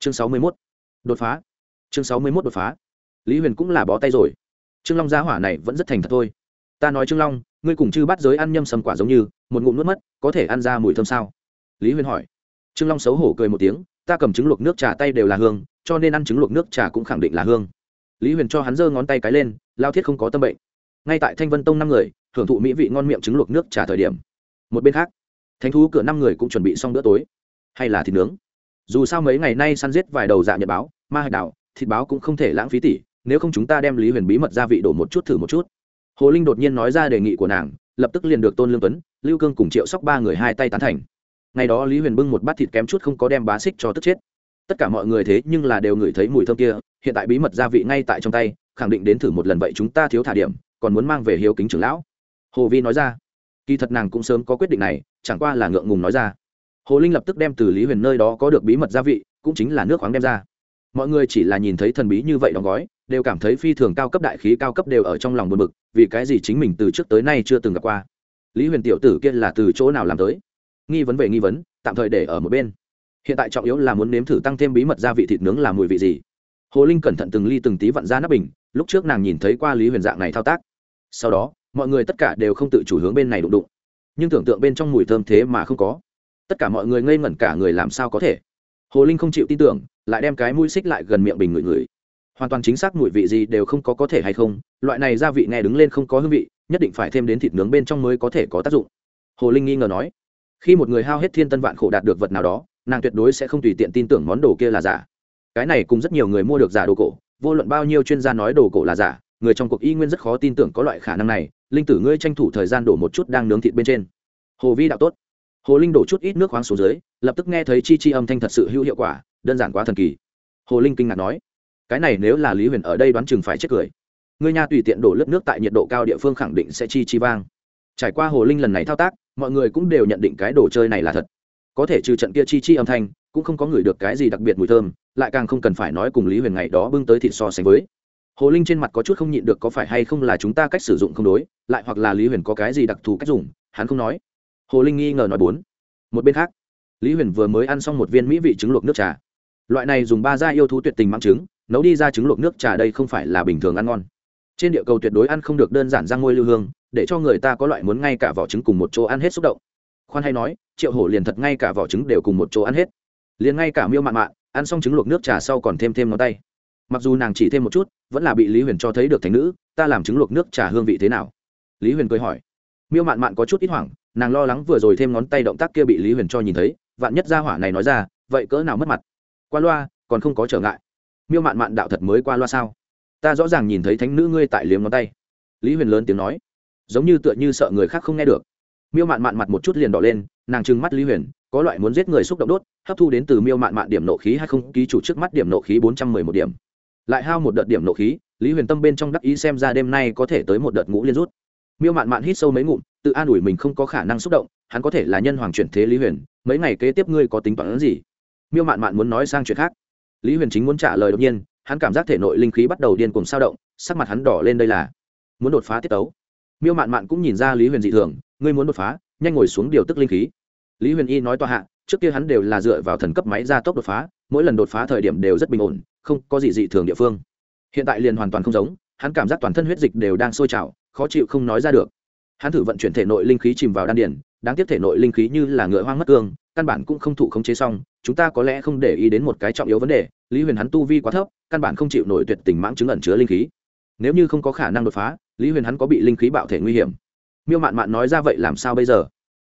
chương sáu mươi mốt. Đột phá. Chương sáu mươi mốt đột phá. Lý huyền cũng là bó tay rồi. Trương long gia hỏa này vẫn rất thành thật thôi. Ta nói trương long, ngươi cùng chư bắt giới ăn nhâm sầm quả giống như, một ngụm nuốt mất, có thể ăn ra mùi thơm sao? Lý huyền hỏi. Trương long xấu hổ cười một tiếng, ta cầm trứng luộc nước trà tay đều là hương, cho nên ăn trứng luộc nước trà cũng khẳng định là hương. Lý huyền cho hắn giơ ngón tay cái lên, lao thiết không có tâm bệnh. Ngay tại thanh vân tông năm người hưởng thụ mỹ vị ngon miệng trứng luộc nước trà thời điểm. Một bên khác, thánh thú cửa năm người cũng chuẩn bị xong bữa tối. Hay là thịt nướng? Dù sao mấy ngày nay săn giết vài đầu dạ nhật báo, ma hạch đảo, thịt báo cũng không thể lãng phí tỷ nếu không chúng ta đem lý huyền bí mật gia vị đổ một chút thử một chút. Hồ linh đột nhiên nói ra đề nghị của nàng, lập tức liền được tôn lương tuấn, lưu cương cùng triệu sóc ba người hai tay tán thành. Ngày đó lý huyền bưng một bát thịt kém chút không có đem bá xích cho tức chết. Tất cả mọi người thế nhưng là đều ngửi thấy mùi thơm kia, hiện tại bí mật gia vị ngay tại trong tay, khẳng định đến thử một lần vậy chúng ta thiếu thả điểm, còn muốn mang về hiếu kính trưởng lão. Hồ vi nói ra. Kỳ thật nàng cũng sớm có quyết định này, chẳng qua là ngượng ngùng nói ra hồ linh lập tức đem từ lý huyền nơi đó có được bí mật gia vị, cũng chính là nước khoáng đem ra. Mọi người chỉ là nhìn thấy thần bí như vậy đóng gói, đều cảm thấy phi thường cao cấp đại khí cao cấp đều ở trong lòng buồn bực, vì cái gì chính mình từ trước tới nay chưa từng gặp qua. Lý huyền tiểu tử kia là từ chỗ nào làm tới? Nghi vấn về nghi vấn, tạm thời để ở một bên. Hiện tại trọng yếu là muốn nếm thử tăng thêm bí mật gia vị thịt nướng làm mùi vị gì. Hồ linh cẩn thận từng ly từng tí vặn ra nắp bình, lúc trước nàng nhìn thấy qua lý huyền dạng này thao tác. Sau đó, mọi người tất cả đều không tự chủ hướng bên này đụng đụng. Nhưng tưởng tượng bên trong mùi thơm thế mà không có tất cả mọi người ngây ngẩn cả người làm sao có thể. Hồ linh không chịu tin tưởng, lại đem cái mũi xích lại gần miệng bình ngửi ngửi. Hoàn toàn chính xác mùi vị gì đều không có có thể hay không, loại này gia vị nghe đứng lên không có hương vị, nhất định phải thêm đến thịt nướng bên trong mới có thể có tác dụng. Hồ linh nghi ngờ nói, khi một người hao hết thiên tân vạn khổ đạt được vật nào đó, nàng tuyệt đối sẽ không tùy tiện tin tưởng món đồ kia là giả. Cái này cùng rất nhiều người mua được giả đồ cổ, vô luận bao nhiêu chuyên gia nói đồ cổ là giả, người trong cuộc y nguyên rất khó tin tưởng có loại khả năng này, linh tử ngươi tranh thủ thời gian đổ một chút đang nướng thịt bên trên. Hồ vi đạo tốt hồ linh đổ chút ít nước khoáng xuống dưới, lập tức nghe thấy chi chi âm thanh thật sự hữu hiệu quả, đơn giản quá thần kỳ. Hồ linh kinh ngạc nói, cái này nếu là lý huyền ở đây đoán chừng phải chết cười. Người nhà tùy tiện đổ lớp nước tại nhiệt độ cao địa phương khẳng định sẽ chi chi vang. Trải qua hồ linh lần này thao tác, mọi người cũng đều nhận định cái đồ chơi này là thật. Có thể trừ trận kia chi chi âm thanh, cũng không có người được cái gì đặc biệt mùi thơm, lại càng không cần phải nói cùng lý huyền ngày đó bưng tới thịt so sánh với. Hồ linh trên mặt có chút không nhịn được có phải hay không là chúng ta cách sử dụng không đối, lại hoặc là lý huyền có cái gì đặc thù cách dùng, hắn không nói hồ linh nghi ngờ nói bốn. Một bên khác, lý huyền vừa mới ăn xong một viên mỹ vị trứng luộc nước trà. Loại này dùng ba gia yêu thú tuyệt tình mang trứng, nấu đi ra trứng luộc nước trà đây không phải là bình thường ăn ngon. Trên địa cầu tuyệt đối ăn không được đơn giản ra ngôi lưu hương, để cho người ta có loại muốn ngay cả vỏ trứng cùng một chỗ ăn hết xúc động. Khoan hay nói, triệu hổ liền thật ngay cả vỏ trứng đều cùng một chỗ ăn hết. Liền ngay cả miêu mạn mạn, ăn xong trứng luộc nước trà sau còn thêm thêm ngón tay. Mặc dù nàng chỉ thêm một chút, vẫn là bị lý huyền cho thấy được thành nữ, ta làm trứng luộc nước trà hương vị thế nào? Lý huyền cười hỏi. Miêu mạn mạn có chút ít hoảng nàng lo lắng vừa rồi thêm ngón tay động tác kia bị lý huyền cho nhìn thấy, vạn nhất gia hỏa này nói ra, vậy cỡ nào mất mặt? Qua loa, còn không có trở ngại. Miêu mạn mạn đạo thật mới qua loa sao? Ta rõ ràng nhìn thấy thánh nữ ngươi tại liếm ngón tay. Lý huyền lớn tiếng nói. Giống như tựa như sợ người khác không nghe được. Miêu mạn mạn mặt một chút liền đỏ lên, nàng trừng mắt lý huyền, có loại muốn giết người xúc động đốt, hấp thu đến từ miêu mạn mạn điểm nộ khí hay không, ký chủ trước mắt điểm nộ khí bốn trăm mười một điểm. Lại hao một đợt điểm nộ khí, lý huyền tâm bên trong đắc ý xem ra đêm nay có thể tới một đợt ngũ liên rút miêu mạn mạn hít sâu mấy ngụm, tự an ủi mình không có khả năng xúc động, hắn có thể là nhân hoàng chuyển thế lý huyền, mấy ngày kế tiếp ngươi có tính toán gì? Miêu mạn mạn muốn nói sang chuyện khác. Lý huyền chính muốn trả lời đột nhiên, hắn cảm giác thể nội linh khí bắt đầu điên cùng sao động, sắc mặt hắn đỏ lên đây là, muốn đột phá tiết tấu. Miêu mạn mạn cũng nhìn ra lý huyền dị thường, ngươi muốn đột phá, nhanh ngồi xuống điều tức linh khí. Lý huyền y nói tòa hạ, trước kia hắn đều là dựa vào thần cấp máy gia tốc đột phá, mỗi lần đột phá thời điểm đều rất bình ổn, không có gì dị thường địa phương. Hiện tại liền hoàn toàn không giống, hắn cảm giác toàn thân huyết dịch đều đang sôi trào khó chịu không nói ra được. Hắn thử vận chuyển thể nội linh khí chìm vào đan điển đáng tiếc thể nội linh khí như là ngựa hoang mất cương, căn bản cũng không thụ khống chế xong, chúng ta có lẽ không để ý đến một cái trọng yếu vấn đề, lý huyền hắn tu vi quá thấp, căn bản không chịu nổi tuyệt tình mãng chứng ẩn chứa linh khí. Nếu như không có khả năng đột phá, lý huyền hắn có bị linh khí bạo thể nguy hiểm. Miêu mạn mạn nói ra vậy làm sao bây giờ?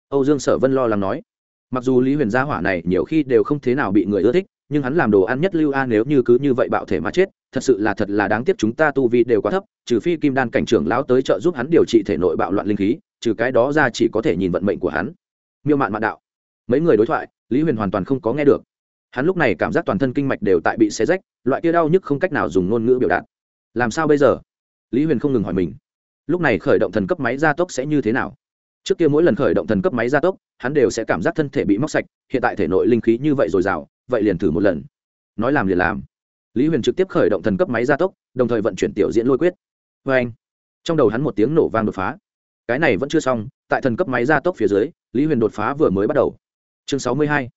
Âu dương sở vân lo lắng nói. Mặc dù lý huyền gia hỏa này nhiều khi đều không thế nào bị người ưa thích, nhưng hắn làm đồ ăn nhất lưu a nếu như cứ như vậy bạo thể mà chết thật sự là thật là đáng tiếc chúng ta tu vi đều quá thấp, trừ phi kim đan cảnh trưởng lão tới trợ giúp hắn điều trị thể nội bạo loạn linh khí, trừ cái đó ra chỉ có thể nhìn vận mệnh của hắn. Miêu mạn mạn đạo. Mấy người đối thoại, lý huyền hoàn toàn không có nghe được. Hắn lúc này cảm giác toàn thân kinh mạch đều tại bị xé rách, loại kia đau nhức không cách nào dùng ngôn ngữ biểu đạt. Làm sao bây giờ? Lý huyền không ngừng hỏi mình. Lúc này khởi động thần cấp máy gia tốc sẽ như thế nào? Trước kia mỗi lần khởi động thần cấp máy gia tốc, hắn đều sẽ cảm giác thân thể bị móc sạch, hiện tại thể nội linh khí như vậy dồi dào, vậy liền thử một lần. Nói làm liền làm lý huyền trực tiếp khởi động thần cấp máy gia tốc, đồng thời vận chuyển tiểu diễn lôi quyết. Vê anh, trong đầu hắn một tiếng nổ vang đột phá. Cái này vẫn chưa xong, tại thần cấp máy gia tốc phía dưới, lý huyền đột phá vừa mới bắt đầu. Chương sáu mươi hai,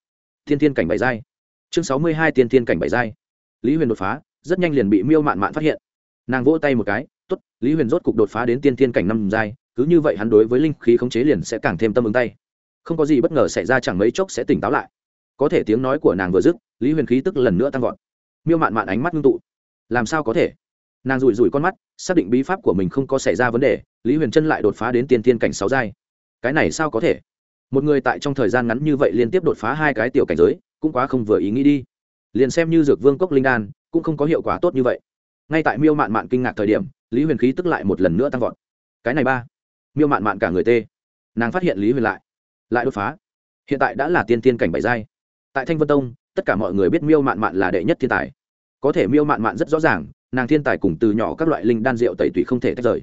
thiên thiên cảnh bảy giai. Chương sáu mươi hai tiên Thiên cảnh bảy giai. Lý huyền đột phá, rất nhanh liền bị miêu mạn mạn phát hiện. Nàng vỗ tay một cái t ố t lý huyền rốt cục đột phá đến tiên Thiên cảnh năm giai, cứ như vậy hắn đối với linh khí khống chế liền sẽ càng thêm tâm ứng tay. Không có gì bất ngờ xảy ra chẳng mấy chốc sẽ tỉnh táo lại. Có thể tiếng nói của nàng vừa dứt, lý huyền khí tức lần nữa tăng vọt miêu mạn mạn ánh mắt ngưng tụ. Làm sao có thể? Nàng rủi rủi con mắt, xác định bí pháp của mình không có xảy ra vấn đề, lý huyền Trân lại đột phá đến tiên tiên cảnh sáu giai. Cái này sao có thể? Một người tại trong thời gian ngắn như vậy liên tiếp đột phá hai cái tiểu cảnh giới, cũng quá không vừa ý nghĩ đi. Liền xem như dược vương cốc linh đan, cũng không có hiệu quả tốt như vậy. Ngay tại miêu mạn mạn kinh ngạc thời điểm, lý huyền khí tức lại một lần nữa tăng vọt. Cái này ba. Miêu mạn mạn cả người tê. Nàng phát hiện lý huyền lại lại đột phá. Hiện tại đã là tiên tiên cảnh bảy giai. Tại thanh vân tông tất cả mọi người biết miêu mạn mạn là đệ nhất thiên tài. Có thể miêu mạn mạn rất rõ ràng, nàng thiên tài cùng từ nhỏ các loại linh đan rượu tẩy tủy không thể tách rời.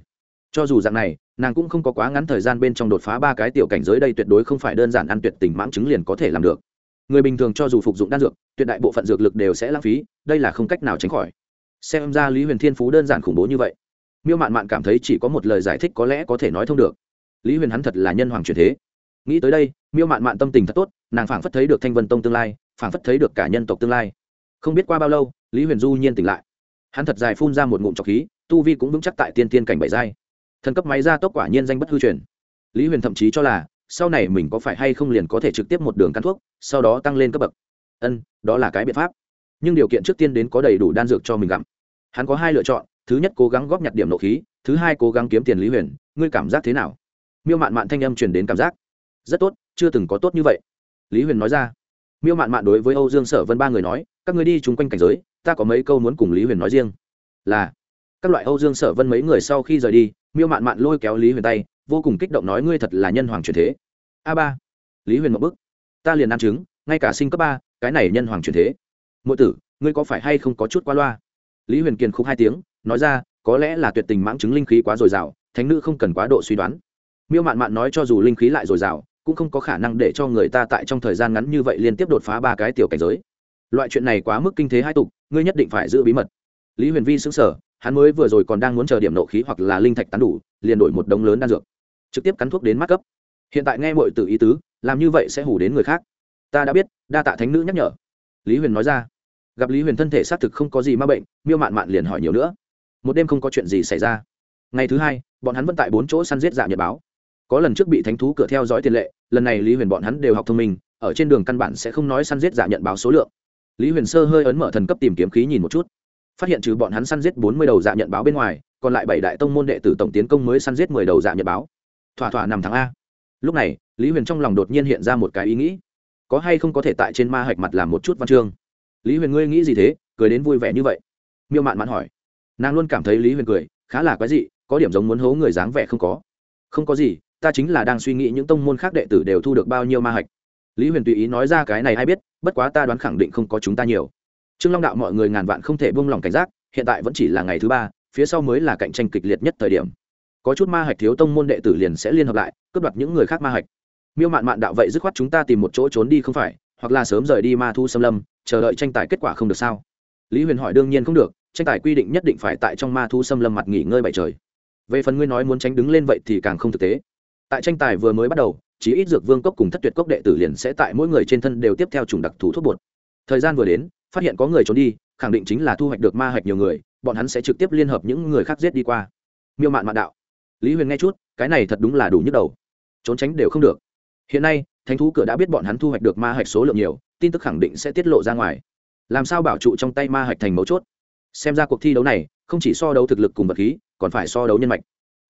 Cho dù dạng này, nàng cũng không có quá ngắn thời gian bên trong đột phá ba cái tiểu cảnh giới đây tuyệt đối không phải đơn giản ăn tuyệt tình mãng chứng liền có thể làm được. Người bình thường cho dù phục dụng đan dược, tuyệt đại bộ phận dược lực đều sẽ lãng phí, đây là không cách nào tránh khỏi. Xem ra lý huyền thiên phú đơn giản khủng bố như vậy. Miêu mạn mạn cảm thấy chỉ có một lời giải thích có lẽ có thể nói thông được. Lý huyền hắn thật là nhân hoàng truyền thế. Nghĩ tới đây, miêu mạn mạn tâm tình thật tốt, nàng phảng phất thấy được thanh vân tông tương lai phảng phất thấy được cả nhân tộc tương lai. Không biết qua bao lâu, lý huyền du nhiên tỉnh lại. Hắn thật dài phun ra một ngụm trọc khí, tu vi cũng vững chắc tại tiên tiên cảnh bảy giai. Thần cấp máy ra tốc quả nhiên danh bất hư truyền. Lý huyền thậm chí cho là, sau này mình có phải hay không liền có thể trực tiếp một đường căn thuốc, sau đó tăng lên cấp bậc. Ân, đó là cái biện pháp. Nhưng điều kiện trước tiên đến có đầy đủ đan dược cho mình gặm. Hắn có hai lựa chọn, thứ nhất cố gắng góp nhặt điểm nộ khí, thứ hai cố gắng kiếm tiền lý huyền, ngươi cảm giác thế nào? Miêu mạn mạn thanh âm truyền đến cảm giác. Rất tốt, chưa từng có tốt như vậy. Lý huyền nói ra miêu mạn mạn đối với âu dương sở vân ba người nói, các người đi chung quanh cảnh giới, ta có mấy câu muốn cùng lý huyền nói riêng. Là. Các loại âu dương sở vân mấy người sau khi rời đi, miêu mạn mạn lôi kéo lý huyền tay, vô cùng kích động nói, ngươi thật là nhân hoàng truyền thế. A ba. Lý huyền một bức ta liền ăn chứng ngay cả sinh cấp ba, cái này nhân hoàng truyền thế. Mỗi tử, ngươi có phải hay không có chút qua loa? Lý huyền kiền khúc hai tiếng, nói ra, có lẽ là tuyệt tình mãng chứng linh khí quá dồi dào, thánh nữ không cần quá độ suy đoán. Miêu mạn mạn nói cho dù linh khí lại dồi dào cũng không có khả năng để cho người ta tại trong thời gian ngắn như vậy liên tiếp đột phá ba cái tiểu cảnh giới. Loại chuyện này quá mức kinh thế hai tục, ngươi nhất định phải giữ bí mật. Lý huyền vi xứng sở hắn mới vừa rồi còn đang muốn chờ điểm nộ khí hoặc là linh thạch tán đủ, liền đổi một đống lớn đan dược. Trực tiếp cắn thuốc đến mắt cấp. Hiện tại nghe mọi từ ý tứ, làm như vậy sẽ hủ đến người khác. Ta đã biết, đa tạ thánh nữ nhắc nhở. Lý huyền nói ra. Gặp lý huyền thân thể xác thực không có gì m a bệnh, miêu mạn mạn liền hỏi nhiều nữa. Một đêm không có chuyện gì xảy ra. Ngày thứ hai, bọn hắn vẫn tại bốn chỗ săn giết dạ nhật báo có lần trước bị thánh thú cửa theo dõi tiền lệ, lần này lý huyền bọn hắn đều học thông minh, ở trên đường căn bản sẽ không nói săn giết giả nhận báo số lượng. Lý huyền sơ hơi ấn mở thần cấp tìm kiếm khí nhìn một chút. Phát hiện trừ bọn hắn săn giết bốn mươi đầu dạ nhận báo bên ngoài, còn lại bảy đại tông môn đệ tử tổng tiến công mới săn giết mười đầu dạ nhận báo. Thỏa thỏa nằm tháng a. Lúc này, lý huyền trong lòng đột nhiên hiện ra một cái ý nghĩ. Có hay không có thể tại trên ma hạch mặt làm một chút văn chương? Lý huyền ngươi nghĩ gì thế? Cười đến vui vẻ như vậy. Miêu mạn mạn hỏi. Nàng luôn cảm thấy lý huyền cười, khá là quái dị, có điểm giống muốn hố người dáng vẻ không có. Không có gì ta chính là đang suy nghĩ những tông môn khác đệ tử đều thu được bao nhiêu ma hạch. Lý huyền tùy ý nói ra cái này ai biết, bất quá ta đoán khẳng định không có chúng ta nhiều. Trương long đạo mọi người ngàn vạn không thể buông lỏng cảnh giác, hiện tại vẫn chỉ là ngày thứ ba, phía sau mới là cạnh tranh kịch liệt nhất thời điểm. Có chút ma hạch thiếu tông môn đệ tử liền sẽ liên hợp lại, cướp đoạt những người khác ma hạch. Miêu mạn mạn đạo vậy dứt khoát chúng ta tìm một chỗ trốn đi không phải, hoặc là sớm rời đi ma thu xâm lâm, chờ đợi tranh tài kết quả không được sao? Lý huyền hỏi đương nhiên không được, tranh tài quy định nhất định phải tại trong ma thu xâm lâm mặt nghỉ ngơi bảy trời. Về phần ngươi nói muốn tránh đứng lên vậy thì càng không thực tế tại tranh tài vừa mới bắt đầu chỉ ít dược vương cốc cùng thất tuyệt cốc đệ tử liền sẽ tại mỗi người trên thân đều tiếp theo chủng đặc thù thuốc bột. Thời gian vừa đến, phát hiện có người trốn đi, khẳng định chính là thu hoạch được ma hạch nhiều người, bọn hắn sẽ trực tiếp liên hợp những người khác giết đi qua. Miêu mạn mạn đạo. Lý huyền nghe chút, cái này thật đúng là đủ nhức đầu. Trốn tránh đều không được. Hiện nay, thánh thú cửa đã biết bọn hắn thu hoạch được ma hạch số lượng nhiều, tin tức khẳng định sẽ tiết lộ ra ngoài. Làm sao bảo trụ trong tay ma hạch thành mấu chốt? Xem ra cuộc thi đấu này, không chỉ so đấu thực lực cùng vật khí, còn phải so đấu nhân mạch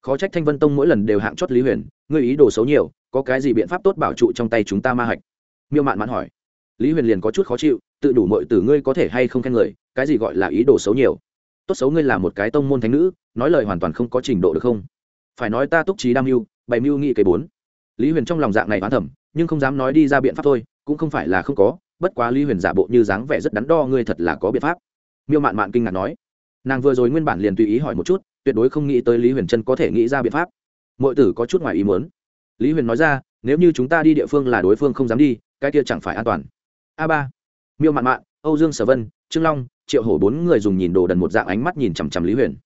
khó trách thanh vân tông mỗi lần đều hạng chót lý huyền, ngươi ý đồ xấu nhiều, có cái gì biện pháp tốt bảo trụ trong tay chúng ta ma hạch? Miêu mạn mạn hỏi. Lý huyền liền có chút khó chịu, tự đủ mọi từ ngươi có thể hay không khen người, cái gì gọi là ý đồ xấu nhiều? Tốt xấu ngươi là một cái tông môn thánh nữ, nói lời hoàn toàn không có trình độ được không? Phải nói ta túc trí đam mưu, bày mưu nghị cái bốn. Lý huyền trong lòng dạng này oán thẩm nhưng không dám nói đi ra biện pháp thôi, cũng không phải là không có, bất quá lý huyền giả bộ như dáng vẻ rất đắn đo ngươi thật là có biện pháp. Miêu mạn mạn kinh ngạc nói. Nàng vừa rồi nguyên bản liền tùy ý hỏi một chút tuyệt đối không nghĩ tới lý huyền trân có thể nghĩ ra biện pháp. Mọi tử có chút ngoài ý muốn. Lý huyền nói ra, nếu như chúng ta đi địa phương là đối phương không dám đi, cái kia chẳng phải an toàn. A ba. Miêu mạn mạn, âu dương sở vân, trương long, triệu hổ bốn người dùng nhìn đồ đần một dạng ánh mắt nhìn chằm chằm lý huyền.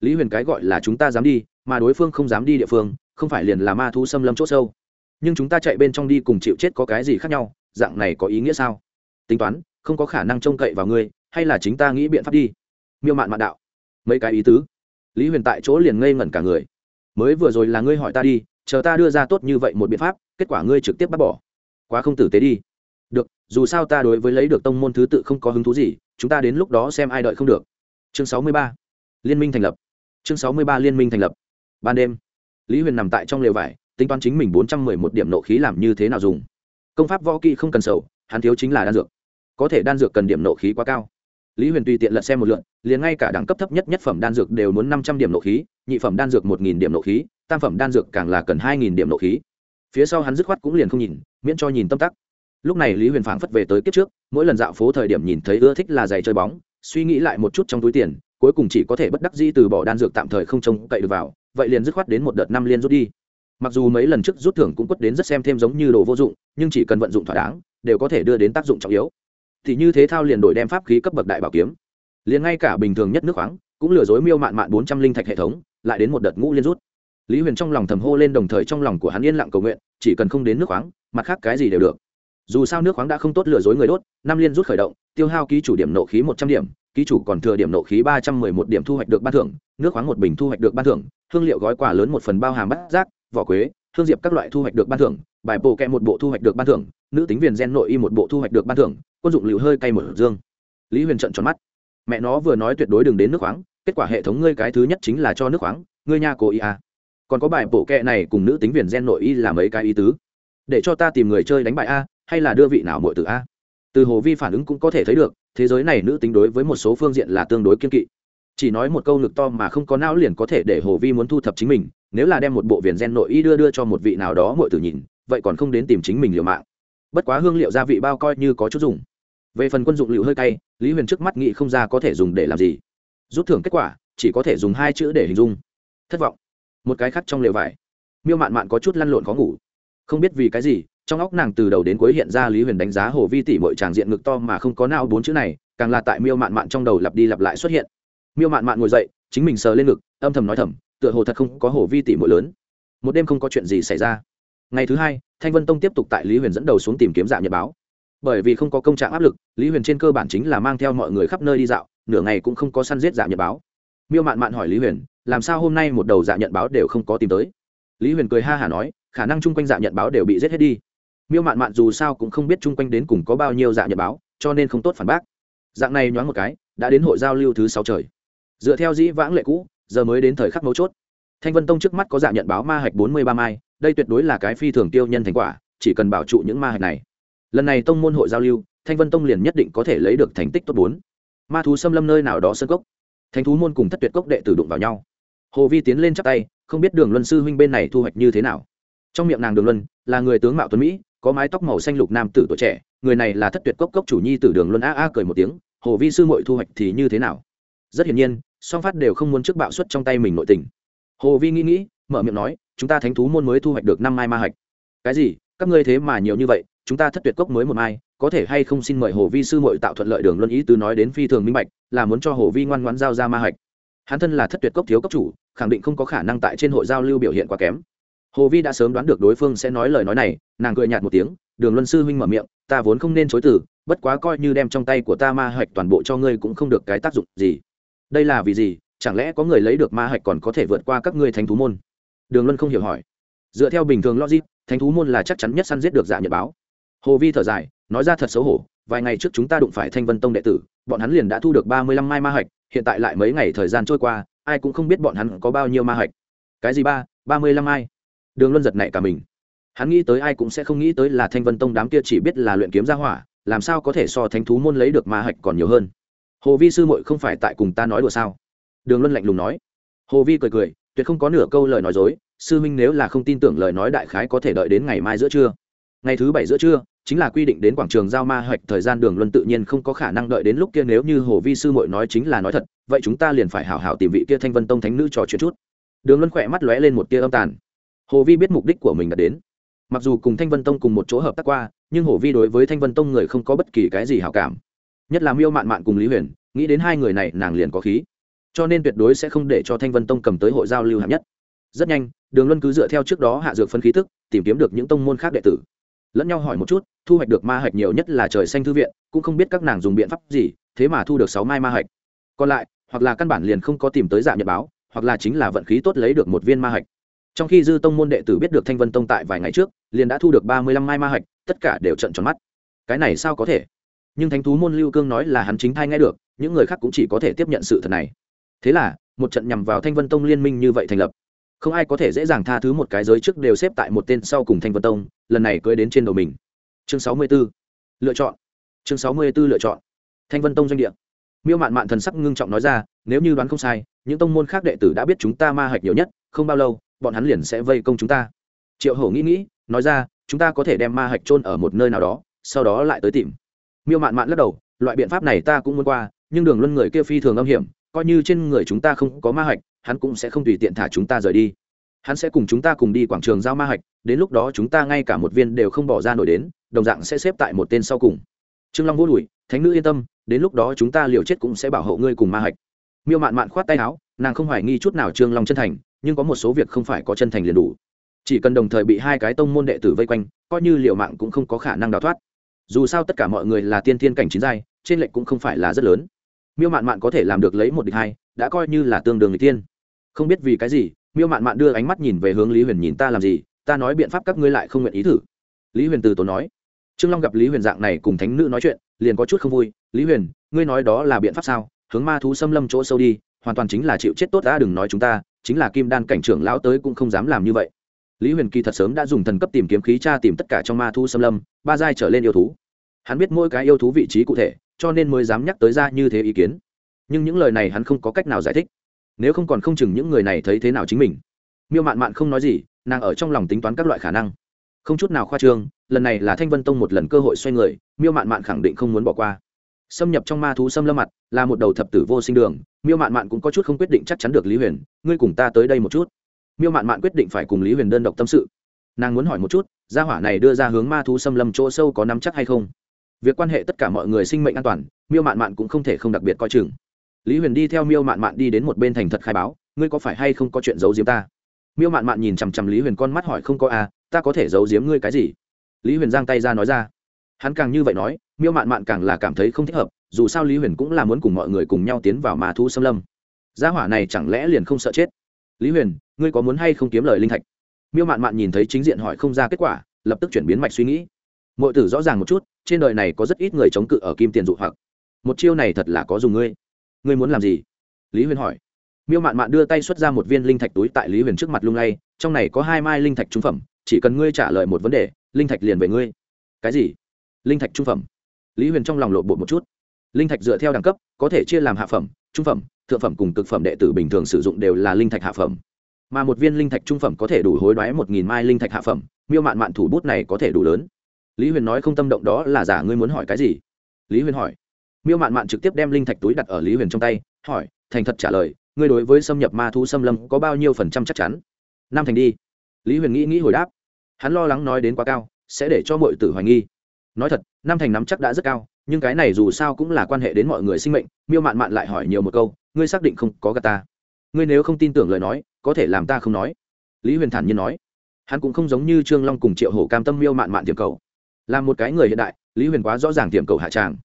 Lý huyền cái gọi là chúng ta dám đi, mà đối phương không dám đi địa phương, không phải liền là ma thu xâm lâm c h ỗ sâu. Nhưng chúng ta chạy bên trong đi cùng chịu chết có cái gì khác nhau, dạng này có ý nghĩa sao? Tính toán, không có khả năng trông cậy vào ngươi, hay là chính ta nghĩ biện pháp đi? Miêu mạn mạn đạo. Mấy cái ý tứ lý huyền tại chỗ liền ngây ngẩn cả người. Mới vừa rồi là ngươi hỏi ta đi, chờ ta đưa ra tốt như vậy một biện pháp, kết quả ngươi trực tiếp bắt bỏ. Quá không tử tế đi. Được, dù sao ta đối với lấy được tông môn thứ tự không có hứng thú gì, chúng ta đến lúc đó xem ai đợi không được. Chương sáu mươi ba. Liên minh thành lập. Chương sáu mươi ba liên minh thành lập. Ban đêm, lý huyền nằm tại trong lều vải, tính toán chính mình bốn trăm mười một điểm nộ khí làm như thế nào dùng. Công pháp võ kỹ không cần sầu, hắn thiếu chính là đan dược. Có thể đan dược cần điểm nộ khí quá cao lý huyền tùy tiện lật xem một lượn liền ngay cả đẳng cấp thấp nhất nhất phẩm đan dược đều muốn năm trăm điểm nộ khí, nhị phẩm đan dược một nghìn điểm nộ khí, tam phẩm đan dược càng là cần hai nghìn điểm nộ khí. Phía sau hắn dứt khoát cũng liền không nhìn, miễn cho nhìn tâm tắc. Lúc này lý huyền phảng phất về tới kiếp trước, mỗi lần dạo phố thời điểm nhìn thấy ưa thích là giày chơi bóng, suy nghĩ lại một chút trong túi tiền, cuối cùng chỉ có thể bất đắc dĩ từ bỏ đan dược tạm thời không trông cậy được vào, vậy liền dứt khoát đến một đợt năm liên rút đi. Mặc dù mấy lần trước rút thưởng cũng quất đến rất xem thêm giống như đồ vô dụng, nhưng chỉ cần vận dụng thỏa đáng, đều có thể đưa đến tác dụng trọng yếu thì như thế thao liền đổi đem pháp khí cấp bậc đại bảo kiếm. Liền ngay cả bình thường nhất nước khoáng cũng lừa dối miêu mạn mạn bốn trăm linh thạch hệ thống lại đến một đợt ngũ liên rút. Lý huyền trong lòng thầm hô lên đồng thời trong lòng của hắn yên lặng cầu nguyện chỉ cần không đến nước khoáng mặt khác cái gì đều được. Dù sao nước khoáng đã không tốt lừa dối người đốt năm liên rút khởi động tiêu hao ký chủ điểm nộ khí một trăm điểm ký chủ còn thừa điểm nộ khí ba trăm mười một điểm thu hoạch được ban thưởng nước khoáng một bình thu hoạch được ban thưởng hương liệu gói quà lớn một phần bao hàm bát rác, vỏ quế hương diệp các loại thu hoạch được ban thưởng bài bộ kẹ một bộ thu hoạch được ban thưởng nữ tính viền gen nội y một bộ thu hoạch được ban thưởng quân dụng liệu hơi cay một dương. Lý huyền trận tròn mắt. Mẹ nó vừa nói tuyệt đối đừng đến nước khoáng, kết quả hệ thống ngươi cái thứ nhất chính là cho nước khoáng, ngươi nha cố ý à. còn có bài bộ kẹ này cùng nữ tính viền gen nội y là mấy cái ý tứ. Để cho ta tìm người chơi đánh bại a, hay là đưa vị nào muội từ a? Từ hồ vi phản ứng cũng có thể thấy được, thế giới này nữ tính đối với một số phương diện là tương đối kiên kỵ. Chỉ nói một câu ngực to mà không có não liền có thể để hồ vi muốn thu thập chính mình, nếu là đem một bộ viền gen nội y đưa đưa cho một vị nào đó muội tử nhìn, vậy còn không đến tìm chính mình liều mạng. Bất quá hương liệu gia vị bao coi như có chút dùng về phần quân dụng liệu hơi cay, lý huyền trước mắt nghĩ không ra có thể dùng để làm gì. Rút thưởng kết quả, chỉ có thể dùng hai chữ để hình dung. Thất vọng. Một cái khác trong lều vải. Miêu mạn mạn có chút lăn lộn khó ngủ. Không biết vì cái gì, trong óc nàng từ đầu đến cuối hiện ra lý huyền đánh giá hồ vi tỷ mọi tràng diện ngực to mà không có nào bốn chữ này, càng là tại miêu mạn mạn trong đầu lặp đi lặp lại xuất hiện. Miêu mạn mạn ngồi dậy, chính mình sờ lên ngực, âm thầm nói thầm, tựa hồ thật không có hồ vi tỷ mọi lớn. Một đêm không có chuyện gì xảy ra. Ngày thứ hai, thanh vân tông tiếp tục tại lý huyền dẫn đầu xuống tìm kiếm dạ nhật báo bởi vì không có công trạng áp lực, lý huyền trên cơ bản chính là mang theo mọi người khắp nơi đi dạo, nửa ngày cũng không có săn giết dạ nhật báo. Miêu mạn mạn hỏi lý huyền, làm sao hôm nay một đầu dạ nhận báo đều không có tìm tới? Lý huyền cười ha hả nói, khả năng chung quanh dạ nhận báo đều bị giết hết đi. Miêu mạn mạn dù sao cũng không biết chung quanh đến cùng có bao nhiêu dạ nhận báo, cho nên không tốt phản bác. Dạng này nhoáng một cái, đã đến hội giao lưu thứ sáu trời. Dựa theo dĩ vãng lệ cũ, giờ mới đến thời khắc mấu chốt. Thanh vân tông trước mắt có dạ nhận báo ma hạch bốn mươi ba mai, đây tuyệt đối là cái phi thường tiêu nhân thành quả, chỉ cần bảo trụ những ma hạch này lần này tông môn hội giao lưu, thanh vân tông liền nhất định có thể lấy được thành tích tốt bốn. Ma thú xâm lâm nơi nào đó sân cốc. Thánh thú môn cùng thất tuyệt cốc đệ tử đụng vào nhau. Hồ vi tiến lên chắc tay, không biết đường luân sư huynh bên này thu hoạch như thế nào. Trong miệng nàng đường luân, là người tướng mạo tuấn mỹ, có mái tóc màu xanh lục nam tử tuổi trẻ, người này là thất tuyệt cốc cốc chủ nhi tử đường luân a a cười một tiếng, hồ vi sư mội thu hoạch thì như thế nào? Rất hiển nhiên, song phát đều không muốn trước bạo suất trong tay mình nội tình. Hồ vi nghĩ nghĩ, mở miệng nói, chúng ta thánh thú môn mới thu hoạch được năm mai ma hạch. Cái gì? Các ngươi thế mà nhiều như vậy chúng ta thất tuyệt cốc mới một mai, có thể hay không xin mời hồ vi sư mội tạo thuận lợi đường luân ý tứ nói đến phi thường minh bạch, là muốn cho hồ vi ngoan ngoãn giao ra ma hạch. Hắn thân là thất tuyệt cốc thiếu cốc chủ, khẳng định không có khả năng tại trên hội giao lưu biểu hiện quá kém. Hồ vi đã sớm đoán được đối phương sẽ nói lời nói này, nàng cười nhạt một tiếng, đường luân sư huynh mở miệng, ta vốn không nên chối từ, bất quá coi như đem trong tay của ta ma hạch toàn bộ cho ngươi cũng không được cái tác dụng gì. Đây là vì gì? Chẳng lẽ có người lấy được ma hạch còn có thể vượt qua các ngươi thánh thú môn? Đường luân không hiểu hỏi. Dựa theo bình thường logic, thánh thú môn là chắc chắn nhất săn giết được giả nhật báo hồ vi thở dài, nói ra thật xấu hổ, vài ngày trước chúng ta đụng phải thanh vân tông đệ tử, bọn hắn liền đã thu được ba mươi lăm mai ma hạch, hiện tại lại mấy ngày thời gian trôi qua, ai cũng không biết bọn hắn có bao nhiêu ma hạch. Cái gì ba? ba mươi lăm mai? Đường luân giật nảy cả mình. Hắn nghĩ tới ai cũng sẽ không nghĩ tới là thanh vân tông đám kia chỉ biết là luyện kiếm ra hỏa, làm sao có thể so thánh thú môn lấy được ma hạch còn nhiều hơn? Hồ vi sư muội không phải tại cùng ta nói đùa sao? Đường luân lạnh lùng nói. Hồ vi cười cười, tuyệt không có nửa câu lời nói dối, sư minh nếu là không tin tưởng lời nói đại khái có thể đợi đến ngày mai giữa trưa. Ngày thứ bảy giữa trưa chính là quy định đến quảng trường giao ma hoạch thời gian đường luân tự nhiên không có khả năng đợi đến lúc kia nếu như hồ vi sư muội nói chính là nói thật, vậy chúng ta liền phải hảo hảo tìm vị kia thanh vân tông thánh nữ trò chuyện chút. Đường luân khỏe mắt lóe lên một tia âm tàn. Hồ vi biết mục đích của mình đã đến. Mặc dù cùng thanh vân tông cùng một chỗ hợp tác qua, nhưng hồ vi đối với thanh vân tông người không có bất kỳ cái gì hảo cảm. Nhất là miêu mạn mạn cùng lý huyền, nghĩ đến hai người này, nàng liền có khí. Cho nên tuyệt đối sẽ không để cho thanh vân tông cầm tới hội giao lưu hạng nhất. Rất nhanh, đường luân cứ dựa theo trước đó hạ dược phân khí tức, tìm kiếm được những tông môn khác đệ tử lẫn nhau hỏi một chút, thu hoạch được ma hạch nhiều nhất là trời xanh thư viện, cũng không biết các nàng dùng biện pháp gì, thế mà thu được sáu mai ma hạch. Còn lại, hoặc là căn bản liền không có tìm tới dạ nhật báo, hoặc là chính là vận khí tốt lấy được một viên ma hạch. Trong khi dư tông môn đệ tử biết được thanh vân tông tại vài ngày trước, liền đã thu được ba mươi lăm mai ma hạch, tất cả đều trận tròn mắt. Cái này sao có thể? Nhưng thánh thú môn lưu cương nói là hắn chính thai nghe được, những người khác cũng chỉ có thể tiếp nhận sự thật này. Thế là, một trận nhằm vào thanh vân tông liên minh như vậy thành lập. Không ai có thể dễ dàng tha thứ một cái giới trước đều xếp tại một tên sau cùng thanh vân tông lần này cưới đến trên đầu mình. Chương sáu mươi 64. lựa chọn. Chương sáu mươi 64 lựa chọn. Thanh vân tông doanh địa. Miêu mạn mạn thần sắc ngưng trọng nói ra, nếu như đoán không sai, những tông môn khác đệ tử đã biết chúng ta ma hạch nhiều nhất, không bao lâu, bọn hắn liền sẽ vây công chúng ta. Triệu hổ nghĩ nghĩ, nói ra, chúng ta có thể đem ma hạch chôn ở một nơi nào đó, sau đó lại tới tìm. Miêu mạn mạn lắc đầu, loại biện pháp này ta cũng muốn qua, nhưng đường luân người kia phi thường âm hiểm, coi như trên người chúng ta không có ma hạch, hắn cũng sẽ không tùy tiện thả chúng ta rời đi hắn sẽ cùng chúng ta cùng đi quảng trường giao ma hạch, đến lúc đó chúng ta ngay cả một viên đều không bỏ ra nổi đến, đồng dạng sẽ xếp tại một tên sau cùng. Trương long vô đùi thánh nữ yên tâm, đến lúc đó chúng ta liều chết cũng sẽ bảo hộ ngươi cùng ma hạch. Miêu mạn mạn khoát tay áo, nàng không hoài nghi chút nào trương long chân thành, nhưng có một số việc không phải có chân thành liền đủ. Chỉ cần đồng thời bị hai cái tông môn đệ tử vây quanh, coi như liệu mạng cũng không có khả năng đào thoát. Dù sao tất cả mọi người là tiên thiên cảnh chín giai, trên lệnh cũng không phải là rất lớn. Miêu mạn mạn có thể làm được lấy một địch hai, đã coi như là tương đương người tiên không biết vì cái gì miêu mạn mạn đưa ánh mắt nhìn về hướng lý huyền nhìn ta làm gì, ta nói biện pháp các ngươi lại không nguyện ý thử. Lý huyền từ tốn nói. Trương long gặp lý huyền dạng này cùng thánh nữ nói chuyện, liền có chút không vui. Lý huyền, ngươi nói đó là biện pháp sao? Hướng ma thú xâm lâm chỗ sâu đi, hoàn toàn chính là chịu chết tốt đã, đừng nói chúng ta, chính là kim đan cảnh trưởng lão tới cũng không dám làm như vậy. Lý huyền kỳ thật sớm đã dùng thần cấp tìm kiếm khí tra tìm tất cả trong ma thú xâm lâm, ba giai trở lên yêu thú. Hắn biết mỗi cái yêu thú vị trí cụ thể, cho nên mới dám nhắc tới ra như thế ý kiến. Nhưng những lời này hắn không có cách nào giải thích nếu không còn không chừng những người này thấy thế nào chính mình. Miêu mạn mạn không nói gì, nàng ở trong lòng tính toán các loại khả năng. Không chút nào khoa trương, lần này là thanh vân tông một lần cơ hội xoay người, miêu mạn mạn khẳng định không muốn bỏ qua. Xâm nhập trong ma thú xâm lâm mặt, là một đầu thập tử vô sinh đường, miêu mạn mạn cũng có chút không quyết định chắc chắn được lý huyền, ngươi cùng ta tới đây một chút. Miêu mạn mạn quyết định phải cùng lý huyền đơn độc tâm sự. Nàng muốn hỏi một chút, gia hỏa này đưa ra hướng ma thú xâm lâm chỗ sâu có nắm chắc hay không? Việc quan hệ tất cả mọi người sinh mệnh an toàn, miêu mạn mạn cũng không thể không đặc biệt coi chừng lý huyền đi theo miêu mạn mạn đi đến một bên thành thật khai báo, ngươi có phải hay không có chuyện giấu giếm ta? Miêu mạn mạn nhìn chằm chằm lý huyền con mắt hỏi, không có à ta có thể giấu giếm ngươi cái gì? Lý huyền giang tay ra nói ra, hắn càng như vậy nói, miêu mạn mạn càng là cảm thấy không thích hợp, dù sao lý huyền cũng là muốn cùng mọi người cùng nhau tiến vào mà thu xâm lâm. Gia hỏa này chẳng lẽ liền không sợ chết? Lý huyền, ngươi có muốn hay không kiếm lời linh thạch? Miêu mạn mạn nhìn thấy chính diện hỏi không ra kết quả, lập tức chuyển biến mạch suy nghĩ. Mọi tử rõ ràng một chút, trên đời này có rất ít người chống cự ở kim tiền dụ hoặc. Một chiêu này thật là có dùng ngươi ngươi muốn làm gì? Lý huyền hỏi. Miêu mạn mạn đưa tay xuất ra một viên linh thạch túi tại lý huyền trước mặt lung lay, trong này có hai mai linh thạch trung phẩm, chỉ cần ngươi trả lời một vấn đề, linh thạch liền về ngươi. Cái gì? Linh thạch trung phẩm. Lý huyền trong lòng lộ bột một chút. Linh thạch dựa theo đẳng cấp, có thể chia làm hạ phẩm, trung phẩm, thượng phẩm cùng cực phẩm đệ tử bình thường sử dụng đều là linh thạch hạ phẩm. Mà một viên linh thạch trung phẩm có thể đủ hối đoái một nghìn mai linh thạch hạ phẩm, miêu mạn mạn thủ bút này có thể đủ lớn. Lý huyền nói không tâm động đó là giả, ngươi muốn hỏi cái gì? Lý huyền hỏi miêu mạn mạn trực tiếp đem linh thạch túi đặt ở lý huyền trong tay hỏi thành thật trả lời ngươi đối với xâm nhập ma thú xâm lâm có bao nhiêu phần trăm chắc chắn năm thành đi lý huyền nghĩ nghĩ hồi đáp hắn lo lắng nói đến quá cao sẽ để cho mọi tử hoài nghi nói thật năm thành nắm chắc đã rất cao nhưng cái này dù sao cũng là quan hệ đến mọi người sinh mệnh miêu mạn mạn lại hỏi nhiều một câu ngươi xác định không có gà ta ngươi nếu không tin tưởng lời nói có thể làm ta không nói lý huyền thản nhiên nói hắn cũng không giống như trương long cùng triệu hổ cam tâm miêu mạn mạn tiềm cầu là một cái người hiện đại lý huyền quá rõ ràng tiềm cầu hạ tràng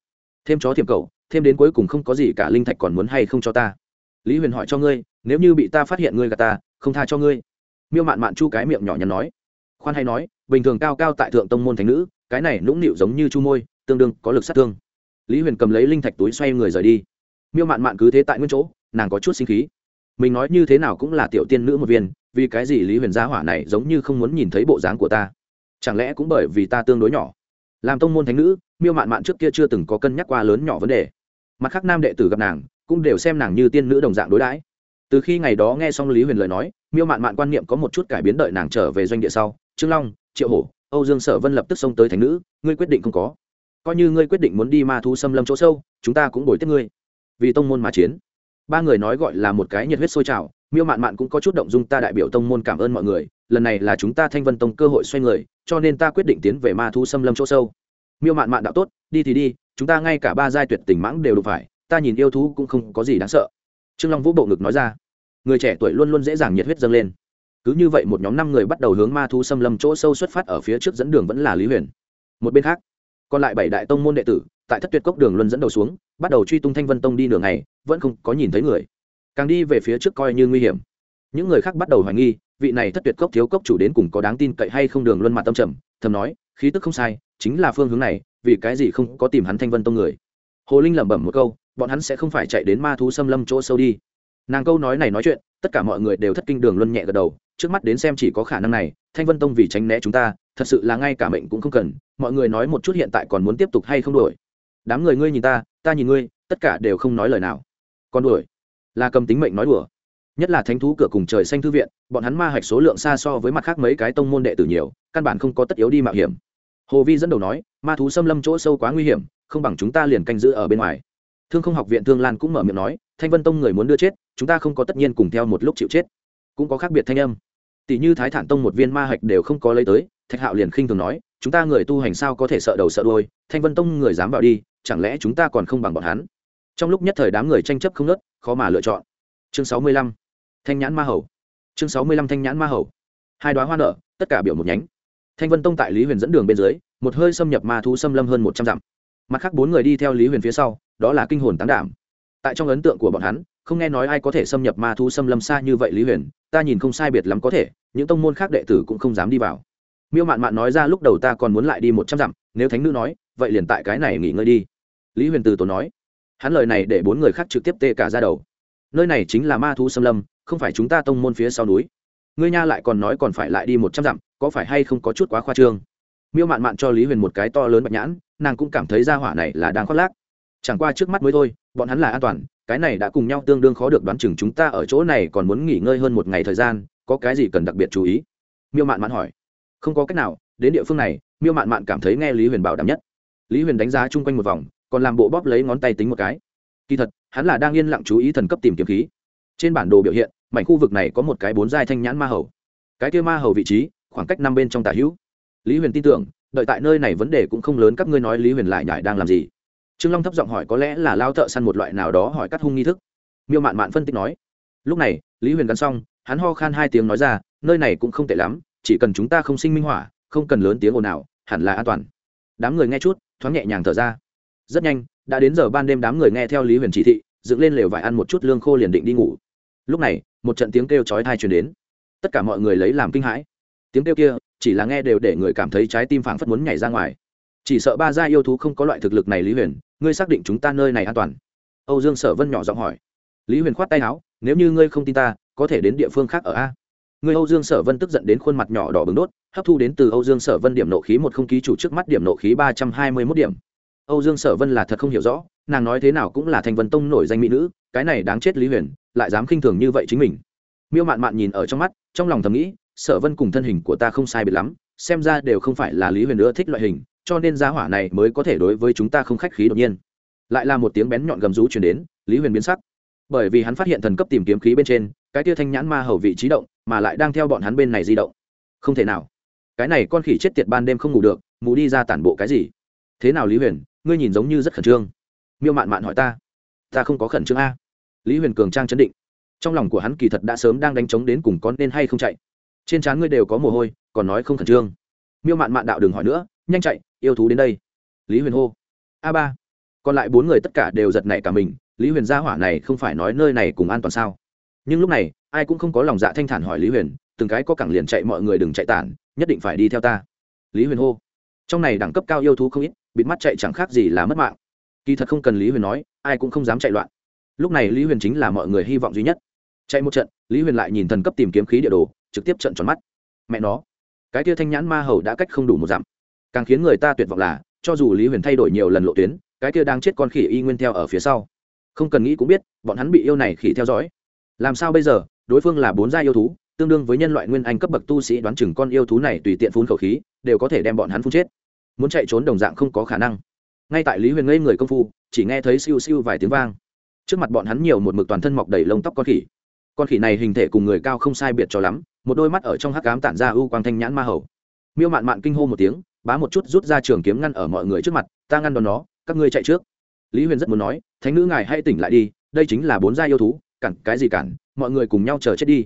thêm chó tiềm cậu, thêm đến cuối cùng không có gì cả linh thạch còn muốn hay không cho ta. Lý huyền hỏi cho ngươi nếu như bị ta phát hiện ngươi gà ta không tha cho ngươi. Miêu mạn mạn chu cái miệng nhỏ nhắn nói. Khoan hay nói bình thường cao cao tại thượng tông môn thánh nữ cái này nũng nịu giống như chu môi tương đương có lực sát thương. Lý huyền cầm lấy linh thạch túi xoay người rời đi. Miêu mạn mạn cứ thế tại nguyên chỗ nàng có chút sinh khí. Mình nói như thế nào cũng là tiểu tiên nữ một viên vì cái gì lý huyền gia hỏa này giống như không muốn nhìn thấy bộ dáng của ta? Chẳng lẽ cũng bởi vì ta tương đối nhỏ? Làm tông môn thánh nữ miêu mạn mạn trước kia chưa từng có cân nhắc qua lớn nhỏ vấn đề. Mặt khác nam đệ tử gặp nàng, cũng đều xem nàng như tiên nữ đồng dạng đối đãi. Từ khi ngày đó nghe xong lý huyền lời nói, miêu mạn mạn quan niệm có một chút cải biến đợi nàng trở về doanh địa sau, trương long, triệu hổ, âu dương sở vân lập tức xông tới thành nữ, ngươi quyết định không có. Coi như ngươi quyết định muốn đi ma thu xâm lâm chỗ sâu, chúng ta cũng bồi tiếp ngươi. Vì tông môn mà chiến. Ba người nói gọi là một cái nhiệt huyết sôi trào, miêu mạn mạn cũng có chút động dung ta đại biểu tông môn cảm ơn mọi người, lần này là chúng ta thanh vân tông cơ hội xoay người, cho nên ta quyết định tiến về ma thu xâm lâm chỗ sâu miêu mạn mạn đạo tốt, đi thì đi, chúng ta ngay cả ba giai tuyệt tình mãng đều đụng phải, ta nhìn yêu thú cũng không có gì đáng sợ. Trương long vũ bộ ngực nói ra. Người trẻ tuổi luôn luôn dễ dàng nhiệt huyết dâng lên. Cứ như vậy một nhóm năm người bắt đầu hướng ma thu xâm lâm chỗ sâu xuất phát ở phía trước dẫn đường vẫn là lý huyền. Một bên khác, còn lại bảy đại tông môn đệ tử, tại thất tuyệt cốc đường luân dẫn đầu xuống, bắt đầu truy tung thanh vân tông đi nửa ngày, vẫn không có nhìn thấy người. Càng đi về phía trước coi như nguy hiểm. Những người khác bắt đầu hoài nghi, vị này thất tuyệt cốc thiếu cốc chủ đến cùng có đáng tin cậy hay không đường luân mặt tâm trầm thầm nói, khí tức không sai, chính là phương hướng này, vì cái gì không có tìm hắn thanh vân tông người? Hồ linh lẩm bẩm một câu, bọn hắn sẽ không phải chạy đến ma thú xâm lâm chỗ sâu đi. Nàng câu nói này nói chuyện, tất cả mọi người đều thất kinh đường luân nhẹ gật đầu, trước mắt đến xem chỉ có khả năng này, thanh vân tông vì tránh né chúng ta, thật sự là ngay cả mệnh cũng không cần, mọi người nói một chút hiện tại còn muốn tiếp tục hay không đổi đám người ngươi nhìn ta ta nhìn ngươi, tất cả đều không nói lời nào. Còn đuổi? Là cầm tính mệnh nói đùa nhất là thánh thú cửa cùng trời xanh thư viện, bọn hắn ma hạch số lượng xa so với mặt khác mấy cái tông môn đệ tử nhiều, căn bản không có tất yếu đi mạo hiểm. Hồ vi dẫn đầu nói, ma thú xâm lâm chỗ sâu quá nguy hiểm, không bằng chúng ta liền canh giữ ở bên ngoài. Thương không học viện thương lan cũng mở miệng nói, thanh vân tông người muốn đưa chết, chúng ta không có tất nhiên cùng theo một lúc chịu chết. Cũng có khác biệt thanh âm. Tỷ như thái thản tông một viên ma hạch đều không có lấy tới, thạch hạo liền khinh thường nói, chúng ta người tu hành sao có thể sợ đầu sợ đôi thanh vân tông người dám vào đi, chẳng lẽ chúng ta còn không bằng bọn hắn? Trong lúc nhất thời đám người tranh chấp không nớt khó mà lựa chọn. Chương sáu mươi lăm thanh nhãn ma hầu. Chương sáu mươi lăm thanh nhãn ma hầu. Hai đoá hoa nở, tất cả biểu một nhánh. Thanh vân tông tại lý huyền dẫn đường bên dưới, một hơi xâm nhập ma thú xâm lâm hơn một trăm dặm. Mặt khác bốn người đi theo lý huyền phía sau, đó là kinh hồn tán đảm. Tại trong ấn tượng của bọn hắn, không nghe nói ai có thể xâm nhập ma thú xâm lâm xa như vậy lý huyền, ta nhìn không sai biệt lắm có thể, những tông môn khác đệ tử cũng không dám đi vào. Miêu mạn mạn nói ra lúc đầu ta còn muốn lại đi một trăm dặm, nếu thánh nữ nói, vậy liền tại cái này nghỉ ngơi đi. Lý huyền từ tổ nói, hắn lời này để bốn người khác trực tiếp tê cả ra đầu. Nơi này chính là ma thú xâm lâm không phải chúng ta tông môn phía sau núi. Ngươi nha lại còn nói còn phải lại đi một trăm dặm, có phải hay không có chút quá khoa trương? Miêu mạn mạn cho lý huyền một cái to lớn bạch nhãn, nàng cũng cảm thấy ra hỏa này là đang khoác lác. Chẳng qua trước mắt mới thôi, bọn hắn là an toàn, cái này đã cùng nhau tương đương khó được đoán chừng chúng ta ở chỗ này còn muốn nghỉ ngơi hơn một ngày thời gian, có cái gì cần đặc biệt chú ý? Miêu mạn mạn hỏi. Không có cách nào, đến địa phương này, miêu mạn mạn cảm thấy nghe lý huyền bảo đảm nhất. Lý huyền đánh giá chung quanh một vòng, còn làm bộ bóp lấy ngón tay tính một cái. Kỳ thật, hắn là đang yên lặng chú ý thần cấp tìm kiếm khí. Trên bản đồ biểu hiện mảnh khu vực này có một cái bốn giai thanh nhãn ma hầu. Cái kia ma hầu vị trí, khoảng cách năm bên trong tả hữu. Lý huyền tin tưởng, đợi tại nơi này vấn đề cũng không lớn các ngươi nói lý huyền lại nhải đang làm gì. Trương long thấp giọng hỏi có lẽ là lao thợ săn một loại nào đó hỏi cắt hung nghi thức. Miêu mạn mạn phân tích nói. Lúc này, lý huyền gắn xong, hắn ho khan hai tiếng nói ra, nơi này cũng không tệ lắm, chỉ cần chúng ta không sinh minh hỏa, không cần lớn tiếng ồn nào hẳn là an toàn. Đám người nghe chút, thoáng nhẹ nhàng thở ra. Rất nhanh, đã đến giờ ban đêm đám người nghe theo lý huyền chỉ thị, dựng lên lều vải ăn một chút lương khô liền định đi ngủ. Lúc này một trận tiếng kêu chói tai truyền đến. Tất cả mọi người lấy làm kinh hãi. Tiếng kêu kia, chỉ là nghe đều để người cảm thấy trái tim phảng phất muốn nhảy ra ngoài. Chỉ sợ ba gia yêu thú không có loại thực lực này lý huyền, ngươi xác định chúng ta nơi này an toàn? Âu dương sở vân nhỏ giọng hỏi. Lý huyền khoát tay áo, nếu như ngươi không tin ta, có thể đến địa phương khác ở a. Người âu dương sở vân tức giận đến khuôn mặt nhỏ đỏ bừng đốt, hấp thu đến từ âu dương sở vân điểm nộ khí một không khí chủ trước mắt điểm nộ khí ba trăm hai mươi mốt điểm âu dương sở vân là thật không hiểu rõ, nàng nói thế nào cũng là thành vân tông nổi danh mỹ nữ, cái này đáng chết lý huyền, lại dám khinh thường như vậy chính mình. Miêu mạn mạn nhìn ở trong mắt, trong lòng thầm nghĩ, sở vân cùng thân hình của ta không sai biệt lắm, xem ra đều không phải là lý huyền nữa thích loại hình, cho nên giá hỏa này mới có thể đối với chúng ta không khách khí đột nhiên. Lại là một tiếng bén nhọn gầm rú chuyển đến, lý huyền biến sắc. Bởi vì hắn phát hiện thần cấp tìm kiếm khí bên trên, cái tia thanh nhãn ma hầu vị trí động, mà lại đang theo bọn hắn bên này di động. Không thể nào. Cái này con khỉ chết tiệt ban đêm không ngủ được, mù đi ra tản bộ cái gì? Thế nào lý huyền ngươi nhìn giống như rất khẩn trương. Miêu mạn mạn hỏi ta. Ta không có khẩn trương a. Lý huyền cường trang chấn định. Trong lòng của hắn kỳ thật đã sớm đang đánh trống đến cùng con nên hay không chạy. Trên trán ngươi đều có mồ hôi, còn nói không khẩn trương. Miêu mạn mạn đạo đừng hỏi nữa, nhanh chạy, yêu thú đến đây. Lý huyền hô. A ba. Còn lại bốn người tất cả đều giật nảy cả mình, lý huyền gia hỏa này không phải nói nơi này cùng an toàn sao? Nhưng lúc này, ai cũng không có lòng dạ thanh thản hỏi lý huyền, từng cái có cẳng liền chạy, mọi người đừng chạy tản, nhất định phải đi theo ta. Lý huyền hô. Trong này đẳng cấp cao yêu thú không ít bịt mắt chạy chẳng khác gì là mất mạng. Kỳ thật không cần lý huyền nói, ai cũng không dám chạy loạn. Lúc này lý huyền chính là mọi người hy vọng duy nhất. Chạy một trận, lý huyền lại nhìn thần cấp tìm kiếm khí địa đồ, trực tiếp trận tròn mắt. Mẹ nó, cái tia thanh nhãn ma hầu đã cách không đủ một dặm. Càng khiến người ta tuyệt vọng là, cho dù lý huyền thay đổi nhiều lần lộ tuyến, cái kia đang chết con khỉ y nguyên theo ở phía sau. Không cần nghĩ cũng biết, bọn hắn bị yêu này khỉ theo dõi. Làm sao bây giờ, đối phương là bốn gia yêu thú, tương đương với nhân loại nguyên anh cấp bậc tu sĩ đoán chừng con yêu thú này tùy tiện phun khẩu khí, đều có thể đem bọn hắn phun chết muốn chạy trốn đồng dạng không có khả năng. Ngay tại lý huyền ngây người công phu, chỉ nghe thấy siêu siêu vài tiếng vang. Trước mặt bọn hắn nhiều một mực toàn thân mọc đầy lông tóc con khỉ. Con khỉ này hình thể cùng người cao không sai biệt cho lắm, một đôi mắt ở trong hắc cám tản ra ưu quang thanh nhãn ma hầu. Miêu mạn mạn kinh hô một tiếng, bá một chút rút ra trường kiếm ngăn ở mọi người trước mặt, ta ngăn đón nó, các ngươi chạy trước. Lý huyền rất muốn nói, thánh nữ ngài hãy tỉnh lại đi, đây chính là bốn gia yêu thú, cản, cái gì cản, mọi người cùng nhau chờ chết đi.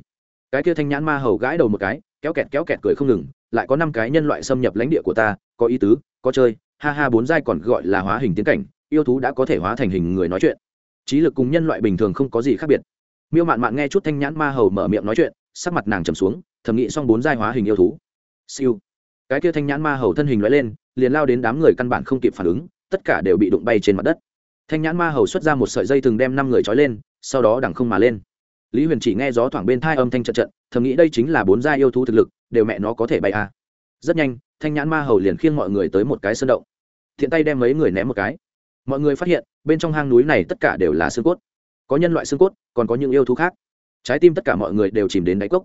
Cái kia thanh nhãn ma hầu gãi đầu một cái, kéo kẹt kéo kẹt cười không ngừng, lại có năm cái nhân loại xâm nhập lãnh địa của ta có ý tứ, có chơi, ha ha, bốn giai còn gọi là hóa hình tiến cảnh, yêu thú đã có thể hóa thành hình người nói chuyện. Trí lực cùng nhân loại bình thường không có gì khác biệt. Miêu mạn mạn nghe chút thanh nhãn ma hầu mở miệng nói chuyện, sắc mặt nàng trầm xuống, thầm nghĩ xong bốn giai hóa hình yêu thú. Siêu. Cái kia thanh nhãn ma hầu thân hình loại lên, liền lao đến đám người căn bản không kịp phản ứng, tất cả đều bị đụng bay trên mặt đất. Thanh nhãn ma hầu xuất ra một sợi dây từng đem năm người trói lên, sau đó đằng không mà lên. Lý huyền chỉ nghe gió thoảng bên thai âm thanh trận trận, thầm nghĩ đây chính là bốn gia yêu thú thực lực, đều mẹ nó có thể bay à rất nhanh thanh nhãn ma hầu liền khiêng mọi người tới một cái sơn động. Thiện tay đem mấy người ném một cái. Mọi người phát hiện bên trong hang núi này tất cả đều là xương cốt. Có nhân loại xương cốt còn có những yêu thú khác. Trái tim tất cả mọi người đều chìm đến đáy cốc.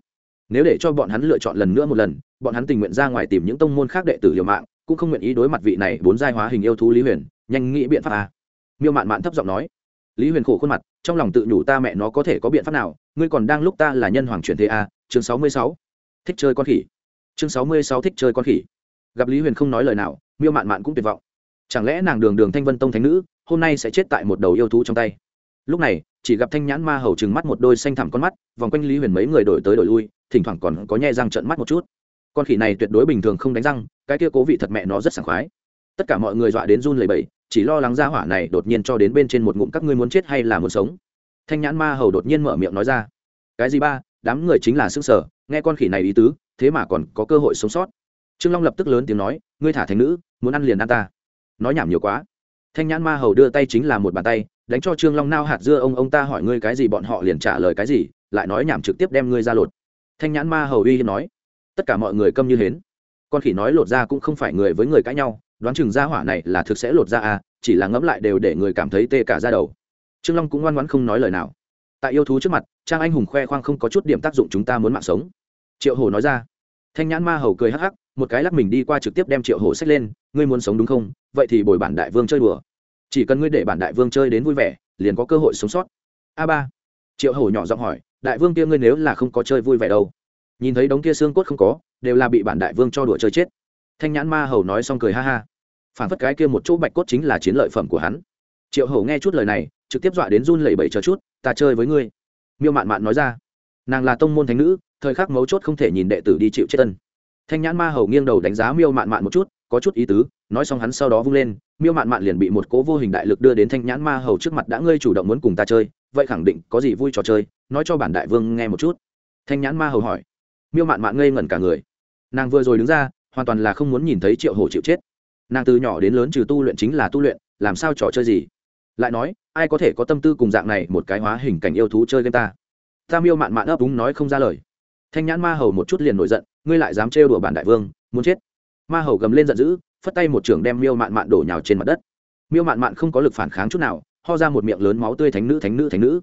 Nếu để cho bọn hắn lựa chọn lần nữa một lần bọn hắn tình nguyện ra ngoài tìm những tông môn khác đệ tử liều mạng cũng không nguyện ý đối mặt vị này bốn giai hóa hình yêu thú lý huyền nhanh nghĩ biện pháp à. miêu mạn mạn thấp giọng nói. Lý huyền khổ khuôn mặt trong lòng tự nhủ ta mẹ nó có thể có biện pháp nào ngươi còn đang lúc ta là nhân hoàng chuyển thế à, chương sáu mươi sáu. Thích chơi con khỉ chương sáu mươi sáu thích chơi con khỉ. Gặp lý huyền không nói lời nào, miêu mạn mạn cũng tuyệt vọng. Chẳng lẽ nàng đường đường thanh vân tông thánh nữ, hôm nay sẽ chết tại một đầu yêu thú trong tay? Lúc này, chỉ gặp thanh nhãn ma hầu trừng mắt một đôi xanh thẳm con mắt, vòng quanh lý huyền mấy người đổi tới đổi lui, thỉnh thoảng còn có nhẹ răng trận mắt một chút. Con khỉ này tuyệt đối bình thường không đánh răng, cái kia cố vị thật mẹ nó rất sảng khoái. Tất cả mọi người dọa đến run lầy bẫy chỉ lo lắng ra hỏa này đột nhiên cho đến bên trên một ngụm các ngươi muốn chết hay là muốn sống. Thanh nhãn ma hầu đột nhiên mở miệng nói ra, cái gì ba, đám người chính là sức sở, nghe con khỉ này ý tứ thế mà còn có cơ hội sống sót. Trương long lập tức lớn tiếng nói, ngươi thả thành nữ, muốn ăn liền ăn ta. Nói nhảm nhiều quá. Thanh nhãn ma hầu đưa tay chính là một bàn tay, đánh cho trương long nao hạt dưa, ông ông ta hỏi ngươi cái gì, bọn họ liền trả lời cái gì, lại nói nhảm trực tiếp đem ngươi ra lột. Thanh nhãn ma hầu uy nói, tất cả mọi người câm như hến. Con khỉ nói lột ra cũng không phải người với người cãi nhau, đoán chừng ra hỏa này là thực sẽ lột ra à chỉ là ngẫm lại đều để người cảm thấy tê cả ra đầu. Trương long cũng ngoan ngoãn không nói lời nào. Tại yêu thú trước mặt, trang anh hùng khoe khoang không có chút điểm tác dụng chúng ta muốn mạng sống triệu hồ nói ra. Thanh nhãn ma hầu cười hắc hắc, một cái lắc mình đi qua trực tiếp đem triệu hồ xách lên, ngươi muốn sống đúng không? Vậy thì bồi bản đại vương chơi đùa. Chỉ cần ngươi để bản đại vương chơi đến vui vẻ, liền có cơ hội sống sót. A ba. Triệu hổ nhỏ giọng hỏi, đại vương kia ngươi nếu là không có chơi vui vẻ đâu? Nhìn thấy đống kia xương cốt không có, đều là bị bản đại vương cho đùa chơi chết. Thanh nhãn ma hầu nói xong cười ha ha. Phản phất cái kia một chỗ bạch cốt chính là chiến lợi phẩm của hắn. Triệu hổ nghe chút lời này, trực tiếp dọa đến run lẩy bẩy chờ chút, ta chơi với ngươi. Miêu mạn mạn nói ra, nàng là tông môn thánh nữ thời khắc mấu chốt không thể nhìn đệ tử đi chịu chết tân thanh nhãn ma hầu nghiêng đầu đánh giá miêu mạn mạn một chút, có chút ý tứ, nói xong hắn sau đó vung lên, miêu mạn mạn liền bị một cố vô hình đại lực đưa đến thanh nhãn ma hầu trước mặt, đã ngươi chủ động muốn cùng ta chơi, vậy khẳng định có gì vui trò chơi, nói cho bản đại vương nghe một chút. Thanh nhãn ma hầu hỏi. Miêu mạn mạn ngây ngẩn cả người. Nàng vừa rồi đứng ra, hoàn toàn là không muốn nhìn thấy triệu hổ chịu chết. Nàng từ nhỏ đến lớn trừ tu luyện chính là tu luyện, làm sao trò chơi gì? Lại nói, ai có thể có tâm tư cùng dạng này một cái hóa hình cảnh yêu thú chơi game ta? Ta miêu mạn mạn ấp úng nói không ra lời thanh nhãn ma hầu một chút liền nổi giận, ngươi lại dám trêu đùa bản đại vương, muốn chết. Ma hầu gầm lên giận dữ, phất tay một trưởng đem miêu mạn mạn đổ nhào trên mặt đất. Miêu mạn mạn không có lực phản kháng chút nào, ho ra một miệng lớn máu tươi thánh nữ thánh nữ thánh nữ.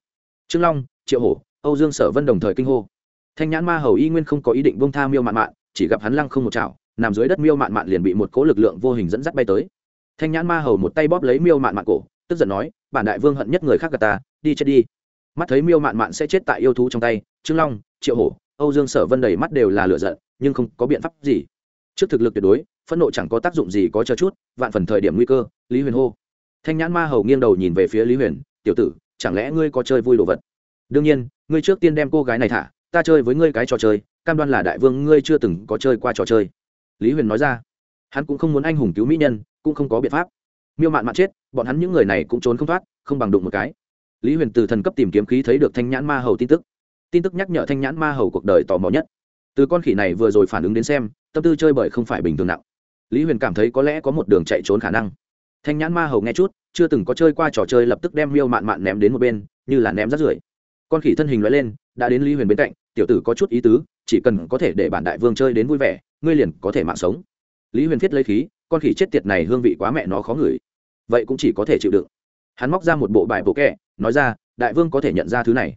Trương long, triệu hổ, âu dương sở vân đồng thời kinh hô. Thanh nhãn ma hầu y nguyên không có ý định bông tha miêu mạn mạn, chỉ gặp hắn lăng không một chảo, nằm dưới đất miêu mạn mạn liền bị một cố lực lượng vô hình dẫn dắt bay tới. Thanh nhãn ma hầu một tay bóp lấy miêu mạn mạn cổ, tức giận nói, bản đại vương hận nhất người khác gà ta, đi chết đi. Mắt thấy miêu mạn mạn sẽ chết tại yêu thú trong tay, trương long, triệu hổ âu dương sở vân đầy mắt đều là lửa giận, nhưng không có biện pháp gì. Trước thực lực tuyệt đối, phẫn nộ chẳng có tác dụng gì có chờ chút, vạn phần thời điểm nguy cơ, lý huyền hô. Thanh nhãn ma hầu nghiêng đầu nhìn về phía lý huyền, tiểu tử, chẳng lẽ ngươi có chơi vui đồ vật? Đương nhiên, ngươi trước tiên đem cô gái này thả, ta chơi với ngươi cái trò chơi, cam đoan là đại vương ngươi chưa từng có chơi qua trò chơi. Lý huyền nói ra. Hắn cũng không muốn anh hùng cứu mỹ nhân, cũng không có biện pháp. Miêu mạn mạn chết, bọn hắn những người này cũng trốn không thoát, không bằng đụng một cái. Lý huyền từ thần cấp tìm kiếm khí thấy được thanh nhãn ma hầu tin tức tin tức nhắc nhở thanh nhãn ma hầu cuộc đời tò mò nhất. Từ con khỉ này vừa rồi phản ứng đến xem, tâm tư chơi bởi không phải bình thường nặng. Lý huyền cảm thấy có lẽ có một đường chạy trốn khả năng. Thanh nhãn ma hầu nghe chút, chưa từng có chơi qua trò chơi lập tức đem miêu mạn mạn ném đến một bên, như là ném rắt rưởi. Con khỉ thân hình loại lên, đã đến lý huyền bên cạnh, tiểu tử có chút ý tứ, chỉ cần có thể để bản đại vương chơi đến vui vẻ, ngươi liền có thể mạng sống. Lý huyền thiết lấy khí, con khỉ chết tiệt này hương vị quá mẹ nó khó ngửi. Vậy cũng chỉ có thể chịu đựng. Hắn móc ra một bộ bài bộ kẹ, nói ra, đại vương có thể nhận ra thứ này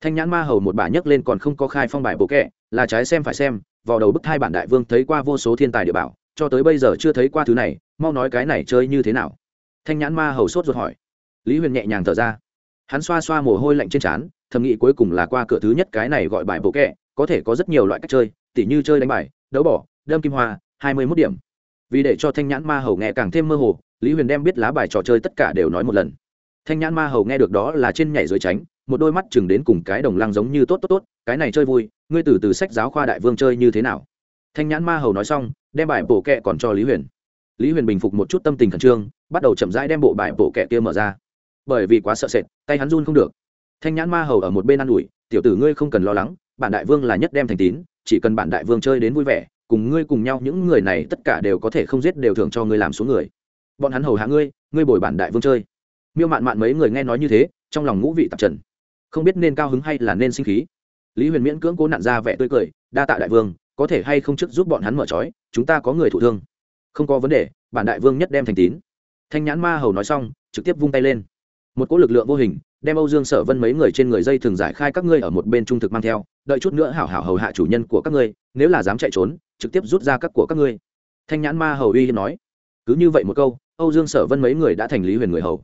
thanh nhãn ma hầu một bà nhấc lên còn không có khai phong bài bộ kệ, là trái xem phải xem, vào đầu bức hai bản đại vương thấy qua vô số thiên tài địa bảo, cho tới bây giờ chưa thấy qua thứ này, mau nói cái này chơi như thế nào? Thanh nhãn ma hầu sốt ruột hỏi. Lý huyền nhẹ nhàng thở ra. Hắn xoa xoa mồ hôi lạnh trên trán, thầm nghĩ cuối cùng là qua cửa thứ nhất cái này gọi bài bộ kệ, có thể có rất nhiều loại cách chơi, tỉ như chơi đánh bài, đấu bỏ, đâm kim hoa, hai mươi mốt điểm. Vì để cho thanh nhãn ma hầu nghe càng thêm mơ hồ, lý huyền đem biết lá bài trò chơi tất cả đều nói một lần thanh nhãn ma hầu nghe được đó là trên nhảy dưới tránh, một đôi mắt chừng đến cùng cái đồng lăng giống như tốt tốt tốt, cái này chơi vui, ngươi từ từ sách giáo khoa đại vương chơi như thế nào? Thanh nhãn ma hầu nói xong, đem bài bổ kẹ còn cho lý huyền. Lý huyền bình phục một chút tâm tình khẩn trương, bắt đầu chậm rãi đem bộ bài bổ kẹ kia mở ra. Bởi vì quá sợ sệt, tay hắn run không được. Thanh nhãn ma hầu ở một bên ă n ủi, tiểu tử ngươi không cần lo lắng bản đại vương là nhất đem thành tín, chỉ cần bản đại vương chơi đến vui vẻ, cùng ngươi cùng nhau những người này tất cả đều có thể không giết đều thường cho ngươi làm xuống người. Bọn hắn hầu hạ ngươi ngươi bồi bản đại vương chơi miêu mạn mạn mấy người nghe nói như thế, trong lòng ngũ vị tạp trần. Không biết nên cao hứng hay là nên sinh khí. Lý huyền miễn cưỡng cố nặn ra vẻ tươi cười, đa tạ đại vương, có thể hay không trước giúp bọn hắn mở trói, chúng ta có người thụ thương. Không có vấn đề, bản đại vương nhất đem thành tín. Thanh nhãn ma hầu nói xong, trực tiếp vung tay lên. Một cỗ lực lượng vô hình, đem âu dương sở vân mấy người trên người dây thường giải khai các ngươi ở một bên trung thực mang theo, đợi chút nữa hảo hảo hầu hạ chủ nhân của các ngươi, nếu là dám chạy trốn, trực tiếp rút ra các của các ngươi. Thanh nhãn ma hầu uy hiên nói. Cứ như vậy một câu, âu dương sở vân mấy người đã thành lý huyền người hầu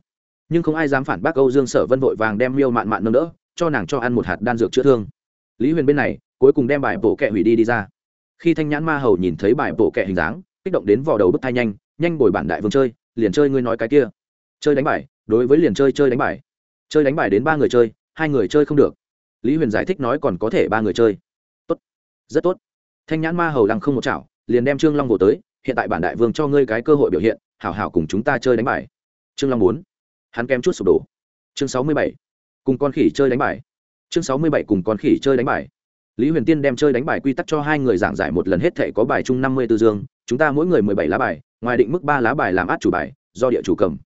nhưng không ai dám phản bác âu dương sở vân vội vàng đem miêu mạn mạn nâng đỡ, cho nàng cho ăn một hạt đan dược chữa thương. Lý huyền bên này, cuối cùng đem bài bổ kẹ hủy đi đi ra. Khi thanh nhãn ma hầu nhìn thấy bài bổ kẹ hình dáng, kích động đến vò đầu bức thai nhanh nhanh bồi bản đại vương chơi, liền chơi ngươi nói cái kia. Chơi đánh bài, đối với liền chơi chơi đánh bài. Chơi đánh bài đến ba người chơi, hai người chơi không được. Lý huyền giải thích nói còn có thể ba người chơi. Tốt. Rất tốt. Thanh nhãn ma hầu lăng không một chảo, liền đem trương long gọi tới, hiện tại bản đại vương cho ngươi cái cơ hội biểu hiện, hảo hảo cùng chúng ta chơi đánh bài. Trương long muốn hắn kém chút sụp đổ. Chương sáu mươi bảy. Cùng con khỉ chơi đánh bài. Chương sáu mươi bảy cùng con khỉ chơi đánh bài. Lý huyền tiên đem chơi đánh bài quy tắc cho hai người giảng giải một lần hết thể có bài chung năm mươi tư dương. Chúng ta mỗi người mười bảy lá bài, ngoài định mức ba lá bài làm át chủ bài, do địa chủ cầm.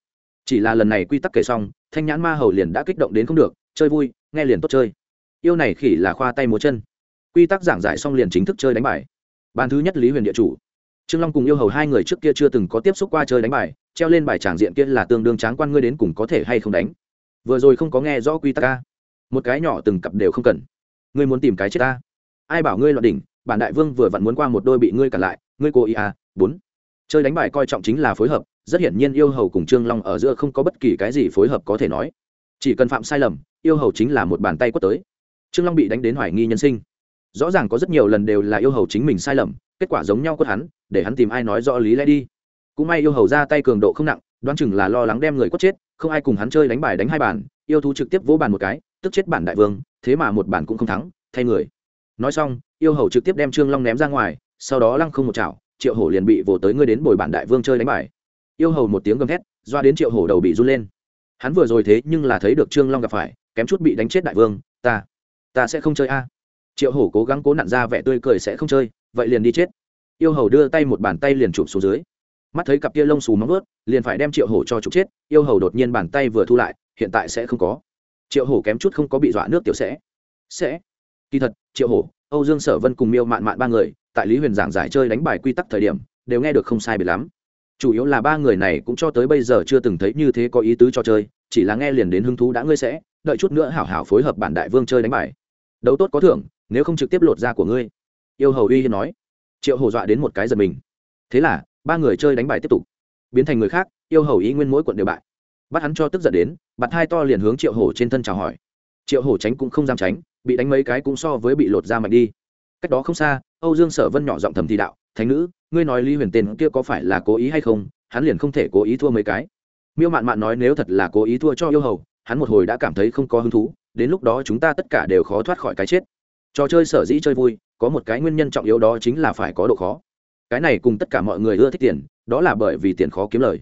Chỉ là lần này quy tắc kể xong, thanh nhãn ma hầu liền đã kích động đến không được, chơi vui, nghe liền tốt chơi. Yêu này khỉ là khoa tay múa chân. Quy tắc giảng giải xong liền chính thức chơi đánh bài. Bàn thứ nhất lý huyền địa chủ trương long cùng yêu hầu hai người trước kia chưa từng có tiếp xúc qua chơi đánh bài, treo lên bài tràng diện kia là tương đương tráng quan ngươi đến cùng có thể hay không đánh. Vừa rồi không có nghe rõ quy tắc ca một cái nhỏ từng cặp đều không cần. Ngươi muốn tìm cái chết ta. Ai bảo ngươi loạn đỉnh, bản đại vương vừa vặn muốn qua một đôi bị ngươi cản lại, ngươi cố ý à bốn. Chơi đánh bài coi trọng chính là phối hợp, rất hiển nhiên yêu hầu cùng trương long ở giữa không có bất kỳ cái gì phối hợp có thể nói. Chỉ cần phạm sai lầm, yêu hầu chính là một bàn tay quất tới. Trương long bị đánh đến hoài nghi nhân sinh. Rõ ràng có rất nhiều lần đều là yêu hầu chính mình sai lầm kết quả giống nhau quất hắn, để hắn tìm ai nói rõ lý lẽ đi. Cũng may yêu hầu ra tay cường độ không nặng, đoán chừng là lo lắng đem người quất chết, không ai cùng hắn chơi đánh bài đánh hai bàn, yêu thú trực tiếp vỗ bàn một cái, tức chết bản đại vương, thế mà một bản cũng không thắng, thay người. Nói xong, yêu hầu trực tiếp đem trương long ném ra ngoài, sau đó lăng không một chảo, triệu hổ liền bị vồ tới ngươi đến bồi bản đại vương chơi đánh bài. Yêu hầu một tiếng gầm thét, doa đến triệu hổ đầu bị run lên. Hắn vừa rồi thế nhưng là thấy được trương long gặp phải, kém chút bị đánh chết đại vương, ta ta sẽ không chơi a. Triệu hổ cố gắng cố nặn ra vẻ tươi cười sẽ không chơi vậy liền đi chết. Yêu hầu đưa tay một bàn tay liền chụp xuống dưới. Mắt thấy cặp kia lông xù móng vớt liền phải đem triệu hổ cho chụp chết, yêu hầu đột nhiên bàn tay vừa thu lại, hiện tại sẽ không có. Triệu hổ kém chút không có bị dọa nước tiểu sẽ. Sẽ. Kỳ thật, triệu hổ, âu dương sở vân cùng miêu mạn mạn ba người, tại lý huyền giảng giải chơi đánh bài quy tắc thời điểm, đều nghe được không sai biệt lắm. Chủ yếu là ba người này cũng cho tới bây giờ chưa từng thấy như thế có ý tứ cho chơi, chỉ là nghe liền đến hứng thú đã ngươi sẽ, đợi chút nữa hảo hảo phối hợp bản đại vương chơi đánh bài. Đấu tốt có thưởng, nếu không trực tiếp lột ra của ngươi yêu hầu uy hiên nói. Triệu Hồ dọa đến một cái giật mình. Thế là, ba người chơi đánh bài tiếp tục. Biến thành người khác, yêu hầu ý nguyên mỗi quận đều bại. Bắt hắn cho tức giận đến, bạt hai to liền hướng triệu hổ trên thân chào hỏi. Triệu hổ tránh cũng không dám tránh, bị đánh mấy cái cũng so với bị lột ra mạnh đi. Cách đó không xa, âu dương sở vân nhỏ giọng thầm thì đạo, thánh nữ, ngươi nói lý huyền tên kia có phải là cố ý hay không? Hắn liền không thể cố ý thua mấy cái. Miêu mạn mạn nói, nếu thật là cố ý thua cho yêu hầu, hắn một hồi đã cảm thấy không có hứng thú, đến lúc đó chúng ta tất cả đều khó thoát khỏi cái chết. Trò chơi sở dĩ chơi vui có một cái nguyên nhân trọng yếu đó chính là phải có độ khó. Cái này cùng tất cả mọi người ưa thích tiền, đó là bởi vì tiền khó kiếm lời.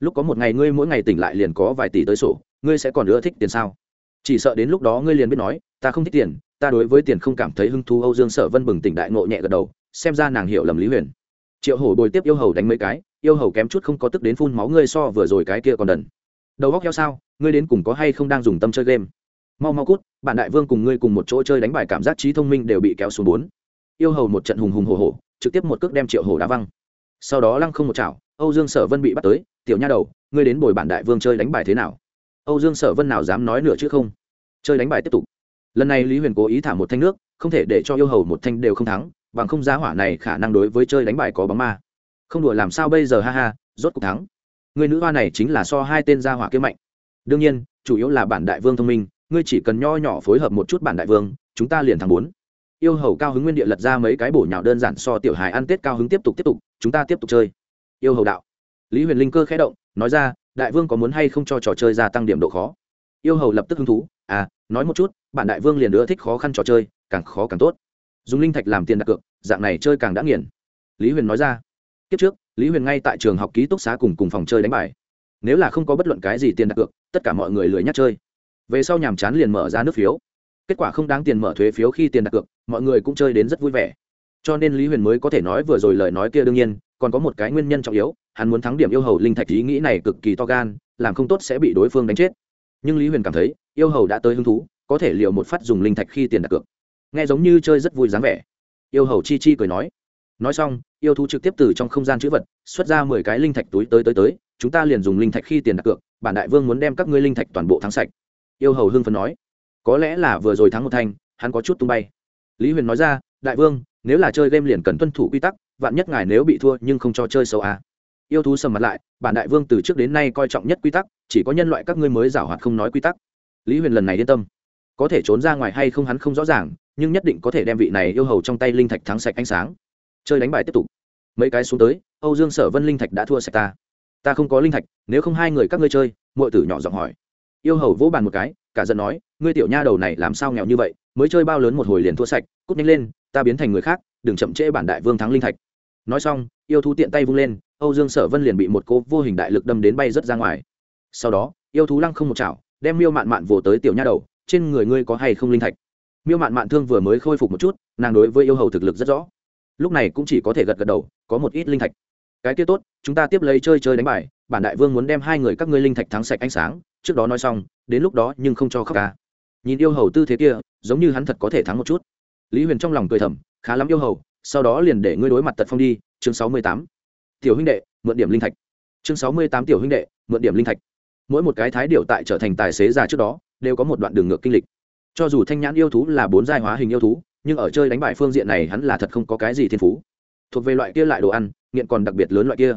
Lúc có một ngày ngươi mỗi ngày tỉnh lại liền có vài tỷ tới sổ, ngươi sẽ còn ưa thích tiền sao? Chỉ sợ đến lúc đó ngươi liền biết nói, ta không thích tiền, ta đối với tiền không cảm thấy hứng thú. Âu dương sở vân bừng tỉnh đại ngộ nhẹ gật đầu, xem ra nàng hiểu lầm lý huyền. Triệu hổ bồi tiếp yêu hầu đánh mấy cái, yêu hầu kém chút không có tức đến phun máu ngươi so vừa rồi cái kia còn đần. Đầu góc heo sao, ngươi đến cùng có hay không đang dùng tâm chơi game? Mau mau cút, bạn đại vương cùng ngươi cùng một chỗ chơi đánh bài cảm giác trí thông minh đều bị kéo xuống bốn yêu hầu một trận hùng hùng hồ hồ trực tiếp một cước đem triệu hổ đá văng. Sau đó lăng không một chảo, âu dương sở vân bị bắt tới, tiểu nha đầu, ngươi đến bồi bản đại vương chơi đánh bài thế nào? Âu dương sở vân nào dám nói nửa chứ không. Chơi đánh bài tiếp tục. Lần này lý huyền cố ý thả một thanh nước, không thể để cho yêu hầu một thanh đều không thắng, bằng không giá hỏa này khả năng đối với chơi đánh bài có bóng ma. Không đùa làm sao bây giờ, ha ha, rốt cuộc thắng. Người nữ hoa này chính là so hai tên gia hỏa kia mạnh. Đương nhiên, chủ yếu là bản đại vương thông minh, ngươi chỉ cần nho nhỏ phối hợp một chút bản đại vương, chúng ta liền thắng bốn yêu hầu cao hứng nguyên địa lật ra mấy cái bổ nhào đơn giản so tiểu hài ăn tết cao hứng tiếp tục tiếp tục, chúng ta tiếp tục chơi. Yêu hầu đạo. Lý huyền linh cơ khẽ động, nói ra, đại vương có muốn hay không cho trò chơi gia tăng điểm độ khó? Yêu hầu lập tức hứng thú à nói một chút, bạn đại vương liền nữa thích khó khăn trò chơi, càng khó càng tốt. Dùng linh thạch làm tiền đặt cược, dạng này chơi càng đã nghiền. Lý huyền nói ra, kiếp trước, lý huyền ngay tại trường học ký túc xá cùng cùng phòng chơi đánh bài. Nếu là không có bất luận cái gì tiền đặt cược, tất cả mọi người lười nhắc chơi. Về sau nhàm chán liền mở ra nước phiếu kết quả không đáng tiền mở thuế phiếu khi tiền đặt cược, mọi người cũng chơi đến rất vui vẻ. Cho nên lý huyền mới có thể nói vừa rồi lời nói kia đương nhiên, còn có một cái nguyên nhân trọng yếu, hắn muốn thắng điểm yêu hầu linh thạch, ý nghĩ này cực kỳ to gan, làm không tốt sẽ bị đối phương đánh chết. Nhưng lý huyền cảm thấy, yêu hầu đã tới hứng thú, có thể liệu một phát dùng linh thạch khi tiền đặt cược. Nghe giống như chơi rất vui dáng vẻ. Yêu hầu chi chi cười nói. Nói xong, yêu thú trực tiếp từ trong không gian chữ vật, xuất ra mười cái linh thạch túi tới tới tới, chúng ta liền dùng linh thạch khi tiền đặt cược, bản đại vương muốn đem các ngươi linh thạch toàn bộ thắng sạch. Yêu hầu hưng phấn nói có lẽ là vừa rồi thắng một thanh, hắn có chút tung bay. Lý huyền nói ra, đại vương, nếu là chơi game liền cần tuân thủ quy tắc, vạn nhất ngài nếu bị thua nhưng không cho chơi sâu à. yêu thú sầm mặt lại, bản đại vương từ trước đến nay coi trọng nhất quy tắc, chỉ có nhân loại các ngươi mới giảo hoạt không nói quy tắc. Lý huyền lần này yên tâm. Có thể trốn ra ngoài hay không hắn không rõ ràng, nhưng nhất định có thể đem vị này yêu hầu trong tay linh thạch thắng sạch ánh sáng. Chơi đánh bài tiếp tục. Mấy cái xuống tới, âu dương sở vân linh thạch đã thua sạch ta. Ta không có linh thạch, nếu không hai người các ngươi chơi mọi tử nhỏ giọng hỏi. Yêu hầu vỗ bàn một cái, cả giận nói ngươi tiểu nha đầu này làm sao nghèo như vậy, mới chơi bao lớn một hồi liền thua sạch, cút nhanh lên, ta biến thành người khác, đừng chậm trễ bản đại vương thắng linh thạch. Nói xong, yêu thú tiện tay vung lên, âu dương sở vân liền bị một cô vô hình đại lực đâm đến bay rớt ra ngoài. Sau đó, yêu thú lăng không một chảo, đem miêu mạn mạn vồ tới tiểu nha đầu, trên người ngươi có hay không linh thạch? Miêu mạn mạn thương vừa mới khôi phục một chút, nàng đối với yêu hầu thực lực rất rõ. Lúc này cũng chỉ có thể gật gật đầu, có một ít linh thạch. Cái kia tốt, chúng ta tiếp lấy chơi chơi đánh bài, bản đại vương muốn đem hai người các ngươi linh thạch thắng sạch ánh sáng, trước đó nói xong, đến lúc đó nhưng không cho khóc ca nhìn yêu hầu tư thế kia, giống như hắn thật có thể thắng một chút. Lý huyền trong lòng cười thầm, khá lắm yêu hầu, sau đó liền để ngươi đối mặt tật phong đi, chương sáu mươi tám. Tiểu huynh đệ, mượn điểm linh thạch. Chương sáu mươi tám tiểu huynh đệ, mượn điểm linh thạch. Mỗi một cái thái điệu tại trở thành tài xế già trước đó, đều có một đoạn đường ngược kinh lịch. Cho dù thanh nhãn yêu thú là bốn giai hóa hình yêu thú, nhưng ở chơi đánh bài phương diện này hắn là thật không có cái gì thiên phú. Thuộc về loại kia lại đồ ăn, nghiện còn đặc biệt lớn loại kia.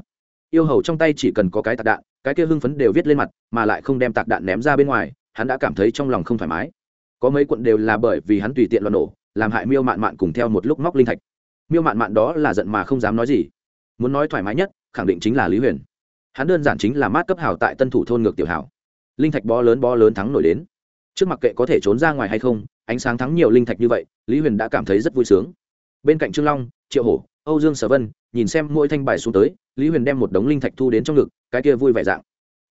Yêu hầu trong tay chỉ cần có cái tạc đạn, cái kia hưng phấn đều viết lên mặt, mà lại không đem tạc đạn ném ra bên ngoài, hắn đã cảm thấy trong lòng không thoải mái có mấy quận đều là bởi vì hắn tùy tiện loạn nổ, làm hại miêu mạn mạn cùng theo một lúc móc linh thạch. Miêu mạn mạn đó là giận mà không dám nói gì. Muốn nói thoải mái nhất, khẳng định chính là lý huyền. Hắn đơn giản chính là mát cấp hào tại tân thủ thôn ngược tiểu hào. Linh thạch bó lớn bó lớn thắng nổi đến. Trước mặc kệ có thể trốn ra ngoài hay không, ánh sáng thắng nhiều linh thạch như vậy, lý huyền đã cảm thấy rất vui sướng. Bên cạnh trương long, triệu hổ, âu dương sở vân, nhìn xem mỗi thanh bài xuống tới, lý huyền đem một đống linh thạch thu đến trong ngực, cái kia vui vẻ dạng.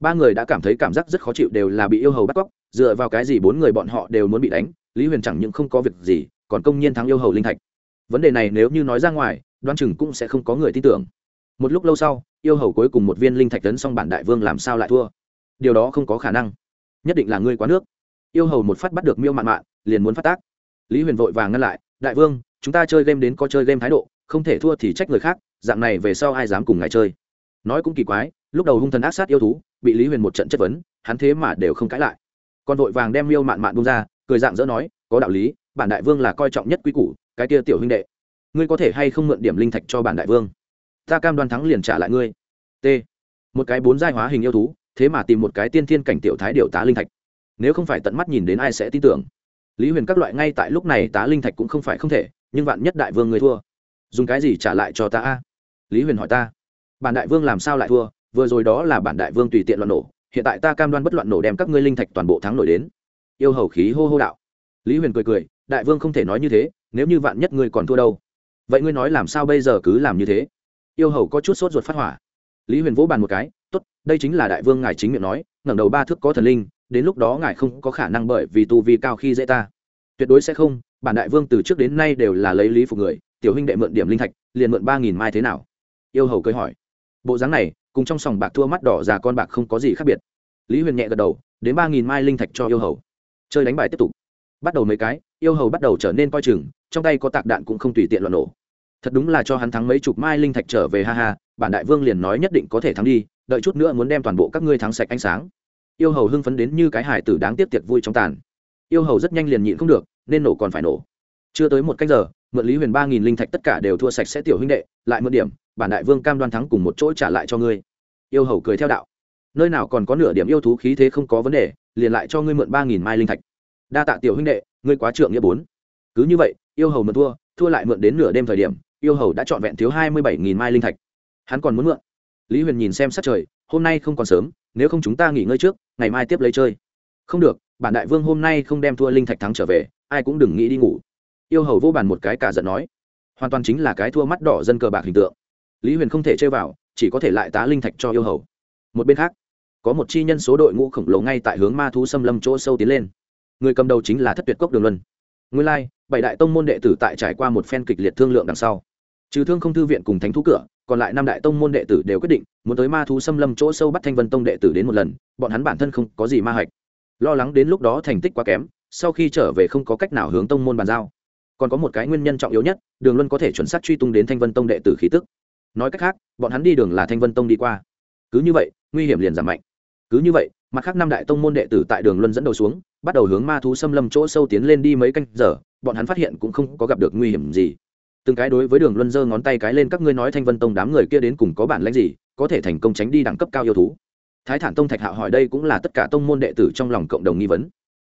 Ba người đã cảm thấy cảm giác rất khó chịu đều là bị yêu hầu bắt cóc dựa vào cái gì bốn người bọn họ đều muốn bị đánh, lý huyền chẳng những không có việc gì, còn công nhiên thắng yêu hầu linh thạch. Vấn đề này nếu như nói ra ngoài đoan chừng cũng sẽ không có người tin tưởng. Một lúc lâu sau, yêu hầu cuối cùng một viên linh thạch tấn xong bản đại vương làm sao lại thua? Điều đó không có khả năng. Nhất định là ngươi quá nước. Yêu hầu một phát bắt được miêu mạn mạn, liền muốn phát tác. Lý huyền vội vàng ngăn lại, đại vương, chúng ta chơi game đến có chơi game thái độ, không thể thua thì trách người khác, dạng này về sau ai dám cùng ngài chơi? Nói cũng kỳ quái, lúc đầu hung thần ác sát yêu thú, bị lý huyền một trận chất vấn, hắn thế mà đều không cãi lại còn vội vàng đem miêu mạn mạn bung ra, cười dạng dỡ nói, có đạo lý, bản đại vương là coi trọng nhất quý củ, cái kia tiểu huynh đệ, ngươi có thể hay không mượn điểm linh thạch cho bản đại vương? Ta cam đoan thắng liền trả lại ngươi. T. Một cái bốn giai hóa hình yêu thú, thế mà tìm một cái tiên thiên cảnh tiểu thái điều tá linh thạch. Nếu không phải tận mắt nhìn đến ai sẽ tin tưởng. Lý huyền các loại ngay tại lúc này tá linh thạch cũng không phải không thể, nhưng vạn nhất đại vương người thua, dùng cái gì trả lại cho ta a? Lý huyền hỏi ta. Bản đại vương làm sao lại thua? Vừa rồi đó là bản đại vương tùy tiện loạn nổ hiện tại ta cam đoan bất loạn nổ đem các ngươi linh thạch toàn bộ thắng nổi đến. Yêu hầu khí hô hô đạo. Lý huyền cười cười, đại vương không thể nói như thế, nếu như vạn nhất ngươi còn thua đâu? Vậy ngươi nói làm sao bây giờ cứ làm như thế? Yêu hầu có chút sốt ruột phát hỏa. Lý huyền vỗ bàn một cái, tốt, đây chính là đại vương ngài chính miệng nói, ngẩng đầu ba thước có thần linh, đến lúc đó ngài không có khả năng bởi vì tu vi cao khi dễ ta. Tuyệt đối sẽ không, bản đại vương từ trước đến nay đều là lấy lý phục người, tiểu huynh đệ mượn điểm linh thạch, liền mượn ba nghìn mai thế nào? Yêu hầu cười hỏi. Bộ dáng này cùng trong sòng bạc thua mắt đỏ già con bạc không có gì khác biệt. Lý huyền nhẹ gật đầu, đến ba nghìn mai linh thạch cho yêu hầu. Chơi đánh bài tiếp tục. Bắt đầu mấy cái, yêu hầu bắt đầu trở nên coi chừng, trong tay có tạc đạn cũng không tùy tiện loạn nổ. Thật đúng là cho hắn thắng mấy chục mai linh thạch trở về, ha ha, bản đại vương liền nói nhất định có thể thắng đi, đợi chút nữa muốn đem toàn bộ các ngươi thắng sạch ánh sáng. Yêu hầu hưng phấn đến như cái hải tử đáng tiếc tiệc vui trong tàn. Yêu hầu rất nhanh liền nhịn không được, nên nổ còn phải nổ. Chưa tới một cách giờ mượn lý huyền ba nghìn linh thạch tất cả đều thua sạch sẽ tiểu huynh đệ, lại mượn điểm, bản đại vương cam đoan thắng cùng một chỗ trả lại cho ngươi. Yêu hầu cười theo đạo. Nơi nào còn có nửa điểm yêu thú khí thế không có vấn đề, liền lại cho ngươi mượn ba nghìn mai linh thạch. Đa tạ tiểu huynh đệ, ngươi quá trượng nghĩa bốn. Cứ như vậy, yêu hầu mượn thua thua lại mượn đến nửa đêm thời điểm, yêu hầu đã trọn vẹn thiếu hai mươi bảy nghìn mai linh thạch. Hắn còn muốn mượn. Lý huyền nhìn xem sát trời, hôm nay không còn sớm, nếu không chúng ta nghỉ ngơi trước, ngày mai tiếp lấy chơi. Không được, bản đại vương hôm nay không đem thua linh thạch thắng trở về, ai cũng đừng nghĩ đi ngủ yêu hầu vô bàn một cái cả giận nói, hoàn toàn chính là cái thua mắt đỏ dân cờ bạc hình tượng. Lý huyền không thể chơi vào, chỉ có thể lại tá linh thạch cho yêu hầu. Một bên khác, có một chi nhân số đội ngũ khổng lồ ngay tại hướng ma thú xâm lâm chỗ sâu tiến lên. Người cầm đầu chính là thất tuyệt cốc đường luân. Nguyên lai, bảy đại tông môn đệ tử tại trải qua một phen kịch liệt thương lượng đằng sau. Trừ thương không thư viện cùng thánh thú cửa, còn lại năm đại tông môn đệ tử đều quyết định, muốn tới ma thú xâm lâm chỗ sâu bắt thanh vân tông đệ tử đến một lần, bọn hắn bản thân không có gì ma hạch. Lo lắng đến lúc đó thành tích quá kém, sau khi trở về không có cách nào hướng tông môn bàn giao còn có một cái nguyên nhân trọng yếu nhất, đường luân có thể chuẩn xác truy tung đến thanh vân tông đệ tử khí tức. Nói cách khác, bọn hắn đi đường là thanh vân tông đi qua. Cứ như vậy, nguy hiểm liền giảm mạnh. Cứ như vậy, mặt khác năm đại tông môn đệ tử tại đường luân dẫn đầu xuống, bắt đầu hướng ma thú xâm lâm chỗ sâu tiến lên đi mấy canh giờ, bọn hắn phát hiện cũng không có gặp được nguy hiểm gì. Từng cái đối với đường luân giơ ngón tay cái lên các ngươi nói thanh vân tông đám người kia đến cùng có bản lãnh gì, có thể thành công tránh đi đẳng cấp cao yêu thú. Thái thản tông thạch hạo hỏi đây cũng là tất cả tông môn đệ tử trong lòng cộng đồng nghi vấn.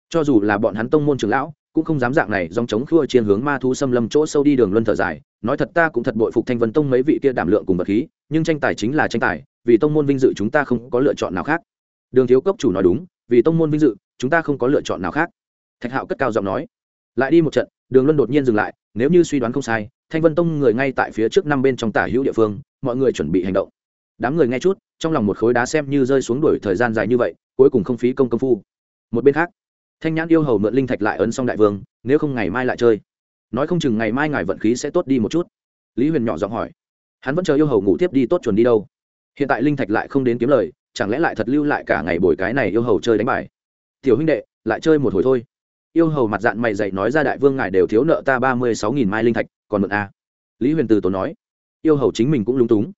Cho dù là bọn hắn tông môn trưởng lão cũng không dám dạng này dòng chống khua chiên hướng ma thú xâm lâm chỗ sâu đi đường luân thở dài, nói thật ta cũng thật bội phục thanh vân tông mấy vị kia đảm lượng cùng vật khí, nhưng tranh tài chính là tranh tài, vì tông môn vinh dự chúng ta không có lựa chọn nào khác. Đường thiếu cốc chủ nói đúng, vì tông môn vinh dự, chúng ta không có lựa chọn nào khác. Thạch hạo cất cao giọng nói. Lại đi một trận, đường luân đột nhiên dừng lại, nếu như suy đoán không sai, thanh vân tông người ngay tại phía trước năm bên trong tả hữu địa phương, mọi người chuẩn bị hành động. Đám người nghe chút, trong lòng một khối đá xem như rơi xuống đuổi thời gian dài như vậy, cuối cùng không phí công công phu. Một bên khác thanh nhãn yêu hầu mượn linh thạch lại ấn xong đại vương, nếu không ngày mai lại chơi. Nói không chừng ngày mai ngài vận khí sẽ tốt đi một chút. Lý huyền nhỏ giọng hỏi. Hắn vẫn chờ yêu hầu ngủ tiếp đi tốt chuẩn đi đâu. Hiện tại linh thạch lại không đến kiếm lời, chẳng lẽ lại thật lưu lại cả ngày buổi cái này yêu hầu chơi đánh bài? Tiểu huynh đệ, lại chơi một hồi thôi. Yêu hầu mặt dạng mày dậy nói ra đại vương ngài đều thiếu nợ ta ba mươi sáu nghìn mai linh thạch, còn mượn a lý huyền từ tốn nói. Yêu hầu chính mình cũng lúng túng.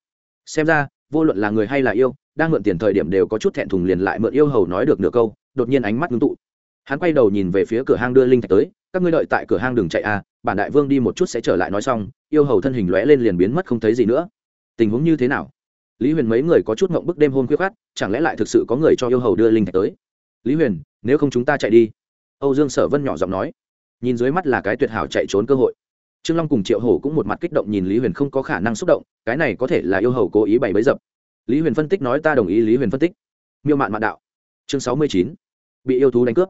Xem ra, vô luận là người hay là yêu, đang mượn tiền thời điểm đều có chút thẹn thùng liền lại mượn yêu hầu nói được nửa câu, đột nhiên ánh mắt ngưng tụ hắn quay đầu nhìn về phía cửa hang đưa linh thạch tới, các ngươi đợi tại cửa hang đừng chạy a bản đại vương đi một chút sẽ trở lại nói xong, yêu hầu thân hình lóe lên liền biến mất không thấy gì nữa. Tình huống như thế nào? Lý huyền mấy người có chút ngộng bức đêm hôm khuya khát chẳng lẽ lại thực sự có người cho yêu hầu đưa linh thạch tới? Lý huyền, nếu không chúng ta chạy đi. Âu dương sở vân nhỏ giọng nói. Nhìn dưới mắt là cái tuyệt hảo chạy trốn cơ hội. Trương long cùng triệu hổ cũng một mặt kích động nhìn lý huyền không có khả năng xúc động, cái này có thể là yêu hầu cố ý bày bấy dập. Lý huyền phân tích nói ta đồng ý lý huyền phân tích. Miêu mạn mạn đạo, chương sáu mươi chín. Bị yêu thú đánh cướp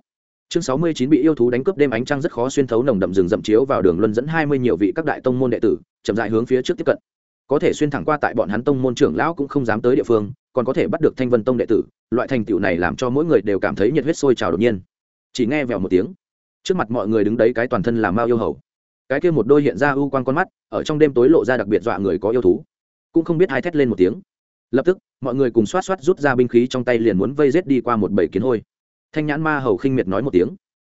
chương sáu mươi chín bị yêu thú đánh cướp đêm ánh trăng rất khó xuyên thấu nồng đậm rừng rậm chiếu vào đường luân dẫn hai mươi nhiều vị các đại tông môn đệ tử, chậm dại hướng phía trước tiếp cận. Có thể xuyên thẳng qua tại bọn hắn tông môn trưởng lão cũng không dám tới địa phương, còn có thể bắt được thanh vân tông đệ tử, loại thành tựu này làm cho mỗi người đều cảm thấy nhiệt huyết sôi trào đột nhiên. Chỉ nghe vèo một tiếng, trước mặt mọi người đứng đấy cái toàn thân là mao yêu hầu. Cái kia một đôi hiện ra u quan con mắt, ở trong đêm tối lộ ra đặc biệt dọa người có yêu thú. Cũng không biết hai thét lên một tiếng. Lập tức, mọi người cùng xoát xoát rút ra binh khí trong tay liền muốn vây rết đi qua một bầy kiến hôi thanh nhãn ma hầu khinh miệt nói một tiếng.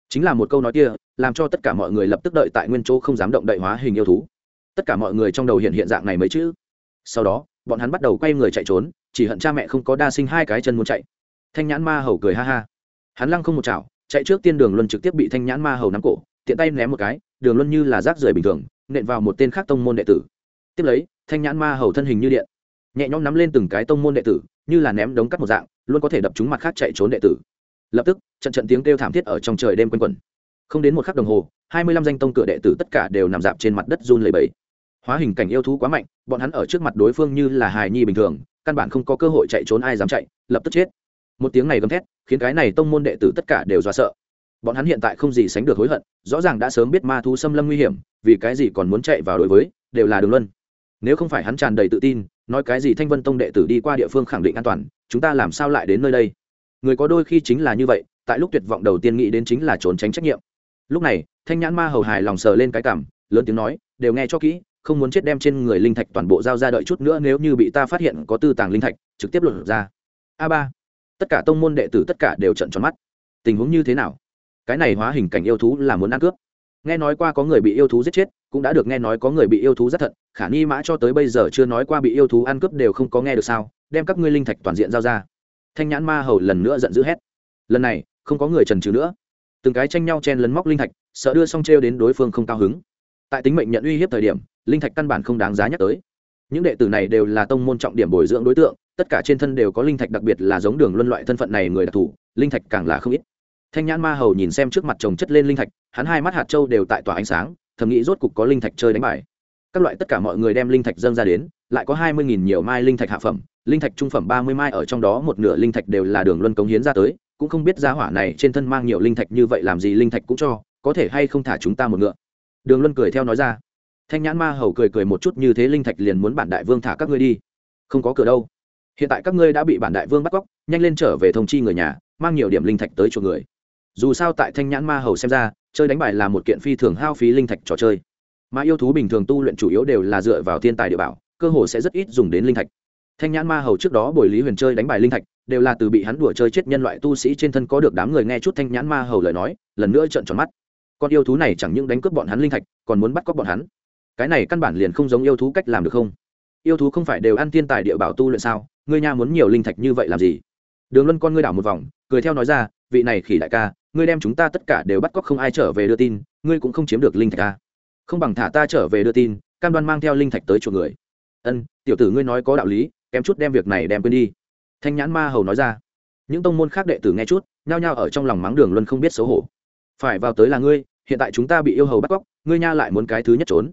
Chính là một câu nói kia, làm cho tất cả mọi người lập tức đợi tại nguyên chỗ không dám động đậy hóa hình yêu thú. Tất cả mọi người trong đầu hiện hiện dạng này mấy chữ. Sau đó, bọn hắn bắt đầu quay người chạy trốn, chỉ hận cha mẹ không có đa sinh hai cái chân muốn chạy. Thanh nhãn ma hầu cười ha ha. Hắn lăng không một chảo, chạy trước tiên đường luân trực tiếp bị thanh nhãn ma hầu nắm cổ, tiện tay ném một cái, đường luân như là rác rưởi bình thường, nện vào một tên khác tông môn đệ tử. Tiếp lấy, thanh nhãn ma hầu thân hình như điện, nhẹ nhõm nắm lên từng cái tông môn đệ tử, như là ném đống cắt một dạng, luôn có thể đập chúng mặt khác chạy trốn đệ tử lập tức, trận trận tiếng kêu thảm thiết ở trong trời đêm quanh quẩn. Không đến một khắc đồng hồ, hai mươi lăm danh tông cửa đệ tử tất cả đều nằm dạp trên mặt đất run lầy bẫy hóa hình cảnh yêu thú quá mạnh, bọn hắn ở trước mặt đối phương như là hài nhi bình thường, căn bản không có cơ hội chạy trốn ai dám chạy, lập tức chết. Một tiếng này gầm thét, khiến cái này tông môn đệ tử tất cả đều do sợ. Bọn hắn hiện tại không gì sánh được hối hận, rõ ràng đã sớm biết ma thú xâm lâm nguy hiểm, vì cái gì còn muốn chạy vào đối với, đều là đường luân. Nếu không phải hắn tràn đầy tự tin, nói cái gì thanh vân tông đệ tử đi qua địa phương khẳng định an toàn, chúng ta làm sao lại đến nơi đây? Người có đôi khi chính là như vậy, tại lúc tuyệt vọng đầu tiên nghĩ đến chính là trốn tránh trách nhiệm. Lúc này, thanh nhãn ma hầu hài lòng sờ lên cái cảm lớn tiếng nói, đều nghe cho kỹ, không muốn chết đem trên người linh thạch toàn bộ giao ra đợi chút nữa nếu như bị ta phát hiện có tư tàng linh thạch, trực tiếp lột ra. A ba, tất cả tông môn đệ tử tất cả đều trận tròn mắt. Tình huống như thế nào? Cái này hóa hình cảnh yêu thú là muốn ăn cướp. Nghe nói qua có người bị yêu thú giết chết, cũng đã được nghe nói có người bị yêu thú rất thận khả nghi mã cho tới bây giờ chưa nói qua bị yêu thú ăn cướp đều không có nghe được sao? Đem các ngươi linh thạch toàn diện giao ra thanh nhãn ma hầu lần nữa giận dữ hét. Lần này, không có người trần trừ nữa. Từng cái tranh nhau chen lấn móc linh thạch, sợ đưa xong t đến đối phương không cao hứng. Tại tính mệnh nhận uy hiếp thời điểm, linh thạch căn bản không đáng giá nhắc tới. Những đệ tử này đều là tông môn trọng điểm bồi dưỡng đối tượng, tất cả trên thân đều có linh thạch đặc biệt là giống đường luân loại thân phận này người đặc thù, linh thạch càng là không ít. Thanh nhãn ma hầu nhìn xem trước mặt chồng chất lên linh thạch, hắn hai mắt hạt châu đều tại tỏa ánh sáng, thầm nghĩ rốt cục có linh thạch chơi đánh bài các loại tất cả mọi người đem linh thạch dâng ra đến, lại có hai mươi nghìn nhiều mai linh thạch hạ phẩm linh thạch trung phẩm ba mươi mai ở trong đó một nửa linh thạch đều là đường luân cống hiến ra tới, cũng không biết giá hỏa này trên thân mang nhiều linh thạch như vậy làm gì linh thạch cũng cho, có thể hay không thả chúng ta một ngựa. Đường luân cười theo nói ra. Thanh nhãn ma hầu cười cười một chút như thế linh thạch liền muốn bản đại vương thả các ngươi đi. Không có cửa đâu. Hiện tại các ngươi đã bị bản đại vương bắt cóc, nhanh lên trở về thông chi người nhà, mang nhiều điểm linh thạch tới chỗ người. Dù sao tại thanh nhãn ma hầu xem ra, chơi đánh bài là một kiện phi thường hao phí linh thạch trò chơi. Mà yêu thú bình thường tu luyện chủ yếu đều là dựa vào thiên tài địa bảo, cơ hồ sẽ rất ít dùng đến linh thạch thanh nhãn ma hầu trước đó bồi lý huyền chơi đánh bài linh thạch, đều là từ bị hắn đùa chơi chết nhân loại tu sĩ trên thân có được đám người nghe chút thanh nhãn ma hầu lời nói, lần nữa trợn tròn mắt. Con yêu thú này chẳng những đánh cướp bọn hắn linh thạch, còn muốn bắt cóc bọn hắn. Cái này căn bản liền không giống yêu thú cách làm được không? Yêu thú không phải đều ăn thiên tài địa bảo tu luyện sao? Ngươi nha muốn nhiều linh thạch như vậy làm gì? Đường luân con ngươi đảo một vòng, cười theo nói ra, vị này khỉ đại ca, ngươi đem chúng ta tất cả đều bắt cóc không ai trở về đưa tin, ngươi cũng không chiếm được linh thạch ca không bằng thả ta trở về đưa tin, cam đoan mang theo linh thạch tới chuộc người. Ân, tiểu tử ngươi nói có đạo lý kém chút đem việc này đem quên đi. Thanh nhãn ma hầu nói ra. Những tông môn khác đệ tử nghe chút, nhao nhao ở trong lòng mắng đường luân không biết xấu hổ. Phải vào tới là ngươi, hiện tại chúng ta bị yêu hầu bắt cóc, ngươi nha lại muốn cái thứ nhất trốn.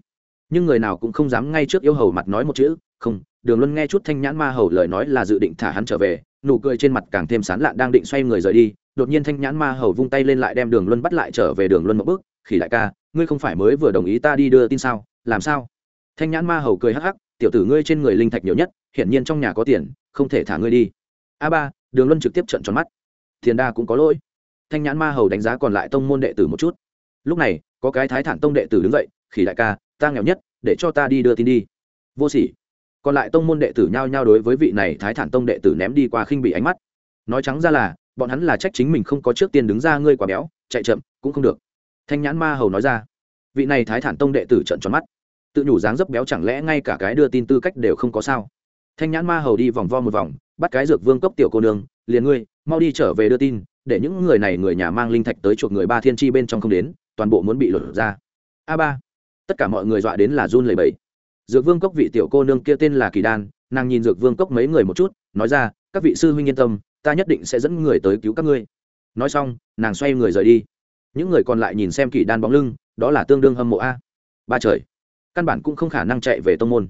Nhưng người nào cũng không dám ngay trước yêu hầu mặt nói một chữ, không, đường luân nghe chút thanh nhãn ma hầu lời nói là dự định thả hắn trở về, nụ cười trên mặt càng thêm sán lạn đang định xoay người rời đi, đột nhiên thanh nhãn ma hầu vung tay lên lại đem đường luân bắt lại trở về đường luân một bước, khỉ đại ca, ngươi không phải mới vừa đồng ý ta đi đưa tin sao? Làm sao? Thanh nhãn ma hầu cười hắc hắc tiểu tử ngươi trên người linh thạch nhiều nhất, hiển nhiên trong nhà có tiền, không thể thả ngươi đi. A ba, đường luân trực tiếp trận tròn mắt. Thiền đa cũng có lỗi. Thanh nhãn ma hầu đánh giá còn lại tông môn đệ tử một chút. Lúc này, có cái thái thản tông đệ tử đứng dậy, khỉ đại ca, ta nghèo nhất, để cho ta đi đưa tin đi. Vô sỉ. Còn lại tông môn đệ tử nhao nhao đối với vị này thái thản tông đệ tử ném đi qua khinh bị ánh mắt. Nói trắng ra là, bọn hắn là trách chính mình không có trước tiên đứng ra ngươi quả béo, chạy chậm, cũng không được. Thanh nhãn ma hầu nói ra. Vị này thái thản tông đệ tử trận tròn mắt tự nhủ dáng dấp béo chẳng lẽ ngay cả cái đưa tin tư cách đều không có sao? Thanh nhãn ma hầu đi vòng vo một vòng, bắt cái dược vương cốc tiểu cô nương, liền ngươi, mau đi trở về đưa tin, để những người này người nhà mang linh thạch tới chuộc người ba thiên tri bên trong không đến, toàn bộ muốn bị lột ra. A ba, tất cả mọi người dọa đến là run lầy bẫy dược vương cốc vị tiểu cô nương kia tên là kỳ đan, nàng nhìn dược vương cốc mấy người một chút, nói ra, các vị sư huynh yên tâm, ta nhất định sẽ dẫn người tới cứu các ngươi. Nói xong, nàng xoay người rời đi. Những người còn lại nhìn xem kỳ đan bóng lưng, đó là tương đương hâm mộ a. Ba trời căn bản cũng không khả năng chạy về tông môn.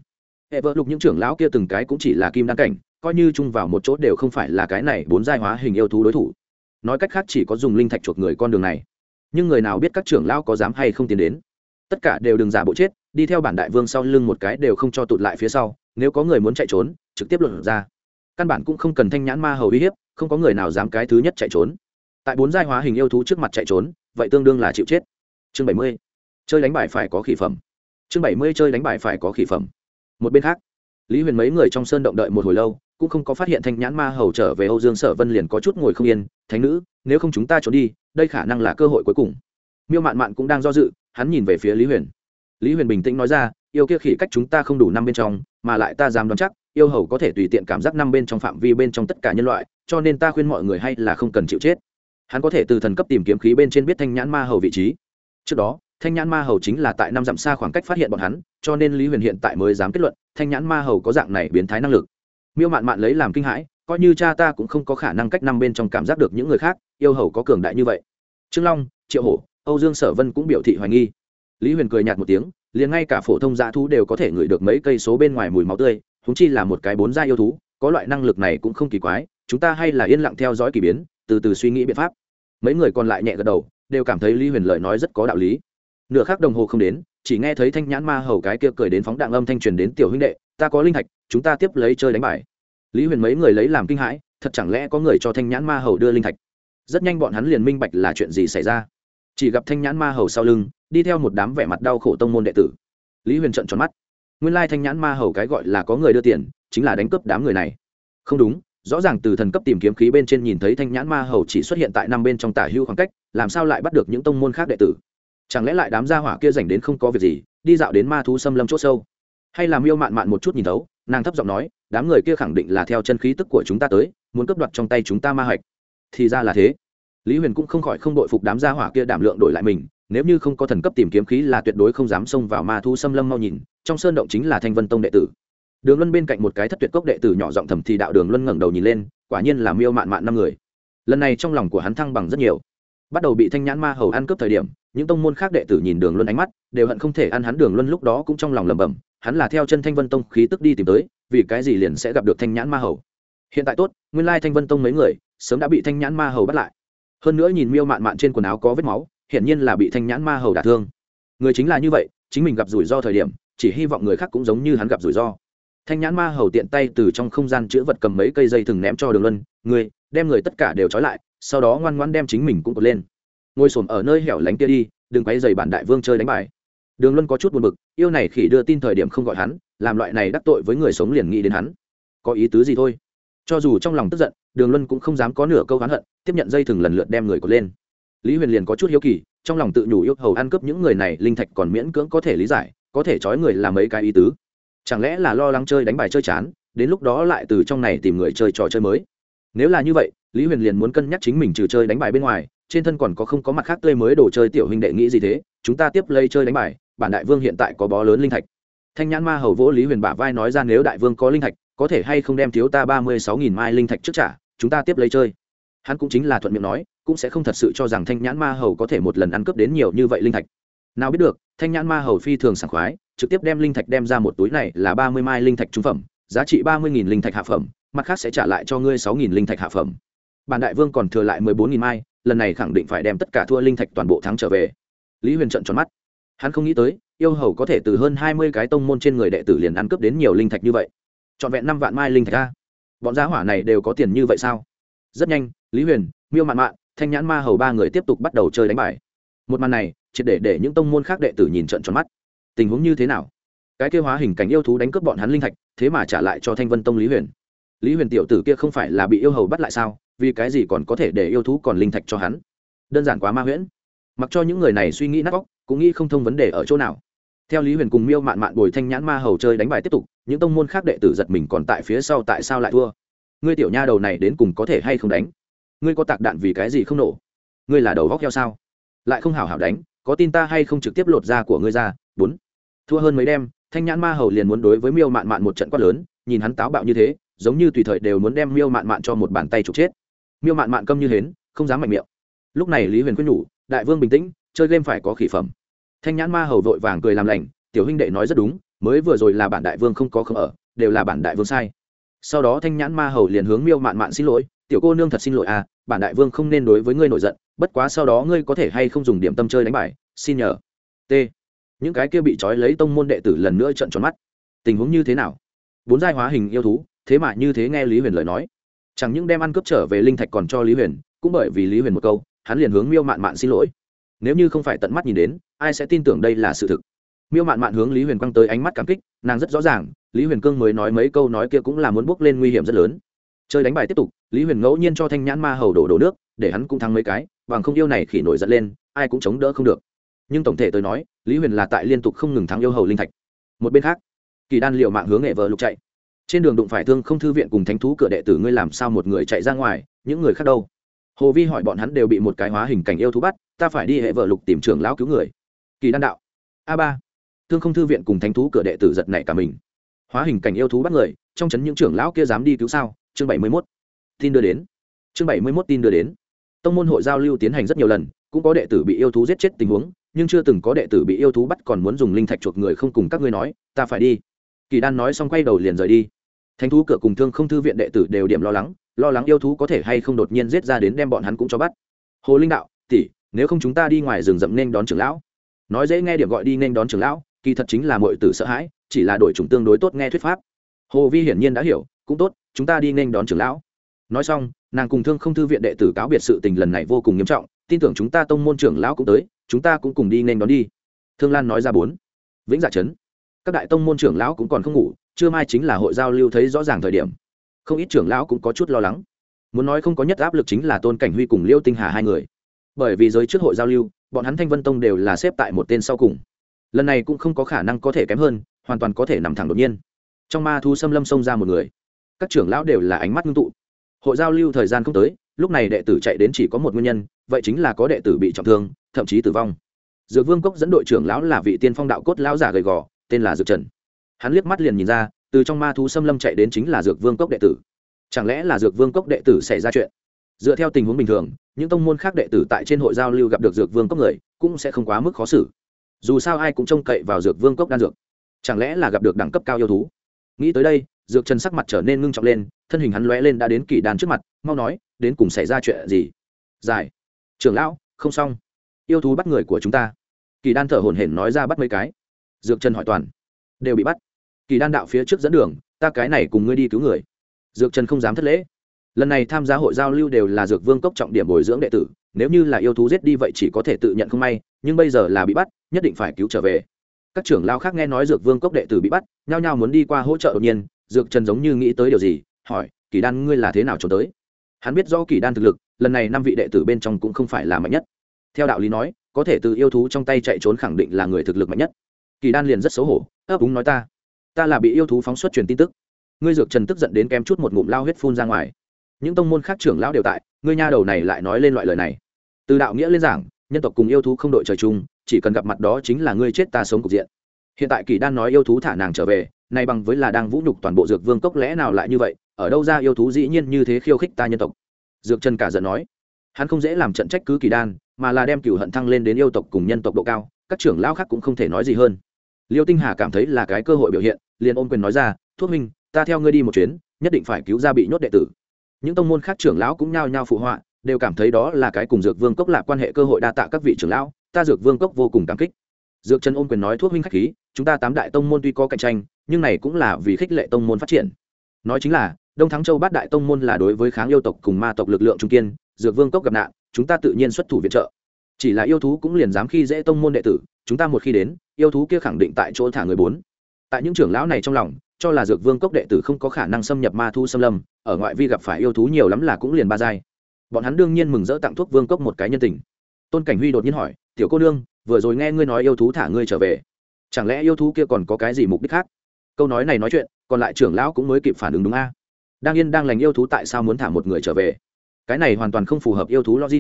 Hệ vợ lục những trưởng lão kia từng cái cũng chỉ là kim đan cảnh, coi như chung vào một chỗ đều không phải là cái này bốn giai hóa hình yêu thú đối thủ. Nói cách khác chỉ có dùng linh thạch chuộc người con đường này. Nhưng người nào biết các trưởng lão có dám hay không tiến đến? Tất cả đều đừng giả bộ chết, đi theo bản đại vương sau lưng một cái đều không cho tụt lại phía sau, nếu có người muốn chạy trốn, trực tiếp luận ra. Căn bản cũng không cần thanh nhãn ma hầu uy hiếp, không có người nào dám cái thứ nhất chạy trốn. Tại bốn giai hóa hình yêu thú trước mặt chạy trốn, vậy tương đương là chịu chết. Chương bảy mươi. Chơi đánh bài phải có khỉ phẩm chương bảy mươi chơi đánh bài phải có khỉ phẩm. Một bên khác, lý huyền mấy người trong sơn động đợi một hồi lâu, cũng không có phát hiện thanh nhãn ma hầu trở về âu dương sở vân liền có chút ngồi không yên, thánh nữ, nếu không chúng ta trốn đi, đây khả năng là cơ hội cuối cùng. Miêu mạn mạn cũng đang do dự, hắn nhìn về phía lý huyền. Lý huyền bình tĩnh nói ra, yêu kia khỉ cách chúng ta không đủ năm bên trong, mà lại ta dám đoán chắc, yêu hầu có thể tùy tiện cảm giác năm bên trong phạm vi bên trong tất cả nhân loại, cho nên ta khuyên mọi người hay là không cần chịu chết. Hắn có thể từ thần cấp tìm kiếm khí bên trên biết thanh nhãn ma hầu vị trí. Trước đó thanh nhãn ma hầu chính là tại năm dặm xa khoảng cách phát hiện bọn hắn, cho nên lý huyền hiện tại mới dám kết luận, thanh nhãn ma hầu có dạng này biến thái năng lực. Miêu mạn mạn lấy làm kinh hãi, coi như cha ta cũng không có khả năng cách năm bên trong cảm giác được những người khác, yêu hầu có cường đại như vậy. Trương long, triệu hổ, âu dương sở vân cũng biểu thị hoài nghi. Lý huyền cười nhạt một tiếng, liền ngay cả phổ thông dã thú đều có thể ngửi được mấy cây số bên ngoài mùi máu tươi húng chi là một cái bốn gia yêu thú, có loại năng lực này cũng không kỳ quái, chúng ta hay là yên lặng theo dõi k ỳ biến, từ từ suy nghĩ biện pháp. Mấy người còn lại nhẹ gật đầu, đều cảm thấy lý huyền lời nói rất có đạo lý nửa khác đồng hồ không đến, chỉ nghe thấy thanh nhãn ma hầu cái kia cười đến phóng đạn âm thanh truyền đến tiểu huynh đệ, ta có linh thạch chúng ta tiếp lấy chơi đánh bài. Lý huyền mấy người lấy làm kinh hãi, thật chẳng lẽ có người cho thanh nhãn ma hầu đưa linh thạch? Rất nhanh bọn hắn liền minh bạch là chuyện gì xảy ra. Chỉ gặp thanh nhãn ma hầu sau lưng, đi theo một đám vẻ mặt đau khổ tông môn đệ tử. Lý huyền trận tròn mắt. Nguyên lai thanh nhãn ma hầu cái gọi là có người đưa tiền, chính là đánh cướp đám người này. Không đúng, rõ ràng từ thần cấp tìm kiếm khí bên trên nhìn thấy thanh nhãn ma hầu chỉ xuất hiện tại năm bên trong tả hưu khoảng cách, làm sao lại bắt được những tông môn khác đệ tử? Chẳng lẽ lại đám gia hỏa kia dành đến không có việc gì, đi dạo đến ma thú xâm lâm c h ỗ sâu? Hay làm yêu mạn mạn một chút nhìn thấu, nàng thấp giọng nói, đám người kia khẳng định là theo chân khí tức của chúng ta tới, muốn cướp đoạt trong tay chúng ta ma hạch. Thì ra là thế. Lý huyền cũng không khỏi không đội phục đám gia hỏa kia đảm lượng đổi lại mình, nếu như không có thần cấp tìm kiếm khí là tuyệt đối không dám xông vào ma thu xâm lâm mau nhìn, trong sơn động chính là thanh vân tông đệ tử. Đường luân bên cạnh một cái thất tuyệt cốc đệ tử nhỏ giọng thầm thì đạo đường luân ngẩng đầu nhìn lên, quả nhiên là miêu mạn mạn năm người. Lần này trong lòng của hắn thăng bằng rất nhiều bắt đầu bị thanh nhãn ma hầu ăn cướp thời điểm, những tông môn khác đệ tử nhìn đường luân ánh mắt, đều hận không thể ăn hắn. Đường luân lúc đó cũng trong lòng lẩm bẩm, hắn là theo chân thanh vân tông khí tức đi tìm tới, vì cái gì liền sẽ gặp được thanh nhãn ma hầu? Hiện tại tốt, nguyên lai thanh vân tông mấy người, sớm đã bị thanh nhãn ma hầu bắt lại. Hơn nữa nhìn miêu mạn mạn trên quần áo có vết máu, hiển nhiên là bị thanh nhãn ma hầu đả thương. Người chính là như vậy, chính mình gặp rủi ro thời điểm, chỉ hy vọng người khác cũng giống như hắn gặp rủi ro. Thanh nhãn ma hầu tiện tay từ trong không gian chữ vật cầm mấy cây dây thừng ném cho đường luân người đem người tất cả đều trói lại sau đó ngoan ngoan đem chính mình cũng cột lên. Ngồi s ở nơi hẻo lánh kia đi, đừng quay dày bản đại vương chơi đánh bài. Đường luân có chút buồn bực, yêu này khỉ đưa tin thời điểm không gọi hắn, làm loại này đắc tội với người sống liền nghĩ đến hắn. Có ý tứ gì thôi? Cho dù trong lòng tức giận, đường luân cũng không dám có nửa câu hắn hận, tiếp nhận dây thừng lần lượt đem người cột lên. Lý huyền liền có chút hiếu kỳ, trong lòng tự nhủ yêu hầu ăn cướp những người này, linh thạch còn miễn cưỡng có thể lý giải, có thể trói người làm mấy cái ý tứ. Chẳng lẽ là lo lắng chơi đánh bài chơi chán, đến lúc đó lại từ trong này tìm người chơi trò chơi mới? Nếu là như vậy, lý huyền liền muốn cân nhắc chính mình trừ chơi đánh bài bên ngoài, trên thân còn có không có mặt khác tươi mới đồ chơi tiểu huynh đệ nghĩ gì thế? Chúng ta tiếp lây chơi đánh bài, bản đại vương hiện tại có bó lớn linh thạch. Thanh nhãn ma hầu vỗ lý huyền bả vai nói ra nếu đại vương có linh thạch, có thể hay không đem thiếu ta ba mươi sáu nghìn mai linh thạch trước trả, chúng ta tiếp lấy chơi. Hắn cũng chính là thuận miệng nói, cũng sẽ không thật sự cho rằng thanh nhãn ma hầu có thể một lần ăn cướp đến nhiều như vậy linh thạch. Nào biết được, thanh nhãn ma hầu phi thường sảng khoái, trực tiếp đem linh thạch đem ra một túi này là ba mươi mai linh thạch trung phẩm, giá trị ba mươi nghìn linh thạch hạ phẩm mặt khác sẽ trả lại cho ngươi sáu nghìn linh thạch hạ phẩm. Bản đại vương còn thừa lại mười bốn nghìn mai, lần này khẳng định phải đem tất cả thua linh thạch toàn bộ thắng trở về. Lý huyền trận tròn mắt. Hắn không nghĩ tới, yêu hầu có thể từ hơn hai mươi cái tông môn trên người đệ tử liền ăn cướp đến nhiều linh thạch như vậy. Trọn vẹn năm vạn mai linh thạch a. Bọn giá hỏa này đều có tiền như vậy sao? Rất nhanh, lý huyền, miêu mạn mạn, thanh nhãn ma hầu ba người tiếp tục bắt đầu chơi đánh bài. Một màn này, triệt để để những tông môn khác đệ tử nhìn trận tròn mắt. Tình huống như thế nào? Cái kêu hóa hình cảnh yêu thú đánh cướp bọn hắn linh thạch, thế mà trả lại cho thanh vân tông lý huyền lý huyền tiểu tử kia không phải là bị yêu hầu bắt lại sao? Vì cái gì còn có thể để yêu thú còn linh thạch cho hắn? Đơn giản quá ma huyễn. Mặc cho những người này suy nghĩ nát bóc cũng nghĩ không thông vấn đề ở chỗ nào. Theo lý huyền cùng miêu mạn mạn bồi thanh nhãn ma hầu chơi đánh bài tiếp tục, những tông môn khác đệ tử giật mình còn tại phía sau tại sao lại thua? Ngươi tiểu nha đầu này đến cùng có thể hay không đánh? Ngươi có tạc đạn vì cái gì không nổ? Ngươi là đầu góc heo sao? Lại không hảo hảo đánh, có tin ta hay không trực tiếp lột da của ngươi ra? Bốn. Thua hơn mấy đêm, thanh nhãn ma hầu liền muốn đối với miêu mạn mạn một trận quát lớn, nhìn hắn táo bạo như thế giống như tùy thời đều muốn đem miêu mạn mạn cho một bàn tay trục chết. Miêu mạn mạn câm như hến, không dám mạnh miệng. Lúc này lý huyền quyết nhủ, đại vương bình tĩnh, chơi game phải có khỉ phẩm. Thanh nhãn ma hầu vội vàng cười làm lành, tiểu huynh đệ nói rất đúng, mới vừa rồi là bản đại vương không có không ở, đều là bản đại vương sai. Sau đó thanh nhãn ma hầu liền hướng miêu mạn mạn xin lỗi, tiểu cô nương thật xin lỗi à bản đại vương không nên đối với ngươi nổi giận, bất quá sau đó ngươi có thể hay không dùng điểm tâm chơi đánh bài xin nhờ. T. Những cái kia bị trói lấy tông môn đệ tử lần nữa trận tròn mắt. Tình huống như thế nào? Bốn giai hóa hình yêu thú thế mà như thế nghe lý huyền lời nói. Chẳng những đem ăn cướp trở về linh thạch còn cho lý huyền, cũng bởi vì lý huyền một câu, hắn liền hướng miêu mạn mạn xin lỗi. Nếu như không phải tận mắt nhìn đến, ai sẽ tin tưởng đây là sự thực? Miêu mạn mạn hướng lý huyền quăng tới ánh mắt cảm kích, nàng rất rõ ràng, lý huyền cương mới nói mấy câu nói kia cũng là muốn bước lên nguy hiểm rất lớn. Chơi đánh bài tiếp tục, lý huyền ngẫu nhiên cho thanh nhãn ma hầu đổ đổ nước, để hắn cũng thắng mấy cái, bằng không yêu này khỉ nổi giận lên, ai cũng chống đỡ không được. Nhưng tổng thể tôi nói, lý huyền là tại liên tục không ngừng thắng yêu hầu linh thạch. Một bên khác, kỳ đan liệu mạng hướng nghệ vợ lục chạy trên đường đụng phải thương không thư viện cùng thánh thú cửa đệ tử ngươi làm sao một người chạy ra ngoài, những người khác đâu? Hồ vi hỏi bọn hắn đều bị một cái hóa hình cảnh yêu thú bắt, ta phải đi hệ vợ lục tìm trưởng lão cứu người. Kỳ đan đạo. A ba. Thương không thư viện cùng thánh thú cửa đệ tử giật nảy cả mình. Hóa hình cảnh yêu thú bắt người, trong chấn những trưởng lão kia dám đi cứu sao? Chương bảy mươi mốt. Tin đưa đến. Chương bảy mươi mốt tin đưa đến. Tông môn hội giao lưu tiến hành rất nhiều lần, cũng có đệ tử bị yêu thú giết chết tình huống, nhưng chưa từng có đệ tử bị yêu thú bắt còn muốn dùng linh thạch chuộc người không cùng các ngươi nói, ta phải đi. Kỳ đan nói xong quay đầu liền rời đi thánh thú cửa cùng thương không thư viện đệ tử đều điểm lo lắng lo lắng yêu thú có thể hay không đột nhiên giết ra đến đem bọn hắn cũng cho bắt. Hồ linh đạo, tỷ, nếu không chúng ta đi ngoài rừng rậm nên đón trưởng lão. Nói dễ nghe điểm gọi đi nên đón trưởng lão, kỳ thật chính là mọi tử sợ hãi, chỉ là đổi chủng tương đối tốt nghe thuyết pháp. Hồ vi hiển nhiên đã hiểu, cũng tốt, chúng ta đi nên đón trưởng lão. Nói xong, nàng cùng thương không thư viện đệ tử cáo biệt sự tình lần này vô cùng nghiêm trọng, tin tưởng chúng ta tông môn trưởng lão cũng tới, chúng ta cũng cùng đi nên đón đi. Thương lan nói ra bốn. Vĩnh dạ trấn. Các đại tông môn trưởng lão cũng còn không ngủ chưa mai chính là hội giao lưu thấy rõ ràng thời điểm. Không ít trưởng lão cũng có chút lo lắng. Muốn nói không có nhất áp lực chính là tôn cảnh huy cùng liêu tinh hà hai người. Bởi vì giới trước hội giao lưu, bọn hắn thanh vân tông đều là xếp tại một tên sau cùng. Lần này cũng không có khả năng có thể kém hơn, hoàn toàn có thể nằm thẳng đột nhiên. Trong ma thu xâm lâm xông ra một người. Các trưởng lão đều là ánh mắt ngưng tụ. Hội giao lưu thời gian không tới, lúc này đệ tử chạy đến chỉ có một nguyên nhân, vậy chính là có đệ tử bị trọng thương, thậm chí tử vong. Dược vương cốc dẫn đội trưởng lão là vị tiên phong đạo cốt lão giả gầy gò, tên là dược trần hắn liếc mắt liền nhìn ra, từ trong ma thú xâm lâm chạy đến chính là dược vương cốc đệ tử. Chẳng lẽ là dược vương cốc đệ tử xảy ra chuyện? Dựa theo tình huống bình thường, những tông môn khác đệ tử tại trên hội giao lưu gặp được dược vương cốc người, cũng sẽ không quá mức khó xử. Dù sao ai cũng trông cậy vào dược vương cốc đan dược. Chẳng lẽ là gặp được đẳng cấp cao yêu thú? Nghĩ tới đây, dược trần sắc mặt trở nên ngưng trọng lên, thân hình hắn lóe lên đã đến kỳ đàn trước mặt, mau nói, đến cùng xảy ra chuyện gì? Giải. Trưởng lão, không xong. Yêu thú bắt người của chúng ta. Kỳ đan thở hổn hển nói ra bắt mấy cái. Dược trần hỏi toàn. Đều bị bắt kỳ đan đạo phía trước dẫn đường, ta cái này cùng ngươi đi cứu người. Dược trần không dám thất lễ. Lần này tham gia hội giao lưu đều là dược vương cốc trọng điểm bồi dưỡng đệ tử, nếu như là yêu thú giết đi vậy chỉ có thể tự nhận không may, nhưng bây giờ là bị bắt, nhất định phải cứu trở về. Các trưởng lao khác nghe nói dược vương cốc đệ tử bị bắt, nhao nhao muốn đi qua hỗ trợ đột nhiên, dược trần giống như nghĩ tới điều gì, hỏi, kỳ đan ngươi là thế nào trốn tới? Hắn biết do kỳ đan thực lực, lần này năm vị đệ tử bên trong cũng không phải là mạnh nhất. Theo đạo lý nói, có thể từ yêu thú trong tay chạy trốn khẳng định là người thực lực mạnh nhất. Kỳ đan liền rất xấu hổ, ấp úng nói ta ta là bị yêu thú phóng xuất truyền tin tức. Ngươi dược trần tức giận đến kém chút một ngụm lao huyết phun ra ngoài. Những tông môn khác trưởng lão đều tại, ngươi nha đầu này lại nói lên loại lời này. Từ đạo nghĩa lên giảng, nhân tộc cùng yêu thú không đội trời chung, chỉ cần gặp mặt đó chính là ngươi chết ta sống cục diện. Hiện tại kỳ đan nói yêu thú thả nàng trở về, nay bằng với là đang vũ nhục toàn bộ dược vương cốc lẽ nào lại như vậy, ở đâu ra yêu thú dĩ nhiên như thế khiêu khích ta nhân tộc? Dược trần cả giận nói. Hắn không dễ làm trận trách cứ kỳ đan, mà là đem cửu hận thăng lên đến yêu tộc cùng nhân tộc độ cao, các trưởng lão khác cũng không thể nói gì hơn liêu tinh hà cảm thấy là cái cơ hội biểu hiện, liền ôm quyền nói ra, thuốc minh ta theo ngươi đi một chuyến, nhất định phải cứu ra bị nhốt đệ tử. Những tông môn khác trưởng lão cũng nhao nhao phụ họa, đều cảm thấy đó là cái cùng dược vương cốc là quan hệ cơ hội đa tạ các vị trưởng lão, ta dược vương cốc vô cùng cảm kích. Dược trần ôm quyền nói, thuốc minh khách khí, chúng ta tám đại tông môn tuy có cạnh tranh, nhưng này cũng là vì khích lệ tông môn phát triển. Nói chính là, đông thắng châu bát đại tông môn là đối với kháng yêu tộc cùng ma tộc lực lượng trung kiên, dược vương cốc gặp nạn, chúng ta tự nhiên xuất thủ viện trợ. Chỉ là yêu thú cũng liền dám khi dễ tông môn đệ tử chúng ta một khi đến, yêu thú kia khẳng định tại chỗ thả người bốn. Tại những trưởng lão này trong lòng, cho là dược vương cốc đệ tử không có khả năng xâm nhập ma thu xâm lâm, ở ngoại vi gặp phải yêu thú nhiều lắm là cũng liền ba giai. Bọn hắn đương nhiên mừng rỡ tặng thuốc vương cốc một cái nhân tình. Tôn cảnh huy đột nhiên hỏi, tiểu cô nương, vừa rồi nghe ngươi nói yêu thú thả ngươi trở về, chẳng lẽ yêu thú kia còn có cái gì mục đích khác? Câu nói này nói chuyện, còn lại trưởng lão cũng mới kịp phản ứng đúng a. Đang yên đang lành yêu thú tại sao muốn thả một người trở về? Cái này hoàn toàn không phù hợp yêu thú logic.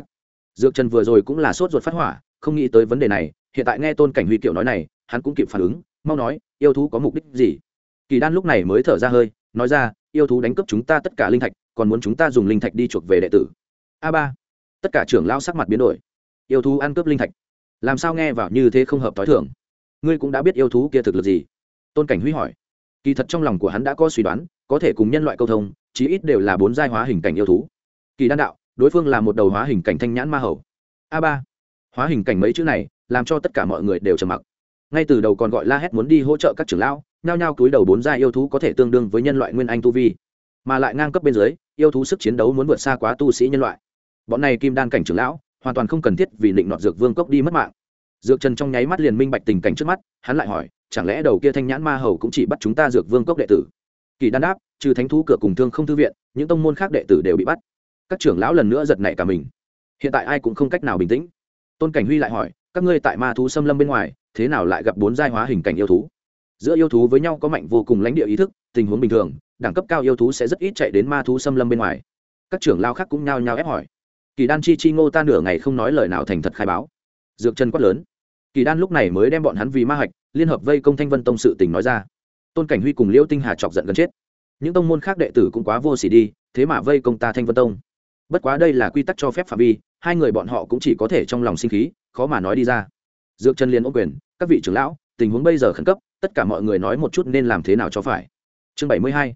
Dược trần vừa rồi cũng là sốt ruột phát hỏa, không nghĩ tới vấn đề này hiện tại nghe tôn cảnh huy kiểu nói này, hắn cũng kịp phản ứng, mau nói, yêu thú có mục đích gì? Kỳ đan lúc này mới thở ra hơi, nói ra, yêu thú đánh cướp chúng ta tất cả linh thạch, còn muốn chúng ta dùng linh thạch đi chuộc về đệ tử. A ba. Tất cả trưởng lao sắc mặt biến đổi. Yêu thú ăn cướp linh thạch. Làm sao nghe vào như thế không hợp t h o i thưởng ngươi cũng đã biết yêu thú kia thực lực gì? Tôn cảnh huy hỏi. Kỳ thật trong lòng của hắn đã có suy đoán, có thể cùng nhân loại câu thông, chí ít đều là bốn giai hóa hình cảnh yêu thú. Kỳ đan đạo, đối phương là một đầu hóa hình cảnh thanh nhãn ma hầu. A ba. Hóa hình cảnh mấy chữ này làm cho tất cả mọi người đều trầm mặc. Ngay từ đầu còn gọi la hét muốn đi hỗ trợ các trưởng lão, nhao nhao túi đầu bốn gia yêu thú có thể tương đương với nhân loại nguyên anh tu vi. Mà lại ngang cấp bên dưới, yêu thú sức chiến đấu muốn vượt xa quá tu sĩ nhân loại. Bọn này kim đan cảnh trưởng lão, hoàn toàn không cần thiết vì định nọt dược vương cốc đi mất mạng. Dược trần trong nháy mắt liền minh bạch tình cảnh trước mắt, hắn lại hỏi, chẳng lẽ đầu kia thanh nhãn ma hầu cũng chỉ bắt chúng ta dược vương cốc đệ tử? Kỳ đan đáp, trừ thánh thú cửa cùng thương không thư viện, những tông môn khác đệ tử đều bị bắt. Các trưởng lão lần nữa giật nảy cả mình. Hiện tại ai cũng không cách nào bình tĩnh. Tôn cảnh huy lại hỏi các ngươi tại ma thú xâm lâm bên ngoài, thế nào lại gặp bốn giai hóa hình cảnh yêu thú? Giữa yêu thú với nhau có mạnh vô cùng lãnh địa ý thức, tình huống bình thường, đẳng cấp cao yêu thú sẽ rất ít chạy đến ma thú xâm lâm bên ngoài. Các trưởng lao khác cũng nhao nhao ép hỏi. Kỳ đan chi chi ngô ta nửa ngày không nói lời nào thành thật khai báo. Dược chân quát lớn. Kỳ đan lúc này mới đem bọn hắn vì ma hạch, liên hợp vây công thanh vân tông sự tình nói ra. Tôn cảnh huy cùng liễu tinh hà chọc giận gần chết. Những tông môn khác đệ tử cũng quá vô s ỉ đi, thế mà vây công ta thanh vân tông. Bất quá đây là quy tắc cho phép phạm vi, hai người bọn họ cũng chỉ có thể trong lòng sinh khí khó mà nói đi ra. Dược chân liên ô quyền, các vị trưởng lão, tình huống bây giờ khẩn cấp, tất cả mọi người nói một chút nên làm thế nào cho phải. Chương bảy mươi hai,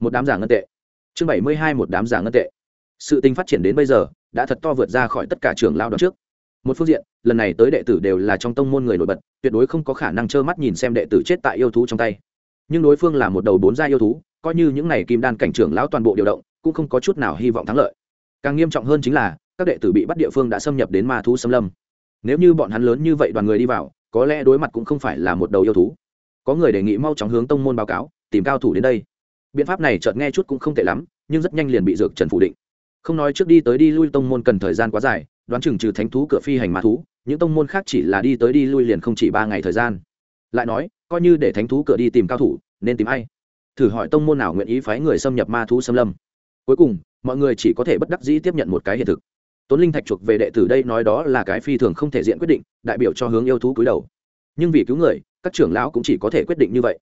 một đám giả ngân tệ. Chương bảy mươi hai, một đám giả ngân tệ. Sự tình phát triển đến bây giờ, đã thật to vượt ra khỏi tất cả trường lao đó trước. Một phương diện, lần này tới đệ tử đều là trong tông môn người nổi bật, tuyệt đối không có khả năng trơ mắt nhìn xem đệ tử chết tại yêu thú trong tay. Nhưng đối phương là một đầu bốn gia yêu thú, coi như những này kim đan cảnh trưởng lão toàn bộ điều động, cũng không có chút nào hy vọng thắng lợi. Càng nghiêm trọng hơn chính là, các đệ tử bị bắt địa phương đã xâm nhập đến ma thú xâm lâm nếu như bọn hắn lớn như vậy đoàn người đi vào, có lẽ đối mặt cũng không phải là một đầu yêu thú. Có người đề nghị mau chóng hướng tông môn báo cáo, tìm cao thủ đến đây. Biện pháp này chợt nghe chút cũng không tệ lắm, nhưng rất nhanh liền bị dược trần phủ định. Không nói trước đi tới đi lui tông môn cần thời gian quá dài, đoán chừng trừ thánh thú cửa phi hành mã thú, những tông môn khác chỉ là đi tới đi lui liền không chỉ ba ngày thời gian. Lại nói, coi như để thánh thú cửa đi tìm cao thủ, nên tìm ai? Thử hỏi tông môn nào nguyện ý phái người xâm nhập ma thú xâm lâm. Cuối cùng, mọi người chỉ có thể bất đắc dĩ tiếp nhận một cái hiện thực tốn linh thạch chuộc về đệ tử đây nói đó là cái phi thường không thể diện quyết định, đại biểu cho hướng yêu thú cúi đầu. Nhưng vì cứu người, các trưởng lão cũng chỉ có thể quyết định như vậy.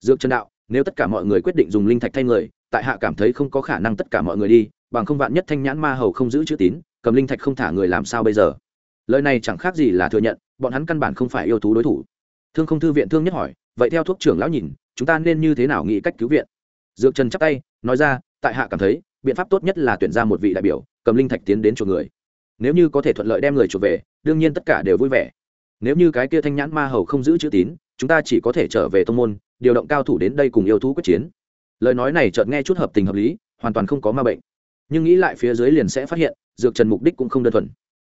Dược Trần đạo, nếu tất cả mọi người quyết định dùng linh thạch thay người, tại hạ cảm thấy không có khả năng tất cả mọi người đi, bằng không vạn nhất thanh nhãn ma hầu không giữ chữ tín, cầm linh thạch không thả người làm sao bây giờ? Lời này chẳng khác gì là thừa nhận, bọn hắn căn bản không phải yêu thú đối thủ. Thương không thư viện thương nhất hỏi, vậy theo thuốc trưởng lão nhìn, chúng ta nên như thế nào nghĩ cách cứu viện? Dược trần chắp tay, nói ra, tại hạ cảm thấy biện pháp tốt nhất là tuyển ra một vị đại biểu, cầm linh thạch tiến đến chuộc người. Nếu như có thể thuận lợi đem người chuộc về, đương nhiên tất cả đều vui vẻ. Nếu như cái kia thanh nhãn ma hầu không giữ chữ tín, chúng ta chỉ có thể trở về tông môn, điều động cao thủ đến đây cùng yêu thú quyết chiến. Lời nói này chợt nghe chút hợp tình hợp lý, hoàn toàn không có ma bệnh. Nhưng nghĩ lại phía dưới liền sẽ phát hiện, dược trần mục đích cũng không đơn thuần.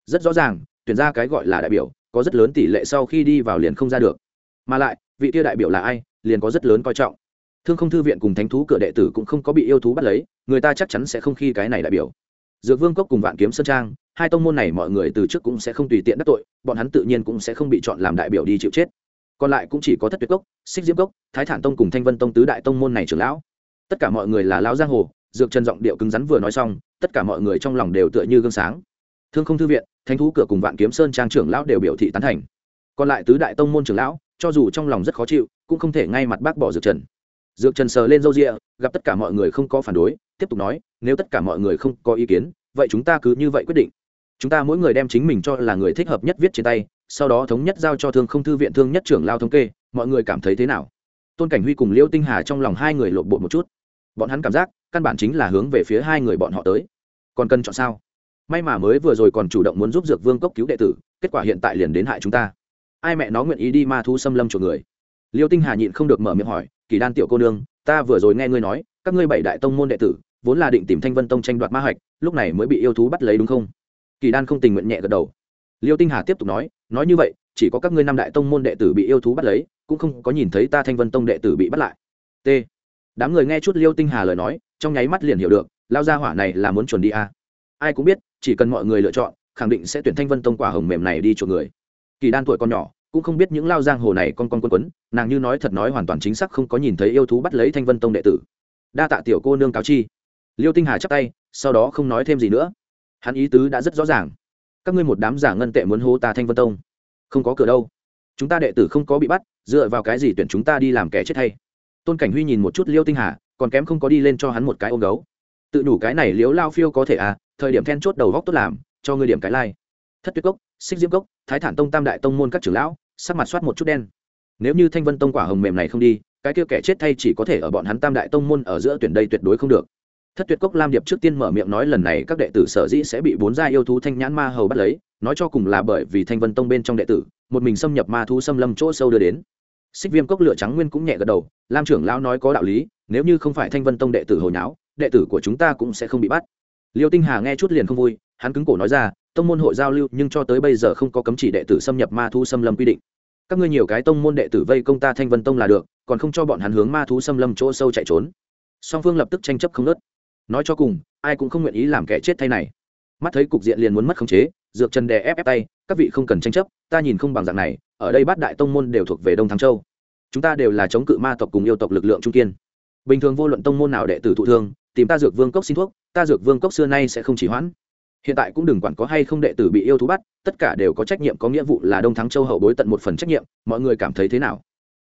Rất rõ ràng, tuyển ra cái gọi là đại biểu, có rất lớn tỷ lệ sau khi đi vào liền không ra được. Mà lại, vị kia đại biểu là ai, liền có rất lớn coi trọng thương không thư viện cùng thánh thú cửa đệ tử cũng không có bị yêu thú bắt lấy, người ta chắc chắn sẽ không khi cái này đại biểu. Dược vương cốc cùng vạn kiếm sơn trang, hai tông môn này mọi người từ trước cũng sẽ không tùy tiện đắc tội, bọn hắn tự nhiên cũng sẽ không bị chọn làm đại biểu đi chịu chết. Còn lại cũng chỉ có thất tuyệt cốc, xích diễm cốc, thái thản tông cùng thanh vân tông tứ đại tông môn này trưởng lão. Tất cả mọi người là lão giang hồ, dược trần giọng điệu cứng rắn vừa nói xong, tất cả mọi người trong lòng đều tựa như gương sáng. Thương không thư viện, thánh thú cửa cùng vạn kiếm sơn trang trưởng lão đều biểu thị tán thành. Còn lại tứ đại tông môn trưởng lão, cho dù trong lòng rất khó chịu, cũng không thể ngay mặt bác bỏ dược trần dược trần sờ lên râu rịa, gặp tất cả mọi người không có phản đối, tiếp tục nói, nếu tất cả mọi người không có ý kiến, vậy chúng ta cứ như vậy quyết định. Chúng ta mỗi người đem chính mình cho là người thích hợp nhất viết trên tay, sau đó thống nhất giao cho thương không thư viện thương nhất trưởng lao thống kê, mọi người cảm thấy thế nào? Tôn cảnh huy cùng liêu tinh hà trong lòng hai người lộn bộ một chút. Bọn hắn cảm giác, căn bản chính là hướng về phía hai người bọn họ tới. Còn cần chọn sao? May mà mới vừa rồi còn chủ động muốn giúp dược vương cốc cứu đệ tử, kết quả hiện tại liền đến hại chúng ta. Ai mẹ nó nguyện ý đi ma thu xâm lâm chuộc người? Liêu tinh hà nhịn không được mở miệng hỏi kỳ đan tiểu cô nương, ta vừa rồi nghe ngươi nói, các ngươi bảy đại tông môn đệ tử, vốn là định tìm thanh vân tông tranh đoạt ma hạch, lúc này mới bị yêu thú bắt lấy đúng không? Kỳ đan không tình nguyện nhẹ gật đầu. Liêu tinh hà tiếp tục nói nói như vậy, chỉ có các ngươi năm đại tông môn đệ tử bị yêu thú bắt lấy, cũng không có nhìn thấy ta thanh vân tông đệ tử bị bắt lại. T. Đám người nghe chút liêu tinh hà lời nói, trong nháy mắt liền hiểu được, lao ra hỏa này là muốn chuẩn đi à. ai cũng biết, chỉ cần mọi người lựa chọn, khẳng định sẽ tuyển thanh vân tông quả hồng mềm này đi chuộc người. Kỳ đan tuổi còn nhỏ cũng không biết những lao giang hồ này con con quân quấn, nàng như nói thật nói hoàn toàn chính xác không có nhìn thấy yêu thú bắt lấy thanh vân tông đệ tử. Đa tạ tiểu cô nương cáo chi. Liêu tinh hà chắp tay, sau đó không nói thêm gì nữa. Hắn ý tứ đã rất rõ ràng. Các ngươi một đám giả ngân tệ muốn hô ta thanh vân tông. Không có cửa đâu. Chúng ta đệ tử không có bị bắt, dựa vào cái gì tuyển chúng ta đi làm kẻ chết hay? Tôn cảnh huy nhìn một chút liêu tinh hà, còn kém không có đi lên cho hắn một cái ôm gấu. Tự đủ cái này liếu lao phiêu có thể à thời điểm then chốt đầu góc tốt làm, cho ngươi điểm cái lai、like. thất tuyết cốc, xích diễm cốc, thái thản tông tam đại tông môn các trưởng lão sắc mặt soát một chút đen. Nếu như thanh vân tông quả hồng mềm này không đi, cái kia kẻ chết thay chỉ có thể ở bọn hắn tam đại tông môn ở giữa tuyển đây tuyệt đối không được. Thất tuyệt cốc lam điệp trước tiên mở miệng nói lần này các đệ tử sở dĩ sẽ bị bốn gia yêu thú thanh nhãn ma hầu bắt lấy, nói cho cùng là bởi vì thanh vân tông bên trong đệ tử, một mình xâm nhập ma thú xâm lâm chỗ sâu đưa đến. Xích viêm cốc lửa trắng nguyên cũng nhẹ gật đầu, lam trưởng lão nói có đạo lý, nếu như không phải thanh vân tông đệ tử hồi nháo, đệ tử của chúng ta cũng sẽ không bị bắt. Liêu tinh hà nghe chút liền không vui hắn cứng cổ nói ra, tông môn hội giao lưu, nhưng cho tới bây giờ không có cấm chỉ đệ tử xâm nhập ma thú xâm lâm quy định. Các ngươi nhiều cái tông môn đệ tử vây công ta thanh vân tông là được, còn không cho bọn hắn hướng ma thú xâm lâm chỗ sâu chạy trốn. Song phương lập tức tranh chấp không nớt nói cho cùng, ai cũng không nguyện ý làm kẻ chết thay này. Mắt thấy cục diện liền muốn mất khống chế, dược chân đè ép ép tay, các vị không cần tranh chấp, ta nhìn không bằng dạng này, ở đây bát đại tông môn đều thuộc về đông thắng châu. Chúng ta đều là chống cự ma tộc cùng yêu tộc lực lượng trung kiên. Bình thường vô luận tông môn nào đệ tử thụ thương, tìm ta dược vương cốc xin thuốc, ta dược vương cốc xưa nay sẽ không chỉ hoãn hiện tại cũng đừng quản có hay không đệ tử bị yêu thú bắt, tất cả đều có trách nhiệm, có nghĩa vụ là đông thắng châu hậu bối tận một phần trách nhiệm, mọi người cảm thấy thế nào?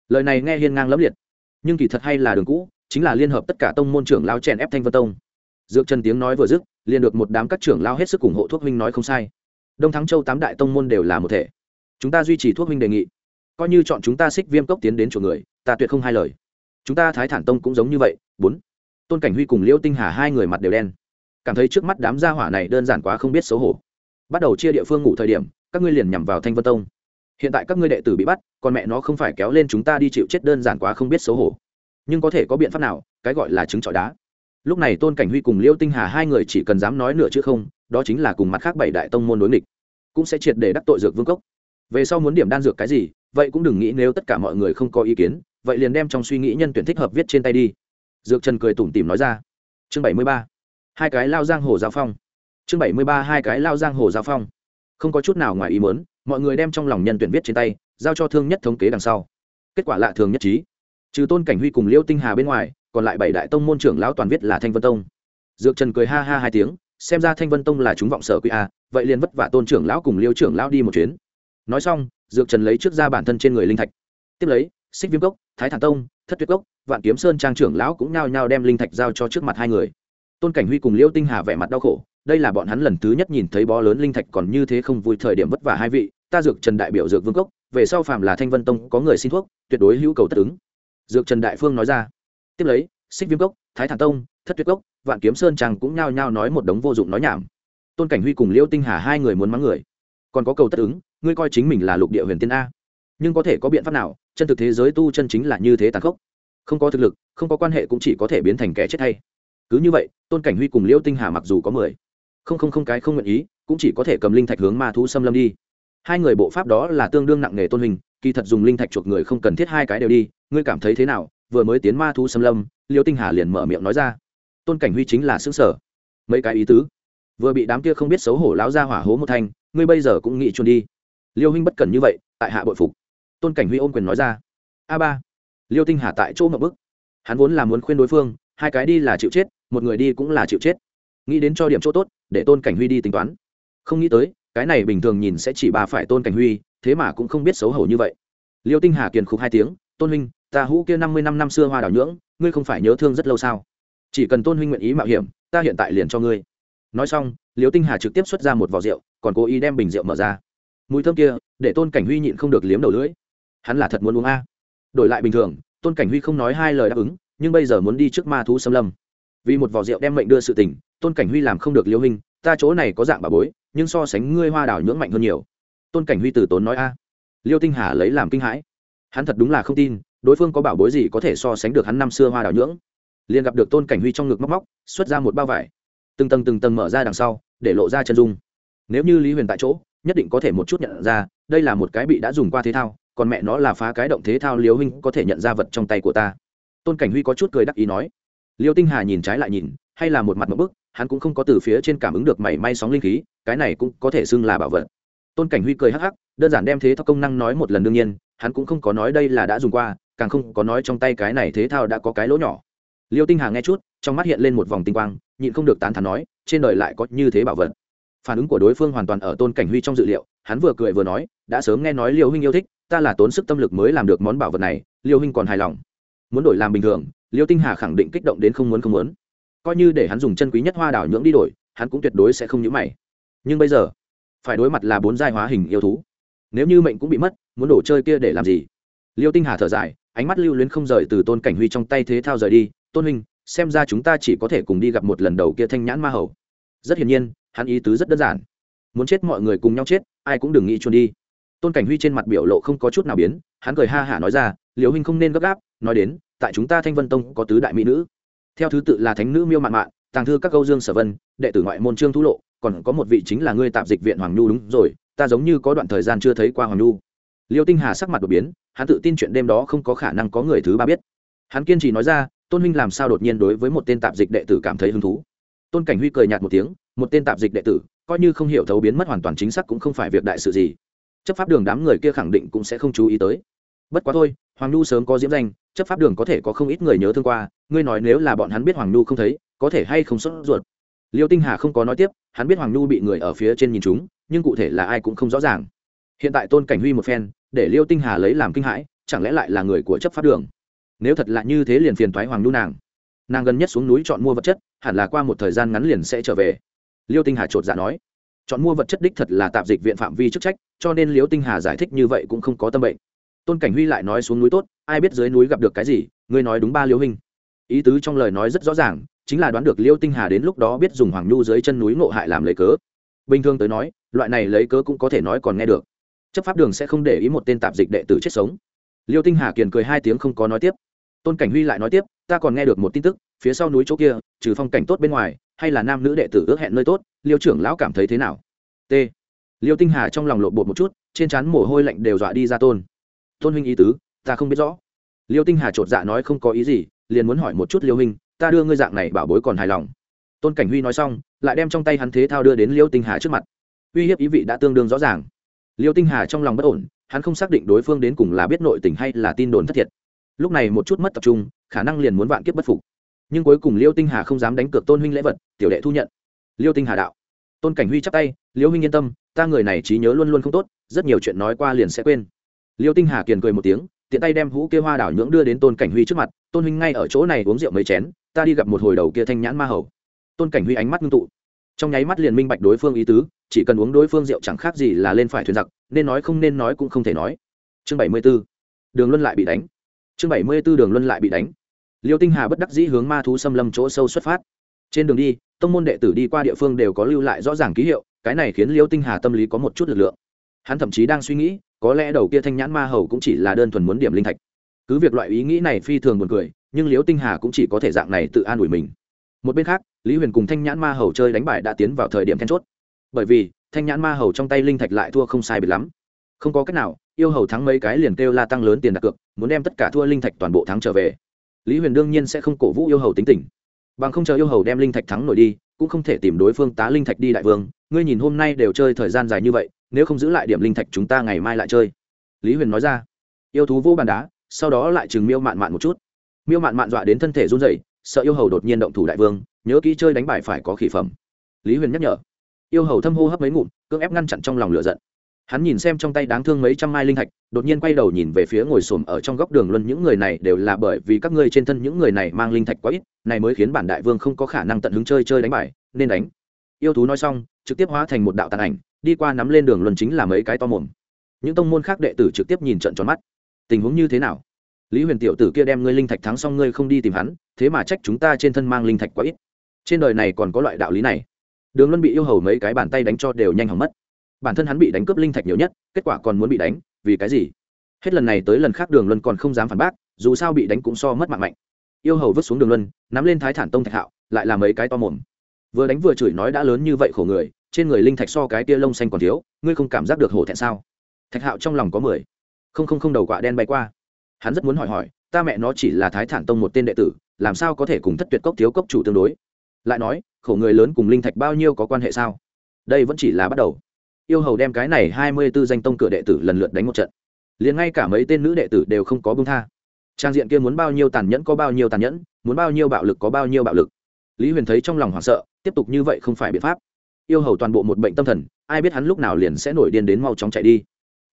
Lời này nghe hiên ngang lẫm liệt. Nhưng kỳ thật hay là đường cũ, chính là liên hợp tất cả tông môn trưởng lao chèn ép thanh vân tông. Dược chân tiếng nói vừa dứt, liền được một đám các trưởng lao hết sức ủng hộ thuốc huynh nói không sai. Đông thắng châu tám đại tông môn đều là một thể. Chúng ta duy trì thuốc huynh đề nghị. Coi như chọn chúng ta xích viêm cốc tiến đến chỗ người, ta tuyệt không hai lời. Chúng ta thái thản tông cũng giống như vậy. Bốn. Tôn cảnh huy cùng liễu tinh hà hai người mặt đều đen cảm thấy trước mắt đám gia hỏa này đơn giản quá không biết xấu hổ. Bắt đầu chia địa phương ngủ thời điểm, các ngươi liền nhằm vào thanh vân tông. Hiện tại các ngươi đệ tử bị bắt, còn mẹ nó không phải kéo lên chúng ta đi chịu chết đơn giản quá không biết xấu hổ. Nhưng có thể có biện pháp nào, cái gọi là trứng trọi đá. Lúc này tôn cảnh huy cùng liêu tinh hà hai người chỉ cần dám nói nửa chữ không, đó chính là cùng mặt khác bảy đại tông môn đối nghịch, cũng sẽ triệt để đắc tội dược vương cốc. Về sau muốn điểm đan dược cái gì, vậy cũng đừng nghĩ nếu tất cả mọi người không có ý kiến, vậy liền đem trong suy nghĩ nhân tuyển thích hợp viết trên tay đi. Dược trần cười tủm tỉm nói ra. Chương bảy mươi ba hai cái lao giang hồ giao phong. Chương bảy mươi ba, hai cái lao giang hồ giao phong. Không có chút nào ngoài ý muốn, mọi người đem trong lòng nhân tuyển viết trên tay, giao cho thương nhất thống kế đằng sau. Kết quả lạ thường nhất trí. Trừ tôn cảnh huy cùng liêu tinh hà bên ngoài, còn lại bảy đại tông môn trưởng lão toàn viết là thanh vân tông. Dược trần cười ha ha hai tiếng, xem ra thanh vân tông là chúng vọng sở quy a, vậy liền vất vả tôn trưởng lão cùng liêu trưởng lão đi một chuyến. Nói xong, dược trần lấy trước ra bản thân trên người linh thạch. Tiếp lấy, xích viêm cốc, thái thản tông, thất tuyết cốc, vạn kiếm sơn trang trưởng lão cũng nhao nhao đem linh thạch giao cho trước mặt hai người tôn cảnh huy cùng liêu tinh hà vẻ mặt đau khổ, đây là bọn hắn lần thứ nhất nhìn thấy bó lớn linh thạch còn như thế không vui thời điểm vất vả hai vị, ta dược trần đại biểu dược vương cốc, về sau phàm là thanh vân tông có người xin thuốc, tuyệt đối hữu cầu tất ứng. Dược trần đại phương nói ra. Tiếp lấy, xích viêm cốc, thái thản tông, thất tuyết cốc, vạn kiếm sơn trang cũng nhao nhao nói một đống vô dụng nói nhảm. Tôn cảnh huy cùng liêu tinh hà hai người muốn mắng người. Còn có cầu tất ứng, ngươi coi chính mình là lục địa huyền tiên a. Nhưng có thể có biện pháp nào, chân thực thế giới tu chân chính là như thế tàn khốc. Không có thực lực, không có quan hệ cũng chỉ có thể biến thành kẻ chết hay cứ như vậy, tôn cảnh huy cùng liễu tinh hà mặc dù có mười, không không không cái không nguyện ý, cũng chỉ có thể cầm linh thạch hướng ma thú xâm lâm đi. Hai người bộ pháp đó là tương đương nặng nề tôn hình, kỳ thật dùng linh thạch chuộc người không cần thiết hai cái đều đi, ngươi cảm thấy thế nào? Vừa mới tiến ma thú xâm lâm, liễu tinh hà liền mở miệng nói ra. Tôn cảnh huy chính là xứng sở. Mấy cái ý tứ. Vừa bị đám kia không biết xấu hổ láo ra hỏa hố một thanh, ngươi bây giờ cũng nghĩ chuồn đi. Liêu huynh bất cần như vậy, tại hạ bội phục. Tôn cảnh huy ôm quyền nói ra. A ba. Liêu tinh hà tại chỗ ngậm bức. Hắn vốn là muốn khuyên đối phương hai cái đi là chịu chết, một người đi cũng là chịu chết. Nghĩ đến cho điểm chỗ tốt, để tôn cảnh huy đi tính toán. Không nghĩ tới, cái này bình thường nhìn sẽ chỉ bà phải tôn cảnh huy, thế mà cũng không biết xấu hổ như vậy. Liêu tinh hà kiền khục hai tiếng, tôn huynh, ta hũ kia năm mươi năm năm xưa hoa đảo nhưỡng, ngươi không phải nhớ thương rất lâu sao? Chỉ cần tôn huynh nguyện ý mạo hiểm, ta hiện tại liền cho ngươi. Nói xong, liêu tinh hà trực tiếp xuất ra một vò rượu, còn cố ý đem bình rượu mở ra. Mùi thơm kia, để tôn cảnh huy nhịn không được liếm đầu lưỡi. Hắn là thật muốn uống a. Đổi lại bình thường, tôn cảnh huy không nói hai lời đáp ứng nhưng bây giờ muốn đi trước ma thú xâm lâm. Vì một vò rượu đem mệnh đưa sự tình, tôn cảnh huy làm không được liêu hình ta chỗ này có dạng bà bối, nhưng so sánh ngươi hoa đào nhưỡng mạnh hơn nhiều. Tôn cảnh huy từ tốn nói a. Liêu tinh hà lấy làm kinh hãi. Hắn thật đúng là không tin, đối phương có bảo bối gì có thể so sánh được hắn năm xưa hoa đào nhưỡng. Liền gặp được tôn cảnh huy trong ngực móc móc, xuất ra một bao vải. Từng tầng từng tầng mở ra đằng sau, để lộ ra chân dung. Nếu như lý huyền tại chỗ, nhất định có thể một chút nhận ra, đây là một cái bị đã dùng qua thế thao, còn mẹ nó là phá cái động thế thao liêu huynh có thể nhận ra vật trong tay của ta tôn cảnh huy có chút cười đắc ý nói, liêu tinh hà nhìn trái lại nhìn, hay là một mặt một bức, hắn cũng không có từ phía trên cảm ứng được mảy may sóng linh khí, cái này cũng có thể xưng là bảo vật. Tôn cảnh huy cười hắc hắc, đơn giản đem thế thao công năng nói một lần đương nhiên, hắn cũng không có nói đây là đã dùng qua, càng không có nói trong tay cái này thế thao đã có cái lỗ nhỏ. Liêu tinh hà nghe chút, trong mắt hiện lên một vòng tinh quang, nhịn không được tán thán nói, trên đời lại có như thế bảo vật. Phản ứng của đối phương hoàn toàn ở tôn cảnh huy trong dự liệu, hắn vừa cười vừa nói, đã sớm nghe nói liêu huynh yêu thích, ta là tốn sức tâm lực mới làm được món bảo vật này, liêu huynh còn hài lòng muốn đổi làm bình thường, liêu tinh hà khẳng định kích động đến không muốn không muốn. Coi như để hắn dùng chân quý nhất hoa đảo nhưỡng đi đổi, hắn cũng tuyệt đối sẽ không nhữ mày. Nhưng bây giờ, phải đối mặt là bốn giai hóa hình yêu thú. Nếu như mệnh cũng bị mất, muốn đổ chơi kia để làm gì? Liêu tinh hà thở dài, ánh mắt lưu luyến không rời từ tôn cảnh huy trong tay thế thao rời đi. Tôn huynh, xem ra chúng ta chỉ có thể cùng đi gặp một lần đầu kia thanh nhãn ma hầu. Rất hiển nhiên, hắn ý tứ rất đơn giản. Muốn chết mọi người cùng nhau chết, ai cũng đừng nghĩ trốn đi. Tôn cảnh huy trên mặt biểu lộ không có chút nào biến hắn cười ha hả nói ra liều huynh không nên gấp gáp, nói đến, tại chúng ta thanh vân tông có tứ đại mỹ nữ. Theo thứ tự là thánh nữ miêu mạn mạn, tàng thư các câu dương sở vân, đệ tử ngoại môn trương thu lộ, còn có một vị chính là ngươi tạp dịch viện hoàng nhu đúng rồi, ta giống như có đoạn thời gian chưa thấy qua hoàng nhu. Liêu tinh hà sắc mặt đột biến, hắn tự tin chuyện đêm đó không có khả năng có người thứ ba biết. Hắn kiên trì nói ra, tôn huynh làm sao đột nhiên đối với một tên tạp dịch đệ tử cảm thấy hứng thú? Tôn cảnh huy cười nhạt một tiếng, một tên tạp dịch đệ tử, coi như không hiểu thấu biến mất hoàn toàn chính xác cũng không phải việc đại sự gì. Chấp pháp đường đám người kia khẳng định cũng sẽ không chú ý tới bất quá thôi, hoàng nhu sớm có diễm danh, chấp pháp đường có thể có không ít người nhớ thương qua, ngươi nói nếu là bọn hắn biết hoàng nhu không thấy, có thể hay không sốt ruột. Liêu tinh hà không có nói tiếp, hắn biết hoàng nhu bị người ở phía trên nhìn chúng, nhưng cụ thể là ai cũng không rõ ràng. Hiện tại tôn cảnh huy một phen, để liêu tinh hà lấy làm kinh hãi, chẳng lẽ lại là người của chấp pháp đường? Nếu thật là như thế liền phiền thoái hoàng nhu nàng. Nàng gần nhất xuống núi chọn mua vật chất, hẳn là qua một thời gian ngắn liền sẽ trở về. Liêu tinh hà chột dạ nói, chọn mua vật chất đích thật là tạp dịch viện phạm vi chức trách, cho nên liêu tinh hà giải thích như vậy cũng không có tâm bệnh tôn cảnh huy lại nói xuống núi tốt, ai biết dưới núi gặp được cái gì, ngươi nói đúng ba liêu hình. Ý tứ trong lời nói rất rõ ràng, chính là đoán được liêu tinh hà đến lúc đó biết dùng hoàng nhu dưới chân núi ngộ hại làm lấy cớ. Bình thường tới nói, loại này lấy cớ cũng có thể nói còn nghe được. Chấp pháp đường sẽ không để ý một tên tạp dịch đệ tử chết sống. Liêu tinh hà kiền cười hai tiếng không có nói tiếp. Tôn cảnh huy lại nói tiếp, ta còn nghe được một tin tức, phía sau núi chỗ kia, trừ phong cảnh tốt bên ngoài, hay là nam nữ đệ tử ước hẹn nơi tốt, liêu trưởng lão cảm thấy thế nào? T. Liêu tinh hà trong lòng lộ bột một chút, trên trán mồ hôi lạnh đều dọa đi ra tôn tôn huynh ý tứ, ta không biết rõ. Liêu tinh hà chột dạ nói không có ý gì, liền muốn hỏi một chút liêu huynh, ta đưa ngươi dạng này bảo bối còn hài lòng. Tôn cảnh huy nói xong, lại đem trong tay hắn thế thao đưa đến liêu tinh hà trước mặt. Uy hiếp ý vị đã tương đương rõ ràng. Liêu tinh hà trong lòng bất ổn, hắn không xác định đối phương đến cùng là biết nội tình hay là tin đồn thất thiệt. Lúc này một chút mất tập trung, khả năng liền muốn vạn kiếp bất phục. Nhưng cuối cùng liêu tinh hà không dám đánh cược tôn huynh lễ vật, tiểu đệ thu nhận. Liêu tinh hà đạo. Tôn cảnh huy chắp tay, liêu huynh yên tâm, ta người này trí nhớ luôn luôn không tốt, rất nhiều chuyện nói qua liền sẽ quên liêu tinh hà kiền cười một tiếng, tiện tay đem hũ kia hoa đảo nhưỡng đưa đến tôn cảnh huy trước mặt, tôn huynh ngay ở chỗ này uống rượu mấy chén, ta đi gặp một hồi đầu kia thanh nhãn ma hầu. Tôn cảnh huy ánh mắt ngưng tụ. Trong nháy mắt liền minh bạch đối phương ý tứ, chỉ cần uống đối phương rượu chẳng khác gì là lên phải thuyền giặc, nên nói không nên nói cũng không thể nói. Chương bảy mươi b ố đường luân lại bị đánh. Chương bảy mươi b ố đường luân lại bị đánh. Liêu tinh hà bất đắc dĩ hướng ma thú xâm lâm chỗ sâu xuất phát. Trên đường đi, tông môn đệ tử đi qua địa phương đều có lưu lại rõ ràng ký hiệu, cái này khiến liêu tinh hà tâm lý có một chút lực lượng. Hắn thậm chí đang suy nghĩ có lẽ đầu kia thanh nhãn ma hầu cũng chỉ là đơn thuần muốn điểm linh thạch. Cứ việc loại ý nghĩ này phi thường buồn cười, nhưng liễu tinh hà cũng chỉ có thể dạng này tự an ủi mình. Một bên khác, lý huyền cùng thanh nhãn ma hầu chơi đánh bài đã tiến vào thời điểm then chốt. Bởi vì, thanh nhãn ma hầu trong tay linh thạch lại thua không sai biệt lắm. Không có cách nào, yêu hầu thắng mấy cái liền kêu la tăng lớn tiền đặt cược, muốn đem tất cả thua linh thạch toàn bộ thắng trở về. Lý huyền đương nhiên sẽ không cổ vũ yêu hầu tính tình. Bằng không chờ yêu hầu đem linh thạch thắng nổi đi, cũng không thể tìm đối phương tá linh thạch đi đại vương. Ngươi nhìn hôm nay đều chơi thời gian dài như vậy nếu không giữ lại điểm linh thạch chúng ta ngày mai lại chơi. Lý huyền nói ra. Yêu thú vô bàn đá, sau đó lại chừng miêu mạn mạn một chút. Miêu mạn mạn dọa đến thân thể run rẩy, sợ yêu hầu đột nhiên động thủ đại vương, nhớ kỹ chơi đánh bài phải có khỉ phẩm. Lý huyền nhắc nhở. Yêu hầu thâm hô hấp mấy ngụm, cưỡng ép ngăn chặn trong lòng lửa giận. Hắn nhìn xem trong tay đáng thương mấy trăm mai linh thạch, đột nhiên quay đầu nhìn về phía ngồi xổm ở trong góc đường luân những người này đều là bởi vì các ngươi trên thân những người này mang linh thạch quá ít, này mới khiến bản đại vương không có khả năng tận hứng chơi chơi đánh bài, nên đánh. Yêu thú nói xong, trực tiếp hóa thành một đạo tàn ảnh đi qua nắm lên đường luân chính là mấy cái to mồm. Những tông môn khác đệ tử trực tiếp nhìn trận tròn mắt. Tình huống như thế nào? Lý huyền tiểu tử kia đem ngươi linh thạch thắng xong ngươi không đi tìm hắn, thế mà trách chúng ta trên thân mang linh thạch quá ít. Trên đời này còn có loại đạo lý này. Đường luân bị yêu hầu mấy cái bàn tay đánh cho đều nhanh hỏng mất. Bản thân hắn bị đánh cướp linh thạch nhiều nhất, kết quả còn muốn bị đánh, vì cái gì? Hết lần này tới lần khác đường luân còn không dám phản bác, dù sao bị đánh cũng so mất mạng mạnh. Yêu hầu vứt xuống đường luân, nắm lên thái thản tông thạch hạo, lại là mấy cái to mồm. Vừa đánh vừa chửi nói đã lớn như vậy khổ người trên người linh thạch so cái tia lông xanh còn thiếu, ngươi không cảm giác được hổ thẹn sao? Thạch hạo trong lòng có mười. Không không không đầu quạ đen bay qua. Hắn rất muốn hỏi hỏi, ta mẹ nó chỉ là thái thản tông một tên đệ tử, làm sao có thể cùng thất tuyệt cốc thiếu cốc chủ tương đối? Lại nói, khổ người lớn cùng linh thạch bao nhiêu có quan hệ sao? Đây vẫn chỉ là bắt đầu. Yêu hầu đem cái này hai mươi b ố danh tông cửa đệ tử lần lượt đánh một trận. Liền ngay cả mấy tên nữ đệ tử đều không có bưng tha. Trang diện kia muốn bao nhiêu tàn nhẫn có bao nhiêu tàn nhẫn, muốn bao nhiêu bạo lực có bao nhiêu bạo lực. Lý huyền thấy trong lòng hoảng sợ, tiếp tục như vậy không phải biện pháp yêu hầu toàn bộ một bệnh tâm thần, ai biết hắn lúc nào liền sẽ nổi điên đến mau chóng chạy đi.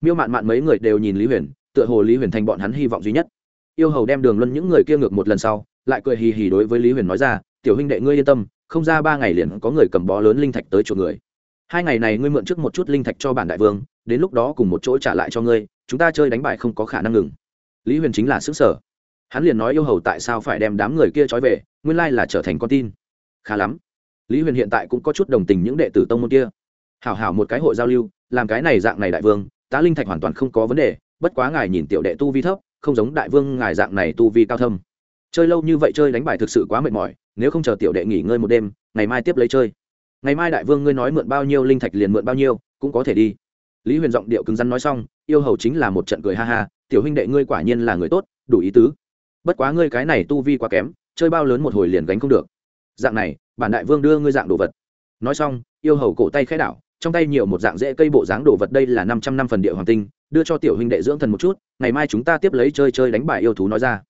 Miêu mạn mạn mấy người đều nhìn lý huyền, tựa hồ lý huyền thành bọn hắn hy vọng duy nhất. Yêu hầu đem đường luân những người kia ngược một lần sau, lại cười hì hì đối với lý huyền nói ra, tiểu huynh đệ ngươi yên tâm, không ra ba ngày liền có người cầm bó lớn linh thạch tới chỗ người. Hai ngày này ngươi mượn trước một chút linh thạch cho bản đại vương, đến lúc đó cùng một chỗ trả lại cho ngươi, chúng ta chơi đánh bài không có khả năng ngừng. Lý huyền chính là xứ sở hắn liền nói yêu hầu tại sao phải đem đám người kia trói về, nguyên lai là trở thành con tin. Khá lắm lý huyền hiện tại cũng có chút đồng tình những đệ tử tông môn kia. Hảo hảo một cái hội giao lưu, làm cái này dạng này đại vương, tá linh thạch hoàn toàn không có vấn đề, bất quá ngài nhìn tiểu đệ tu vi thấp, không giống đại vương ngài dạng này tu vi cao thâm. Chơi lâu như vậy chơi đánh bài thực sự quá mệt mỏi, nếu không chờ tiểu đệ nghỉ ngơi một đêm, ngày mai tiếp lấy chơi. Ngày mai đại vương ngươi nói mượn bao nhiêu linh thạch liền mượn bao nhiêu, cũng có thể đi. Lý huyền giọng điệu cứng rắn nói xong, yêu hầu chính là một trận cười ha ha, tiểu huynh đệ ngươi quả nhiên là người tốt, đủ ý tứ. Bất quá ngươi cái này tu vi quá kém, chơi bao lớn một hồi liền gánh không được. Dạng này bản đại vương đưa ngươi dạng đồ vật. Nói xong, yêu hầu cổ tay khẽ đảo, trong tay nhiều một dạng dễ cây bộ dáng đồ vật đây là năm trăm năm phần địa hoàng tinh, đưa cho tiểu huynh đệ dưỡng thần một chút, ngày mai chúng ta tiếp lấy chơi chơi đánh bài yêu thú nói ra.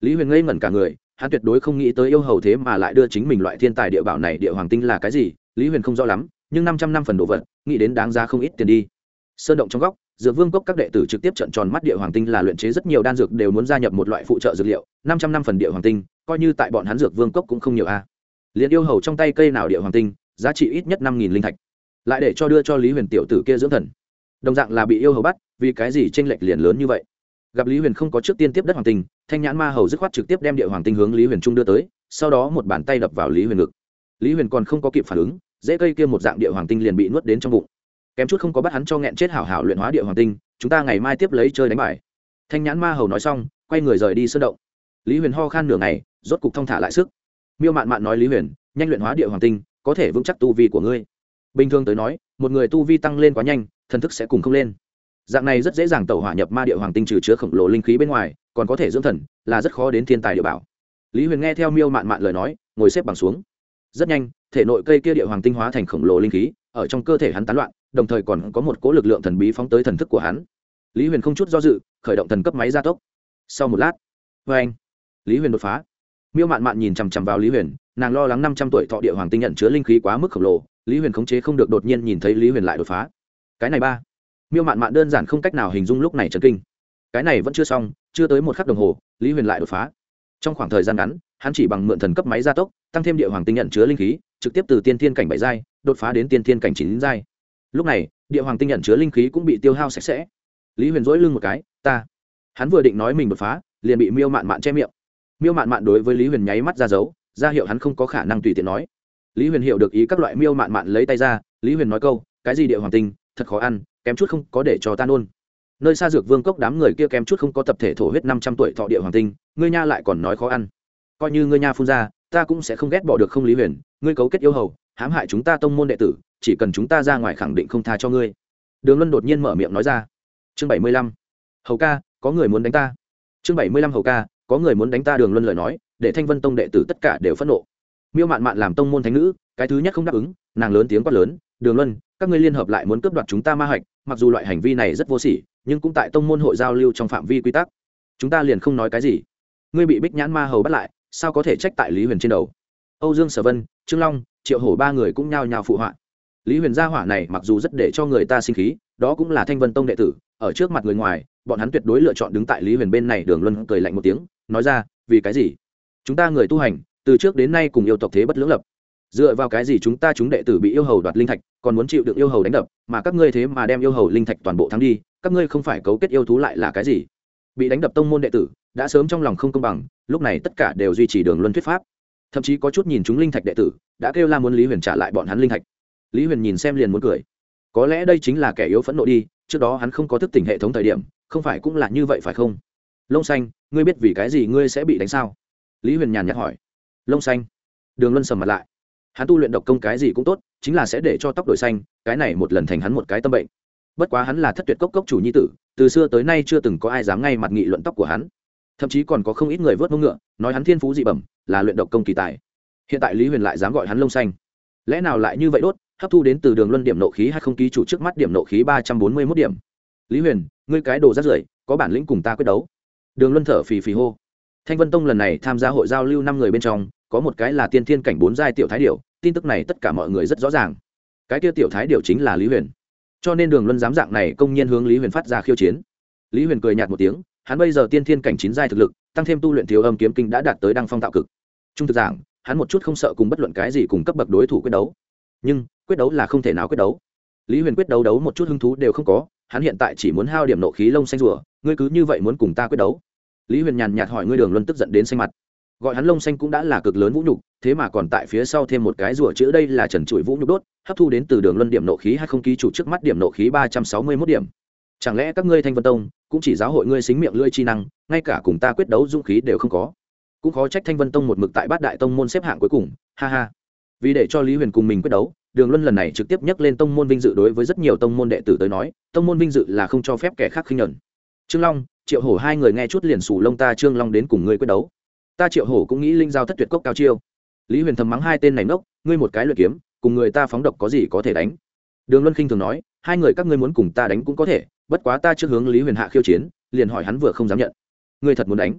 Lý huyền ngây ngẩn cả người, hắn tuyệt đối không nghĩ tới yêu hầu thế mà lại đưa chính mình loại thiên tài địa bảo này, địa hoàng tinh là cái gì, lý huyền không rõ lắm, nhưng năm trăm năm phần đồ vật, nghĩ đến đáng ra không ít tiền đi. Sơn động trong góc, dược vương cốc các đệ tử trực tiếp trận tròn mắt địa hoàng tinh là luyện chế rất nhiều đan dược đều muốn gia nhập một loại phụ trợ dược liệu, năm trăm năm phần địa hoàng tinh, coi như tại bọn hắn dược vương cốc cũng không nhiều a. à liền yêu hầu trong tay cây nào địa hoàng tinh, giá trị ít nhất năm nghìn linh thạch, lại để cho đưa cho lý huyền tiểu tử kia dưỡng thần. Đồng dạng là bị yêu hầu bắt, vì cái gì tranh lệch liền lớn như vậy? Gặp lý huyền không có trước tiên tiếp đất hoàng tinh, thanh nhãn ma hầu dứt khoát trực tiếp đem địa hoàng tinh hướng lý huyền trung đưa tới, sau đó một bàn tay đập vào lý huyền ngực. Lý huyền còn không có kịp phản ứng, dễ cây kia một dạng địa hoàng tinh liền bị nuốt đến trong bụng. Kém chút không có bắt hắn cho nghẹn chết hảo hảo luyện hóa địa hoàng tinh, chúng ta ngày mai tiếp lấy chơi đánh bài. Thanh nhãn ma hầu nói xong, quay người rời đi sơn động. Lý huyền ho khan nửa ngày, rốt cục thong thả lại sức miêu mạn mạn nói lý huyền, nhanh luyện hóa địa hoàng tinh, có thể vững chắc tu vi của ngươi. Bình thường tới nói, một người tu vi tăng lên quá nhanh, thần thức sẽ cùng không lên. Dạng này rất dễ dàng tẩu hỏa nhập ma địa hoàng tinh trừ chứa khổng lồ linh khí bên ngoài, còn có thể dưỡng thần, là rất khó đến thiên tài địa bảo. Lý huyền nghe theo miêu mạn mạn lời nói, ngồi xếp bằng xuống. Rất nhanh, thể nội cây kia địa hoàng tinh hóa thành khổng lồ linh khí, ở trong cơ thể hắn tán loạn, đồng thời còn có một cỗ lực lượng thần bí phóng tới thần thức của hắn. Lý huyền không chút do dự, khởi động thần cấp máy gia tốc. Sau một lát vê anh. Lý huyền đột phá miêu mạn mạn nhìn chằm chằm vào lý huyền nàng lo lắng năm trăm tuổi thọ địa hoàng tinh nhận chứa linh khí quá mức khổng lồ lý huyền khống chế không được đột nhiên nhìn thấy lý huyền lại đột phá cái này ba miêu mạn mạn đơn giản không cách nào hình dung lúc này trần kinh cái này vẫn chưa xong chưa tới một khắc đồng hồ lý huyền lại đột phá trong khoảng thời gian ngắn hắn chỉ bằng mượn thần cấp máy gia tốc tăng thêm địa hoàng tinh nhận chứa linh khí trực tiếp từ tiên thiên cảnh bảy giai đột phá đến tiên thiên cảnh chín giai lúc này địa hoàng tinh nhận chứa linh khí cũng bị tiêu hao sạch sẽ lý huyền dỗi lưng một cái ta hắn vừa định nói mình đột phá liền bị miêu mạn mạn che miệng miêu mạn mạn đối với lý huyền nháy mắt ra dấu, ra hiệu hắn không có khả năng tùy tiện nói. Lý huyền hiểu được ý các loại miêu mạn mạn lấy tay ra, lý huyền nói câu, cái gì địa hoàng tinh, thật khó ăn, kém chút không có để cho ta nôn. Nơi xa dược vương cốc đám người kia kém chút không có tập thể thổ huyết năm trăm tuổi thọ địa hoàng tinh, ngươi nha lại còn nói khó ăn. Coi như ngươi nha phun ra, ta cũng sẽ không ghét bỏ được không lý huyền, ngươi cấu kết yêu hầu, hãm hại chúng ta tông môn đệ tử, chỉ cần chúng ta ra ngoài khẳng định không tha cho ngươi. Đường luân đột nhiên mở miệng nói ra. Chương bảy mươi lăm. Hầu ca, có người muốn đánh ta. Chương bảy mươi lăm hầu ca có người muốn đánh ta đường luân lời nói, để thanh vân tông đệ tử tất cả đều phẫn nộ. Miêu mạn mạn làm tông môn thánh nữ cái thứ nhất không đáp ứng, nàng lớn tiếng quát lớn, đường luân, các ngươi liên hợp lại muốn cướp đoạt chúng ta ma hạch, mặc dù loại hành vi này rất vô sỉ, nhưng cũng tại tông môn hội giao lưu trong phạm vi quy tắc. Chúng ta liền không nói cái gì. Ngươi bị bích nhãn ma hầu bắt lại, sao có thể trách tại lý huyền trên đầu? Âu dương sở vân, trương long, triệu hổ ba người cũng nhao nhao phụ họa. Lý huyền gia hỏa này mặc dù rất để cho người ta sinh khí, đó cũng là thanh vân tông đệ tử, ở trước mặt người ngoài bọn hắn tuyệt đối lựa chọn đứng tại lý huyền bên này, đường luân cười lạnh một tiếng, nói ra, vì cái gì? Chúng ta người tu hành, từ trước đến nay cùng yêu tộc thế bất lưỡng lập. Dựa vào cái gì chúng ta chúng đệ tử bị yêu hầu đoạt linh thạch, còn muốn chịu được yêu hầu đánh đập, mà các ngươi thế mà đem yêu hầu linh thạch toàn bộ thắng đi, các ngươi không phải cấu kết yêu thú lại là cái gì? Bị đánh đập tông môn đệ tử, đã sớm trong lòng không công bằng, lúc này tất cả đều duy trì đường luân thuyết pháp. Thậm chí có chút nhìn chúng linh thạch đệ tử, đã kêu la muốn lý huyền trả lại bọn hắn linh thạch. Lý huyền nhìn xem liền muốn cười. Có lẽ đây chính là kẻ yếu phẫn nộ đi, trước đó hắn không có thức tỉnh hệ thống thời điểm không phải cũng là như vậy phải không? Lông xanh, ngươi biết vì cái gì ngươi sẽ bị đánh sao? Lý huyền nhàn nhạt hỏi. Lông xanh. Đường luân sầm mặt lại. Hắn tu luyện độc công cái gì cũng tốt, chính là sẽ để cho tóc đổi xanh, cái này một lần thành hắn một cái tâm bệnh. Bất quá hắn là thất tuyệt cốc cốc chủ nhi tử, từ xưa tới nay chưa từng có ai dám ngay mặt nghị luận tóc của hắn. Thậm chí còn có không ít người vớt mông ngựa, nói hắn thiên phú dị bẩm, là luyện độc công kỳ tài. Hiện tại lý huyền lại dám gọi hắn lông xanh. Lẽ nào lại như vậy đốt, hấp thu đến từ đường luân điểm nộ khí hay không ký chủ trước mắt điểm nộ khí ba trăm bốn mươi mốt điểm? Lý huyền ngươi cái đồ rác rưởi, có bản lĩnh cùng ta quyết đấu. Đường luân thở phì phì hô. Thanh vân tông lần này tham gia hội giao lưu năm người bên trong, có một cái là tiên thiên cảnh bốn giai tiểu thái điệu tin tức này tất cả mọi người rất rõ ràng. Cái kia tiểu thái điệu chính là lý huyền. Cho nên đường luân giám dạng này công nhiên hướng lý huyền phát ra khiêu chiến. Lý huyền cười nhạt một tiếng, hắn bây giờ tiên thiên cảnh chín giai thực lực, tăng thêm tu luyện thiếu âm kiếm kinh đã đạt tới đăng phong tạo cực. Trung thực giảng, hắn một chút không sợ cùng bất luận cái gì cùng cấp bậc đối thủ quyết đấu. Nhưng, quyết đấu là không thể nào quyết đấu. Lý huyền quyết đấu đấu một chút hứng thú đều không có hắn hiện tại chỉ muốn hao điểm nộ khí lông xanh rùa, ngươi cứ như vậy muốn cùng ta quyết đấu. Lý huyền nhàn nhạt hỏi ngươi đường luân tức giận đến xanh mặt. Gọi hắn lông xanh cũng đã là cực lớn vũ nhục, thế mà còn tại phía sau thêm một cái rùa chữ đây là trần trụi vũ nhục đốt, hấp thu đến từ đường luân điểm nộ khí hay không ký chủ trước mắt điểm nộ khí ba trăm sáu mươi mốt điểm. Chẳng lẽ các ngươi thanh vân tông cũng chỉ giáo hội ngươi xính miệng lưỡi chi năng, ngay cả cùng ta quyết đấu dũng khí đều không có? Cũng khó trách thanh vân tông một mực tại bát đại tông môn xếp hạng cuối cùng, ha ha. Vì để cho lý huyền cùng mình quyết đấu đường luân lần này trực tiếp nhắc lên tông môn vinh dự đối với rất nhiều tông môn đệ tử tới nói, tông môn vinh dự là không cho phép kẻ khác khinh nhuận trương long, triệu hổ hai người nghe chút liền sủ lông ta, trương long đến cùng ngươi quyết đấu. Ta triệu hổ cũng nghĩ linh giao thất tuyệt cốc cao chiêu. Lý huyền thầm mắng hai tên này nốc ngươi một cái luyện kiếm, cùng người ta phóng độc có gì có thể đánh? Đường luân khinh thường nói, hai người các ngươi muốn cùng ta đánh cũng có thể, bất quá ta trước hướng lý huyền hạ khiêu chiến, liền hỏi hắn vừa không dám nhận. Ngươi thật muốn đánh?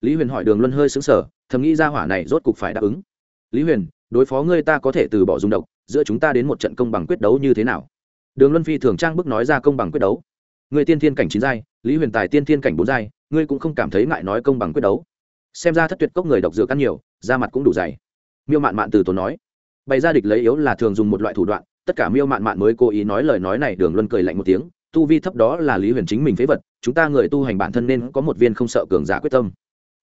Lý huyền hỏi đường luân hơi xứng sở thầm nghĩ ra hỏa này rốt cục phải đáp ứng. Lý huyền đối phó ngươi ta có thể từ bỏ dung độc, giữa chúng ta đến một trận công bằng quyết đấu như thế nào? Đường luân phi thường trang bức nói ra công bằng quyết đấu. Người tiên thiên cảnh chín giai, lý huyền tài tiên thiên cảnh bốn giai, ngươi cũng không cảm thấy ngại nói công bằng quyết đấu. Xem ra thất tuyệt cốc người độc dược ăn nhiều, da mặt cũng đủ dày. Miêu mạn mạn từ tốn nói. Bày ra địch lấy yếu là thường dùng một loại thủ đoạn, tất cả miêu mạn mạn mới cố ý nói lời nói này, đường luân cười lạnh một tiếng. Tu vi thấp đó là lý huyền chính mình phế vật, chúng ta người tu hành bản thân nên có một viên không sợ cường giả quyết tâm.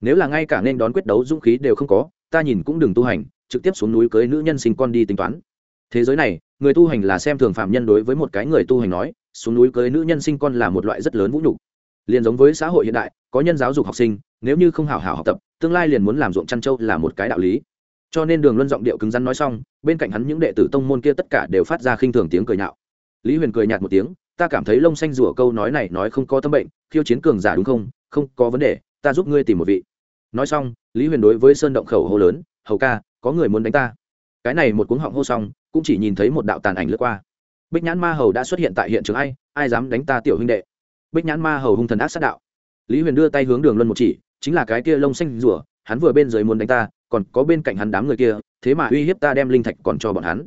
Nếu là ngay cả nên đón quyết đấu dũng khí đều không có, ta nhìn cũng đừng tu hành trực tiếp xuống núi cưới nữ nhân sinh con đi tính toán. Thế giới này, người tu hành là xem thường phạm nhân đối với một cái người tu hành nói, xuống núi cưới nữ nhân sinh con là một loại rất lớn vũ nhục. Liền giống với xã hội hiện đại, có nhân giáo dục học sinh, nếu như không hào hảo học tập, tương lai liền muốn làm ruộng chăn trâu là một cái đạo lý. Cho nên đường luân giọng điệu cứng rắn nói xong, bên cạnh hắn những đệ tử tông môn kia tất cả đều phát ra khinh thường tiếng cười nhạo. Lý huyền cười nhạt một tiếng, ta cảm thấy lông xanh rủa câu nói này nói không có tâm bệnh, khiêu chiến cường giả đúng không? Không có vấn đề, ta giúp ngươi tìm một vị. Nói xong, lý huyền đối với sơn động khẩu hô lớn, hầu ca có người muốn đánh ta. Cái này một cuống họng hô xong, cũng chỉ nhìn thấy một đạo tàn ảnh lướt qua. Bích nhãn ma hầu đã xuất hiện tại hiện trường ai ai dám đánh ta tiểu huynh đệ? Bích nhãn ma hầu hung thần ác sát đạo. Lý huyền đưa tay hướng đường luân một chỉ, chính là cái kia lông xanh rủa hắn vừa bên dưới muốn đánh ta, còn có bên cạnh hắn đám người kia, thế mà uy hiếp ta đem linh thạch còn cho bọn hắn.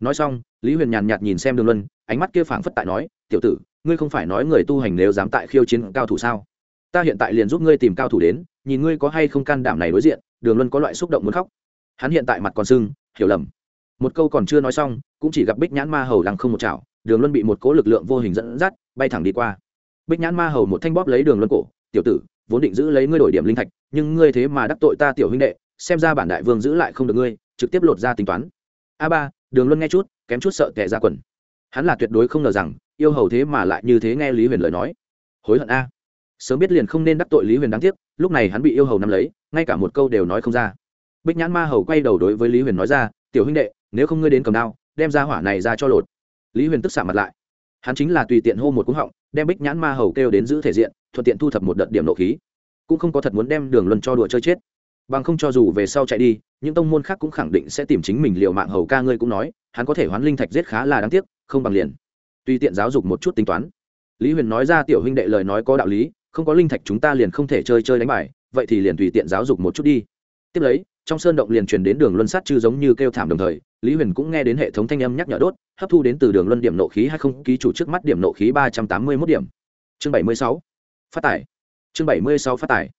Nói xong, lý huyền nhàn nhạt nhìn xem đường luân, ánh mắt kia phảng phất tại nói, tiểu tử, ngươi không phải nói người tu hành nếu dám tại khiêu chiến cao thủ sao? Ta hiện tại liền giúp ngươi tìm cao thủ đến, nhìn ngươi có hay không can đảm này đối diện. Đường luân có loại xúc động muốn khóc hắn hiện tại mặt còn sưng, hiểu lầm. Một câu còn chưa nói xong, cũng chỉ gặp bích nhãn ma hầu lăng không một chảo, đường luân bị một cố lực lượng vô hình dẫn dắt, bay thẳng đi qua. Bích nhãn ma hầu một thanh bóp lấy đường luân cổ, tiểu tử, vốn định giữ lấy ngươi đổi điểm linh thạch, nhưng ngươi thế mà đắc tội ta tiểu huynh đệ, xem ra bản đại vương giữ lại không được ngươi, trực tiếp lột ra tính toán. A ba, đường luân nghe chút, kém chút sợ tệ ra quần. Hắn là tuyệt đối không ngờ rằng, yêu hầu thế mà lại như thế nghe lý huyền lời nói. Hối hận a. Sớm biết liền không nên đắc tội lý huyền đáng tiếc, lúc này hắn bị yêu hầu nắm lấy, ngay cả một câu đều nói không ra bích nhãn ma hầu quay đầu đối với lý huyền nói ra, tiểu huynh đệ, nếu không ngươi đến cầm đao, đem ra hỏa này ra cho lột. Lý huyền tức xạ mặt lại. Hắn chính là tùy tiện hô một cúng họng, đem bích nhãn ma hầu kêu đến giữ thể diện, thuận tiện thu thập một đợt điểm nộ khí. Cũng không có thật muốn đem đường luân cho đùa chơi chết. Bằng không cho dù về sau chạy đi, những tông môn khác cũng khẳng định sẽ tìm chính mình liệu mạng hầu ca ngươi cũng nói, hắn có thể hoán linh thạch giết khá là đáng tiếc, không bằng liền. Tùy tiện giáo dục một chút tính toán. Lý huyền nói ra tiểu huynh đệ lời nói có đạo lý, không có linh thạch chúng ta liền không thể chơi chơi đánh bài, vậy thì liền tùy tiện giáo dục một chút đi. Tiếp lấy trong sơn động liền truyền đến đường luân sát chư giống như kêu thảm đồng thời, lý huyền cũng nghe đến hệ thống thanh âm nhắc nhở đốt, hấp thu đến từ đường luân điểm nộ khí hay không, ký chủ trước mắt điểm nộ khí ba trăm tám mươi mốt điểm. Chương bảy mươi sáu. Phát tải. Chương bảy mươi sáu phát tải.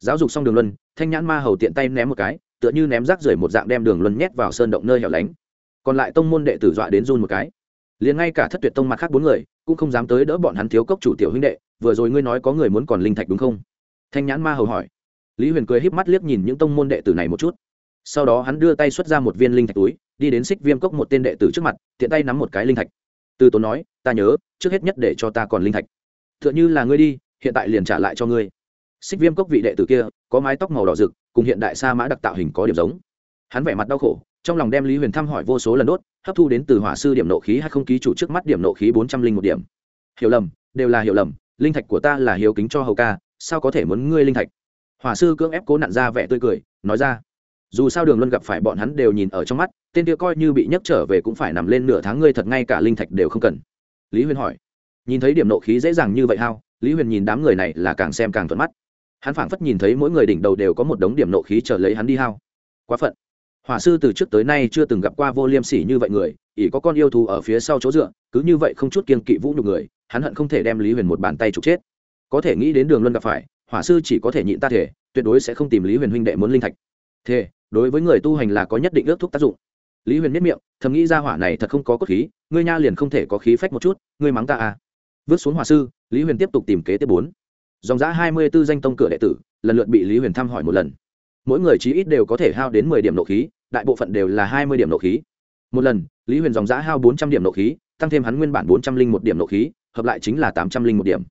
Giáo dục xong đường luân, thanh nhãn ma hầu tiện tay ném một cái, tựa như ném rác rưởi một dạng đem đường luân nhét vào sơn động nơi hẻo lánh. Còn lại tông môn đệ tử dọa đến run một cái. Liền ngay cả thất tuyệt tông mặt khác bốn người, cũng không dám tới đỡ bọn hắn thiếu cốc chủ tiểu huynh đệ, vừa rồi ngươi nói có người muốn còn linh thạch đúng không? Thanh nhãn ma hầu hỏi lý huyền cười híp mắt liếc nhìn những tông môn đệ tử này một chút. Sau đó hắn đưa tay xuất ra một viên linh thạch túi, đi đến xích viêm cốc một tên đệ tử trước mặt, tiện tay nắm một cái linh thạch. Từ tốn nói, ta nhớ, trước hết nhất để cho ta còn linh thạch. T h ư ợ n h ư là ngươi đi, hiện tại liền trả lại cho ngươi. Xích viêm cốc vị đệ tử kia, có mái tóc màu đỏ rực, cùng hiện đại sa mã đặc tạo hình có điểm giống. Hắn vẻ mặt đau khổ, trong lòng đem lý huyền thăm hỏi vô số lần đốt, hấp thu đến từ hỏa sư điểm nộ khí hay không ký chủ trước mắt điểm nộ khí bốn trăm linh một điểm. Hiểu lầm, đều là hiểu lầm, linh thạch của ta là hiếu kính cho hầu ca, sao có thể muốn ngươi linh thạch? Hòa sư cưỡng ép cố nặn ra vẻ tươi cười, nói ra, dù sao đường luân gặp phải bọn hắn đều nhìn ở trong mắt, tên kia coi như bị nhấc trở về cũng phải nằm lên nửa tháng ngươi thật ngay cả linh thạch đều không cần. Lý huyền hỏi, nhìn thấy điểm nộ khí dễ dàng như vậy hao, lý huyền nhìn đám người này là càng xem càng thuận mắt. Hắn phảng phất nhìn thấy mỗi người đỉnh đầu đều có một đống điểm nộ khí chờ lấy hắn đi hao. Quá phận. Hỏa sư từ trước tới nay chưa từng gặp qua vô liêm sỉ như vậy người, ỷ có con yêu thù ở phía sau chỗ dựa, cứ như vậy không chút kiên kỵ vũ nhục người, hắn hận không thể đem lý huyền một bàn tay trục chết. Có thể nghĩ đến đường luân gặp phải hỏa sư chỉ có thể nhịn ta thể, tuyệt đối sẽ không tìm lý huyền huynh đệ muốn linh thạch. Thế đối với người tu hành là có nhất định ước thúc tác dụng. Lý huyền miết miệng, thầm nghĩ ra hỏa này thật không có cốt khí, ngươi nha liền không thể có khí phách một chút, ngươi mắng ta à. Vứt xuống hỏa sư, lý huyền tiếp tục tìm kế tiếp bốn. Dòng giã hai mươi b ố danh tông cửa đệ tử, lần lượt bị lý huyền thăm hỏi một lần. Mỗi người chí ít đều có thể hao đến mười điểm nộ khí, đại bộ phận đều là hai mươi điểm nộ khí. Một lần, lý huyền dòng giã hao bốn trăm điểm nộ khí, tăng thêm hắn nguyên bản bốn trăm linh một điểm nộ khí, hợp lại chính là tám trăm linh một điểm.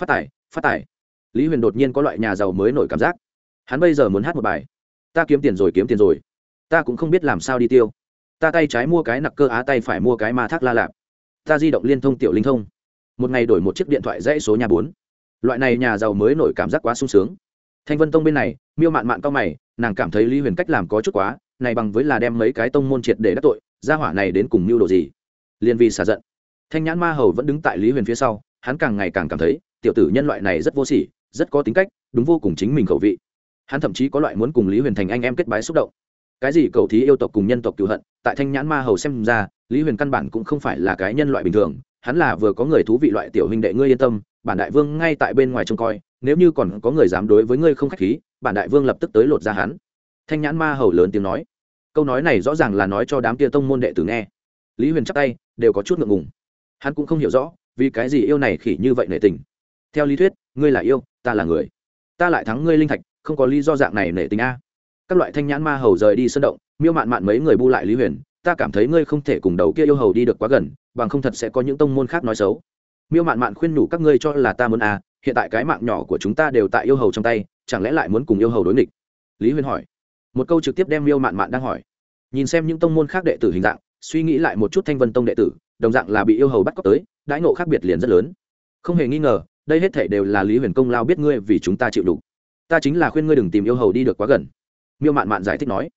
Phát tải phát tải lý huyền đột nhiên có loại nhà giàu mới nổi cảm giác. Hắn bây giờ muốn hát một bài. Ta kiếm tiền rồi, kiếm tiền rồi. Ta cũng không biết làm sao đi tiêu. Ta tay trái mua cái nặc cơ, á tay phải mua cái ma thác la lạp. Ta di động liên thông tiểu linh thông. Một ngày đổi một chiếc điện thoại dãy số nhà bốn. Loại này nhà giàu mới nổi cảm giác quá sung sướng. Thanh vân tông bên này, miêu mạn mạn cao mày, nàng cảm thấy lý huyền cách làm có chút quá, này bằng với là đem mấy cái tông môn triệt để đắc tội ra hỏa này đến cùng mưu đồ gì? Liền vì xả giận. Thanh nhãn ma hầu vẫn đứng tại lý huyền phía sau, hắn càng ngày càng cảm thấy, tiểu tử nhân loại này rất vô sỉ rất có tính cách, đúng vô cùng chính mình khẩu vị. Hắn thậm chí có loại muốn cùng lý huyền thành anh em kết bái xúc động. Cái gì cầu thí yêu tộc cùng nhân tộc cựu hận, tại thanh nhãn ma hầu xem ra, lý huyền căn bản cũng không phải là cái nhân loại bình thường, hắn là vừa có người thú vị loại tiểu huynh đệ ngươi yên tâm, bản đại vương ngay tại bên ngoài trông coi, nếu như còn có người dám đối với ngươi không k h á c h khí, bản đại vương lập tức tới lột ra hắn. Thanh nhãn ma hầu lớn tiếng nói. Câu nói này rõ ràng là nói cho đám tia tông môn đệ tử nghe. Lý huyền chắc tay, đều có chút ngượng ngùng. Hắn cũng không hiểu rõ, vì cái gì yêu này khỉ như vậy nệ tình. Theo lý thuyết, ngươi là yêu ta là người. Ta lại thắng ngươi linh thạch, không có lý do dạng này nể tình a. Các loại thanh nhãn ma hầu rời đi sân động, miêu mạn mạn mấy người bu lại lý huyền, ta cảm thấy ngươi không thể cùng đầu kia yêu hầu đi được quá gần, bằng không thật sẽ có những tông môn khác nói xấu. Miêu mạn mạn khuyên nhủ các ngươi cho là ta muốn à hiện tại cái mạng nhỏ của chúng ta đều tại yêu hầu trong tay, chẳng lẽ lại muốn cùng yêu hầu đối nghịch? Lý huyền hỏi. Một câu trực tiếp đem miêu mạn mạn đang hỏi. Nhìn xem những tông môn khác đệ tử hình dạng, suy nghĩ lại một chút thanh vân tông đệ tử, đồng dạng là bị yêu hầu bắt cóc tới, đãi ngộ khác biệt liền rất lớn. Không hề nghi ngờ đây hết thể đều là lý huyền công lao biết ngươi vì chúng ta chịu đủ. Ta chính là khuyên ngươi đừng tìm yêu hầu đi được quá gần. Miêu mạn mạn giải thích nói.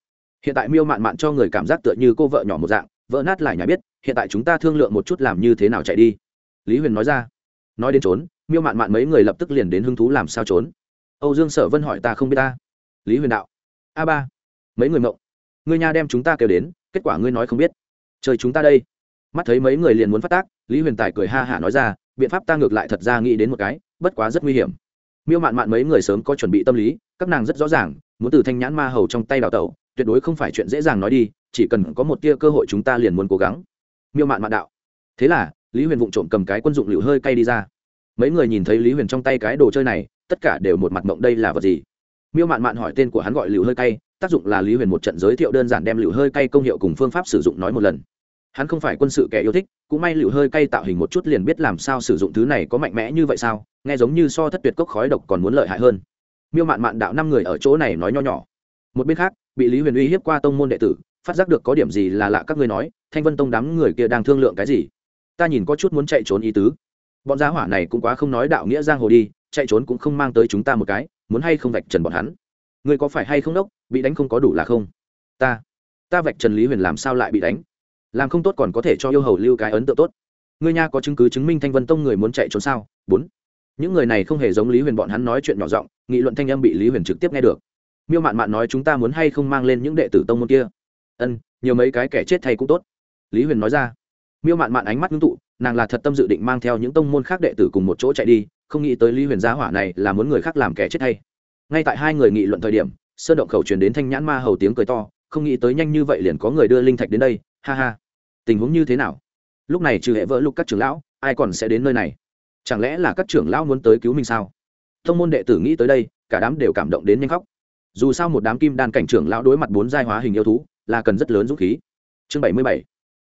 Hiện tại miêu mạn mạn cho người cảm giác tựa như cô vợ nhỏ một dạng, vỡ nát lại nhà biết, hiện tại chúng ta thương lượng một chút làm như thế nào chạy đi. Lý huyền nói ra. Nói đến trốn, miêu mạn mạn mấy người lập tức liền đến hứng thú làm sao trốn. Âu dương sở vân hỏi ta không biết ta. Lý huyền đạo. A ba. Mấy người mộng. Ngươi nha đem chúng ta kêu đến, kết quả ngươi nói không biết. Trời chúng ta đây. Mắt thấy mấy người liền muốn phát tác, lý huyền tài cười ha hả nói ra biện pháp ta ngược lại thật ra nghĩ đến một cái, bất quá rất nguy hiểm. Miêu mạn mạn mấy người sớm có chuẩn bị tâm lý, các nàng rất rõ ràng, muốn từ thanh nhãn ma hầu trong tay đào tẩu, tuyệt đối không phải chuyện dễ dàng nói đi, chỉ cần có một tia cơ hội chúng ta liền muốn cố gắng. Miêu mạn mạn đạo. Thế là, lý huyền vụng trộm cầm cái quân dụng liệu hơi cay đi ra. Mấy người nhìn thấy lý huyền trong tay cái đồ chơi này, tất cả đều một mặt mộng đây là vật gì? Miêu mạn mạn hỏi tên của hắn gọi liệu hơi cay, tác dụng là lý huyền một trận giới thiệu đơn giản đem liệu hơi cay công hiệu cùng phương pháp sử dụng nói một lần. Hắn không phải quân sự kẻ yêu thích cũng may liệu hơi cay tạo hình một chút liền biết làm sao sử dụng thứ này có mạnh mẽ như vậy sao, nghe giống như so thất tuyệt cốc khói độc còn muốn lợi hại hơn. Miêu mạn mạn đạo năm người ở chỗ này nói nho nhỏ. Một bên khác, bị lý huyền uy hiếp qua tông môn đệ tử, phát giác được có điểm gì là lạ các ngươi nói, thanh vân tông đám người kia đang thương lượng cái gì? Ta nhìn có chút muốn chạy trốn ý tứ. Bọn gia hỏa này cũng quá không nói đạo nghĩa giang hồ đi, chạy trốn cũng không mang tới chúng ta một cái, muốn hay không vạch trần bọn hắn? Người có phải hay không đốc, bị đánh không có đủ là không? Ta ta vạch trần lý huyền làm sao lại bị đánh? Làm không tốt còn có thể cho yêu hầu lưu cái ấn tượng tốt. Ngươi nha có chứng cứ chứng minh thanh vân tông người muốn chạy trốn sao? Bốn. Những người này không hề giống lý huyền bọn hắn nói chuyện nhỏ giọng, nghị luận thanh âm bị lý huyền trực tiếp nghe được. Miêu mạn mạn nói chúng ta muốn hay không mang lên những đệ tử tông môn kia? Ân, nhiều mấy cái kẻ chết thay cũng tốt. Lý huyền nói ra. Miêu mạn mạn ánh mắt ngưng tụ, nàng là thật tâm dự định mang theo những tông môn khác đệ tử cùng một chỗ chạy đi, không nghĩ tới lý huyền giá hỏa này là muốn người khác làm kẻ chết thay. Ngay tại hai người nghị luận thời điểm, sơn động khẩu truyền đến thanh nhãn ma hầu tiếng cười to, không nghĩ tới nhanh như vậy liền có người đưa linh thạch đến đây, ha ha tình huống như thế nào? Lúc này trừ hệ vỡ lục các trưởng lão, ai còn sẽ đến nơi này? Chẳng lẽ là các trưởng lão muốn tới cứu mình sao? Thông môn đệ tử nghĩ tới đây, cả đám đều cảm động đến nhanh khóc. Dù sao một đám kim đan cảnh trưởng lão đối mặt bốn giai hóa hình yêu thú, là cần rất lớn dũng khí. Chương bảy mươi bảy.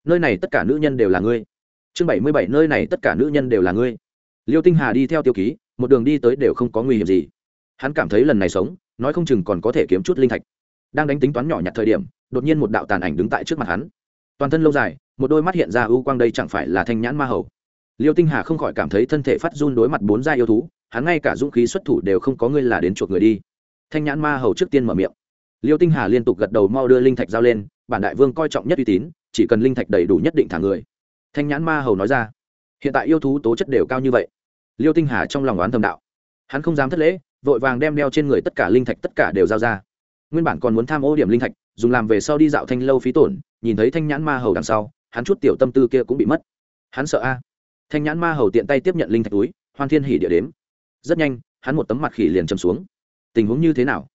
Nơi này tất cả nữ nhân đều là ngươi. Chương bảy mươi bảy, nơi này tất cả nữ nhân đều là ngươi. Liêu tinh hà đi theo tiêu ký, một đường đi tới đều không có nguy hiểm gì. Hắn cảm thấy lần này sống, nói không chừng còn có thể kiếm chút linh thạch. Đang đánh tính toán nhỏ nhặt thời điểm, đột nhiên một đạo tàn ảnh đứng tại trước mặt hắn toàn thân lâu dài, một đôi mắt hiện ra ưu quang đây chẳng phải là thanh nhãn ma hầu. Liêu tinh hà không khỏi cảm thấy thân thể phát run đối mặt bốn gia yêu thú, hắn ngay cả dũng khí xuất thủ đều không có ngươi là đến chuộc người đi. Thanh nhãn ma hầu trước tiên mở miệng. Liêu tinh hà liên tục gật đầu mau đưa linh thạch giao lên, bản đại vương coi trọng nhất uy tín, chỉ cần linh thạch đầy đủ nhất định thả người. Thanh nhãn ma hầu nói ra. Hiện tại yêu thú tố chất đều cao như vậy. Liêu tinh hà trong lòng oán thầm đạo. Hắn không dám thất lễ, vội vàng đem đeo trên người tất cả linh thạch tất cả đều giao ra nguyên bản còn muốn tham ô điểm linh thạch, dùng làm về sau đi dạo thanh lâu phí tổn, nhìn thấy thanh nhãn ma hầu đằng sau, hắn chút tiểu tâm tư kia cũng bị mất. Hắn sợ a. Thanh nhãn ma hầu tiện tay tiếp nhận linh thạch túi hoan thiên hỉ địa đếm. Rất nhanh, hắn một tấm mặt khỉ liền chầm xuống. Tình huống như thế nào?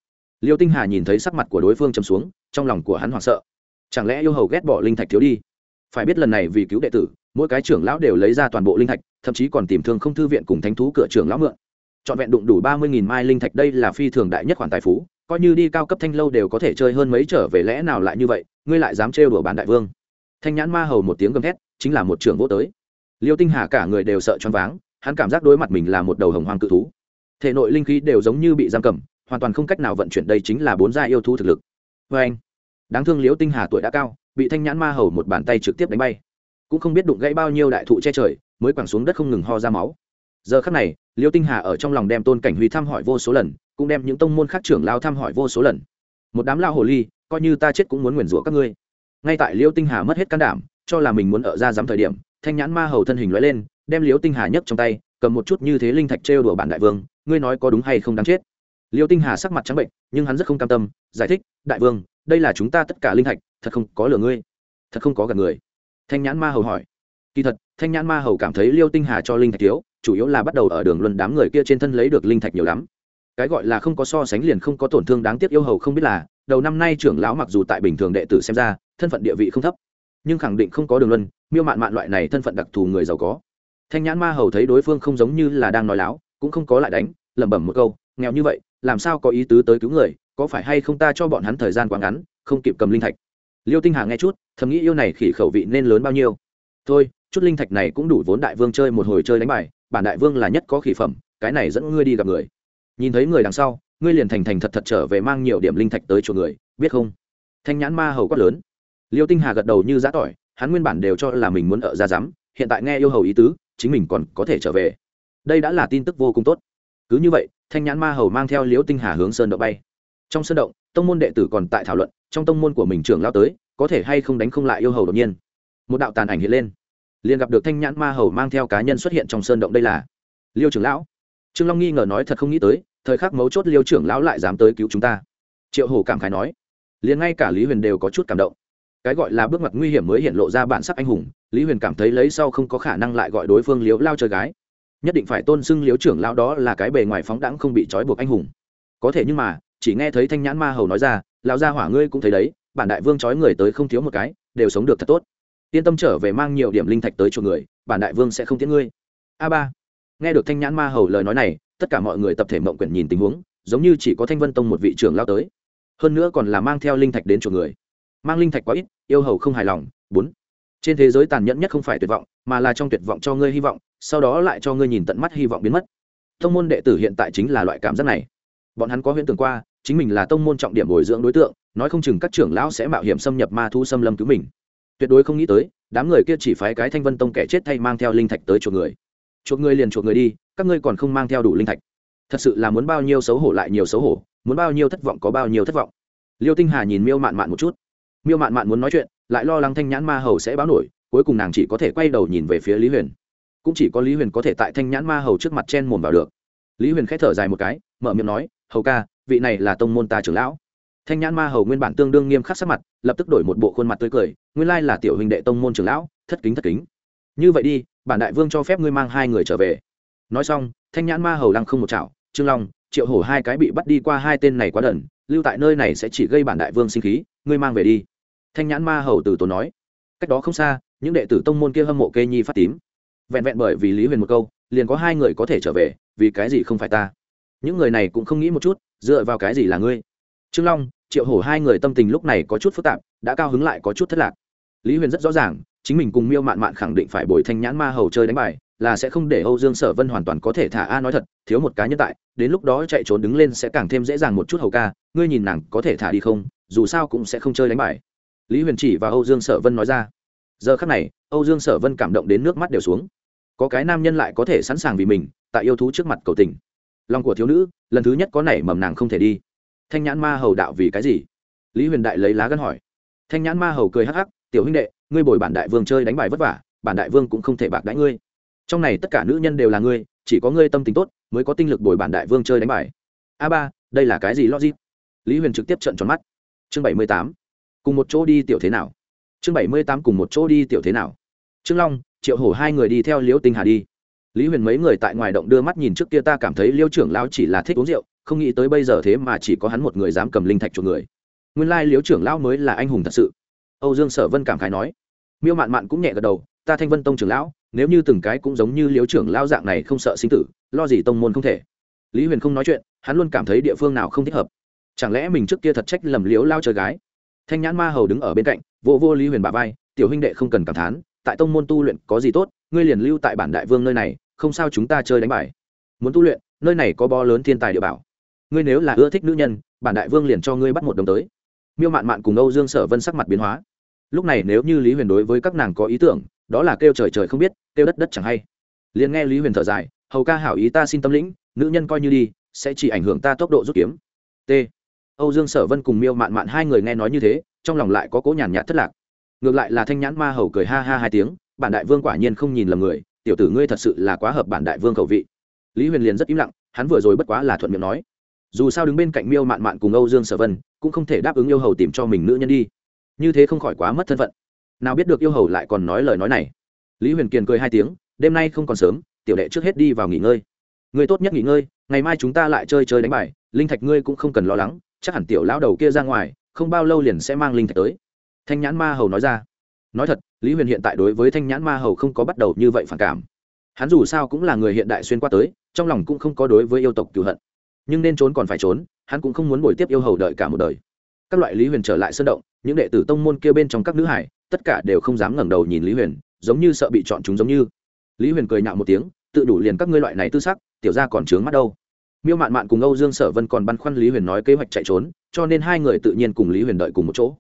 Liêu tinh hà nhìn thấy sắc mặt của đối phương chầm xuống, trong lòng của hắn hoảng sợ. Chẳng lẽ yêu hầu ghét bỏ linh thạch thiếu đi? Phải biết lần này vì cứu đệ tử, mỗi cái trưởng lão đều lấy ra toàn bộ linh thạch, thậm chí còn tìm thương không thư viện cùng thánh thú cửa trưởng lão mượn. Trọn vẹn đụng đủ ba mươi nghìn mai linh thạch đây là phi thường đại nhất khoản tài phú coi như đi cao cấp thanh lâu đều có thể chơi hơn mấy trở về lẽ nào lại như vậy, ngươi lại dám trêu đùa bán đại vương. Thanh nhãn ma hầu một tiếng gầm thét, chính là một trưởng vô tới. Liêu tinh hà cả người đều sợ choáng váng, hắn cảm giác đối mặt mình là một đầu hồng hoang cự thú. Thể nội linh khí đều giống như bị giam cầm, hoàn toàn không cách nào vận chuyển đây chính là bốn gia yêu thú thực lực. Vê anh, đáng thương liêu tinh hà tuổi đã cao, bị thanh nhãn ma hầu một bàn tay trực tiếp đánh bay. Cũng không biết đụng gãy bao nhiêu đại thụ che trời, mới quẳng xuống đất không ngừng ho ra máu. Giờ khắc này liêu tinh hà ở trong lòng đem tôn cảnh huy thăm hỏi vô số lần, cũng đem những tông môn khác trưởng lao thăm hỏi vô số lần. Một đám lao hồ ly, coi như ta chết cũng muốn nguyền rủa các ngươi. Ngay tại liêu tinh hà mất hết can đảm, cho là mình muốn ở ra dám thời điểm, thanh nhãn ma hầu thân hình lóe lên, đem liêu tinh hà nhấc trong tay, cầm một chút như thế linh thạch trêu đùa bản đại vương, ngươi nói có đúng hay không đáng chết? Liêu tinh hà sắc mặt trắng bệnh, nhưng hắn rất không cam tâm, giải thích, đại vương, đây là chúng ta tất cả linh thạch, thật không có lừa ngươi, thật không có gạt người. Thanh nhãn ma hầu hỏi. Kỳ thật, thanh nhãn ma hầu cảm thấy liêu tinh hà cho linh thạch thiếu chủ yếu là bắt đầu ở đường luân đám người kia trên thân lấy được linh thạch nhiều lắm. Cái gọi là không có so sánh liền không có tổn thương đáng tiếc yêu hầu không biết là, đầu năm nay trưởng lão mặc dù tại bình thường đệ tử xem ra, thân phận địa vị không thấp, nhưng khẳng định không có đường luân, miêu mạn mạn loại này thân phận đặc thù người giàu có. Thanh nhãn ma hầu thấy đối phương không giống như là đang nói láo, cũng không có lại đánh, lẩm bẩm một câu, nghèo như vậy, làm sao có ý tứ tới cứu người, có phải hay không ta cho bọn hắn thời gian quá ngắn, không kịp cầm linh thạch. Liêu tinh hà nghe chút, thầm nghĩ yêu này khỉ khẩu vị nên lớn bao nhiêu. Thôi chút linh thạch này cũng đủ vốn đại vương chơi một hồi chơi đánh bài, bản đại vương là nhất có khỉ phẩm, cái này dẫn ngươi đi gặp người. Nhìn thấy người đằng sau, ngươi liền thành thành thật thật trở về mang nhiều điểm linh thạch tới chỗ người, biết không? Thanh nhãn ma hầu quát lớn. Liêu tinh hà gật đầu như giã tỏi, hắn nguyên bản đều cho là mình muốn ở ra dám hiện tại nghe yêu hầu ý tứ, chính mình còn có thể trở về. Đây đã là tin tức vô cùng tốt. Cứ như vậy, thanh nhãn ma hầu mang theo liêu tinh hà hướng sơn động bay. Trong sơn động, tông môn đệ tử còn tại thảo luận, trong tông môn của mình trưởng lao tới, có thể hay không đánh không lại yêu hầu đột nhiên. Một đạo tàn ảnh hiện lên liền gặp được thanh nhãn ma hầu mang theo cá nhân xuất hiện trong sơn động đây là liêu trưởng lão trương long nghi ngờ nói thật không nghĩ tới thời khắc mấu chốt liêu trưởng lão lại dám tới cứu chúng ta triệu hổ cảm khái nói liền ngay cả lý huyền đều có chút cảm động cái gọi là bước mặt nguy hiểm mới hiện lộ ra bản sắc anh hùng lý huyền cảm thấy lấy sau không có khả năng lại gọi đối phương liếu lao chơi gái nhất định phải tôn xưng liếu trưởng lão đó là cái bề ngoài phóng đẳng không bị trói buộc anh hùng có thể nhưng mà chỉ nghe thấy thanh nhãn ma hầu nói ra lão gia hỏa ngươi cũng thấy đấy bản đại vương trói người tới không thiếu một cái đều sống được thật tốt yên tâm trở về mang nhiều điểm linh thạch tới chỗ người, bản đại vương sẽ không tiễn ngươi. A ba, nghe được thanh nhãn ma hầu lời nói này, tất cả mọi người tập thể mộng quyển nhìn tình huống, giống như chỉ có thanh vân tông một vị trưởng lao tới. Hơn nữa còn là mang theo linh thạch đến chỗ người. Mang linh thạch quá ít, yêu hầu không hài lòng. Bốn, trên thế giới tàn nhẫn nhất không phải tuyệt vọng, mà là trong tuyệt vọng cho ngươi hy vọng, sau đó lại cho ngươi nhìn tận mắt hy vọng biến mất. Tông môn đệ tử hiện tại chính là loại cảm giác này. Bọn hắn có huyễn tưởng qua, chính mình là tông môn trọng điểm bồi dưỡng đối tượng, nói không chừng các trưởng lão sẽ mạo hiểm xâm nhập ma thu xâm lâm cứu mình tuyệt đối không nghĩ tới, đám người kia chỉ phái cái thanh vân tông kẻ chết thay mang theo linh thạch tới chuộc người. Chuộc người liền chuộc người đi, các ngươi còn không mang theo đủ linh thạch. Thật sự là muốn bao nhiêu xấu hổ lại nhiều xấu hổ, muốn bao nhiêu thất vọng có bao nhiêu thất vọng. Liêu tinh hà nhìn miêu mạn mạn một chút. Miêu mạn mạn muốn nói chuyện, lại lo lắng thanh nhãn ma hầu sẽ báo nổi, cuối cùng nàng chỉ có thể quay đầu nhìn về phía lý huyền. Cũng chỉ có lý huyền có thể tại thanh nhãn ma hầu trước mặt chen mồm vào được. Lý huyền k h ẽ thở dài một cái, mở miệng nói, hầu ca, vị này là tông môn ta trưởng lão thanh nhãn ma hầu nguyên bản tương đương nghiêm khắc sắc mặt, lập tức đổi một bộ khuôn mặt tươi cười, nguyên lai là tiểu hình đệ tông môn trưởng lão, thất kính thất kính. Như vậy đi, bản đại vương cho phép ngươi mang hai người trở về. Nói xong, thanh nhãn ma hầu lăng không một chảo, trương long, triệu hổ hai cái bị bắt đi qua hai tên này quá đần, lưu tại nơi này sẽ chỉ gây bản đại vương sinh khí, ngươi mang về đi. Thanh nhãn ma hầu từ tốn nói. Cách đó không xa, những đệ tử tông môn kia hâm mộ kê nhi phát tím. Vẹn vẹn bởi vì lý huyền một câu, liền có hai người có thể trở về, vì cái gì không phải ta? Những người này cũng không nghĩ một chút, dựa vào cái gì là ngươi? Trương long triệu hổ hai người tâm tình lúc này có chút phức tạp, đã cao hứng lại có chút thất lạc. Lý huyền rất rõ ràng, chính mình cùng miêu mạn mạn khẳng định phải bồi thanh nhãn ma hầu chơi đánh bài, là sẽ không để âu dương sở vân hoàn toàn có thể thả a nói thật, thiếu một cá nhân tại, đến lúc đó chạy trốn đứng lên sẽ càng thêm dễ dàng một chút hầu ca, ngươi nhìn nàng có thể thả đi không, dù sao cũng sẽ không chơi đánh bài. Lý huyền chỉ và âu dương sở vân nói ra. Giờ khắc này, âu dương sở vân cảm động đến nước mắt đều xuống. Có cái nam nhân lại có thể sẵn sàng vì mình, tại yêu thú trước mặt cầu tình. Lòng của thiếu nữ, lần thứ nhất có nảy mầm nàng không thể đi thanh nhãn ma hầu đạo vì cái gì? Lý huyền đại lấy lá gân hỏi. Thanh nhãn ma hầu cười hắc hắc, tiểu huynh đệ, ngươi bồi bản đại vương chơi đánh bài vất vả, bản đại vương cũng không thể bạc đãi ngươi. Trong này tất cả nữ nhân đều là ngươi, chỉ có ngươi tâm tính tốt mới có tinh lực bồi bản đại vương chơi đánh bài. A ba, đây là cái gì logic? Lý huyền trực tiếp trận tròn mắt. Chương bảy mươi tám, cùng một chỗ đi tiểu thế nào? Chương bảy mươi tám, cùng một chỗ đi tiểu thế nào? Trương long, triệu hổ hai người đi theo liễu tinh hà đi. Lý huyền mấy người tại ngoài động đưa mắt nhìn trước kia ta cảm thấy liêu trưởng lão chỉ là thích uống rượu không nghĩ tới bây giờ thế mà chỉ có hắn một người dám cầm linh thạch chuộc người. Nguyên lai liếu trưởng lão mới là anh hùng thật sự. Âu dương sở vân cảm khái nói. Miêu mạn mạn cũng nhẹ gật đầu, ta thanh vân tông trưởng lão, nếu như từng cái cũng giống như liếu trưởng lão dạng này không sợ sinh tử, lo gì tông môn không thể? Lý huyền không nói chuyện, hắn luôn cảm thấy địa phương nào không thích hợp. Chẳng lẽ mình trước kia thật trách lầm liếu lao chơi gái? Thanh nhãn ma hầu đứng ở bên cạnh vô vô lý huyền bà vai, tiểu huynh đệ không cần cảm thán, tại tông môn tu luyện có gì tốt, ngươi liền lưu tại bản đại vương nơi này, không sao chúng ta chơi đánh bài. Muốn tu luyện, nơi này có bo lớn thiên tài địa bảo ngươi nếu là ưa thích nữ nhân, bản đại vương liền cho ngươi bắt một đồng tới. Miêu mạn mạn cùng âu dương sở vân sắc mặt biến hóa. Lúc này nếu như lý huyền đối với các nàng có ý tưởng, đó là kêu trời trời không biết, kêu đất đất chẳng hay. Liền nghe lý huyền thở dài, hầu ca hảo ý ta xin tâm lĩnh, nữ nhân coi như đi, sẽ chỉ ảnh hưởng ta tốc độ rút kiếm. T. Âu dương sở vân cùng miêu mạn mạn hai người nghe nói như thế, trong lòng lại có cố nhàn nhạt thất lạc. Ngược lại là thanh nhãn ma hầu cười ha ha hai tiếng, bản đại vương quả nhiên không nhìn lầm người, tiểu tử ngươi thật sự là quá hợp bản đại vương khẩu vị. Lý huyền liền rất im lặng, hắn vừa rồi bất quá là thuận miệng nói dù sao đứng bên cạnh miêu mạn mạn cùng âu dương sở vân cũng không thể đáp ứng yêu hầu tìm cho mình nữ nhân đi. Như thế không khỏi quá mất thân phận. Nào biết được yêu hầu lại còn nói lời nói này. Lý huyền kiền cười hai tiếng, đêm nay không còn sớm, tiểu đệ trước hết đi vào nghỉ ngơi. Người tốt nhất nghỉ ngơi, ngày mai chúng ta lại chơi chơi đánh bài, linh thạch ngươi cũng không cần lo lắng, chắc hẳn tiểu lão đầu kia ra ngoài, không bao lâu liền sẽ mang linh thạch tới. Thanh nhãn ma hầu nói ra. Nói thật, lý huyền hiện tại đối với thanh nhãn ma hầu không có bắt đầu như vậy phản cảm. Hắn dù sao cũng là người hiện đại xuyên qua tới, trong lòng cũng không có đối với yêu tộc cựu hận nhưng nên trốn còn phải trốn, hắn cũng không muốn bồi tiếp yêu hầu đợi cả một đời. Các loại lý huyền trở lại sân động, những đệ tử tông môn kia bên trong các nữ hải, tất cả đều không dám ngẩng đầu nhìn lý huyền, giống như sợ bị chọn chúng giống như. Lý huyền cười nhạo một tiếng, tự đủ liền các ngươi loại này tư sắc, tiểu ra còn trướng mắt đâu. Miêu mạn mạn cùng âu dương sở vân còn băn khoăn lý huyền nói kế hoạch chạy trốn, cho nên hai người tự nhiên cùng lý huyền đợi cùng một chỗ.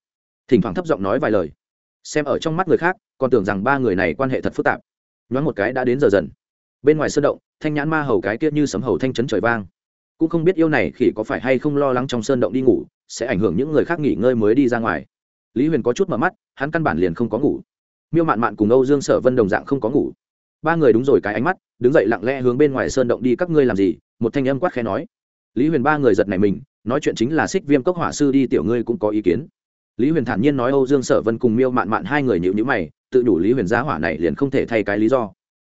Thỉnh thoảng thấp giọng nói vài lời. Xem ở trong mắt người khác, còn tưởng rằng ba người này quan hệ thật phức tạp. Nhoáng một cái đã đến giờ dần. Bên ngoài sơn động, thanh nhãn ma hầu cái kia như sấm hầu thanh chấn trời vang cũng không biết yêu này khỉ có phải hay không lo lắng trong sơn động đi ngủ, sẽ ảnh hưởng những người khác nghỉ ngơi mới đi ra ngoài. Lý huyền có chút mở mắt, hắn căn bản liền không có ngủ. Miêu mạn mạn cùng âu dương sở vân đồng dạng không có ngủ. Ba người đúng rồi, cái ánh mắt, đứng dậy lặng lẽ hướng bên ngoài sơn động đi, các ngươi làm gì? Một thanh âm quát khẽ nói. Lý huyền ba người giật này mình, nói chuyện chính là xích viêm cốc hỏa sư đi, tiểu ngươi cũng có ý kiến. Lý huyền thản nhiên nói âu dương sở vân cùng miêu mạn mạn hai người nhịu nhữ mày, tự đủ lý huyền giá hỏa này liền không thể thay cái lý do.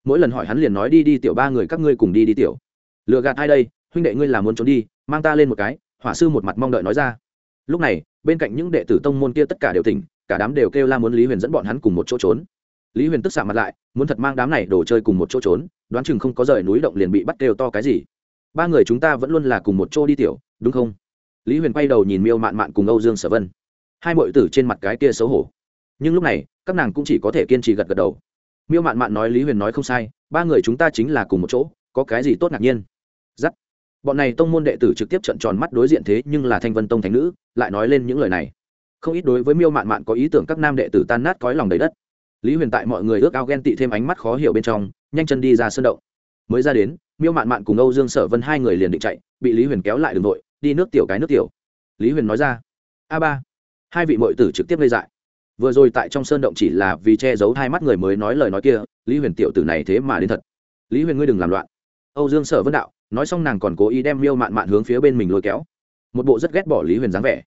Mỗi lần hỏi hắn liền nói đi đi, tiểu ba người các ngươi cùng đi đi, tiểu. Lựa gạt ai đây? Huynh đệ ngươi là muốn trốn đi, mang ta lên một cái, hỏa sư một mặt mong đợi nói ra. Lúc này, bên cạnh những đệ tử tông môn kia tất cả đều tỉnh, cả đám đều kêu la muốn lý huyền dẫn bọn hắn cùng một chỗ trốn. Lý huyền tức xạ mặt lại, muốn thật mang đám này đồ chơi cùng một chỗ trốn, đoán chừng không có rời núi động liền bị bắt kêu to cái gì. Ba người chúng ta vẫn luôn là cùng một chỗ đi tiểu, đúng không? Lý huyền quay đầu nhìn miêu mạn mạn cùng âu dương sở vân. Hai mọi tử trên mặt cái kia xấu hổ. Nhưng lúc này, các nàng cũng chỉ có thể kiên trì gật gật đầu. Miêu mạn mạn nói lý huyền nói không sai, ba người chúng ta chính là cùng một chỗ, có cái gì tốt ngạc nhiên? Giắt bọn này tông môn đệ tử trực tiếp trận tròn mắt đối diện thế nhưng là thanh vân tông thánh nữ, lại nói lên những lời này. Không ít đối với miêu mạn mạn có ý tưởng các nam đệ tử tan nát cõi lòng đầy đất. Lý huyền tại mọi người ước ao ghen tị thêm ánh mắt khó hiểu bên trong, nhanh chân đi ra sân động. Mới ra đến, miêu mạn mạn cùng âu dương sở vân hai người liền định chạy, bị lý huyền kéo lại đường nội, đi nước tiểu cái nước tiểu. Lý huyền nói ra, a ba. Hai vị mội tử trực tiếp gây dại. Vừa rồi tại trong sơn động chỉ là vì che giấu hai mắt người mới nói lời nói kia, lý huyền tiểu tử này thế mà đến thật. Lý huyền ngươi đừng làm loạn. Âu dương sở vân đạo nói xong nàng còn cố ý đem miêu mạn mạn hướng phía bên mình lôi kéo. Một bộ rất ghét bỏ lý huyền dáng vẻ.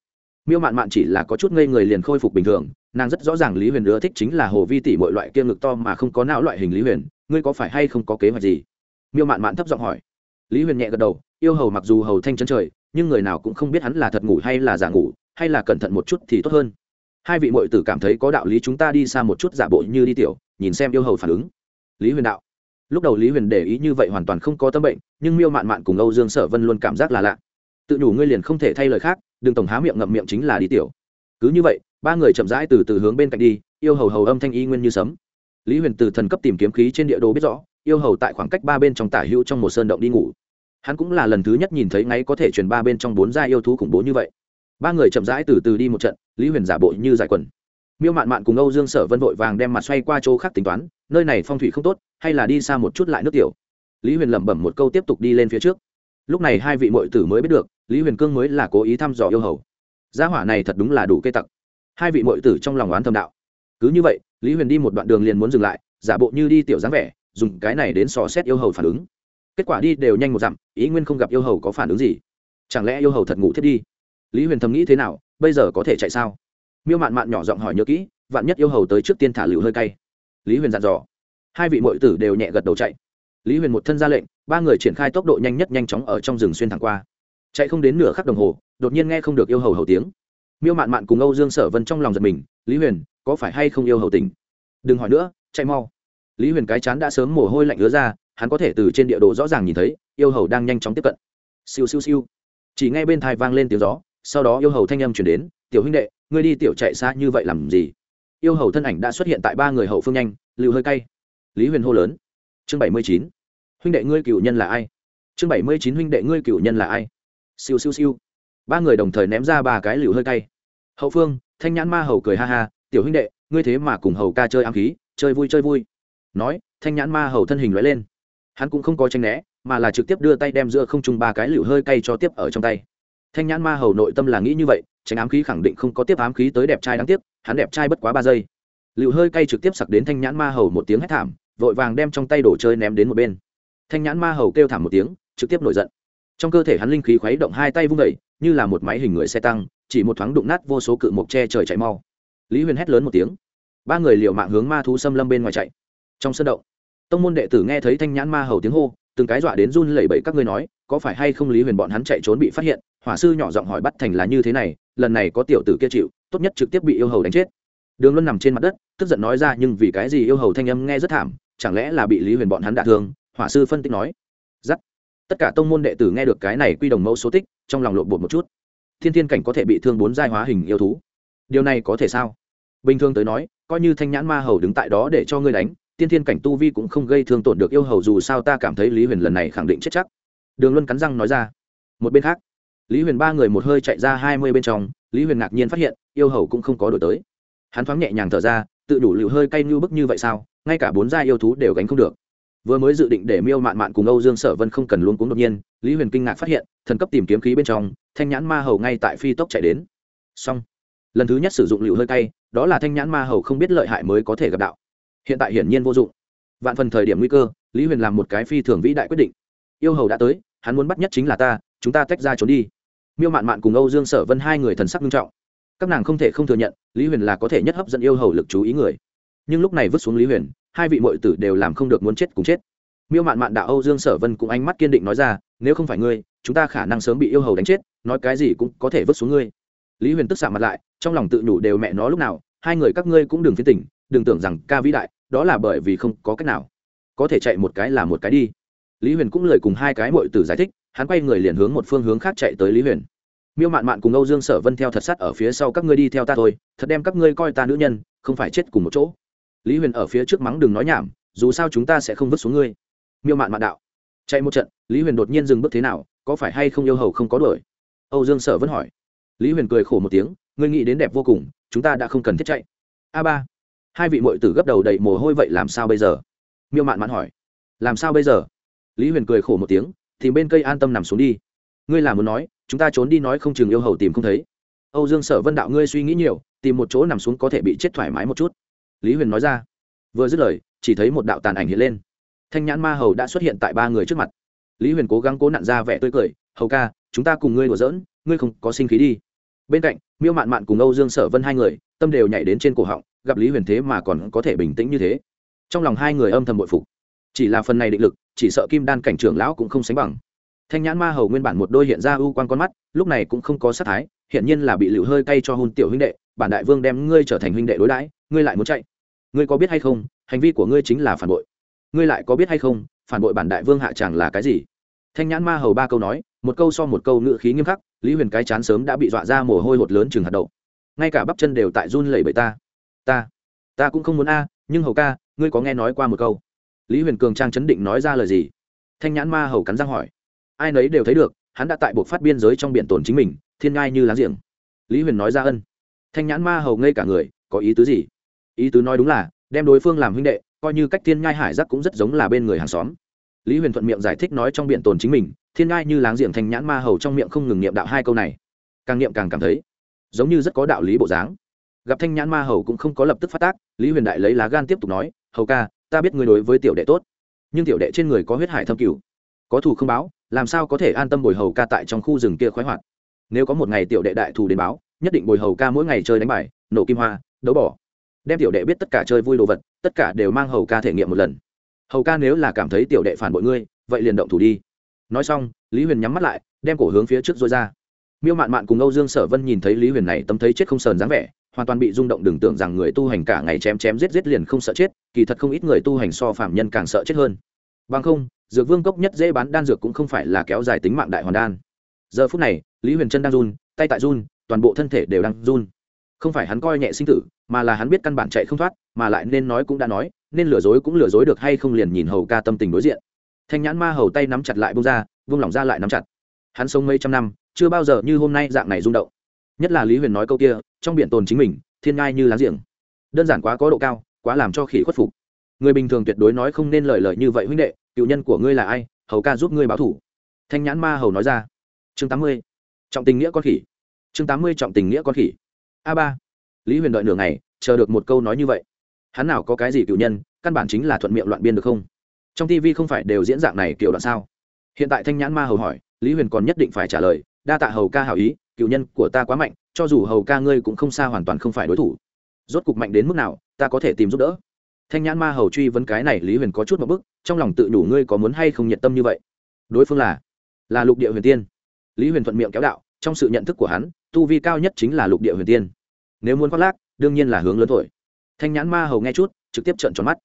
Miêu mạn mạn chỉ là có chút ngây người liền khôi phục bình thường, nàng rất rõ ràng lý huyền ưa thích chính là hồ vi tỷ mọi loại kia ngực to mà không có não loại hình lý huyền, ngươi có phải hay không có kế hoạch gì? Miêu mạn mạn thấp giọng hỏi. Lý huyền nhẹ gật đầu, yêu hầu mặc dù hầu thanh chân trời, nhưng người nào cũng không biết hắn là thật ngủ hay là giả ngủ, hay là cẩn thận một chút thì tốt hơn. Hai vị mội tử cảm thấy có đạo lý chúng ta đi xa một chút giả bộ như đi tiểu, nhìn xem yêu hầu phản ứng. Lý huyền đạo lúc đầu lý huyền để ý như vậy hoàn toàn không có tâm bệnh, nhưng miêu mạn mạn cùng âu dương sở vân luôn cảm giác là lạ. Tự đủ ngươi liền không thể thay lời khác, đừng tổng há miệng ngậm miệng chính là đi tiểu. Cứ như vậy, ba người chậm rãi từ từ hướng bên cạnh đi, yêu hầu hầu âm thanh y nguyên như sấm. Lý huyền từ thần cấp tìm kiếm khí trên địa đồ biết rõ, yêu hầu tại khoảng cách ba bên trong tả hữu trong một sơn động đi ngủ. Hắn cũng là lần thứ nhất nhìn thấy ngáy có thể truyền ba bên trong bốn gia yêu thú khủng bố như vậy. Ba người chậm rãi từ từ đi một trận, lý huyền giả bộ như giải quần. Miêu mạn mạn cùng âu dương sở vân vội vàng đem mặt xoay qua chỗ khác tính toán nơi này phong thủy không tốt, hay là đi xa một chút lại nước tiểu. Lý huyền lẩm bẩm một câu tiếp tục đi lên phía trước. Lúc này hai vị mội tử mới biết được, lý huyền cương mới là cố ý thăm dò yêu hầu. Gia hỏa này thật đúng là đủ cây tặc. Hai vị mội tử trong lòng oán thâm đạo. Cứ như vậy, lý huyền đi một đoạn đường liền muốn dừng lại, giả bộ như đi tiểu dáng vẻ, dùng cái này đến sò xét yêu hầu phản ứng. Kết quả đi đều nhanh một dặm, ý nguyên không gặp yêu hầu có phản ứng gì? Chẳng lẽ yêu hầu thật ngủ thiết đi? Lý huyền thầm nghĩ thế nào, bây giờ có thể chạy sao? Miêu mạn mạn nhỏ giọng hỏi nhớ kỹ, vạn nhất yêu hầu tới trước tiên thả lựu hơi cay lý huyền dặn dò. Hai vị mội tử đều nhẹ gật đầu chạy. Lý huyền một thân ra lệnh, ba người triển khai tốc độ nhanh nhất nhanh chóng ở trong rừng xuyên thẳng qua. Chạy không đến nửa khắc đồng hồ, đột nhiên nghe không được yêu hầu hầu tiếng. Miêu mạn mạn cùng âu dương sở vân trong lòng giật mình, lý huyền, có phải hay không yêu hầu tình đừng hỏi nữa, chạy mau. Lý huyền cái chán đã sớm mồ hôi lạnh ứa ra, hắn có thể từ trên địa đồ rõ ràng nhìn thấy, yêu hầu đang nhanh chóng tiếp cận. Siêu siêu siêu. Chỉ ngay bên thai vang lên tiếng gió, sau đó yêu hầu thanh âm chuyển đến, tiểu huynh đệ, ngươi đi tiểu chạy xa như vậy làm gì? Yêu hầu thân ảnh đã xuất hiện tại ba người hậu phương nhanh, lưu hơi cay, lý huyền hô lớn. Chương bảy mươi chín, huynh đệ ngươi cựu nhân là ai? Chương bảy mươi chín, huynh đệ ngươi cựu nhân là ai? Siêu siêu siêu. Ba người đồng thời ném ra ba cái liều hơi cay. Hậu phương, thanh nhãn ma hầu cười ha ha, tiểu huynh đệ, ngươi thế mà cùng hầu ca chơi ám khí, chơi vui chơi vui. Nói, thanh nhãn ma hầu thân hình lóe lên. Hắn cũng không có tranh né, mà là trực tiếp đưa tay đem giữa không trung ba cái lựu hơi cay cho tiếp ở trong tay thanh nhãn ma hầu nội tâm là nghĩ như vậy, tránh ám khí khẳng định không có tiếp ám khí tới đẹp trai đáng tiếc, hắn đẹp trai bất quá ba giây. Lựu hơi cay trực tiếp sặc đến thanh nhãn ma hầu một tiếng hét thảm, vội vàng đem trong tay đồ chơi ném đến một bên. Thanh nhãn ma hầu kêu thảm một tiếng, trực tiếp nổi giận. Trong cơ thể hắn linh khí khuấy động hai tay vung vẩy như là một máy hình người xe tăng, chỉ một thoáng đụng nát vô số cự mộc tre trời chạy mau. Lý huyền hét lớn một tiếng. Ba người liều mạng hướng ma thú xâm lâm bên ngoài chạy. Trong sân động, tông môn đệ tử nghe thấy thanh nhãn ma hầu tiếng hô, từng cái dọa đến run lẩy bẩy các ngươi nói, có phải hay không lý huyền bọn hắn chạy trốn bị phát hiện hỏa sư nhỏ giọng hỏi bắt thành là như thế này, lần này có tiểu tử kia chịu, tốt nhất trực tiếp bị yêu hầu đánh chết. Đường luân nằm trên mặt đất, tức giận nói ra, nhưng vì cái gì yêu hầu thanh âm nghe rất thảm, chẳng lẽ là bị lý huyền bọn hắn đả thương? Hỏa sư phân tích nói. Giắt tất cả tông môn đệ tử nghe được cái này quy đồng mẫu số tích, trong lòng lộn bột một chút. Thiên thiên cảnh có thể bị thương bốn giai hóa hình yêu thú. Điều này có thể sao? Bình thường tới nói, coi như thanh nhãn ma hầu đứng tại đó để cho ngươi đánh tiên thiên cảnh tu vi cũng không gây thương tổn được yêu hầu dù sao ta cảm thấy lý huyền lần này khẳng định chết chắc. Đường luân cắn răng nói ra. Một bên khác lý huyền ba người một hơi chạy ra hai mươi bên trong, lý huyền ngạc nhiên phát hiện, yêu hầu cũng không có đổi tới. Hắn thoáng nhẹ nhàng thở ra, tự đủ lựu hơi cay như bức như vậy sao, ngay cả bốn gia yêu thú đều gánh không được. Vừa mới dự định để miêu mạn mạn cùng âu dương sở vân không cần luôn cuống đột nhiên, lý huyền kinh ngạc phát hiện, thần cấp tìm kiếm khí bên trong, thanh nhãn ma hầu ngay tại phi tốc chạy đến. Xong. Lần thứ nhất sử dụng lựu hơi cay, đó là thanh nhãn ma hầu không biết lợi hại mới có thể gặp đạo. Hiện tại hiển nhiên vô dụng. Vạn phần thời điểm nguy cơ, lý huyền làm một cái phi thường vĩ đại quyết định. Yêu hầu đã tới, hắn muốn bắt nhất chính là ta chúng ta tách ra trốn đi. Miêu mạn mạn cùng âu dương sở vân hai người thần sắc nghiêm trọng. Các nàng không thể không thừa nhận, lý huyền là có thể nhất hấp dẫn yêu hầu lực chú ý người. Nhưng lúc này vứt xuống lý huyền, hai vị mội tử đều làm không được muốn chết cùng chết. Miêu mạn mạn đạo âu dương sở vân cũng ánh mắt kiên định nói ra, nếu không phải ngươi, chúng ta khả năng sớm bị yêu hầu đánh chết, nói cái gì cũng có thể vứt xuống ngươi. Lý huyền tức xạ mặt lại, trong lòng tự nhủ đều mẹ nó lúc nào, hai người các ngươi cũng đừng phiến tỉnh đừng tưởng rằng ca vĩ đại, đó là bởi vì không có cách nào. Có thể chạy một cái là một cái đi. Lý huyền cũng lời cùng hai cái mội tử giải thích hắn quay người liền hướng một phương hướng khác chạy tới lý huyền. Miêu mạn mạn cùng âu dương sở vân theo thật sắt ở phía sau các ngươi đi theo ta thôi, thật đem các ngươi coi ta nữ nhân, không phải chết cùng một chỗ. Lý huyền ở phía trước mắng đừng nói nhảm, dù sao chúng ta sẽ không vứt xuống ngươi. Miêu mạn mạn đạo. Chạy một trận, lý huyền đột nhiên dừng bước thế nào, có phải hay không yêu hầu không có đuổi? Âu dương sở vẫn hỏi. Lý huyền cười khổ một tiếng, ngươi nghĩ đến đẹp vô cùng, chúng ta đã không cần thiết chạy. A ba. Hai vị mội tử gấp đầu đầy mồ hôi vậy làm sao bây giờ? Miêu mạn mạn hỏi. Làm sao bây giờ? Lý huyền cười khổ một tiếng thì bên cây an tâm nằm xuống đi. Ngươi là muốn nói, chúng ta trốn đi nói không chừng yêu hầu tìm không thấy. Âu dương sở vân đạo ngươi suy nghĩ nhiều, tìm một chỗ nằm xuống có thể bị chết thoải mái một chút. Lý huyền nói ra. Vừa dứt lời, chỉ thấy một đạo tàn ảnh hiện lên. Thanh nhãn ma hầu đã xuất hiện tại ba người trước mặt. Lý huyền cố gắng cố nặn ra vẻ tươi cười, hầu ca, chúng ta cùng ngươi đùa giỡn, ngươi không có sinh khí đi. Bên cạnh, miêu mạn mạn cùng âu dương sở vân hai người, tâm đều nhảy đến trên cổ họng, gặp lý huyền thế mà còn có thể bình tĩnh như thế. Trong lòng hai người âm thầm bội phục. Chỉ là phần này định lực chỉ sợ kim đan cảnh trưởng lão cũng không sánh bằng. Thanh nhãn ma hầu nguyên bản một đôi hiện ra ưu quan con mắt, lúc này cũng không có sát thái hiện nhiên là bị lựu hơi cay cho hôn tiểu huynh đệ, bản đại vương đem ngươi trở thành huynh đệ đối đãi, ngươi lại muốn chạy. Ngươi có biết hay không, hành vi của ngươi chính là phản bội. Ngươi lại có biết hay không, phản bội bản đại vương hạ chẳng là cái gì? Thanh nhãn ma hầu ba câu nói, một câu so một câu ngự khí nghiêm khắc, lý huyền cái chán sớm đã bị dọa ra mồ hôi hột lớn chừng hạt đậu. Ngay cả bắp chân đều tại run lẩy bẩy ta. Ta ta cũng không muốn a, nhưng hầu ca, ngươi có nghe nói qua một câu? Lý huyền cường trang chấn định nói ra lời gì? Thanh nhãn ma hầu cắn răng hỏi. Ai nấy đều thấy được, hắn đã tại buộc phát biên giới trong biển tồn chính mình, thiên ngai như láng giềng. Lý huyền nói ra ân. Thanh nhãn ma hầu ngây cả người, có ý tứ gì? Ý tứ nói đúng là, đem đối phương làm huynh đệ, coi như cách thiên ngai hải giác cũng rất giống là bên người hàng xóm. Lý huyền thuận miệng giải thích nói trong biển tồn chính mình, thiên ngai như láng giềng thanh nhãn ma hầu trong miệng không ngừng niệm đạo hai câu này. Càng niệm càng cảm thấy, giống như rất có đạo lý bộ dáng. Gặp thanh nhãn ma hầu cũng không có lập tức phát tác, lý huyền đại lấy lá gan tiếp tục nói, hầu ca ta biết ngươi đối với tiểu đệ tốt, nhưng tiểu đệ trên người có huyết hải thâm cửu, có thù không báo, làm sao có thể an tâm bồi hầu ca tại trong khu rừng kia khoái hoạt? Nếu có một ngày tiểu đệ đại thù đến báo, nhất định bồi hầu ca mỗi ngày chơi đánh bài, nổ kim hoa, đấu bỏ đem tiểu đệ biết tất cả chơi vui đồ vật, tất cả đều mang hầu ca thể nghiệm một lần. Hầu ca nếu là cảm thấy tiểu đệ phản bội ngươi, vậy liền động thủ đi. Nói xong, lý huyền nhắm mắt lại, đem cổ hướng phía trước dối ra miêu mạn mạn cùng âu dương sở vân nhìn thấy lý huyền này tâm thấy chết không sờn dáng vẻ hoàn toàn bị rung động đừng tưởng rằng người tu hành cả ngày chém chém giết giết liền không sợ chết kỳ thật không ít người tu hành so phạm nhân càng sợ chết hơn bằng không dược vương cốc nhất dễ bán đan dược cũng không phải là kéo dài tính mạng đại hoàn đan giờ phút này lý huyền chân đang run tay tại run toàn bộ thân thể đều đang run không phải hắn coi nhẹ sinh tử mà là hắn biết căn bản chạy không thoát mà lại nên nói cũng đã nói nên lừa dối cũng lừa dối được hay không liền nhìn hầu ca tâm tình đối diện thanh nhãn ma hầu tay nắm chặt lại bông ra vung lỏng ra lại nắm chặt hắn sống mấy trăm năm chưa bao giờ như hôm nay dạng này rung động. Nhất là lý huyền nói câu kia, trong biển tồn chính mình, thiên ngai như láng giềng. Đơn giản quá, có độ cao, quá làm cho khỉ khuất phục. Người bình thường tuyệt đối nói không nên lời lời như vậy huynh đệ, cựu nhân của ngươi là ai, hầu ca giúp ngươi báo thủ. Thanh nhãn ma hầu nói ra. Chương tám mươi, trọng tình nghĩa con khỉ. Chương tám mươi, trọng tình nghĩa con khỉ. A ba. Lý huyền đợi nửa ngày, chờ được một câu nói như vậy. Hắn nào có cái gì cựu nhân, căn bản chính là thuận miệng loạn biên được không? Trong tv không phải đều diễn dạng này kiểu đoạn sao? Hiện tại thanh nhãn ma hầu hỏi, lý huyền còn nhất định phải trả lời đa tạ hầu ca hảo ý, cựu nhân của ta quá mạnh, cho dù hầu ca ngươi cũng không xa hoàn toàn không phải đối thủ. Rốt cục mạnh đến mức nào, ta có thể tìm giúp đỡ. Thanh nhãn ma hầu truy vấn cái này lý huyền có chút một bức, trong lòng tự đủ ngươi có muốn hay không nhiệt tâm như vậy. Đối phương là là lục địa huyền tiên. Lý huyền thuận miệng kéo đạo, trong sự nhận thức của hắn, tu vi cao nhất chính là lục địa huyền tiên. Nếu muốn khoác lác, đương nhiên là hướng lớn thổi thanh nhãn ma hầu nghe chút, trực tiếp trợn tròn mắt.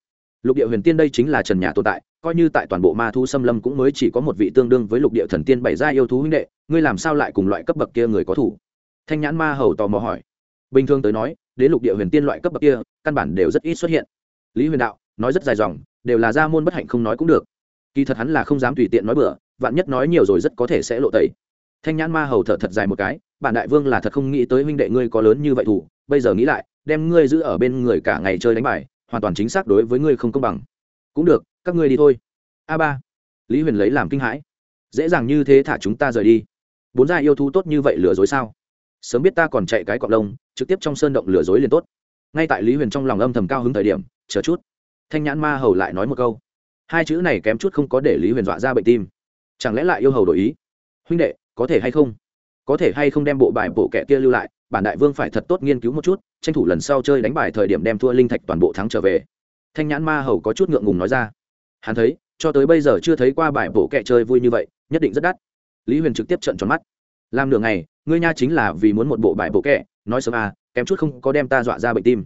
Lục địa huyền tiên đây chính là trần nhà tồn tại coi như tại toàn bộ ma thu xâm lâm cũng mới chỉ có một vị tương đương với lục địa thần tiên bảy gia yêu thú huynh đệ, ngươi làm sao lại cùng loại cấp bậc kia người có thủ? Thanh nhãn ma hầu tò mò hỏi. Bình thường tới nói, đến lục địa huyền tiên loại cấp bậc kia, căn bản đều rất ít xuất hiện. Lý huyền đạo, nói rất dài dòng, đều là gia môn bất hạnh không nói cũng được. Kỳ thật hắn là không dám tùy tiện nói bừa, vạn nhất nói nhiều rồi rất có thể sẽ lộ tẩy. Thanh nhãn ma hầu thở thật dài một cái, bản đại vương là thật không nghĩ tới huynh đệ ngươi có lớn như vậy thủ, bây giờ nghĩ lại, đem ngươi giữ ở bên người cả ngày chơi đánh bài, hoàn toàn chính xác đối với ngươi không công bằng. Cũng được các ngươi đi thôi. A ba. Lý huyền lấy làm kinh hãi. Dễ dàng như thế thả chúng ta rời đi. Bốn gia yêu thú tốt như vậy lừa dối sao? Sớm biết ta còn chạy cái cọp lông, trực tiếp trong sơn động lừa dối liền tốt. Ngay tại lý huyền trong lòng âm thầm cao hứng thời điểm, chờ chút. Thanh nhãn ma hầu lại nói một câu. Hai chữ này kém chút không có để lý huyền dọa ra bệnh tim. Chẳng lẽ lại yêu hầu đổi ý? Huynh đệ, có thể hay không? Có thể hay không đem bộ bài bộ kẹ kia lưu lại, bản đại vương phải thật tốt nghiên cứu một chút, tranh thủ lần sau chơi đánh bài thời điểm đem thua linh thạch toàn bộ thắng trở về. Thanh nhãn ma hầu có chút ngượng ngùng nói ra hắn thấy, cho tới bây giờ chưa thấy qua bài bộ kẹ chơi vui như vậy, nhất định rất đắt. Lý huyền trực tiếp trận tròn mắt. Làm nửa ngày, ngươi nha chính là vì muốn một bộ bài bộ kẹ, nói sớm à kém chút không có đem ta dọa ra bệnh tim.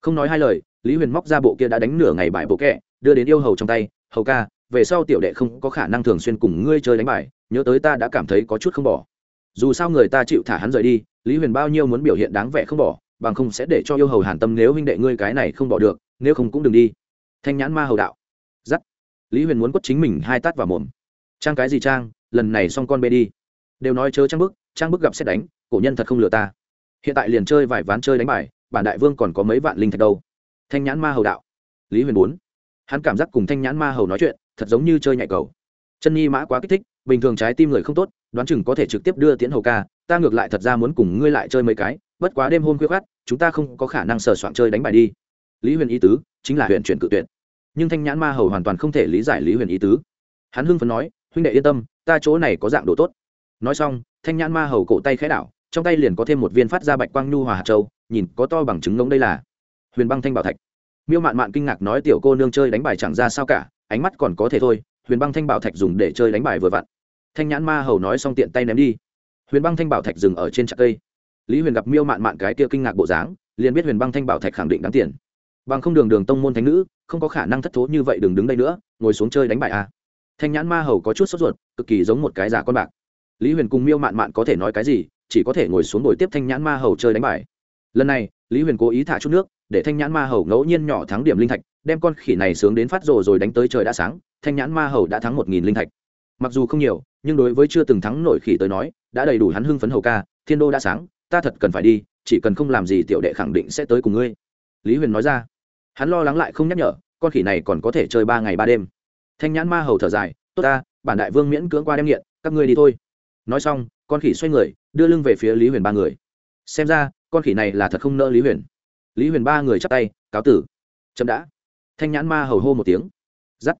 Không nói hai lời, lý huyền móc ra bộ kia đã đánh nửa ngày bài bộ kẹ, đưa đến yêu hầu trong tay, hầu ca, về sau tiểu đệ không có khả năng thường xuyên cùng ngươi chơi đánh bài, nhớ tới ta đã cảm thấy có chút không bỏ. Dù sao người ta chịu thả hắn rời đi, lý huyền bao nhiêu muốn biểu hiện đáng vẻ không bỏ, bằng không sẽ để cho yêu hầu hàn tâm nếu huynh đệ ngươi cái này không bỏ được, nếu không cũng đừng đi. Thanh nhãn ma hầu đạo lý huyền muốn quất chính mình hai tát vào mồm. Trang cái gì trang, lần này xong con bê đi. Đều nói chớ trang bức trang bức gặp xét đánh, cổ nhân thật không lừa ta. Hiện tại liền chơi vài ván chơi đánh bài, bản đại vương còn có mấy vạn linh thạch đâu. Thanh nhãn ma hầu đạo. Lý huyền bốn hắn cảm giác cùng thanh nhãn ma hầu nói chuyện, thật giống như chơi nhạy cầu. Chân nhi mã quá kích thích, bình thường trái tim người không tốt, đoán chừng có thể trực tiếp đưa tiến hầu ca, ta ngược lại thật ra muốn cùng ngươi lại chơi mấy cái, bất quá đêm hôm khuya khát chúng ta không có khả năng sờ soạn chơi đánh bài đi. Lý huyền ý tứ, chính là huyện chuyển cự tuyển nhưng thanh nhãn ma hầu hoàn toàn không thể lý giải lý huyền ý tứ. Hắn hưng phấn nói, huynh đệ yên tâm, ta chỗ này có dạng đồ tốt. Nói xong, thanh nhãn ma hầu cổ tay khẽ đảo, trong tay liền có thêm một viên phát ra bạch quang nhu hòa hạt châu, nhìn có to bằng chứng ngống đây là. Huyền băng thanh bảo thạch. Miêu mạn mạn kinh ngạc nói, tiểu cô nương chơi đánh bài chẳng ra sao cả, ánh mắt còn có thể thôi, huyền băng thanh bảo thạch dùng để chơi đánh bài vừa vặn. Thanh nhãn ma hầu nói xong tiện tay ném đi. Huyền băng thanh bảo thạch dừng ở trên trạc cây. Lý huyền gặp miêu mạn mạn cái kia kinh ngạc bộ dáng, liền biết huyền băng thanh bảo thạch khẳng định đáng tiền. Bằng không đường đường tông môn thánh nữ không có khả năng thất thố như vậy đừng đứng đây nữa, ngồi xuống chơi đánh bài a à. thanh nhãn ma hầu có chút sốt ruột, cực kỳ giống một cái giả con bạc. Lý huyền cùng miêu mạn mạn có thể nói cái gì, chỉ có thể ngồi xuống ngồi tiếp thanh nhãn ma hầu chơi đánh bài. Lần này, lý huyền cố ý thả chút nước, để thanh nhãn ma hầu ngẫu nhiên nhỏ thắng điểm linh thạch, đem con khỉ này sướng đến phát rồ rồi đánh tới trời đã sáng, thanh nhãn ma hầu đã thắng một nghìn linh thạch. Mặc dù không nhiều, nhưng đối với chưa từng thắng nổi khỉ tới nói, đã đầy đủ hắn hưng phấn hầu ca, thiên đô đã sáng, ta thật cần phải đi, chỉ cần không làm gì tiểu đệ khẳng định sẽ tới cùng ngươi. Lý huyền nói ra hắn lo lắng lại không nhắc nhở, con khỉ này còn có thể chơi ba ngày ba đêm. Thanh nhãn ma hầu thở dài, tốt ta, bản đại vương miễn cưỡng qua đem nghiện, các ngươi đi thôi. Nói xong, con khỉ xoay người, đưa lưng về phía lý huyền ba người. Xem ra, con khỉ này là thật không nỡ lý huyền. Lý huyền ba người chắp tay, cáo tử. Chậm đã. Thanh nhãn ma hầu hô một tiếng. Giắt.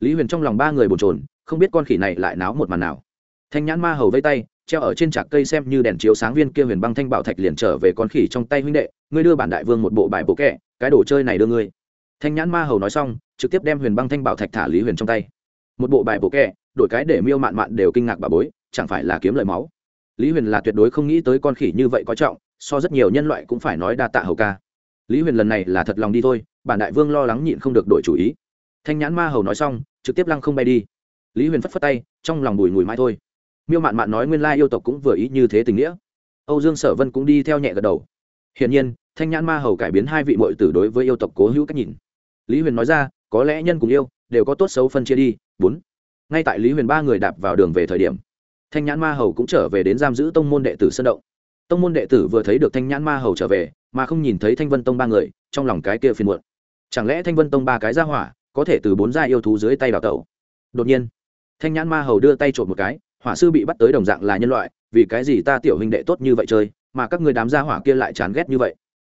Lý huyền trong lòng ba người bồn trồn không biết con khỉ này lại náo một màn nào. Thanh nhãn ma hầu vây tay, treo ở trên trạc cây xem như đèn chiếu sáng viên kia huyền băng thanh bảo thạch liền trở về con khỉ trong tay huynh đệ ngươi đưa bản đại vương một bộ bài bộ kẹ, cái đồ chơi này đưa ngươi. Thanh nhãn ma hầu nói xong, trực tiếp đem huyền băng thanh bảo thạch thả lý huyền trong tay. Một bộ bài bộ kẹ, đổi cái để miêu mạn mạn đều kinh ngạc bà bối, chẳng phải là kiếm lời máu. Lý huyền là tuyệt đối không nghĩ tới con khỉ như vậy có trọng, so rất nhiều nhân loại cũng phải nói đa tạ hầu ca. Lý huyền lần này là thật lòng đi thôi, bản đại vương lo lắng nhịn không được đổi chủ ý. Thanh nhãn ma hầu nói xong, trực tiếp lăng không bay đi. Lý huyền phất phất tay, trong lòng bùi ngùi mãi thôi. Miêu mạn mạn nói nguyên lai yêu tộc cũng vừa ý như thế tình nghĩa. Âu dương sở vân cũng đi theo nhẹ gật đầu hiển nhiên, thanh nhãn ma hầu cải biến hai vị mội tử đối với yêu tộc cố hữu cách nhìn. Lý huyền nói ra, có lẽ nhân cùng yêu, đều có tốt xấu phân chia đi, bốn. Ngay tại lý huyền ba người đạp vào đường về thời điểm, thanh nhãn ma hầu cũng trở về đến giam giữ tông môn đệ tử sân động. Tông môn đệ tử vừa thấy được thanh nhãn ma hầu trở về, mà không nhìn thấy thanh vân tông ba người, trong lòng cái kia phiền muộn. Chẳng lẽ thanh vân tông ba cái ra hỏa, có thể từ bốn gia yêu thú dưới tay đào tẩu? Đột nhiên, thanh nhãn ma hầu đưa tay trộm một cái, hỏa sư bị bắt tới đồng dạng là nhân loại, vì cái gì ta tiểu huynh đệ tốt như vậy chơi? Mà các người đám gia hỏa kia lại chán ghét như vậy.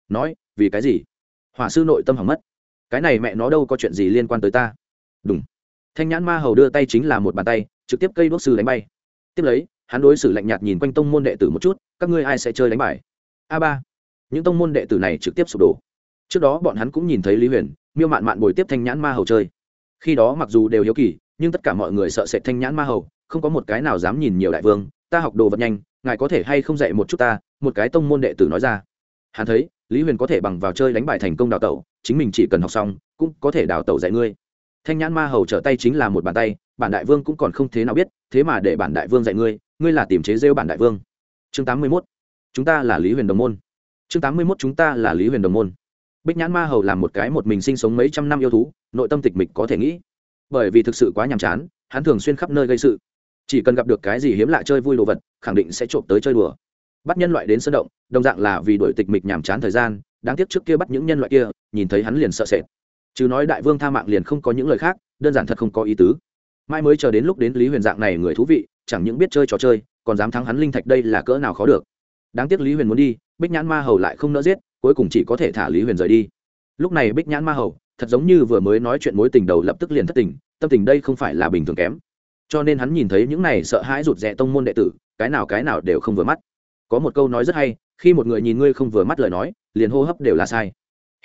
Nói, vì cái gì? Hỏa sư nội tâm hỏng mất. Cái này mẹ nó đâu có chuyện gì liên quan tới ta. Đúng thanh nhãn ma hầu đưa tay chính là một bàn tay, trực tiếp cây đốt sư đánh bay. Tiếp lấy, hắn đối xử lạnh nhạt nhìn quanh tông môn đệ tử một chút, các ngươi ai sẽ chơi đánh bài? A ba. Những tông môn đệ tử này trực tiếp sụp đổ. Trước đó bọn hắn cũng nhìn thấy lý huyền, miêu mạn mạn bồi tiếp thanh nhãn ma hầu chơi. Khi đó mặc dù đều hiếu kỳ, nhưng tất cả mọi người sợ sệt thanh nhãn ma hầu, không có một cái nào dám nhìn nhiều đại vương, ta học đồ vật nhanh, ngài có thể hay không dạy một chút ta một cái tông môn đệ tử nói ra. Hắn thấy, lý huyền có thể bằng vào chơi đánh bài thành công đào tẩu, chính mình chỉ cần học xong, cũng có thể đào tẩu dạy ngươi. Thanh nhãn ma hầu trở tay chính là một bàn tay, bản đại vương cũng còn không thế nào biết, thế mà để bản đại vương dạy ngươi ngươi là tìm chế rêu bản đại vương. Chương tám mươi mốt, chúng ta là lý huyền đồng môn. Chương tám mươi mốt, chúng ta là lý huyền đồng môn. Bích nhãn ma hầu là một cái một mình sinh sống mấy trăm năm yêu thú, nội tâm tịch mịch có thể nghĩ. Bởi vì thực sự quá nhàm chán, hắn thường xuyên khắp nơi gây sự. Chỉ cần gặp được cái gì hiếm lạ chơi vui đồ vật, khẳng định sẽ trộm tới chơi đùa bắt nhân loại đến sân động, đồng dạng là vì đổi tịch mịch nhàm chán thời gian, đáng tiếc trước kia bắt những nhân loại kia, nhìn thấy hắn liền sợ sệt. Chứ nói đại vương tha mạng liền không có những lời khác, đơn giản thật không có ý tứ. Mai mới chờ đến lúc đến lý huyền dạng này người thú vị, chẳng những biết chơi trò chơi, còn dám thắng hắn linh thạch đây là cỡ nào khó được. Đáng tiếc lý huyền muốn đi, bích nhãn ma hầu lại không nỡ giết, cuối cùng chỉ có thể thả lý huyền rời đi. Lúc này bích nhãn ma hầu, thật giống như vừa mới nói chuyện mối tình đầu lập tức liền thất tình, tâm tình đây không phải là bình thường kém. Cho nên hắn nhìn thấy những này sợ hãi rụt rè tông môn đệ tử, cái nào cái nào đều không vừa mắt có một câu nói rất hay, khi một người nhìn ngươi không vừa mắt lời nói, liền hô hấp đều là sai.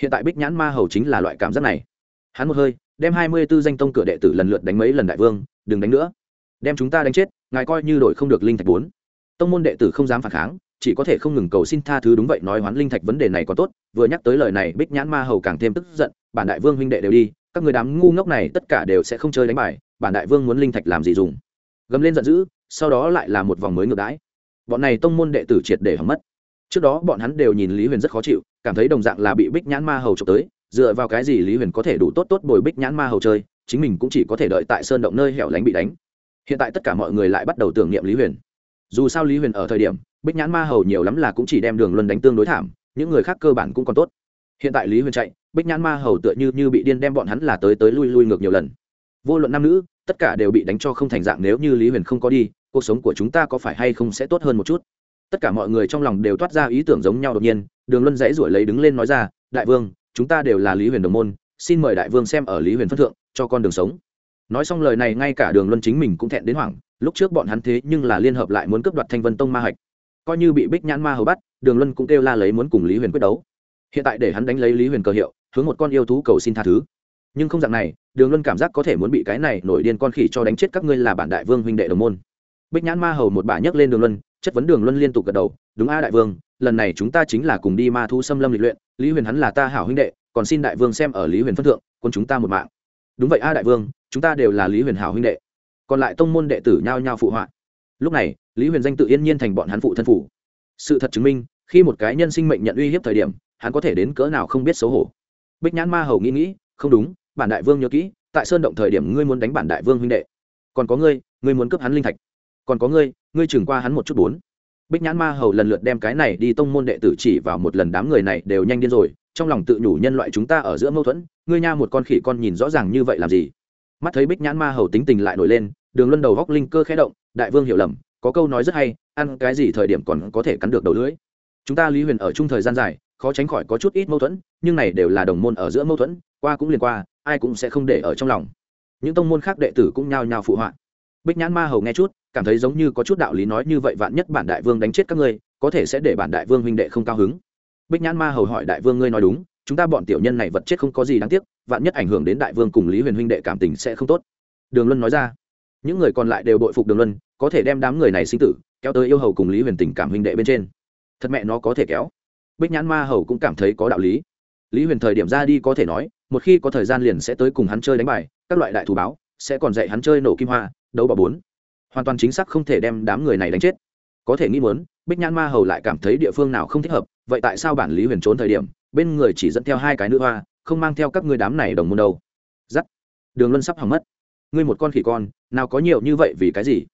Hiện tại bích nhãn ma hầu chính là loại cảm giác này. Hắn một hơi, đem hai mươi b ố danh tông cửa đệ tử lần lượt đánh mấy lần đại vương, đừng đánh nữa. Đem chúng ta đánh chết, ngài coi như đổi không được linh thạch bốn. Tông môn đệ tử không dám phản kháng, chỉ có thể không ngừng cầu xin tha thứ đúng vậy, nói hoán linh thạch vấn đề này có tốt. Vừa nhắc tới lời này, bích nhãn ma hầu càng thêm tức giận, bản đại vương huynh đệ đều đi, các người đám ngu ngốc này tất cả đều sẽ không chơi đánh bài, bản đại vương muốn linh thạch làm gì dùng. Gầm lên giận dữ, sau đó lại là một vòng mới ngược đãi bọn này tông môn đệ tử triệt để hỏng mất. Trước đó bọn hắn đều nhìn lý huyền rất khó chịu, cảm thấy đồng dạng là bị bích nhãn ma hầu trộm tới, dựa vào cái gì lý huyền có thể đủ tốt tốt bồi bích nhãn ma hầu chơi, chính mình cũng chỉ có thể đợi tại sơn động nơi hẻo lánh bị đánh. Hiện tại tất cả mọi người lại bắt đầu tưởng niệm lý huyền. Dù sao lý huyền ở thời điểm, bích nhãn ma hầu nhiều lắm là cũng chỉ đem đường luân đánh tương đối thảm, những người khác cơ bản cũng còn tốt. Hiện tại lý huyền chạy, bích nhãn ma hầu tựa như như bị điên đem bọn hắn là tới tới lui lui ngược nhiều lần. Vô luận nam nữ, tất cả đều bị đánh cho không thành dạng nếu như lý huyền không có đi cuộc sống của chúng ta có phải hay không sẽ tốt hơn một chút? Tất cả mọi người trong lòng đều toát ra ý tưởng giống nhau đột nhiên, đường luân dãy ruổi lấy đứng lên nói ra, đại vương, chúng ta đều là lý huyền đồng môn, xin mời đại vương xem ở lý huyền phân thượng, cho con đường sống. Nói xong lời này, ngay cả đường luân chính mình cũng thẹn đến hoảng, lúc trước bọn hắn thế nhưng là liên hợp lại muốn cướp đoạt thanh vân tông ma hạch. Coi như bị bích nhãn ma hầu bắt, đường luân cũng kêu la lấy muốn cùng lý huyền quyết đấu. Hiện tại để hắn đánh lấy lý huyền cờ hiệu, hướng một con yêu thú cầu xin tha thứ. Nhưng không dạng này, đường luân cảm giác có thể muốn bị cái này nổi điên con khỉ cho đánh chết các ngươi là bản đại vương huynh đệ đồng môn bích nhãn ma hầu một bà nhấc lên đường luân, chất vấn đường luân liên tục gật đầu, đúng a đại vương, lần này chúng ta chính là cùng đi ma thu xâm lâm lịch luyện, lý huyền hắn là ta hảo huynh đệ, còn xin đại vương xem ở lý huyền phân thượng, quân chúng ta một mạng. Đúng vậy a đại vương, chúng ta đều là lý huyền hảo huynh đệ. Còn lại tông môn đệ tử nhao nhao phụ họa. Lúc này, lý huyền danh tự yên nhiên thành bọn hắn phụ thân phủ. Sự thật chứng minh, khi một cái nhân sinh mệnh nhận uy hiếp thời điểm, hắn có thể đến cỡ nào không biết xấu hổ. Bích nhãn ma hầu nghĩ nghĩ, không đúng, bản đại vương nhớ kỹ, tại sơn động thời điểm ngươi muốn đánh bản đại vương huynh đệ. Còn có ngươi ngươi muốn cướp hắn linh thạch còn có ngươi ngươi chừng qua hắn một chút bốn. Bích nhãn ma hầu lần lượt đem cái này đi tông môn đệ tử chỉ vào một lần đám người này đều nhanh điên rồi, trong lòng tự nhủ nhân loại chúng ta ở giữa mâu thuẫn, ngươi nha một con khỉ con nhìn rõ ràng như vậy làm gì? Mắt thấy bích nhãn ma hầu tính tình lại nổi lên, đường luân đầu góc linh cơ khẽ động, đại vương hiểu lầm, có câu nói rất hay, ăn cái gì thời điểm còn có thể cắn được đầu lưỡi. Chúng ta lý huyền ở chung thời gian dài, khó tránh khỏi có chút ít mâu thuẫn, nhưng này đều là đồng môn ở giữa mâu thuẫn, qua cũng liền qua, ai cũng sẽ không để ở trong lòng. Những tông môn khác đệ tử cũng nhao nhao phụ họa bích nhãn ma hầu nghe chút, cảm thấy giống như có chút đạo lý nói như vậy, vạn nhất bản đại vương đánh chết các ngươi, có thể sẽ để bản đại vương huynh đệ không cao hứng. Bích nhãn ma hầu hỏi đại vương, ngươi nói đúng, chúng ta bọn tiểu nhân này vật chết không có gì đáng tiếc, vạn nhất ảnh hưởng đến đại vương cùng lý huyền huynh đệ cảm tình sẽ không tốt. Đường luân nói ra, những người còn lại đều bội phục đường luân, có thể đem đám người này sinh tử kéo tới yêu hầu cùng lý huyền tình cảm huynh đệ bên trên. Thật mẹ nó có thể kéo. Bích nhãn ma hầu cũng cảm thấy có đạo lý. Lý huyền thời điểm ra đi có thể nói, một khi có thời gian liền sẽ tới cùng hắn chơi đánh bài, các loại đại thù báo, sẽ còn dạy hắn chơi nổ kim hoa đấu bỏ bốn. Hoàn toàn chính xác không thể đem đám người này đánh chết. Có thể nghĩ muốn, bích nhãn ma hầu lại cảm thấy địa phương nào không thích hợp, vậy tại sao bản lý huyền trốn thời điểm, bên người chỉ dẫn theo hai cái nữ hoa, không mang theo các người đám này đồng môn đâu? Giắt. Đường luân sắp hỏng mất. Ngươi một con khỉ con, nào có nhiều như vậy vì cái gì?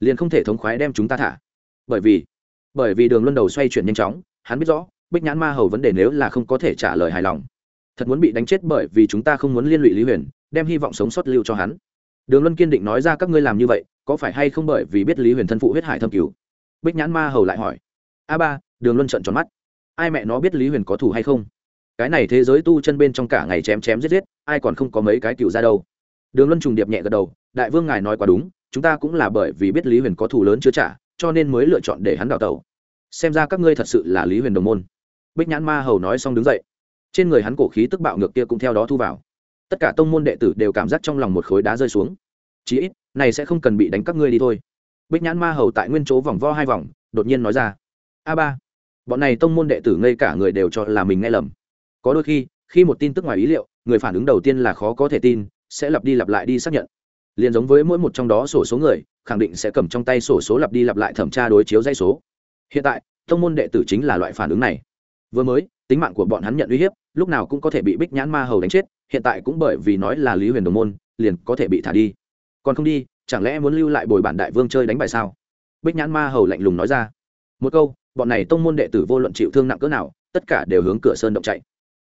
Liền không thể thống khoái đem chúng ta thả. Bởi vì bởi vì đường luân đầu xoay chuyển nhanh chóng, hắn biết rõ, bích nhãn ma hầu vấn đề nếu là không có thể trả lời hài lòng. Thật muốn bị đánh chết bởi vì chúng ta không muốn liên lụy lý huyền, đem hy vọng sống sót lưu cho hắn đường luân kiên định nói ra các ngươi làm như vậy, có phải hay không bởi vì biết lý huyền thân phụ huyết hải thâm cứu bích nhãn ma hầu lại hỏi. A ba, đường luân trận tròn mắt. Ai mẹ nó biết lý huyền có thủ hay không? Cái này thế giới tu chân bên trong cả ngày chém chém giết giết, ai còn không có mấy cái cựu ra đâu. Đường luân trùng điệp nhẹ gật đầu, đại vương ngài nói quá đúng, chúng ta cũng là bởi vì biết lý huyền có thủ lớn chưa trả, cho nên mới lựa chọn để hắn đào tẩu. Xem ra các ngươi thật sự là lý huyền đồng môn. Bích nhãn ma hầu nói xong đứng dậy. Trên người hắn cổ khí tức bạo ngược kia cũng theo đó thu vào tất cả tông môn đệ tử đều cảm giác trong lòng một khối đá rơi xuống. Chí ít, này sẽ không cần bị đánh các ngươi đi thôi. Bích nhãn ma hầu tại nguyên chỗ vòng vo hai vòng, đột nhiên nói ra, a ba, bọn này tông môn đệ tử ngây cả người đều cho là mình nghe lầm. Có đôi khi khi một tin tức ngoài ý liệu, người phản ứng đầu tiên là khó có thể tin, sẽ lặp đi lặp lại đi xác nhận. Liền giống với mỗi một trong đó sổ số người, khẳng định sẽ cầm trong tay sổ số lặp đi lặp lại thẩm tra đối chiếu dây số. Hiện tại, tông môn đệ tử chính là loại phản ứng này. Vừa mới, tính mạng của bọn hắn nhận uy hiếp, lúc nào cũng có thể bị bích nhãn ma hầu đánh chết hiện tại cũng bởi vì nói là lý huyền đồng môn, liền có thể bị thả đi. Còn không đi, chẳng lẽ muốn lưu lại bồi bản đại vương chơi đánh bài sao? Bích nhãn ma hầu lạnh lùng nói ra. Một câu, bọn này tông môn đệ tử vô luận chịu thương nặng cỡ nào, tất cả đều hướng cửa sơn động chạy.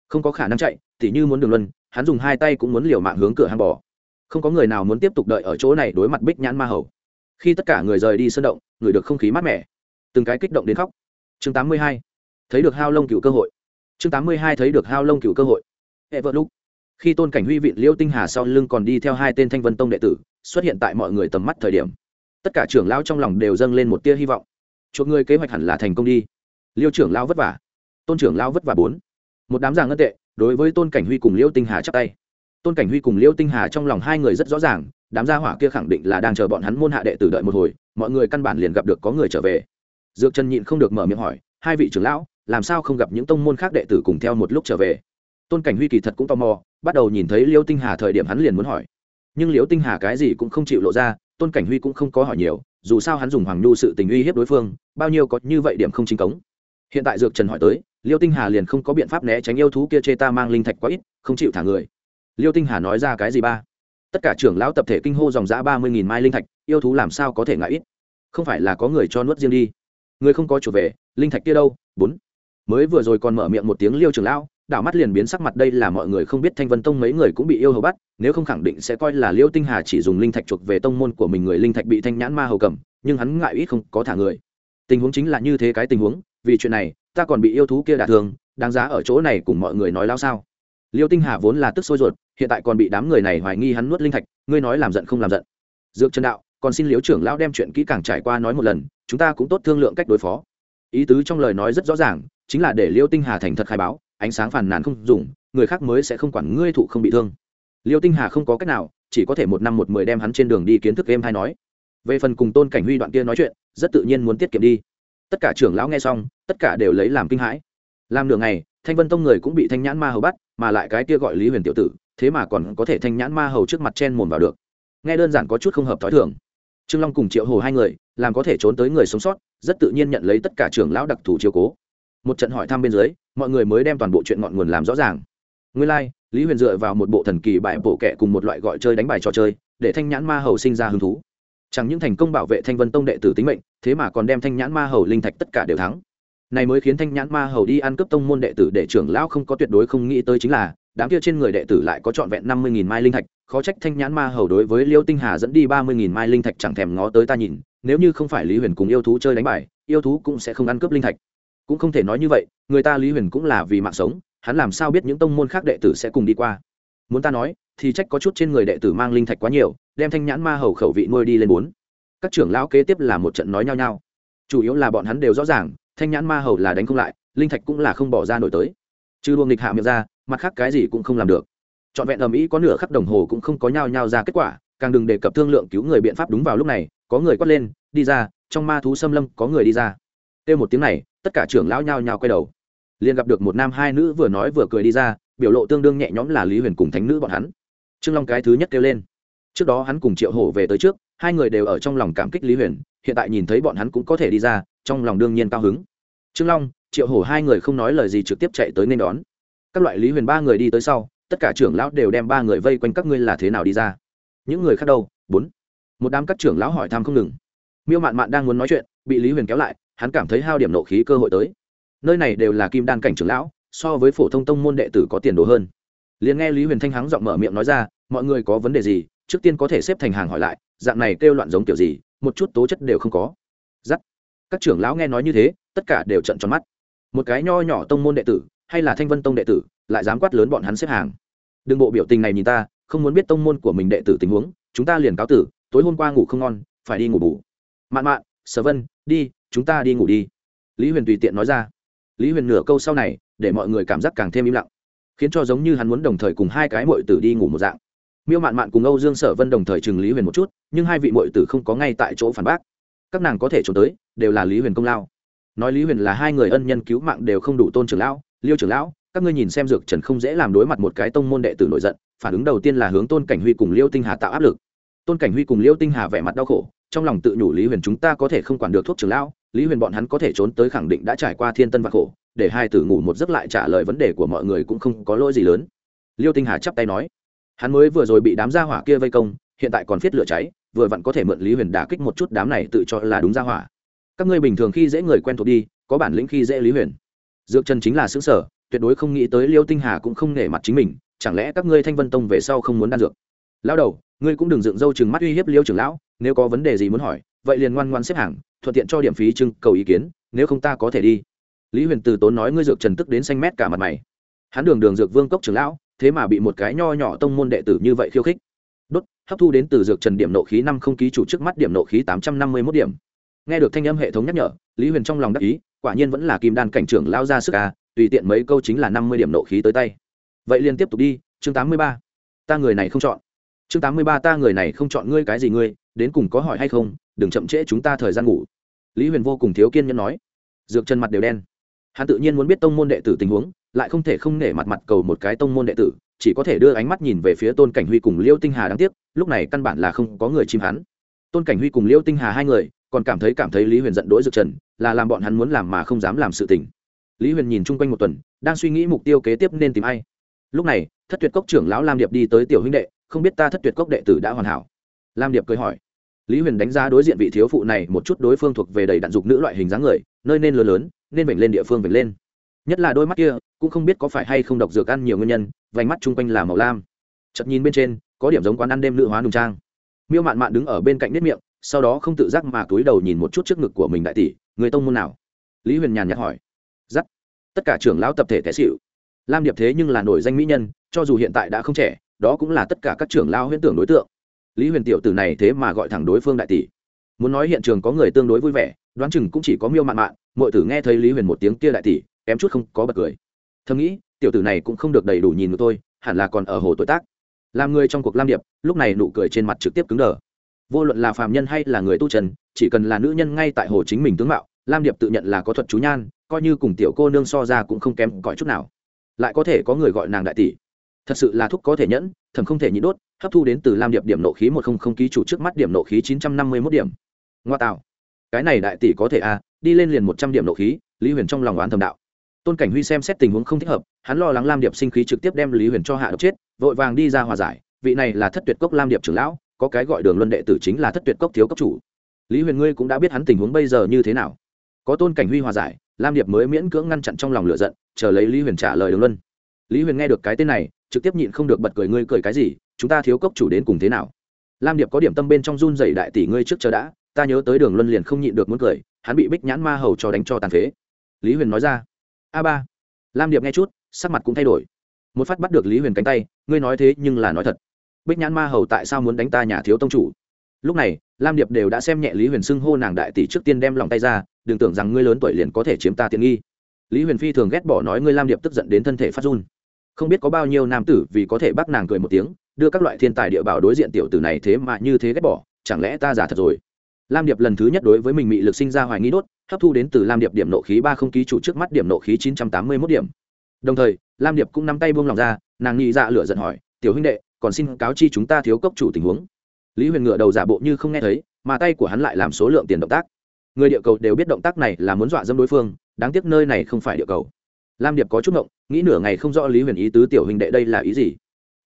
Không có khả năng chạy thì như muốn đường luân, hắn dùng hai tay cũng muốn liều mạng hướng cửa hang bò. Không có người nào muốn tiếp tục đợi ở chỗ này đối mặt bích nhãn ma hầu. Khi tất cả người rời đi sơn động, người được không khí mát mẻ. Từng cái kích động đến khóc. Chương 82. thấy được hao lông cựu cơ hội. Chương 82 thấy được hao lông cựu cơ hội. Hệ vợ lúc khi tôn cảnh huy viện liêu tinh hà sau lưng còn đi theo hai tên thanh vân tông đệ tử, xuất hiện tại mọi người tầm mắt thời điểm. Tất cả trưởng lão trong lòng đều dâng lên một tia hy vọng. Chuộc người kế hoạch hẳn là thành công đi. Liêu trưởng lão vất vả. Tôn trưởng lão vất vả bốn. Một đám già ngân tệ, đối với tôn cảnh huy cùng liêu tinh hà chắp tay. Tôn cảnh huy cùng liêu tinh hà trong lòng hai người rất rõ ràng, đám gia hỏa kia khẳng định là đang chờ bọn hắn môn hạ đệ tử đợi một hồi, mọi người căn bản liền gặp được có người trở về. Dược trần nhịn không được mở miệng hỏi, hai vị trưởng lão, làm sao không gặp những tông môn khác đệ tử cùng theo một lúc trở về? Tôn cảnh huy kỳ thật cũng tò mò bắt đầu nhìn thấy liêu tinh hà thời điểm hắn liền muốn hỏi. Nhưng liêu tinh hà cái gì cũng không chịu lộ ra, tôn cảnh huy cũng không có hỏi nhiều, dù sao hắn dùng hoàng nhu sự tình uy hiếp đối phương, bao nhiêu có như vậy điểm không chính cống. Hiện tại dược trần hỏi tới, liêu tinh hà liền không có biện pháp né tránh yêu thú kia chê ta mang linh thạch quá ít, không chịu thả người. Liêu tinh hà nói ra cái gì ba? Tất cả trưởng lão tập thể kinh hô dòng giã ba mươi nghìn mai linh thạch, yêu thú làm sao có thể ngại ít? Không phải là có người cho nuốt riêng đi. Người không có chủ về, linh thạch kia đâu? Bốn. Mới vừa rồi còn mở miệng một tiếng liêu trưởng lão đảo mắt liền biến sắc mặt đây là mọi người không biết thanh vân tông mấy người cũng bị yêu hầu bắt, nếu không khẳng định sẽ coi là liêu tinh hà chỉ dùng linh thạch chuộc về tông môn của mình người linh thạch bị thanh nhãn ma hầu cầm, nhưng hắn ngại ít không có thả người. Tình huống chính là như thế cái tình huống, vì chuyện này, ta còn bị yêu thú kia đả thương, đáng giá ở chỗ này cùng mọi người nói lao sao. Liêu tinh hà vốn là tức sôi ruột, hiện tại còn bị đám người này hoài nghi hắn nuốt linh thạch, ngươi nói làm giận không làm giận. Dược trần đạo, còn xin liếu trưởng lão đem chuyện kỹ càng trải qua nói một lần, chúng ta cũng tốt thương lượng cách đối phó. Ý tứ trong lời nói rất rõ ràng, chính là để liêu tinh hà thành thật khai báo ánh sáng phản nàn không dùng, người khác mới sẽ không quản ngươi thụ không bị thương. Liêu tinh hà không có cách nào, chỉ có thể một năm một mười đem hắn trên đường đi kiến thức game hay nói. Về phần cùng tôn cảnh huy đoạn kia nói chuyện, rất tự nhiên muốn tiết kiệm đi. Tất cả trưởng lão nghe xong, tất cả đều lấy làm kinh hãi. Làm nửa ngày, thanh vân tông người cũng bị thanh nhãn ma hầu bắt, mà lại cái kia gọi lý huyền tiểu tử, thế mà còn có thể thanh nhãn ma hầu trước mặt chen mồm vào được. Nghe đơn giản có chút không hợp t h ó i thường. Trương long cùng triệu hồ hai người, làm có thể trốn tới người sống sót, rất tự nhiên nhận lấy tất cả trưởng lão đặc thù chiếu cố. Một trận hỏi thăm bên dưới mọi người mới đem toàn bộ chuyện ngọn nguồn làm rõ ràng. Nguyên lai、like, lý huyền dựa vào một bộ thần kỳ bài bộ kệ cùng một loại gọi chơi đánh bài trò chơi để thanh nhãn ma hầu sinh ra hứng thú. Chẳng những thành công bảo vệ thanh vân tông đệ tử tính mệnh thế mà còn đem thanh nhãn ma hầu linh thạch tất cả đều thắng. Này mới khiến thanh nhãn ma hầu đi ăn cướp tông môn đệ tử để trưởng lão không có tuyệt đối không nghĩ tới chính là đám kia trên người đệ tử lại có trọn vẹn năm mươi nghìn mai linh thạch khó trách thanh nhãn ma hầu đối với liêu tinh hà dẫn đi ba mươi nghìn mai linh thạch chẳng thèm ngó tới ta nhìn nếu như không phải lý huyền cùng yêu thú chơi đánh bài yêu thú cũng sẽ không ăn cướp linh thạch cũng không thể nói như vậy, người ta lý huyền cũng là vì mạng sống, hắn làm sao biết những tông môn khác đệ tử sẽ cùng đi qua? Muốn ta nói, thì trách có chút trên người đệ tử mang linh thạch quá nhiều, đem thanh nhãn ma hầu khẩu vị nuôi đi lên bốn. Các trưởng lão kế tiếp là một trận nói nhau nhau. Chủ yếu là bọn hắn đều rõ ràng, thanh nhãn ma hầu là đánh không lại, linh thạch cũng là không bỏ ra nổi tới. Chứ luồng nghịch hạ miệng ra, mặt khác cái gì cũng không làm được. Trọn vẹn ầm ĩ có nửa khắc đồng hồ cũng không có nhau nhau ra kết quả, càng đừng đề cập thương lượng cứu người biện pháp đúng vào lúc này, có người quát lên, đi ra, trong ma thú xâm lâm có người đi ra. Kêu một tiếng này tất cả trưởng lão nhao nhao quay đầu. Liền gặp được một nam hai nữ vừa nói vừa cười đi ra, biểu lộ tương đương nhẹ nhõm là lý huyền cùng thánh nữ bọn hắn. Trương long cái thứ nhất kêu lên. Trước đó hắn cùng triệu hổ về tới trước, hai người đều ở trong lòng cảm kích lý huyền, hiện tại nhìn thấy bọn hắn cũng có thể đi ra, trong lòng đương nhiên cao hứng. Trương long, triệu hổ hai người không nói lời gì trực tiếp chạy tới nên đón. Các loại lý huyền ba người đi tới sau, tất cả trưởng lão đều đem ba người vây quanh các ngươi là thế nào đi ra. Những người khác đâu? Bốn. Một đám các trưởng lão hỏi thăm không ngừng. Miêu mạn mạn đang muốn nói chuyện, bị lý huyền kéo lại hắn cảm thấy hao điểm nộ khí cơ hội tới. Nơi này đều là kim đan cảnh trưởng lão, so với phổ thông tông môn đệ tử có tiền đồ hơn. Liền nghe lý huyền thanh hắng giọng mở miệng nói ra, mọi người có vấn đề gì, trước tiên có thể xếp thành hàng hỏi lại, dạng này kêu loạn giống kiểu gì, một chút tố chất đều không có. Giắt. Các trưởng lão nghe nói như thế, tất cả đều trận tròn mắt. Một cái nho nhỏ tông môn đệ tử, hay là thanh vân tông đệ tử, lại dám quát lớn bọn hắn xếp hàng. Đừng bộ biểu tình này nhìn ta, không muốn biết tông môn của mình đệ tử tình huống, chúng ta liền cáo tử, tối hôm qua ngủ không ngon, phải đi ngủ bù. Mạn mạn, sở vân, đi chúng ta đi ngủ đi. Lý huyền tùy tiện nói ra. Lý huyền nửa câu sau này, để mọi người cảm giác càng thêm im lặng, khiến cho giống như hắn muốn đồng thời cùng hai cái mội tử đi ngủ một dạng. Miêu mạn mạn cùng âu dương sở vân đồng thời chừng lý huyền một chút, nhưng hai vị mội tử không có ngay tại chỗ phản bác. Các nàng có thể trốn tới, đều là lý huyền công lao. Nói lý huyền là hai người ân nhân cứu mạng đều không đủ tôn trưởng lão, liêu trưởng lão, các ngươi nhìn xem dược trần không dễ làm đối mặt một cái tông môn đệ tử nổi giận, phản ứng đầu tiên là hướng tôn cảnh huy cùng liêu tinh hà tạo áp lực. Tôn cảnh huy cùng liêu tinh hà vẻ mặt đau khổ, trong lòng tự nhủ lý huyền chúng ta có thể không quản được thuốc trưởng lão lý huyền bọn hắn có thể trốn tới khẳng định đã trải qua thiên tân vạn khổ, để hai tử ngủ một giấc lại trả lời vấn đề của mọi người cũng không có lỗi gì lớn. Liêu tinh hà chắp tay nói, hắn mới vừa rồi bị đám gia hỏa kia vây công, hiện tại còn phiết lửa cháy, vừa vặn có thể mượn lý huyền đả kích một chút đám này tự cho là đúng gia hỏa. Các ngươi bình thường khi dễ người quen thuộc đi, có bản lĩnh khi dễ lý huyền. Dược chân chính là xứ sở, tuyệt đối không nghĩ tới liêu tinh hà cũng không nể mặt chính mình, chẳng lẽ các ngươi thanh vân tông về sau không muốn đan dược? Lão đầu, ngươi cũng đừng dựng râu chừng mắt uy hiếp liêu trưởng lão, nếu có vấn đề gì muốn hỏi vậy liền ngoan ngoan xếp hàng, thuận tiện cho điểm phí trưng cầu ý kiến, nếu không ta có thể đi. Lý huyền từ tốn nói ngươi dược trần tức đến xanh mét cả mặt mày. Hắn đường đường dược vương cốc trưởng lão, thế mà bị một cái nho nhỏ tông môn đệ tử như vậy khiêu khích. Đốt, hấp thu đến từ dược trần điểm nộ khí năm không ký chủ trước mắt điểm nộ khí tám trăm năm mươi mốt điểm. Nghe được thanh âm hệ thống nhắc nhở, lý huyền trong lòng đắc ý, quả nhiên vẫn là kim đan cảnh trưởng lao ra sức à tùy tiện mấy câu chính là năm mươi điểm nộ khí tới tay. Vậy liền tiếp tục đi, chương tám mươi ba. Ta người này không chọn chương tám mươi ba ta người này không chọn ngươi cái gì ngươi, đến cùng có hỏi hay không, đừng chậm trễ chúng ta thời gian ngủ. Lý huyền vô cùng thiếu kiên nhẫn nói. Dược chân mặt đều đen. Hắn tự nhiên muốn biết tông môn đệ tử tình huống, lại không thể không nể mặt mặt cầu một cái tông môn đệ tử, chỉ có thể đưa ánh mắt nhìn về phía tôn cảnh huy cùng liêu tinh hà đáng tiếc, lúc này căn bản là không có người chim hắn. Tôn cảnh huy cùng liêu tinh hà hai người, còn cảm thấy cảm thấy lý huyền giận đỗi dược trần là làm bọn hắn muốn làm mà không dám làm sự tình. Lý huyền nhìn chung quanh một tuần, đang suy nghĩ mục tiêu kế tiếp nên tìm ai. Lúc này, thất tuyệt cốc trưởng lão lam điệp đi tới tiểu huynh đệ không biết ta thất tuyệt cốc đệ tử đã hoàn hảo. Lam điệp cười hỏi. Lý huyền đánh giá đối diện vị thiếu phụ này một chút đối phương thuộc về đầy đạn dục nữ loại hình dáng người, nơi nên lớn lớn, nên vểnh lên địa phương vểnh lên. Nhất là đôi mắt kia, cũng không biết có phải hay không độc dược ăn nhiều nguyên nhân, vành mắt chung quanh là màu lam. Chật nhìn bên trên, có điểm giống quán ăn đêm nữ hóa nùng trang. Miêu mạn mạn đứng ở bên cạnh nếp miệng, sau đó không tự giác mà túi đầu nhìn một chút trước ngực của mình đại tỷ, người tông môn nào? Lý huyền nhàn nhạt hỏi. Giắt. Tất cả trưởng lão tập thể té xịu lam điệp thế nhưng là nổi danh mỹ nhân, cho dù hiện tại đã không trẻ đó cũng là tất cả các trưởng lao huyễn tưởng đối tượng. Lý huyền tiểu tử này thế mà gọi thẳng đối phương đại tỷ. Muốn nói hiện trường có người tương đối vui vẻ, đoán chừng cũng chỉ có miêu mạn mạn mọi tử nghe thấy lý huyền một tiếng kia đại tỷ, kém chút không có bật cười. Thầm nghĩ, tiểu tử này cũng không được đầy đủ nhìn tôi, hẳn là còn ở hồ tuổi tác. Làm người trong cuộc lam điệp, lúc này nụ cười trên mặt trực tiếp cứng đờ. Vô luận là phàm nhân hay là người tu trần, chỉ cần là nữ nhân ngay tại hồ chính mình tướng mạo, lam điệp tự nhận là có thuật chú nhan, coi như cùng tiểu cô nương so ra cũng không kém cỏi chút nào. Lại có thể có người gọi nàng đại tỷ thật sự là thuốc có thể nhẫn thầm không thể nhịn đốt hấp thu đến từ lam điệp điểm nộ khí một không không ký chủ trước mắt điểm nộ khí chín trăm năm mươi mốt điểm. Ngoa tạo. Cái này đại tỷ có thể a à, đi lên liền một trăm điểm nộ khí lý huyền trong lòng oán thầm đạo. Tôn cảnh huy xem xét tình huống không thích hợp hắn lo lắng lam điệp sinh khí trực tiếp đem lý huyền cho hạ độc chết vội vàng đi ra hòa giải vị này là thất tuyệt cốc lam điệp trưởng lão có cái gọi đường luân đệ tử chính là thất tuyệt cốc thiếu cấp chủ. Lý huyền ngươi cũng đã biết hắn tình huống bây giờ như thế nào. Có tôn cảnh huy hòa giải lam điệp mới miễn cưỡng ngăn chặn trong lòng lửa giận chờ lấy lý huyền trả lời đường luân. Lý huyền nghe được cái tên này trực tiếp nhịn không được bật cười, ngươi cười cái gì? Chúng ta thiếu cốc chủ đến cùng thế nào? Lam điệp có điểm tâm bên trong run dày đại tỷ ngươi trước chờ đã, ta nhớ tới đường luân liền không nhịn được muốn cười, hắn bị bích nhãn ma hầu cho đánh cho tàn phế. Lý huyền nói ra, a ba. Lam điệp nghe chút, sắc mặt cũng thay đổi. Một phát bắt được lý huyền cánh tay, ngươi nói thế nhưng là nói thật. Bích nhãn ma hầu tại sao muốn đánh ta nhà thiếu tông chủ? Lúc này, lam điệp đều đã xem nhẹ lý huyền xưng hô nàng đại tỷ trước tiên đem lòng tay ra, đừng tưởng rằng ngươi lớn tuổi liền có thể chiếm ta tiện nghi. Lý huyền phi thường ghét bỏ nói ngươi lam điệp tức giận đến thân thể phát run không biết có bao nhiêu nam tử vì có thể bắt nàng cười một tiếng, đưa các loại thiên tài địa bảo đối diện tiểu tử này thế mà như thế ghét bỏ, chẳng lẽ ta giả thật rồi? Lam điệp lần thứ nhất đối với mình bị lực sinh ra hoài nghi đốt, hấp thu đến từ lam điệp điểm nộ khí ba không ký chủ trước mắt điểm nộ khí chín trăm tám mươi mốt điểm. Đồng thời, lam điệp cũng nắm tay buông lòng ra, nàng nghĩ dạ lửa giận hỏi, tiểu huynh đệ, còn xin cáo chi chúng ta thiếu cốc chủ tình huống? Lý huyền ngựa đầu giả bộ như không nghe thấy, mà tay của hắn lại làm số lượng tiền động tác. Người địa cầu đều biết động tác này là muốn dọa dâm đối phương, đáng tiếc nơi này không phải địa cầu lam điệp có chút ngộng, nghĩ nửa ngày không rõ lý huyền ý tứ tiểu hình đệ đây là ý gì.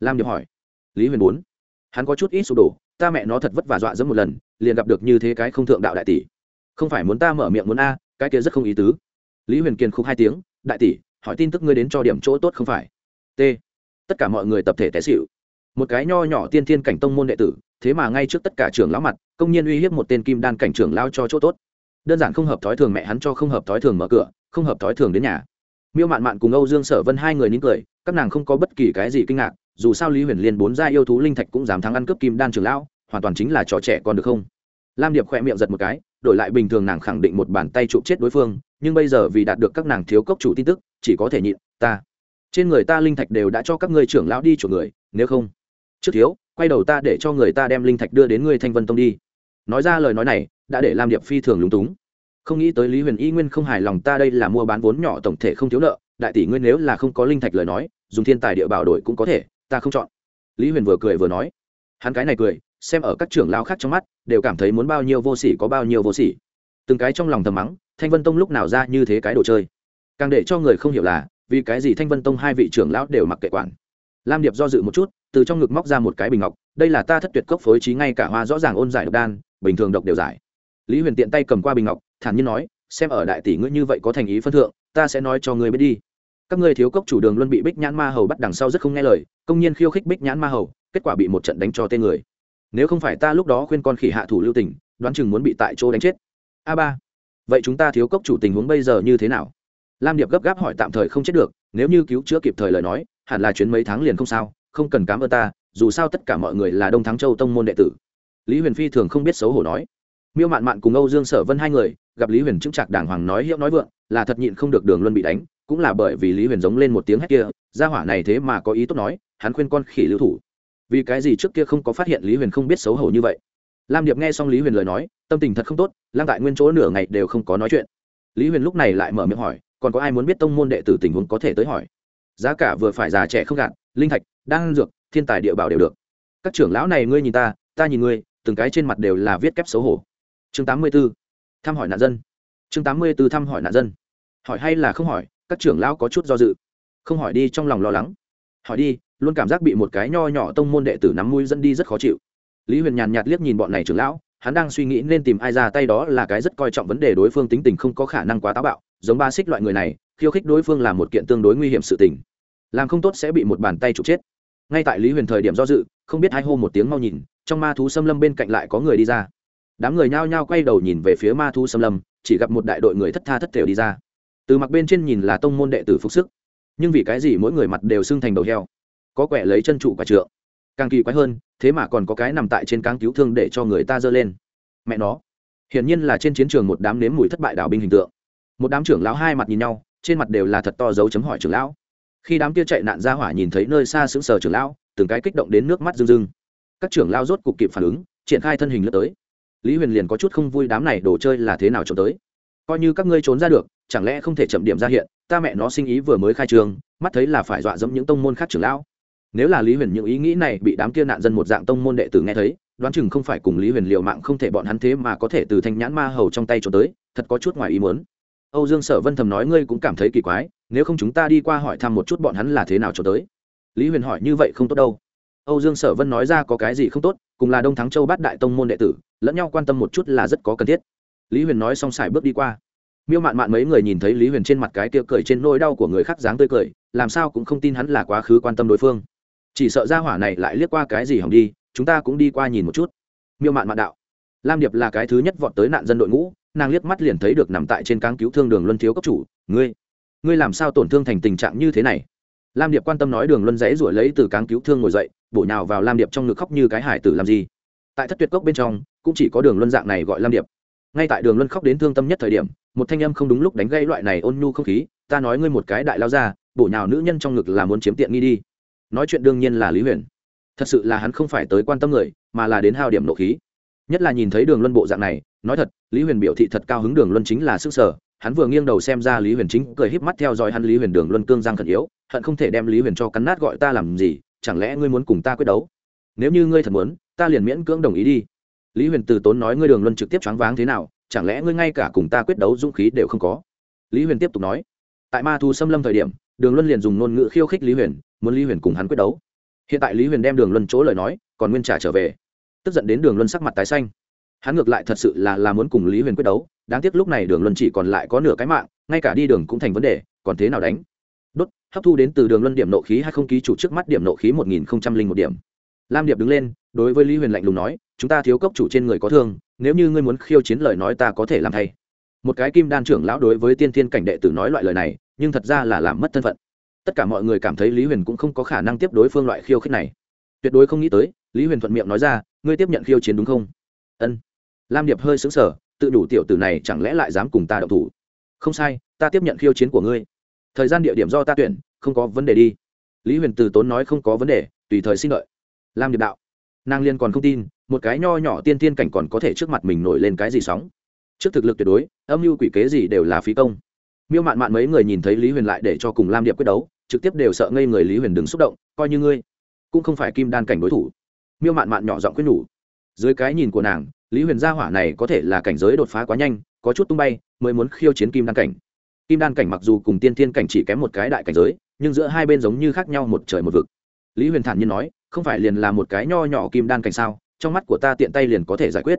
Lam điệp hỏi. Lý huyền bốn hắn có chút ít sụp đổ, ta mẹ nó thật vất vả dọa dẫm một lần, liền gặp được như thế cái không thượng đạo đại tỷ. Không phải muốn ta mở miệng muốn a, cái kia rất không ý tứ. Lý huyền kiên khúc hai tiếng, đại tỷ, hỏi tin tức ngươi đến cho điểm chỗ tốt không phải? T. Tất cả mọi người tập thể té xịu một cái nho nhỏ tiên thiên cảnh tông môn đệ tử, thế mà ngay trước tất cả trường lão mặt, công nhiên uy hiếp một tên kim đan cảnh trưởng lao cho chỗ tốt. Đơn giản không hợp thói thường mẹ hắn cho không hợp thói thường mở cửa, không hợp thói thường đến nhà miêu mạn mạn cùng âu dương sở vân hai người nín cười, các nàng không có bất kỳ cái gì kinh ngạc, dù sao lý huyền liên bốn gia yêu thú linh thạch cũng dám thắng ăn cướp kim đan trường lão, hoàn toàn chính là trò trẻ con được không? Lam điệp khỏe miệng giật một cái, đổi lại bình thường nàng khẳng định một bàn tay chụp chết đối phương, nhưng bây giờ vì đạt được các nàng thiếu cốc chủ tin tức, chỉ có thể nhịn, ta. Trên người ta linh thạch đều đã cho các ngươi trưởng lão đi chuộc người, nếu không. Trước thiếu, quay đầu ta để cho người ta đem linh thạch đưa đến ngươi thanh vân tông đi. Nói ra lời nói này, đã để lam điệp phi thường lúng túng không nghĩ tới lý huyền y nguyên không hài lòng ta đây là mua bán vốn nhỏ tổng thể không thiếu nợ, đại tỷ nguyên nếu là không có linh thạch lời nói, dùng thiên tài địa bảo đổi cũng có thể, ta không chọn. Lý huyền vừa cười vừa nói. Hắn cái này cười, xem ở các trưởng lao khác trong mắt, đều cảm thấy muốn bao nhiêu vô sỉ có bao nhiêu vô sỉ. Từng cái trong lòng thầm mắng, thanh vân tông lúc nào ra như thế cái đồ chơi. Càng để cho người không hiểu là, vì cái gì thanh vân tông hai vị trưởng lão đều mặc kệ quản. Lam điệp do dự một chút, từ trong ngực móc ra một cái bình ngọc, đây là ta thất tuyệt cốc phối trí ngay cả hoa rõ ràng ôn giải độc đan, bình thường độc đều giải. Lý huyền tiện tay cầm qua bình ngọc thản nhiên nói, xem ở đại tỷ ngươi như vậy có thành ý phân thượng, ta sẽ nói cho ngươi biết đi. Các ngươi thiếu cốc chủ đường luân bị bích nhãn ma hầu bắt đằng sau rất không nghe lời, công nhiên khiêu khích bích nhãn ma hầu, kết quả bị một trận đánh cho tên người. Nếu không phải ta lúc đó khuyên con khỉ hạ thủ lưu tình, đoán chừng muốn bị tại chỗ đánh chết. A ba, vậy chúng ta thiếu cốc chủ tình huống bây giờ như thế nào? Lam điệp gấp gáp hỏi tạm thời không chết được, nếu như cứu chữa kịp thời lời nói, hẳn là chuyến mấy tháng liền không sao, không cần cám ơn ta, dù sao tất cả mọi người là đông thắng châu tông môn đệ tử. Lý huyền phi thường không biết xấu hổ nói. Miêu mạn mạn cùng âu dương sở vân hai người gặp lý huyền chững chạc, đàng hoàng nói hiệu nói vượng là thật nhịn không được đường luân bị đánh cũng là bởi vì lý huyền giống lên một tiếng hét kia gia hỏa này thế mà có ý tốt nói hắn khuyên con khỉ lưu thủ. Vì cái gì trước kia không có phát hiện lý huyền không biết xấu hổ như vậy? Lam điệp nghe xong lý huyền lời nói tâm tình thật không tốt lang tại nguyên chỗ nửa ngày đều không có nói chuyện. Lý huyền lúc này lại mở miệng hỏi còn có ai muốn biết tông môn đệ tử tình huống có thể tới hỏi? Giá cả vừa phải già trẻ không gạt linh thạch đang dược thiên tài địa bảo đều được. Các trưởng lão này ngươi nhìn ta ta nhìn ngươi từng cái trên mặt đều là viết kép xấu hổ. Chương tám mươi b ố thăm hỏi nạn dân. Chương tám mươi b ố thăm hỏi nạn dân. Hỏi hay là không hỏi, các trưởng lão có chút do dự. Không hỏi đi trong lòng lo lắng. Hỏi đi, luôn cảm giác bị một cái nho nhỏ tông môn đệ tử nắm mũi dẫn đi rất khó chịu. Lý huyền nhàn nhạt liếc nhìn bọn này trưởng lão, hắn đang suy nghĩ nên tìm ai ra tay đó là cái rất coi trọng vấn đề đối phương tính tình không có khả năng quá táo bạo, giống ba xích loại người này, khiêu khích đối phương là một kiện tương đối nguy hiểm sự tình. Làm không tốt sẽ bị một bàn tay trục chết. Ngay tại lý huyền thời điểm do dự, không biết hai hô một tiếng mau nhìn, trong ma thú xâm lâm bên cạnh lại có người đi ra đám người nhao nhao quay đầu nhìn về phía ma thú xâm lâm, chỉ gặp một đại đội người thất tha thất thểu đi ra. Từ mặt bên trên nhìn là tông môn đệ tử phục sức, nhưng vì cái gì mỗi người mặt đều xưng thành đầu heo, có quẻ lấy chân trụ quả trượng. Càng kỳ quái hơn, thế mà còn có cái nằm tại trên cáng cứu thương để cho người ta dơ lên. Mẹ nó, hiển nhiên là trên chiến trường một đám nếm mùi thất bại đảo binh hình tượng. Một đám trưởng lão hai mặt nhìn nhau, trên mặt đều là thật to dấu chấm hỏi trưởng lão. Khi đám kia chạy nạn ra hỏa nhìn thấy nơi xa sững sờ trưởng lão, từng cái kích động đến nước mắt rưng rưng. Các trưởng lão rốt cục kịp phản ứng, triển khai thân hình lướt tới lý huyền liền có chút không vui đám này đồ chơi là thế nào trốn tới. Coi như các ngươi trốn ra được, chẳng lẽ không thể chậm điểm ra hiện, ta mẹ nó sinh ý vừa mới khai trường, mắt thấy là phải dọa dẫm những tông môn khác trưởng lão. Nếu là lý huyền những ý nghĩ này bị đám kia nạn dân một dạng tông môn đệ tử nghe thấy, đoán chừng không phải cùng lý huyền liều mạng không thể bọn hắn thế mà có thể từ thanh nhãn ma hầu trong tay trốn tới, thật có chút ngoài ý muốn. Âu dương sở vân thầm nói ngươi cũng cảm thấy kỳ quái, nếu không chúng ta đi qua hỏi thăm một chút bọn hắn là thế nào trốn tới. Lý huyền hỏi như vậy không tốt đâu. Âu dương sở vân nói ra có cái gì không tốt, cùng là đông thắng châu bắt đại tông môn đệ tử lẫn nhau quan tâm một chút là rất có cần thiết. Lý huyền nói xong xài bước đi qua. Miêu mạn mạn mấy người nhìn thấy lý huyền trên mặt cái kia cười trên nỗi đau của người khác dáng tươi cười, làm sao cũng không tin hắn là quá khứ quan tâm đối phương. Chỉ sợ ra hỏa này lại liếc qua cái gì hỏng đi, chúng ta cũng đi qua nhìn một chút. Miêu mạn mạn đạo. Lam điệp là cái thứ nhất vọt tới nạn dân đội ngũ, nàng liếc mắt liền thấy được nằm tại trên cáng cứu thương đường luân thiếu cấp chủ, ngươi ngươi làm sao tổn thương thành tình trạng như thế này? Lam điệp quan tâm nói đường luân dãy ruổi lấy từ cáng cứu thương ngồi dậy, bổ nhào vào lam điệp trong ngực khóc như cái hải tử làm gì. Tại thất tuyệt cốc bên trong cũng chỉ có đường luân dạng này gọi lam điệp ngay tại đường luân khóc đến thương tâm nhất thời điểm một thanh âm không đúng lúc đánh gây loại này ôn nhu không khí ta nói ngươi một cái đại lao ra bổ nhào nữ nhân trong ngực là muốn chiếm tiện nghi đi nói chuyện đương nhiên là lý huyền thật sự là hắn không phải tới quan tâm người mà là đến hao điểm nộ khí nhất là nhìn thấy đường luân bộ dạng này nói thật lý huyền biểu thị thật cao hứng đường luân chính là sức sở hắn vừa nghiêng đầu xem ra lý huyền chính cười híp mắt theo dõi hắn lý huyền đường luân cương giang khẩn yếu hận không thể đem lý huyền cho cắn nát gọi ta làm gì chẳng lẽ ngươi muốn cùng ta quyết đấu nếu như ngươi thật muốn ta liền miễn cưỡng đồng ý đi lý huyền từ tốn nói ngươi đường luân trực tiếp choáng váng thế nào, chẳng lẽ ngươi ngay cả cùng ta quyết đấu dũng khí đều không có? Lý huyền tiếp tục nói, tại ma thu xâm lâm thời điểm, đường luân liền dùng ngôn ngữ khiêu khích lý huyền, muốn lý huyền cùng hắn quyết đấu. Hiện tại lý huyền đem đường luân chỗ lời nói, còn nguyên trả trở về, tức giận đến đường luân sắc mặt tái xanh. Hắn ngược lại thật sự là là muốn cùng lý huyền quyết đấu, đáng tiếc lúc này đường luân chỉ còn lại có nửa cái mạng, ngay cả đi đường cũng thành vấn đề, còn thế nào đánh? Đốt, hấp thu đến từ đường luân điểm nộ khí hay không ký chủ trước mắt điểm nộ khí một nghìn một điểm. Lam điệp đứng lên đối với lý huyền lạnh lùng nói, chúng ta thiếu cốc chủ trên người có thương, nếu như ngươi muốn khiêu chiến lời nói ta có thể làm thay. Một cái kim đan trưởng lão đối với tiên thiên cảnh đệ tử nói loại lời này, nhưng thật ra là làm mất thân phận. Tất cả mọi người cảm thấy lý huyền cũng không có khả năng tiếp đối phương loại khiêu khích này. Tuyệt đối không nghĩ tới, lý huyền thuận miệng nói ra, ngươi tiếp nhận khiêu chiến đúng không? Ân. Lam điệp hơi xứng sở tự đủ tiểu tử này chẳng lẽ lại dám cùng ta đậu thủ? Không sai, ta tiếp nhận khiêu chiến của ngươi. Thời gian địa điểm do ta tuyển, không có vấn đề đi. Lý huyền từ tốn nói không có vấn đề, tùy thời xin lợi lam điệp đạo nàng liên còn không tin, một cái nho nhỏ tiên tiên cảnh còn có thể trước mặt mình nổi lên cái gì sóng. Trước thực lực tuyệt đối, âm mưu quỷ kế gì đều là phí công. Miêu mạn mạn mấy người nhìn thấy lý huyền lại để cho cùng lam điệp quyết đấu, trực tiếp đều sợ ngây người lý huyền đừng xúc động, coi như ngươi cũng không phải kim đan cảnh đối thủ. Miêu mạn mạn nhỏ giọng quyết nhủ. Dưới cái nhìn của nàng, lý huyền gia hỏa này có thể là cảnh giới đột phá quá nhanh, có chút tung bay, mới muốn khiêu chiến kim đan cảnh. Kim đan cảnh mặc dù cùng tiên thiên cảnh chỉ kém một cái đại cảnh giới, nhưng giữa hai bên giống như khác nhau một trời một vực. Lý huyền thản nhiên nói không phải liền là một cái nho nhỏ kim đan cảnh sao, trong mắt của ta tiện tay liền có thể giải quyết.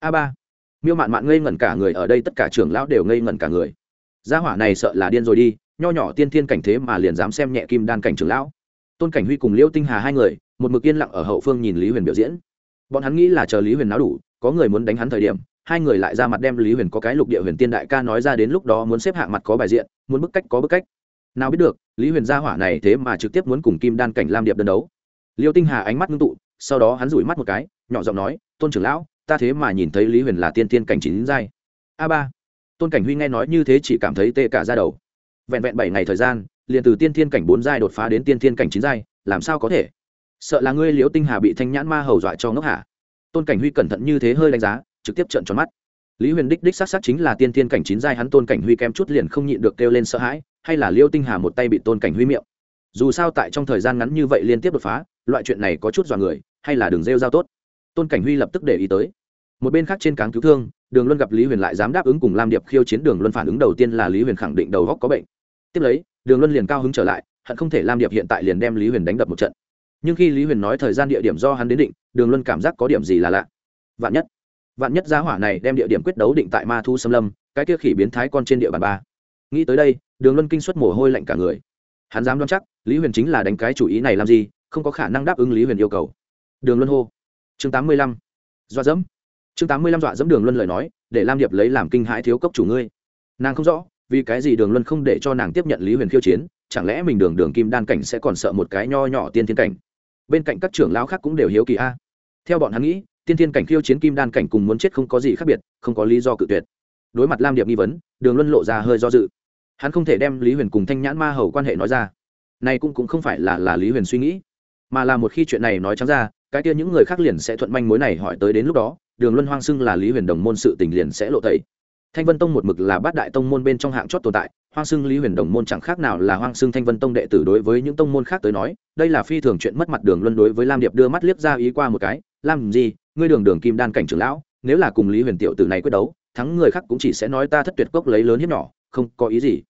A ba, miêu mạn mạn ngây ngẩn cả người, ở đây tất cả trưởng lão đều ngây ngẩn cả người. Gia hỏa này sợ là điên rồi đi, nho nhỏ tiên thiên cảnh thế mà liền dám xem nhẹ kim đan cảnh trưởng lão. Tôn cảnh huy cùng liêu tinh hà hai người, một mực yên lặng ở hậu phương nhìn lý huyền biểu diễn. Bọn hắn nghĩ là chờ lý huyền náo đủ, có người muốn đánh hắn thời điểm, hai người lại ra mặt đem lý huyền có cái lục địa huyền tiên đại ca nói ra đến lúc đó muốn xếp hạng mặt có bài diện, muốn bức cách có bức cách. Nào biết được, lý huyền gia hỏa này thế mà trực tiếp muốn cùng kim đan cảnh lam điệp đơn đấu liêu tinh hà ánh mắt ngưng tụ, sau đó hắn rủi mắt một cái, nhỏ giọng nói, tôn trưởng lão, ta thế mà nhìn thấy lý huyền là tiên tiên cảnh chín giai. A ba. Tôn cảnh huy nghe nói như thế chỉ cảm thấy tê cả ra đầu. Vẹn vẹn bảy ngày thời gian, liền từ tiên thiên cảnh bốn giai đột phá đến tiên thiên cảnh chín giai, làm sao có thể? Sợ là ngươi liễu tinh hà bị thanh nhãn ma hầu dọa cho ngốc hạ. tôn cảnh huy cẩn thận như thế hơi đánh giá, trực tiếp trợn tròn mắt. Lý huyền đích đích s á t s á t chính là tiên thiên cảnh chín giai, hắn tôn cảnh huy kém chút liền không nhịn được kêu lên sợ hãi, hay là liêu tinh hà một tay bị tôn cảnh huy miệng? Dù sao tại trong thời gian ngắn như vậy liên tiếp đột phá loại chuyện này có chút dọa người, hay là đường rêu giao tốt. Tôn cảnh huy lập tức để ý tới. Một bên khác trên cáng cứu thương, đường luân gặp lý huyền lại dám đáp ứng cùng lam điệp khiêu chiến đường luân phản ứng đầu tiên là lý huyền khẳng định đầu góc có bệnh. Tiếp lấy, đường luân liền cao hứng trở lại, hận không thể lam điệp hiện tại liền đem lý huyền đánh đập một trận. Nhưng khi lý huyền nói thời gian địa điểm do hắn đến định, đường luân cảm giác có điểm gì là lạ. Vạn nhất vạn nhất giá hỏa này đem địa điểm quyết đấu định tại ma thu xâm lâm, cái kia khỉ biến thái con trên địa bàn ba. Nghĩ tới đây, đường luân kinh xuất mồ hôi lạnh cả người. Hắn dám đoán chắc, lý huyền chính là đánh cái chủ ý này làm gì không có khả năng đáp ứng lý huyền yêu cầu. Đường luân hô. Chương tám mươi lăm. Dọa dẫm. Chương tám mươi lăm dọa dẫm đường luân lời nói, để lam điệp lấy làm kinh hãi thiếu cốc chủ ngươi. Nàng không rõ, vì cái gì đường luân không để cho nàng tiếp nhận lý huyền khiêu chiến, chẳng lẽ mình đường đường kim đan cảnh sẽ còn sợ một cái nho nhỏ tiên thiên cảnh? Bên cạnh các trưởng lão khác cũng đều hiếu kỳ a. Theo bọn hắn nghĩ, tiên thiên cảnh khiêu chiến kim đan cảnh cùng muốn chết không có gì khác biệt, không có lý do cự tuyệt. Đối mặt lam điệp nghi vấn, đường luân lộ ra hơi do dự. Hắn không thể đem lý huyền cùng thanh nhãn ma hầu quan hệ nói ra. Này cũng cũng không phải là là lý huyền suy nghĩ mà là một khi chuyện này nói trắng ra, cái kia những người khác liền sẽ thuận manh mối này hỏi tới đến lúc đó, đường luân hoang xưng là lý huyền đồng môn sự tình liền sẽ lộ tẩy. Thanh vân tông một mực là bát đại tông môn bên trong hạng chót tồn tại, hoang xưng lý huyền đồng môn chẳng khác nào là hoang xưng thanh vân tông đệ tử đối với những tông môn khác tới nói, đây là phi thường chuyện mất mặt đường luân đối với lam điệp đưa mắt liếc ra ý qua một cái làm gì, ngươi đường đường kim đan cảnh trưởng lão, nếu là cùng lý huyền tiểu tử này quyết đấu, thắng người khác cũng chỉ sẽ nói ta thất tuyệt cốc lấy lớn hiếp nhỏ, không có ý gì.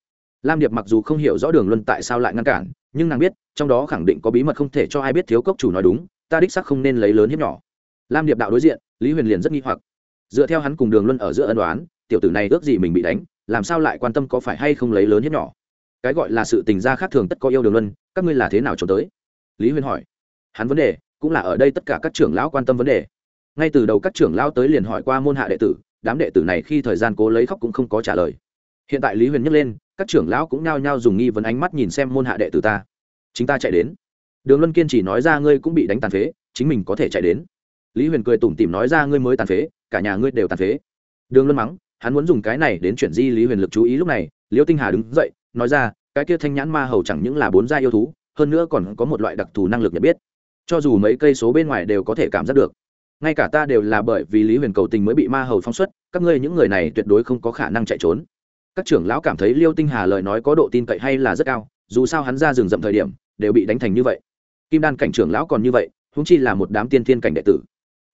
Lam điệp mặc dù không hiểu rõ đường luân tại sao lại ngăn cản, nhưng nàng biết trong đó khẳng định có bí mật không thể cho ai biết thiếu cốc chủ nói đúng, ta đích sắc không nên lấy lớn hiếp nhỏ. Lam điệp đạo đối diện, lý huyền liền rất nghi hoặc. Dựa theo hắn cùng đường luân ở giữa ân đoán tiểu tử này ước gì mình bị đánh, làm sao lại quan tâm có phải hay không lấy lớn hiếp nhỏ? Cái gọi là sự tình gia khác thường tất có yêu đường luân, các ngươi là thế nào trốn tới? Lý huyền hỏi. Hắn vấn đề, cũng là ở đây tất cả các trưởng lão quan tâm vấn đề. Ngay từ đầu các trưởng lão tới liền hỏi qua môn hạ đệ tử, đám đệ tử này khi thời gian cố lấy khóc cũng không có trả lời. Hiện tại lý huyền nhắc lên, các trưởng lão cũng nhao nhao dùng nghi vấn ánh mắt nhìn xem môn hạ đệ tử ta chính ta chạy đến. Đường luân kiên chỉ nói ra ngươi cũng bị đánh tàn phế, chính mình có thể chạy đến. Lý huyền cười tủm tỉm nói ra ngươi mới tàn phế, cả nhà ngươi đều tàn phế. Đường luân mắng, hắn muốn dùng cái này đến chuyển di lý huyền lực chú ý lúc này, liêu tinh hà đứng dậy, nói ra, cái kia thanh nhãn ma hầu chẳng những là bốn gia yêu thú, hơn nữa còn có một loại đặc thù năng lực nhận biết. Cho dù mấy cây số bên ngoài đều có thể cảm giác được. Ngay cả ta đều là bởi vì lý huyền cầu tình mới bị ma hầu phóng xuất, các ngươi những người này tuyệt đối không có khả năng chạy trốn. Các trưởng lão cảm thấy liêu tinh hà lời nói có độ tin cậy hay là rất cao, dù sao hắn ra rừng rậm thời điểm đều bị đánh thành như vậy. Kim đan cảnh trưởng lão còn như vậy húng chi là một đám tiên thiên cảnh đệ tử.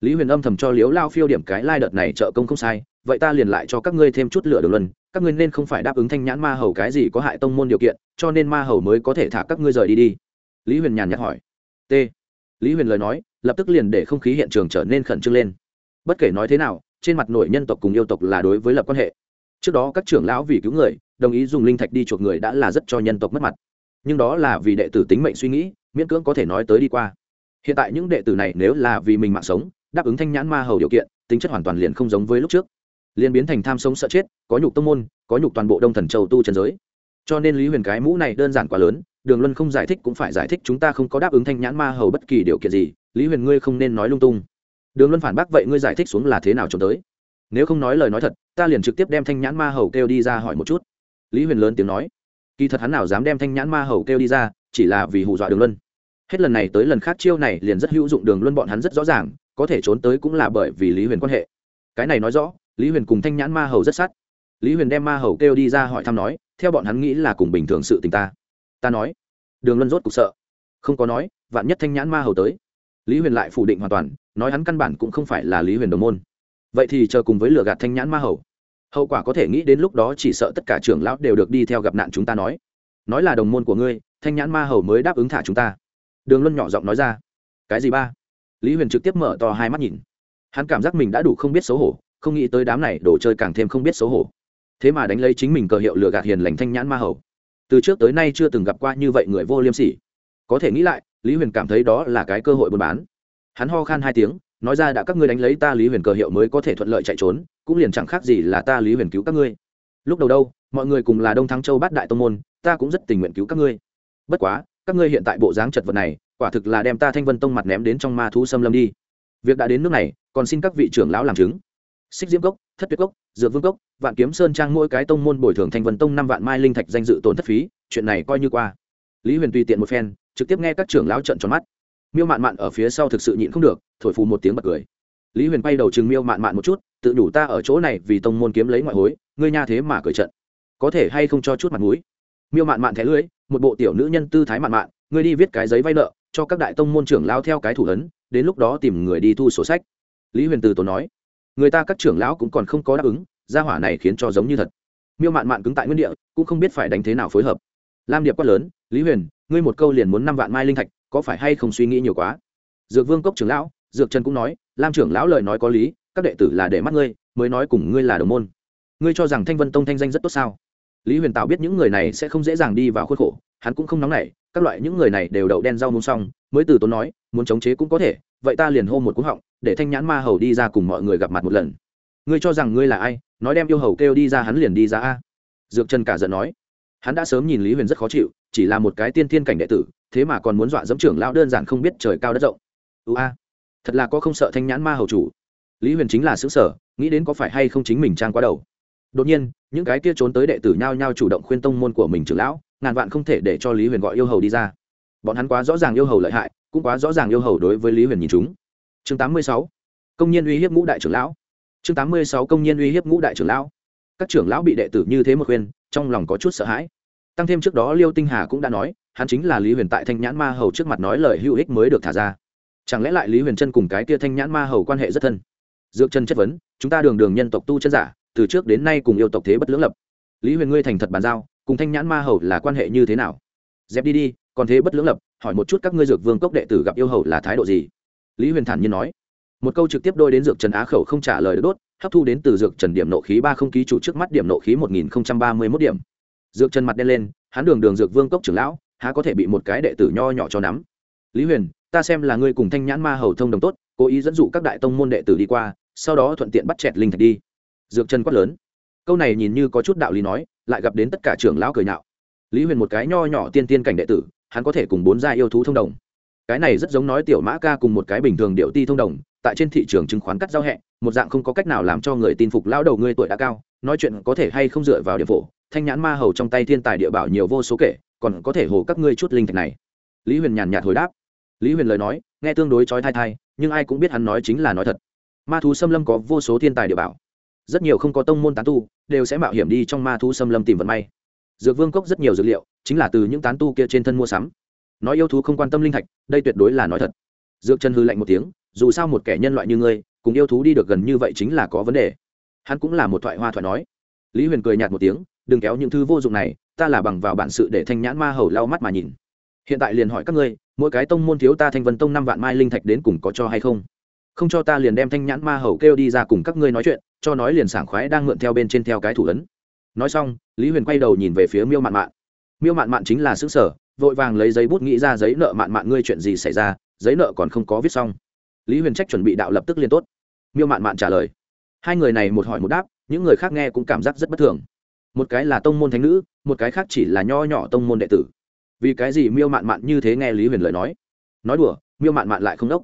Lý huyền âm thầm cho liếu lao phiêu điểm cái lai đợt này trợ công không sai, vậy ta liền lại cho các ngươi thêm chút lửa đường luân, các ngươi nên không phải đáp ứng thanh nhãn ma hầu cái gì có hại tông môn điều kiện, cho nên ma hầu mới có thể thả các ngươi rời đi đi. Lý huyền nhàn nhạt hỏi. T. Lý huyền lời nói, lập tức liền để không khí hiện trường trở nên khẩn trương lên. Bất kể nói thế nào, trên mặt nội nhân tộc cùng yêu tộc là đối với lập quan hệ. Trước đó các trưởng lão vì cứu người, đồng ý dùng linh thạch đi chuộc người đã là rất cho nhân tộc mất mặt nhưng đó là vì đệ tử tính mệnh suy nghĩ, miễn cưỡng có thể nói tới đi qua. Hiện tại những đệ tử này nếu là vì mình mạng sống, đáp ứng thanh nhãn ma hầu điều kiện, tính chất hoàn toàn liền không giống với lúc trước. Liền biến thành tham sống sợ chết, có nhục tông môn, có nhục toàn bộ đông thần châu tu trần giới. Cho nên lý huyền cái mũ này đơn giản quá lớn, đường luân không giải thích cũng phải giải thích chúng ta không có đáp ứng thanh nhãn ma hầu bất kỳ điều kiện gì, lý huyền ngươi không nên nói lung tung. Đường luân phản bác vậy ngươi giải thích xuống là thế nào trốn tới. Nếu không nói lời nói thật, ta liền trực tiếp đem thanh nhãn ma hầu kêu đi ra hỏi một chút. Lý huyền lớn tiếng nói kỳ thật hắn nào dám đem thanh nhãn ma hầu kêu đi ra, chỉ là vì hù dọa đường luân. Hết lần này tới lần khác chiêu này liền rất hữu dụng, đường luân bọn hắn rất rõ ràng, có thể trốn tới cũng là bởi vì lý huyền quan hệ. Cái này nói rõ, lý huyền cùng thanh nhãn ma hầu rất sát. Lý huyền đem ma hầu kêu đi ra hỏi thăm nói, theo bọn hắn nghĩ là cùng bình thường sự tình ta. Ta nói, đường luân rốt cục sợ. Không có nói, vạn nhất thanh nhãn ma hầu tới. Lý huyền lại phủ định hoàn toàn, nói hắn căn bản cũng không phải là lý huyền đồng môn. Vậy thì chờ cùng với lựa gạt thanh nhãn ma hầu hậu quả có thể nghĩ đến lúc đó chỉ sợ tất cả trưởng lão đều được đi theo gặp nạn chúng ta nói. Nói là đồng môn của ngươi, thanh nhãn ma hầu mới đáp ứng thả chúng ta. Đường luân nhỏ giọng nói ra. Cái gì ba? Lý huyền trực tiếp mở to hai mắt nhìn. Hắn cảm giác mình đã đủ không biết xấu hổ, không nghĩ tới đám này đồ chơi càng thêm không biết xấu hổ. Thế mà đánh lấy chính mình cờ hiệu lừa gạt hiền lành thanh nhãn ma hầu. Từ trước tới nay chưa từng gặp qua như vậy người vô liêm sỉ. Có thể nghĩ lại, lý huyền cảm thấy đó là cái cơ hội buôn bán. Hắn ho khan hai tiếng nói ra đã các ngươi đánh lấy ta lý huyền cờ hiệu mới có thể thuận lợi chạy trốn, cũng liền chẳng khác gì là ta lý huyền cứu các ngươi. Lúc đầu đâu, mọi người cùng là đông thắng châu bát đại tô n g môn, ta cũng rất tình nguyện cứu các ngươi. Bất quá, các ngươi hiện tại bộ dáng chật vật này, quả thực là đem ta thanh vân tông mặt ném đến trong ma thú xâm lâm đi. Việc đã đến nước này, còn xin các vị trưởng lão làm chứng. Xích diễm cốc, thất tuyết cốc, dược vương cốc, vạn kiếm sơn trang mỗi cái tông môn bồi thường thanh vân tông năm vạn mai linh thạch danh dự tổn thất phí, chuyện này coi như qua. Lý huyền tùy tiện một phen, trực tiếp nghe các trưởng lão trận tròn mắt miêu mạn mạn ở phía sau thực sự nhịn không được, thổi phù một tiếng bật cười. Lý huyền bay đầu chừng miêu mạn mạn một chút, tự đủ ta ở chỗ này vì tông môn kiếm lấy ngoại hối, ngươi nha thế mà cười trận. Có thể hay không cho chút mặt mũi? Miêu mạn mạn thẻ lưới một bộ tiểu nữ nhân tư thái mạn mạn, ngươi đi viết cái giấy vay nợ, cho các đại tông môn trưởng lao theo cái thủ ấn, đến lúc đó tìm người đi thu sổ sách. Lý huyền từ tổ nói, người ta các trưởng lão cũng còn không có đáp ứng, gia hỏa này khiến cho giống như thật. Miêu mạn mạn cứng tại nguyên địa, cũng không biết phải đánh thế nào phối hợp. Lam điệp quát lớn, lý huyền, ngươi một câu liền muốn năm vạn mai linh thạch có phải hay không suy nghĩ nhiều quá? Dược vương cốc trưởng lão, dược trần cũng nói, lam trưởng lão lời nói có lý, các đệ tử là để mắt ngươi, mới nói cùng ngươi là đồng môn. Ngươi cho rằng thanh vân tông thanh danh rất tốt sao? Lý huyền tạo biết những người này sẽ không dễ dàng đi vào khuôn khổ, hắn cũng không nóng nảy, các loại những người này đều đậu đen rau muống xong, mới từ tốn nói, muốn chống chế cũng có thể, vậy ta liền hô một cú họng, để thanh nhãn ma hầu đi ra cùng mọi người gặp mặt một lần. Ngươi cho rằng ngươi là ai, nói đem yêu hầu kêu đi ra hắn liền đi ra a? Dược trần cả giận nói. Hắn đã sớm nhìn lý huyền rất khó chịu, chỉ là một cái tiên thiên cảnh đệ tử thế mà còn muốn dọa dẫm trưởng lão đơn giản không biết trời cao đất rộng. Ưu a, thật là có không sợ thanh nhãn ma hầu chủ. Lý huyền chính là xứ sở, nghĩ đến có phải hay không chính mình trang quá đầu. Đột nhiên, những cái kia trốn tới đệ tử nhao nhao chủ động khuyên tông môn của mình trưởng lão, ngàn vạn không thể để cho lý huyền gọi yêu hầu đi ra. Bọn hắn quá rõ ràng yêu hầu lợi hại, cũng quá rõ ràng yêu hầu đối với lý huyền nhìn chúng. Chương tám mươi sáu, công nhân uy hiếp ngũ đại trưởng lão. Chương tám mươi sáu, công nhân uy hiếp ngũ đại trưởng lão. Các trưởng lão bị đệ tử như thế một khuyên, trong lòng có chút sợ hãi. Tăng thêm trước đó liêu tinh hà cũng đã nói hắn chính là lý huyền tại thanh nhãn ma hầu trước mặt nói lời hữu ích mới được thả ra. Chẳng lẽ lại lý huyền chân cùng cái kia thanh nhãn ma hầu quan hệ rất thân? Dược chân chất vấn, chúng ta đường đường nhân tộc tu chân giả, từ trước đến nay cùng yêu tộc thế bất lưỡng lập. Lý huyền ngươi thành thật bàn giao, cùng thanh nhãn ma hầu là quan hệ như thế nào? Dẹp đi đi, còn thế bất lưỡng lập, hỏi một chút các ngươi dược vương cốc đệ tử gặp yêu hầu là thái độ gì? Lý huyền thản nhiên nói. Một câu trực tiếp đôi đến dược trần á khẩu không trả lời được đốt, hấp thu đến từ dược trần điểm nộ khí ba không ký chủ trước mắt điểm nộ khí một nghìn ba mươi mốt điểm. Dược trần mặt đen lên, hắn đường đường dược vương cốc trưởng lão há có thể bị một cái đệ tử nho nhỏ cho nắm. Lý huyền, ta xem là ngươi cùng thanh nhãn ma hầu thông đồng tốt, cố ý dẫn dụ các đại tông môn đệ tử đi qua, sau đó thuận tiện bắt chẹt linh thạch đi. Dược chân quát lớn. Câu này nhìn như có chút đạo lý nói, lại gặp đến tất cả trưởng lão cười nhạo. Lý huyền một cái nho nhỏ tiên tiên cảnh đệ tử, hắn có thể cùng bốn gia yêu thú thông đồng. Cái này rất giống nói tiểu mã ca cùng một cái bình thường điệu ti thông đồng, tại trên thị trường chứng khoán cắt giao hẹ, một dạng không có cách nào làm cho người tin phục lao đầu ngươi tuổi đã cao, nói chuyện có thể hay không dựa vào địa phổ, thanh nhãn ma hầu trong tay thiên tài địa bảo nhiều vô số kể còn có thể hồ các ngươi chút linh thạch này. Lý huyền nhàn nhạt hồi đáp. Lý huyền lời nói, nghe tương đối trói thai thai nhưng ai cũng biết hắn nói chính là nói thật. Ma thú xâm lâm có vô số thiên tài địa bảo. Rất nhiều không có tông môn tán tu, đều sẽ mạo hiểm đi trong ma thú xâm lâm tìm vận may. Dược vương cốc rất nhiều dược liệu, chính là từ những tán tu kia trên thân mua sắm. Nói yêu thú không quan tâm linh thạch, đây tuyệt đối là nói thật. Dược chân hư lạnh một tiếng, dù sao một kẻ nhân loại như ngươi, cùng yêu thú đi được gần như vậy chính là có vấn đề. Hắn cũng là một thoại hoa thoại nói. Lý huyền cười nhạt một tiếng đừng kéo những thứ vô dụng này, ta là bằng vào bản sự để thanh nhãn ma hầu lau mắt mà nhìn. Hiện tại liền hỏi các ngươi, mỗi cái tông môn thiếu ta thanh vân tông năm vạn mai linh thạch đến cùng có cho hay không? Không cho ta liền đem thanh nhãn ma hầu kêu đi ra cùng các ngươi nói chuyện, cho nói liền sảng khoái đang mượn theo bên trên theo cái thủ ấn. Nói xong, lý huyền quay đầu nhìn về phía miêu mạn mạn. Miêu mạn mạn chính là xứ sở, vội vàng lấy giấy bút nghĩ ra giấy nợ mạn mạn ngươi chuyện gì xảy ra, giấy nợ còn không có viết xong. Lý huyền trách chuẩn bị đạo lập tức liên tốt. Miêu mạn mạn trả lời. Hai người này một hỏi một đáp, những người khác nghe cũng cảm giác rất bất thường một cái là tông môn thánh nữ, một cái khác chỉ là nho nhỏ tông môn đệ tử. Vì cái gì miêu mạn mạn như thế nghe lý huyền lời nói? Nói đùa, miêu mạn mạn lại không đốc.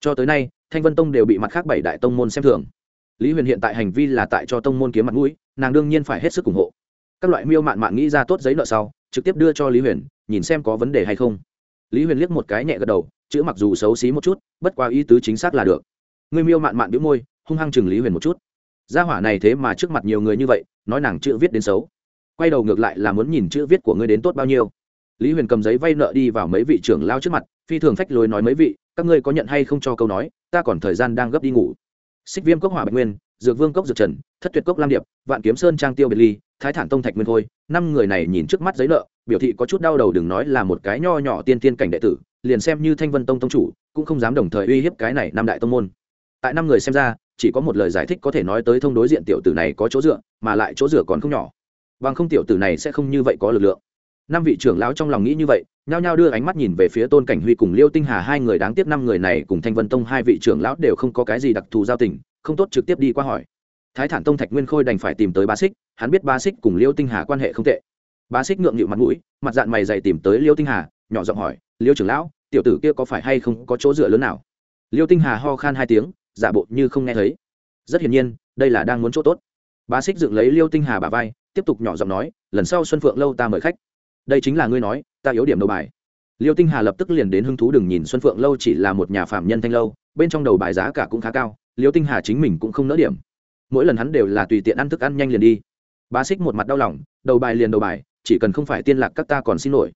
Cho tới nay, thanh vân tông đều bị mặt khác bảy đại tông môn xem thường. Lý huyền hiện tại hành vi là tại cho tông môn kiếm mặt mũi, nàng đương nhiên phải hết sức ủng hộ. Các loại miêu mạn mạn nghĩ ra tốt giấy nợ sau, trực tiếp đưa cho lý huyền, nhìn xem có vấn đề hay không. Lý huyền liếc một cái nhẹ gật đầu, chữ mặc dù xấu xí một chút, bất qua ý tứ chính xác là được. Người miêu mạn mạn biếu môi, hung hăng chừng lý huyền một chút gia hỏa này thế mà trước mặt nhiều người như vậy, nói nàng chữ viết đến xấu. Quay đầu ngược lại là muốn nhìn chữ viết của ngươi đến tốt bao nhiêu. Lý huyền cầm giấy vay nợ đi vào mấy vị trưởng lao trước mặt, phi thường phách lối nói mấy vị, các ngươi có nhận hay không cho câu nói, ta còn thời gian đang gấp đi ngủ. Xích viêm cốc hỏa bạch nguyên, dược vương cốc dược trần, thất tuyệt cốc lam điệp, vạn kiếm sơn trang tiêu biệt ly, thái thản tông thạch nguyên khôi, năm người này nhìn trước mắt giấy nợ, biểu thị có chút đau đầu đừng nói là một cái nho nhỏ tiên tiên cảnh đệ tử, liền xem như thanh vân tông tông chủ, cũng không dám đồng thời uy hiếp cái này năm đại tông môn. Tại năm người xem ra chỉ có một lời giải thích có thể nói tới thông đối diện tiểu tử này có chỗ dựa, mà lại chỗ dựa còn không nhỏ. Bằng không tiểu tử này sẽ không như vậy có lực lượng. Năm vị trưởng lão trong lòng nghĩ như vậy, nhao nhao đưa ánh mắt nhìn về phía tôn cảnh huy cùng liêu tinh hà, hai người đáng tiếc năm người này cùng thanh vân tông hai vị trưởng lão đều không có cái gì đặc thù giao tình, không tốt trực tiếp đi qua hỏi. Thái thản tông thạch nguyên khôi đành phải tìm tới ba xích, hắn biết ba xích cùng liêu tinh hà quan hệ không tệ. Ba xích ngượng nghịu mặt mũi, mặt dạng mày dày tìm tới liêu tinh hà, nhỏ giọng hỏi, liêu trưởng lão, tiểu tử kia có phải hay không có chỗ dựa lớn nào? Liêu tinh hà ho khan hai tiếng giả bộ như không nghe thấy. Rất hiển nhiên, đây là đang muốn chỗ tốt. Bá xích dựng lấy liêu tinh hà bà vai, tiếp tục nhỏ giọng nói, lần sau xuân phượng lâu ta mời khách. Đây chính là ngươi nói, ta yếu điểm đầu bài. Liêu tinh hà lập tức liền đến hứng thú đừng nhìn xuân phượng lâu chỉ là một nhà phạm nhân thanh lâu, bên trong đầu bài giá cả cũng khá cao, liêu tinh hà chính mình cũng không nỡ điểm. Mỗi lần hắn đều là tùy tiện ăn thức ăn nhanh liền đi. Bá xích một mặt đau lòng, đầu bài liền đầu bài, chỉ cần không phải tiên lạc các ta còn xin lỗi.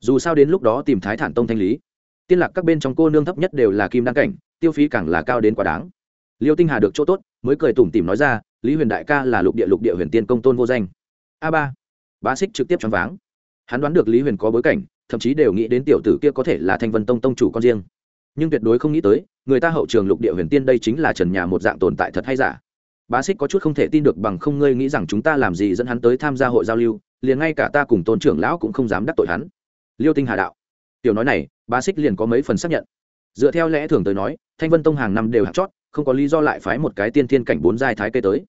Dù sao đến lúc đó tìm thái thản tông thanh lý. Tiên lạc các bên trong cô nương thấp nhất đều là kim đăng cảnh tiêu phí càng là cao đến quá đáng. Liêu tinh hà được chỗ tốt, mới cười tủm tỉm nói ra, lý huyền đại ca là lục địa lục địa huyền tiên công tôn vô danh. A ba, bá xích trực tiếp choáng váng. Hắn đoán được lý huyền có bối cảnh, thậm chí đều nghĩ đến tiểu tử kia có thể là thanh vân tông tông chủ con riêng. Nhưng tuyệt đối không nghĩ tới, người ta hậu trường lục địa huyền tiên đây chính là trần nhà một dạng tồn tại thật hay giả. Bá xích có chút không thể tin được bằng không ngươi nghĩ rằng chúng ta làm gì dẫn hắn tới tham gia hội giao lưu, liền ngay cả ta cùng tôn trưởng lão cũng không dám đắc tội hắn. Liêu tinh hà đạo. Tiểu nói này, bá xích liền có mấy phần xác nhận dựa theo lẽ thường tới nói, thanh vân tông hàng năm đều hạt chót, không có lý do lại phái một cái tiên thiên cảnh bốn giai thái cây tới.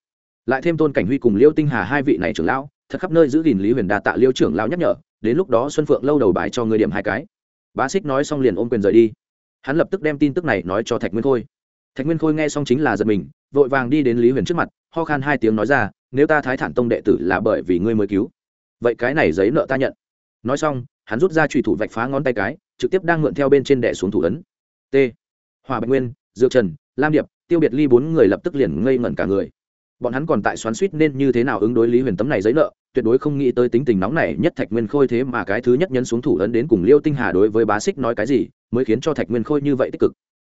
Lại thêm tôn cảnh huy cùng liêu tinh hà hai vị này trưởng lão, thật khắp nơi giữ gìn lý huyền đa tạ liêu trưởng lão nhắc nhở, đến lúc đó xuân phượng lâu đầu bài cho người điểm hai cái. Bá xích nói xong liền ôm quyền rời đi. Hắn lập tức đem tin tức này nói cho thạch nguyên khôi. Thạch nguyên khôi nghe xong chính là giật mình, vội vàng đi đến lý huyền trước mặt, ho khan hai tiếng nói ra, nếu ta thái thản tông đệ tử là bởi vì ngươi mới cứu, vậy cái này giấy nợ ta nhận. Nói xong, hắn rút ra trùy thủ vạch phá ngón tay cái, trực tiếp đang mượn theo bên trên đẻ xuống thủ ấn t. Hòa bạch nguyên, dược trần, lam điệp, tiêu biệt ly bốn người lập tức liền ngây ngẩn cả người. Bọn hắn còn tại xoắn suýt nên như thế nào ứng đối lý huyền tấm này giấy nợ, tuyệt đối không nghĩ tới tính tình nóng này nhất thạch nguyên khôi thế mà cái thứ nhất nhân xuống thủ ấn đến cùng liêu tinh hà đối với bá xích nói cái gì, mới khiến cho thạch nguyên khôi như vậy tích cực.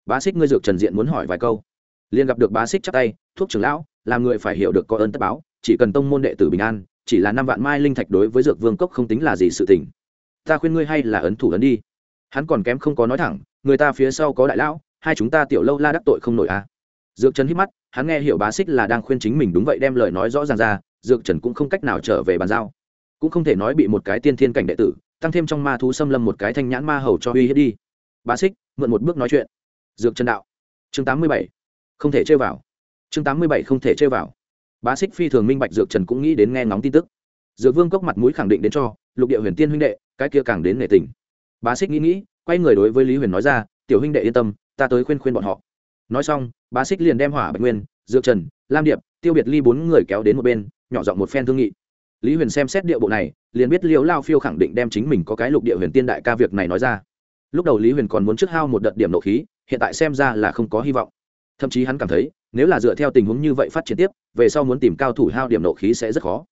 Bá xích ngươi dược trần diện muốn hỏi vài câu. Liền gặp được bá xích chắc tay, thuốc trưởng lão, làm người phải hiểu được có ơn tất báo, chỉ cần tông môn đệ tử bình an, chỉ là năm vạn mai linh thạch đối với dược vương cốc không tính là gì sự tình. Ta khuyên ngươi hay là ấn thủ ấn đi. Hắn còn kém không có nói thẳng người ta phía sau có đại lão, hai chúng ta tiểu lâu la đắc tội không nổi à. Dược trần hít mắt, hắn nghe hiểu bá xích là đang khuyên chính mình đúng vậy đem lời nói rõ ràng ra, dược trần cũng không cách nào trở về bàn giao. Cũng không thể nói bị một cái tiên thiên cảnh đệ tử, tăng thêm trong ma thú xâm lâm một cái thanh nhãn ma hầu cho uy hiếp đi. Bá xích, mượn một bước nói chuyện. Dược trần đạo. Chương tám mươi bảy. Không thể chơi vào. Chương tám mươi bảy không thể chơi vào. Bá xích phi thường minh bạch dược trần cũng nghĩ đến nghe ngóng tin tức. Dược vương cốc mặt mũi khẳng định đến cho, lục địa huyền tiên huynh đệ, cái kia càng đến nể tình. Bá xích nghĩ nghĩ quay người đối với lý huyền nói ra, tiểu huynh đệ yên tâm, ta tới khuyên khuyên bọn họ. Nói xong, bá xích liền đem hỏa bạch nguyên, dược trần, lam điệp, tiêu biệt ly bốn người kéo đến một bên, nhỏ giọng một phen thương nghị. Lý huyền xem xét địa bộ này, liền biết liễu lao phiêu khẳng định đem chính mình có cái lục địa huyền tiên đại ca việc này nói ra. Lúc đầu lý huyền còn muốn trước hao một đợt điểm nộ khí, hiện tại xem ra là không có hy vọng. Thậm chí hắn cảm thấy, nếu là dựa theo tình huống như vậy phát triển tiếp, về sau muốn tìm cao thủ hao điểm nộ khí sẽ rất khó.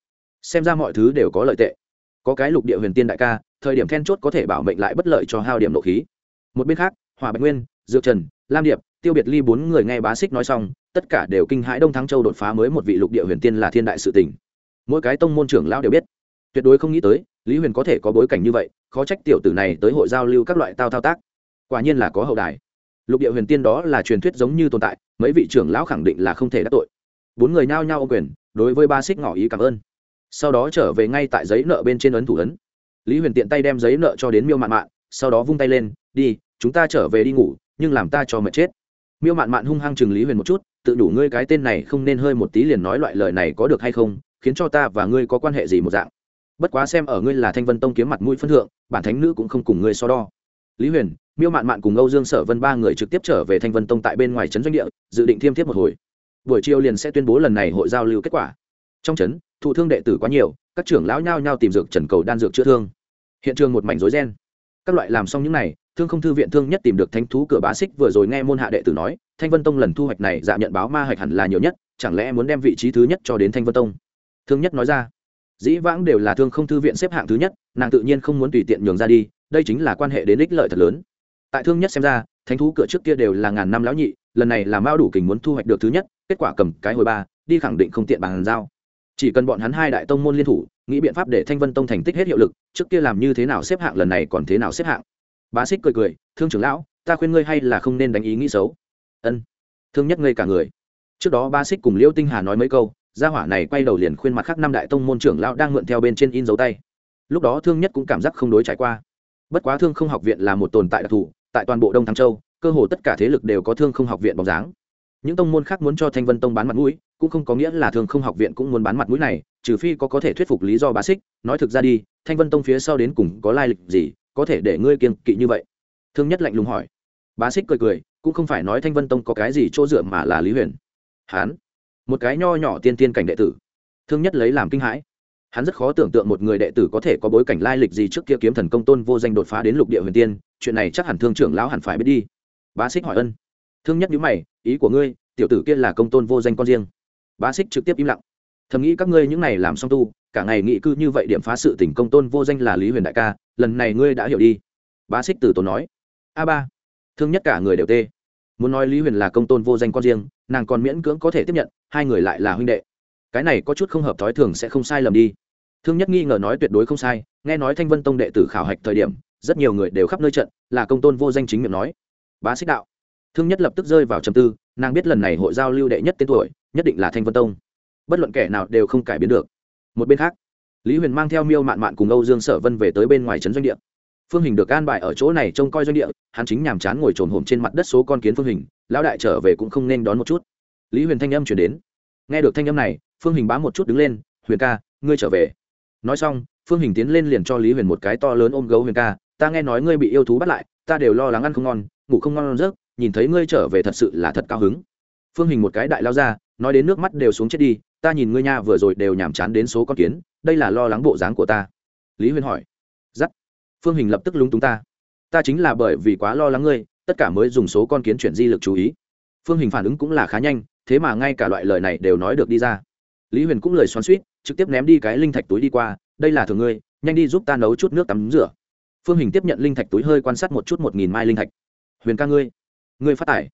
Xem ra mọi thứ đều có lợi tệ có cái lục địa huyền tiên đại ca, thời điểm then chốt có thể bảo mệnh lại bất lợi cho hao điểm nộ khí. Một bên khác hòa bạch nguyên, dược trần, lam điệp, tiêu biệt ly bốn người nghe bá xích nói xong, tất cả đều kinh hãi đông thắng châu đột phá mới một vị lục địa huyền tiên là thiên đại sự tình. Mỗi cái tông môn trưởng lão đều biết. Tuyệt đối không nghĩ tới, lý huyền có thể có bối cảnh như vậy, khó trách tiểu tử này tới hội giao lưu các loại tao thao tác. Quả nhiên là có hậu đài. Lục địa huyền tiên đó là truyền thuyết giống như tồn tại, mấy vị trưởng lão khẳng định là không thể đắc tội. Bốn người nao nhao ô quyền, đối với ba xích ngỏ ý cảm ơn sau đó trở về ngay tại giấy nợ bên trên ấn thủ ấn. Lý huyền tiện tay đem giấy nợ cho đến miêu mạn mạn, sau đó vung tay lên, đi, chúng ta trở về đi ngủ, nhưng làm ta cho mệt chết. Miêu mạn mạn hung hăng chừng lý huyền một chút, tự đủ ngươi cái tên này không nên hơi một tí liền nói loại lời này có được hay không, khiến cho ta và ngươi có quan hệ gì một dạng. Bất quá xem ở ngươi là thanh vân tông kiếm mặt mũi phân thượng, bản thánh nữ cũng không cùng ngươi so đo. Lý huyền, miêu mạn mạn cùng âu dương sở vân ba người trực tiếp trở về thanh vân tông tại bên ngoài trấn doanh địa, dự định thiêm thiếp một hồi. Buổi chiều liền sẽ tuyên bố lần này hội giao lưu kết quả trong trấn, thụ thương đệ tử quá nhiều, các trưởng lão nhao nhao tìm dược trần cầu đan dược chữa thương. Hiện trường một mảnh rối ren. Các loại làm xong những này, thương không thư viện thương nhất tìm được thánh thú cửa bá xích vừa rồi nghe môn hạ đệ tử nói, thanh vân tông lần thu hoạch này dạ nhận báo ma hạch hẳn là nhiều nhất, chẳng lẽ muốn đem vị trí thứ nhất cho đến thanh vân tông? Thương nhất nói ra. Dĩ vãng đều là thương không thư viện xếp hạng thứ nhất, nàng tự nhiên không muốn tùy tiện nhường ra đi, đây chính là quan hệ đến ích lợi thật lớn. Tại thương nhất xem ra, thánh thú cửa trước kia đều là ngàn năm lão nhị, lần này là mao đủ kình muốn thu hoạch được thứ nhất, kết quả cầm cái hồi ba, đi khẳng định không tiện bàn giao chỉ cần bọn hắn hai đại tông môn liên thủ, nghĩ biện pháp để thanh vân tông thành tích hết hiệu lực, trước kia làm như thế nào xếp hạng lần này còn thế nào xếp hạng. Bá xích cười cười, thương trưởng lão, ta khuyên ngươi hay là không nên đánh ý nghĩ xấu. Ân, thương nhất ngây cả người. Trước đó ba xích cùng liễu tinh hà nói mấy câu, gia hỏa này quay đầu liền khuyên mặt khác năm đại tông môn trưởng lão đang mượn theo bên trên in dấu tay. Lúc đó thương nhất cũng cảm giác không đối trải qua. Bất quá thương không học viện là một tồn tại đặc thù, tại toàn bộ đông thăng châu, cơ hồ tất cả thế lực đều có thương không học viện bóng dáng. Những tông môn khác muốn cho thanh vân tông bán mặt mũi cũng không có nghĩa là thường không học viện cũng muốn bán mặt mũi này, trừ phi có có thể thuyết phục lý do bá xích. Nói thực ra đi, thanh vân tông phía sau đến cùng có lai lịch gì, có thể để ngươi kiên kỵ như vậy? Thương nhất lạnh lùng hỏi. Bá xích cười cười, cũng không phải nói thanh vân tông có cái gì chỗ dựa mà là lý huyền. Hán, một cái nho nhỏ tiên tiên cảnh đệ tử. Thương nhất lấy làm kinh hãi. Hắn rất khó tưởng tượng một người đệ tử có thể có bối cảnh lai lịch gì trước kia kiếm thần công tôn vô danh đột phá đến lục địa huyền tiên, chuyện này chắc hẳn thương trưởng lão hẳn phải biết đi. Bá xích hỏi ân. Thương nhất nhữ mày, ý của ngươi, tiểu tử kia là công tôn vô danh con riêng bá xích trực tiếp im lặng. Thầm nghĩ các ngươi những này làm xong tu, cả ngày nghị cư như vậy điểm phá sự tỉnh công tôn vô danh là lý huyền đại ca, lần này ngươi đã hiểu đi. Bá xích từ tốn nói. A ba. Thương nhất cả người đều tê. Muốn nói lý huyền là công tôn vô danh con riêng, nàng còn miễn cưỡng có thể tiếp nhận, hai người lại là huynh đệ. Cái này có chút không hợp thói thường sẽ không sai lầm đi. Thương nhất nghi ngờ nói tuyệt đối không sai, nghe nói thanh vân tông đệ tử khảo hạch thời điểm, rất nhiều người đều khắp nơi trận, là công tôn vô danh chính miệng nói. Bá xích đạo. Thương nhất lập tức rơi vào trầm tư nàng biết lần này hội giao lưu đệ nhất tên tuổi, nhất định là thanh vân tông. Bất luận kẻ nào đều không cải biến được. Một bên khác, lý huyền mang theo miêu mạn mạn cùng âu dương sở vân về tới bên ngoài trấn doanh địa. Phương hình được an bài ở chỗ này trông coi doanh địa, hắn chính nhàm chán ngồi trồn hổm trên mặt đất số con kiến phương hình, lão đại trở về cũng không nên đón một chút. Lý huyền thanh âm chuyển đến. Nghe được thanh âm này, phương hình bá một chút đứng lên, huyền ca, ngươi trở về. Nói xong, phương hình tiến lên liền cho lý huyền một cái to lớn ôm gấu huyền ca, ta nghe nói ngươi bị yêu thú bắt lại, ta đều lo lắng ăn không ngon, ngủ không ngon rớt nhìn thấy ngươi trở về thật sự là thật cao hứng. Phương hình một cái đại lao ra, nói đến nước mắt đều xuống chết đi, ta nhìn ngươi nha vừa rồi đều nhàm chán đến số con kiến, đây là lo lắng bộ dáng của ta. Lý huyền hỏi. Giắt. Phương hình lập tức lúng túng ta. Ta chính là bởi vì quá lo lắng ngươi, tất cả mới dùng số con kiến chuyển di lực chú ý. Phương hình phản ứng cũng là khá nhanh, thế mà ngay cả loại lời này đều nói được đi ra. Lý huyền cũng lời xoắn suýt trực tiếp ném đi cái linh thạch túi đi qua, đây là thường ngươi, nhanh đi giúp ta nấu chút nước tắm rửa. Phương hình tiếp nhận linh thạch túi hơi quan sát một chút một nghìn mai linh thạch. Huyền ca ngươi ngươi phát tải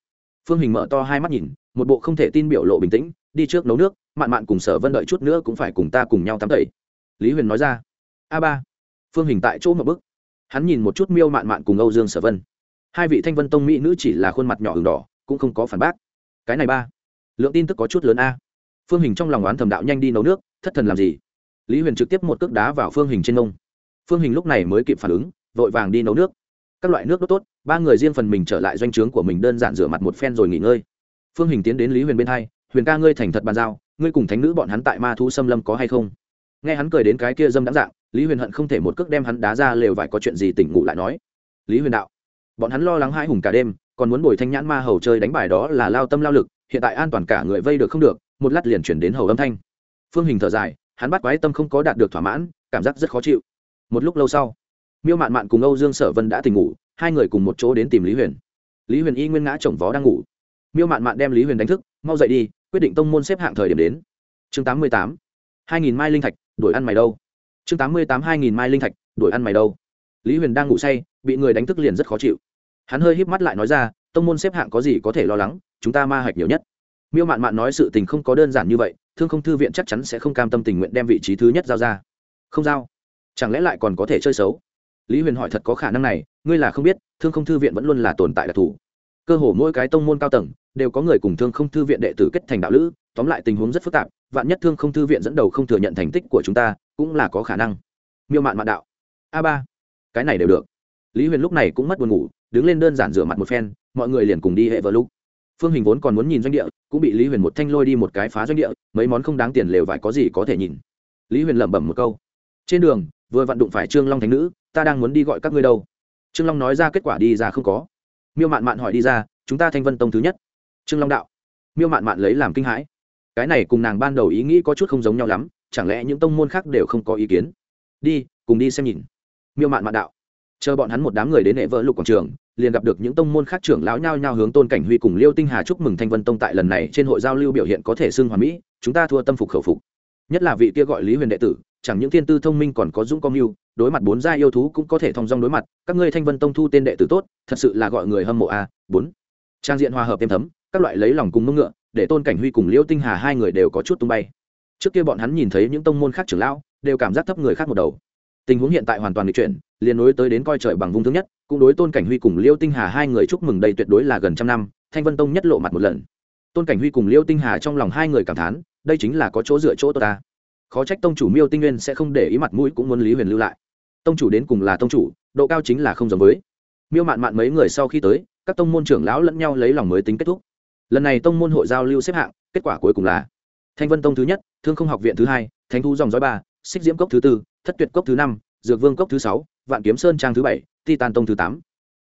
phương hình mở to hai mắt nhìn, một bộ không thể tin biểu lộ bình tĩnh, đi trước nấu nước, mạn mạn cùng sở vân đợi chút nữa cũng phải cùng ta cùng nhau tắm tẩy. Lý huyền nói ra, a ba. Phương hình tại chỗ một bức. Hắn nhìn một chút miêu mạn mạn cùng âu dương sở vân. Hai vị thanh vân tông mỹ nữ chỉ là khuôn mặt nhỏ hừng đỏ, cũng không có phản bác. Cái này ba, lượng tin tức có chút lớn a. Phương hình trong lòng oán thầm đạo nhanh đi nấu nước, thất thần làm gì? Lý huyền trực tiếp một cước đá vào phương hình trên nông phương hình lúc này mới kịp phản ứng, vội vàng đi nấu nước các loại nước đốt tốt, ba người riêng phần mình trở lại doanh trướng của mình đơn giản rửa mặt một phen rồi nghỉ ngơi. Phương hình tiến đến lý huyền bên hai, huyền ca ngươi thành thật bàn giao, ngươi cùng thánh nữ bọn hắn tại ma thu xâm lâm có hay không? Nghe hắn cười đến cái kia dâm đáng dạng, lý huyền hận không thể một cước đem hắn đá ra lều vải có chuyện gì tỉnh ngủ lại nói. Lý huyền đạo, bọn hắn lo lắng hai hùng cả đêm, còn muốn bồi thanh nhãn ma hầu chơi đánh bài đó là lao tâm lao lực, hiện tại an toàn cả người vây được không được, một lát liền chuyển đến hầu âm thanh. Phương hình thở dài, hắn bắt quái tâm không có đạt được thỏa mãn, cảm giác rất khó chịu. Một lúc lâu sau miêu mạn mạn cùng âu dương sở vân đã tỉnh ngủ, hai người cùng một chỗ đến tìm lý huyền. lý huyền y nguyên ngã chồng vó đang ngủ. miêu mạn mạn đem lý huyền đánh thức, mau dậy đi, quyết định tông môn xếp hạng thời điểm đến. chương tám mươi tám, hai nghìn mai linh thạch, đuổi ăn mày đâu. chương tám mươi tám, hai nghìn mai linh thạch, đuổi ăn mày đâu. lý huyền đang ngủ say, bị người đánh thức liền rất khó chịu. hắn hơi híp mắt lại nói ra, tông môn xếp hạng có gì có thể lo lắng, chúng ta ma hạch nhiều nhất. miêu mạn mạn nói sự tình không có đơn giản như vậy, thương không thư viện chắc chắn sẽ không cam tâm tình nguyện đem vị trí thứ nhất giao ra. không giao? chẳng lẽ lại còn có thể chơi xấu? Lý huyền hỏi thật có khả năng này, ngươi là không biết, thương không thư viện vẫn luôn là tồn tại đặc thù. Cơ hồ mỗi cái tông môn cao tầng đều có người cùng thương không thư viện đệ tử kết thành đạo lữ, tóm lại tình huống rất phức tạp, vạn nhất thương không thư viện dẫn đầu không thừa nhận thành tích của chúng ta, cũng là có khả năng. Miêu mạn mạn đạo. A ba. Cái này đều được. Lý huyền lúc này cũng mất buồn ngủ, đứng lên đơn giản rửa mặt một phen, mọi người liền cùng đi hệ vợ lúc. Phương hình vốn còn muốn nhìn doanh địa, cũng bị lý huyền một thanh lôi đi một cái phá doanh địa, mấy món không đáng tiền lều vải có gì có thể nhìn. Lý huyền lẩm bẩm một câu. Trên đường, vừa vặn đụng phải trương long thánh nữ ta đang muốn đi gọi các ngươi đâu. Trương long nói ra kết quả đi ra không có. Miêu mạn mạn hỏi đi ra, chúng ta thanh vân tông thứ nhất. Trương long đạo. Miêu mạn mạn lấy làm kinh hãi. Cái này cùng nàng ban đầu ý nghĩ có chút không giống nhau lắm, chẳng lẽ những tông môn khác đều không có ý kiến? Đi, cùng đi xem nhìn. Miêu mạn mạn đạo. Chờ bọn hắn một đám người đến hệ vỡ lục quảng trường, liền gặp được những tông môn khác trưởng lão nhao nhao hướng tôn cảnh huy cùng liêu tinh hà chúc mừng thanh vân tông tại lần này trên hội giao lưu biểu hiện có thể xưng hoàn mỹ, chúng ta thua tâm phục khẩu phục. Nhất là vị kia gọi lý huyền đệ tử, chẳng những thiên tư thông minh còn có dũng công mưu đối mặt bốn gia yêu thú cũng có thể thông dong đối mặt, các ngươi thanh vân tông thu tên đệ tử tốt, thật sự là gọi người hâm mộ a, bốn. Trang diện hòa hợp êm thấm, các loại lấy lòng cùng mông ngựa, để tôn cảnh huy cùng liêu tinh hà hai người đều có chút tung bay. Trước kia bọn hắn nhìn thấy những tông môn khác trưởng lão, đều cảm giác thấp người khác một đầu. Tình huống hiện tại hoàn toàn bị chuyển, liền nối tới đến coi trời bằng vung thứ nhất, cũng đối tôn cảnh huy cùng liêu tinh hà hai người chúc mừng đây tuyệt đối là gần trăm năm, thanh vân tông nhất lộ mặt một lần. Tôn cảnh huy cùng liêu tinh hà trong lòng hai người cảm thán, đây chính là có chỗ dựa chỗ tôi ta. Khó trách tông chủ miêu tinh nguyên sẽ không để ý mặt mũi cũng muốn lý huyền lưu lại tông chủ đến cùng là tông chủ, độ cao chính là không giống với. Miêu mạn mạn mấy người sau khi tới, các tông môn trưởng lão lẫn nhau lấy lòng mới tính kết thúc. Lần này tông môn hội giao lưu xếp hạng, kết quả cuối cùng là thanh vân tông thứ nhất, thương không học viện thứ hai, thánh thu dòng dõi ba, xích diễm cốc thứ tư, thất tuyệt cốc thứ năm, dược vương cốc thứ sáu, vạn kiếm sơn trang thứ bảy, titan tông thứ tám.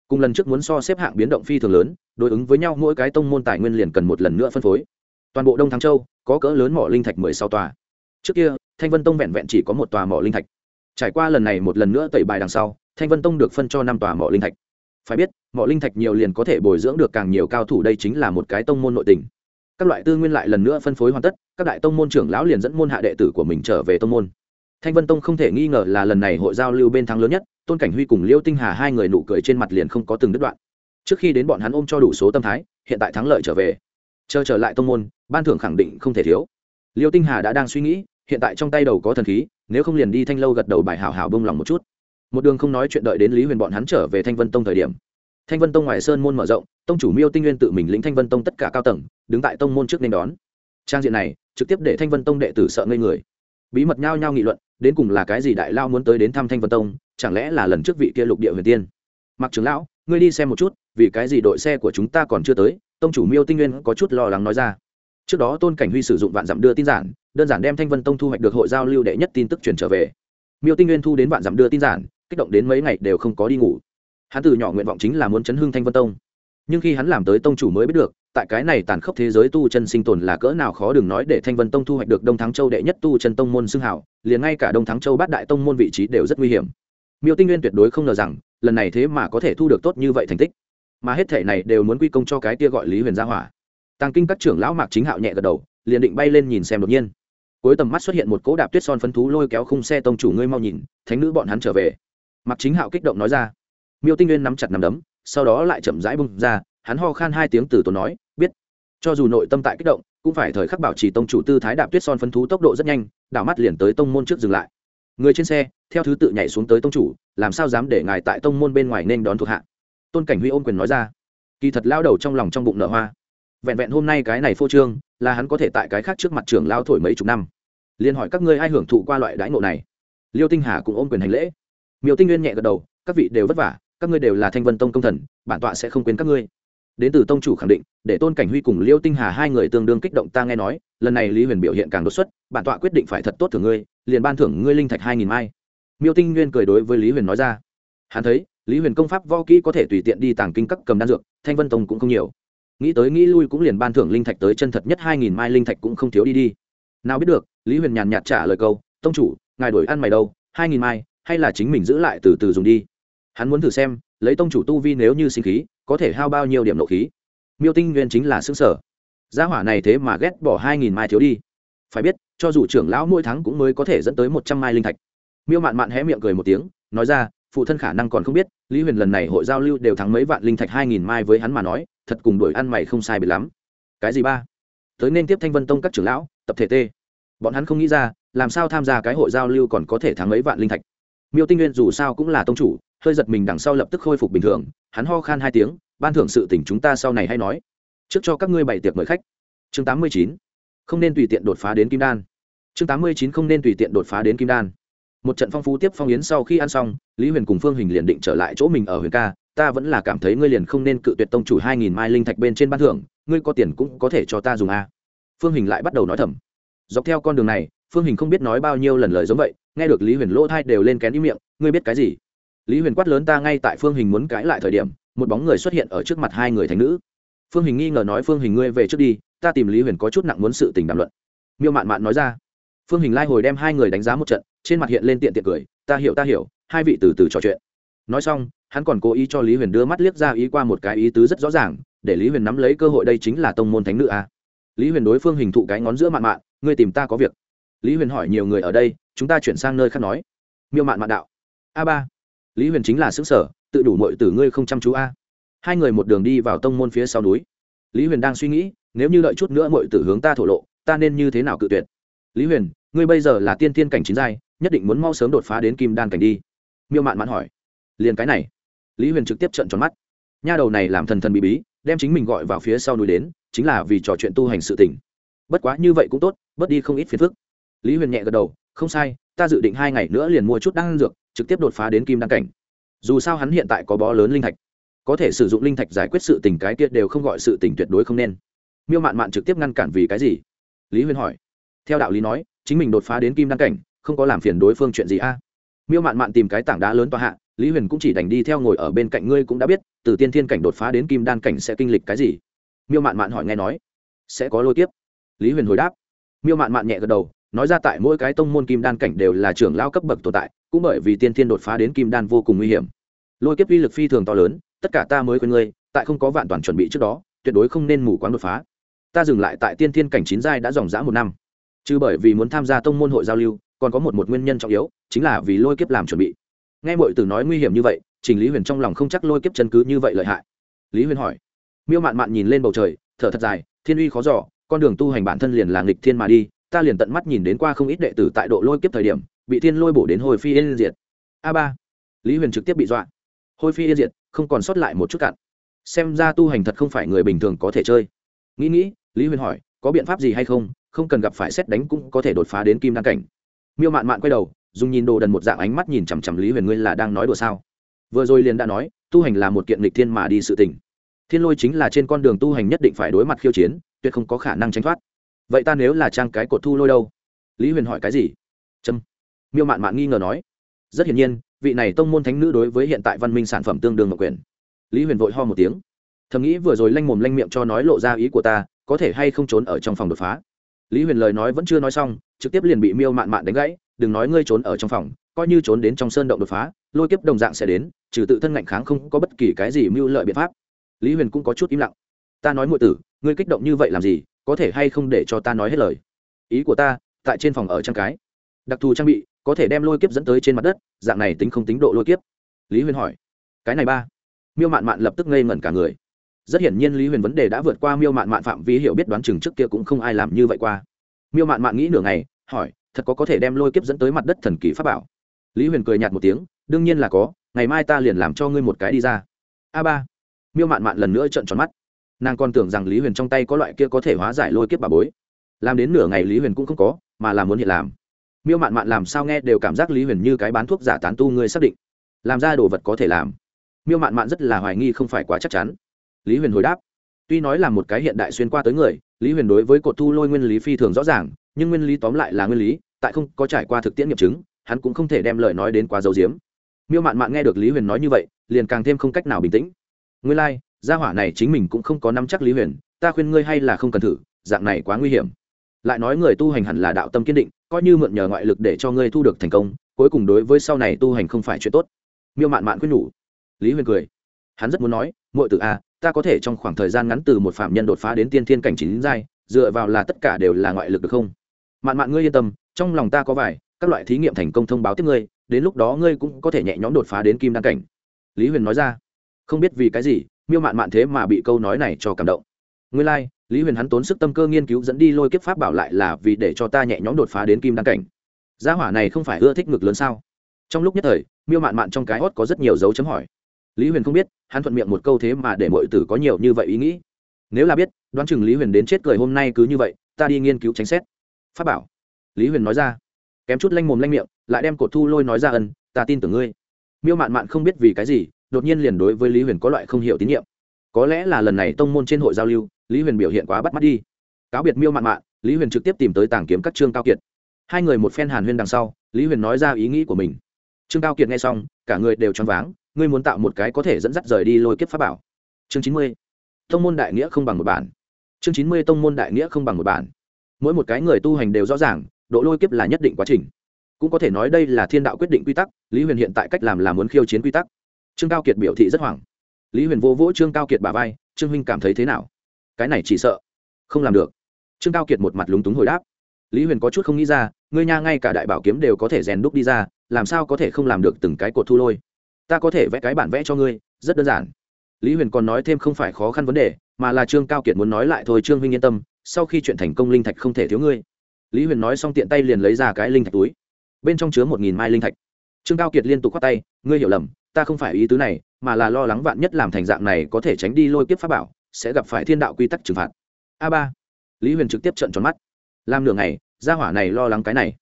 Cùng lần trước muốn so xếp hạng biến động phi thường lớn, đối ứng với nhau mỗi cái tông môn tài nguyên liền cần một lần nữa phân phối. Toàn bộ đông thắng châu, có cỡ lớn mỏ linh thạch mười sáu tòa. Trước kia, thanh vân tông vẹn vẹn chỉ có một tòa mỏ linh thạch trải qua lần này một lần nữa tẩy bài đằng sau, thanh vân tông được phân cho năm tòa mỏ linh thạch. Phải biết, mỏ linh thạch nhiều liền có thể bồi dưỡng được càng nhiều cao thủ, đây chính là một cái tông môn nội tình. Các loại tư nguyên lại lần nữa phân phối hoàn tất, các đại tông môn trưởng lão liền dẫn môn hạ đệ tử của mình trở về tông môn. Thanh vân tông không thể nghi ngờ là lần này hội giao lưu bên thắng lớn nhất, tôn cảnh huy cùng liêu tinh hà hai người nụ cười trên mặt liền không có từng đứt đoạn. Trước khi đến bọn hắn ôm cho đủ số tâm thái, hiện tại thắng lợi trở về. Chờ trở lại tông môn, ban thưởng khẳng định không thể thiếu. Liêu tinh hà đã đang suy nghĩ hiện tại trong tay đầu có thần khí, nếu không liền đi thanh lâu gật đầu bài hảo hảo bông lòng một chút. Một đường không nói chuyện đợi đến lý huyền bọn hắn trở về thanh vân tông thời điểm. Thanh vân tông ngoài sơn môn mở rộng, tông chủ miêu tinh nguyên tự mình lĩnh thanh vân tông tất cả cao tầng, đứng tại tông môn trước nên đón. Trang diện này, trực tiếp để thanh vân tông đệ tử sợ ngây người. Bí mật nhao nhao nghị luận, đến cùng là cái gì đại lao muốn tới đến thăm thanh vân tông, chẳng lẽ là lần trước vị kia lục địa huyền tiên? Mặc trưởng lão, ngươi đi xem một chút, vì cái gì đội xe của chúng ta còn chưa tới? Tông chủ miêu tinh nguyên có chút lo lắng nói ra. Trước đó tôn cảnh huy sử dụng vạn dặm đưa tin giản đơn giản đem thanh vân tông thu hoạch được hội giao lưu đệ nhất tin tức truyền trở về miêu tinh nguyên thu đến vạn dặm đưa tin giản kích động đến mấy ngày đều không có đi ngủ hắn từ nhỏ nguyện vọng chính là muốn chấn hưng thanh vân tông nhưng khi hắn làm tới tông chủ mới biết được tại cái này tàn khốc thế giới tu chân sinh tồn là cỡ nào khó đừng nói để thanh vân tông thu hoạch được đông thắng châu đệ nhất tu chân tông môn xưng hảo liền ngay cả đông thắng châu bát đại tông môn vị trí đều rất nguy hiểm miêu tinh nguyên tuyệt đối không ngờ rằng lần này thế mà có thể thu được tốt như vậy thành tích mà hết thể này đều muốn quy công cho cái kia gọi lý huyền gia hỏa tàng kinh các trưởng lão mạc chính hạo nhẹ gật đầu liền định bay lên nhìn xem đột nhiên cuối tầm mắt xuất hiện một cỗ đạp tuyết son phấn thú lôi kéo khung xe tông chủ ngươi mau nhìn, thánh nữ bọn hắn trở về. Mặc chính hạo kích động nói ra. Miêu tinh nguyên nắm chặt nắm đấm, sau đó lại chậm rãi bung ra, hắn ho khan hai tiếng từ tốn nói, biết. Cho dù nội tâm tại kích động, cũng phải thời khắc bảo trì tông chủ tư thái đạp tuyết son phấn thú tốc độ rất nhanh, đảo mắt liền tới tông môn trước dừng lại. Người trên xe, theo thứ tự nhảy xuống tới tông chủ, làm sao dám để ngài tại tông môn bên ngoài nên đón thuộc hạ? Tôn cảnh huy ôm quyền nói ra. Kỳ thật lao đầu trong lòng trong bụng nở hoa. Vẹn vẹn hôm nay cái này phô trương là hắn có thể tại cái khác trước mặt trưởng lao thổi mấy chục năm. Liền hỏi các ngươi ai hưởng thụ qua loại đãi ngộ này? Liêu tinh hà cũng ôm quyền hành lễ. Miêu tinh nguyên nhẹ gật đầu, các vị đều vất vả, các ngươi đều là thanh vân tông công thần, bản tọa sẽ không quên các ngươi. Đến từ tông chủ khẳng định, để tôn cảnh huy cùng liêu tinh hà hai người tương đương kích động ta nghe nói, lần này lý huyền biểu hiện càng đột xuất, bản tọa quyết định phải thật tốt thưởng ngươi, liền ban thưởng ngươi linh thạch hai nghìn mai. Miêu tinh nguyên cười đối với lý huyền nói ra. Hắn thấy, lý huyền công pháp võ kỹ có thể tùy tiện đi tàng kinh các cầm đan dược, thanh vân tông cũng không nhiều nghĩ tới nghĩ lui cũng liền ban thưởng linh thạch tới chân thật nhất hai nghìn mai linh thạch cũng không thiếu đi đi. Nào biết được, lý huyền nhàn nhạt trả lời câu, tông chủ, ngài đổi ăn mày đâu, hai nghìn mai, hay là chính mình giữ lại từ từ dùng đi. Hắn muốn thử xem, lấy tông chủ tu vi nếu như sinh khí, có thể hao bao nhiêu điểm nộ khí. Miêu tinh nguyên chính là xứng sở. Gia hỏa này thế mà ghét bỏ hai nghìn mai thiếu đi. Phải biết, cho dù trưởng lão mỗi tháng cũng mới có thể dẫn tới một trăm mai linh thạch. Miêu mạn mạn hé miệng cười một tiếng, nói ra, phụ thân khả năng còn không biết, lý huyền lần này hội giao lưu đều thắng mấy vạn linh thạch hai nghìn mai với hắn mà nói thật cùng đuổi ăn mày không sai biệt lắm. Cái gì ba? Tới nên tiếp thanh vân tông các trưởng lão, tập thể t bọn hắn không nghĩ ra, làm sao tham gia cái hội giao lưu còn có thể thắng mấy vạn linh thạch. Miêu tinh nguyên dù sao cũng là tông chủ, hơi giật mình đằng sau lập tức khôi phục bình thường, hắn ho khan hai tiếng, ban thưởng sự tỉnh chúng ta sau này hay nói. Trước cho các ngươi bày tiệc mời khách. Chương tám mươi chín. Không nên tùy tiện đột phá đến kim đan. Chương tám mươi chín không nên tùy tiện đột phá đến kim đan. Một trận phong phú tiếp phong yến sau khi ăn xong, lý huyền cùng phương hình liền định trở lại chỗ mình ở huyền ca ta vẫn là cảm thấy ngươi liền không nên cự tuyệt tông chủ hai nghìn mai linh thạch bên trên ban thưởng, ngươi có tiền cũng có thể cho ta dùng a. Phương hình lại bắt đầu nói thầm. Dọc theo con đường này, phương hình không biết nói bao nhiêu lần lời giống vậy, nghe được lý huyền lỗ thai đều lên kén ý miệng, ngươi biết cái gì? Lý huyền quát lớn ta ngay tại phương hình muốn cãi lại thời điểm, một bóng người xuất hiện ở trước mặt hai người thành nữ. Phương hình nghi ngờ nói, phương hình, ngươi về trước đi, ta tìm lý huyền có chút nặng muốn sự tình đàm luận. Miêu mạn mạn nói ra. Phương hình lai hồi đem hai người đánh giá một trận, trên mặt hiện lên tiện tiện cười, ta hiểu ta hiểu, hai vị từ từ trò chuyện. Nói xong hắn còn cố ý cho lý huyền đưa mắt liếc ra ý qua một cái ý tứ rất rõ ràng, để lý huyền nắm lấy cơ hội đây chính là tông môn thánh nữ a. Lý huyền đối phương hình thụ cái ngón giữa mạn mạn, ngươi tìm ta có việc. Lý huyền hỏi nhiều người ở đây, chúng ta chuyển sang nơi khác nói. Miêu mạn mạn đạo. A ba. Lý huyền chính là xứ sở, tự đủ mọi từ ngươi không chăm chú a. Hai người một đường đi vào tông môn phía sau núi. Lý huyền đang suy nghĩ, nếu như đợi chút nữa mọi tử hướng ta thổ lộ, ta nên như thế nào cự tuyệt? Lý huyền, ngươi bây giờ là tiên tiên cảnh chín giai, nhất định muốn mau sớm đột phá đến kim đan cảnh đi. Miêu mạn mạn hỏi. Liền cái này lý huyền trực tiếp trận tròn mắt. Nha đầu này làm thần thần bí bí, đem chính mình gọi vào phía sau núi đến, chính là vì trò chuyện tu hành sự tỉnh bất quá như vậy cũng tốt, bớt đi không ít phiền phức. Lý huyền nhẹ gật đầu, không sai, ta dự định hai ngày nữa liền mua chút đan dược, trực tiếp đột phá đến kim Đăng cảnh. Dù sao hắn hiện tại có bó lớn linh thạch, có thể sử dụng linh thạch giải quyết sự tình cái kia đều không gọi sự tình tuyệt đối không nên. Miêu mạn mạn trực tiếp ngăn cản vì cái gì? Lý huyền hỏi. Theo đạo lý nói, chính mình đột phá đến kim Đăng cảnh, không có làm phiền đối phương chuyện gì a? Miêu mạn mạn tìm cái tảng đá lớn tòa hạ lý huyền cũng chỉ đành đi theo ngồi ở bên cạnh ngươi cũng đã biết, từ tiên thiên cảnh đột phá đến kim đan cảnh sẽ kinh lịch cái gì. Miêu mạn mạn hỏi nghe nói, sẽ có lôi kiếp? Lý huyền hồi đáp. Miêu mạn mạn nhẹ gật đầu, nói ra tại mỗi cái tông môn kim đan cảnh đều là trưởng lao cấp bậc tồn tại, cũng bởi vì tiên thiên đột phá đến kim đan vô cùng nguy hiểm. Lôi kiếp uy lực phi thường to lớn, tất cả ta mới khuyên ngươi, tại không có vạn toàn chuẩn bị trước đó, tuyệt đối không nên mù quáng đột phá. Ta dừng lại tại tiên thiên cảnh chín giai đã dòng dã một năm. Chứ bởi vì muốn tham gia tông môn hội giao lưu, còn có một một nguyên nhân trọng yếu, chính là vì lôi kiếp làm chuẩn bị nghe mọi từ nói nguy hiểm như vậy, trình lý huyền trong lòng không chắc lôi kiếp chân cứ như vậy lợi hại. Lý huyền hỏi, miêu mạn mạn nhìn lên bầu trời, thở thật dài, thiên uy khó giỏ con đường tu hành bản thân liền là nghịch thiên mà đi, ta liền tận mắt nhìn đến qua không ít đệ tử tại độ lôi kiếp thời điểm, bị thiên lôi bổ đến hồi phi yên diệt. A ba. Lý huyền trực tiếp bị dọa. Hồi phi yên diệt, không còn sót lại một chút cạn xem ra tu hành thật không phải người bình thường có thể chơi. Nghĩ nghĩ, lý huyền hỏi, có biện pháp gì hay không? Không cần gặp phải xét đánh cũng có thể đột phá đến kim đăng cảnh. Miêu mạn mạn quay đầu dùng nhìn đồ đần một dạng ánh mắt nhìn chằm chằm lý huyền ngươi là đang nói đùa sao? Vừa rồi liền đã nói, tu hành là một kiện lịch thiên mà đi sự tình. Thiên lôi chính là trên con đường tu hành nhất định phải đối mặt khiêu chiến, tuyệt không có khả năng tránh thoát. Vậy ta nếu là trang cái cột thu lôi đâu? Lý huyền hỏi cái gì? Trâm miêu mạn mạn nghi ngờ nói. Rất hiển nhiên, vị này tông môn thánh nữ đối với hiện tại văn minh sản phẩm tương đương độc quyền. Lý huyền vội ho một tiếng. Thầm nghĩ vừa rồi lanh mồm lanh miệng cho nói lộ ra ý của ta, có thể hay không trốn ở trong phòng đột phá. Lý huyền lời nói vẫn chưa nói xong, trực tiếp liền bị miêu mạn mạn đánh gãy đừng nói ngươi trốn ở trong phòng, coi như trốn đến trong sơn động đột phá, lôi kiếp đồng dạng sẽ đến, trừ tự thân ngạnh kháng không có bất kỳ cái gì mưu lợi biện pháp. Lý huyền cũng có chút im lặng. Ta nói ngụy tử, ngươi kích động như vậy làm gì, có thể hay không để cho ta nói hết lời? Ý của ta, tại trên phòng ở trang cái. Đặc thù trang bị, có thể đem lôi kiếp dẫn tới trên mặt đất, dạng này tính không tính độ lôi kiếp? Lý huyền hỏi. Cái này ba. Miêu mạn mạn lập tức ngây ngẩn cả người. Rất hiển nhiên lý huyền vấn đề đã vượt qua miêu mạn mạn phạm vi hiểu biết đoán chừng trước kia cũng không ai làm như vậy qua. Miêu mạn mạn nghĩ nửa ngày, hỏi thật có có thể đem lôi kiếp dẫn tới mặt đất thần kỳ pháp bảo. Lý huyền cười nhạt một tiếng, đương nhiên là có, ngày mai ta liền làm cho ngươi một cái đi ra. A ba. Miêu mạn mạn lần nữa trợn tròn mắt. Nàng còn tưởng rằng lý huyền trong tay có loại kia có thể hóa giải lôi kiếp bà bối. Làm đến nửa ngày lý huyền cũng không có, mà là muốn hiện làm. Miêu mạn mạn làm sao nghe đều cảm giác lý huyền như cái bán thuốc giả tán tu ngươi xác định. Làm ra đồ vật có thể làm. Miêu mạn mạn rất là hoài nghi không phải quá chắc chắn. Lý huyền hồi đáp. Tuy nói là một cái hiện đại xuyên qua tới người, lý huyền đối với cột thu lôi nguyên lý phi thường rõ ràng, nhưng nguyên lý tóm lại là nguyên lý tại không có trải qua thực tiễn nghiệm chứng hắn cũng không thể đem lời nói đến quá dấu diếm. Miêu mạn mạn nghe được lý huyền nói như vậy liền càng thêm không cách nào bình tĩnh. Nguyên lai、like, gia hỏa này chính mình cũng không có nắm chắc lý huyền ta khuyên ngươi hay là không cần thử dạng này quá nguy hiểm. Lại nói người tu hành hẳn là đạo tâm kiên định coi như mượn nhờ ngoại lực để cho ngươi thu được thành công cuối cùng đối với sau này tu hành không phải chuyện tốt. Miêu mạn mạn khuyên nhủ. Lý huyền cười. Hắn rất muốn nói muội tử a à, ta có thể trong khoảng thời gian ngắn từ một phạm nhân đột phá đến tiên thiên cảnh chín giai dựa vào là tất cả đều là ngoại lực được không? Mạn mạn ngươi yên tâm trong lòng ta có vài các loại thí nghiệm thành công thông báo tiếp ngươi đến lúc đó ngươi cũng có thể nhẹ nhõm đột phá đến kim đăng cảnh. Lý huyền nói ra. Không biết vì cái gì miêu mạn mạn thế mà bị câu nói này cho cảm động. Nguyên lai、like, lý huyền hắn tốn sức tâm cơ nghiên cứu dẫn đi lôi kiếp pháp bảo lại là vì để cho ta nhẹ nhõm đột phá đến kim đăng cảnh. Gia hỏa này không phải ưa thích ngực lớn sao? Trong lúc nhất thời miêu mạn mạn trong cái hót có rất nhiều dấu chấm hỏi. Lý huyền không biết hắn thuận miệng một câu thế mà để mọi tử có nhiều như vậy ý nghĩ. Nếu là biết đoán chừng lý huyền đến chết cười hôm nay cứ như vậy ta đi nghiên cứu tránh xét. Pháp bảo lý huyền nói ra kém chút lanh mồm lanh miệng lại đem cột thu lôi nói ra ân ta tin tưởng ngươi miêu mạn mạn không biết vì cái gì đột nhiên liền đối với lý huyền có loại không hiểu tín nhiệm có lẽ là lần này tông môn trên hội giao lưu lý huyền biểu hiện quá bắt mắt đi cáo biệt miêu mạn mạn lý huyền trực tiếp tìm tới tàng kiếm các trương cao kiệt hai người một phen hàn huyên đằng sau lý huyền nói ra ý nghĩ của mình trương cao kiệt nghe xong cả người đều choáng váng ngươi muốn tạo một cái có thể dẫn dắt rời đi lôi kiếp pháp bảo chương chín mươi tông môn đại nghĩa không bằng một bản chương chín mươi tông môn đại nghĩa không bằng một bản mỗi một cái người tu hành đều rõ ràng độ lôi kiếp là nhất định quá trình. Cũng có thể nói đây là thiên đạo quyết định quy tắc, lý huyền hiện tại cách làm là muốn khiêu chiến quy tắc. Trương cao kiệt biểu thị rất hoảng. Lý huyền vô vỗ trương cao kiệt bà vai, trương huynh cảm thấy thế nào? Cái này chỉ sợ không làm được. Trương cao kiệt một mặt lúng túng hồi đáp, lý huyền có chút không nghĩ ra, ngươi nha ngay cả đại bảo kiếm đều có thể rèn đúc đi ra, làm sao có thể không làm được từng cái cột thu lôi? Ta có thể vẽ cái bản vẽ cho ngươi, rất đơn giản. Lý huyền còn nói thêm không phải khó khăn vấn đề, mà là trương cao kiệt muốn nói lại thôi, trương huynh yên tâm, sau khi chuyện thành công linh thạch không thể thiếu ngươi lý huyền nói xong tiện tay liền lấy ra cái linh thạch túi. Bên trong chứa một nghìn mai linh thạch. Trương cao kiệt liên tục k h o á t tay, ngươi hiểu lầm, ta không phải ý tứ này, mà là lo lắng vạn nhất làm thành dạng này có thể tránh đi lôi kiếp pháp bảo, sẽ gặp phải thiên đạo quy tắc trừng phạt. A ba. Lý huyền trực tiếp trận tròn mắt. Làm nửa ngày, gia hỏa này lo lắng cái này.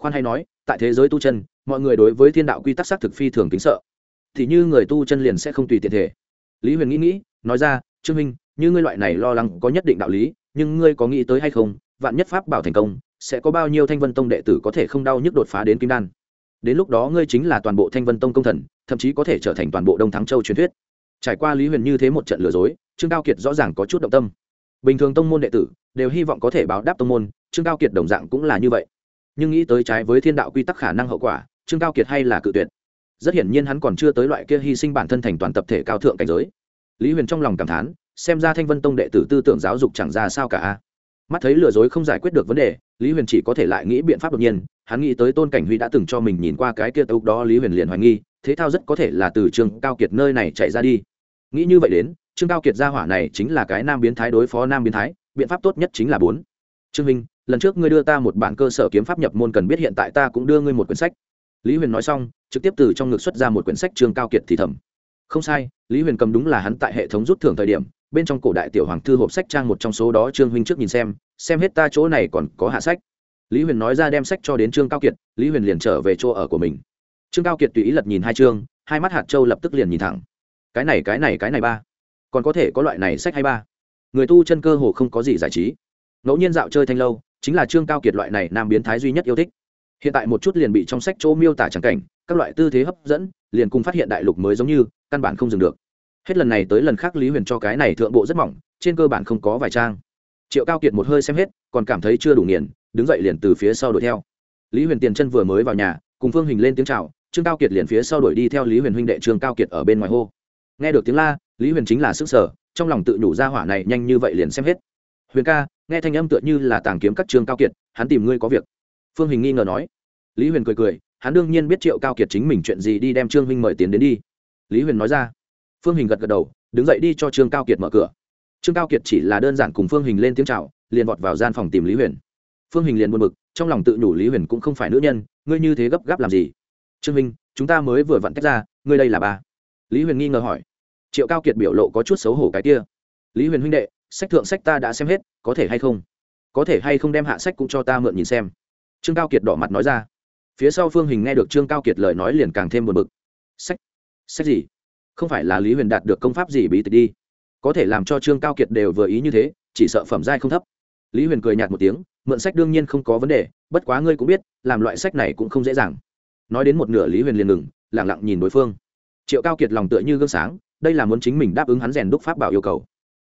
Khoan hay nói, tại thế giới tu chân, mọi người đối với thiên đạo quy tắc xác thực phi thường kính sợ. Thì như người tu chân liền sẽ không tùy tiện thể. Lý huyền nghĩ nghĩ, nói ra, trương minh, như ngươi loại này lo lắng có nhất định đạo lý, nhưng ngươi có nghĩ tới hay không? Vạn nhất pháp bảo thành công sẽ có bao nhiêu thanh vân tông đệ tử có thể không đau nhức đột phá đến kim đan. Đến lúc đó ngươi chính là toàn bộ thanh vân tông công thần, thậm chí có thể trở thành toàn bộ đông thắng châu truyền thuyết. Trải qua lý huyền như thế một trận lừa dối, trương cao kiệt rõ ràng có chút động tâm. Bình thường tông môn đệ tử đều hy vọng có thể báo đáp tông môn, trương cao kiệt đồng dạng cũng là như vậy. Nhưng nghĩ tới trái với thiên đạo quy tắc khả năng hậu quả, trương cao kiệt hay là cự tuyệt. Rất hiển nhiên hắn còn chưa tới loại kia hy sinh bản thân thành toàn tập thể cao thượng cảnh giới. Lý huyền trong lòng cảm thán, xem ra thanh vân tông đệ tử tư tưởng giáo dục chẳng ra sao cả mắt thấy lừa dối không giải quyết được vấn đề lý huyền chỉ có thể lại nghĩ biện pháp đột nhiên, hắn nghĩ tới tôn cảnh huy đã từng cho mình nhìn qua cái kia tâu đó lý huyền liền hoài nghi, thế thao rất có thể là từ trường cao kiệt nơi này chạy ra đi. Nghĩ như vậy đến, trương cao kiệt gia hỏa này chính là cái nam biến thái đối phó nam biến thái, biện pháp tốt nhất chính là bốn. Trương minh, lần trước ngươi đưa ta một bản cơ sở kiếm pháp nhập môn cần biết hiện tại ta cũng đưa ngươi một quyển sách. Lý huyền nói xong, trực tiếp từ trong ngực xuất ra một quyển sách trương cao kiệt thì thầm. Không sai, lý huyền cầm đúng là hắn tại hệ thống rút thưởng thời điểm bên trong cổ đại tiểu hoàng thư hộp sách trang một trong số đó trương huynh trước nhìn xem xem hết ta chỗ này còn có hạ sách. Lý huyền nói ra đem sách cho đến trương cao kiệt, lý huyền liền trở về chỗ ở của mình. Trương cao kiệt tùy ý lật nhìn hai chương, hai mắt hạt châu lập tức liền nhìn thẳng. Cái này cái này cái này ba. Còn có thể có loại này sách hay ba? Người tu chân cơ hồ không có gì giải trí. Ngẫu nhiên dạo chơi thanh lâu, chính là trương cao kiệt loại này nam biến thái duy nhất yêu thích. Hiện tại một chút liền bị trong sách chỗ miêu tả trắng cảnh, các loại tư thế hấp dẫn, liền cùng phát hiện đại lục mới giống như, căn bản không dừng được hết lần này tới lần khác lý huyền cho cái này thượng bộ rất mỏng, trên cơ bản không có vài trang. Triệu cao kiệt một hơi xem hết, còn cảm thấy chưa đủ nghiền, đứng dậy liền từ phía sau đuổi theo. Lý huyền tiền chân vừa mới vào nhà, cùng phương hình lên tiếng c h à o trương cao kiệt liền phía sau đuổi đi theo lý huyền huynh đệ trương cao kiệt ở bên ngoài hô. Nghe được tiếng la, lý huyền chính là sức sở, trong lòng tự nhủ ra hỏa này nhanh như vậy liền xem hết. Huyền ca, nghe thanh âm tựa như là tàng kiếm các trương cao kiệt, hắn tìm ngươi có việc. Phương hình nghi ngờ nói. Lý huyền cười cười, hắn đương nhiên biết triệu cao kiệt chính mình chuyện gì đi đem trương huynh mời tiến đến đi. Lý huyền nói ra phương hình gật gật đầu đứng dậy đi cho trương cao kiệt mở cửa. Trương cao kiệt chỉ là đơn giản cùng phương hình lên tiếng c h à o liền vọt vào gian phòng tìm lý huyền. Phương hình liền buồn b ự c trong lòng tự nhủ lý huyền cũng không phải nữ nhân ngươi như thế gấp gáp làm gì? Trương Minh, chúng ta mới vừa vặn tách ra ngươi đây là ba. Lý huyền nghi ngờ hỏi. Triệu cao kiệt biểu lộ có chút xấu hổ cái kia. Lý huyền huynh đệ sách thượng sách ta đã xem hết có thể hay không? Có thể hay không đem hạ sách cũng cho ta mượn nhìn xem. Trương cao kiệt đỏ mặt nói ra. Phía sau phương hình nghe được trương cao kiệt lời nói liền càng thêm buồn bực. Sách? Sách gì? Không phải là lý huyền đạt được công pháp gì bí tịch đi. Có thể làm cho trương cao kiệt đều vừa ý như thế, chỉ sợ phẩm giai không thấp. Lý huyền cười nhạt một tiếng, mượn sách đương nhiên không có vấn đề, bất quá ngươi cũng biết, làm loại sách này cũng không dễ dàng. Nói đến một nửa lý huyền liền ngừng lẳng lặng nhìn đối phương. Triệu cao kiệt lòng tựa như gương sáng, đây là muốn chính mình đáp ứng hắn rèn đúc pháp bảo yêu cầu.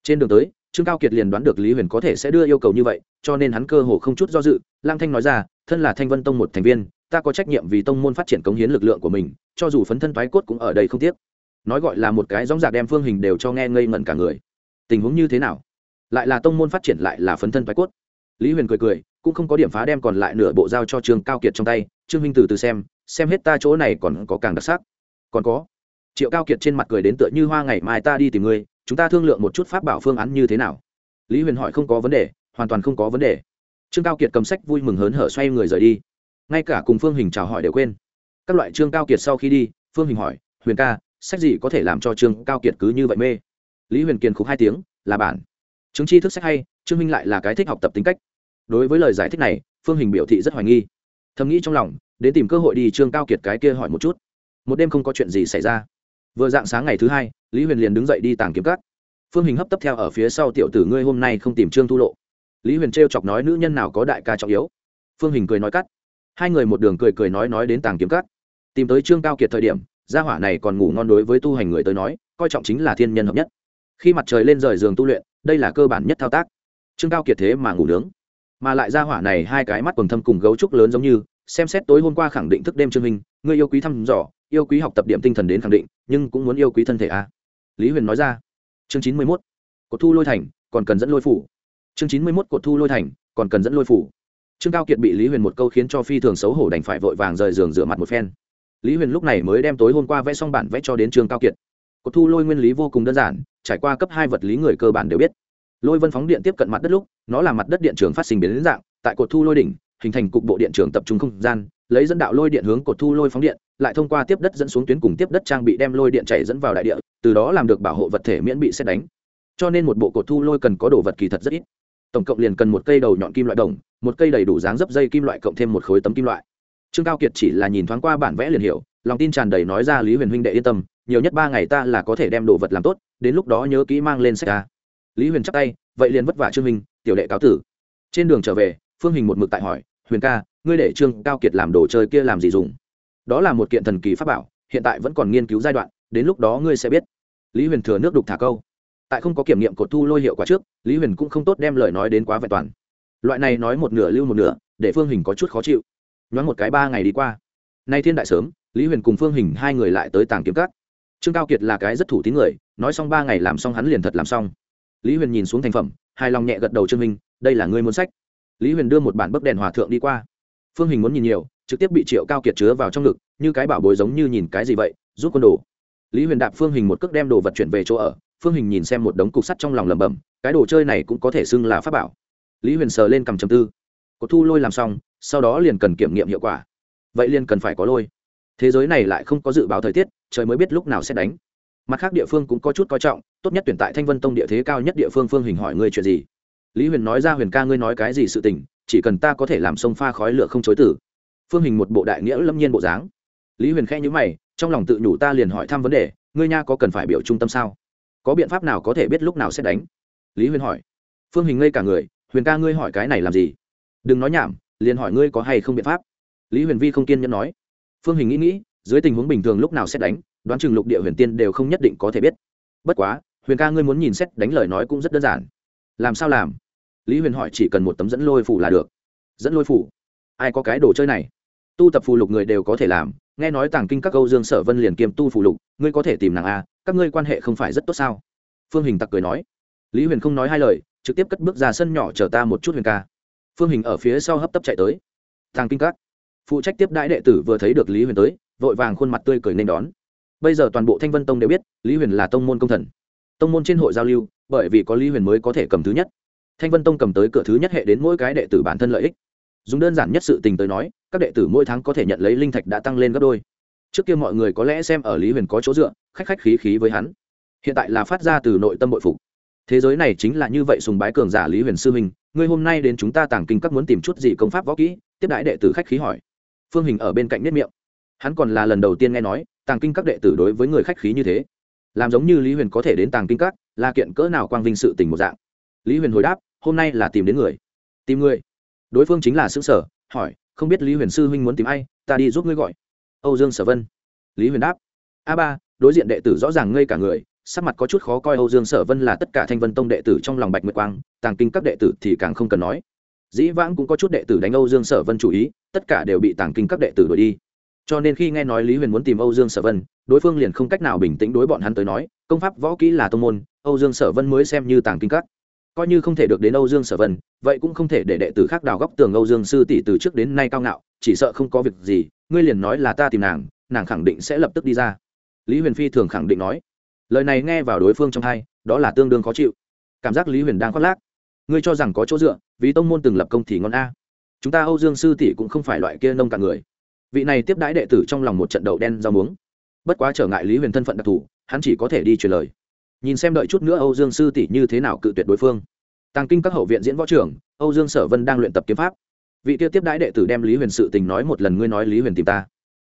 Trên đường tới, trương cao kiệt liền đoán được lý huyền có thể sẽ đưa yêu cầu như vậy, cho nên hắn cơ hồ không chút do dự, lang thanh nói ra, thân là thanh vân tông một thành viên, ta có trách nhiệm vì tông môn phát triển cống hiến lực lượng của mình, cho dù phấn thân toái cốt cũng ở đây không tiếc nói gọi là một cái dóng dạc đem phương hình đều cho nghe ngây ngẩn cả người. Tình huống như thế nào? Lại là tông môn phát triển lại là phấn thân bái cốt. Lý huyền cười cười, cũng không có điểm phá đem còn lại nửa bộ giao cho trương cao kiệt trong tay. Trương Minh từ từ xem xem hết ta chỗ này còn có càng đặc sắc. Còn có, triệu cao kiệt trên mặt cười đến tựa như hoa ngày mai ta đi tìm ngươi, chúng ta thương lượng một chút pháp bảo phương án như thế nào? Lý huyền hỏi không có vấn đề, hoàn toàn không có vấn đề. Trương cao kiệt cầm sách vui mừng hớn hở xoay người rời đi. Ngay cả cùng phương hình chào hỏi đều quên. Các loại trương cao kiệt sau khi đi, phương hình hỏi, huyền ca sách gì có thể làm cho trương cao kiệt cứ như vậy mê? Lý huyền kiên khúc hai tiếng, là bản. Chứng chi thức sách hay, trương minh lại là cái thích học tập tính cách. Đối với lời giải thích này, phương hình biểu thị rất hoài nghi. Thầm nghĩ trong lòng, đến tìm cơ hội đi trương cao kiệt cái kia hỏi một chút. Một đêm không có chuyện gì xảy ra. Vừa dạng sáng ngày thứ hai, lý huyền liền đứng dậy đi tàng kiếm cắt phương hình hấp tấp theo ở phía sau tiểu tử ngươi hôm nay không tìm trương thu lộ. Lý huyền t chọc nói nữ nhân nào có đại ca trọng yếu. Phương hình cười nói cắt. Hai người một đường cười cười nói nói đến tàng kiếm cắt tìm tới trương cao kiệt thời điểm gia hỏa này còn ngủ ngon đối với tu hành người tới nói, coi trọng chính là thiên nhân hợp nhất. Khi mặt trời lên rời giường tu luyện, đây là cơ bản nhất thao tác. Trương cao kiệt thế mà ngủ nướng. Mà lại gia hỏa này hai cái mắt quần thâm cùng gấu trúc lớn giống như, xem xét tối hôm qua khẳng định thức đêm trương minh, ngươi yêu quý thăm dò, yêu quý học tập điểm tinh thần đến khẳng định, nhưng cũng muốn yêu quý thân thể a à? lý huyền nói ra. Chương chín mươi mốt. Cột thu lôi thành, còn cần dẫn lôi phủ. Chương chín mươi mốt, cột thu lôi thành, còn cần dẫn lôi phủ. Trương cao kiệt bị lý huyền một câu khiến cho phi thường xấu hổ đành phải vội vàng rời giường rửa mặt một phen lý huyền lúc này mới đem tối hôm qua vẽ xong bản vẽ cho đến trường cao kiệt. Cột thu lôi nguyên lý vô cùng đơn giản, trải qua cấp hai vật lý người cơ bản đều biết. Lôi vân phóng điện tiếp cận mặt đất lúc, nó là mặt đất điện trường phát sinh biến dạng, tại cột thu lôi đỉnh, hình thành cục bộ điện trường tập trung không gian, lấy dẫn đạo lôi điện hướng cột thu lôi phóng điện, lại thông qua tiếp đất dẫn xuống tuyến cùng tiếp đất trang bị đem lôi điện chảy dẫn vào đại địa, từ đó làm được bảo hộ vật thể miễn bị xét đánh. Cho nên một bộ cột thu lôi cần có đồ vật kỳ thật rất ít. Tổng cộng liền cần một cây đầu nhọn kim loại đồng, một cây đầy đủ dáng dấp dây kim loại cộng thêm một khối tấm kim loại trương cao kiệt chỉ là nhìn thoáng qua bản vẽ liền hiểu, lòng tin tràn đầy nói ra lý huyền huynh đệ yên tâm, nhiều nhất ba ngày ta là có thể đem đồ vật làm tốt, đến lúc đó nhớ kỹ mang lên sách ta lý huyền chắc tay, vậy liền vất vả trương minh, tiểu đệ cáo tử. Trên đường trở về, phương hình một mực tại hỏi, huyền ca, ngươi để trương cao kiệt làm đồ chơi kia làm gì dùng? Đó là một kiện thần kỳ pháp bảo, hiện tại vẫn còn nghiên cứu giai đoạn, đến lúc đó ngươi sẽ biết. Lý huyền thừa nước đục thả câu. Tại không có kiểm nghiệm cột thu lôi hiệu quả trước, lý huyền cũng không tốt đem lời nói đến quá vẹn toàn. Loại này nói một nửa lưu một nửa, để phương hình có chút khó chịu nhoáng một cái ba ngày đi qua. Nay thiên đại sớm, lý huyền cùng phương hình hai người lại tới tàng kiếm cắt trương cao kiệt là cái rất thủ tín người, nói xong ba ngày làm xong hắn liền thật làm xong. Lý huyền nhìn xuống thành phẩm, hài lòng nhẹ gật đầu trương minh, đây là ngươi muốn sách. Lý huyền đưa một bản bức đèn hòa thượng đi qua. Phương hình muốn nhìn nhiều, trực tiếp bị triệu cao kiệt chứa vào trong ngực, như cái bảo bối giống như nhìn cái gì vậy, giúp con đồ. Lý huyền đạp phương hình một cước đem đồ vật chuyển về chỗ ở, phương hình nhìn xem một đống cục sắt trong lòng lẩm bẩm, cái đồ chơi này cũng có thể xưng là pháp bảo. Lý huyền sờ lên cầm chầm tư cột thu lôi làm xong, sau đó liền cần kiểm nghiệm hiệu quả. Vậy liền cần phải có lôi. Thế giới này lại không có dự báo thời tiết, trời mới biết lúc nào sẽ đánh. Mặt khác địa phương cũng có chút coi trọng, tốt nhất tuyển tại thanh vân tông địa thế cao nhất địa phương phương hình hỏi ngươi chuyện gì. Lý huyền nói ra huyền ca ngươi nói cái gì sự tình, chỉ cần ta có thể làm sông pha khói lửa không chối tử. Phương hình một bộ đại nghĩa lâm nhiên bộ dáng. Lý huyền khe nhữ mày, trong lòng tự nhủ ta liền hỏi thăm vấn đề, ngươi nha có cần phải biểu trung tâm sao? Có biện pháp nào có thể biết lúc nào sẽ đánh? Lý huyền hỏi. Phương hình ngây cả người, huyền ca ngươi hỏi cái này làm gì? Đừng nói nhảm, liền hỏi ngươi có hay không biện pháp. Lý huyền vi không kiên nhẫn nói. Phương hình nghĩ nghĩ, dưới tình huống bình thường lúc nào xét đánh, đoán chừng lục địa huyền tiên đều không nhất định có thể biết. Bất quá, huyền ca ngươi muốn nhìn xét đánh lời nói cũng rất đơn giản. Làm sao làm? Lý huyền hỏi chỉ cần một tấm dẫn lôi phủ là được. Dẫn lôi phủ? Ai có cái đồ chơi này? Tu tập phù lục người đều có thể làm, nghe nói tàng kinh các câu dương sở vân liền kiêm tu phù lục, ngươi có thể tìm nàng a các ngươi quan hệ không phải rất tốt sao? Phương hình tặc cười nói. Lý huyền không nói hai lời, trực tiếp cất bước ra sân nhỏ chờ ta một chút huyền ca phương hình ở phía sau hấp tấp chạy tới. Tàng kinh các. Phụ trách tiếp đãi đệ tử vừa thấy được lý huyền tới, vội vàng khuôn mặt tươi cười nên đón. Bây giờ toàn bộ thanh vân tông đều biết, lý huyền là tông môn công thần. Tông môn trên hội giao lưu, bởi vì có lý huyền mới có thể cầm thứ nhất. Thanh vân tông cầm tới cửa thứ nhất hệ đến mỗi cái đệ tử bản thân lợi ích. Dùng đơn giản nhất sự tình tới nói, các đệ tử mỗi tháng có thể nhận lấy linh thạch đã tăng lên gấp đôi. Trước kia mọi người có lẽ xem ở lý huyền có chỗ dựa, khách khách khí khí với hắn. Hiện tại là phát ra từ nội tâm bội phục. Thế giới này chính là như vậy sùng bái cường giả lý huyền sư huynh ngươi hôm nay đến chúng ta tàng kinh các muốn tìm chút gì công pháp võ kỹ, tiếp đãi đệ tử khách khí hỏi. Phương hình ở bên cạnh nếp miệng. Hắn còn là lần đầu tiên nghe nói, tàng kinh các đệ tử đối với người khách khí như thế. Làm giống như lý huyền có thể đến tàng kinh các, là kiện cỡ nào quang vinh sự tình một dạng. Lý huyền hồi đáp, hôm nay là tìm đến người. Tìm người? Đối phương chính là xứ sở, hỏi, không biết lý huyền sư huynh muốn tìm ai, ta đi giúp ngươi gọi. Âu dương sở vân. Lý huyền đáp, a ba, đối diện đệ tử rõ ràng ngây cả người sắc mặt có chút khó coi, âu dương sở vân là tất cả thanh vân tông đệ tử trong lòng bạch nguyệt quang, tàng kinh các đệ tử thì càng không cần nói. Dĩ vãng cũng có chút đệ tử đánh âu dương sở vân chủ ý, tất cả đều bị tàng kinh các đệ tử đuổi đi. Cho nên khi nghe nói lý huyền muốn tìm âu dương sở vân, đối phương liền không cách nào bình tĩnh đối bọn hắn tới nói, công pháp, võ kỹ là tông môn, âu dương sở vân mới xem như tàng kinh các. Coi như không thể được đến âu dương sở vân, vậy cũng không thể để đệ tử khác đào góc tường âu dương sư tỷ từ trước đến nay cao ngạo, chỉ sợ không có việc gì, ngươi liền nói là ta tìm nàng nàng khẳng định sẽ lập tức đi ra. Lý huyền phi thường khẳng định nói lời này nghe vào đối phương trong hai, đó là tương đương khó chịu. Cảm giác lý huyền đang khoác lác. Ngươi cho rằng có chỗ dựa, vì tông môn từng lập công thì ngon a. Chúng ta âu dương sư tỷ cũng không phải loại kia nông cạn người. Vị này tiếp đãi đệ tử trong lòng một trận đậu đen rau muống. Bất quá trở ngại lý huyền thân phận đặc thù, hắn chỉ có thể đi truyền lời. Nhìn xem đợi chút nữa âu dương sư tỷ như thế nào cự tuyệt đối phương. Tàng kinh các hậu viện diễn võ trưởng, âu dương sở vân đang luyện tập kiếm pháp. Vị kia tiếp đãi đệ tử đem lý huyền sự tình nói một lần, ngươi nói lý huyền tìm ta.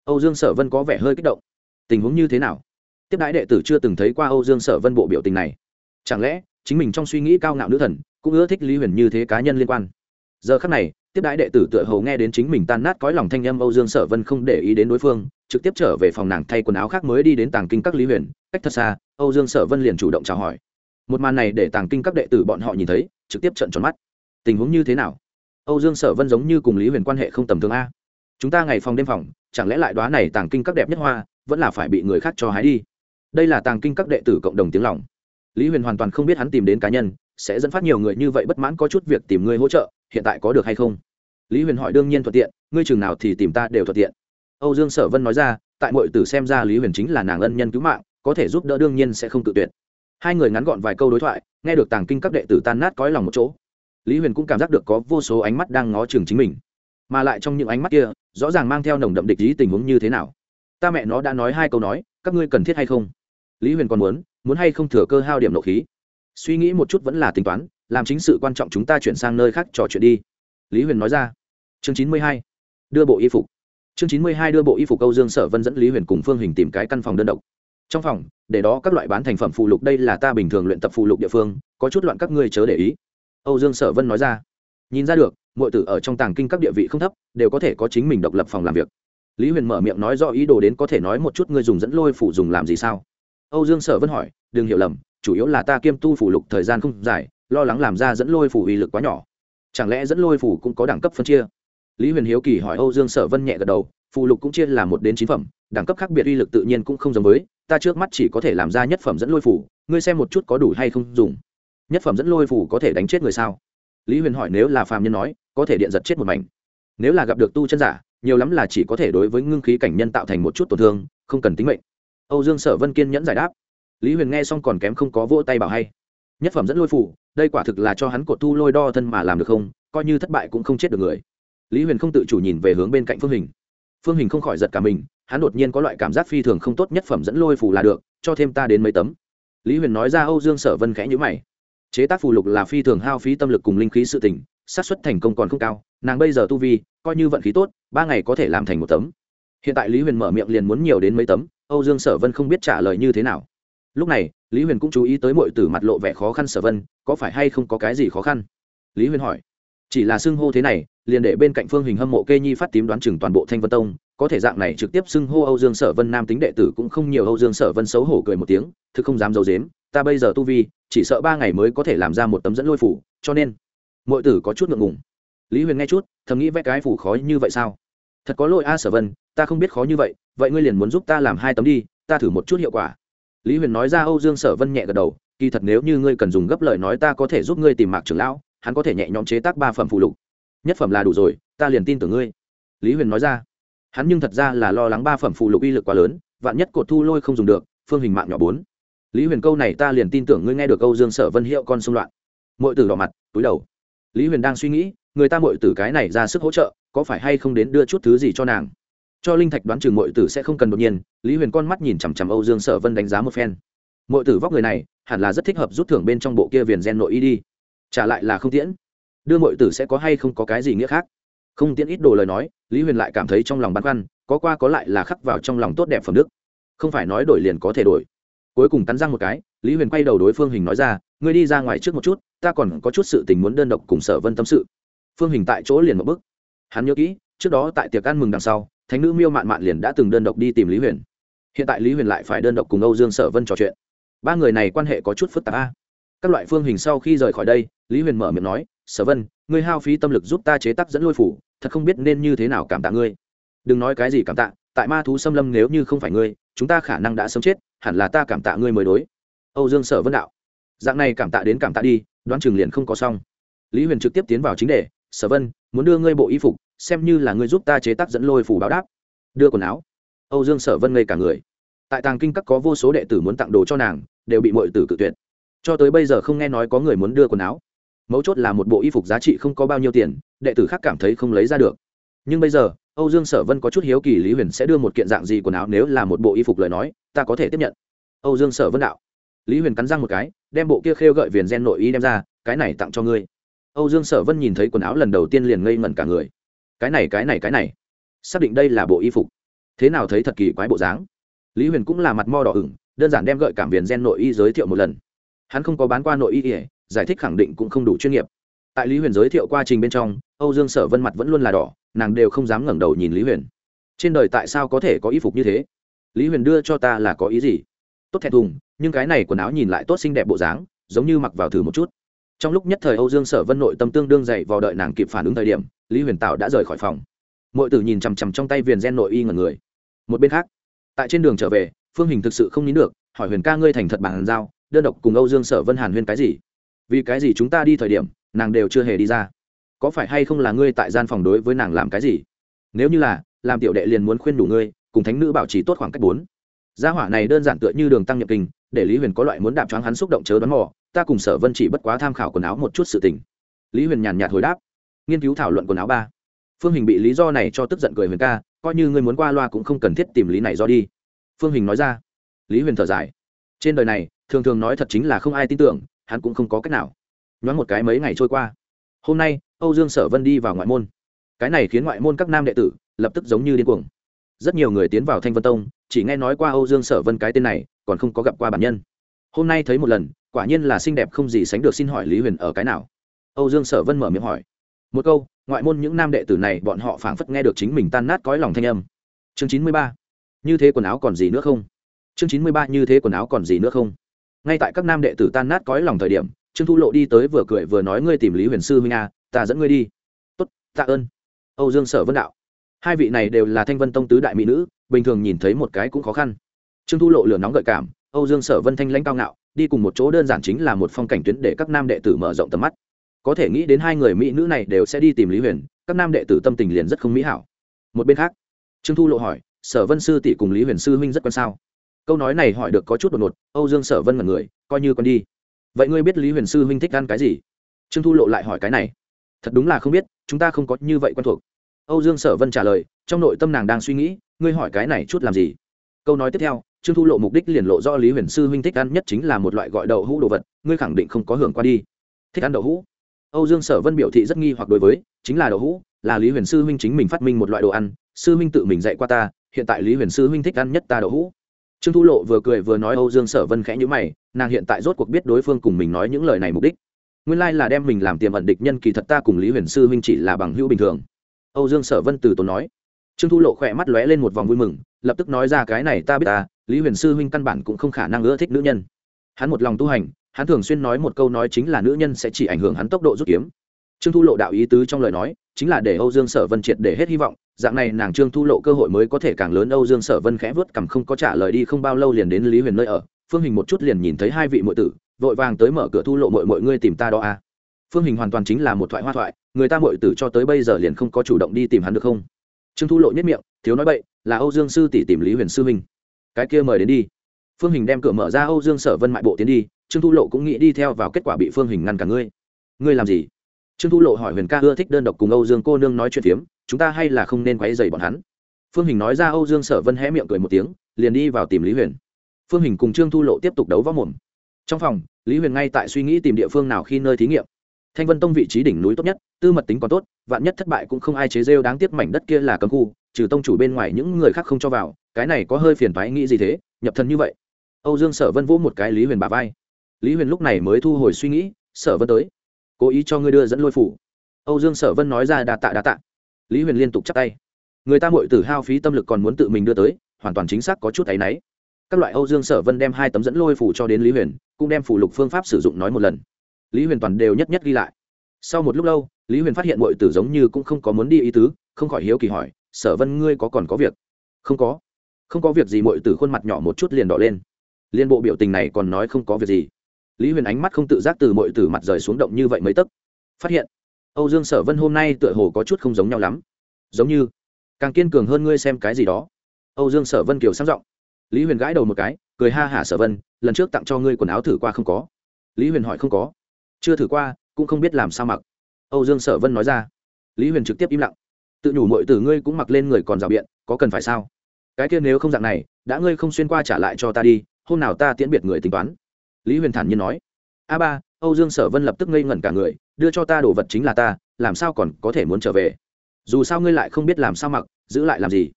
Âu dương sở vân có vẻ hơi kích động. Tình huống như thế nào? Tiếp đãi đệ tử chưa từng thấy qua âu dương sở vân bộ biểu tình này. Chẳng lẽ, chính mình trong suy nghĩ cao ngạo nữ thần, cũng ưa thích lý huyền như thế cá nhân liên quan? Giờ khắc này, tiếp đãi đệ tử tựa hầu nghe đến chính mình tan nát cõi lòng thanh âm âu dương sở vân không để ý đến đối phương, trực tiếp trở về phòng nàng thay quần áo khác mới đi đến tàng kinh các lý huyền. Cách thật xa, âu dương sở vân liền chủ động chào hỏi. Một màn này để tàng kinh các đệ tử bọn họ nhìn thấy, trực tiếp trận tròn mắt. Tình huống như thế nào? Âu dương sở vân giống như cùng lý huyền quan hệ không tầm thường a. Chúng ta ngày phòng đêm phòng, chẳng lẽ lại đoá này tàng kinh các đẹp nhất hoa, vẫn là phải bị người khác cho hái đi? Đây là tàng kinh các đệ tử cộng đồng tiếng lòng. Lý huyền hoàn toàn không biết hắn tìm đến cá nhân, sẽ dẫn phát nhiều người như vậy bất mãn có chút việc tìm người hỗ trợ, hiện tại có được hay không? Lý huyền hỏi đương nhiên thuận tiện, ngươi chừng nào thì tìm ta đều thuận tiện. Âu dương sở vân nói ra, tại mọi tử xem ra lý huyền chính là nàng ân nhân cứu mạng, có thể giúp đỡ đương nhiên sẽ không tự tuyệt. Hai người ngắn gọn vài câu đối thoại, nghe được tàng kinh các đệ tử tan nát cõi lòng một chỗ. Lý huyền cũng cảm giác được có vô số ánh mắt đang ngó chừng chính mình. Mà lại trong những ánh mắt kia, rõ ràng mang theo nồng đậm địch ý tình huống như thế nào ta mẹ nó đã nói hai câu nói, các ngươi cần thiết hay không? Lý huyền còn muốn muốn hay không thừa cơ hao điểm nộ khí? Suy nghĩ một chút vẫn là tính toán, làm chính sự quan trọng chúng ta chuyển sang nơi khác trò chuyện đi. Lý huyền nói ra. Chương chín mươi hai, đưa bộ y phục. Chương chín mươi hai, đưa bộ y phục câu dương sở vân dẫn lý huyền cùng phương hình tìm cái căn phòng đơn độc. Trong phòng, để đó các loại bán thành phẩm phụ lục, đây là ta bình thường luyện tập phụ lục địa phương, có chút loạn các ngươi chớ để ý. Âu dương sở vân nói ra. Nhìn ra được mọi tử ở trong tàng kinh các địa vị không thấp, đều có thể có chính mình độc lập phòng làm việc lý huyền mở miệng nói do ý đồ đến có thể nói một chút ngươi dùng dẫn lôi phủ dùng làm gì sao? Âu dương sở vân hỏi, đừng hiểu lầm, chủ yếu là ta kiêm tu phủ lục thời gian không dài, lo lắng làm ra dẫn lôi phủ uy lực quá nhỏ. Chẳng lẽ dẫn lôi phủ cũng có đẳng cấp phân chia? Lý huyền hiếu kỳ hỏi âu dương sở vân nhẹ gật đầu phù lục cũng chia là một đến chín phẩm, đẳng cấp khác biệt uy lực tự nhiên cũng không giống với, ta trước mắt chỉ có thể làm ra nhất phẩm dẫn lôi phủ, ngươi xem một chút có đủ hay không dùng. Nhất phẩm dẫn lôi phủ có thể đánh chết người sao? Lý huyền hỏi nếu là phàm nhân nói, có thể điện giật chết một mảnh. Nếu là gặp được tu chân giả nhiều lắm là chỉ có thể đối với ngưng khí cảnh nhân tạo thành một chút tổn thương, không cần tính mệnh. Âu dương sở vân kiên nhẫn giải đáp. Lý huyền nghe xong còn kém không có vỗ tay bảo hay. Nhất phẩm dẫn lôi phủ, đây quả thực là cho hắn cột tu lôi đo thân mà làm được không, coi như thất bại cũng không chết được người. Lý huyền không tự chủ nhìn về hướng bên cạnh phương hình. Phương hình không khỏi giật cả mình, hắn đột nhiên có loại cảm giác phi thường không tốt nhất phẩm dẫn lôi phủ là được, cho thêm ta đến mấy tấm. Lý huyền nói ra âu dương sở vân khẽ nhữ mày. Chế tác phù lục là phi thường hao phí tâm lực cùng linh khí sự tỉnh xác suất thành công còn không cao, nàng bây giờ tu vi, coi như vận khí tốt, ba ngày có thể làm thành một tấm. Hiện tại lý huyền mở miệng liền muốn nhiều đến mấy tấm, âu dương sở vân không biết trả lời như thế nào. Lúc này, lý huyền cũng chú ý tới mọi tử mặt lộ vẻ khó khăn sở vân, có phải hay không có cái gì khó khăn? Lý huyền hỏi. Chỉ là xưng hô thế này, liền để bên cạnh phương hình hâm mộ kê nhi phát tím đoán chừng toàn bộ thanh vân tông, có thể dạng này trực tiếp xưng hô âu dương sở vân nam tính đệ tử cũng không nhiều, âu dương sở vân xấu hổ cười một tiếng, thực không dám d i ấ u dếm ta bây giờ tu vi, chỉ sợ ba ngày mới có thể làm ra một tấm dẫn lôi phủ, cho nên mọi tử có chút ngượng ngùng. Lý huyền nghe chút, thầm nghĩ vẽ cái phủ khó như vậy sao? Thật có lỗi a sở vân, ta không biết khó như vậy vậy ngươi liền muốn giúp ta làm hai tấm đi, ta thử một chút hiệu quả. Lý huyền nói ra âu dương sở vân nhẹ gật đầu, kỳ thật nếu như ngươi cần dùng gấp lời nói ta có thể giúp ngươi tìm mạc trưởng lão, hắn có thể nhẹ nhõm chế tác ba phẩm phụ lục. Nhất phẩm là đủ rồi, ta liền tin tưởng ngươi. Lý huyền nói ra, hắn nhưng thật ra là lo lắng ba phẩm phụ lục uy lực quá lớn, vạn nhất cột thu lôi không dùng được, phương hình mạng nhỏ bốn. Lý huyền câu này ta liền tin tưởng ngươi nghe được câu dương sở vân hiệu con xung loạn. Mọi tử đỏ mặt, túi đầu lý huyền đang suy nghĩ, người ta mội tử cái này ra sức hỗ trợ, có phải hay không đến đưa chút thứ gì cho nàng? Cho linh thạch đoán chừng mội tử sẽ không cần đột nhiên, lý huyền con mắt nhìn chằm chằm âu dương sở vân đánh giá một phen. Mội tử vóc người này, hẳn là rất thích hợp rút thưởng bên trong bộ kia viền gen nội y đi. Trả lại là không tiễn. Đưa mội tử sẽ có hay không có cái gì nghĩa khác? Không tiễn ít đồ lời nói, lý huyền lại cảm thấy trong lòng băn khoăn, có qua có lại là khắc vào trong lòng tốt đẹp phẩm đức. Không phải nói đổi liền có thể đổi. Cuối cùng cắn răng một cái, lý huyền quay đầu đối phương hình nói ra ngươi đi ra ngoài trước một chút, ta còn có chút sự tình muốn đơn độc cùng sở vân tâm sự. Phương hình tại chỗ liền một bức hắn nhớ kỹ, trước đó tại tiệc ăn mừng đằng sau, thánh nữ miêu mạn mạn liền đã từng đơn độc đi tìm lý huyền. Hiện tại lý huyền lại phải đơn độc cùng âu dương sở vân trò chuyện. Ba người này quan hệ có chút phức tạp a. Các loại phương hình sau khi rời khỏi đây, lý huyền mở miệng nói, sở vân, ngươi hao phí tâm lực giúp ta chế tác dẫn lôi phủ, thật không biết nên như thế nào cảm tạ ngươi. Đừng nói cái gì cảm tạ, tại ma thú xâm lâm nếu như không phải ngươi, chúng ta khả năng đã sớm chết, hẳn là ta cảm tạ ngươi mới đối. Âu dương sở vân đạo dạng này cảm tạ đến cảm tạ đi, đoán chừng liền không có xong. Lý huyền trực tiếp tiến vào chính đề, sở vân, muốn đưa ngươi bộ y phục, xem như là ngươi giúp ta chế tác dẫn lôi phủ báo đáp. Đưa quần áo. Âu dương sở vân ngây cả người. Tại tàng kinh các có vô số đệ tử muốn tặng đồ cho nàng, đều bị mọi tử cự tuyệt. Cho tới bây giờ không nghe nói có người muốn đưa quần áo. Mấu chốt là một bộ y phục giá trị không có bao nhiêu tiền, đệ tử khác cảm thấy không lấy ra được. Nhưng bây giờ, âu dương sở vân có chút hiếu kỳ lý huyền sẽ đưa một kiện dạng gì quần áo nếu là một bộ y phục lời nói, ta có thể tiếp nhận. Âu dương sở vân đạo lý huyền cắn răng một cái, đem bộ kia khêu gợi viền gen nội y đem ra, cái này tặng cho ngươi. Âu dương sở vân nhìn thấy quần áo lần đầu tiên liền ngây ngẩn cả người. Cái này cái này cái này? Xác định đây là bộ y phục. Thế nào thấy thật kỳ quái bộ dáng? Lý huyền cũng là mặt mo đỏ ửng, đơn giản đem gợi cảm viền gen nội y giới thiệu một lần. Hắn không có bán qua nội y ỉa giải thích khẳng định cũng không đủ chuyên nghiệp. Tại lý huyền giới thiệu quá trình bên trong, âu dương sở vân mặt vẫn luôn là đỏ, nàng đều không dám ngẩng đầu nhìn lý huyền. Trên đời tại sao có thể có y phục như thế? Lý huyền đưa cho ta là có ý gì? Tốt thẹn thùng nhưng cái này quần áo nhìn lại tốt xinh đẹp bộ dáng, giống như mặc vào thử một chút. Trong lúc nhất thời âu dương sở vân nội tâm tương đương dậy vào đợi nàng kịp phản ứng thời điểm, lý huyền tạo đã rời khỏi phòng. Mọi tử nhìn chằm chằm trong tay viền gen nội y ngần người. Một bên khác, tại trên đường trở về, phương hình thực sự không nín được, hỏi huyền ca ngươi thành thật bàn giao, đơn độc cùng âu dương sở vân hàn huyên cái gì? Vì cái gì chúng ta đi thời điểm, nàng đều chưa hề đi ra. Có phải hay không là ngươi tại gian phòng đối với nàng làm cái gì? Nếu như là, làm tiểu đệ liền muốn khuyên đủ ngươi, cùng thánh nữ bảo trì tốt khoảng cách bốn. Gia hỏa này đơn giản tựa như đường tăng nhập kinh để lý huyền có loại muốn đạp choáng hắn xúc động chớ đoán mò, ta cùng sở vân chỉ bất quá tham khảo quần áo một chút sự tình. Lý huyền nhàn nhạt hồi đáp, nghiên cứu thảo luận quần áo ba. Phương hình bị lý do này cho tức giận cười huyền ca, coi như ngươi muốn qua loa cũng không cần thiết tìm lý này do đi. Phương hình nói ra. Lý huyền thở dài. Trên đời này, thường thường nói thật chính là không ai tin tưởng, hắn cũng không có cách nào. Nhoáng một cái mấy ngày trôi qua. Hôm nay, âu dương sở vân đi vào ngoại môn. Cái này khiến ngoại môn các nam đệ tử lập tức giống như điên cuồng. Rất nhiều người tiến vào thanh vân tông, chỉ nghe nói qua âu dương sở vân cái tên này còn không có gặp qua bản nhân. Hôm nay thấy một lần, quả nhiên là xinh đẹp không gì sánh được xin hỏi lý huyền ở cái nào? Âu dương sở vân mở miệng hỏi. Một câu, ngoại môn những nam đệ tử này bọn họ phảng phất nghe được chính mình tan nát cõi lòng thanh âm. Chương chín mươi ba. Như thế quần áo còn gì nữa không? Chương chín mươi ba, như thế quần áo còn gì nữa không? Ngay tại các nam đệ tử tan nát cõi lòng thời điểm, trương thu lộ đi tới vừa cười vừa nói, ngươi tìm lý huyền sư huynh a ta dẫn ngươi đi. Tốt, tạ ơn. Âu dương sở vân đạo. Hai vị này đều là thanh vân tông tứ đại mỹ nữ, bình thường nhìn thấy một cái cũng khó khăn trương thu lộ lửa nóng gợi cảm, âu dương sở vân thanh lãnh cao ngạo, đi cùng một chỗ đơn giản chính là một phong cảnh tuyến để các nam đệ tử mở rộng tầm mắt. Có thể nghĩ đến hai người mỹ nữ này đều sẽ đi tìm lý huyền, các nam đệ tử tâm tình liền rất không mỹ hảo. Một bên khác, trương thu lộ hỏi, sở vân sư tỷ cùng lý huyền sư huynh rất quan sao? Câu nói này hỏi được có chút đột ngột, âu dương sở vân mật người, coi như con đi. Vậy ngươi biết lý huyền sư huynh thích ăn cái gì? Trương thu lộ lại hỏi cái này. Thật đúng là không biết, chúng ta không có như vậy quen thuộc. Âu dương sở vân trả lời, trong nội tâm nàng đang suy nghĩ, ngươi hỏi cái này chút làm gì? Câu nói tiếp theo, trương thu lộ mục đích liền lộ do lý huyền sư huynh thích ăn nhất chính là một loại gọi đậu hũ đồ vật, ngươi khẳng định không có hưởng qua đi. Thích ăn đậu hũ? Âu dương sở vân biểu thị rất nghi hoặc đối với, chính là đậu hũ, là lý huyền sư huynh chính mình phát minh một loại đồ ăn, sư huynh tự mình dạy qua ta, hiện tại lý huyền sư huynh thích ăn nhất ta đậu hũ. Trương thu lộ vừa cười vừa nói âu dương sở vân khẽ nhữ mày, nàng hiện tại rốt cuộc biết đối phương cùng mình nói những lời này mục đích. Nguyên lai là đem mình làm tiềm ẩn địch nhân, kỳ thật ta cùng lý huyền sư huynh chỉ là bằng hữu bình thường. Âu dương sở vân từ tốn nói trương thu lộ khỏe mắt lóe lên một vòng vui mừng, lập tức nói ra cái này ta biết ta, lý huyền sư huynh căn bản cũng không khả năng ưa thích nữ nhân. Hắn một lòng tu hành, hắn thường xuyên nói một câu nói chính là nữ nhân sẽ chỉ ảnh hưởng hắn tốc độ rút kiếm. Trương thu lộ đạo ý tứ trong lời nói, chính là để âu dương sở vân triệt để hết hy vọng, dạng này nàng trương thu lộ cơ hội mới có thể càng lớn âu dương sở vân khẽ vớt cằm không có trả lời đi không bao lâu liền đến lý huyền nơi ở, phương hình một chút liền nhìn thấy hai vị muội tử, vội vàng tới mở cửa thu lộ mọi mọi ngươi tìm ta đó à. phương hình hoàn toàn chính là một thoại hoa thoại, người ta muội tử cho tới bây giờ liền không có chủ động đi tìm hắn được không? Trương thu lộ nhất miệng, thiếu nói bậy, là âu dương sư tỷ tìm lý huyền sư huynh. Cái kia mời đến đi. Phương hình đem cửa mở ra, âu dương sở vân mại bộ tiến đi, trương thu lộ cũng nghĩ đi theo vào kết quả bị phương hình ngăn cả ngươi. Ngươi làm gì? Trương thu lộ hỏi huyền ca ưa thích đơn độc cùng âu dương cô nương nói chuyện phiếm, chúng ta hay là không nên quấy dày bọn hắn? Phương hình nói ra, âu dương sở vân hé miệng cười một tiếng, liền đi vào tìm lý huyền. Phương hình cùng trương thu lộ tiếp tục đấu võ mồm. Trong phòng, lý huyền ngay tại suy nghĩ tìm địa phương nào khi nơi thí nghiệm thanh vân tông vị trí đỉnh núi tốt nhất, tư mật tính còn tốt, vạn nhất thất bại cũng không ai chế rêu đáng tiếc mảnh đất kia là cấm khu, trừ tông chủ bên ngoài những người khác không cho vào, cái này có hơi phiền toái nghĩ gì thế, nhập thần như vậy. Âu dương sở vân vỗ một cái lý huyền bà vai. Lý huyền lúc này mới thu hồi suy nghĩ, sở vân tới, cố ý cho ngươi đưa dẫn lôi phủ. Âu dương sở vân nói ra đa tạ đa tạ. Lý huyền liên tục chắp tay. Người ta mội tử hao phí tâm lực còn muốn tự mình đưa tới, hoàn toàn chính xác có chút áy náy. Các loại âu dương sở vân đem hai tấm dẫn lôi phủ cho đến lý huyền, cũng đem phủ lục phương pháp sử dụng nói một lần lý huyền toàn đều nhất nhất ghi lại. Sau một lúc lâu, lý huyền phát hiện mội tử giống như cũng không có muốn đi ý tứ, không khỏi hiếu kỳ hỏi, sở vân, ngươi có còn có việc? Không có. Không có việc gì mội tử khuôn mặt nhỏ một chút liền đỏ lên. Liên bộ biểu tình này còn nói không có việc gì. Lý huyền ánh mắt không tự giác từ mội tử mặt rời xuống động như vậy mấy tấc. Phát hiện, âu dương sở vân hôm nay tựa hồ có chút không giống nhau lắm. Giống như, càng kiên cường hơn ngươi xem cái gì đó. Âu dương sở vân kiều sang giọng. Lý huyền gãi đầu một cái, cười ha hả sở vân, lần trước tặng cho ngươi quần áo thử qua không có. Lý huyền hỏi, không có chưa thử qua cũng không biết làm sao mặc âu dương sở vân nói ra lý huyền trực tiếp im lặng tự nhủ mọi từ ngươi cũng mặc lên người còn rào biện có cần phải sao cái kia nếu không dạng này đã ngươi không xuyên qua trả lại cho ta đi hôm nào ta tiễn biệt người tính toán lý huyền thản nhiên nói a ba âu dương sở vân lập tức ngây ngẩn cả người đưa cho ta đồ vật chính là ta làm sao còn có thể muốn trở về dù sao ngươi lại không biết làm sao mặc giữ lại làm gì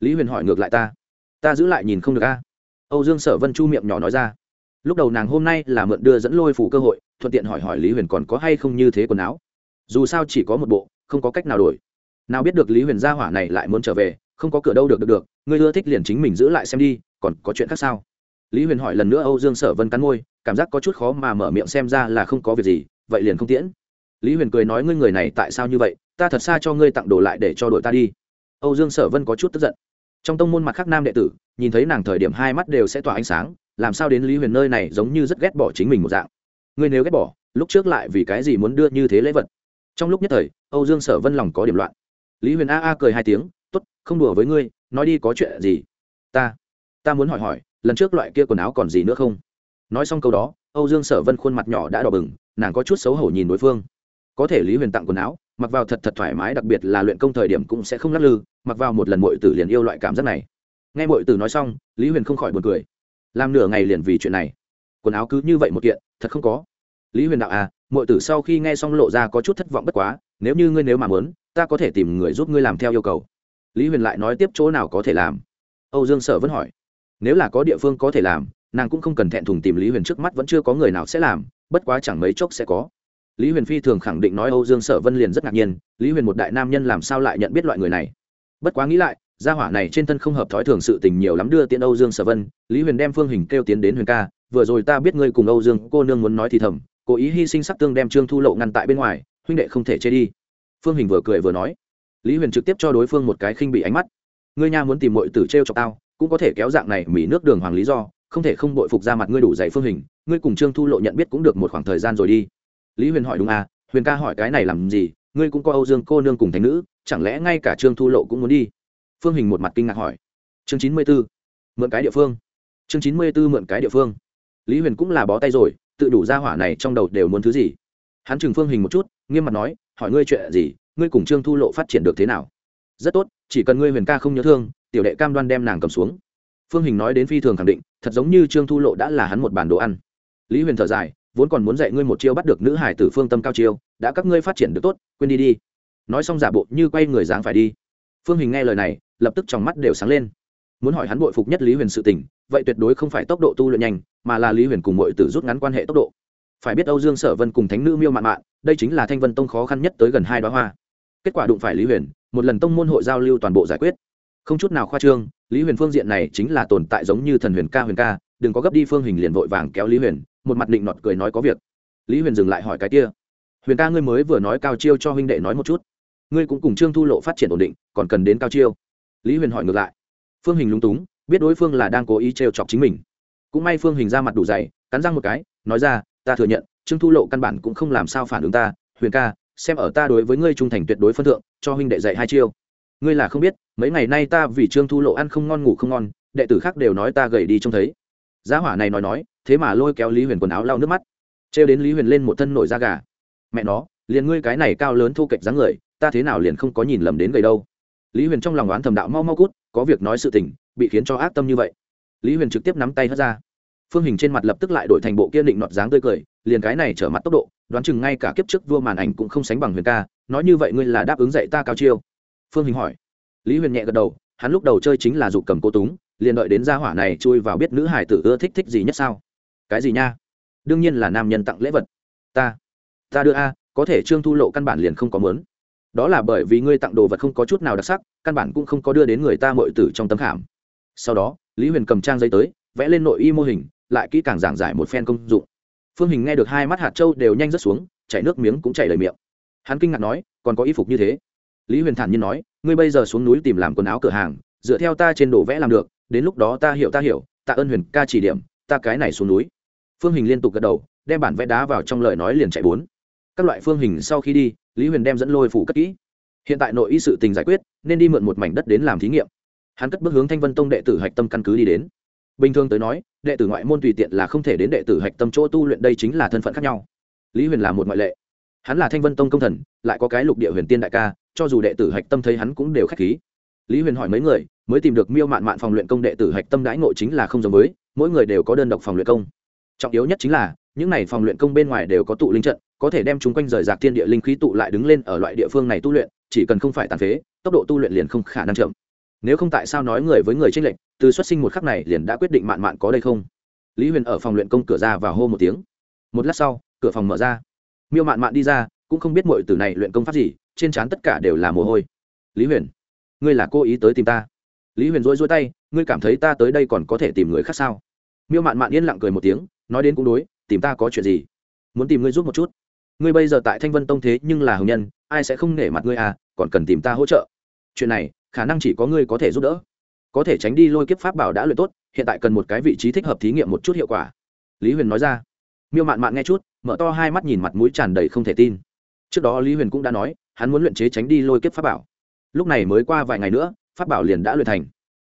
lý huyền hỏi ngược lại ta ta giữ lại nhìn không được a âu dương sở vân chu miệng nhỏ nói ra lúc đầu nàng hôm nay là mượn đưa dẫn lôi phủ cơ hội, thuận tiện hỏi hỏi lý huyền còn có hay không như thế quần áo. Dù sao chỉ có một bộ, không có cách nào đổi. Nào biết được lý huyền gia hỏa này lại muốn trở về, không có cửa đâu được được được, ngươi ưa thích liền chính mình giữ lại xem đi, còn có chuyện khác sao? Lý huyền hỏi lần nữa âu dương sở vân cắn môi, cảm giác có chút khó mà mở miệng xem ra là không có việc gì, vậy liền không tiễn. Lý huyền cười nói ngươi người này tại sao như vậy, ta thật xa cho ngươi tặng đồ lại để cho đội ta đi. Âu dương sở vân có chút tức giận. Trong tông môn mặt khác nam đệ tử, nhìn thấy nàng thời điểm hai mắt đều sẽ tỏa ánh sáng làm sao đến lý huyền nơi này giống như rất ghét bỏ chính mình một dạng. Ngươi nếu ghét bỏ, lúc trước lại vì cái gì muốn đưa như thế lễ vật? Trong lúc nhất thời, âu dương sở vân lòng có điểm loạn. Lý huyền a a cười hai tiếng t ố t không đùa với ngươi, nói đi có chuyện gì? Ta ta muốn hỏi hỏi, lần trước loại kia quần áo còn gì nữa không? Nói xong câu đó, âu dương sở vân khuôn mặt nhỏ đã đỏ bừng, nàng có chút xấu hổ nhìn đối phương. Có thể lý huyền tặng quần áo, mặc vào thật thật thoải mái, đặc biệt là luyện công thời điểm cũng sẽ không lắc lư, mặc vào một lần mọi tử liền yêu loại cảm giác này. Nghe mọi tử nói xong, lý huyền không khỏi buồn cười làm nửa ngày liền vì chuyện này. Quần áo cứ như vậy một kiện, thật không có. Lý huyền đạo à mọi tử sau khi nghe xong lộ ra có chút thất vọng bất quá, nếu như ngươi nếu mà muốn, ta có thể tìm người giúp ngươi làm theo yêu cầu. Lý huyền lại nói tiếp chỗ nào có thể làm. Âu dương sở vẫn hỏi. Nếu là có địa phương có thể làm, nàng cũng không cần thẹn thùng tìm lý huyền trước mắt vẫn chưa có người nào sẽ làm, bất quá chẳng mấy chốc sẽ có. Lý huyền phi thường khẳng định nói âu dương sở vân liền rất ngạc nhiên, lý huyền một đại nam nhân làm sao lại nhận biết loại người này? Bất quá nghĩ lại gia hỏa này trên thân không hợp thói thường sự tình nhiều lắm đưa tiễn âu dương sở vân, lý huyền đem phương hình kêu tiến đến huyền ca, vừa rồi ta biết ngươi cùng âu dương cô nương muốn nói thì thầm, cố ý hy sinh sắc tương đem trương thu lộ ngăn tại bên ngoài, huynh đệ không thể chê đi. Phương hình vừa cười vừa nói. Lý huyền trực tiếp cho đối phương một cái khinh bị ánh mắt. Ngươi nha muốn tìm mọi tử t r e o cho tao, cũng có thể kéo dạng này mỹ nước đường hoàng lý do, không thể không bội phục ra mặt ngươi đủ dày phương hình, ngươi cùng trương thu lộ nhận biết cũng được một khoảng thời gian rồi đi. Lý huyền hỏi đúng à huyền ca hỏi cái này làm gì, ngươi cũng có âu dương cô nương cùng thành nữ, chẳng lẽ ngay cả trương thu lộ cũng muốn đi? Phương hình một mặt kinh ngạc hỏi. Chương chín mươi b ố mượn cái địa phương. Chương chín mươi b ố mượn cái địa phương. Lý huyền cũng là bó tay rồi, tự đủ ra hỏa này trong đầu đều muốn thứ gì. Hắn chừng phương hình một chút, nghiêm mặt nói, hỏi ngươi chuyện gì, ngươi cùng trương thu lộ phát triển được thế nào? Rất tốt, chỉ cần ngươi huyền ca không nhớ thương, tiểu đệ cam đoan đem nàng cầm xuống. Phương hình nói đến phi thường khẳng định, thật giống như trương thu lộ đã là hắn một bản đồ ăn. Lý huyền thở dài, vốn còn muốn dạy ngươi một chiêu bắt được nữ hải tử phương tâm cao chiêu, đã các ngươi phát triển được tốt, quên đi đi. Nói xong giả bộ như quay người dáng phải đi. Phương hình nghe lời này lập tức trong mắt đều sáng lên. Muốn hỏi hắn bội phục nhất lý huyền sự tình, vậy tuyệt đối không phải tốc độ tu luyện nhanh, mà là lý huyền cùng mọi tử rút ngắn quan hệ tốc độ. Phải biết âu dương sở vân cùng thánh nữ miêu mạn mạn, đây chính là thanh vân tông khó khăn nhất tới gần hai đoá hoa. Kết quả đụng phải lý huyền, một lần tông môn hội giao lưu toàn bộ giải quyết. Không chút nào khoa trương, lý huyền phương diện này chính là tồn tại giống như thần huyền ca huyền ca, đừng có gấp đi phương hình liền vội vàng kéo lý huyền, một mặt định nọt cười nói có việc. Lý huyền dừng lại hỏi cái kia. Huyền ca ngươi mới vừa nói cao chiêu cho huynh đệ nói một chút. Ngươi cũng cùng trương thu lộ phát triển ổn định, còn cần đến cao chiêu lý huyền hỏi ngược lại. Phương hình lúng túng, biết đối phương là đang cố ý trêu chọc chính mình. Cũng may phương hình ra mặt đủ dày, cắn răng một cái, nói ra, ta thừa nhận, trương thu lộ căn bản cũng không làm sao phản ứng ta. Huyền ca, xem ở ta đối với ngươi trung thành tuyệt đối phân thượng, cho huynh đệ dạy hai chiêu. Ngươi là không biết, mấy ngày nay ta vì trương thu lộ ăn không ngon, ngủ không ngon, đệ tử khác đều nói ta gầy đi trông thấy. Giá hỏa này nói nói, thế mà lôi kéo lý huyền quần áo lau nước mắt. Trêu đến lý huyền lên một thân nổi da gà. Mẹ nó, liền ngươi cái này cao lớn thu kệch dáng người, ta thế nào liền không có nhìn lầm đến gầy đâu? Lý huyền trong lòng oán thầm đạo mau mau cút, có việc nói sự tình, bị khiến cho ác tâm như vậy. Lý huyền trực tiếp nắm tay hất ra. Phương hình trên mặt lập tức lại đổi thành bộ kia định nọt dáng tươi cười, liền cái này trở mặt tốc độ, đoán chừng ngay cả kiếp trước vua màn ảnh cũng không sánh bằng huyền ca, nói như vậy ngươi là đáp ứng dạy ta cao chiêu. Phương hình hỏi. Lý huyền nhẹ gật đầu, hắn lúc đầu chơi chính là dụ cầm cô túng, liền đợi đến gia hỏa này chui vào biết nữ hải tử ưa thích thích gì nhất sao. Cái gì nha? Đương nhiên là nam nhân tặng lễ vật. Ta ta đưa a, có thể trương thu lộ căn bản liền không có mớn đó là bởi vì ngươi tặng đồ vật không có chút nào đặc sắc, căn bản cũng không có đưa đến người ta mọi tử trong tấm khảm. Sau đó, lý huyền cầm trang giấy tới, vẽ lên nội y mô hình, lại kỹ càng giảng giải một phen công dụng. Phương hình nghe được hai mắt hạt trâu đều nhanh rớt xuống, chảy nước miếng cũng chảy lời miệng. Hắn kinh ngạc nói, còn có y phục như thế? Lý huyền thản nhiên nói, ngươi bây giờ xuống núi tìm làm quần áo cửa hàng, dựa theo ta trên đồ vẽ làm được, đến lúc đó ta hiểu ta hiểu tạ ơn huyền ca chỉ điểm, ta cái này xuống núi. Phương hình liên tục gật đầu, đem bản vẽ đá vào trong lời nói liền chạy bốn các loại phương hình sau khi đi, lý huyền đem dẫn lôi phủ cất kỹ. Hiện tại nội y sự tình giải quyết, nên đi mượn một mảnh đất đến làm thí nghiệm. Hắn cất bước hướng thanh vân tông đệ tử hạch tâm căn cứ đi đến. Bình thường tới nói, đệ tử ngoại môn tùy tiện là không thể đến đệ tử hạch tâm chỗ tu luyện, đây chính là thân phận khác nhau. Lý huyền là một ngoại lệ. Hắn là thanh vân tông công thần, lại có cái lục địa huyền tiên đại ca, cho dù đệ tử hạch tâm thấy hắn cũng đều k h á c h khí. Lý huyền hỏi mấy người, mới tìm được miêu mạn mạn phòng luyện công đệ tử hạch tâm đãi ngộ chính là không giống với, mỗi người đều có đơn độc phòng luyện công. Trọng yếu nhất chính là, những n à y phòng luyện công bên ngoài đều có tụ linh trận có thể đem chúng quanh rời rạc thiên địa linh khí tụ lại đứng lên ở loại địa phương này tu luyện, chỉ cần không phải tàn phế, tốc độ tu luyện liền không khả năng chậm. Nếu không tại sao nói người với người tranh lệch, từ xuất sinh một khắc này liền đã quyết định mạn mạn có đây không? Lý huyền ở phòng luyện công cửa ra và hô một tiếng. Một lát sau, cửa phòng mở ra. Miêu mạn mạn đi ra, cũng không biết mọi từ này luyện công pháp gì, trên trán tất cả đều là mồ hôi. Lý huyền, ngươi là cô ý tới tìm ta? Lý huyền rối rối tay, ngươi cảm thấy ta tới đây còn có thể tìm người khác sao? Miêu mạn mạn yên lặng cười một tiếng, nói đến cũng đối, tìm ta có chuyện gì? Muốn tìm ngươi giúp một chút ngươi bây giờ tại thanh vân tông thế nhưng là hồng nhân, ai sẽ không nể mặt ngươi à còn cần tìm ta hỗ trợ. Chuyện này, khả năng chỉ có ngươi có thể giúp đỡ. Có thể tránh đi lôi kiếp pháp bảo đã luyện tốt, hiện tại cần một cái vị trí thích hợp thí nghiệm một chút hiệu quả. Lý huyền nói ra. Miêu mạn mạn nghe chút, mở to hai mắt nhìn mặt mũi tràn đầy không thể tin. Trước đó lý huyền cũng đã nói, hắn muốn luyện chế tránh đi lôi kiếp pháp bảo. Lúc này mới qua vài ngày nữa, pháp bảo liền đã luyện thành.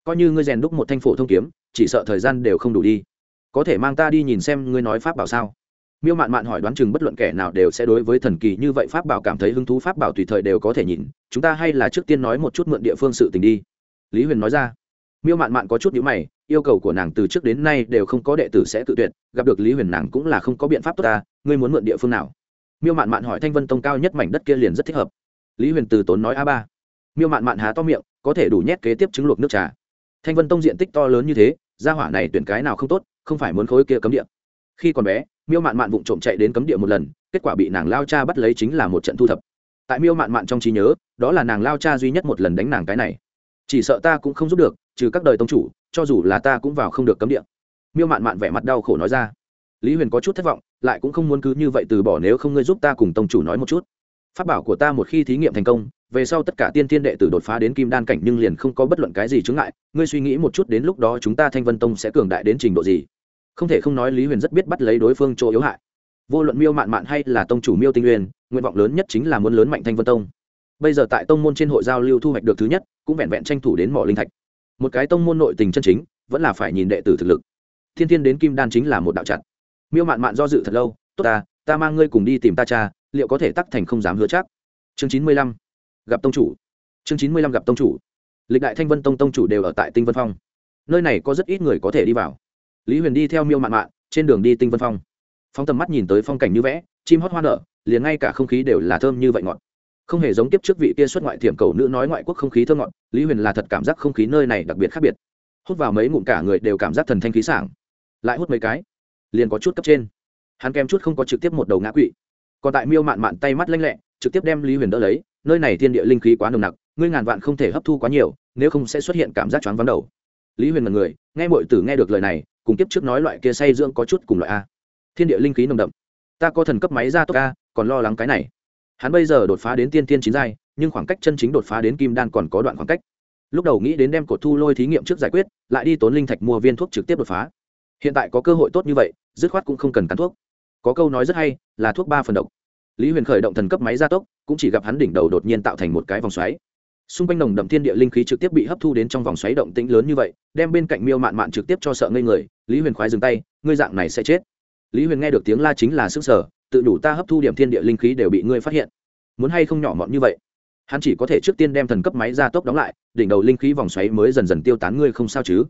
Coi như ngươi rèn đúc một thanh phổ thông kiếm, chỉ sợ thời gian đều không đủ đi. Có thể mang ta đi nhìn xem ngươi nói pháp bảo sao? Miêu mạn mạn hỏi đoán chừng bất luận kẻ nào đều sẽ đối với thần kỳ như vậy pháp bảo cảm thấy hứng thú, pháp bảo tùy thời đều có thể nhìn. Chúng ta hay là trước tiên nói một chút mượn địa phương sự tình đi. Lý huyền nói ra. Miêu mạn mạn có chút nhữ mày, yêu cầu của nàng từ trước đến nay đều không có đệ tử sẽ tự tuyệt, gặp được lý huyền nàng cũng là không có biện pháp tốt ta, ngươi muốn mượn địa phương nào? Miêu mạn mạn hỏi thanh vân tông cao nhất mảnh đất kia liền rất thích hợp. Lý huyền từ tốn nói a ba. Miêu mạn mạn há to miệng, có thể đủ nhét kế tiếp trứng luộc nước trà. Thanh vân tông diện tích to lớn như thế, gia hỏa này tuyển cái nào không tốt, không phải muốn khối kia cấm địa. Khi còn bé miêu mạn mạn vụng trộm chạy đến cấm địa một lần, kết quả bị nàng lao cha bắt lấy chính là một trận thu thập. Tại miêu mạn mạn trong trí nhớ, đó là nàng lao cha duy nhất một lần đánh nàng cái này. Chỉ sợ ta cũng không giúp được, trừ các đời tông chủ, cho dù là ta cũng vào không được cấm địa. Miêu mạn mạn vẻ mặt đau khổ nói ra. Lý huyền có chút thất vọng, lại cũng không muốn cứ như vậy từ bỏ nếu không ngươi giúp ta cùng tông chủ nói một chút. Phát bảo của ta một khi thí nghiệm thành công, về sau tất cả tiên tiên đệ tử đột phá đến kim đan cảnh nhưng liền không có bất luận cái gì chướng ngại. Ngươi suy nghĩ một chút đến lúc đó chúng ta thanh vân tông sẽ cường đại đến trình độ gì? Không thể không nói lý huyền rất biết bắt lấy đối phương chỗ yếu hại vô luận miêu mạn mạn hay là tông chủ miêu tinh uyên nguyện vọng lớn nhất chính là muốn lớn mạnh thanh vân tông bây giờ tại tông môn trên hội giao lưu thu hoạch được thứ nhất cũng vẹn vẹn tranh thủ đến mỏ linh thạch một cái tông môn nội tình chân chính vẫn là phải nhìn đệ tử thực lực thiên thiên đến kim đan chính là một đạo chặt miêu mạn mạn do dự thật lâu tốt ta ta mang ngươi cùng đi tìm ta cha liệu có thể tắc thành không dám hứa chắc chương chín mươi lăm gặp tông chủ chương chín mươi lăm gặp tông chủ lịch đại thanh vân tông tông chủ đều ở tại tinh vân phong nơi này có rất ít người có thể đi vào lý huyền đi theo miêu mạn mạn, trên đường đi tinh vân phong. Phóng tầm mắt nhìn tới phong cảnh như vẽ, chim hót hoa nở, liền ngay cả không khí đều là thơm như vậy ngọt. Không hề giống tiếp trước vị kia xuất ngoại thiểm cầu nữ nói ngoại quốc không khí thơ ngọt, lý huyền là thật cảm giác không khí nơi này đặc biệt khác biệt. Hút vào mấy ngụm cả người đều cảm giác thần thanh khí sảng. Lại hút mấy cái, liền có chút cấp trên. Hắn kèm chút không có trực tiếp một đầu ngã quỵ. Còn tại miêu mạn mạn tay mắt lanh lẹ, trực tiếp đem lý huyền đỡ lấy, nơi này thiên địa linh khí quá nồng nặc, ngươi ngàn vạn không thể hấp thu quá nhiều, nếu không sẽ xuất hiện cảm giác choáng vắng đầu. Lý huyền là người, nghe mọi tử nghe được lời này cùng kiếp trước nói loại kia say dưỡng có chút cùng loại a. Thiên địa linh khí nồng đậm. Ta có thần cấp máy ra tốc a, còn lo lắng cái này. Hắn bây giờ đột phá đến tiên tiên chín giai, nhưng khoảng cách chân chính đột phá đến kim đan còn có đoạn khoảng cách. Lúc đầu nghĩ đến đem cột thu lôi thí nghiệm trước giải quyết, lại đi tốn linh thạch mua viên thuốc trực tiếp đột phá. Hiện tại có cơ hội tốt như vậy, dứt khoát cũng không cần cắn thuốc. Có câu nói rất hay, là thuốc ba phần độc. Lý huyền khởi động thần cấp máy gia tốc, cũng chỉ gặp hắn đỉnh đầu đột nhiên tạo thành một cái vòng xoáy xung quanh nồng đậm thiên địa linh khí trực tiếp bị hấp thu đến trong vòng xoáy động tĩnh lớn như vậy, đem bên cạnh miêu mạn mạn trực tiếp cho sợ ngây người, lý huyền khoái dừng tay, ngươi dạng này sẽ chết. Lý huyền nghe được tiếng la chính là sức sở, tự đủ ta hấp thu điểm thiên địa linh khí đều bị ngươi phát hiện. Muốn hay không nhỏ mọn như vậy? Hắn chỉ có thể trước tiên đem thần cấp máy gia tốc đóng lại, đỉnh đầu linh khí vòng xoáy mới dần dần tiêu tán ngươi không sao chứ?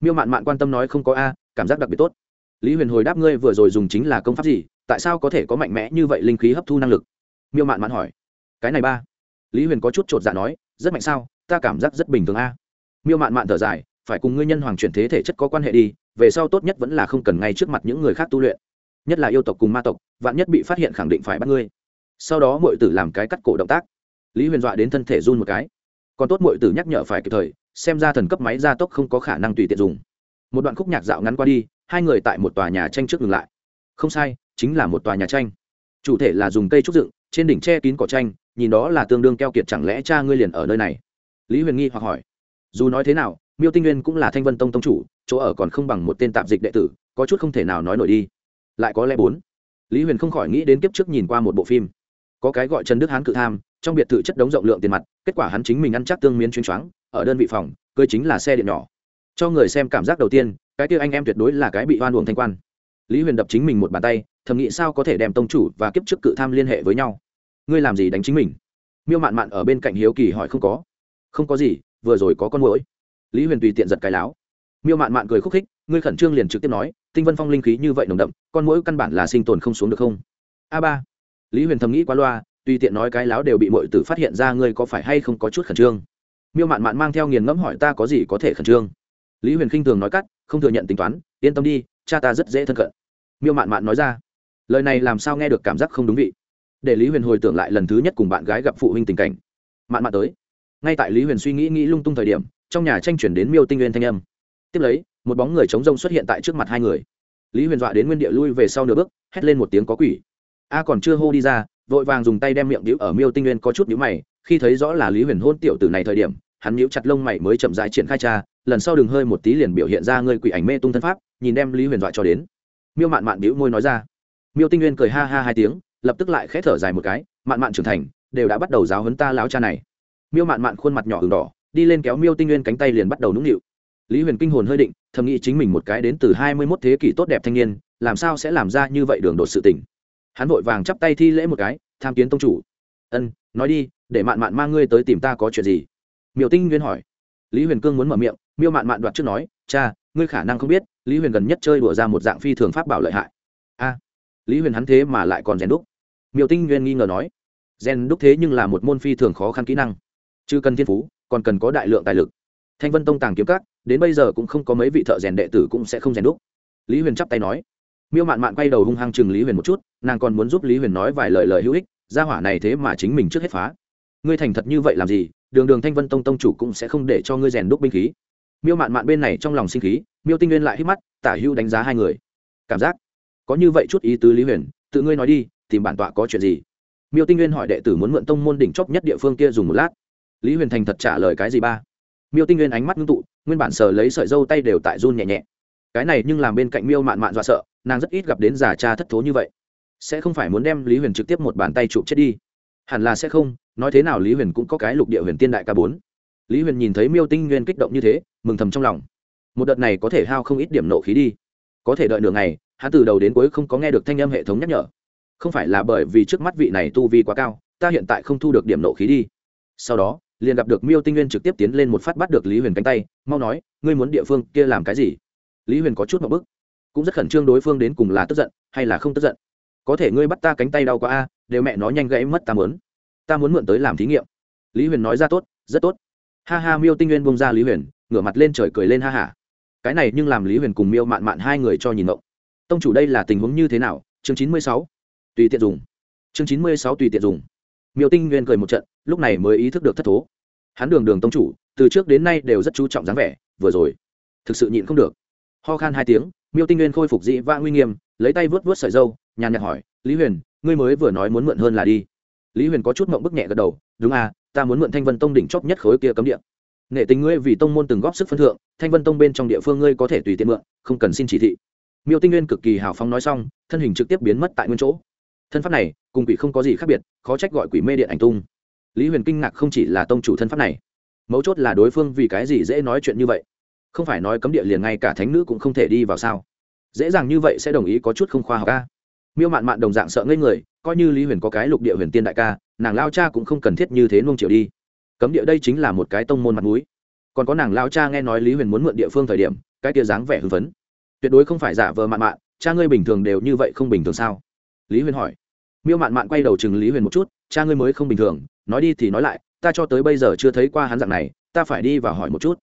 Miêu mạn mạn quan tâm nói không có a, cảm giác đặc biệt tốt. Lý huyền hồi đáp ngươi vừa rồi dùng chính là công pháp gì, tại sao có thể có mạnh mẽ như vậy linh khí hấp thu năng lực? Miêu mạn mạn hỏi. Cái này ba lý huyền có chút chột dạ nói, rất mạnh sao? Ta cảm giác rất bình thường a. Miêu mạn mạn thở dài, phải cùng ngươi nhân hoàng chuyển thế thể chất có quan hệ đi, về sau tốt nhất vẫn là không cần ngay trước mặt những người khác tu luyện. Nhất là yêu tộc cùng ma tộc, vạn nhất bị phát hiện khẳng định phải bắt ngươi. Sau đó mọi tử làm cái cắt cổ động tác. Lý huyền dọa đến thân thể run một cái. Còn tốt mọi tử nhắc nhở phải kịp thời, xem ra thần cấp máy gia tốc không có khả năng tùy tiện dùng. Một đoạn khúc nhạc dạo ngắn qua đi, hai người tại một tòa nhà tranh trước ngừng lại. Không sai, chính là một tòa nhà tranh. Chủ thể là dùng cây trúc dựng trên đỉnh che kín cỏ tranh nhìn đó là tương đương keo kiệt chẳng lẽ cha ngươi liền ở nơi này? Lý huyền nghi hoặc hỏi. Dù nói thế nào, miêu tinh nguyên cũng là thanh vân tông tông chủ, chỗ ở còn không bằng một tên tạp dịch đệ tử, có chút không thể nào nói nổi đi. Lại có lẽ bốn. Lý huyền không khỏi nghĩ đến kiếp trước nhìn qua một bộ phim. Có cái gọi trần đức hán cự tham, trong biệt thự chất đống rộng lượng tiền mặt, kết quả hắn chính mình ăn chắc tương miến chuyên choáng, ở đơn vị phòng, cưới chính là xe điện nhỏ. Cho người xem cảm giác đầu tiên, cái kia anh em tuyệt đối là cái bị oan uổng thanh quan. Lý huyền đập chính mình một bàn tay, thầm nghĩ sao có thể đem tông chủ và kiếp trước cự tham liên hệ với nhau ngươi làm gì đánh chính mình? Miêu mạn mạn ở bên cạnh hiếu kỳ hỏi không có. Không có gì, vừa rồi có con mũi lý huyền tùy tiện giật cái láo. Miêu mạn mạn cười khúc khích, ngươi khẩn trương liền trực tiếp nói, tinh vân phong linh khí như vậy nồng đậm, con mũi căn bản là sinh tồn không xuống được không? A ba. Lý huyền thầm nghĩ qua loa, tùy tiện nói cái láo đều bị mọi tử phát hiện ra ngươi có phải hay không có chút khẩn trương. Miêu mạn mạn mang theo nghiền ngẫm hỏi ta có gì có thể khẩn trương. Lý huyền khinh thường nói cắt, không thừa nhận tính toán, yên tâm đi, cha ta rất dễ thân cận. Miêu mạn mạn nói ra, lời này làm sao nghe được cảm giác không đúng vị? Để lý huyền hồi tưởng lại lần thứ nhất cùng bạn gái gặp phụ huynh tình cảnh. Mạn mạn tới. Ngay tại lý huyền suy nghĩ nghĩ lung tung thời điểm, trong nhà tranh chuyển đến miêu tinh nguyên thanh âm. Tiếp lấy, một bóng người chống rông xuất hiện tại trước mặt hai người. Lý huyền dọa đến nguyên địa lui về sau nửa bước, hét lên một tiếng có quỷ. A còn chưa hô đi ra, vội vàng dùng tay đem miệng đĩu ở miêu tinh nguyên có chút nhíu mày, khi thấy rõ là lý huyền hôn tiểu tử này thời điểm, hắn nhíu chặt lông mày mới chậm rãi triển khai cha, lần sau đừng hơi một tí liền biểu hiện ra ngươi quỷ ảnh mê tung thân pháp, nhìn đem lý huyền dọa cho đến. Miêu mạn mạn bĩu môi nói ra. Miêu tinh nguyên cười ha ha hai tiếng lập tức lại khẽ thở dài một cái, mạn mạn trưởng thành, đều đã bắt đầu giáo hấn ta láo cha này. Miêu mạn mạn khuôn mặt nhỏ h đỏ, đi lên kéo miêu tinh nguyên cánh tay liền bắt đầu nũng nịu. Lý huyền kinh hồn hơi định, thầm nghĩ chính mình một cái đến từ hai mươi mốt thế kỷ tốt đẹp thanh niên, làm sao sẽ làm ra như vậy đường đột sự tình. Hắn vội vàng chắp tay thi lễ một cái, tham kiến tông chủ. Ân, nói đi, để mạn mạn mang ngươi tới tìm ta có chuyện gì? Miêu tinh nguyên hỏi. Lý huyền cương muốn mở miệng, miêu mạn mạn đoạt trước nói, cha, ngươi khả năng không biết, lý huyền gần nhất chơi đùa ra một dạng phi thường pháp bảo lợi hại. A. Lý huyền hắn thế mà lại còn rèn đúc miêu tinh nguyên nghi ngờ nói rèn đúc thế nhưng là một môn phi thường khó khăn kỹ năng. Chứ cần thiên phú, còn cần có đại lượng tài lực. Thanh vân tông tàng kiếm các, đến bây giờ cũng không có mấy vị thợ rèn đệ tử cũng sẽ không rèn đúc. Lý huyền chắp tay nói. Miêu mạn mạn quay đầu hung hăng chừng lý huyền một chút, nàng còn muốn giúp lý huyền nói vài lời lời hữu ích ra hỏa này thế mà chính mình trước hết phá. Ngươi thành thật như vậy làm gì? Đường đường thanh vân tông tông chủ cũng sẽ không để cho ngươi rèn đúc binh khí. Miêu mạn mạn bên này trong lòng sinh khí, miêu tinh nguyên lại hít mắt, tả hữu đánh giá hai người. Cảm giác. Có như vậy chút ý tứ lý huyền, tự ngươi nói đi tìm bản tọa có chuyện gì? Miêu tinh nguyên hỏi đệ tử muốn mượn tông môn đỉnh chóp nhất địa phương kia dùng một lát. Lý huyền thành thật trả lời cái gì ba? Miêu tinh nguyên ánh mắt ngưng tụ, nguyên bản sờ lấy sợi dâu tay đều tại run nhẹ nhẹ. Cái này nhưng làm bên cạnh miêu mạn mạn dọa sợ, nàng rất ít gặp đến giả cha thất thố như vậy. Sẽ không phải muốn đem lý huyền trực tiếp một bàn tay chụp chết đi. Hẳn là sẽ không, nói thế nào lý huyền cũng có cái lục địa huyền tiên đại ca bốn. Lý huyền nhìn thấy miêu tinh nguyên kích động như thế, mừng thầm trong lòng. Một đợt này có thể hao không ít điểm nộ khí đi. Có thể đợi nửa ngày, hắn từ đầu đến cuối không có nghe được thanh âm hệ thống nhắc nhở không phải là bởi vì trước mắt vị này tu vi quá cao, ta hiện tại không thu được điểm nộ khí đi. Sau đó, liền gặp được miêu tinh nguyên trực tiếp tiến lên một phát bắt được lý huyền cánh tay, mau nói, ngươi muốn địa phương kia làm cái gì? Lý huyền có chút một bức. Cũng rất khẩn trương đối phương đến cùng là tức giận, hay là không tức giận. Có thể ngươi bắt ta cánh tay đau quá a, đều mẹ nó nhanh gãy mất ta muốn. Ta muốn mượn tới làm thí nghiệm. Lý huyền nói ra tốt, rất tốt. Ha ha, miêu tinh nguyên bông ra lý huyền, ngửa mặt lên trời cười lên ha hả cái này nhưng làm lý huyền cùng miêu mạn mạn hai người cho nhìn ngộng. Tông chủ đây là tình huống như thế nào? Chương chín mươi sáu tùy tiện dùng. Chương chín mươi sáu tùy tiện dùng. Miêu tinh nguyên cười một trận, lúc này mới ý thức được thất thố. Hắn đường đường tông chủ, từ trước đến nay đều rất chú trọng dáng vẻ, vừa rồi, thực sự nhịn không được. Ho khan hai tiếng, miêu tinh nguyên khôi phục dị vã nguy nghiêm, lấy tay vớt vớt sợi dâu, nhàn nhạt hỏi, lý huyền, ngươi mới vừa nói muốn mượn hơn là đi. Lý huyền có chút mộng bức nhẹ gật đầu, đúng à ta muốn mượn thanh vân tông đỉnh chóp nhất khối kia cấm địa. Nghệ tình ngươi vì tông môn từng góp sức phân thượng, thanh vân tông bên trong địa phương ngươi có thể tùy tiện mượn, không cần xin chỉ thị. Miêu tinh nguyên cực kỳ hào phóng nói xong, thân hình trực tiếp biến mất tại nguyên chỗ thân pháp này, cùng quỷ không có gì khác biệt, khó trách gọi quỷ mê điện ảnh tung. Lý huyền kinh ngạc không chỉ là tông chủ thân pháp này, mấu chốt là đối phương vì cái gì dễ nói chuyện như vậy. Không phải nói cấm địa liền ngay cả thánh nữ cũng không thể đi vào sao? Dễ dàng như vậy sẽ đồng ý có chút không khoa học ca miêu mạn mạn đồng dạng sợ ngây người, coi như lý huyền có cái lục địa huyền tiên đại ca, nàng lao cha cũng không cần thiết như thế nuông chiều đi. Cấm địa đây chính là một cái tông môn mặt núi còn có nàng lao cha nghe nói lý huyền muốn mượn địa phương thời điểm, cái tia dáng vẻ hưng phấn. Tuyệt đối không phải giả vờ mạn mạn, cha ngươi bình thường đều như vậy không bình thường sao? Lý huyền hỏi miêu mạn mạn quay đầu chừng lý huyền một chút cha ngươi mới không bình thường nói đi thì nói lại ta cho tới bây giờ chưa thấy qua hắn dạng này ta phải đi và hỏi một chút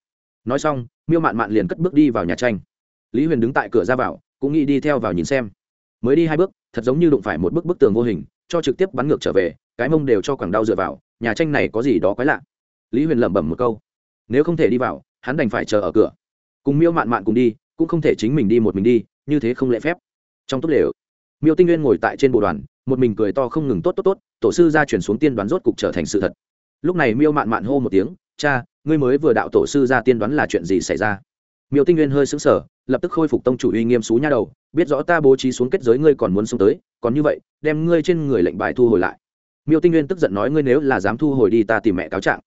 nói xong miêu mạn mạn liền cất bước đi vào nhà tranh lý huyền đứng tại cửa ra vào cũng nghĩ đi theo vào nhìn xem mới đi hai bước thật giống như đụng phải một bức bức tường vô hình cho trực tiếp bắn ngược trở về cái mông đều cho quảng đau dựa vào nhà tranh này có gì đó quái lạ lý huyền lẩm bẩm một câu nếu không thể đi vào hắn đành phải chờ ở cửa cùng miêu mạn mạn cùng đi cũng không thể chính mình đi một mình đi như thế không lễ phép trong tốt lều miêu tinh nguyên ngồi tại trên bộ đoàn, một mình cười to không ngừng tốt tốt tốt, tổ sư ra chuyển xuống tiên đoán rốt cục trở thành sự thật. Lúc này miêu mạn mạn hô một tiếng, cha, ngươi mới vừa đạo tổ sư ra tiên đoán là chuyện gì xảy ra? Miêu tinh nguyên hơi xứng sở lập tức khôi phục tông chủ uy nghiêm xú nha đầu, biết rõ ta bố trí xuống kết giới ngươi còn muốn xuống tới, còn như vậy, đem ngươi trên người lệnh bài thu hồi lại. Miêu tinh nguyên tức giận nói, ngươi nếu là dám thu hồi đi ta tìm mẹ cáo trạng.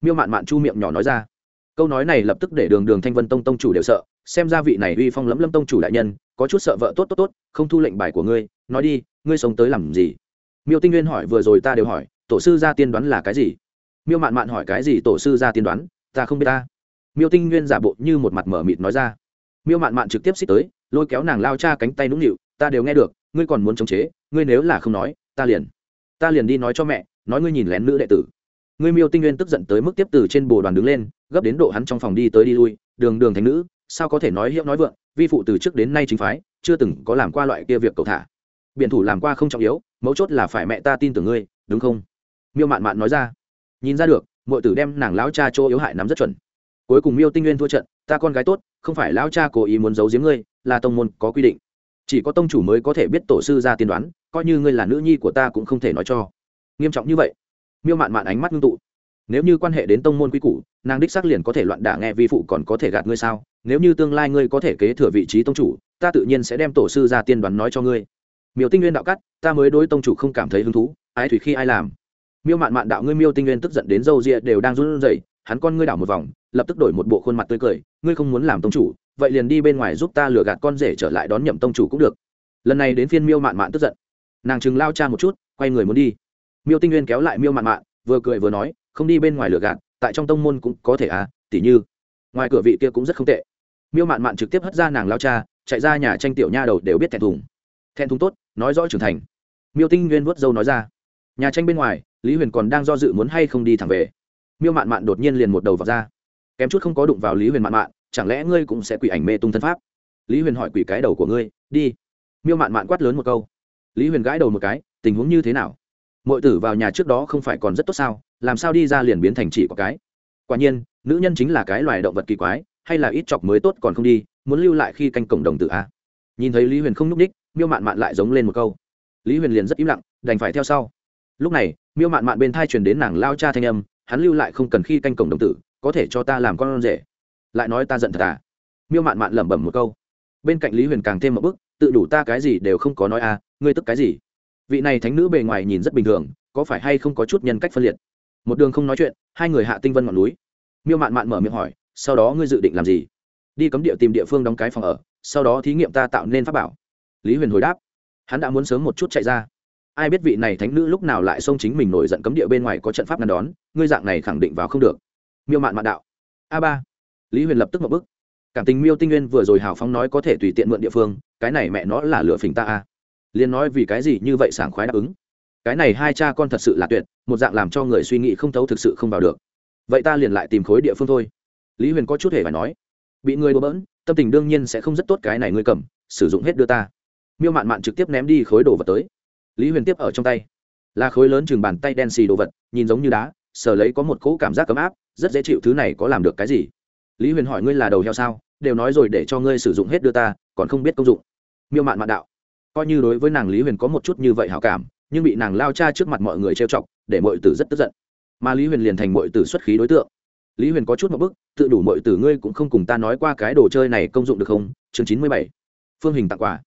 Miêu mạn mạn chu miệng nhỏ nói ra. Câu nói này lập tức để đường đường thanh vân tông tông chủ đều sợ, xem ra vị này uy phong lẫm lâm tông chủ đại nhân có chút sợ vợ tốt tốt tốt, không thu lệnh bài của ngươi, nói đi, ngươi sống tới làm gì? Miêu tinh nguyên hỏi, vừa rồi ta đều hỏi, tổ sư ra tiên đoán là cái gì? Miêu mạn mạn hỏi, cái gì tổ sư ra tiên đoán? Ta không biết ta. Miêu tinh nguyên giả bộ như một mặt mở mịt nói ra. Miêu mạn mạn trực tiếp xích tới, lôi kéo nàng lao cha cánh tay nũng nịu, ta đều nghe được, ngươi còn muốn chống chế, ngươi nếu là không nói, ta liền ta liền đi nói cho mẹ, nói ngươi nhìn lén nữ đệ tử. Ngươi miêu tinh nguyên tức giận tới mức tiếp từ trên bồ đoàn đứng lên, gấp đến độ hắn trong phòng đi tới đi lui, đường đường thành nữ, sao có thể nói hiệu nói vượng? Vi phụ từ trước đến nay chính phái, chưa từng có làm qua loại kia việc cầu thả. Biện thủ làm qua không trọng yếu, mấu chốt là phải mẹ ta tin tưởng ngươi, đúng không? Miêu mạn mạn nói ra. Nhìn ra được mọi tử đem nàng lão cha chỗ yếu hại nắm rất chuẩn. Cuối cùng miêu tinh nguyên thua trận, ta con gái tốt, không phải lão cha cố ý muốn giấu giếm ngươi, là tông môn có quy định. Chỉ có tông chủ mới có thể biết tổ sư ra tiên đoán, coi như ngươi là nữ nhi của ta cũng không thể nói cho. Nghiêm trọng như vậy. Miêu mạn mạn ánh mắt ngưng tụ. Nếu như quan hệ đến tông môn quy củ, nàng đích xác liền có thể loạn đả nghe vi phụ còn có thể gạt ngươi sao? Nếu như tương lai ngươi có thể kế thừa vị trí tông chủ, ta tự nhiên sẽ đem tổ sư ra tiên đoán nói cho ngươi. Miêu tinh nguyên đạo cắt, ta mới đối tông chủ không cảm thấy hứng thú, ái thủy khi ai làm? Miêu mạn mạn đạo ngươi miêu tinh nguyên tức giận đến dâu rịa đều đang run rẩy, hắn con ngươi đảo một vòng, lập tức đổi một bộ khuôn mặt tươi cười, ngươi không muốn làm tông chủ, vậy liền đi bên ngoài giúp ta lừa gạt con rể trở lại đón nhậm tông chủ cũng được. Lần này đến phiên miêu mạn mạn tức giận. Nàng chừng lao cha một chút, quay người muốn đi. Miêu tinh nguyên kéo lại miêu mạn mạn, vừa cười vừa nói, không đi bên ngoài lừa gạt, tại trong tông môn cũng có thể à tỉ như ngoài cửa vị kia cũng rất không tệ. Miêu mạn mạn trực tiếp hất ra nàng lao cha, chạy ra nhà tranh tiểu nha đầu đều biết thẹn thùng. Thẹn thùng tốt, nói rõ trưởng thành. Miêu tinh nguyên vớt dâu nói ra. Nhà tranh bên ngoài, lý huyền còn đang do dự muốn hay không đi thẳng về. Miêu mạn mạn đột nhiên liền một đầu vào ra. Kém chút không có đụng vào lý huyền mạn mạn, chẳng lẽ ngươi cũng sẽ quỷ ảnh mê tung thân pháp? Lý huyền hỏi quỷ cái đầu của ngươi, đi. Miêu mạn mạn quát lớn một câu. Lý huyền gãi đầu một cái, tình huống như thế nào? Mọi tử vào nhà trước đó không phải còn rất tốt sao? Làm sao đi ra liền biến thành chỉ có cái? Quả nhiên nữ nhân chính là cái loài động vật kỳ quái, hay là ít chọc mới tốt còn không đi, muốn lưu lại khi canh cổng đồng tử a? Nhìn thấy lý huyền không n ú c ních miêu mạn mạn lại giống lên một câu. Lý huyền liền rất im lặng, đành phải theo sau. Lúc này, miêu mạn mạn bên thai truyền đến nàng lao cha thanh âm, hắn lưu lại không cần khi canh cổng đồng tử, có thể cho ta làm con rể. Lại nói ta giận thật à? Miêu mạn mạn lẩm bẩm một câu. Bên cạnh lý huyền càng thêm một bức tự đủ ta cái gì đều không có nói à ngươi tức cái gì? Vị này thánh nữ bề ngoài nhìn rất bình thường, có phải hay không có chút nhân cách phân liệt? Một đường không nói chuyện, hai người hạ tinh vân ngọn núi miêu mạn mạn mở miệng hỏi, sau đó ngươi dự định làm gì? Đi cấm địa tìm địa phương đóng cái phòng ở, sau đó thí nghiệm ta tạo nên pháp bảo. Lý huyền hồi đáp. Hắn đã muốn sớm một chút chạy ra. Ai biết vị này thánh nữ lúc nào lại xông chính mình nổi giận cấm địa bên ngoài có trận pháp ngăn đón, ngươi dạng này khẳng định vào không được. Miêu mạn mạn đạo. A ba. Lý huyền lập tức một bức. Cảm tình miêu tinh nguyên vừa rồi hào phóng nói có thể tùy tiện mượn địa phương, cái này mẹ nó là lựa phình ta a. Liền nói vì cái gì như vậy sảng khoái đáp ứng. Cái này hai cha con thật sự là tuyệt, một dạng làm cho người suy nghĩ không thấu thực sự không vào được vậy ta liền lại tìm khối địa phương thôi. Lý huyền có chút hề phải nói, bị người đùa bỡn, tâm tình đương nhiên sẽ không rất tốt cái này ngươi cầm, sử dụng hết đưa ta. Miêu mạn mạn trực tiếp ném đi khối đồ vật tới. Lý huyền tiếp ở trong tay. Là khối lớn chừng bàn tay đen xì đồ vật, nhìn giống như đá, sở lấy có một cỗ cảm giác cấm áp, rất dễ chịu thứ này có làm được cái gì? Lý huyền hỏi ngươi là đầu heo sao, đều nói rồi để cho ngươi sử dụng hết đưa ta, còn không biết công dụng. Miêu mạn mạn đạo, coi như đối với nàng lý huyền có một chút như vậy hảo cảm, nhưng bị nàng lao cha trước mặt mọi người trêu chọc, để mọi tử rất tức giận mà lý huyền liền thành mọi tử xuất khí đối tượng. Lý huyền có chút một bức, tự đủ mọi tử ngươi cũng không cùng ta nói qua cái đồ chơi này công dụng được không? Chương chín mươi bảy. Phương hình tặng quà.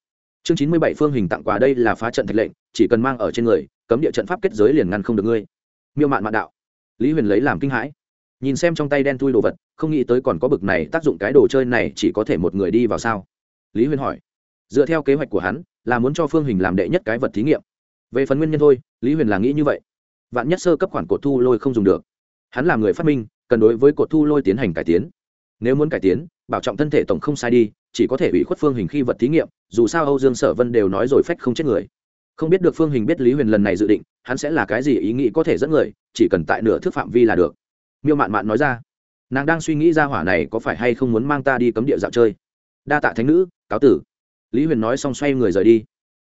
Chương chín mươi bảy phương hình tặng quà đây là phá trận thạch lệnh, chỉ cần mang ở trên người, cấm địa trận pháp kết giới liền ngăn không được ngươi. Miêu mạn mạn đạo. Lý huyền lấy làm kinh hãi. Nhìn xem trong tay đen thui đồ vật, không nghĩ tới còn có bực này tác dụng cái đồ chơi này chỉ có thể một người đi vào sao? Lý huyền hỏi. Dựa theo kế hoạch của hắn, là muốn cho phương hình làm đệ nhất cái vật thí nghiệm. Về phần nguyên nhân thôi, lý huyền là nghĩ như vậy vạn nhất sơ cấp khoản cột thu lôi không dùng được. Hắn là người phát minh, cần đối với cột thu lôi tiến hành cải tiến. Nếu muốn cải tiến, bảo trọng thân thể tổng không sai đi, chỉ có thể ủy khuất phương hình khi vật thí nghiệm, dù sao âu dương sở vân đều nói rồi phách không chết người. Không biết được phương hình biết lý huyền lần này dự định, hắn sẽ là cái gì ý nghĩ có thể dẫn người, chỉ cần tại nửa thước phạm vi là được. Miêu mạn mạn nói ra, nàng đang suy nghĩ ra hỏa này có phải hay không muốn mang ta đi cấm địa dạo chơi? Đa tạ thánh nữ, cáo tử. Lý huyền nói xong xoay người rời đi.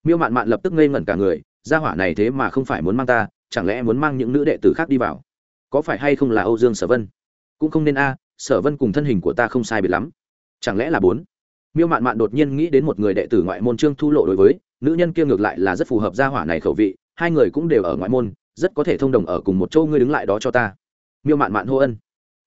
Miêu mạn mạn lập tức ngây ngẩn cả người, ra hỏa này thế mà không phải muốn mang ta chẳng lẽ muốn mang những nữ đệ tử khác đi vào? Có phải hay không là âu dương sở vân? Cũng không nên a, sở vân cùng thân hình của ta không sai biệt lắm. Chẳng lẽ là bốn? Miêu mạn mạn đột nhiên nghĩ đến một người đệ tử ngoại môn trương thu lộ đối với, nữ nhân kia ngược lại là rất phù hợp gia hỏa này khẩu vị, hai người cũng đều ở ngoại môn, rất có thể thông đồng ở cùng một châu ngươi đứng lại đó cho ta. Miêu mạn mạn hô ân.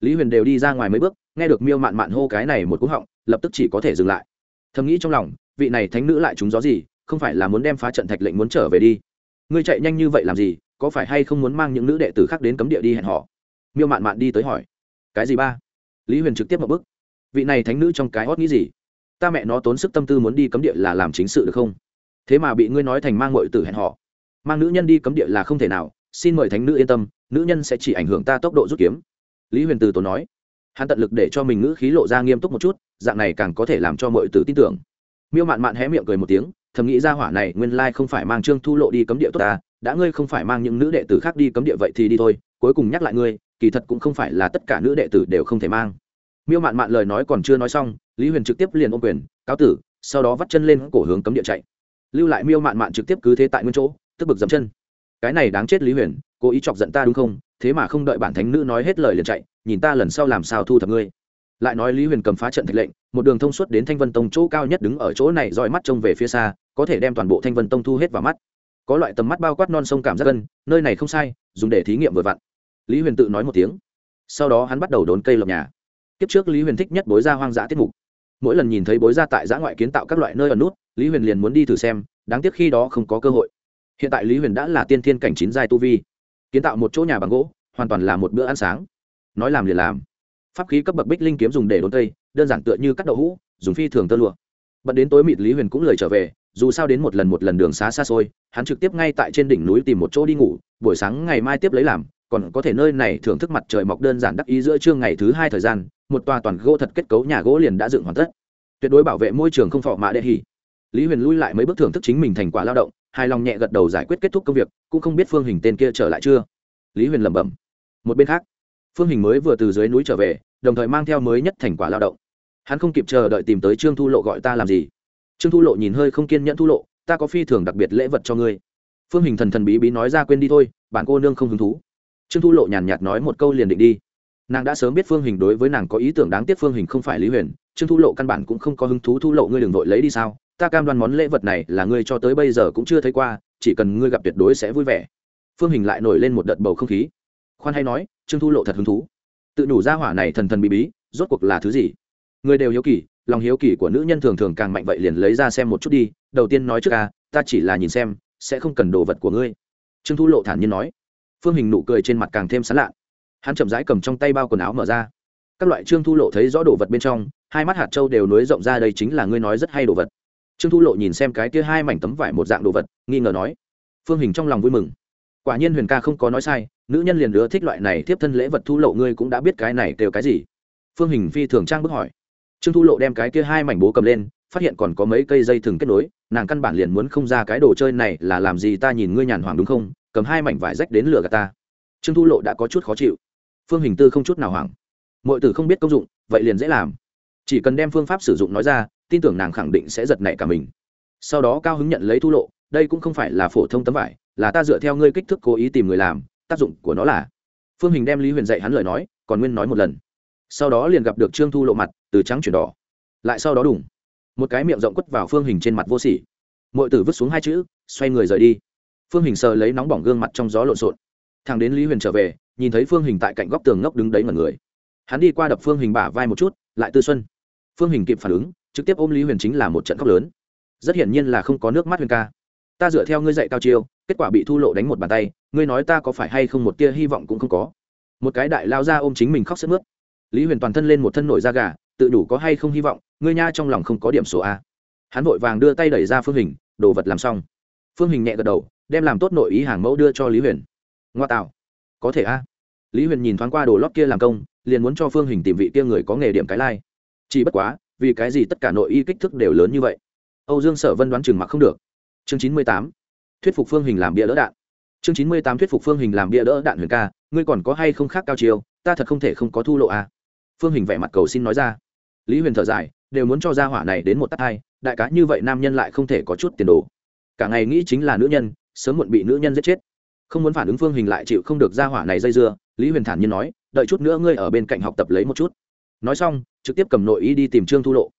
Lý huyền đều đi ra ngoài mấy bước, nghe được miêu mạn mạn hô cái này một cú họng, lập tức chỉ có thể dừng lại. Thầm nghĩ trong lòng, vị này thánh nữ lại trúng gió gì, không phải là muốn đem phá trận thạch lệnh muốn trở về đi. Ngươi chạy nhanh như vậy làm gì có phải hay không muốn mang những nữ đệ tử khác đến cấm địa đi hẹn họ? Miêu mạn mạn đi tới hỏi. Cái gì ba? Lý huyền trực tiếp một bức vị này thánh nữ trong cái hót nghĩ gì? Ta mẹ nó tốn sức tâm tư muốn đi cấm địa là làm chính sự được không? Thế mà bị ngươi nói thành mang mọi tử hẹn họ. Mang nữ nhân đi cấm địa là không thể nào. Xin mời thánh nữ yên tâm, nữ nhân sẽ chỉ ảnh hưởng ta tốc độ rút kiếm. Lý huyền từ tổ nói. Hắn tận lực để cho mình ngữ khí lộ ra nghiêm túc một chút, dạng này càng có thể làm cho mọi tử tin tưởng. Miêu mạn mạn hé miệng cười một tiếng, thầm nghĩ ra hỏa này nguyên lai không phải mang trương thu lộ đi cấm địa tốt ta đã ngươi không phải mang những nữ đệ tử khác đi cấm địa vậy thì đi thôi, cuối cùng nhắc lại ngươi, kỳ thật cũng không phải là tất cả nữ đệ tử đều không thể mang. Miêu mạn mạn lời nói còn chưa nói xong, lý huyền trực tiếp liền ôm quyền, cáo tử! Sau đó vắt chân lên cổ hướng cấm địa chạy. Lưu lại miêu mạn mạn trực tiếp cứ thế tại nguyên chỗ, tức bực dậm chân. Cái này đáng chết lý huyền, cố ý chọc giận ta đúng không? Thế mà không đợi bản thánh nữ nói hết lời liền chạy, nhìn ta lần sau làm sao thu thập ngươi. Lại nói lý huyền cầm phá trận thạch lệnh, một đường thông suốt đến thanh vân tông chỗ cao nhất đứng ở chỗ này, roi mắt trông về phía xa, có thể đem toàn bộ thanh vân tông thu hết vào mắt có loại tầm mắt bao quát non sông cảm giác gân nơi này không sai, dùng để thí nghiệm vừa vặn. Lý huyền tự nói một tiếng. Sau đó hắn bắt đầu đốn cây lập nhà. Kiếp trước lý huyền thích nhất bối ra hoang dã tiết mục. Mỗi lần nhìn thấy bối ra tại giã ngoại kiến tạo các loại nơi ẩn nút, lý huyền liền muốn đi thử xem, đáng tiếc khi đó không có cơ hội. Hiện tại lý huyền đã là tiên thiên cảnh chín giai tu vi. Kiến tạo một chỗ nhà bằng gỗ, hoàn toàn là một bữa ăn sáng. Nói làm liền làm. Pháp khí cấp bậc bích linh kiếm dùng để đốn cây, đơn giản tựa như cắt đậu hũ, dùng phi thường tơ lụa. Bận đến tối mịt lý huyền cũng lời trở về dù sao đến một lần một lần đường xá xa xôi, hắn trực tiếp ngay tại trên đỉnh núi tìm một chỗ đi ngủ, buổi sáng ngày mai tiếp lấy làm, còn có thể nơi này thưởng thức mặt trời mọc đơn giản đắc ý giữa trưa ngày thứ hai thời gian, một tòa toàn gỗ thật kết cấu nhà gỗ liền đã dựng hoàn tất. Tuyệt đối bảo vệ môi trường không phò mạ đệ hỉ. Lý huyền lui lại mấy bước thưởng thức chính mình thành quả lao động, hài lòng nhẹ gật đầu giải quyết kết thúc công việc, cũng không biết phương hình tên kia trở lại chưa. Lý huyền lẩm bẩm. Một bên khác, phương hình mới vừa từ dưới núi trở về, đồng thời mang theo mới nhất thành quả lao động. Hắn không kịp chờ đợi tìm tới trương thu lộ gọi ta làm gì trương thu lộ nhìn hơi không kiên nhẫn thu lộ, ta có phi thường đặc biệt lễ vật cho ngươi. Phương hình thần thần bí bí nói ra quên đi thôi, bản cô nương không hứng thú. Trương thu lộ nhàn nhạt nói một câu liền định đi. Nàng đã sớm biết phương hình đối với nàng có ý tưởng đáng tiếc phương hình không phải lý huyền, trương thu lộ căn bản cũng không có hứng thú thu lộ, ngươi đừng vội lấy đi sao? Ta cam đoan món lễ vật này là ngươi cho tới bây giờ cũng chưa thấy qua, chỉ cần ngươi gặp tuyệt đối sẽ vui vẻ. Phương hình lại nổi lên một đợt bầu không khí. Khoan hay nói, trương thu lộ thật hứng thú. Tự đủ ra hỏa này thần thần bí bí, rốt cuộc là thứ gì? Người đều hiếu kỳ lòng hiếu kỳ của nữ nhân thường thường càng mạnh vậy liền lấy ra xem một chút đi, đầu tiên nói trước ca, ta chỉ là nhìn xem, sẽ không cần đồ vật của ngươi. Trương thu lộ thản nhiên nói. Phương hình nụ cười trên mặt càng thêm sán lạ. Hắn chậm rãi cầm trong tay bao quần áo mở ra. Các loại trương thu lộ thấy rõ đồ vật bên trong, hai mắt hạt trâu đều nối rộng ra đây chính là ngươi nói rất hay đồ vật. Trương thu lộ nhìn xem cái kia hai mảnh tấm vải một dạng đồ vật, nghi ngờ nói. Phương hình trong lòng vui mừng. Quả nhiên huyền ca không có nói sai, nữ nhân liền đứa thích loại này tiếp thân lễ vật thu lộ, ngươi cũng đã biết cái này kêu cái gì. Phương hình phi thường trang bức hỏi trương thu lộ đem cái kia hai mảnh bố cầm lên, phát hiện còn có mấy cây dây thừng kết nối, nàng căn bản liền muốn không ra cái đồ chơi này là làm gì ta nhìn ngươi nhàn hoàng đúng không, cầm hai mảnh vải rách đến lửa gạt ta. Trương thu lộ đã có chút khó chịu. Phương hình tư không chút nào hoảng. Mọi tử không biết công dụng, vậy liền dễ làm. Chỉ cần đem phương pháp sử dụng nói ra, tin tưởng nàng khẳng định sẽ giật nảy cả mình. Sau đó cao hứng nhận lấy thu lộ, đây cũng không phải là phổ thông tấm vải, là ta dựa theo ngươi kích thước cố ý tìm người làm, tác dụng của nó là. Phương hình đem lý huyền dạy hắn lời nói, còn nguyên nói một lần sau đó liền gặp được trương thu lộ mặt từ trắng chuyển đỏ lại sau đó đủng một cái miệng rộng quất vào phương hình trên mặt vô sỉ. Mọi tử vứt xuống hai chữ, xoay người rời đi. Phương hình sờ lấy nóng bỏng gương mặt trong gió lộn xộn. Thằng đến lý huyền trở về, nhìn thấy phương hình tại cạnh góc tường ngốc đứng đấy mật người. Hắn đi qua đập phương hình bả vai một chút, lại tư xuân. Phương hình kịp phản ứng, trực tiếp ôm lý huyền chính là một trận khóc lớn. Rất hiển nhiên là không có nước mắt huyền ca. Ta dựa theo ngươi dạy cao chiêu, kết quả bị thu lộ đánh một bàn tay, ngươi nói ta có phải hay không một tia hy vọng cũng không có. Một cái đại lao ra ôm chính mình khóc sức mướt lý huyền toàn thân lên một thân nổi da gà, tự đủ có hay không hy vọng, ngươi nha trong lòng không có điểm số a. Hắn vội vàng đưa tay đẩy ra phương hình, đồ vật làm xong. Phương hình nhẹ gật đầu, đem làm tốt nội ý hàng mẫu đưa cho lý huyền. Ngoa tạo. Có thể a. Lý huyền nhìn thoáng qua đồ lót kia làm công, liền muốn cho phương hình tìm vị kia người có nghề điểm cái lai、like. chỉ bất quá, vì cái gì tất cả nội y kích thước đều lớn như vậy? Âu dương sở vân đoán chừng mặc không được. Chương chín mươi tám. Thuyết phục phương hình làm bia đỡ đạn. Chương chín mươi tám thuyết phục phương hình làm bia đỡ đạn huyền ca, ngươi còn có hay không khác cao chiều ta thật không thể không có thu lộ a phương hình vẻ mặt cầu xin nói ra. Lý huyền thở dài, đều muốn cho gia hỏa này đến một tắt hai, đại cá như vậy nam nhân lại không thể có chút tiền đồ. Cả ngày nghĩ chính là nữ nhân, sớm muộn bị nữ nhân giết chết. Không muốn phản ứng phương hình lại chịu không được gia hỏa này dây dưa, lý huyền thản nhiên nói, đợi chút nữa ngươi ở bên cạnh học tập lấy một chút. Nói xong, trực tiếp cầm nội ý đi tìm trương thu lộ.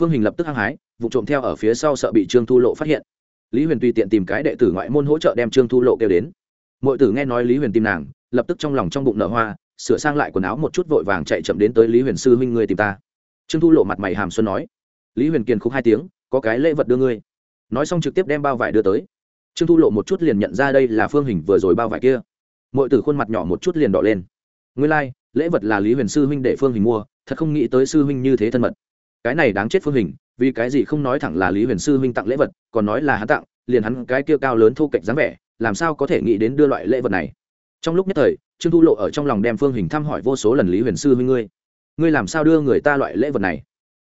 Phương hình lập tức hăng hái, vụ trộm theo ở phía sau sợ bị trương thu lộ phát hiện. Lý huyền tùy tiện tìm cái đệ tử ngoại môn hỗ trợ đem trương thu lộ kêu đến. Mọi tử nghe nói lý huyền tìm nàng, lập tức trong lòng trong bụng nở hoa sửa sang lại quần áo một chút vội vàng chạy chậm đến tới lý huyền sư huynh ngươi tìm ta. Trương thu lộ mặt mày hàm xuân nói. Lý huyền Kiền khúc hai tiếng có cái lễ vật đưa ngươi. Nói xong trực tiếp đem bao vải đưa tới. Trương thu lộ một chút liền nhận ra đây là phương hình vừa rồi bao vải kia. Mọi tử khuôn mặt nhỏ một chút liền đỏ lên. Ngươi lai、like, lễ vật là lý huyền sư huynh để phương hình mua thật không nghĩ tới sư huynh như thế thân mật. Cái này đáng chết phương hình vì cái gì không nói thẳng là lý huyền sư huynh tặng lễ vật còn nói là hắn tặng liền hắn cái kia cao lớn thu cạnh dáng vẻ làm sao có thể nghĩ đến đưa loại lễ vật này? Trong lúc nhất thời, trương thu lộ ở trong lòng đem phương hình thăm hỏi vô số lần lý huyền sư huynh ngươi. Ngươi làm sao đưa người ta loại lễ vật này?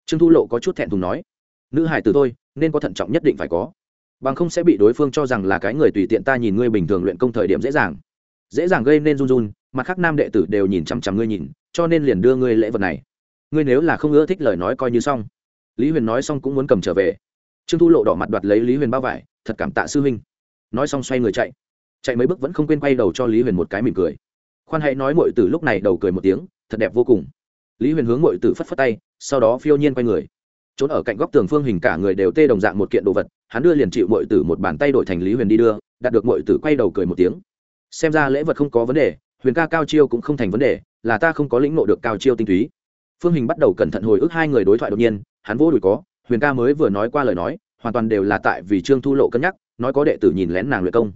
Trương thu lộ có chút thẹn thùng nói. Nữ hải từ tôi nên có thận trọng nhất định phải có. Bằng không sẽ bị đối phương cho rằng là cái người tùy tiện ta nhìn ngươi bình thường luyện công thời điểm dễ dàng. Dễ dàng gây nên run run, mặt khác nam đệ tử đều nhìn chằm chằm ngươi nhìn, cho nên liền đưa ngươi lễ vật này. Ngươi nếu là không ưa thích lời nói coi như xong. Lý huyền nói xong cũng muốn cầm trở về. Trương thu lộ đỏ mặt đoạt lấy lý huyền bao vải, thật cảm tạ sư huynh. Nói xong xoay người chạy chạy mấy bước vẫn không quên quay đầu cho lý huyền một cái mỉm cười khoan hãy nói mọi từ lúc này đầu cười một tiếng thật đẹp vô cùng lý huyền hướng mọi từ phất phất tay sau đó phiêu nhiên quay người trốn ở cạnh góc tường phương hình cả người đều tê đồng dạng một kiện đồ vật hắn đưa liền chịu mọi tử một bàn tay đổi thành lý huyền đi đưa đạt được mọi tử quay đầu cười một tiếng xem ra lễ vật không có vấn đề huyền ca cao chiêu cũng không thành vấn đề là ta không có lĩnh nộ được cao chiêu tinh túy phương hình bắt đầu cẩn thận hồi ức hai người đối thoại đột nhiên hắn vô đùi có huyền ca mới vừa nói qua lời nói hoàn toàn đều là tại vì trương thu lộ cân nhắc nói có đệ tử nhìn lén nàng luyện công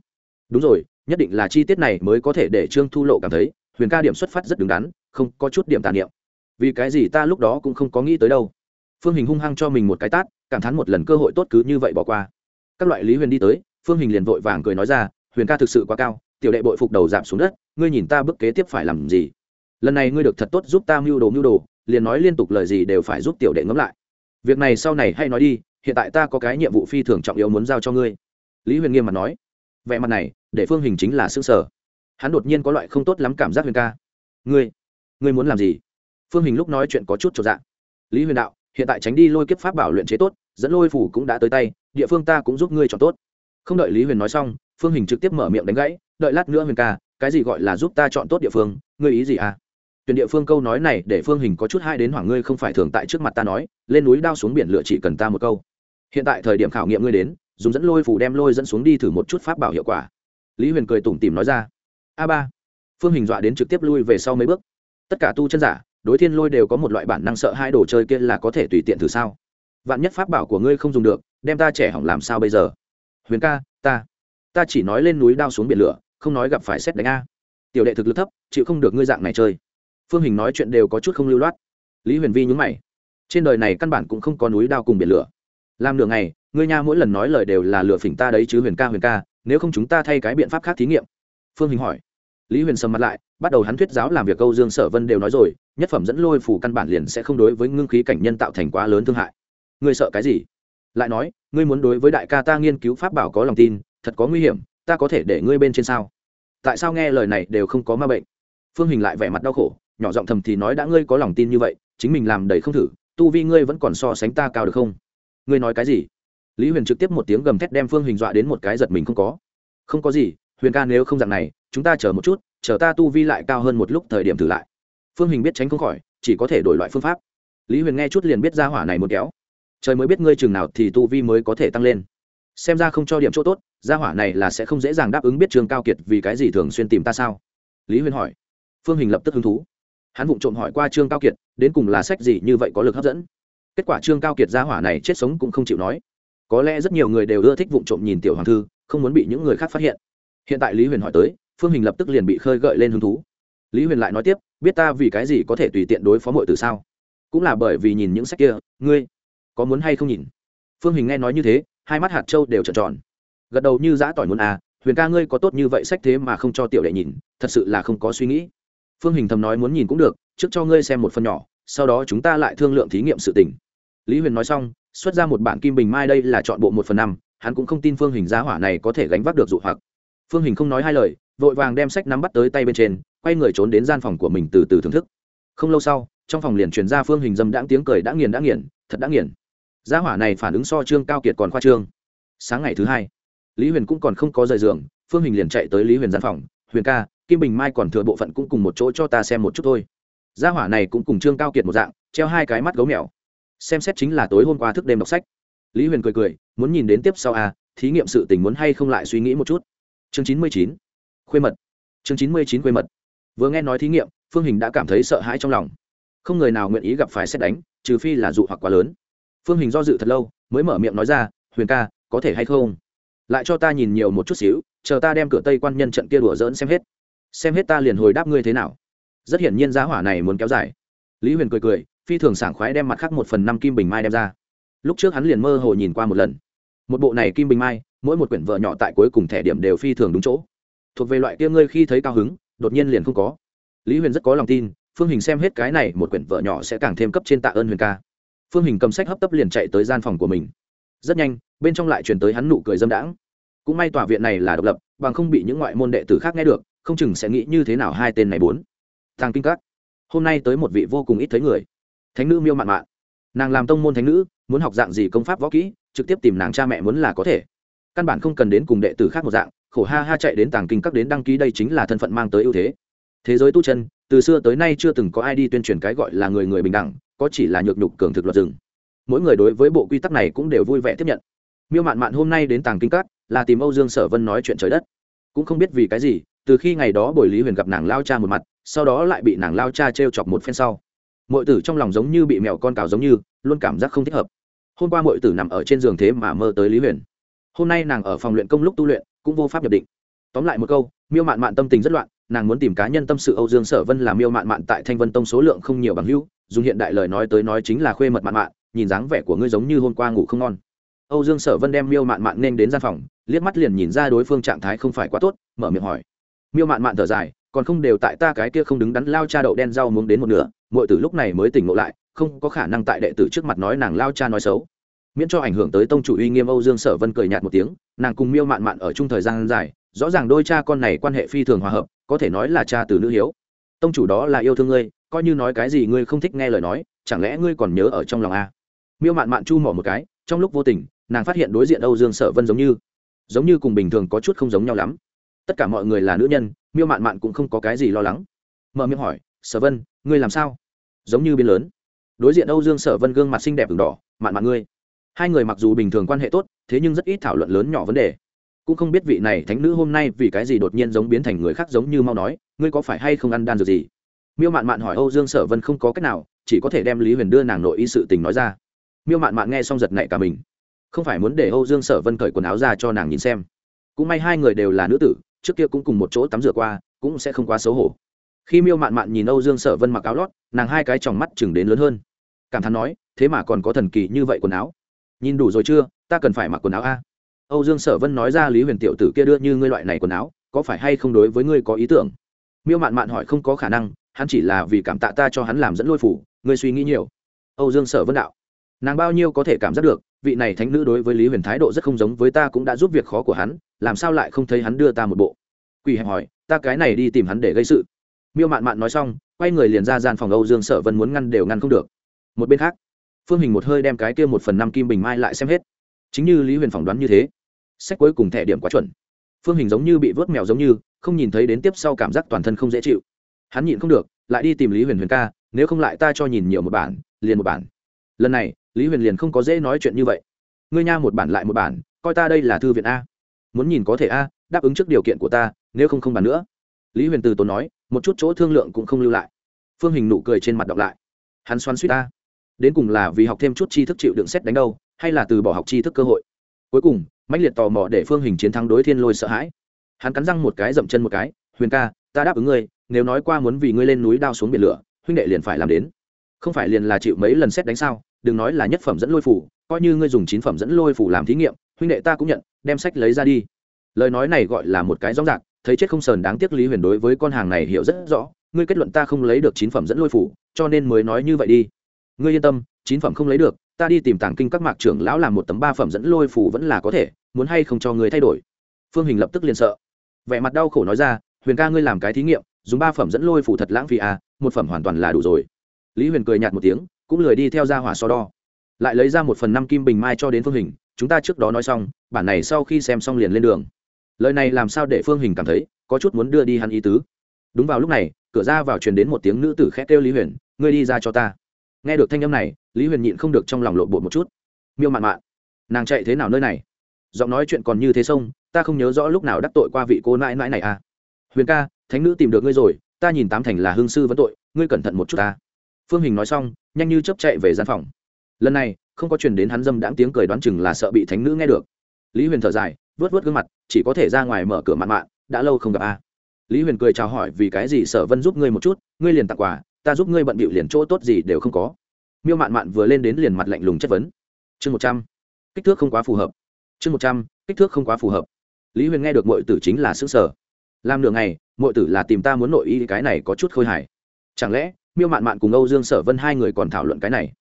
đúng rồi, nhất định là chi tiết này mới có thể để trương thu lộ cảm thấy, huyền ca điểm xuất phát rất đứng đắn, không có chút điểm tàn niệm. Vì cái gì ta lúc đó cũng không có nghĩ tới đâu. Phương hình hung hăng cho mình một cái tát, cảm thán một lần cơ hội tốt cứ như vậy bỏ qua. Các loại lý huyền đi tới, phương hình liền vội vàng cười nói ra, huyền ca thực sự quá cao, tiểu đệ bội phục đầu giảm xuống đất, ngươi nhìn ta bước kế tiếp phải làm gì? Lần này ngươi được thật tốt giúp ta mưu đồ mưu đồ, liền nói liên tục lời gì đều phải giúp tiểu đệ ngẫm lại. Việc này sau này hay nói đi, hiện tại ta có cái nhiệm vụ phi thường trọng yếu muốn giao cho ngươi. Lý huyền nghiêm mặt nói. Vẻ mặt này để phương hình chính là xương sở. Hắn đột nhiên có loại không tốt lắm cảm giác huyền ca. Ngươi ngươi muốn làm gì? Phương hình lúc nói chuyện có chút trọn dạng lý huyền đạo, hiện tại tránh đi lôi kiếp pháp bảo luyện chế tốt, dẫn lôi phủ cũng đã tới tay, địa phương ta cũng giúp ngươi chọn tốt. Không đợi lý huyền nói xong, phương hình trực tiếp mở miệng đánh gãy, đợi lát nữa huyền ca, cái gì gọi là giúp ta chọn tốt địa phương, ngươi ý gì à? Tuyển địa phương câu nói này để phương hình có chút hai đến hoảng ngươi không phải thường tại trước mặt ta nói, lên núi đao xuống biển lựa chỉ cần ta một câu. Hiện tại thời điểm khảo nghiệm ngươi đến, dùng dẫn lôi phủ đem lôi dẫn xuống đi thử một chút pháp bảo hiệu quả lý huyền cười tủm tỉm nói ra. A ba. Phương hình dọa đến trực tiếp lui về sau mấy bước. Tất cả tu chân giả, đối thiên lôi đều có một loại bản năng sợ hai đồ chơi kia là có thể tùy tiện thử sao? Vạn nhất pháp bảo của ngươi không dùng được, đem ta trẻ hỏng làm sao bây giờ? Huyền ca, ta ta chỉ nói lên núi đao xuống biển lửa, không nói gặp phải xét đánh a. Tiểu đệ thực lực thấp, chịu không được ngươi dạng này chơi. Phương hình nói chuyện đều có chút không lưu loát. Lý huyền vi nhúng mày. Trên đời này căn bản cũng không có núi đao cùng biển lửa. Làm nửa ngày, ngươi nha mỗi lần nói lời đều là lửa phỉnh ta đấy chứ huyền ca huyền ca nếu không chúng ta thay cái biện pháp khác thí nghiệm. Phương hình hỏi. Lý huyền sầm mặt lại, bắt đầu hắn thuyết giáo làm việc câu dương sở vân đều nói rồi, nhất phẩm dẫn lôi phủ căn bản liền sẽ không đối với ngưng khí cảnh nhân tạo thành quá lớn thương hại. Ngươi sợ cái gì? Lại nói, ngươi muốn đối với đại ca ta nghiên cứu pháp bảo có lòng tin, thật có nguy hiểm, ta có thể để ngươi bên trên sao? Tại sao nghe lời này đều không có ma bệnh? Phương hình lại vẻ mặt đau khổ, nhỏ giọng thầm thì nói đã ngươi có lòng tin như vậy, chính mình làm đầy không thử, tu vi ngươi vẫn còn so sánh ta cao được không? Ngươi nói cái gì? Lý huyền trực tiếp một tiếng gầm thét đem phương hình dọa đến một cái giật mình không có. Không có gì, huyền ca nếu không dạng này, chúng ta chờ một chút, chờ ta tu vi lại cao hơn một lúc thời điểm thử lại. Phương hình biết tránh không khỏi, chỉ có thể đổi loại phương pháp. Lý huyền nghe chút liền biết ra hỏa này một kéo. Trời mới biết ngươi chừng nào thì tu vi mới có thể tăng lên. Xem ra không cho điểm chỗ tốt gia hỏa này là sẽ không dễ dàng đáp ứng biết trường cao kiệt vì cái gì thường xuyên tìm ta sao? Lý huyền hỏi. Phương hình lập tức hứng thú. Hắn vụng trộm hỏi qua trương cao kiệt, đến cùng là sách gì như vậy có lực hấp dẫn? Kết quả trương cao kiệt gia hỏa này chết sống cũng không chịu nói có lẽ rất nhiều người đều ưa thích vụng trộm nhìn tiểu hoàng thư, không muốn bị những người khác phát hiện. Hiện tại lý huyền hỏi tới, phương hình lập tức liền bị khơi gợi lên hứng thú. Lý huyền lại nói tiếp, biết ta vì cái gì có thể tùy tiện đối phó mọi từ sao? Cũng là bởi vì nhìn những sách kia, ngươi có muốn hay không nhìn? Phương hình nghe nói như thế, hai mắt hạt trâu đều trợn tròn. Gật đầu như giã tỏi muốn à huyền ca ngươi có tốt như vậy sách thế mà không cho tiểu đệ nhìn, thật sự là không có suy nghĩ. Phương hình thầm nói muốn nhìn cũng được, trước cho ngươi xem một phần nhỏ, sau đó chúng ta lại thương lượng thí nghiệm sự tình. Lý huyền nói xong xuất ra một bản kim bình mai đây là chọn bộ một phần năm, hắn cũng không tin phương hình giá hỏa này có thể gánh vác được dụ hoặc. Phương hình không nói hai lời, vội vàng đem sách nắm bắt tới tay bên trên, quay người trốn đến gian phòng của mình từ từ thưởng thức. Không lâu sau, trong phòng liền truyền ra phương hình dâm đãng tiếng cười đã nghiền đã nghiền, thật đã nghiền. Giá hỏa này phản ứng so trương cao kiệt còn khoa trương. Sáng ngày thứ hai, lý huyền cũng còn không có rời giường, phương hình liền chạy tới lý huyền gian phòng. Huyền ca, kim bình mai còn thừa bộ phận cũng cùng một chỗ cho ta xem một chút thôi. Gia hỏa này cũng cùng trương cao kiệt một dạng, treo hai cái mắt gấu mèo xem xét chính là tối hôm qua thức đêm đọc sách. Lý huyền cười cười, muốn nhìn đến tiếp sau à thí nghiệm sự tình muốn hay không lại suy nghĩ một chút. Chương chín mươi chín, khuê mật. Chương chín mươi chín, khuê mật. Vừa nghe nói thí nghiệm, phương hình đã cảm thấy sợ hãi trong lòng. Không người nào nguyện ý gặp phải xét đánh, trừ phi là dụ hoặc quá lớn. Phương hình do dự thật lâu, mới mở miệng nói ra, huyền ca, có thể hay không? Lại cho ta nhìn nhiều một chút xíu, chờ ta đem cửa tây quan nhân trận kia đùa dỡn xem hết. Xem hết ta liền hồi đáp ngươi thế nào. Rất hiển nhiên giá hỏa này muốn kéo dài. Lý huyền cười cười phi thường sảng khoái đem mặt khác một phần năm kim bình mai đem ra. Lúc trước hắn liền mơ hồ nhìn qua một lần. Một bộ này kim bình mai, mỗi một quyển vợ nhỏ tại cuối cùng thẻ điểm đều phi thường đúng chỗ. Thuộc về loại kia ngươi khi thấy cao hứng, đột nhiên liền không có. Lý huyền rất có lòng tin, phương hình xem hết cái này, một quyển vợ nhỏ sẽ càng thêm cấp trên tạ ơn huyền ca. Phương hình cầm sách hấp tấp liền chạy tới gian phòng của mình. Rất nhanh, bên trong lại truyền tới hắn nụ cười dâm đãng. Cũng may tòa viện này là độc lập, bằng không bị những ngoại môn đệ tử khác nghe được, không chừng sẽ nghĩ như thế nào hai tên này bốn. Tàng kinh các. Hôm nay tới một vị vô cùng ít thấy người thánh nữ miêu mạn mạn. Nàng làm tông môn thánh nữ, muốn học dạng gì công pháp võ kỹ, trực tiếp tìm nàng cha mẹ muốn là có thể. Căn bản không cần đến cùng đệ tử khác một dạng, khổ ha ha chạy đến tàng kinh các đến đăng ký đây chính là thân phận mang tới ưu thế. Thế giới tu chân, từ xưa tới nay chưa từng có ai đi tuyên truyền cái gọi là người người bình đẳng, có chỉ là nhược nhục cường thực luật rừng. Mỗi người đối với bộ quy tắc này cũng đều vui vẻ tiếp nhận. Miêu mạn mạn hôm nay đến tàng kinh các, là tìm âu dương sở vân nói chuyện trời đất. Cũng không biết vì cái gì, từ khi ngày đó Bồi lý huyền gặp nàng lao cha một mặt, sau đó lại bị nàng lao cha t r e o chọc một phen sau mọi tử trong lòng giống như bị mèo con cào giống như, luôn cảm giác không thích hợp. Hôm qua mọi tử nằm ở trên giường thế mà mơ tới lý huyền. Hôm nay nàng ở phòng luyện công lúc tu luyện, cũng vô pháp nhập định. Tóm lại một câu, miêu mạn mạn tâm tình rất loạn, nàng muốn tìm cá nhân tâm sự âu dương sở vân làm miêu mạn mạn tại thanh vân tông số lượng không nhiều bằng hữu, dùng hiện đại lời nói tới nói chính là khuê mật mạn mạn, nhìn dáng vẻ của ngươi giống như hôm qua ngủ không ngon. Âu dương sở vân đem miêu mạn mạn nên đến gian phòng, liếc mắt liền nhìn ra đối phương trạng thái không phải quá tốt, mở miệng hỏi. Miêu mạn mạn thở dài còn không đều tại ta cái kia không đứng đắn lao cha đậu đen rau muống đến một nửa mọi từ lúc này mới tỉnh ngộ lại, không có khả năng tại đệ tử trước mặt nói nàng lao cha nói xấu. Miễn cho ảnh hưởng tới tông chủ uy nghiêm âu dương sở vân cười nhạt một tiếng, nàng cùng miêu mạn mạn ở chung thời gian dài, rõ ràng đôi cha con này quan hệ phi thường hòa hợp, có thể nói là cha từ nữ hiếu. Tông chủ đó là yêu thương ngươi, coi như nói cái gì ngươi không thích nghe lời nói, chẳng lẽ ngươi còn nhớ ở trong lòng a miêu mạn mạn chu mỏ một cái, trong lúc vô tình, nàng phát hiện đối diện âu dương sở vân giống như giống như cùng bình thường có chút không giống nhau lắm tất cả mọi người là nữ nhân, miêu mạn mạn cũng không có cái gì lo lắng. Mở miệng hỏi, sở vân, ngươi làm sao? Giống như biên lớn. Đối diện âu dương sở vân gương mặt xinh đẹp v đỏ, mạn mạn ngươi. Hai người mặc dù bình thường quan hệ tốt, thế nhưng rất ít thảo luận lớn nhỏ vấn đề. Cũng không biết vị này thánh nữ hôm nay vì cái gì đột nhiên giống biến thành người khác giống như mau nói, ngươi có phải hay không ăn đan dược gì? Miêu mạn mạn hỏi âu dương sở vân không có cách nào, chỉ có thể đem lý huyền đưa nàng nội y sự tình nói ra. Miêu mạn mạn nghe xong giật nảy cả mình. Không phải muốn để âu dương sở vân cởi quần áo ra cho nàng nhìn xem. Cũng may hai người đều là nữ tử trước kia cũng cùng một chỗ tắm rửa qua, cũng sẽ không quá xấu hổ. Khi miêu mạn mạn nhìn âu dương sở vân mặc áo lót, nàng hai cái tròng mắt chừng đến lớn hơn. Cảm thán nói, thế mà còn có thần kỳ như vậy quần áo. Nhìn đủ rồi chưa? Ta cần phải mặc quần áo a. Âu dương sở vân nói ra lý huyền tiểu tử kia đưa như ngươi loại này quần áo, có phải hay không đối với ngươi có ý tưởng? Miêu mạn mạn hỏi không có khả năng, hắn chỉ là vì cảm tạ ta cho hắn làm dẫn lôi phủ, ngươi suy nghĩ nhiều. Âu dương sở vân đạo, nàng bao nhiêu có thể cảm giác được vị này thánh nữ đối với lý huyền thái độ rất không giống với ta cũng đã giúp việc khó của hắn, làm sao lại không thấy hắn đưa ta một bộ? Quỳ hẹp hỏi, ta cái này đi tìm hắn để gây sự. Miêu mạn mạn nói xong, quay người liền ra gian phòng âu dương sở vân muốn ngăn đều ngăn không được. Một bên khác, phương hình một hơi đem cái kia một phần năm kim bình mai lại xem hết. Chính như lý huyền phỏng đoán như thế, sách cuối cùng thẻ điểm quá chuẩn. Phương hình giống như bị vớt mèo giống như, không nhìn thấy đến tiếp sau cảm giác toàn thân không dễ chịu. Hắn nhịn không được, lại đi tìm lý huyền huyền ca, nếu không lại ta cho nhìn nhiều một bản, liền một bản. Lần này lý huyền liền không có dễ nói chuyện như vậy. Ngươi nha một bản lại một bản, coi ta đây là thư viện a. Muốn nhìn có thể a, đáp ứng trước điều kiện của ta, nếu không không bàn nữa. Lý huyền từ tốn nói, một chút chỗ thương lượng cũng không lưu lại. Phương hình nụ cười trên mặt đọc lại. Hắn xoắn suýt ta đến cùng là vì học thêm chút tri thức chịu đựng xét đánh đâu, hay là từ bỏ học tri thức cơ hội? Cuối cùng, mãnh liệt tò mò để phương hình chiến thắng đối thiên lôi sợ hãi. Hắn cắn răng một cái dậm chân một cái, huyền ca, ta đáp ứng ngươi, nếu nói qua muốn vì ngươi lên núi đao xuống biển lửa, huynh đệ liền phải làm đến. Không phải liền là chịu mấy lần xét đánh sao? Đừng nói là nhất phẩm dẫn lôi phủ, coi như ngươi dùng chín phẩm dẫn lôi phủ làm thí nghiệm, huynh đệ ta cũng nhận, đem sách lấy ra đi. Lời nói này gọi là một cái rõ rạc thấy chết không sờn đáng tiếc lý huyền đối với con hàng này hiểu rất rõ, ngươi kết luận ta không lấy được chín phẩm dẫn lôi phủ, cho nên mới nói như vậy đi. Ngươi yên tâm, chín phẩm không lấy được, ta đi tìm tàng kinh các mạc trưởng lão làm một tấm ba phẩm dẫn lôi phủ vẫn là có thể, muốn hay không cho ngươi thay đổi. Phương hình lập tức liền sợ. Vẻ mặt đau khổ nói ra, huyền ca ngươi làm cái thí nghiệm, dùng ba phẩm dẫn lôi phủ thật lãng phí à một phẩm hoàn toàn là đủ rồi. Lý huyền cười nhạt một tiếng cũng lười đi theo ra hỏa so đo. Lại lấy ra một phần năm kim bình mai cho đến phương hình, chúng ta trước đó nói xong, bản này sau khi xem xong liền lên đường. Lời này làm sao để phương hình cảm thấy, có chút muốn đưa đi hắn ý tứ. Đúng vào lúc này, cửa ra vào truyền đến một tiếng nữ tử khét kêu lý huyền, ngươi đi ra cho ta. Nghe được thanh âm này, lý huyền nhịn không được trong lòng lộn bộ một chút. Miêu mạn mạn, nàng chạy thế nào nơi này? Giọng nói chuyện còn như thế sông, ta không nhớ rõ lúc nào đắc tội qua vị cô nãi nãi này à. Huyền ca, thánh nữ tìm được ngươi rồi, ta nhìn tám thành là hương sư vẫn tội, ngươi cẩn thận một chút ta phương hình nói xong, nhanh như chấp chạy về gian phòng. Lần này, không có truyền đến hắn dâm đãng tiếng cười đoán chừng là sợ bị thánh nữ nghe được. Lý huyền thở dài vớt vớt gương mặt, chỉ có thể ra ngoài mở cửa mạn mạn, đã lâu không gặp a. Lý huyền cười chào hỏi, vì cái gì sở vân giúp ngươi một chút, ngươi liền tặng quà, ta giúp ngươi bận bịu liền chỗ tốt gì đều không có. Miêu mạn mạn vừa lên đến liền mặt lạnh lùng chất vấn. Chương một trăm. Kích thước không quá phù hợp. Chương một trăm, kích thước không quá phù hợp. Lý huyền nghe được mọi tử chính là xứ sở làm nửa ngày mọi tử là tìm ta muốn nội y, cái này có chút khôi hài. Chẳng lẽ miêu mạn mạn cùng âu dương sở vân hai người còn thảo luận cái này.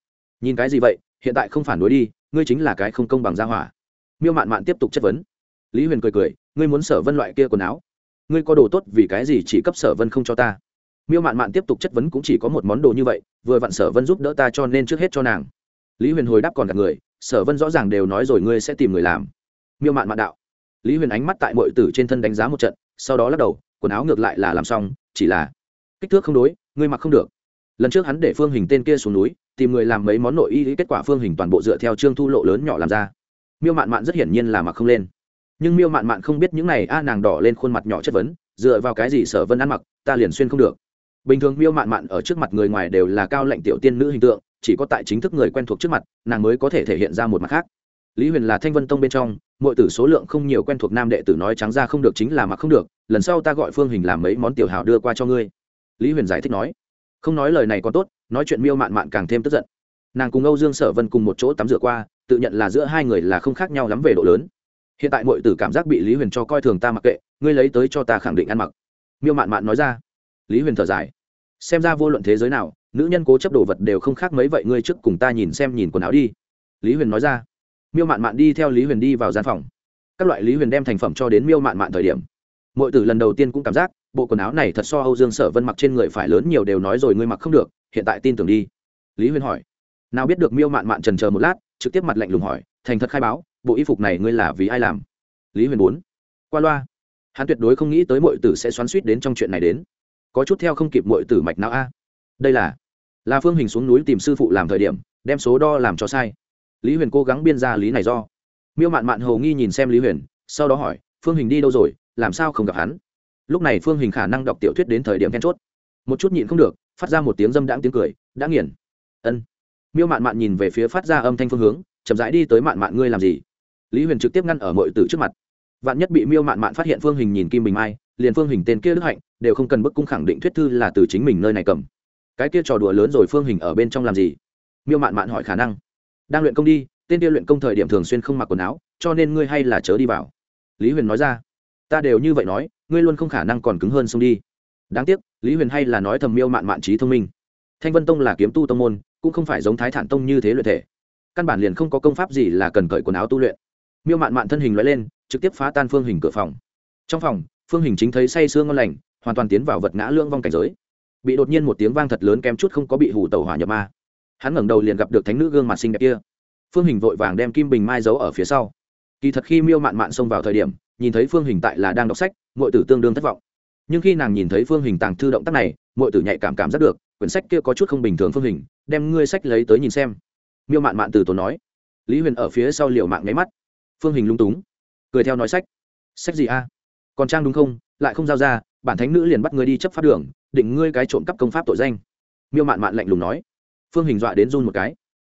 Nhìn cái gì vậy, hiện tại không phản đối đi, ngươi chính là cái không công bằng gia hỏa. Miêu mạn mạn tiếp tục chất vấn. Lý huyền cười cười, ngươi muốn sở vân loại kia quần áo? Ngươi có đồ tốt vì cái gì chỉ cấp sở vân không cho ta? Miêu mạn mạn tiếp tục chất vấn cũng chỉ có một món đồ như vậy, vừa vặn sở vân giúp đỡ ta cho nên trước hết cho nàng. Lý huyền hồi đáp còn cả người, sở vân rõ ràng đều nói rồi ngươi sẽ tìm người làm. Miêu mạn mạn đạo. Lý huyền ánh mắt tại mọi tử trên thân đánh giá một trận, sau đó lắc đầu, quần áo ngược lại là làm xong, chỉ là kích thước không đối, ngươi mặc không được lần trước hắn để phương hình tên kia xuống núi, tìm người làm mấy món nội y, kết quả phương hình toàn bộ dựa theo trương thu lộ lớn nhỏ làm ra. Miêu mạn mạn rất hiển nhiên là mặc không lên. Nhưng miêu mạn mạn không biết những này, a, nàng đỏ lên khuôn mặt nhỏ chất vấn, dựa vào cái gì sở vân ăn mặc, ta liền xuyên không được. Bình thường miêu mạn mạn ở trước mặt người ngoài đều là cao lệnh tiểu tiên nữ hình tượng, chỉ có tại chính thức người quen thuộc trước mặt, nàng mới có thể thể hiện ra một mặt khác. Lý huyền là thanh vân tông bên trong, mọi tử số lượng không nhiều quen thuộc nam đệ tử nói trắng ra không được chính là mặc không được, lần sau ta gọi phương hình làm mấy món tiểu hào đưa qua cho ngươi. Lý huyền giải thích nói không nói lời này còn tốt, nói chuyện miêu mạn mạn càng thêm tức giận. Nàng cùng âu dương sở vân cùng một chỗ tắm rửa qua, tự nhận là giữa hai người là không khác nhau lắm về độ lớn. Hiện tại mọi tử cảm giác bị lý huyền cho coi thường ta mặc kệ, ngươi lấy tới cho ta khẳng định ăn mặc. Miêu mạn mạn nói ra. Lý huyền thở dài. Xem ra vô luận thế giới nào, nữ nhân cố chấp đồ vật đều không khác mấy vậy, ngươi trước cùng ta nhìn xem nhìn quần áo đi. Lý huyền nói ra. Miêu mạn mạn đi theo lý huyền đi vào gian phòng. Các loại lý huyền đem thành phẩm cho đến miêu mạn mạn thời điểm. Mọi tử lần đầu tiên cũng cảm giác bộ quần áo này thật so âu dương sở vân mặc trên người phải lớn nhiều đều nói rồi ngươi mặc không được, hiện tại tin tưởng đi. Lý huyền hỏi. Nào biết được miêu mạn mạn trần chờ một lát, trực tiếp mặt lạnh lùng hỏi, thành thật khai báo, bộ y phục này ngươi là vì ai làm? Lý huyền bốn. Qua loa. Hắn tuyệt đối không nghĩ tới mọi tử sẽ xoắn suýt đến trong chuyện này đến. Có chút theo không kịp mọi tử mạch não a. Đây là là phương hình xuống núi tìm sư phụ làm thời điểm, đem số đo làm cho sai. Lý huyền cố gắng biên ra lý này do. Miêu mạn mạn hầu nghi nhìn xem lý huyền, sau đó hỏi, phương hình đi đâu rồi, làm sao không gặp hắn? Lúc này phương hình khả năng đọc tiểu thuyết đến thời điểm then chốt. Một chút nhịn không được, phát ra một tiếng dâm đãng tiếng cười, đã nghiền. Ân. Miêu mạn mạn nhìn về phía phát ra âm thanh phương hướng, chậm rãi đi tới mạn mạn, ngươi làm gì? Lý huyền trực tiếp ngăn ở mọi tử trước mặt. Vạn nhất bị miêu mạn mạn phát hiện phương hình nhìn kim bình mai, liền phương hình tên kia đức hạnh, đều không cần bức cung khẳng định thuyết thư là từ chính mình nơi này cầm. Cái kia trò đùa lớn rồi phương hình ở bên trong làm gì? Miêu mạn mạn hỏi khả năng. Đang luyện công đi, tên kia luyện công thời điểm thường xuyên không mặc quần áo, cho nên ngươi hay là chớ đi vào. Lý huyền nói ra. Ta đều như vậy nói ngươi luôn không khả năng còn cứng hơn xông đi. Đáng tiếc, lý huyền hay là nói thầm miêu mạn mạn trí thông minh. Thanh vân tông là kiếm tu tông môn, cũng không phải giống thái thản tông như thế luyện thể. Căn bản liền không có công pháp gì là cần cởi quần áo tu luyện. Miêu mạn mạn thân hình loại lên, trực tiếp phá tan phương hình cửa phòng. Trong phòng, phương hình chính thấy say sương ngon lành, hoàn toàn tiến vào vật ngã lưỡng vong cảnh giới. Bị đột nhiên một tiếng vang thật lớn kém chút không có bị hủ tàu hỏa nhập ma. Hắn ngẩng đầu liền gặp được thánh nữ gương mặt xinh đẹp kia. Phương hình vội vàng đem kim bình mai giấu ở phía sau. Kỳ thật khi miêu mạn mạn xông vào thời điểm nhìn thấy phương hình tại là đang đọc sách mọi tử tương đương thất vọng. Nhưng khi nàng nhìn thấy phương hình tàng thư động tác này mọi tử nhạy cảm cảm giác được, quyển sách kia có chút không bình thường phương hình, đem ngươi sách lấy tới nhìn xem. Miêu mạn mạn từ tốn nói. Lý huyền ở phía sau liều mạng nháy mắt. Phương hình lung túng. Cười theo nói sách. Sách gì a? Còn trang đúng không? Lại không giao ra, bản thánh nữ liền bắt ngươi đi chấp pháp đường, định ngươi cái trộm cắp công pháp tội danh. Miêu mạn mạn lạnh lùng nói. Phương hình dọa đến run một cái.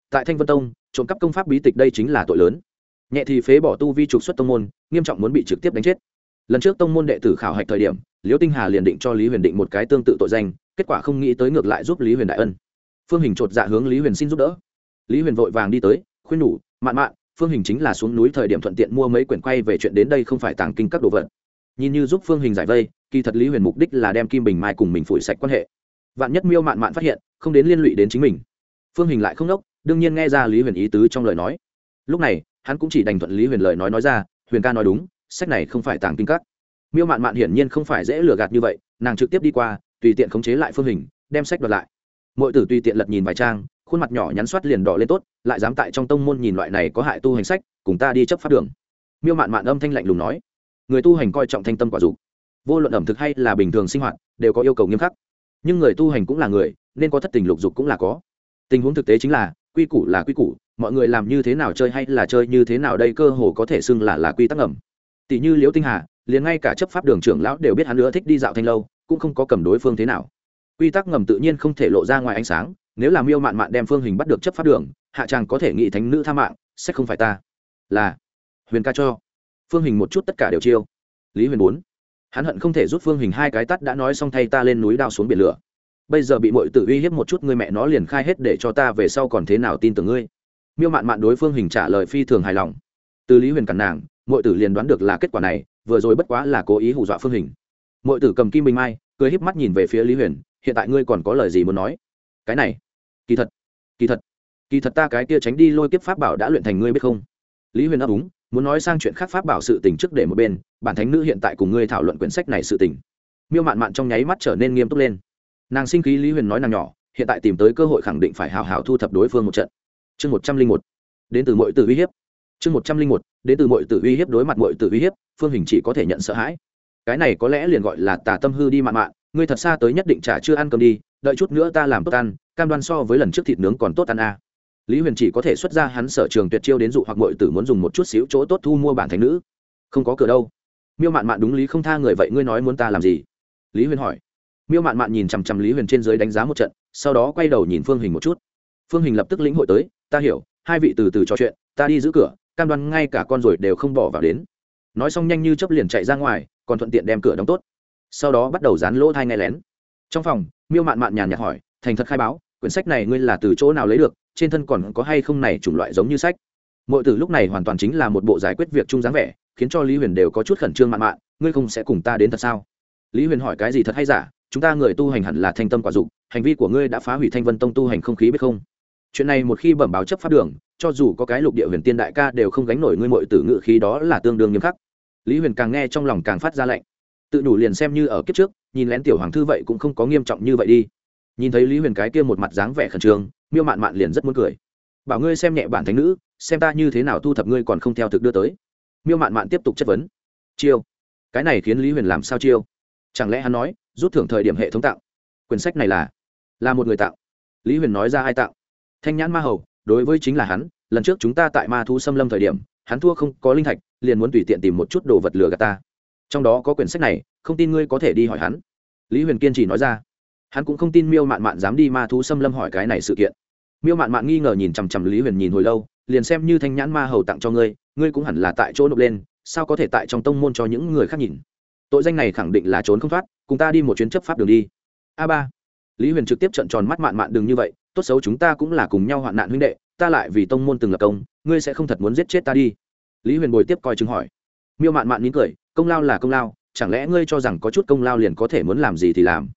Tại thanh vân tông, trộm cắp công pháp bí tịch đây chính là tội lớn nhẹ thì phế bỏ tu vi trục xuất tông môn, nghiêm trọng muốn bị trực tiếp đánh chết. Lần trước tông môn đệ tử khảo hạch thời điểm, liễu tinh hà liền định cho lý huyền định một cái tương tự tội danh, kết quả không nghĩ tới ngược lại giúp lý huyền đại ân. Phương hình chột dạ hướng lý huyền xin giúp đỡ. Lý huyền vội vàng đi tới, khuyên nhủ, mạn mạn, phương hình chính là xuống núi thời điểm thuận tiện mua mấy quyển quay về chuyện đến đây không phải tàng kinh các đồ vật. Nhìn như giúp phương hình giải vây, kỳ thật lý huyền mục đích là đem kim bình mai cùng mình phủi sạch quan hệ. Vạn nhất miêu mạn mạn phát hiện, không đến liên lụy đến chính mình. Phương hình lại không đốc, đương nhiên nghe ra lý huyền ý tứ trong lời nói. Lúc này hắn cũng chỉ đành thuận lý huyền lời nói nói ra, huyền ca nói đúng, sách này không phải tàng kinh các. Miêu mạn mạn hiển nhiên không phải dễ lừa gạt như vậy, nàng trực tiếp đi qua, tùy tiện khống chế lại phương hình, đem sách đoạt lại. Mỗi tử tùy tiện lật nhìn vài trang, khuôn mặt nhỏ nhắn soát liền đỏ lên tốt, lại dám tại trong tông môn nhìn loại này có hại tu hành sách, cùng ta đi chấp pháp đường. Miêu mạn mạn âm thanh lạnh lùng nói, người tu hành coi trọng thanh tâm quả dục. Vô luận ẩm thực hay là bình thường sinh hoạt, đều có yêu cầu nghiêm khắc. Nhưng người tu hành cũng là người, nên có thất tình lục dục cũng là có. Tình huống thực tế chính là quy củ là quy củ, mọi người làm như thế nào chơi hay là chơi như thế nào đây cơ hồ có thể xưng là là quy tắc ẩm tỷ như liễu tinh hà, liền ngay cả chấp pháp đường trưởng lão đều biết hắn nữa thích đi dạo thanh lâu, cũng không có cầm đối phương thế nào. Quy tắc ngầm tự nhiên không thể lộ ra ngoài ánh sáng, nếu làm yêu mạn mạn đem phương hình bắt được chấp pháp đường, hạ chàng có thể nghị thánh nữ tha mạng, sẽ không phải ta. Là, huyền ca cho. Phương hình một chút tất cả đều chiêu. Lý huyền bốn. Hắn hận không thể rút phương hình hai cái tắt đã nói xong thay ta lên núi đao xuống biển lửa bây giờ bị mọi tử uy hiếp một chút người mẹ nó liền khai hết để cho ta, về sau còn thế nào tin tưởng ngươi? Miêu mạn mạn đối phương hình trả lời phi thường hài lòng. Từ lý huyền cản nàng mọi tử liền đoán được là kết quả này, vừa rồi bất quá là cố ý hù dọa phương hình. Mọi tử cầm kim bình mai, cười híp mắt nhìn về phía lý huyền, hiện tại ngươi còn có lời gì muốn nói? Cái này, kỳ thật kỳ thật kỳ thật ta cái kia tránh đi lôi kiếp pháp bảo đã luyện thành ngươi biết không? Lý huyền ấp úng muốn nói sang chuyện khác pháp bảo sự tình trước để một bên, bản thánh nữ hiện tại cùng ngươi thảo luận quyển sách này sự tình. Miêu mạn mạn trong nháy mắt trở nên nghiêm túc lên nàng sinh khí lý huyền nói nàng nhỏ, hiện tại tìm tới cơ hội khẳng định phải hào hào thu thập đối phương một trận. Chương một trăm linh một, đến từ mọi từ uy hiếp. Chương một trăm linh một, đến từ mọi từ uy hiếp đối mặt mọi từ uy hiếp, phương hình chỉ có thể nhận sợ hãi. Cái này có lẽ liền gọi là tà tâm hư đi mạn mạn, ngươi thật xa tới nhất định trả chưa ăn cơm đi, đợi chút nữa ta làm tốt ăn, cam đoan so với lần trước thịt nướng còn tốt ăn à. lý huyền chỉ có thể xuất ra hắn sở trường tuyệt chiêu đến dụ hoặc mọi tử muốn dùng một chút xíu chỗ tốt thu mua bản thành nữ. Không có cửa đâu. Miêu mạn mạn đúng lý không tha người vậy ngươi nói muốn ta làm gì? Lý huyền hỏi miêu mạn mạn nhìn chằm chằm lý huyền trên dưới đánh giá một trận sau đó quay đầu nhìn phương hình một chút phương hình lập tức lĩnh hội tới ta hiểu hai vị từ từ trò chuyện ta đi giữ cửa cam đoan ngay cả con rồi đều không bỏ vào đến nói xong nhanh như chấp liền chạy ra ngoài còn thuận tiện đem cửa đóng tốt sau đó bắt đầu dán lỗ thai ngay lén trong phòng miêu mạn mạn nhàn nhạt hỏi thành thật khai báo quyển sách này ngươi là từ chỗ nào lấy được trên thân còn có hay không này chủng loại giống như sách mọi từ lúc này hoàn toàn chính là một bộ giải quyết việc chung dáng vẻ khiến cho lý huyền đều có chút khẩn trương mạn mạn ngươi không sẽ cùng ta đến thật sao lý huyền hỏi cái gì thật hay giả chúng ta người tu hành hẳn là thanh tâm quả dục, hành vi của ngươi đã phá hủy thanh vân tông tu hành không khí biết không? Chuyện này một khi bẩm báo chấp pháp đường, cho dù có cái lục địa huyền tiên đại ca đều không gánh nổi ngươi mội tử ngự khí đó là tương đương nghiêm khắc. Lý huyền càng nghe trong lòng càng phát ra lạnh. Tự đủ liền xem như ở kiếp trước, nhìn lén tiểu hoàng thư vậy cũng không có nghiêm trọng như vậy đi. Nhìn thấy lý huyền cái kia một mặt dáng vẻ khẩn trương, miêu mạn mạn liền rất muốn cười. Bảo ngươi xem nhẹ bản thánh nữ, xem ta như thế nào thu thập ngươi còn không theo thực đưa tới. Miêu mạn mạn tiếp tục chất vấn. Chiêu. Cái này khiến lý huyền làm sao chiêu? Chẳng lẽ hắn nói rút thưởng thời điểm hệ thống tạo. Quyển sách này là là một người tạo. Lý huyền nói ra ai tạo. Thanh nhãn ma hầu, đối với chính là hắn, lần trước chúng ta tại ma thu xâm lâm thời điểm, hắn thua không có linh thạch, liền muốn tùy tiện tìm một chút đồ vật lừa gạt ta. Trong đó có quyển sách này, không tin ngươi có thể đi hỏi hắn. Lý huyền kiên trì nói ra. Hắn cũng không tin miêu mạn mạn dám đi ma thú xâm lâm hỏi cái này sự kiện. Miêu mạn mạn nghi ngờ nhìn chằm chằm lý huyền nhìn hồi lâu, liền xem như thanh nhãn ma hầu tặng cho ngươi ngươi cũng hẳn là tại chỗ nộp lên, sao có thể tại trong tông môn cho những người khác nhìn? Tội danh này khẳng định là trốn không thoát, cùng ta đi một chuyến chấp pháp đường đi. A ba. Lý huyền trực tiếp trận tròn mắt mạn mạn đừng như vậy, tốt xấu chúng ta cũng là cùng nhau hoạn nạn huynh đệ, ta lại vì tông môn từng lập công, ngươi sẽ không thật muốn giết chết ta đi. Lý huyền bồi tiếp coi chứng hỏi. Miêu mạn mạn nín cười, công lao là công lao, chẳng lẽ ngươi cho rằng có chút công lao liền có thể muốn làm gì thì làm?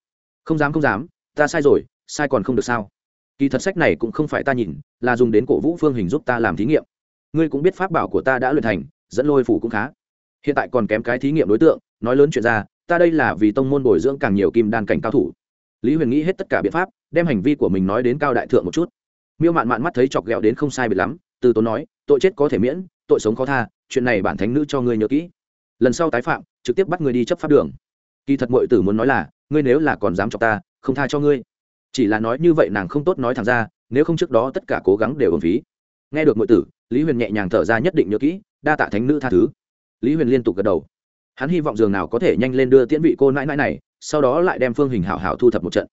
Không dám không dám, ta sai rồi, sai còn không được sao? Kỳ thật sách này cũng không phải ta nhìn, là dùng đến cổ vũ phương hình giúp ta làm thí nghiệm. Ngươi cũng biết pháp bảo của ta đã luyện thành, dẫn lôi phủ cũng khá hiện tại còn kém cái thí nghiệm đối tượng, nói lớn chuyện ra, ta đây là vì tông môn bồi dưỡng càng nhiều kim đan cảnh cao thủ. Lý huyền nghĩ hết tất cả biện pháp, đem hành vi của mình nói đến cao đại thượng một chút. Miêu mạn mạn mắt thấy chọc ghẹo đến không sai biệt lắm, từ tốn nói, tội chết có thể miễn, tội sống khó tha, chuyện này bản thánh nữ cho ngươi nhớ kỹ. Lần sau tái phạm, trực tiếp bắt ngươi đi chấp pháp đường. Kỳ thật mọi tử muốn nói là, ngươi nếu là còn dám chọc ta, không tha cho ngươi. Chỉ là nói như vậy nàng không tốt nói thẳng ra, nếu không trước đó tất cả cố gắng đều ổn phí. Nghe được mọi tử, lý huyền nhẹ nhàng thở ra nhất định nhớ kỹ, đa tạ thánh nữ tha thứ lý huyền liên tục gật đầu. Hắn hy vọng dường nào có thể nhanh lên đưa tiễn vị cô nãi nãi này, sau đó lại đem phương hình hảo hảo thu thập một trận.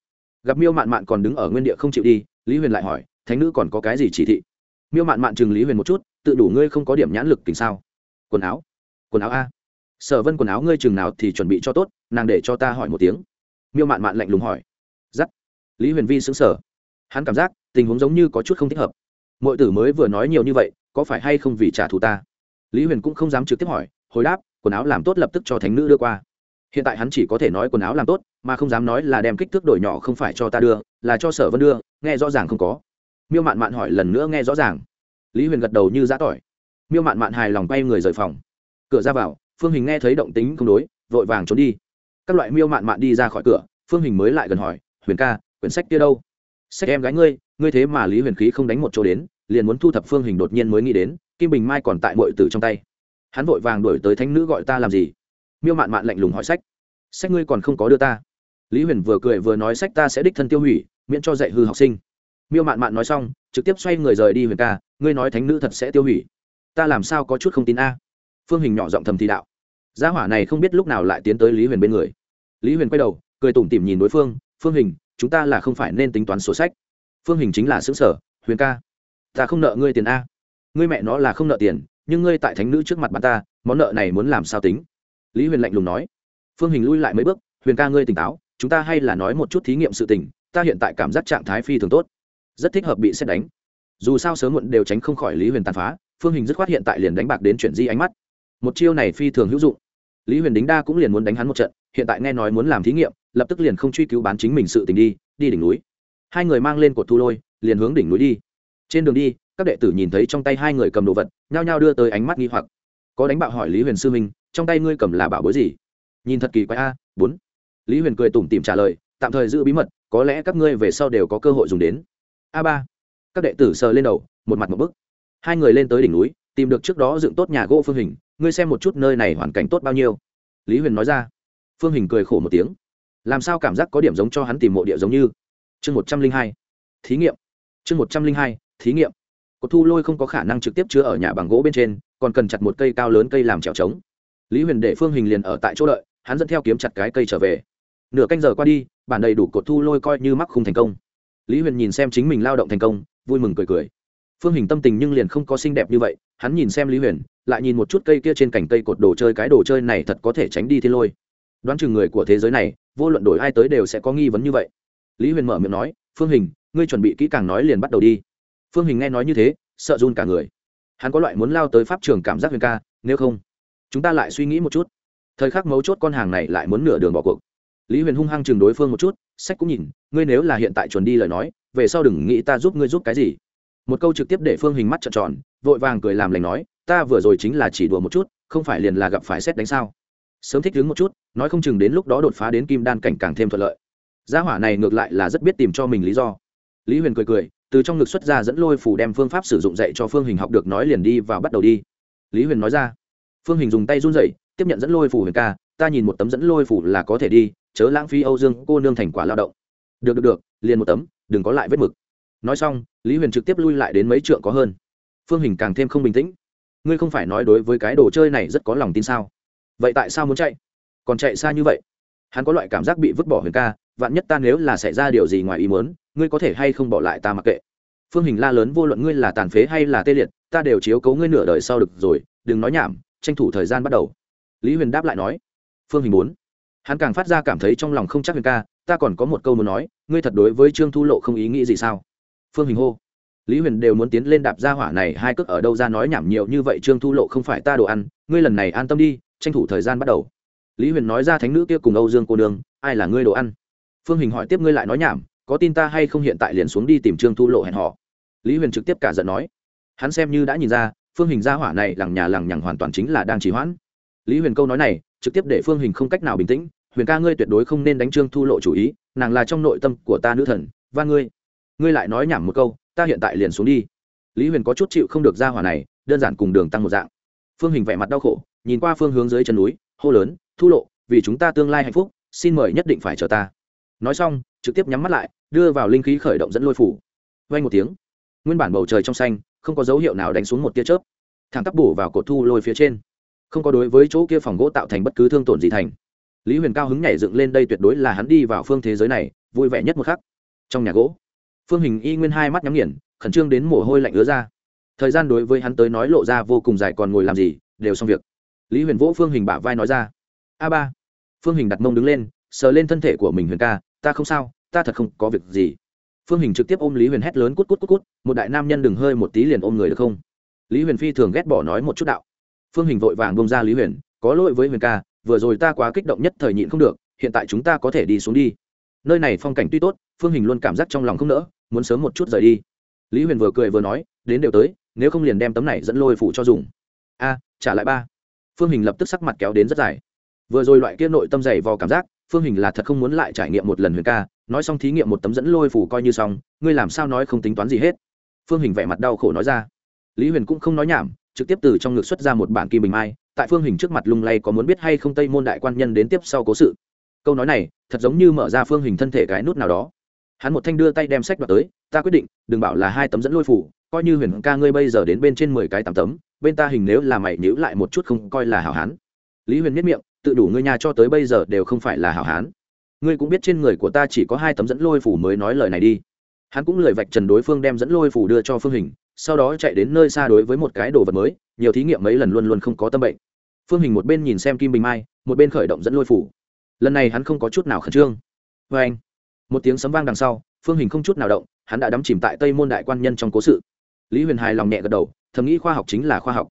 Gặp miêu mạn mạn còn đứng ở nguyên địa không chịu đi, lý huyền lại hỏi, thánh nữ còn có cái gì chỉ thị? Miêu mạn mạn chừng lý huyền một chút, tự đủ ngươi không có điểm nhãn lực tình sao? Quần áo quần áo a. Sở vân quần áo ngươi chừng nào thì chuẩn bị cho tốt, nàng để cho ta hỏi một tiếng. Miêu mạn mạn lạnh lùng hỏi. Giắt lý huyền vi xứng sở hắn cảm giác, tình huống giống như có chút không thích hợp. Mọi tử mới vừa nói nhiều như vậy, có phải hay không vì trả thù ta? Lý huyền cũng không dám trực tiếp hỏi hồi đáp, quần áo làm tốt lập tức cho thánh nữ đưa qua. Hiện tại hắn chỉ có thể nói quần áo làm tốt, mà không dám nói là đem kích thước đổi nhỏ không phải cho ta đưa, là cho sở vân đưa, nghe rõ ràng không có. Miêu mạn mạn hỏi lần nữa nghe rõ ràng. Lý huyền gật đầu như giã tỏi. Miêu mạn mạn hài lòng bay người rời phòng. Cửa ra vào, phương hình nghe thấy động tính không đối, vội vàng trốn đi. Các loại miêu mạn mạn đi ra khỏi cửa, phương hình mới lại gần hỏi, huyền ca, quyển sách kia đâu? Sách em gái ngươi ngươi thế mà lý huyền khí không đánh một chỗ đến, liền muốn thu thập phương hình đột nhiên mới nghĩ đến, kim bình mai còn tại mọi tử trong tay hắn vội vàng đuổi tới thánh nữ gọi ta làm gì? Miêu mạn mạn lạnh lùng hỏi sách. Sách ngươi còn không có đưa ta. Lý huyền vừa cười vừa nói sách ta sẽ đích thân tiêu hủy, miễn cho dạy hư học sinh. Miêu mạn mạn nói xong, trực tiếp xoay người rời đi huyền ca, ngươi nói thánh nữ thật sẽ tiêu hủy. Ta làm sao có chút không tin a? Phương hình nhỏ giọng thầm thì đạo. Gia hỏa này không biết lúc nào lại tiến tới lý huyền bên người. Lý huyền quay đầu, cười tủm tỉm nhìn đối phương phương hình, chúng ta là không phải nên tính toán sổ sách. Phương hình chính là xứng sở, huyền ca. Ta không nợ ngươi tiền a. Ngươi mẹ nó là không nợ tiền nhưng ngươi tại thánh nữ trước mặt bạn ta, món nợ này muốn làm sao tính? Lý huyền lạnh lùng nói. Phương hình lui lại mấy bước, huyền ca ngươi tỉnh táo, chúng ta hay là nói một chút thí nghiệm sự tình, ta hiện tại cảm giác trạng thái phi thường tốt, rất thích hợp bị xét đánh. Dù sao sớm muộn đều tránh không khỏi lý huyền tàn phá, phương hình dứt khoát hiện tại liền đánh bạc đến chuyển di ánh mắt. Một chiêu này phi thường hữu dụng. Lý huyền đính đa cũng liền muốn đánh hắn một trận, hiện tại nghe nói muốn làm thí nghiệm, lập tức liền không truy cứu bán chính mình sự tình đi đi đỉnh núi. Hai người mang lên cột thu lôi, liền hướng đỉnh núi đi. Trên đường đi các đệ tử nhìn thấy trong tay hai người cầm đồ vật, nhao nhao đưa tới ánh mắt nghi hoặc. Có đánh bạo hỏi lý huyền sư minh trong tay ngươi cầm là bảo bối gì? Nhìn thật kỳ quái a, bốn. Lý huyền cười tủm tìm trả lời, tạm thời giữ bí mật, có lẽ các ngươi về sau đều có cơ hội dùng đến. A ba. Các đệ tử sờ lên đầu, một mặt một bức. Hai người lên tới đỉnh núi, tìm được trước đó dựng tốt nhà gỗ phương hình, ngươi xem một chút nơi này hoàn cảnh tốt bao nhiêu. Lý huyền nói ra. Phương hình cười khổ một tiếng. Làm sao cảm giác có điểm giống cho hắn tìm mộ địa giống như? Chương một trăm linh hai. Thí nghiệm. Chương một trăm linh hai, thí nghiệm cột thu lôi không có khả năng trực tiếp chứa ở nhà bằng gỗ bên trên, còn cần chặt một cây cao lớn cây làm trèo trống. Lý huyền để phương hình liền ở tại chỗ đợi, hắn dẫn theo kiếm chặt cái cây trở về. Nửa canh giờ qua đi, bản đầy đủ cột thu lôi coi như mắc khung thành công. Lý huyền nhìn xem chính mình lao động thành công, vui mừng cười cười. Phương hình tâm tình nhưng liền không có xinh đẹp như vậy, hắn nhìn xem lý huyền, lại nhìn một chút cây kia trên cành cây cột đồ chơi, cái đồ chơi này thật có thể tránh đi thiên lôi. Đoán chừng người của thế giới này, vô luận đổi ai tới đều sẽ có nghi vấn như vậy. Lý huyền mở miệng nói, phương hình, ngươi chuẩn bị kỹ càng nói liền bắt đầu đi phương hình nghe nói như thế, sợ run cả người. Hắn có loại muốn lao tới pháp trường cảm giác huyền ca, nếu không, chúng ta lại suy nghĩ một chút. Thời khắc mấu chốt con hàng này lại muốn nửa đường bỏ cuộc. Lý huyền hung hăng chừng đối phương một chút, sách cũng nhìn, ngươi nếu là hiện tại chuẩn đi lời nói, về sau đừng nghĩ ta giúp ngươi giúp cái gì. Một câu trực tiếp để phương hình mắt trợn tròn, vội vàng cười làm lành nói, ta vừa rồi chính là chỉ đùa một chút, không phải liền là gặp phải xét đánh sao. Sớm thích đứng một chút, nói không chừng đến lúc đó đột phá đến kim đan cảnh càng thêm thuận lợi. Gia hỏa này ngược lại là rất biết tìm cho mình lý do. Lý huyền cười cười từ trong ngực xuất ra dẫn lôi phủ đem phương pháp sử dụng dạy cho phương hình học được nói liền đi và bắt đầu đi. Lý huyền nói ra. Phương hình dùng tay run dậy tiếp nhận dẫn lôi phủ huyền ca, ta nhìn một tấm dẫn lôi phủ là có thể đi, chớ lãng phí âu dương, cô nương thành quả lao động. Được được được, liền một tấm, đừng có lại vết mực. Nói xong, lý huyền trực tiếp lui lại đến mấy trượng có hơn. Phương hình càng thêm không bình tĩnh. Ngươi không phải nói đối với cái đồ chơi này rất có lòng tin sao? Vậy tại sao muốn chạy? Còn chạy xa như vậy? Hắn có loại cảm giác bị vứt bỏ huyền ca, vạn nhất ta nếu là xảy ra điều gì ngoài ý muốn ngươi có thể hay không bỏ lại ta mặc kệ. Phương hình la lớn vô luận ngươi là tàn phế hay là tê liệt, ta đều chiếu cấu ngươi nửa đời sau được rồi, đừng nói nhảm, tranh thủ thời gian bắt đầu. Lý huyền đáp lại nói. Phương hình bốn hắn càng phát ra cảm thấy trong lòng không chắc huyền ca, ta còn có một câu muốn nói, ngươi thật đối với trương thu lộ không ý nghĩ gì sao? Phương hình hô. Lý huyền đều muốn tiến lên đạp ra hỏa này, hai cước ở đâu ra nói nhảm nhiều như vậy, trương thu lộ không phải ta đồ ăn, ngươi lần này an tâm đi, tranh thủ thời gian bắt đầu. Lý huyền nói ra thánh nữ kia cùng âu dương cô đường ai là ngươi đồ ăn? Phương hình hỏi tiếp ngươi lại nói nhảm có tin ta hay không hiện tại liền xuống đi tìm trương thu lộ hẹn họ lý huyền trực tiếp cả giận nói. Hắn xem như đã nhìn ra, phương hình gia hỏa này lằng nhà lằng nhằng hoàn toàn chính là đang trì hoãn. Lý huyền câu nói này, trực tiếp để phương hình không cách nào bình tĩnh. Huyền ca ngươi tuyệt đối không nên đánh trương thu lộ chủ ý, nàng là trong nội tâm của ta nữ thần, và ngươi ngươi lại nói nhảm một câu, ta hiện tại liền xuống đi. Lý huyền có chút chịu không được gia hỏa này, đơn giản cùng đường tăng một dạng. Phương hình vẻ mặt đau khổ, nhìn qua phương hướng dưới chân núi, hô lớn, thu lộ, vì chúng ta tương lai hạnh phúc, xin mời nhất định phải chờ ta. Nói xong trực tiếp nhắm mắt lại, đưa vào linh khí khởi động dẫn lôi phủ. Vay một tiếng, nguyên bản bầu trời trong xanh, không có dấu hiệu nào đánh xuống một tia chớp. Thẳng tắp bổ vào cột thu lôi phía trên. Không có đối với chỗ kia phòng gỗ tạo thành bất cứ thương tổn gì thành. Lý huyền cao hứng nhảy dựng lên đây tuyệt đối là hắn đi vào phương thế giới này, vui vẻ nhất một khắc. Trong nhà gỗ, phương hình y nguyên hai mắt nhắm nghiền, khẩn trương đến mồ hôi lạnh ứa ra. Thời gian đối với hắn tới nói lộ ra vô cùng dài còn ngồi làm gì, đều xong việc. Lý huyền vỗ phương hình bả vai nói ra, a ba. Phương hình đặt mông đứng lên, sờ lên thân thể của mình huyền ca ta không sao, ta thật không có việc gì. Phương hình trực tiếp ôm lý huyền hét lớn cút cút cút cút, một đại nam nhân đừng hơi một tí liền ôm người được không? Lý huyền phi thường ghét bỏ nói một chút đạo. Phương hình vội vàng bông ra lý huyền, có lỗi với huyền ca, vừa rồi ta quá kích động nhất thời nhịn không được, hiện tại chúng ta có thể đi xuống đi. Nơi này phong cảnh tuy tốt, phương hình luôn cảm giác trong lòng không nỡ, muốn sớm một chút rời đi. Lý huyền vừa cười vừa nói, đến đều tới, nếu không liền đem tấm này dẫn lôi phụ cho dùng. A, trả lại ba. Phương hình lập tức sắc mặt kéo đến rất dài. Vừa rồi loại kia nội tâm dày vò cảm giác phương hình là thật không muốn lại trải nghiệm một lần huyền ca, nói xong thí nghiệm một tấm dẫn lôi phủ coi như xong, ngươi làm sao nói không tính toán gì hết? Phương hình vẻ mặt đau khổ nói ra. Lý huyền cũng không nói nhảm, trực tiếp từ trong ngực xuất ra một bản kim bình mai, tại phương hình trước mặt lung lay có muốn biết hay không tây môn đại quan nhân đến tiếp sau cố sự. Câu nói này, thật giống như mở ra phương hình thân thể cái nút nào đó. Hắn một thanh đưa tay đem sách đoạt tới, ta quyết định, đừng bảo là hai tấm dẫn lôi phủ coi như huyền ca ngươi bây giờ đến bên trên mười cái tám tấm, bên ta hình nếu là mày nhữ lại một chút không coi là hảo hán. Lý huyền miết miệng tự đủ ngươi nhà cho tới bây giờ đều không phải là hảo hán. Ngươi cũng biết trên người của ta chỉ có hai tấm dẫn lôi phủ mới nói lời này đi. Hắn cũng lười vạch trần đối phương đem dẫn lôi phủ đưa cho phương hình, sau đó chạy đến nơi xa đối với một cái đồ vật mới, nhiều thí nghiệm mấy lần luôn luôn không có tâm bệnh. Phương hình một bên nhìn xem kim bình mai, một bên khởi động dẫn lôi phủ lần này hắn không có chút nào khẩn trương. Vê anh, một tiếng sấm vang đằng sau, phương hình không chút nào động, hắn đã đắm chìm tại tây môn đại quan nhân trong cố sự. Lý huyền hài lòng nhẹ gật đầu, thầm nghĩ khoa học chính là khoa học.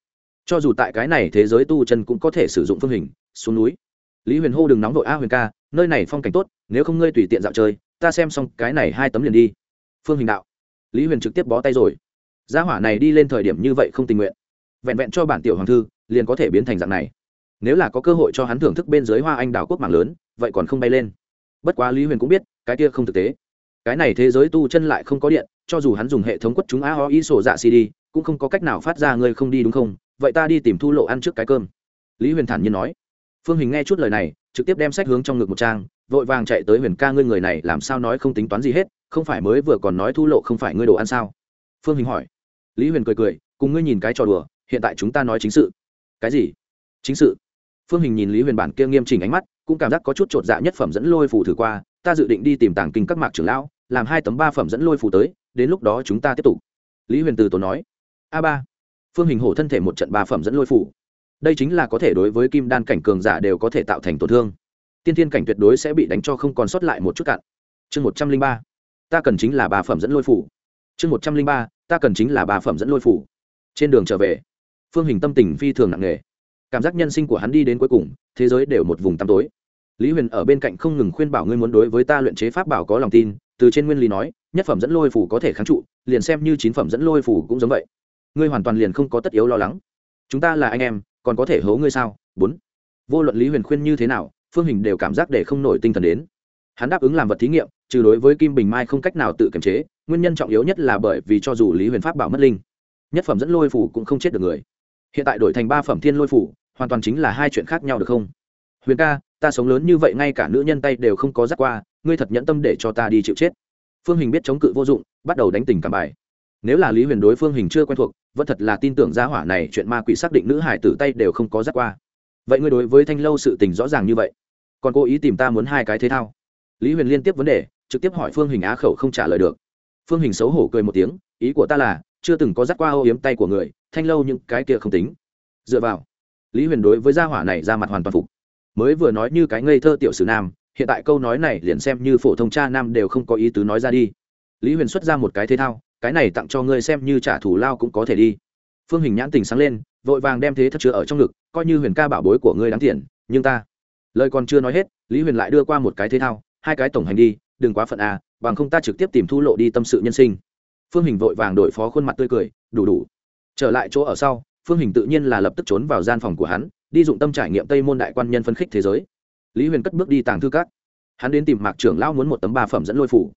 Cho dù tại cái này thế giới tu chân cũng có thể sử dụng phương hình xuống núi. Lý huyền hô đừng nóng vội a huyền ca, nơi này phong cảnh tốt, nếu không ngươi tùy tiện dạo chơi, ta xem xong cái này hai tấm liền đi. Phương hình đạo. Lý huyền trực tiếp bó tay rồi. Gia hỏa này đi lên thời điểm như vậy không tình nguyện. Vẹn vẹn cho bản tiểu hoàng thư, liền có thể biến thành dạng này. Nếu là có cơ hội cho hắn thưởng thức bên dưới hoa anh đào quốc mạng lớn, vậy còn không bay lên. Bất quá lý huyền cũng biết, cái kia không thực tế. Cái này thế giới tu chân lại không có điện, cho dù hắn dùng hệ thống quất chúng a ho y sổ dạ cd cũng không có cách nào phát ra ngươi không đi đúng không? Vậy ta đi tìm thu lộ ăn trước cái cơm. Lý huyền thản nhiên nói phương hình nghe chút lời này, trực tiếp đem sách hướng trong ngực một trang, vội vàng chạy tới huyền ca ngươi người này làm sao nói không tính toán gì hết, không phải mới vừa còn nói thu lộ không phải ngươi đồ ăn sao? Phương hình hỏi. Lý huyền cười cười, cùng ngươi nhìn cái trò đùa, hiện tại chúng ta nói chính sự. Cái gì? Chính sự? Phương hình nhìn lý huyền bản kia nghiêm chỉnh ánh mắt, cũng cảm giác có chút chột dạ nhất phẩm dẫn lôi phù thử qua, ta dự định đi tìm tàng kinh các mạc trưởng lão, làm hai tấm ba phẩm dẫn lôi phù tới, đến lúc đó chúng ta tiếp tục. Lý huyền từ tổ nói. A ba. Phương hình hổ thân thể một trận ba phẩm dẫn lôi phù đây chính là có thể đối với kim đan cảnh cường giả đều có thể tạo thành tổn thương. Tiên thiên cảnh tuyệt đối sẽ bị đánh cho không còn sót lại một chút cạn. Chương một trăm linh ba. Ta cần chính là bà phẩm dẫn lôi phủ. Chương một trăm linh ba. Ta cần chính là bà phẩm dẫn lôi phủ. Trên đường trở về, phương hình tâm tình phi thường nặng nề. Cảm giác nhân sinh của hắn đi đến cuối cùng, thế giới đều một vùng tăm tối. Lý huyền ở bên cạnh không ngừng khuyên bảo ngươi muốn đối với ta luyện chế pháp bảo có lòng tin, từ trên nguyên lý nói, nhất phẩm dẫn lôi phủ có thể kháng trụ, liền xem như chín phẩm dẫn lôi phủ cũng giống vậy. Ngươi hoàn toàn liền không có tất yếu lo lắng. Chúng ta là anh em còn có thể hố ngươi sao? Bốn. Vô luận lý huyền khuyên như thế nào, phương hình đều cảm giác để không nổi tinh thần đến. Hắn đáp ứng làm vật thí nghiệm, trừ đối với kim bình mai không cách nào tự kiềm chế, nguyên nhân trọng yếu nhất là bởi vì cho dù lý huyền pháp bảo mất linh, nhất phẩm dẫn lôi phủ cũng không chết được người. Hiện tại đổi thành ba phẩm thiên lôi phủ, hoàn toàn chính là hai chuyện khác nhau được không? Huyền ca, ta sống lớn như vậy ngay cả nữ nhân tay đều không có dắt qua, ngươi thật nhẫn tâm để cho ta đi chịu chết. Phương hình biết chống cự vô dụng, bắt đầu đánh tình cảm bài nếu là lý huyền đối phương hình chưa quen thuộc, vẫn thật là tin tưởng gia hỏa này chuyện ma quỷ xác định nữ hải tử tay đều không có dắt qua. Vậy ngươi đối với thanh lâu sự tình rõ ràng như vậy, còn cố ý tìm ta muốn hai cái thế thao? Lý huyền liên tiếp vấn đề, trực tiếp hỏi phương hình á khẩu không trả lời được. Phương hình xấu hổ cười một tiếng, ý của ta là, chưa từng có dắt qua ô yếm tay của người, thanh lâu những cái kia không tính. Dựa vào, lý huyền đối với gia hỏa này ra mặt hoàn toàn phục. Mới vừa nói như cái ngây thơ tiểu sử nam, hiện tại câu nói này liền xem như phổ thông cha nam đều không có ý tứ nói ra đi. Lý huyền xuất ra một cái thế thao cái này tặng cho ngươi xem như trả thù lao cũng có thể đi. Phương hình nhãn tình sáng lên, vội vàng đem thế thất chứa ở trong ngực, coi như huyền ca bảo bối của ngươi đáng tiền, nhưng ta lời còn chưa nói hết, lý huyền lại đưa qua một cái thế thao, hai cái tổng hành đi, đừng quá phận à bằng không ta trực tiếp tìm thu lộ đi tâm sự nhân sinh. Phương hình vội vàng đổi phó khuôn mặt tươi cười, đủ đủ. Trở lại chỗ ở sau, phương hình tự nhiên là lập tức trốn vào gian phòng của hắn, đi dụng tâm trải nghiệm tây môn đại quan nhân phân khích thế giới. Lý huyền cất bước đi tàng thư các. Hắn đến tìm mạc trưởng lão muốn một tấm ba phẩm dẫn lôi phủ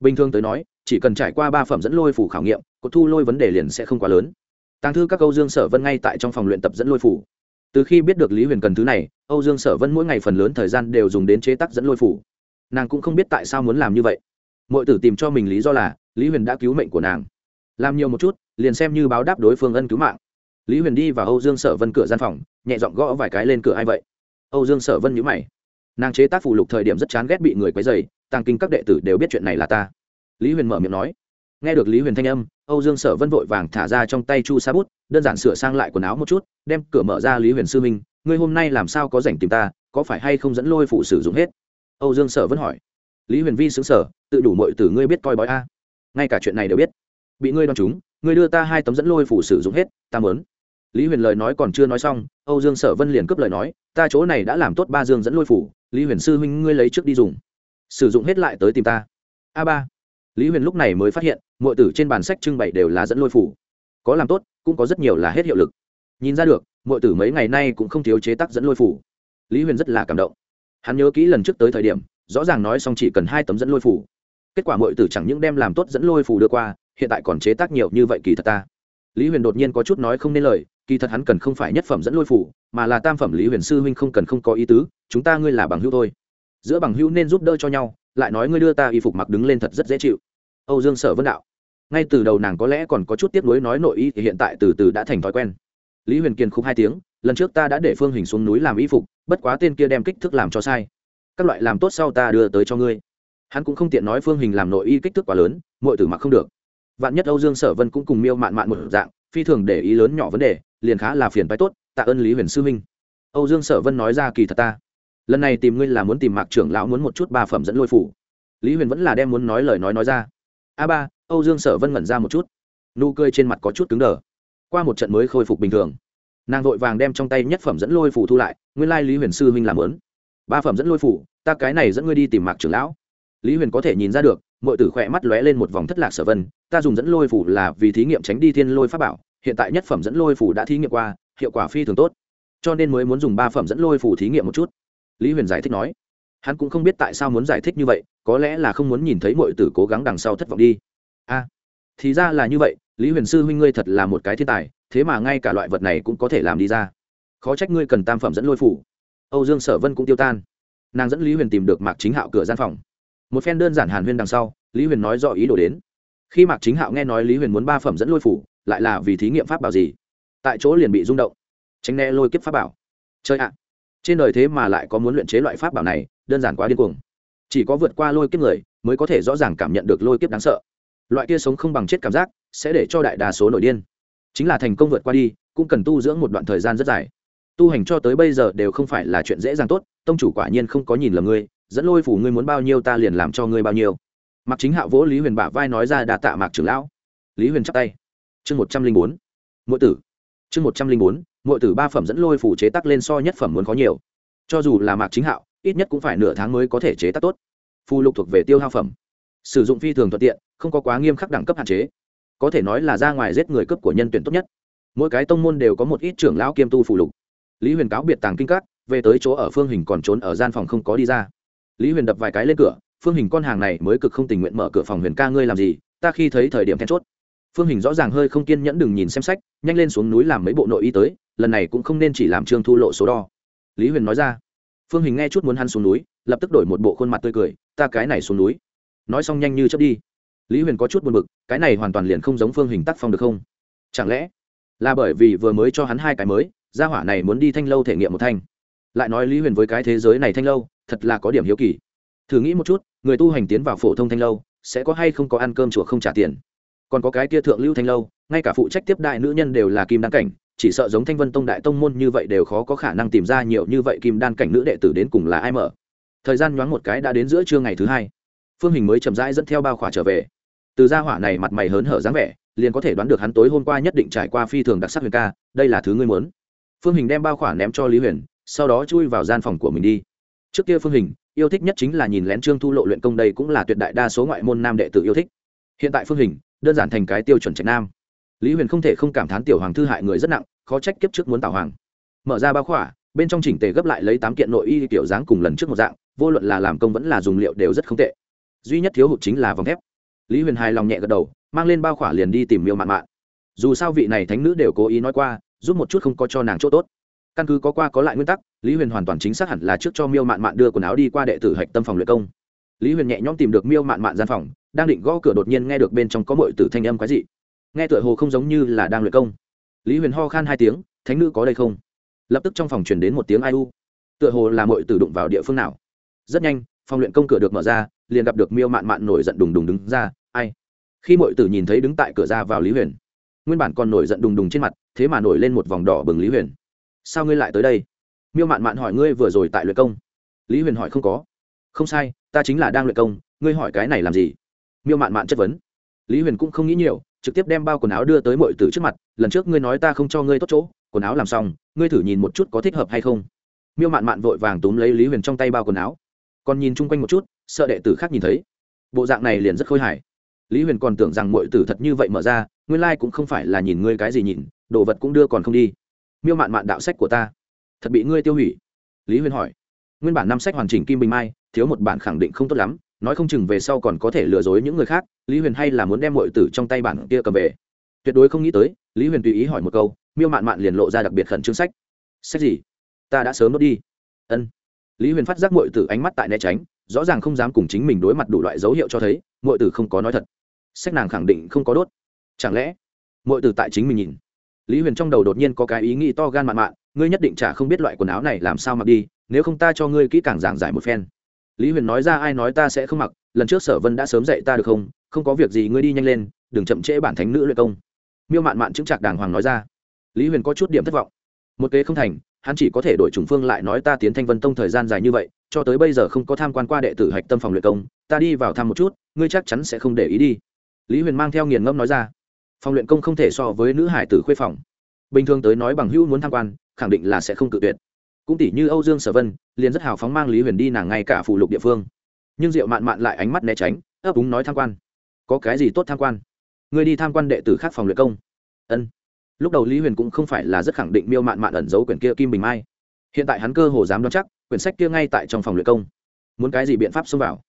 bình thường tới nói, chỉ cần trải qua ba phẩm dẫn lôi phủ khảo nghiệm cột thu lôi vấn đề liền sẽ không quá lớn. Tàng thư các câu dương sở vân ngay tại trong phòng luyện tập dẫn lôi phủ. Từ khi biết được lý huyền cần thứ này, âu dương sở vân mỗi ngày phần lớn thời gian đều dùng đến chế tác dẫn lôi phủ. Nàng cũng không biết tại sao muốn làm như vậy. Mọi tử tìm cho mình lý do là, lý huyền đã cứu mệnh của nàng. Làm nhiều một chút, liền xem như báo đáp đối phương ân cứu mạng. Lý huyền đi vào âu dương sở vân cửa gian phòng, nhẹ giọng gõ vài cái lên cửa ai vậy. Âu dương sở vân nhữ mày. Nàng chế tác phủ lục thời điểm rất chán ghét bị người quấy dày tàng kinh các đệ tử đều biết chuyện này là ta. Lý huyền mở miệng nói. Nghe được lý huyền thanh âm, âu dương sở vân vội vàng thả ra trong tay chu sa bút, đơn giản sửa sang lại quần áo một chút, đem cửa mở ra lý huyền sư minh, ngươi hôm nay làm sao có rảnh tìm ta, có phải hay không dẫn lôi phụ sử dụng hết? Âu dương sở vân hỏi. Lý huyền vi xứng sở tự đủ mọi từ ngươi biết coi bói a. Ngay cả chuyện này đều biết. Bị ngươi đ o á n chúng, ngươi đưa ta hai tấm dẫn lôi phủ sử dụng hết, ta mớn lý huyền lời nói còn chưa nói xong, âu dương sở vân liền cướp lời nói, ta chỗ này đã làm tốt ba dương dẫn lôi phủ, lý huyền sư huynh ngươi lấy trước đi dùng sử dụng hết lại tới tìm ta. A ba. Lý huyền lúc này mới phát hiện mọi tử trên bàn sách trưng bày đều là dẫn lôi phủ. Có làm tốt, cũng có rất nhiều là hết hiệu lực. Nhìn ra được mọi tử mấy ngày nay cũng không thiếu chế tác dẫn lôi phủ. Lý huyền rất là cảm động. Hắn nhớ kỹ lần trước tới thời điểm, rõ ràng nói xong chỉ cần hai tấm dẫn lôi phủ. Kết quả mọi tử chẳng những đem làm tốt dẫn lôi phủ đưa qua, hiện tại còn chế tác nhiều như vậy kỳ thật ta. Lý huyền đột nhiên có chút nói không nên lời, kỳ thật hắn cần không phải nhất phẩm dẫn lôi phủ, mà là tam phẩm lý huyền sư huynh không cần không có ý tứ, chúng ta ngươi là bằng hữu thôi giữa bằng hữu nên giúp đỡ cho nhau, lại nói ngươi đưa ta y phục mặc đứng lên thật rất dễ chịu. Âu dương sở vân đạo. Ngay từ đầu nàng có lẽ còn có chút tiếp nối nói nội y thì hiện tại từ từ đã thành thói quen. Lý huyền kiên khúc hai tiếng, lần trước ta đã để phương hình xuống núi làm y phục, bất quá tên kia đem kích thước làm cho sai. Các loại làm tốt sau ta đưa tới cho ngươi. Hắn cũng không tiện nói phương hình làm nội y kích thước quá lớn mọi tử mặc không được. Vạn nhất âu dương sở vân cũng cùng miêu mạn mạn một dạng, phi thường để ý lớn nhỏ vấn đề, liền khá là phiền phái tốt, tạ ơn lý huyền sư minh. Âu dương sở vân nói ra kỳ thật ta lần này tìm ngươi là muốn tìm mạc trưởng lão muốn một chút ba phẩm dẫn lôi phủ. Lý huyền vẫn là đem muốn nói lời nói nói ra. A ba, âu dương sở vân ngẩn ra một chút. Nụ cười trên mặt có chút cứng đờ. Qua một trận mới khôi phục bình thường. Nàng vội vàng đem trong tay nhất phẩm dẫn lôi phủ thu lại, nguyên lai lý huyền sư huynh làm lớn ba phẩm dẫn lôi phủ, ta cái này dẫn ngươi đi tìm mạc trưởng lão. Lý huyền có thể nhìn ra được mọi tử khỏe mắt lóe lên một vòng thất lạc sở vân, ta dùng dẫn lôi phủ là vì thí nghiệm tránh đi thiên lôi pháp bảo, hiện tại nhất phẩm dẫn lôi phủ đã thí nghiệm qua, hiệu quả phi thường tốt. Cho nên mới muốn dùng ba phẩm dẫn lôi phủ thí nghiệm một chút lý huyền giải thích nói, hắn cũng không biết tại sao muốn giải thích như vậy, có lẽ là không muốn nhìn thấy mọi tử cố gắng đằng sau thất vọng đi. A thì ra là như vậy, lý huyền sư huynh ngươi thật là một cái thiên tài, thế mà ngay cả loại vật này cũng có thể làm đi ra. Khó trách ngươi cần tam phẩm dẫn lôi phủ. Âu dương sở vân cũng tiêu tan. Nàng dẫn lý huyền tìm được mạc chính hạo cửa gian phòng. Một phen đơn giản hàn huyên đằng sau, lý huyền nói rõ ý đồ đến. Khi mạc chính hạo nghe nói lý huyền muốn ba phẩm dẫn lôi phủ, lại là vì thí nghiệm pháp bảo gì? Tại chỗ liền bị rung động. Tránh né lôi kiếp pháp bảo. Chơi ạ trên đời thế mà lại có muốn luyện chế loại pháp bảo này, đơn giản quá điên cuồng. Chỉ có vượt qua lôi kiếp người mới có thể rõ ràng cảm nhận được lôi kiếp đáng sợ. Loại kia sống không bằng chết cảm giác sẽ để cho đại đa số nội điên. Chính là thành công vượt qua đi, cũng cần tu dưỡng một đoạn thời gian rất dài. Tu hành cho tới bây giờ đều không phải là chuyện dễ dàng tốt, tông chủ quả nhiên không có nhìn lầm ngươi, dẫn lôi phủ ngươi muốn bao nhiêu ta liền làm cho ngươi bao nhiêu. Mặc chính hạo vỗ lý huyền bả vai nói ra đà tạ mạc trưởng lão. Lý huyền chắp tay. Chương một trăm linh bốn. Mỗi tử chương một trăm linh bốn mỗi tử ba phẩm dẫn lôi phủ chế tắc lên so nhất phẩm muốn có nhiều. Cho dù là mạc chính hạo, ít nhất cũng phải nửa tháng mới có thể chế tác tốt. Phù lục thuộc về tiêu hao phẩm. Sử dụng phi thường thuận tiện, không có quá nghiêm khắc đẳng cấp hạn chế. Có thể nói là ra ngoài giết người cấp của nhân tuyển tốt nhất. Mỗi cái tông môn đều có một ít trưởng lão kiêm tu phù lục. Lý huyền cáo biệt tàng kinh các, về tới chỗ ở phương hình còn trốn ở gian phòng không có đi ra. Lý huyền đập vài cái lên cửa, phương hình con hàng này mới cực không tình nguyện mở cửa phòng huyền ca ngươi làm gì, ta khi thấy thời điểm then chốt phương hình rõ ràng hơi không kiên nhẫn đừng nhìn xem sách, nhanh lên xuống núi làm mấy bộ nội y tới, lần này cũng không nên chỉ làm trương thu lộ số đo. Lý huyền nói ra. Phương hình nghe chút muốn hắn xuống núi, lập tức đổi một bộ khuôn mặt tươi cười, ta cái này xuống núi. Nói xong nhanh như chấp đi. Lý huyền có chút buồn b ự c cái này hoàn toàn liền không giống phương hình tác phong được không? Chẳng lẽ là bởi vì vừa mới cho hắn hai cái mới, gia hỏa này muốn đi thanh lâu thể nghiệm một thanh? Lại nói lý huyền với cái thế giới này thanh lâu, thật là có điểm hiếu kỳ. Thử nghĩ một chút, người tu hành tiến vào phổ thông thanh lâu, sẽ có hay không có ăn cơm chùa không trả tiền? Còn có cái kia thượng lưu thanh lâu, ngay cả phụ trách tiếp đại nữ nhân đều là kim đan cảnh, chỉ sợ giống thanh vân tông đại tông môn như vậy đều khó có khả năng tìm ra nhiều như vậy kim đan cảnh nữ đệ tử đến cùng là ai mở. Thời gian nhoáng một cái đã đến giữa trưa ngày thứ hai. Phương hình mới chậm rãi dẫn theo bao khỏa trở về. Từ gia hỏa này mặt mày hớn hở dáng vẻ, liền có thể đoán được hắn tối hôm qua nhất định trải qua phi thường đặc sắc huyền ca, đây là thứ ngươi muốn. Phương hình đem bao khỏa ném cho lý huyền, sau đó chui vào gian phòng của mình đi. Trước kia phương hình, yêu thích nhất chính là nhìn lén trương thu lộ luyện công đây cũng là tuyệt đại đa số ngoại môn nam đệ tử yêu thích. Hiện tại phương hình đơn giản thành cái tiêu chuẩn trạch nam. Lý huyền không thể không cảm thán tiểu hoàng thư hại người rất nặng, khó trách kiếp trước muốn tạo hoàng. Mở ra bao khỏa, bên trong chỉnh tề gấp lại lấy tám kiện nội y kiểu dáng cùng lần trước một dạng, vô luận là làm công vẫn là dùng liệu đều rất không tệ. Duy nhất thiếu hụt chính là vòng thép. Lý huyền hài lòng nhẹ gật đầu, mang lên bao khỏa liền đi tìm miêu mạn mạn. Dù sao vị này thánh nữ đều cố ý nói qua, giúp một chút không có cho nàng chỗ tốt. Căn cứ có qua có lại nguyên tắc, lý huyền hoàn toàn chính xác hẳn là trước cho miêu mạn mạn đưa quần áo đi qua đệ tử hạch tâm phòng luyện công. Lý huyền nhẹ nhõm tìm được miêu mạn mạn gian phòng đang định gõ cửa đột nhiên nghe được bên trong có mọi tử thanh âm quái dị. Nghe tựa hồ không giống như là đang luyện công. Lý huyền ho khan hai tiếng, thánh nữ có đây không? Lập tức trong phòng truyền đến một tiếng ai u. Tựa hồ là mọi tử đụng vào địa phương nào. Rất nhanh, phòng luyện công cửa được mở ra, liền gặp được miêu mạn mạn nổi giận đùng đùng đứng ra, ai? Khi mọi tử nhìn thấy đứng tại cửa ra vào lý huyền, nguyên bản còn nổi giận đùng đùng trên mặt, thế mà nổi lên một vòng đỏ bừng lý huyền. Sao ngươi lại tới đây? Miêu mạn mạn hỏi, ngươi vừa rồi tại luyện công? Lý huyền hỏi, không có. Không sai, ta chính là đang luyện công, ngươi hỏi cái này làm gì? Miêu mạn mạn chất vấn. Lý huyền cũng không nghĩ nhiều, trực tiếp đem bao quần áo đưa tới mọi tử trước mặt, lần trước ngươi nói ta không cho ngươi tốt chỗ, quần áo làm xong, ngươi thử nhìn một chút có thích hợp hay không. Miêu mạn mạn vội vàng túm lấy lý huyền trong tay bao quần áo. Còn nhìn chung quanh một chút, sợ đệ tử khác nhìn thấy. Bộ dạng này liền rất khôi hài. Lý huyền còn tưởng rằng mọi tử thật như vậy mở ra, nguyên lai、like、cũng không phải là nhìn ngươi cái gì nhìn, đồ vật cũng đưa còn không đi. Miêu mạn mạn đạo sách của ta. Thật bị ngươi tiêu hủy. Lý huyền hỏi. Nguyên bản năm sách hoàn chỉnh kim bình mai, thiếu một bản khẳng định không tốt lắm nói không chừng về sau còn có thể lừa dối những người khác, lý huyền hay là muốn đem mọi tử trong tay bản kia cầm về. Tuyệt đối không nghĩ tới, lý huyền tùy ý hỏi một câu, miêu mạn mạn liền lộ ra đặc biệt khẩn trương sách. Sách gì? Ta đã sớm đốt đi. Ân. Lý huyền phát giác mọi tử ánh mắt tại né tránh, rõ ràng không dám cùng chính mình đối mặt đủ loại dấu hiệu cho thấy mọi tử không có nói thật. Sách nàng khẳng định không có đốt. Chẳng lẽ mọi tử tại chính mình nhìn? Lý huyền trong đầu đột nhiên có cái ý nghĩ to gan mạn mạn, ngươi nhất định chả không biết loại quần áo này làm sao mặc đi, nếu không ta cho ngươi kỹ càng giảng giải một phen lý huyền nói ra ai nói ta sẽ không mặc, lần trước sở vân đã sớm dạy ta được không không có việc gì ngươi đi nhanh lên, đừng chậm trễ bản thánh nữ luyện công. Miêu mạn mạn chứng chặt đàng hoàng nói ra. Lý huyền có chút điểm thất vọng. Một kế không thành, hắn chỉ có thể đổi chủng phương lại nói ta tiến thanh vân tông thời gian dài như vậy, cho tới bây giờ không có tham quan qua đệ tử hạch tâm phòng luyện công, ta đi vào thăm một chút, ngươi chắc chắn sẽ không để ý đi. Lý huyền mang theo nghiền ngẫm nói ra. Phòng luyện công không thể so với nữ hải tử khuê phòng. Bình thường tới nói bằng hữu muốn tham quan, khẳng định là sẽ không cự tuyệt cũng tỷ như âu dương sở vân, liền rất hào phóng mang lý huyền đi nàng ngay cả phụ lục địa phương. Nhưng diệu mạn mạn lại ánh mắt né tránh, ấp úng nói tham quan. Có cái gì tốt tham quan? Người đi tham quan đệ tử khác phòng luyện công. Ân. Lúc đầu lý huyền cũng không phải là rất khẳng định miêu mạn mạn ẩn giấu quyển kia kim bình mai. Hiện tại hắn cơ hồ dám đoán chắc, quyển sách kia ngay tại trong phòng luyện công. Muốn cái gì biện pháp xông vào?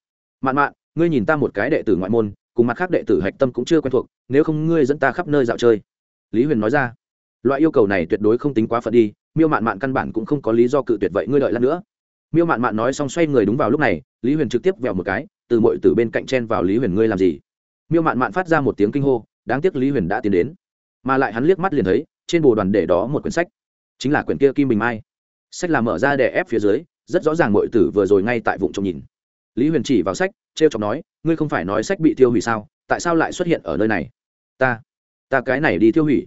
Mạn mạn, ngươi nhìn ta một cái đệ tử ngoại môn, cùng mặt khác đệ tử hạch tâm cũng chưa quen thuộc, nếu không ngươi dẫn ta khắp nơi dạo chơi. Lý huyền nói ra loại yêu cầu này tuyệt đối không tính quá phận đi, miêu mạn mạn căn bản cũng không có lý do cự tuyệt vậy ngươi đợi lát nữa. Miêu mạn mạn nói xong xoay người đúng vào lúc này, lý huyền trực tiếp vẹo một cái, từ mội từ bên cạnh chen vào lý huyền ngươi làm gì? Miêu mạn mạn phát ra một tiếng kinh hô, đáng tiếc lý huyền đã tiến đến. Mà lại hắn liếc mắt liền thấy, trên bồ đoàn để đó một quyển sách, chính là quyển kia kim bình mai. Sách là mở ra để ép phía dưới, rất rõ ràng mội tử vừa rồi ngay tại vụ trông nhìn. Lý huyền chỉ vào sách t r e o chọc nói, ngươi không phải nói sách bị tiêu hủy sao? Tại sao lại xuất hiện ở nơi này? Ta ta cái này đi tiêu hủy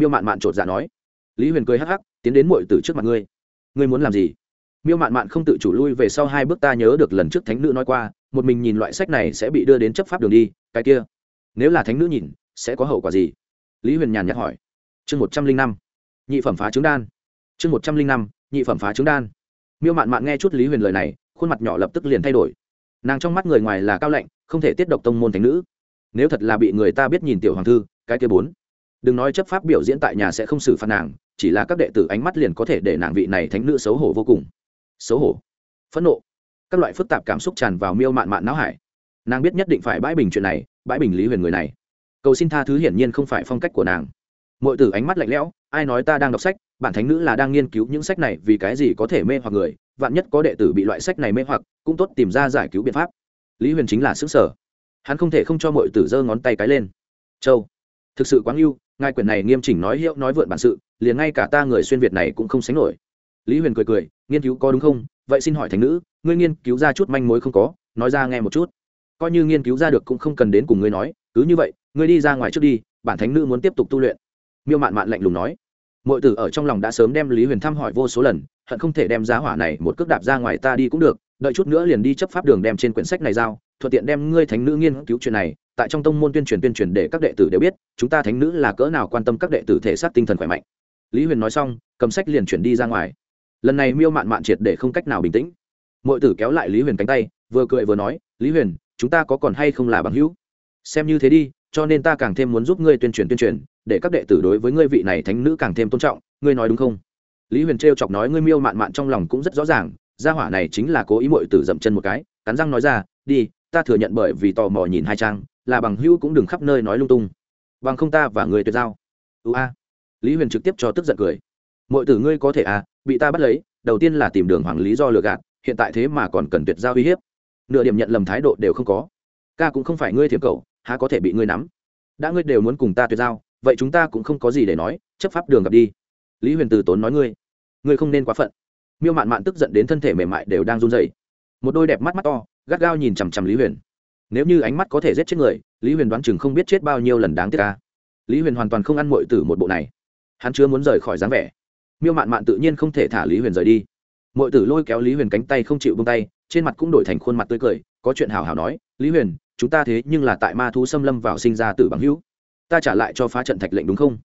miêu mạn mạn chột dạ nói. Lý huyền cười hắc hắc, tiến đến mội tử trước mặt ngươi. Ngươi muốn làm gì? Miêu mạn mạn không tự chủ lui về sau hai bước ta nhớ được lần trước thánh nữ nói qua, một mình nhìn loại sách này sẽ bị đưa đến chấp pháp đường đi, cái kia. Nếu là thánh nữ nhìn, sẽ có hậu quả gì? Lý huyền nhàn nhạt hỏi. Chương một trăm linh năm, nhị phẩm phá trứng đan. Chương một trăm linh năm, nhị phẩm phá trứng đan. Miêu mạn mạn nghe chút lý huyền lời này, khuôn mặt nhỏ lập tức liền thay đổi. Nàng trong mắt người ngoài là cao lạnh, không thể tiết độc tông môn thánh nữ. Nếu thật là bị người ta biết nhìn tiểu hoàng thư, cái kia bốn đừng nói chấp pháp biểu diễn tại nhà sẽ không xử phạt nàng, chỉ là các đệ tử ánh mắt liền có thể để nàng vị này thánh nữ xấu hổ vô cùng. Xấu hổ? Phẫn nộ? Các loại phức tạp cảm xúc tràn vào miêu mạn mạn não hải. Nàng biết nhất định phải bãi bình chuyện này, bãi bình lý huyền người này. Cầu xin tha thứ hiển nhiên không phải phong cách của nàng. Mọi tử ánh mắt lạnh lẽo, ai nói ta đang đọc sách, bản thánh nữ là đang nghiên cứu những sách này, vì cái gì có thể mê hoặc người, vạn nhất có đệ tử bị loại sách này mê hoặc, cũng tốt tìm ra giải cứu biện pháp. Lý huyền chính là xứ sở hắn không thể không cho mọi tử giơ ngón tay cái lên. Châu, thực sự quáng yêu ngài quyển này nghiêm chỉnh nói hiệu nói vượn bản sự, liền ngay cả ta người xuyên việt này cũng không sánh nổi. Lý huyền cười cười, nghiên cứu có đúng không? Vậy xin hỏi thánh nữ, ngươi nghiên cứu ra chút manh mối không có? Nói ra nghe một chút. Coi như nghiên cứu ra được cũng không cần đến cùng ngươi nói, cứ như vậy, ngươi đi ra ngoài trước đi, bản thánh nữ muốn tiếp tục tu luyện. Miêu mạn mạn lạnh lùng nói. Mọi tử ở trong lòng đã sớm đem lý huyền thăm hỏi vô số lần, hận không thể đem giá hỏa này một cước đạp ra ngoài ta đi cũng được, đợi chút nữa liền đi chấp pháp đường đem trên quyển sách này giao, thuận tiện đem ngươi thánh nữ nghiên cứu chuyện này tại trong tông môn tuyên truyền tuyên truyền để các đệ tử đều biết, chúng ta thánh nữ là cỡ nào quan tâm các đệ tử thể xác tinh thần khỏe mạnh. Lý huyền nói xong, cầm sách liền chuyển đi ra ngoài. Lần này miêu mạn mạn triệt để không cách nào bình tĩnh. Mọi tử kéo lại lý huyền cánh tay, vừa cười vừa nói, lý huyền, chúng ta có còn hay không là bằng hữu? Xem như thế đi, cho nên ta càng thêm muốn giúp ngươi tuyên truyền tuyên truyền, để các đệ tử đối với ngươi vị này thánh nữ càng thêm tôn trọng, ngươi nói đúng không? Lý huyền trêu chọc nói, ngươi miêu mạn mạn trong lòng cũng rất rõ ràng, gia hỏa này chính là cố ý mội tử dậm chân một cái. Cắn răng nói ra, đi, ta thừa nhận bởi vì tò mò nhìn hai trang là bằng hữu cũng đừng khắp nơi nói lung tung. Bằng không ta và người tuyệt giao. Ưu a. Lý huyền trực tiếp cho tức giận cười. Mọi tử ngươi có thể à bị ta bắt lấy, đầu tiên là tìm đường hoàng lý do lừa gạt, hiện tại thế mà còn cần tuyệt giao uy hiếp. Nửa điểm nhận lầm thái độ đều không có. Ca cũng không phải ngươi thiếm cầu há có thể bị ngươi nắm? Đã ngươi đều muốn cùng ta tuyệt giao, vậy chúng ta cũng không có gì để nói, chấp pháp đường gặp đi. Lý huyền từ tốn nói ngươi ngươi không nên quá phận. Miêu mạn mạn tức giận đến thân thể mềm mại đều đang run dày một đôi đẹp mắt mắt to, gắt gao nhìn chằm chằm lý huyền nếu như ánh mắt có thể giết chết người, lý huyền đoán chừng không biết chết bao nhiêu lần đáng tiếc ca lý huyền hoàn toàn không ăn mội từ một bộ này. Hắn chưa muốn rời khỏi dáng vẻ. Miêu mạn mạn tự nhiên không thể thả lý huyền rời đi. Mội tử lôi kéo lý huyền cánh tay không chịu bông tay, trên mặt cũng đổi thành khuôn mặt tươi cười, có chuyện hào hào nói, lý huyền, chúng ta thế nhưng là tại ma thú xâm lâm vào sinh ra tử bằng hữu. Ta trả lại cho phá trận thạch lệnh đúng không?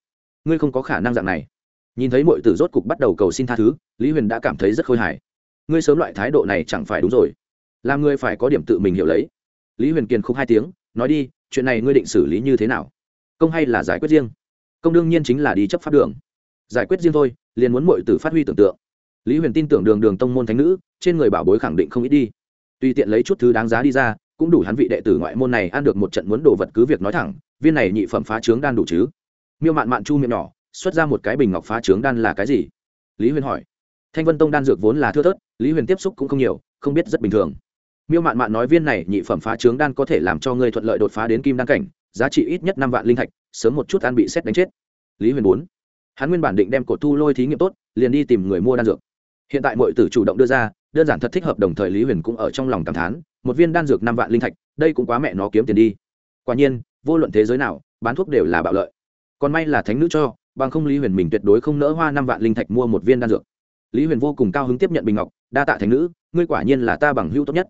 Ngươi không có khả năng dạng này. Nhìn thấy mội tử rốt cục bắt đầu cầu xin tha thứ, lý huyền đã cảm thấy rất khôi hài. Ngươi sớm loại thái độ này chẳng phải đúng rồi. Làm ngươi phải có điểm tự mình hiểu lấy lý huyền kiên không hai tiếng, nói đi, chuyện này ngươi định xử lý như thế nào? Công hay là giải quyết riêng? Công đương nhiên chính là đi chấp pháp đường. Giải quyết riêng thôi, liền muốn mọi tử phát huy tưởng tượng. Lý huyền tin tưởng đường đường tông môn thánh nữ, trên người bảo bối khẳng định không ít đi. Tùy tiện lấy chút thứ đáng giá đi ra, cũng đủ hắn vị đệ tử ngoại môn này ăn được một trận muốn đồ vật cứ việc nói thẳng, viên này nhị phẩm phá trướng đan đủ chứ? Miêu mạn mạn chu miệng nhỏ, xuất ra một cái bình ngọc phá trướng đan là cái gì? Lý huyền hỏi. Thanh vân tông đan dược vốn là thưa thớt, lý huyền tiếp xúc cũng không nhiều, không biết rất bình thường miêu mạn mạn nói viên này nhị phẩm phá trướng đan có thể làm cho ngươi thuận lợi đột phá đến kim đan cảnh, giá trị ít nhất năm vạn linh thạch, sớm một chút an bị xét đánh chết. Lý huyền bốn, hắn nguyên bản định đem cột thu lôi thí nghiệm tốt, liền đi tìm người mua đan dược. Hiện tại mọi tử chủ động đưa ra, đơn giản thật thích hợp đồng thời lý huyền cũng ở trong lòng cảm thán, một viên đan dược năm vạn linh thạch, đây cũng quá mẹ nó kiếm tiền đi. Quả nhiên, vô luận thế giới nào, bán thuốc đều là bạo lợi. Còn may là thánh nữ cho, bằng không lý huyền mình tuyệt đối không nỡ hoa năm vạn linh thạch mua một viên đan dược. Lý huyền vô cùng cao hứng tiếp nhận bình ngọc, đa tạ thánh nữ, ngươi quả nhiên là ta bằng hữu tốt nhất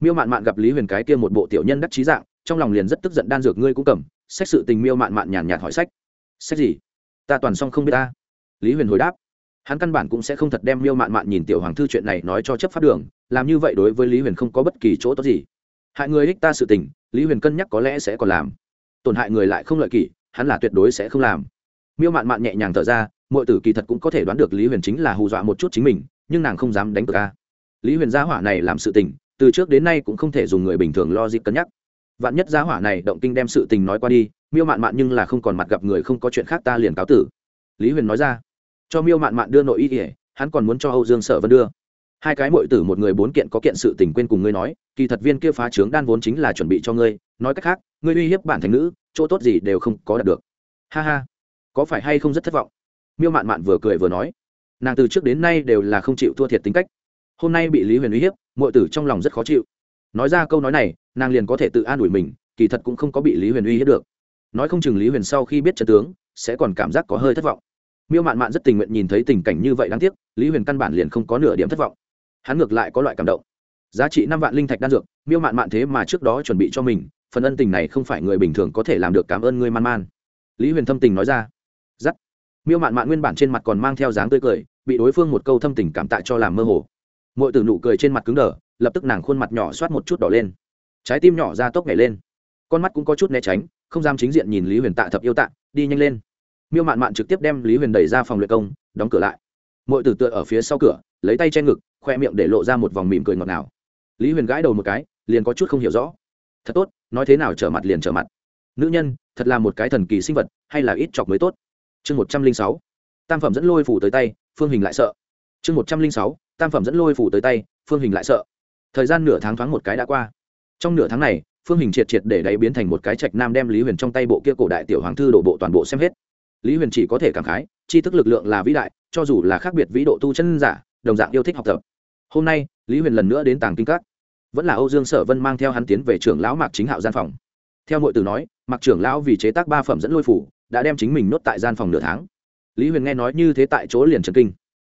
miêu mạn mạn gặp lý huyền cái kia một bộ tiểu nhân đắc trí dạng, trong lòng liền rất tức giận, đan dược ngươi cũng cầm sách sự tình miêu mạn mạn nhàn nhạt hỏi sách. Sách gì? Ta toàn xong không biết ta. Lý huyền hồi đáp. Hắn căn bản cũng sẽ không thật đem miêu mạn mạn nhìn tiểu hoàng thư chuyện này nói cho chấp pháp đường, làm như vậy đối với lý huyền không có bất kỳ chỗ tốt gì. Hại người ích ta sự tình, lý huyền cân nhắc có lẽ sẽ còn làm. Tổn hại người lại không lợi kỷ, hắn là tuyệt đối sẽ không làm. Miêu mạn mạn nhẹ nhàng thở ra mọi tử kỳ thật cũng có thể đoán được lý huyền chính là hù dọa một chút chính mình, nhưng nàng không dám đánh cược ca lý huyền gia hỏa này làm sự tình từ trước đến nay cũng không thể dùng người bình thường lo dịp cân nhắc. Vạn nhất gia hỏa này động kinh đem sự tình nói qua đi, miêu mạn mạn nhưng là không còn mặt gặp người, không có chuyện khác ta liền cáo tử. Lý huyền nói ra. Cho miêu mạn mạn đưa nội y kể hắn còn muốn cho âu dương sở vân đưa. Hai cái mội tử một người bốn kiện có kiện sự tình quên cùng ngươi nói, kỳ thật viên kia phá trướng đan vốn chính là chuẩn bị cho ngươi, nói cách khác, ngươi uy hiếp bản thành nữ, chỗ tốt gì đều không có đạt được. Ha ha. Có phải hay không rất thất vọng? Miêu mạn mạn vừa cười vừa nói. Nàng từ trước đến nay đều là không chịu thua thiệt tính cách. Hôm nay bị lý huyền uy hiếp mọi tử trong lòng rất khó chịu. Nói ra câu nói này, nàng liền có thể tự an ủi mình, kỳ thật cũng không có bị lý huyền uy hiếp được. Nói không chừng lý huyền sau khi biết trận tướng, sẽ còn cảm giác có hơi thất vọng. Miêu mạn mạn rất tình nguyện nhìn thấy tình cảnh như vậy đáng tiếc, lý huyền căn bản liền không có nửa điểm thất vọng. Hắn ngược lại có loại cảm động. Giá trị năm vạn linh thạch đan dược, miêu mạn mạn thế mà trước đó chuẩn bị cho mình, phần ân tình này không phải người bình thường có thể làm được, cảm ơn ngươi man man. Lý huyền thâm tình nói ra. Giắt. Miêu mạn mạn nguyên bản trên mặt còn mang theo dáng tươi cười, bị đối phương một câu thâm tình cảm tạ cho làm mơ hồ mọi từ nụ cười trên mặt cứng đờ, lập tức nàng khuôn mặt nhỏ soát một chút đỏ lên. Trái tim nhỏ ra tốc nhảy lên. Con mắt cũng có chút né tránh, không dám chính diện nhìn lý huyền tạ thập yêu tạ, đi nhanh lên. Miêu mạn mạn trực tiếp đem lý huyền đẩy ra phòng luyện công, đóng cửa lại. Mọi tử tựa ở phía sau cửa, lấy tay che ngực, khoe miệng để lộ ra một vòng mỉm cười ngọt ngào. Lý huyền gãi đầu một cái, liền có chút không hiểu rõ. Thật tốt, nói thế nào trở mặt liền trở mặt. Nữ nhân, thật là một cái thần kỳ sinh vật, hay là ít chọc mới tốt. Chương một trăm linh sáu. Tam phẩm dẫn lôi phủ tới tay, phương hình lại sợ. Chương một trăm linh sáu tam phẩm dẫn lôi phủ tới tay, phương hình lại sợ. Thời gian nửa tháng thoáng một cái đã qua. Trong nửa tháng này, phương hình triệt triệt để đáy biến thành một cái trạch nam đem lý huyền trong tay bộ kia cổ đại tiểu hoàng thư đổ bộ toàn bộ xem hết. Lý huyền chỉ có thể cảm khái, tri thức lực lượng là vĩ đại, cho dù là khác biệt vĩ độ tu chân giả, đồng dạng yêu thích học tập. Hôm nay, lý huyền lần nữa đến tàng kinh các. Vẫn là âu dương sở vân mang theo hắn tiến về trưởng lão mạc chính hạo gian phòng. Theo mọi từ nói mặc trưởng lão vì chế tác ba phẩm dẫn lôi phủ, đã đem chính mình nốt tại gian phòng nửa tháng. Lý huyền nghe nói như thế tại chỗ liền trần kinh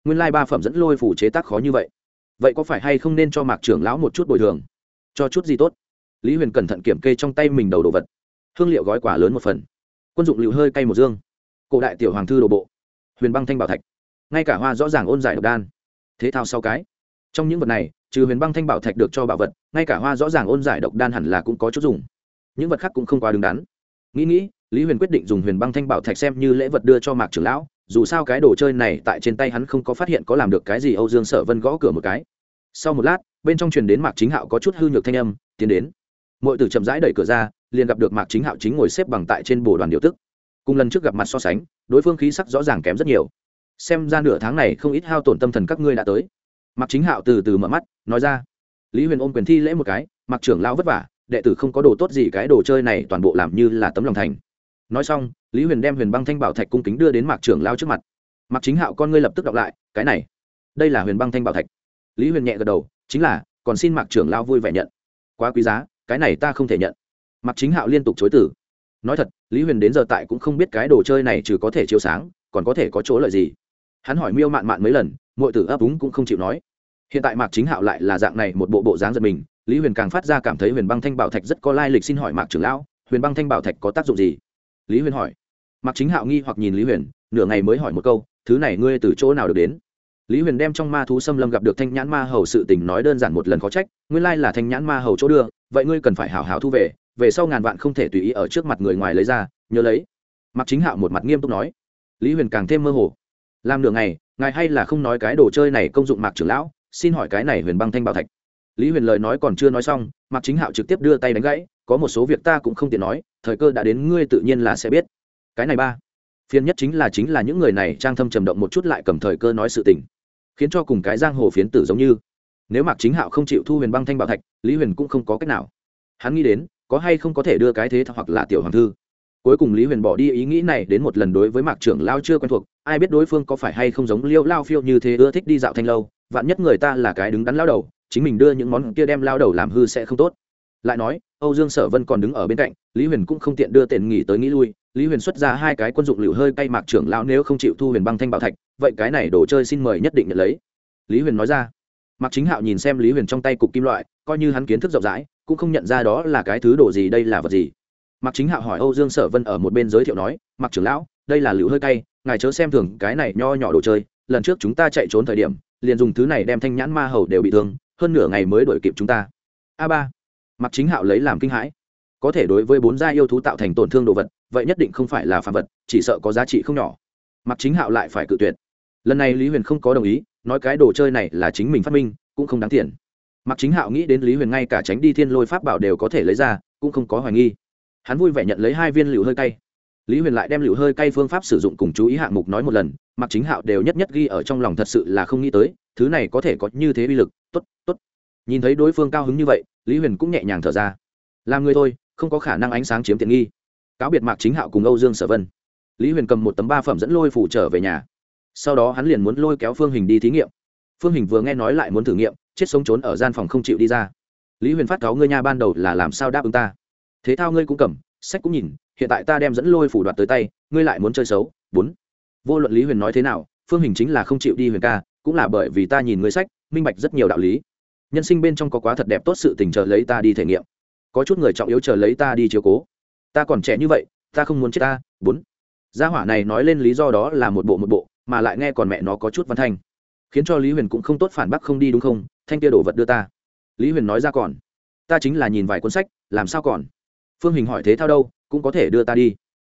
nguyên lai ba phẩm dẫn lôi phủ chế tác khó như vậy. Vậy có phải hay không nên cho mạc trưởng lão một chút bồi thường? Cho chút gì tốt? Lý huyền cẩn thận kiểm kê trong tay mình đầu đồ vật. Hương liệu gói quả lớn một phần. Quân dụng liệu hơi cay một dương. Cổ đại tiểu hoàng thư đồ bộ. Huyền băng thanh bảo thạch. Ngay cả hoa rõ ràng ôn giải độc đan. Thế thao sau cái. Trong những vật này, trừ huyền băng thanh bảo thạch được cho bảo vật, ngay cả hoa rõ ràng ôn giải độc đan hẳn là cũng có chút dùng. Những vật khác cũng không quá đứng đắn. Nghĩ nghĩ, lý huyền quyết định dùng huyền băng thanh bảo thạch xem như lễ vật đưa cho mạc trưởng lão dù sao cái đồ chơi này tại trên tay hắn không có phát hiện có làm được cái gì âu dương sở vân gõ cửa một cái. Sau một lát, bên trong truyền đến mạc chính hạo có chút hư nhược thanh âm, tiến đến. Mọi tử chậm rãi đẩy cửa ra, liền gặp được mạc chính hạo chính ngồi xếp bằng tại trên bồ đoàn điều tức. Cùng lần trước gặp mặt so sánh, đối phương khí sắc rõ ràng kém rất nhiều. Xem ra nửa tháng này không ít hao tổn tâm thần các ngươi đã tới. Mạc chính hạo từ từ mở mắt, nói ra. Lý huyền ôm quyền thi lễ một cái mặc trưởng lao vất vả, đệ tử không có đồ tốt gì cái đồ chơi này toàn bộ làm như là tấm lòng thành nói xong, lý huyền đem huyền băng thanh bảo thạch cung kính đưa đến mạc trưởng lao trước mặt. Mạc chính hạo, con ngươi lập tức đọc lại, cái này, đây là huyền băng thanh bảo thạch. Lý huyền nhẹ gật đầu, chính là, còn xin mạc trưởng lao vui vẻ nhận. Quá quý giá, cái này ta không thể nhận. Mạc chính hạo liên tục chối tử nói thật, lý huyền đến giờ tại cũng không biết cái đồ chơi này trừ có thể chiếu sáng, còn có thể có chỗ lợi gì. Hắn hỏi miêu mạn mạn mấy lần mọi tử ấp úng cũng không chịu nói. Hiện tại mạc chính hạo lại là dạng này một bộ bộ dáng giật mình, lý huyền càng phát ra cảm thấy huyền băng thanh bảo thạch rất có lai lịch xin hỏi mạc trưởng lão, huyền băng thanh bảo thạch có tác dụng gì? Lý huyền hỏi. Mặc chính hạo nghi hoặc nhìn lý huyền, nửa ngày mới hỏi một câu, thứ này ngươi từ chỗ nào được đến? Lý huyền đem trong ma thú xâm lâm gặp được thanh nhãn ma hầu sự tình nói đơn giản một lần khó trách, nguyên lai là thanh nhãn ma hầu chỗ đưa, vậy ngươi cần phải hảo hảo thu về về sau ngàn vạn không thể tùy ý ở trước mặt người ngoài lấy ra, nhớ lấy. Mặc chính hạo một mặt nghiêm túc nói. Lý huyền càng thêm mơ hồ. Làm nửa ngày, ngài hay là không nói cái đồ chơi này công dụng mạc trưởng lão, xin hỏi cái này huyền băng thanh bảo thạch. Lý huyền lời nói còn chưa nói xong, mạc chính hạo trực tiếp đưa tay đánh gãy có một số việc ta cũng không tiện nói, thời cơ đã đến ngươi tự nhiên là sẽ biết. Cái này ba phiên nhất chính là chính là những người này trang thâm trầm động một chút lại cầm thời cơ nói sự tình, khiến cho cùng cái giang hồ phiến tử giống như. Nếu mạc chính hạo không chịu thu huyền băng thanh bảo thạch, lý huyền cũng không có cách nào. Hắn nghĩ đến, có hay không có thể đưa cái thế hoặc là tiểu hoàng thư. Cuối cùng lý huyền bỏ đi ý nghĩ này đến một lần đối với mạc trưởng lao chưa quen thuộc, ai biết đối phương có phải hay không giống liêu lao phiêu như thế ưa thích đi dạo thanh lâu, vạn nhất người ta là cái đứng đắn lao đầu, chính mình đưa những món kia đem lao đầu làm hư sẽ không tốt lại nói, âu dương sở vân còn đứng ở bên cạnh, lý huyền cũng không tiện đưa tiền nghỉ tới nghĩ lui. Lý huyền xuất ra hai cái quân dụng lựu hơi cay mạc trưởng lão nếu không chịu thu huyền băng thanh bảo thạch, vậy cái này đồ chơi xin mời nhất định nhận lấy. Lý huyền nói ra. Mạc chính hạo nhìn xem lý huyền trong tay cục kim loại, coi như hắn kiến thức rộng rãi, cũng không nhận ra đó là cái thứ đồ gì, đây là vật gì. Mạc chính hạo hỏi âu dương sở vân ở một bên giới thiệu nói, mạc trưởng lão, đây là lựu hơi cay, ngài chớ xem thường cái này nho nhỏ đồ chơi. Lần trước chúng ta chạy trốn thời điểm, liền dùng thứ này đem thanh nhãn ma hầu đều bị thương, hơn nửa ngày mới đuổi kịp chúng ta. A ba mặc chính hạo lấy làm kinh hãi. Có thể đối với bốn gia yêu thú tạo thành tổn thương đồ vật, vậy nhất định không phải là phạm vật, chỉ sợ có giá trị không nhỏ. Mặc chính hạo lại phải cự tuyệt. Lần này lý huyền không có đồng ý, nói cái đồ chơi này là chính mình phát minh, cũng không đáng tiền. Mặc chính hạo nghĩ đến lý huyền ngay cả tránh đi thiên lôi pháp bảo đều có thể lấy ra, cũng không có hoài nghi. Hắn vui vẻ nhận lấy hai viên liệu hơi cay. Lý huyền lại đem liệu hơi cay phương pháp sử dụng cùng chú ý hạng mục nói một lần mặc chính hạo đều nhất nhất ghi ở trong lòng thật sự là không nghĩ tới, thứ này có thể có như thế uy lực t ố t t ố t nhìn thấy đối phương cao hứng như vậy lý huyền cũng nhẹ nhàng thở ra làm người thôi không có khả năng ánh sáng chiếm tiện nghi cáo biệt mạc chính hạo cùng âu dương sở vân lý huyền cầm một tấm ba phẩm dẫn lôi phủ trở về nhà sau đó hắn liền muốn lôi kéo phương hình đi thí nghiệm phương hình vừa nghe nói lại muốn thử nghiệm chết sống trốn ở gian phòng không chịu đi ra lý huyền phát cáo ngươi nha ban đầu là làm sao đáp ứng ta thế thao ngươi cũng cầm sách cũng nhìn hiện tại ta đem dẫn lôi phủ đoạt tới tay ngươi lại muốn chơi xấu bốn vô luận lý huyền nói thế nào phương hình chính là không chịu đi huyền ca cũng là bởi vì ta nhìn ngươi sách minh bạch rất nhiều đạo lý nhân sinh bên trong có quá thật đẹp tốt sự tình chờ lấy ta đi thể nghiệm. Có chút người trọng yếu chờ lấy ta đi chiếu cố. Ta còn trẻ như vậy, ta không muốn chết ta, bốn. Gia hỏa này nói lên lý do đó là một bộ một bộ, mà lại nghe còn mẹ nó có chút văn thanh. Khiến cho lý huyền cũng không tốt phản bác không đi đúng không, thanh kia đồ vật đưa ta. Lý huyền nói ra còn. Ta chính là nhìn vài cuốn sách, làm sao còn? Phương hình hỏi thế thao đâu, cũng có thể đưa ta đi.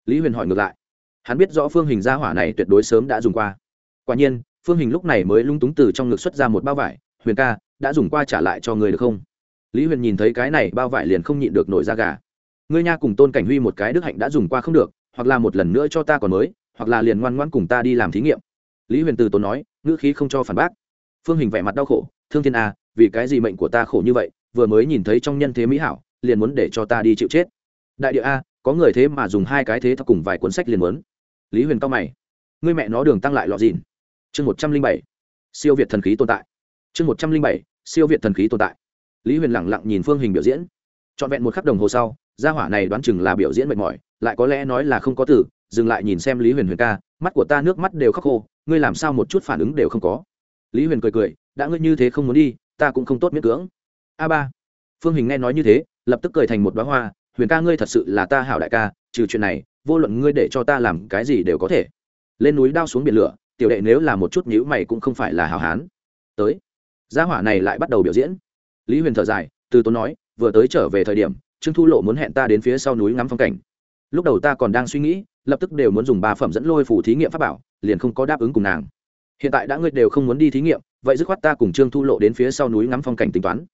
Lý huyền hỏi ngược lại. Hắn biết rõ phương hình gia hỏa này tuyệt đối sớm đã dùng qua. Quả nhiên, phương hình lúc này mới lung túng từ trong ngực xuất ra một bao vải. Huyền ca đã dùng qua trả lại cho người được không? Lý huyền nhìn thấy cái này bao vải liền không nhịn được nổi da gà. Ngươi nha cùng tôn cảnh huy một cái đức hạnh đã dùng qua không được hoặc là một lần nữa cho ta còn mới hoặc là liền ngoan ngoan cùng ta đi làm thí nghiệm. Lý huyền từ tốn nói ngữ khí không cho phản bác. Phương hình vẻ mặt đau khổ thương thiên a à, vì cái gì mệnh của ta khổ như vậy vừa mới nhìn thấy trong nhân thế mỹ hảo liền muốn để cho ta đi chịu chết. Đại địa a có người thế mà dùng hai cái thế thật cùng vài cuốn sách liền muốn. Lý huyền cao mày. Ngươi mẹ nó đường tăng lại lọ dìn. Chương một trăm linh bảy. Siêu việt thần khí tồn tại chương một trăm linh bảy siêu việt thần khí tồn tại. Lý huyền lẳng lặng nhìn phương hình biểu diễn. Trọn vẹn một khắc đồng hồ sau gia hỏa này đoán chừng là biểu diễn mệt mỏi lại có lẽ nói là không có tử, dừng lại nhìn xem lý huyền huyền ca mắt của ta nước mắt đều khóc khô ngươi làm sao một chút phản ứng đều không có. Lý huyền cười cười đã ngươi như thế không muốn đi ta cũng không tốt miễn cưỡng. A ba. Phương hình nghe nói như thế lập tức cười thành một đoá hoa huyền ca ngươi thật sự là ta hảo đại ca trừ chuyện này vô luận ngươi để cho ta làm cái gì đều có thể. Lên núi đao xuống biển lửa tiểu đệ nếu là một chút nhữ mày cũng không phải là hảo hán. Tới gia hỏa này lại bắt đầu biểu diễn. Lý huyền thở dài, từ tốn nói, vừa tới trở về thời điểm, trương thu lộ muốn hẹn ta đến phía sau núi ngắm phong cảnh. Lúc đầu ta còn đang suy nghĩ, lập tức đều muốn dùng ba phẩm dẫn lôi phủ thí nghiệm pháp bảo, liền không có đáp ứng cùng nàng. Hiện tại đã ngươi đều không muốn đi thí nghiệm, vậy dứt khoát ta cùng trương thu lộ đến phía sau núi ngắm phong cảnh tính toán.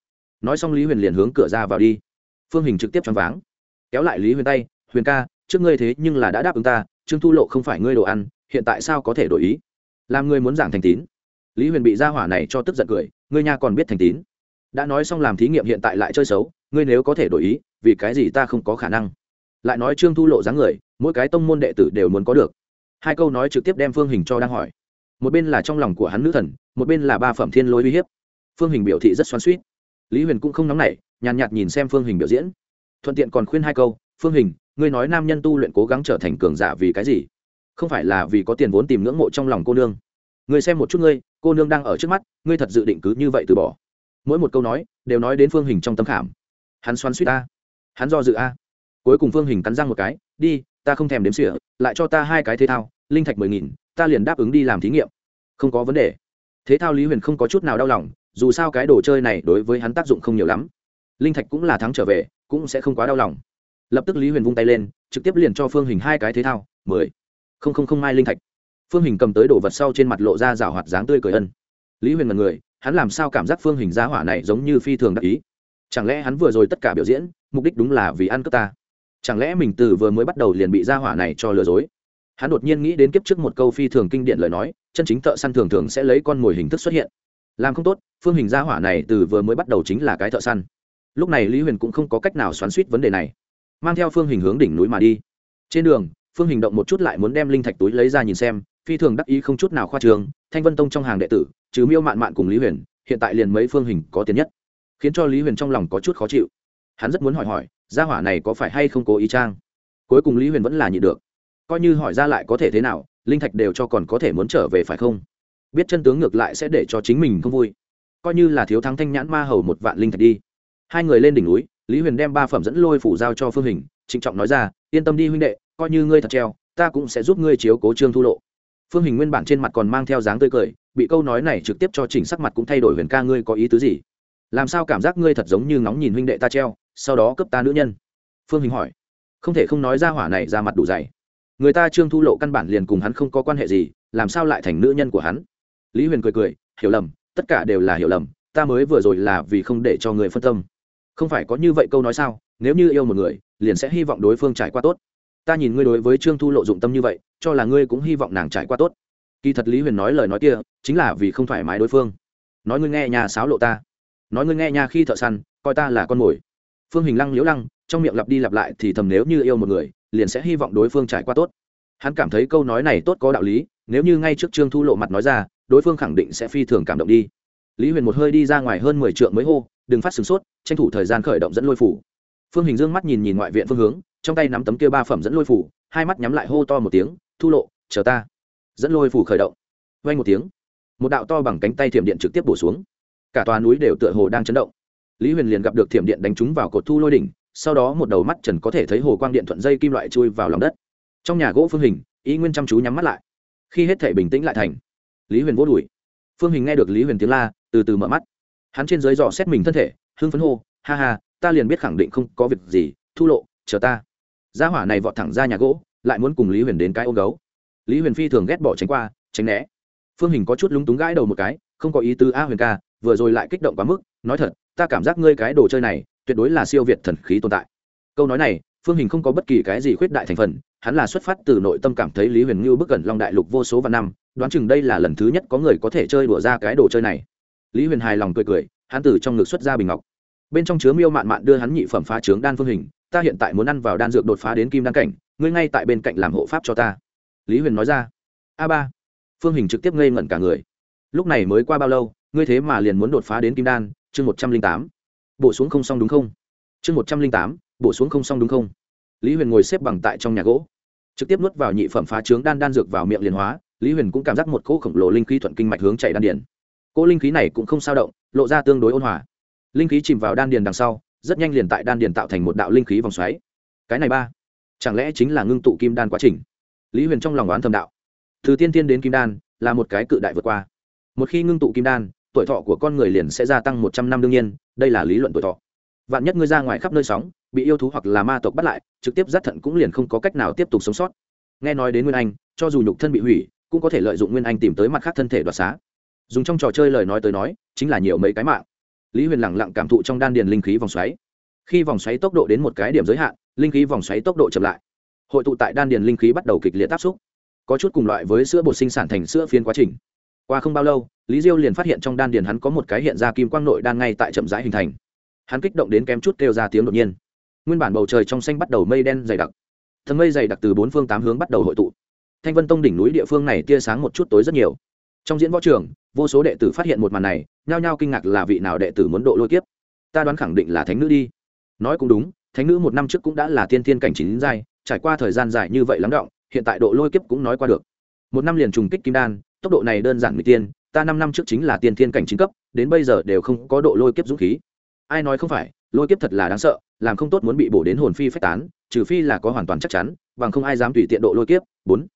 Nói xong lý huyền liền hướng cửa ra vào đi. Phương hình trực tiếp choáng váng. Kéo lại lý huyền tay, huyền ca, trước ngươi thế nhưng là đã đáp ứng ta, trương thu lộ không phải ngươi đồ ăn, hiện tại sao có thể đổi ý? Làm ngươi muốn giảng thành tín. Lý huyền bị gia hỏa này cho tức giận cười ngươi nha còn biết thành tín. Đã nói xong làm thí nghiệm hiện tại lại chơi xấu, ngươi nếu có thể đổi ý, vì cái gì ta không có khả năng? Lại nói trương thu lộ dáng người, mỗi cái tông môn đệ tử đều muốn có được. Hai câu nói trực tiếp đem phương hình cho đang hỏi. Một bên là trong lòng của hắn nữ thần, một bên là ba phẩm thiên lôi uy hiếp. Phương hình biểu thị rất xoắn suýt lý huyền cũng không nóng nảy, nhàn nhạt nhìn xem phương hình biểu diễn. Thuận tiện còn khuyên hai câu, phương hình, ngươi nói nam nhân tu luyện cố gắng trở thành cường giả vì cái gì? Không phải là vì có tiền vốn tìm ngưỡng mộ trong lòng cô nương người xem một chút ngươi, cô nương đang ở trước mắt, ngươi thật dự định cứ như vậy từ bỏ. Mỗi một câu nói, đều nói đến phương hình trong tâm khảm. Hắn xoắn suýt a. Hắn do dự a. Cuối cùng phương hình cắn răng một cái, đi, ta không thèm đếm sỉa lại cho ta hai cái thế thao, linh thạch mười nghìn, ta liền đáp ứng đi làm thí nghiệm. Không có vấn đề. Thế thao lý huyền không có chút nào đau lòng, dù sao cái đồ chơi này đối với hắn tác dụng không nhiều lắm. Linh thạch cũng là thắng trở về, cũng sẽ không quá đau lòng. Lập tức lý huyền vung tay lên, trực tiếp liền cho phương hình hai cái thế thao, mười không không không mai linh thạch phương hình cầm tới đồ vật sau trên mặt lộ ra rào hoạt dáng tươi cười ân. Lý huyền mật người, hắn làm sao cảm giác phương hình giá hỏa này giống như phi thường đắc ý? Chẳng lẽ hắn vừa rồi tất cả biểu diễn, mục đích đúng là vì ăn cướp ta? Chẳng lẽ mình từ vừa mới bắt đầu liền bị gia hỏa này cho lừa dối? Hắn đột nhiên nghĩ đến kiếp trước một câu phi thường kinh điển lời nói, chân chính thợ săn thường thường sẽ lấy con mồi hình thức xuất hiện. Làm không tốt, phương hình gia hỏa này từ vừa mới bắt đầu chính là cái thợ săn. Lúc này lý huyền cũng không có cách nào xoắn suýt vấn đề này. Mang theo phương hình hướng đỉnh núi mà đi. Trên đường, phương hình động một chút lại muốn đem linh thạch túi lấy ra nhìn xem phi thường đắc ý không chút nào khoa trường, thanh vân tông trong hàng đệ tử chứ miêu mạn mạn cùng lý huyền, hiện tại liền mấy phương hình có tiền nhất. Khiến cho lý huyền trong lòng có chút khó chịu. Hắn rất muốn hỏi hỏi, gia hỏa này có phải hay không cố ý trang? Cuối cùng lý huyền vẫn là nhị được. Coi như hỏi ra lại có thể thế nào, linh thạch đều cho còn có thể muốn trở về phải không? Biết chân tướng ngược lại sẽ để cho chính mình không vui. Coi như là thiếu thắng thanh nhãn ma hầu một vạn linh thạch đi. Hai người lên đỉnh núi, lý huyền đem ba phẩm dẫn lôi phủ giao cho phương hình, trịnh trọng nói ra, yên tâm đi huynh đệ, coi như ngươi thật treo, ta cũng sẽ giúp ngươi chiếu cố trương thu lộ phương hình nguyên bản trên mặt còn mang theo dáng tươi cười, bị câu nói này trực tiếp cho chỉnh sắc mặt cũng thay đổi huyền ca ngươi có ý tứ gì? Làm sao cảm giác ngươi thật giống như ngóng nhìn huynh đệ ta treo, sau đó cấp ta nữ nhân? Phương hình hỏi. Không thể không nói ra hỏa này ra mặt đủ dày. Người ta trương thu lộ căn bản liền cùng hắn không có quan hệ gì, làm sao lại thành nữ nhân của hắn? Lý huyền cười cười, hiểu lầm, tất cả đều là hiểu lầm, ta mới vừa rồi là vì không để cho người phân tâm. Không phải có như vậy câu nói sao, nếu như yêu một người, liền sẽ hy vọng đối phương trải qua tốt ta nhìn ngươi đối với trương thu lộ dụng tâm như vậy cho là ngươi cũng hy vọng nàng trải qua tốt kỳ thật lý huyền nói lời nói kia chính là vì không thoải mái đối phương nói ngươi nghe nhà sáo lộ ta nói ngươi nghe nhà khi thợ săn coi ta là con mồi phương hình lăng liễu lăng trong miệng lặp đi lặp lại thì thầm nếu như yêu một người liền sẽ hy vọng đối phương trải qua tốt hắn cảm thấy câu nói này tốt có đạo lý nếu như ngay trước trương thu lộ mặt nói ra đối phương khẳng định sẽ phi thường cảm động đi lý huyền một hơi đi ra ngoài hơn mười t mới hô đừng phát sửng sốt tranh thủ thời gian khởi động dẫn lôi phủ phương hình dương mắt nhìn nhìn ngoại viện phương hướng trong tay nắm tấm kia ba phẩm dẫn lôi phủ, hai mắt nhắm lại hô to một tiếng, thu lộ, chờ ta. Dẫn lôi phủ khởi động. Vay một tiếng, một đạo to bằng cánh tay thiểm điện trực tiếp bổ xuống. Cả tòa núi đều tựa hồ đang chấn động. Lý huyền liền gặp được thiểm điện đánh trúng vào cột thu lôi đỉnh, sau đó một đầu mắt trần có thể thấy hồ quang điện thuận dây kim loại chui vào lòng đất. Trong nhà gỗ phương hình ý nguyên chăm chú nhắm mắt lại. Khi hết thể bình tĩnh lại thành, lý huyền vô đùi. Phương hình nghe được lý huyền tiếng la, từ từ mở mắt. Hắn trên dưới dò xét mình thân thể, hưng phấn hô, ha ha, ta liền biết khẳng định không có việc gì, thu lộ, chờ ta gia hỏa này vọt thẳng ra nhà gỗ, lại muốn cùng lý huyền đến cái ôm gấu. Lý huyền phi thường ghét bỏ tránh qua, tránh né. Phương hình có chút lúng túng gãi đầu một cái, không có ý tứ, a huyền ca, vừa rồi lại kích động quá mức, nói thật, ta cảm giác ngươi cái đồ chơi này, tuyệt đối là siêu việt thần khí tồn tại. Câu nói này, phương hình không có bất kỳ cái gì khuyết đại thành phần, hắn là xuất phát từ nội tâm cảm thấy lý huyền ngưu bức gần long đại lục vô số và năm, đoán chừng đây là lần thứ nhất có người có thể chơi đùa ra cái đồ chơi này. Lý huyền hài lòng cười cười, hắn từ trong ngực xuất ra bình ngọc. Bên trong chứa miêu mạn mạn đưa hắn nhị phẩm phá trướng đan phương hình ta hiện tại muốn ăn vào đan dược đột phá đến kim đan cảnh, ngươi ngay tại bên cạnh làm hộ pháp cho ta. Lý huyền nói ra. A ba. Phương hình trực tiếp ngây ngẩn cả người. Lúc này mới qua bao lâu, ngươi thế mà liền muốn đột phá đến kim đan? Chương một trăm linh tám. Bổ xuống không xong đúng không? Chương một trăm linh tám. Bổ xuống không xong đúng không? Lý huyền ngồi xếp bằng tại trong nhà gỗ. Trực tiếp nuốt vào nhị phẩm phá trướng đan đan dược vào miệng liền hóa, lý huyền cũng cảm giác một cỗ khổng lồ linh khí thuận kinh mạch hướng chạy đan điền. Cỗ linh khí này cũng không sao động, lộ ra tương đối ôn hòa. Linh khí chìm vào đan điền đằng sau rất nhanh liền tại đan điền tạo thành một đạo linh khí vòng xoáy. Cái này ba, chẳng lẽ chính là ngưng tụ kim đan quá trình? Lý huyền trong lòng đoán thầm đạo. Từ tiên tiên đến kim đan là một cái cự đại vượt qua. Một khi ngưng tụ kim đan, tuổi thọ của con người liền sẽ gia tăng một trăm năm đương nhiên, đây là lý luận tuổi thọ. Vạn nhất ngươi ra ngoài khắp nơi sóng, bị yêu thú hoặc là ma tộc bắt lại, trực tiếp giắt thận cũng liền không có cách nào tiếp tục sống sót. Nghe nói đến nguyên anh, cho dù nhục thân bị hủy, cũng có thể lợi dụng nguyên anh tìm tới mặt khác thân thể đoạt xá. Dùng trong trò chơi lời nói tới nói, chính là nhiều mấy cái mạng lý huyền lẳng lặng cảm thụ trong đan điền linh khí vòng xoáy. Khi vòng xoáy tốc độ đến một cái điểm giới hạn, linh khí vòng xoáy tốc độ chậm lại. Hội tụ tại đan điền linh khí bắt đầu kịch liệt áp xúc. Có chút cùng loại với sữa bột sinh sản thành sữa phiên quá trình. Qua không bao lâu, lý diêu liền phát hiện trong đan điền hắn có một cái hiện ra kim quang nội đan ngay tại chậm rãi hình thành. Hắn kích động đến kém chút kêu ra tiếng đột nhiên. Nguyên bản bầu trời trong xanh bắt đầu mây đen dày đặc. Thần mây dày đặc từ bốn phương tám hướng bắt đầu hội tụ. Thanh vân tông đỉnh núi địa phương này tia sáng một chút tối rất nhiều. Trong diễn võ trường vô số đệ tử phát hiện một màn này, nhao nhao kinh ngạc là vị nào đệ tử muốn độ lôi kiếp. Ta đoán khẳng định là thánh nữ đi. Nói cũng đúng, thánh nữ một năm trước cũng đã là tiên thiên cảnh chín giai, trải qua thời gian dài như vậy lắng động, hiện tại độ lôi kiếp cũng nói qua được. Một năm liền trùng kích kim đan, tốc độ này đơn giản người tiên, ta năm năm trước chính là tiên thiên cảnh chín cấp, đến bây giờ đều không có độ lôi kiếp dũng khí. Ai nói không phải, lôi kiếp thật là đáng sợ, làm không tốt muốn bị bổ đến hồn phi phách tán, trừ phi là có hoàn toàn chắc chắn, bằng không ai dám tùy tiện độ lôi kiếp. Bốn,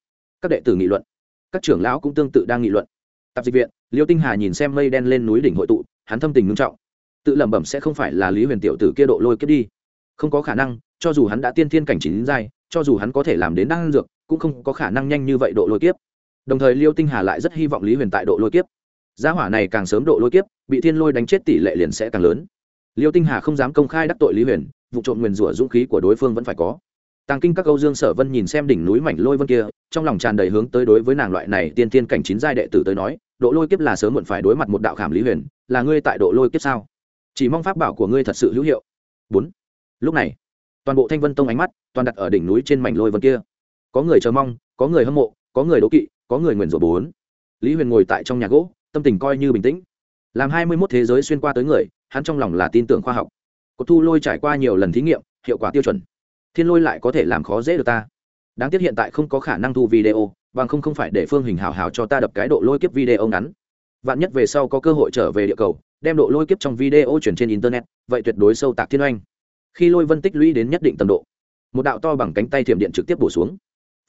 các đệ tử nghị luận. Các trưởng lão cũng tương tự đang nghị luận. Tạp dịch viện liêu tinh hà nhìn xem mây đen lên núi đỉnh hội tụ, hắn thâm tình nghiêm trọng. Tự lẩm bẩm sẽ không phải là lý huyền tiểu tử kia độ lôi kiếp đi. Không có khả năng, cho dù hắn đã tiên thiên cảnh chín giai, cho dù hắn có thể làm đến đăng dược, cũng không có khả năng nhanh như vậy độ lôi kiếp. Đồng thời liêu tinh hà lại rất hy vọng lý huyền tại độ lôi kiếp. Gia hỏa này càng sớm độ lôi kiếp, bị thiên lôi đánh chết tỷ lệ liền sẽ càng lớn. Liêu tinh hà không dám công khai đắc tội lý huyền, vụ trộm nguyền rủa dũng khí của đối phương vẫn phải có tàng kinh các câu dương sở vân nhìn xem đỉnh núi mảnh lôi vân kia, trong lòng tràn đầy hướng tới đối với nàng loại này tiên tiên cảnh chín giai đệ tử tới nói, độ lôi kiếp là sớm muộn phải đối mặt một đạo khảm lý huyền, là ngươi tại độ lôi kiếp sao? Chỉ mong pháp bảo của ngươi thật sự hữu hiệu. Bốn. Lúc này, toàn bộ thanh vân tông ánh mắt toàn đặt ở đỉnh núi trên mảnh lôi vân kia. Có người chờ mong, có người hâm mộ, có người đố kỵ, có người nguyền rủa bốn. Lý huyền ngồi tại trong nhà gỗ, tâm tình coi như bình tĩnh. Làm hai mươi mốt thế giới xuyên qua tới người, hắn trong lòng là tin tưởng khoa học. Cột thu lôi trải qua nhiều lần thí nghiệm, hiệu quả tiêu chuẩn thiên lôi lại có thể làm khó dễ được ta. Đáng tiếc hiện tại không có khả năng thu video, bằng không không phải để phương hình hào hào cho ta đập cái độ lôi kiếp video ngắn. Vạn nhất về sau có cơ hội trở về địa cầu, đem độ lôi kiếp trong video chuyển trên internet, vậy tuyệt đối sâu tạc thiên oanh. Khi lôi vân tích lũy đến nhất định tầm độ, một đạo to bằng cánh tay thiểm điện trực tiếp bổ xuống.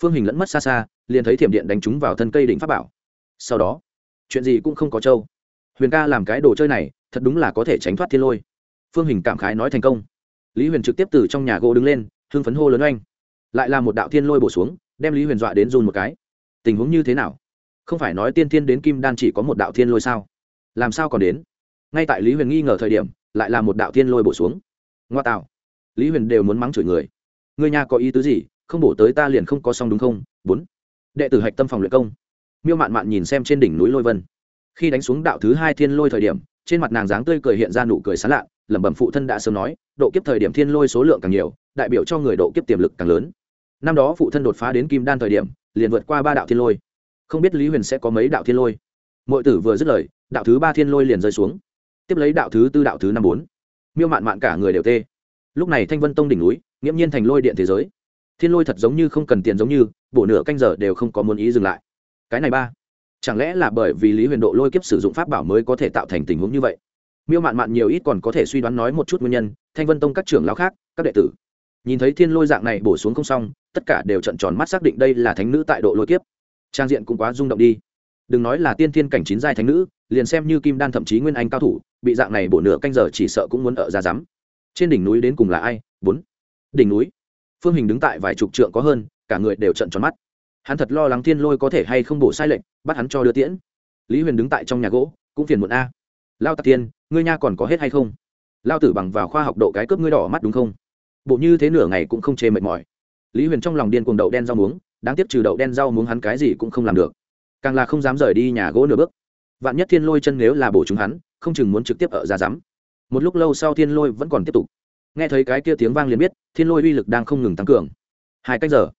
Phương hình lẫn mất xa xa, liền thấy thiểm điện đánh trúng vào thân cây đỉnh pháp bảo. Sau đó, chuyện gì cũng không có trâu. Huyền ca làm cái đồ chơi này, thật đúng là có thể tránh thoát thiên lôi. Phương hình cảm khái nói thành công. Lý huyền trực tiếp từ trong nhà gỗ đứng lên hưng phấn hô lớn oanh. Lại là một đạo thiên lôi bổ xuống, đem lý huyền dọa đến run một cái. Tình huống như thế nào? Không phải nói tiên thiên đến kim đan chỉ có một đạo thiên lôi sao? Làm sao còn đến? Ngay tại lý huyền nghi ngờ thời điểm, lại là một đạo thiên lôi bổ xuống. Ngoa tạo. Lý huyền đều muốn mắng chửi người. Người nhà có ý tứ gì? Không bổ tới ta liền không có xong đúng không? Bốn. Đệ tử hạch tâm phòng luyện công. Miêu mạn mạn nhìn xem trên đỉnh núi lôi vân. Khi đánh xuống đạo thứ hai thiên lôi thời điểm, trên mặt nàng dáng tươi cười hiện ra nụ cười sán lạ, lẩm bẩm phụ thân đã sớm nói, độ kiếp thời điểm thiên lôi số lượng càng nhiều đại biểu cho người độ kiếp tiềm lực càng lớn. Năm đó phụ thân đột phá đến kim đan thời điểm, liền vượt qua ba đạo thiên lôi. Không biết lý huyền sẽ có mấy đạo thiên lôi. Mọi tử vừa dứt lời, đạo thứ ba thiên lôi liền rơi xuống. Tiếp lấy đạo thứ tư, đạo thứ năm, bốn. Miêu mạn mạn cả người đều tê. Lúc này thanh vân tông đỉnh núi, nghiễm nhiên thành lôi điện thế giới. Thiên lôi thật giống như không cần tiền giống như bộ nửa canh giờ đều không có muốn ý dừng lại. Cái này ba, chẳng lẽ là bởi vì lý huyền độ lôi kiếp sử dụng pháp bảo mới có thể tạo thành tình huống như vậy? Miêu mạn mạn nhiều ít còn có thể suy đoán nói một chút nguyên nhân, thanh vân tông các trưởng lão khác, các đệ tử nhìn thấy thiên lôi dạng này bổ xuống không xong, tất cả đều trận tròn mắt xác định đây là thánh nữ tại độ lôi kiếp. Trang diện cũng quá rung động đi. Đừng nói là tiên thiên cảnh chín giai thánh nữ, liền xem như kim đan thậm chí nguyên anh cao thủ, bị dạng này bổ nửa canh giờ chỉ sợ cũng muốn ở ra rắm. Trên đỉnh núi đến cùng là ai? Bốn. Đỉnh núi. Phương hình đứng tại vài chục trượng có hơn, cả người đều trận tròn mắt. Hắn thật lo lắng thiên lôi có thể hay không bổ sai lệnh, bắt hắn cho đưa tiễn. Lý huyền đứng tại trong nhà gỗ, cũng phiền muộn a. Lao tạc tiên, ngươi nha còn có hết hay không? Lao tử bằng vào khoa học độ cái cướp ngươi đỏ mắt đúng không? Bộ như thế nửa ngày cũng không chê mệt mỏi. Lý huyền trong lòng điên cuồng đậu đen rau muống, đáng tiếc trừ đậu đen rau muống hắn cái gì cũng không làm được. Càng là không dám rời đi nhà gỗ nửa bước. Vạn nhất thiên lôi chân nếu là bổ chúng hắn, không chừng muốn trực tiếp ở ra rắm một lúc lâu sau thiên lôi vẫn còn tiếp tục. Nghe thấy cái kia tiếng vang liền biết, thiên lôi uy lực đang không ngừng tăng cường. Hai canh giờ,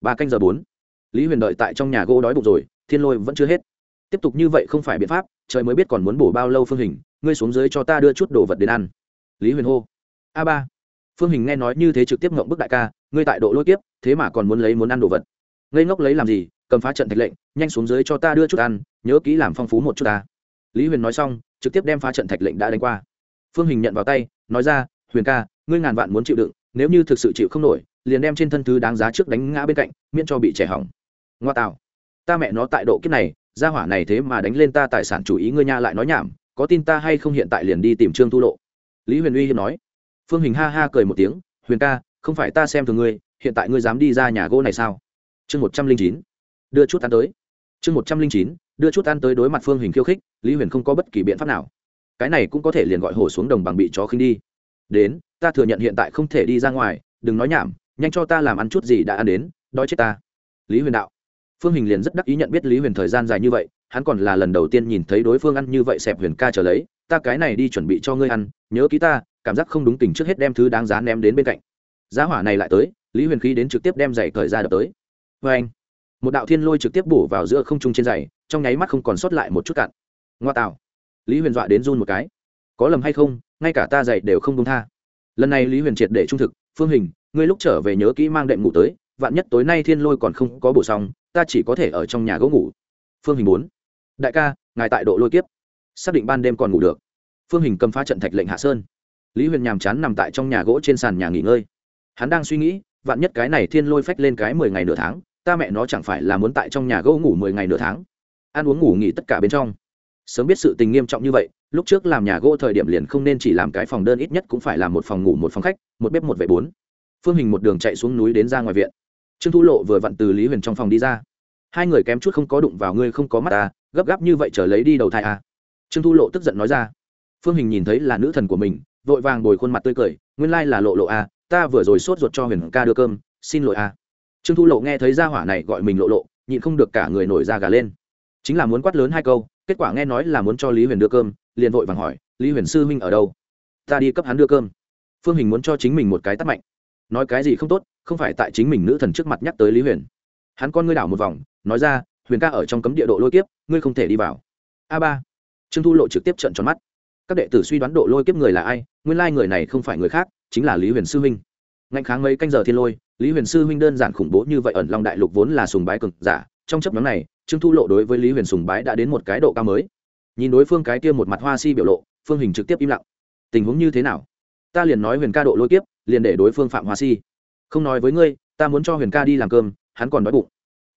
ba canh giờ bốn. Lý huyền đợi tại trong nhà gỗ đói bụng rồi, thiên lôi vẫn chưa hết. Tiếp tục như vậy không phải biện pháp, trời mới biết còn muốn bổ bao lâu phương hình, ngươi xuống dưới cho ta đưa chút đồ vật đến ăn. Lý huyền hô. A ba phương hình nghe nói như thế trực tiếp ngộng bức đại ca, ngươi tại độ lôi kiếp, thế mà còn muốn lấy muốn ăn đồ vật. Ngây ngốc lấy làm gì, cầm phá trận thạch lệnh, nhanh xuống dưới cho ta đưa chút ăn, nhớ kỹ làm phong phú một chút ta. Lý huyền nói xong, trực tiếp đem phá trận thạch lệnh đã đánh qua. Phương hình nhận vào tay, nói ra, huyền ca, ngươi ngàn vạn muốn chịu đựng, nếu như thực sự chịu không nổi, liền đem trên thân thứ đáng giá trước đánh ngã bên cạnh, miễn cho bị trẻ hỏng. Ngoa tạo. Ta mẹ nó tại độ kiếp này, gia hỏa này thế mà đánh lên ta tài sản chủ ý ngươi nha lại nói nhảm, có tin ta hay không hiện tại liền đi tìm trương thu lộ. Lý huyền uy hiếp nói phương hình ha ha cười một tiếng, huyền ca, không phải ta xem thường ngươi, hiện tại ngươi dám đi ra nhà gỗ này sao? Chương một trăm linh chín, đưa chút ăn tới. Chương một trăm linh chín, đưa chút ăn tới đối mặt phương hình khiêu khích, lý huyền không có bất kỳ biện pháp nào. Cái này cũng có thể liền gọi hổ xuống đồng bằng bị chó khinh đi. Đến, ta thừa nhận hiện tại không thể đi ra ngoài, đừng nói nhảm, nhanh cho ta làm ăn chút gì đã ăn đến, đói chết ta. Lý huyền đạo. Phương hình liền rất đắc ý nhận biết lý huyền thời gian dài như vậy, hắn còn là lần đầu tiên nhìn thấy đối phương ăn như vậy xẹp huyền ca trở lấy, ta cái này đi chuẩn bị cho ngươi ăn, nhớ ký ta cảm giác không đúng tình trước hết đem thứ đáng giá ném đến bên cạnh. Giá hỏa này lại tới, lý huyền khí đến trực tiếp đem giày cởi ra đập tới. Vê anh, một đạo thiên lôi trực tiếp bổ vào giữa không trung trên giày, trong nháy mắt không còn sót lại một chút cạn. Ngoa tạo. Lý huyền dọa đến run một cái. Có lầm hay không, ngay cả ta giày đều không đông tha. Lần này lý huyền triệt để trung thực, phương hình, ngươi lúc trở về nhớ kỹ mang đệm ngủ tới, vạn nhất tối nay thiên lôi còn không có bổ xong, ta chỉ có thể ở trong nhà gỗ ngủ. Phương hình bốn đại ca, ngài tại độ lôi kiếp. Xác định ban đêm còn ngủ được. Phương hình cầm phá trận thạch lệnh hạ sơn lý huyền nhàm chán nằm tại trong nhà gỗ trên sàn nhà nghỉ ngơi. Hắn đang suy nghĩ, vạn nhất cái này thiên lôi phách lên cái mười ngày nửa tháng, ta mẹ nó chẳng phải là muốn tại trong nhà gỗ ngủ mười ngày nửa tháng? Ăn uống ngủ nghỉ tất cả bên trong. Sớm biết sự tình nghiêm trọng như vậy, lúc trước làm nhà gỗ thời điểm liền không nên chỉ làm cái phòng đơn ít nhất cũng phải làm một phòng ngủ một phòng khách, một bếp một vệ bốn. Phương hình một đường chạy xuống núi đến ra ngoài viện. Trương thu lộ vừa vặn từ lý huyền trong phòng đi ra. Hai người kém chút không có đụng vào ngươi không có mắt ta gấp gáp như vậy trở lấy đi đầu thai à. trương thu lộ tức giận nói ra. Phương hình nhìn thấy là nữ thần của mình vội vàng bồi khuôn mặt tươi cười nguyên lai là lộ lộ à, ta vừa rồi sốt ruột cho huyền ca đưa cơm xin lỗi à. trương thu lộ nghe thấy gia hỏa này gọi mình lộ lộ nhịn không được cả người nổi da gà lên. Chính là muốn quát lớn hai câu kết quả nghe nói là muốn cho lý huyền đưa cơm liền vội vàng hỏi lý huyền sư huynh ở đâu? Ta đi cấp hắn đưa cơm. Phương hình muốn cho chính mình một cái tắt mạnh. Nói cái gì không tốt không phải tại chính mình nữ thần trước mặt nhắc tới lý huyền. Hắn con ngươi đảo một vòng nói ra huyền ca ở trong cấm địa độ lôi kiếp ngươi không thể đi vào. A ba. Trương thu lộ trực tiếp trận tròn mắt các đệ tử suy đoán độ lôi kiếp người là ai, nguyên lai người này không phải người khác, chính là lý huyền sư huynh. Ngạnh kháng mấy canh giờ thiên lôi, lý huyền sư huynh đơn giản khủng bố như vậy ẩn long đại lục vốn là sùng bái cực giả, trong chấp nhóm này, trương thu lộ đối với lý huyền sùng bái đã đến một cái độ cao mới. Nhìn đối phương cái kia một mặt hoa si biểu lộ, phương hình trực tiếp im lặng. Tình huống như thế nào? Ta liền nói huyền ca độ lôi kiếp, liền để đối phương phạm hoa si. Không nói với ngươi, ta muốn cho huyền ca đi làm cơm, hắn còn đói bụng.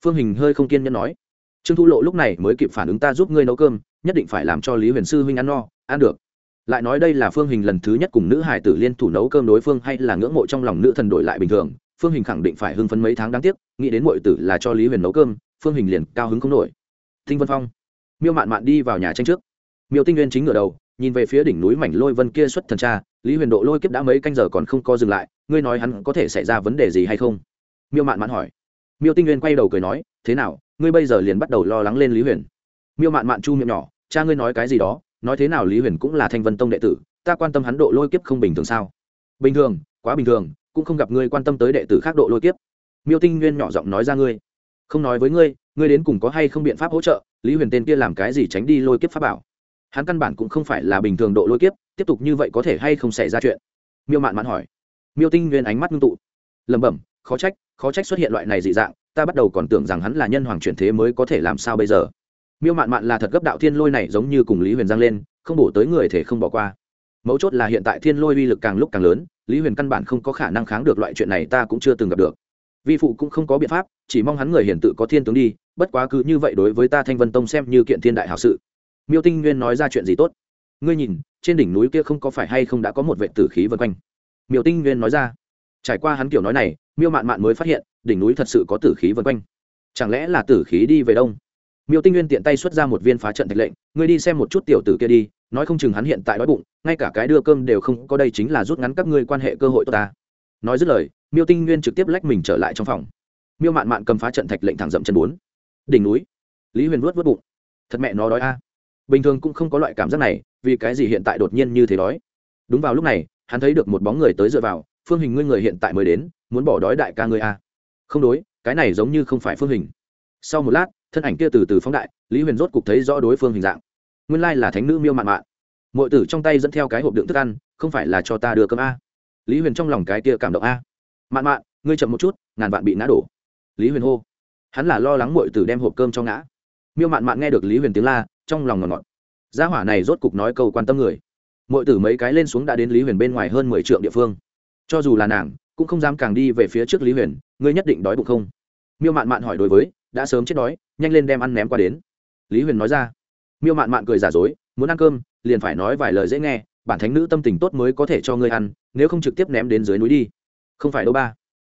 Phương hình hơi không kiên nhẫn nói. Trương thu lộ lúc này mới kịp phản ứng ta giúp ngươi nấu cơm, nhất định phải làm cho lý huyền sư huynh ăn no ăn được. Lại nói đây là phương hình lần thứ nhất cùng nữ hải tử liên thủ nấu cơm đối phương hay là ngưỡng mộ trong lòng nữ thần đổi lại bình thường, phương hình khẳng định phải hưng phấn mấy tháng đáng tiếc, nghĩ đến mọi tử là cho lý huyền nấu cơm, phương hình liền cao hứng không nổi. Thinh vân phong, miêu mạn mạn đi vào nhà tranh trước. Miêu tinh nguyên chính ngửa đầu, nhìn về phía đỉnh núi mảnh lôi vân kia xuất thần tra, lý huyền độ lôi kiếp đã mấy canh giờ còn không co dừng lại, ngươi nói hắn có thể xảy ra vấn đề gì hay không? Miêu mạn mạn hỏi. Miêu tinh nguyên quay đầu cười nói, thế nào, ngươi bây giờ liền bắt đầu lo lắng lên lý huyền. Miêu mạn mạn chu miệng nhỏ, cha ngươi nói cái gì đó nói thế nào lý huyền cũng là thanh vân tông đệ tử, ta quan tâm hắn độ lôi kiếp không bình thường sao? Bình thường, quá bình thường, cũng không gặp ngươi quan tâm tới đệ tử khác độ lôi kiếp. Miêu tinh nguyên nhỏ giọng nói ra ngươi. Không nói với ngươi ngươi đến cùng có hay không biện pháp hỗ trợ, lý huyền tên kia làm cái gì tránh đi lôi kiếp pháp bảo? Hắn căn bản cũng không phải là bình thường độ lôi kiếp, tiếp tục như vậy có thể hay không xảy ra chuyện? Miêu mạn mạn hỏi. Miêu tinh nguyên ánh mắt ngưng tụ. Lẩm bẩm, khó trách khó trách xuất hiện loại này dị dạng, ta bắt đầu còn tưởng rằng hắn là nhân hoàng chuyển thế mới có thể làm sao bây giờ? Miêu mạn mạn là thật gấp đạo thiên lôi này giống như cùng lý huyền giang lên, không bổ tới người thể không bỏ qua. Mấu chốt là hiện tại thiên lôi uy lực càng lúc càng lớn, lý huyền căn bản không có khả năng kháng được loại chuyện này ta cũng chưa từng gặp được. Vi phụ cũng không có biện pháp, chỉ mong hắn người hiển tự có thiên tướng đi, bất quá cứ như vậy đối với ta thanh vân tông xem như kiện thiên đại hảo sự. Miêu tinh nguyên nói ra chuyện gì tốt? Ngươi nhìn, trên đỉnh núi kia không có phải hay không đã có một vệ tử khí vân quanh? Miêu tinh nguyên nói ra. Trải qua hắn kiểu nói này, miêu mạn mạn mới phát hiện, đỉnh núi thật sự có tử khí vân quanh. Chẳng lẽ là tử khí đi về đông? Miêu tinh nguyên tiện tay xuất ra một viên phá trận thạch lệnh, ngươi đi xem một chút tiểu tử kia đi, nói không chừng hắn hiện tại đói bụng, ngay cả cái đưa cơm đều không có, đây chính là rút ngắn các ngươi quan hệ cơ hội tốt ta. Nói dứt lời, miêu tinh nguyên trực tiếp lách mình trở lại trong phòng. Miêu mạn mạn cầm phá trận thạch lệnh thẳng dậm chân bốn. Đỉnh núi. Lý huyền vuốt vớt bụng. Thật mẹ nó đói a. Bình thường cũng không có loại cảm giác này, vì cái gì hiện tại đột nhiên như thế đói? Đúng vào lúc này, hắn thấy được một bóng người tới dựa vào, phương hình ngươi người hiện tại mới đến, muốn bỏ đói đại ca ngươi a. Không đối, cái này giống như không phải phương hình. Sau một lát thân ảnh kia từ từ phóng đại, lý huyền rốt cục thấy rõ đối phương hình dạng. Nguyên lai là thánh nữ miêu mạn mạn. Mọi tử trong tay dẫn theo cái hộp đựng thức ăn, không phải là cho ta đưa cơm a? Lý huyền trong lòng cái kia cảm động a. Mạn mạn, ngươi chậm một chút, ngàn vạn bị ngã đổ. Lý huyền hô. Hắn là lo lắng mọi tử đem hộp cơm cho ngã. Miêu mạn mạn nghe được lý huyền tiếng la, trong lòng ngọt ngọt. Gia hỏa này rốt cục nói câu quan tâm người. Mọi tử mấy cái lên xuống đã đến lý huyền bên ngoài hơn mười triệu địa phương. Cho dù là nàng, cũng không dám càng đi về phía trước lý huyền, ngươi nhất định đói bụng không? Miêu mạn mạn hỏi đối với đã sớm chết đói, nhanh lên đem ăn ném qua đến. Lý huyền nói ra. Miêu mạn mạn cười giả dối, muốn ăn cơm, liền phải nói vài lời dễ nghe, bản thánh nữ tâm tình tốt mới có thể cho ngươi ăn, nếu không trực tiếp ném đến dưới núi đi. Không phải đâu ba.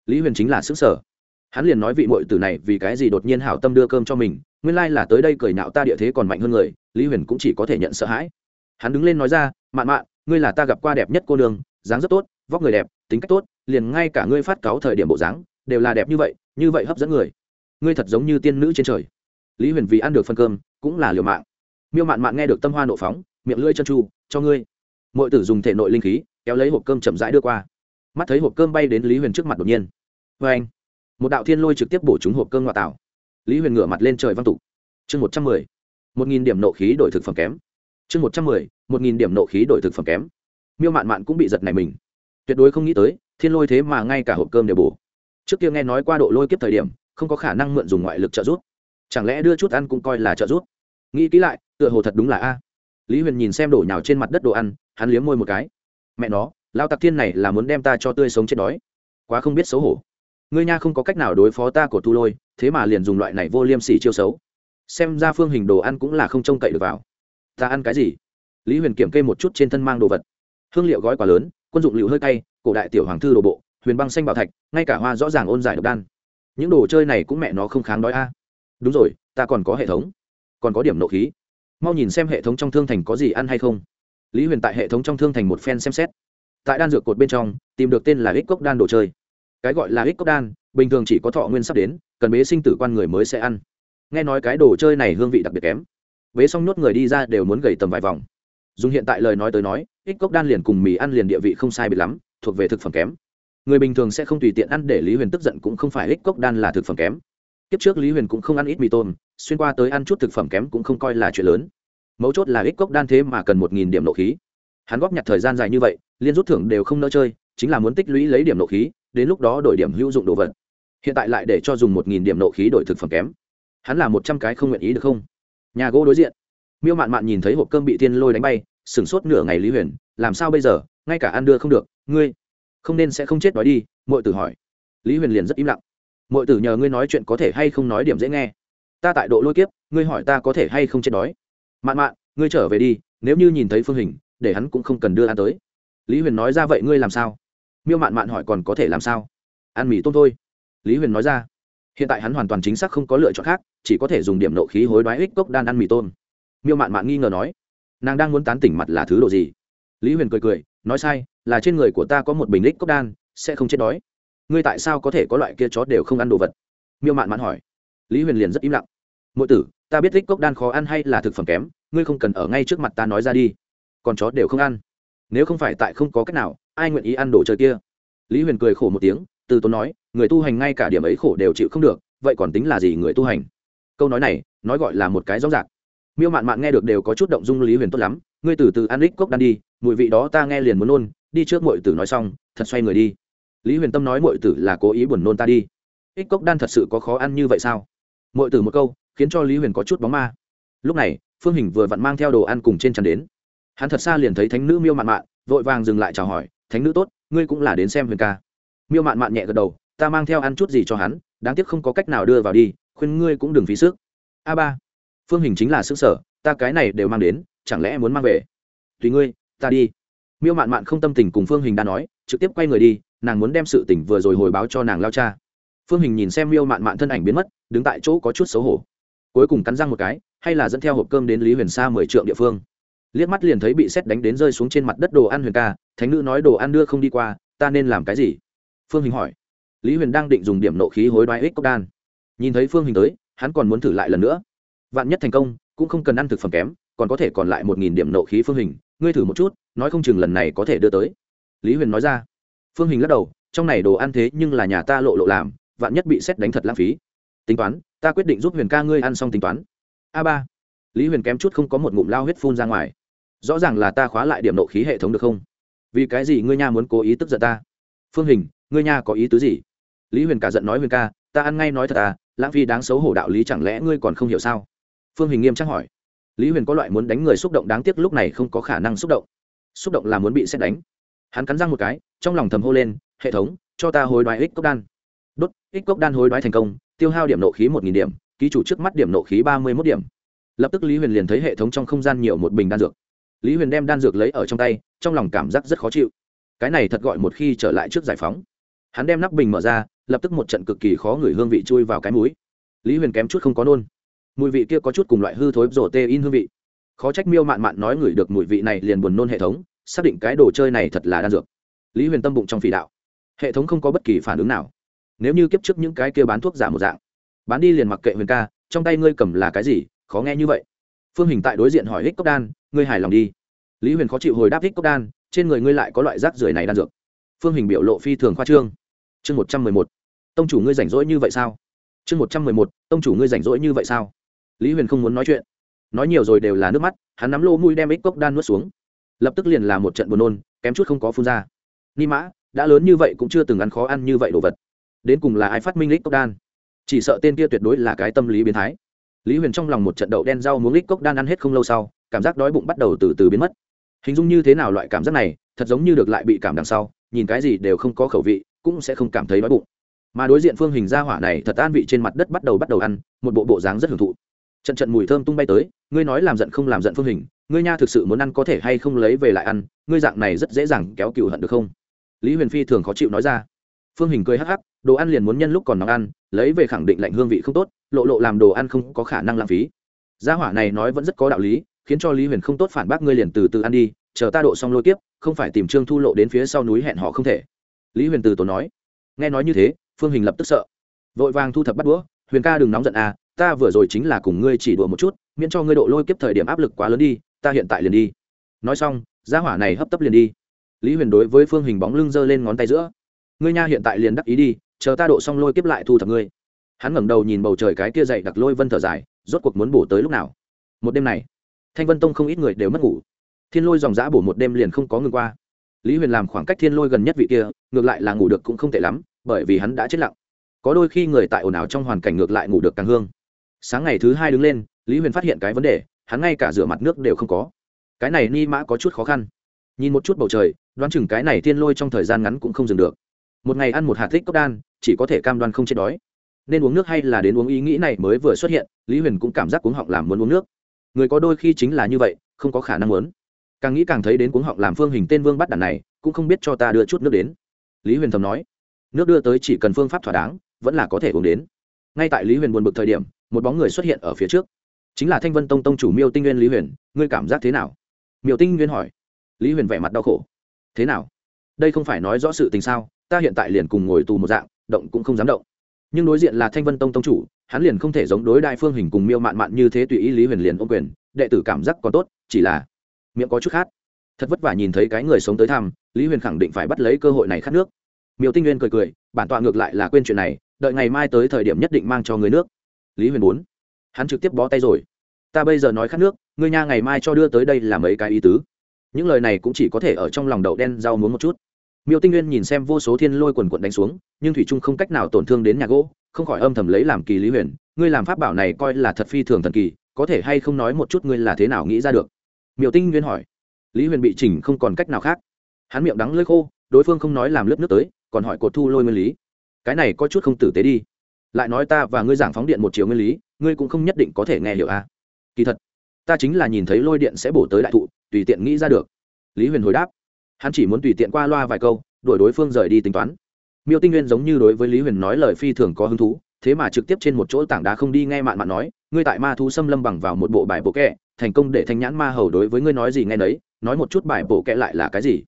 Lý huyền chính là xứ sở hắn liền nói vị mội tử này vì cái gì đột nhiên hảo tâm đưa cơm cho mình, nguyên lai là tới đây cười nạo ta địa thế còn mạnh hơn người, lý huyền cũng chỉ có thể nhận sợ hãi. Hắn đứng lên nói ra, mạn mạn, ngươi là ta gặp qua đẹp nhất cô nương, dáng rất tốt, vóc người đẹp, tính cách tốt, liền ngay cả ngươi phát cáo thời điểm bộ dáng, đều là đẹp như vậy như vậy hấp dẫn người ngươi thật giống như tiên nữ trên trời. Lý huyền vì ăn được phân cơm, cũng là liều mạng. Miêu mạn mạn nghe được tâm hoa nộ phóng, miệng lưỡi chân tru, cho ngươi. Mọi tử dùng thể nội linh khí, kéo lấy hộp cơm chậm rãi đưa qua. Mắt thấy hộp cơm bay đến lý huyền trước mặt đột nhiên. Vê anh. Một đạo thiên lôi trực tiếp bổ trúng hộp cơm ngoại tảo. Lý huyền ngửa mặt lên trời văng tục. Chương một trăm mười. Một nghìn điểm nộ khí đổi thực phẩm kém. Chương một trăm mười. Một nghìn điểm nộ khí đổi thực phẩm kém. Miêu mạn mạn cũng bị giật này mình. Tuyệt đối không nghĩ tới, thiên lôi thế mà ngay cả hộp cơm đều bổ. Trước kia nghe nói qua độ lôi kiếp thời điểm không có khả năng mượn dùng ngoại lực trợ giúp. Chẳng lẽ đưa chút ăn cũng coi là trợ giúp? Nghĩ kỹ lại, tựa hồ thật đúng là a. Lý huyền nhìn xem đổ nhào trên mặt đất đồ ăn, hắn liếm môi một cái. Mẹ nó, lao tặc thiên này là muốn đem ta cho tươi sống chết đói. Quá không biết xấu hổ. Ngươi nha không có cách nào đối phó ta của tu lôi, thế mà liền dùng loại này vô liêm sỉ chiêu xấu. Xem ra phương hình đồ ăn cũng là không trông cậy được vào. Ta ăn cái gì? Lý huyền kiểm kê một chút trên thân mang đồ vật. Hương liệu gói quá lớn, quân dụng liệu hơi cay, cổ đại tiểu hoàng thư đồ bộ, huyền băng xanh bảo thạch, ngay cả hoa rõ ràng ôn giải độc đan những đồ chơi này cũng mẹ nó không kháng đói a. Đúng rồi, ta còn có hệ thống. Còn có điểm nộ khí. Mau nhìn xem hệ thống trong thương thành có gì ăn hay không. Lý huyền tại hệ thống trong thương thành một phen xem xét. Tại đan dược cột bên trong, tìm được tên là ích cốc đan đồ chơi. Cái gọi là ích cốc đan, bình thường chỉ có thọ nguyên sắp đến, cần bế sinh tử quan người mới sẽ ăn. Nghe nói cái đồ chơi này hương vị đặc biệt kém. Bế xong nhốt người đi ra đều muốn gầy tầm vài vòng. Dùng hiện tại lời nói tới nói, ích cốc đan liền cùng mì ăn liền địa vị không sai biệt lắm, thuộc về thực phẩm kém người bình thường sẽ không tùy tiện ăn để lý huyền tức giận cũng không phải ích cốc đan là thực phẩm kém. Kiếp trước lý huyền cũng không ăn ít mì tôm, xuyên qua tới ăn chút thực phẩm kém cũng không coi là chuyện lớn. Mấu chốt là ích cốc đan thế mà cần một nghìn điểm nộ khí. Hắn góp nhặt thời gian dài như vậy, liên rút thưởng đều không nỡ chơi, chính là muốn tích lũy lấy điểm nộ khí, đến lúc đó đổi điểm hữu dụng đồ vật. Hiện tại lại để cho dùng một nghìn điểm nộ khí đổi thực phẩm kém. Hắn là một trăm cái không nguyện ý được không? Nhà gỗ đối diện. Miêu mạn mạn nhìn thấy hộp cơm bị tiên lôi đánh bay, sửng sốt nửa ngày lý huyền, làm sao bây giờ? Ngay cả ăn đưa không được. Ngươi không nên sẽ không chết đói đi mọi tử hỏi. Lý huyền liền rất im lặng. Mọi tử nhờ ngươi nói chuyện có thể hay không nói điểm dễ nghe. Ta tại độ lôi kiếp, ngươi hỏi ta có thể hay không chết đói. Mạn mạn, ngươi trở về đi, nếu như nhìn thấy phương hình, để hắn cũng không cần đưa ăn tới. Lý huyền nói ra vậy ngươi làm sao? Miêu mạn mạn hỏi còn có thể làm sao? Ăn mì tôm thôi. Lý huyền nói ra. Hiện tại hắn hoàn toàn chính xác không có lựa chọn khác, chỉ có thể dùng điểm nộ khí hối đoái ích cốc đan ăn mì tôm. Miêu mạn mạn nghi ngờ nói. Nàng đang muốn tán tỉnh mặt là thứ đồ gì? Lý huyền cười cười, nói sai là trên người của ta có một bình lích cốc đan, sẽ không chết đói. Ngươi tại sao có thể có loại kia chó đều không ăn đồ vật? Miêu mạn mạn hỏi. Lý huyền liền rất im lặng. Mỗi tử, ta biết lích cốc đan khó ăn hay là thực phẩm kém, ngươi không cần ở ngay trước mặt ta nói ra đi. Còn chó đều không ăn. Nếu không phải tại không có cách nào, ai nguyện ý ăn đồ chơi kia? Lý huyền cười khổ một tiếng, từ tốn nói, người tu hành ngay cả điểm ấy khổ đều chịu không được, vậy còn tính là gì người tu hành? Câu nói này, nói gọi là một cái rõ rạc miêu mạn mạn nghe được đều có chút động dung lý huyền tốt lắm, ngươi từ từ ăn lích cốc đan đi, mùi vị đó ta nghe liền muốn nôn đi trước mọi tử nói xong, thật xoay người đi. Lý huyền tâm nói mọi tử là cố ý buồn nôn ta đi. Ích cốc đan thật sự có khó ăn như vậy sao? Mọi tử một câu, khiến cho lý huyền có chút bóng ma. Lúc này, phương hình vừa vặn mang theo đồ ăn cùng trên tràn đến. Hắn thật xa liền thấy thánh nữ miêu mạn mạn, vội vàng dừng lại chào hỏi, thánh nữ tốt, ngươi cũng là đến xem huyền ca. Miêu mạn mạn nhẹ gật đầu, ta mang theo ăn chút gì cho hắn, đáng tiếc không có cách nào đưa vào đi, khuyên ngươi cũng đừng phí sức. A ba. Phương hình chính là xứ sở ta cái này đều mang đến, chẳng lẽ muốn mang về? Tùy ngươi, ta đi miêu mạn mạn không tâm tình cùng phương hình đã nói trực tiếp quay người đi nàng muốn đem sự tỉnh vừa rồi hồi báo cho nàng lao cha phương hình nhìn xem miêu mạn mạn thân ảnh biến mất đứng tại chỗ có chút xấu hổ cuối cùng cắn răng một cái hay là dẫn theo hộp cơm đến lý huyền sa mười trượng địa phương liếc mắt liền thấy bị xét đánh đến rơi xuống trên mặt đất đồ ăn huyền ca thánh nữ nói đồ ăn đưa không đi qua ta nên làm cái gì phương hình hỏi lý huyền đang định dùng điểm nộ khí hối đoái ích cốc đan nhìn thấy phương hình tới hắn còn muốn thử lại lần nữa vạn nhất thành công cũng không cần ăn thực phẩm kém còn có thể còn lại một nghìn điểm nộ khí phương hình ngươi thử một chút, nói không chừng lần này có thể đưa tới. Lý huyền nói ra. Phương hình lắc đầu, trong này đồ ăn thế nhưng là nhà ta lộ lộ làm, vạn nhất bị xét đánh thật lãng phí. Tính toán, ta quyết định giúp huyền ca ngươi ăn xong tính toán. A ba. Lý huyền kém chút không có một ngụm lao huyết phun ra ngoài. Rõ ràng là ta khóa lại điểm nộ khí hệ thống được không? Vì cái gì ngươi nha muốn cố ý tức giận ta? Phương hình, ngươi nha có ý tứ gì? Lý huyền cả giận nói huyền ca, ta ăn ngay nói thật à lãng phí đáng xấu hổ đạo lý chẳng lẽ ngươi còn không hiểu sao? Phương hình nghiêm trang hỏi lý huyền có loại muốn đánh người xúc động đáng tiếc lúc này không có khả năng xúc động. Xúc động là muốn bị xét đánh. Hắn cắn răng một cái, trong lòng thầm hô lên, hệ thống, cho ta hối đoái ích cốc đan. Đốt, ích cốc đan hối đoái thành công, tiêu hao điểm nộ khí một nghìn điểm, ký chủ trước mắt điểm nộ khí ba mươi mốt điểm. Lập tức lý huyền liền thấy hệ thống trong không gian nhiều một bình đan dược. Lý huyền đem đan dược lấy ở trong tay, trong lòng cảm giác rất khó chịu. Cái này thật gọi một khi trở lại trước giải phóng. Hắn đem nắp bình mở ra, lập tức một trận cực kỳ khó ngửi hương vị chui vào cái mũi. Lý huyền kém chút không có nôn mùi vị kia có chút cùng loại hư thối rổ tê in hương vị. Khó trách miêu mạn mạn nói ngửi được mùi vị này liền buồn nôn hệ thống, xác định cái đồ chơi này thật là đan dược. Lý huyền tâm bụng trong phỉ đạo. Hệ thống không có bất kỳ phản ứng nào. Nếu như kiếp trước những cái kia bán thuốc giả một dạng, bán đi liền mặc kệ huyền ca, trong tay ngươi cầm là cái gì, khó nghe như vậy. Phương hình tại đối diện hỏi hích cốc đan, ngươi hài lòng đi. Lý huyền khó chịu hồi đáp hích cốc đan, trên người ngươi lại có loại rác rưởi này đan dược. Phương hình biểu lộ phi thường khoa trương. Chương một trăm mười một. Tông chủ ngươi rảnh rỗi như vậy sao? Chương một trăm mười một. Tông chủ ngươi rảnh rỗi như vậy sao? Lý huyền không muốn nói chuyện. Nói nhiều rồi đều là nước mắt, hắn nắm lô mùi đem ích cốc đan nuốt xuống. Lập tức liền là một trận buồn nôn, kém chút không có phun ra. Ni mã, đã lớn như vậy cũng chưa từng ăn khó ăn như vậy đồ vật. Đến cùng là ai phát minh ích cốc đan? Chỉ sợ tên kia tuyệt đối là cái tâm lý biến thái. Lý huyền trong lòng một trận đậu đen rau muống ích cốc đan ăn hết không lâu sau, cảm giác đói bụng bắt đầu từ từ biến mất. Hình dung như thế nào loại cảm giác này, thật giống như được lại bị cảm đằng sau, nhìn cái gì đều không có khẩu vị, cũng sẽ không cảm thấy đói bụng. Mà đối diện phương hình gia hỏa này thật an vị trên mặt đất bắt đầu bắt đầu ăn, một bộ bộ dáng rất hưởng thụ trận trận mùi thơm tung bay tới, ngươi nói làm giận không làm giận phương hình, ngươi nha thực sự muốn ăn có thể hay không lấy về lại ăn, ngươi dạng này rất dễ dàng kéo cựu hận được không? Lý huyền phi thường khó chịu nói ra. Phương hình cười hắc hắc, đồ ăn liền muốn nhân lúc còn nóng ăn, lấy về khẳng định lạnh hương vị không tốt, lộ lộ làm đồ ăn không có khả năng lãng phí. Gia hỏa này nói vẫn rất có đạo lý, khiến cho lý huyền không tốt phản bác ngươi liền từ từ ăn đi, chờ ta độ xong lôi tiếp không phải tìm trương thu lộ đến phía sau núi hẹn họ không thể. Lý huyền từ tổ nói. Nghe nói như thế, phương hình lập tức sợ. Vội vàng thu thập bắt đũa, huyền ca đừng nóng giận à ta vừa rồi chính là cùng ngươi chỉ đùa một chút, miễn cho ngươi độ lôi kiếp thời điểm áp lực quá lớn đi, ta hiện tại liền đi. Nói xong, gia hỏa này hấp tấp liền đi. Lý huyền đối với phương hình bóng lưng giơ lên ngón tay giữa. Ngươi nha, hiện tại liền đắc ý đi, chờ ta độ xong lôi kiếp lại thu thập ngươi. Hắn ngẩng đầu nhìn bầu trời cái kia dậy đặc lôi vân thở dài, rốt cuộc muốn bổ tới lúc nào? Một đêm này, thanh vân tông không ít người đều mất ngủ. Thiên lôi dòng dã bổ một đêm liền không có ngừng qua. Lý huyền làm khoảng cách thiên lôi gần nhất vị kia, ngược lại là ngủ được cũng không tệ lắm, bởi vì hắn đã chết lặng. Có đôi khi người tại ồn ào trong hoàn cảnh ngược lại ngủ được càng hương sáng ngày thứ hai đứng lên, lý huyền phát hiện cái vấn đề, hắn ngay cả rửa mặt nước đều không có. Cái này ni mã có chút khó khăn. Nhìn một chút bầu trời, đoán chừng cái này thiên lôi trong thời gian ngắn cũng không dừng được. Một ngày ăn một hạt thích cốc đan, chỉ có thể cam đoan không chết đói. Nên uống nước hay là đến uống ý nghĩ này mới vừa xuất hiện, lý huyền cũng cảm giác cuống họng làm muốn uống nước. Người có đôi khi chính là như vậy, không có khả năng muốn. Càng nghĩ càng thấy đến cuống họng làm phương hình tên vương bắt đàn này, cũng không biết cho ta đưa chút nước đến. Lý huyền thầm nói, nước đưa tới chỉ cần phương pháp thỏa đáng, vẫn là có thể uống đến. Ngay tại lý huyền buồn bực thời điểm một bóng người xuất hiện ở phía trước. Chính là thanh vân tông tông chủ miêu tinh nguyên lý huyền, ngươi cảm giác thế nào? Miêu tinh nguyên hỏi. Lý huyền vẻ mặt đau khổ. Thế nào? Đây không phải nói rõ sự tình sao? Ta hiện tại liền cùng ngồi tù một dạng, động cũng không dám động. Nhưng đối diện là thanh vân tông tông chủ, hắn liền không thể giống đối đại phương hình cùng miêu mạn mạn như thế tùy ý lý huyền liền ôm quyền, đệ tử cảm giác còn tốt, chỉ là miệng có chút khát. Thật vất vả nhìn thấy cái người sống tới thăm, lý huyền khẳng định phải bắt lấy cơ hội này khát nước. Miêu tinh nguyên cười cười, bản tọa ngược lại là quên chuyện này, đợi ngày mai tới thời điểm nhất định mang cho người nước lý huyền bốn hắn trực tiếp bó tay rồi. Ta bây giờ nói khát nước, ngươi nha ngày mai cho đưa tới đây là mấy cái ý tứ. Những lời này cũng chỉ có thể ở trong lòng đậu đen rau muốn một chút. Miêu tinh nguyên nhìn xem vô số thiên lôi quần quận đánh xuống, nhưng thủy trung không cách nào tổn thương đến nhà gỗ, không khỏi âm thầm lấy làm kỳ lý huyền, ngươi làm pháp bảo này coi là thật phi thường thần kỳ, có thể hay không nói một chút ngươi là thế nào nghĩ ra được? Miêu tinh nguyên hỏi. Lý huyền bị chỉnh không còn cách nào khác. Hắn miệng đắng lơi khô, đối phương không nói làm lớp nước tới, còn hỏi cột thu lôi nguyên lý. Cái này có chút không tử tế đi lại nói ta và ngươi giảng phóng điện một chiều nguyên lý, ngươi cũng không nhất định có thể nghe hiểu a à? kỳ thật, ta chính là nhìn thấy lôi điện sẽ bổ tới đại thụ, tùy tiện nghĩ ra được. Lý huyền hồi đáp. Hắn chỉ muốn tùy tiện qua loa vài câu, đuổi đối phương rời đi tính toán. Miêu tinh nguyên giống như đối với lý huyền nói lời phi thường có hứng thú, thế mà trực tiếp trên một chỗ tảng đá không đi nghe mạn mạn nói, ngươi tại ma thú xâm lâm bằng vào một bộ bài bộ kẹ, thành công để thanh nhãn ma hầu đối với ngươi nói gì nghe nấy, nói một chút bài bộ kẹ lại là cái gì?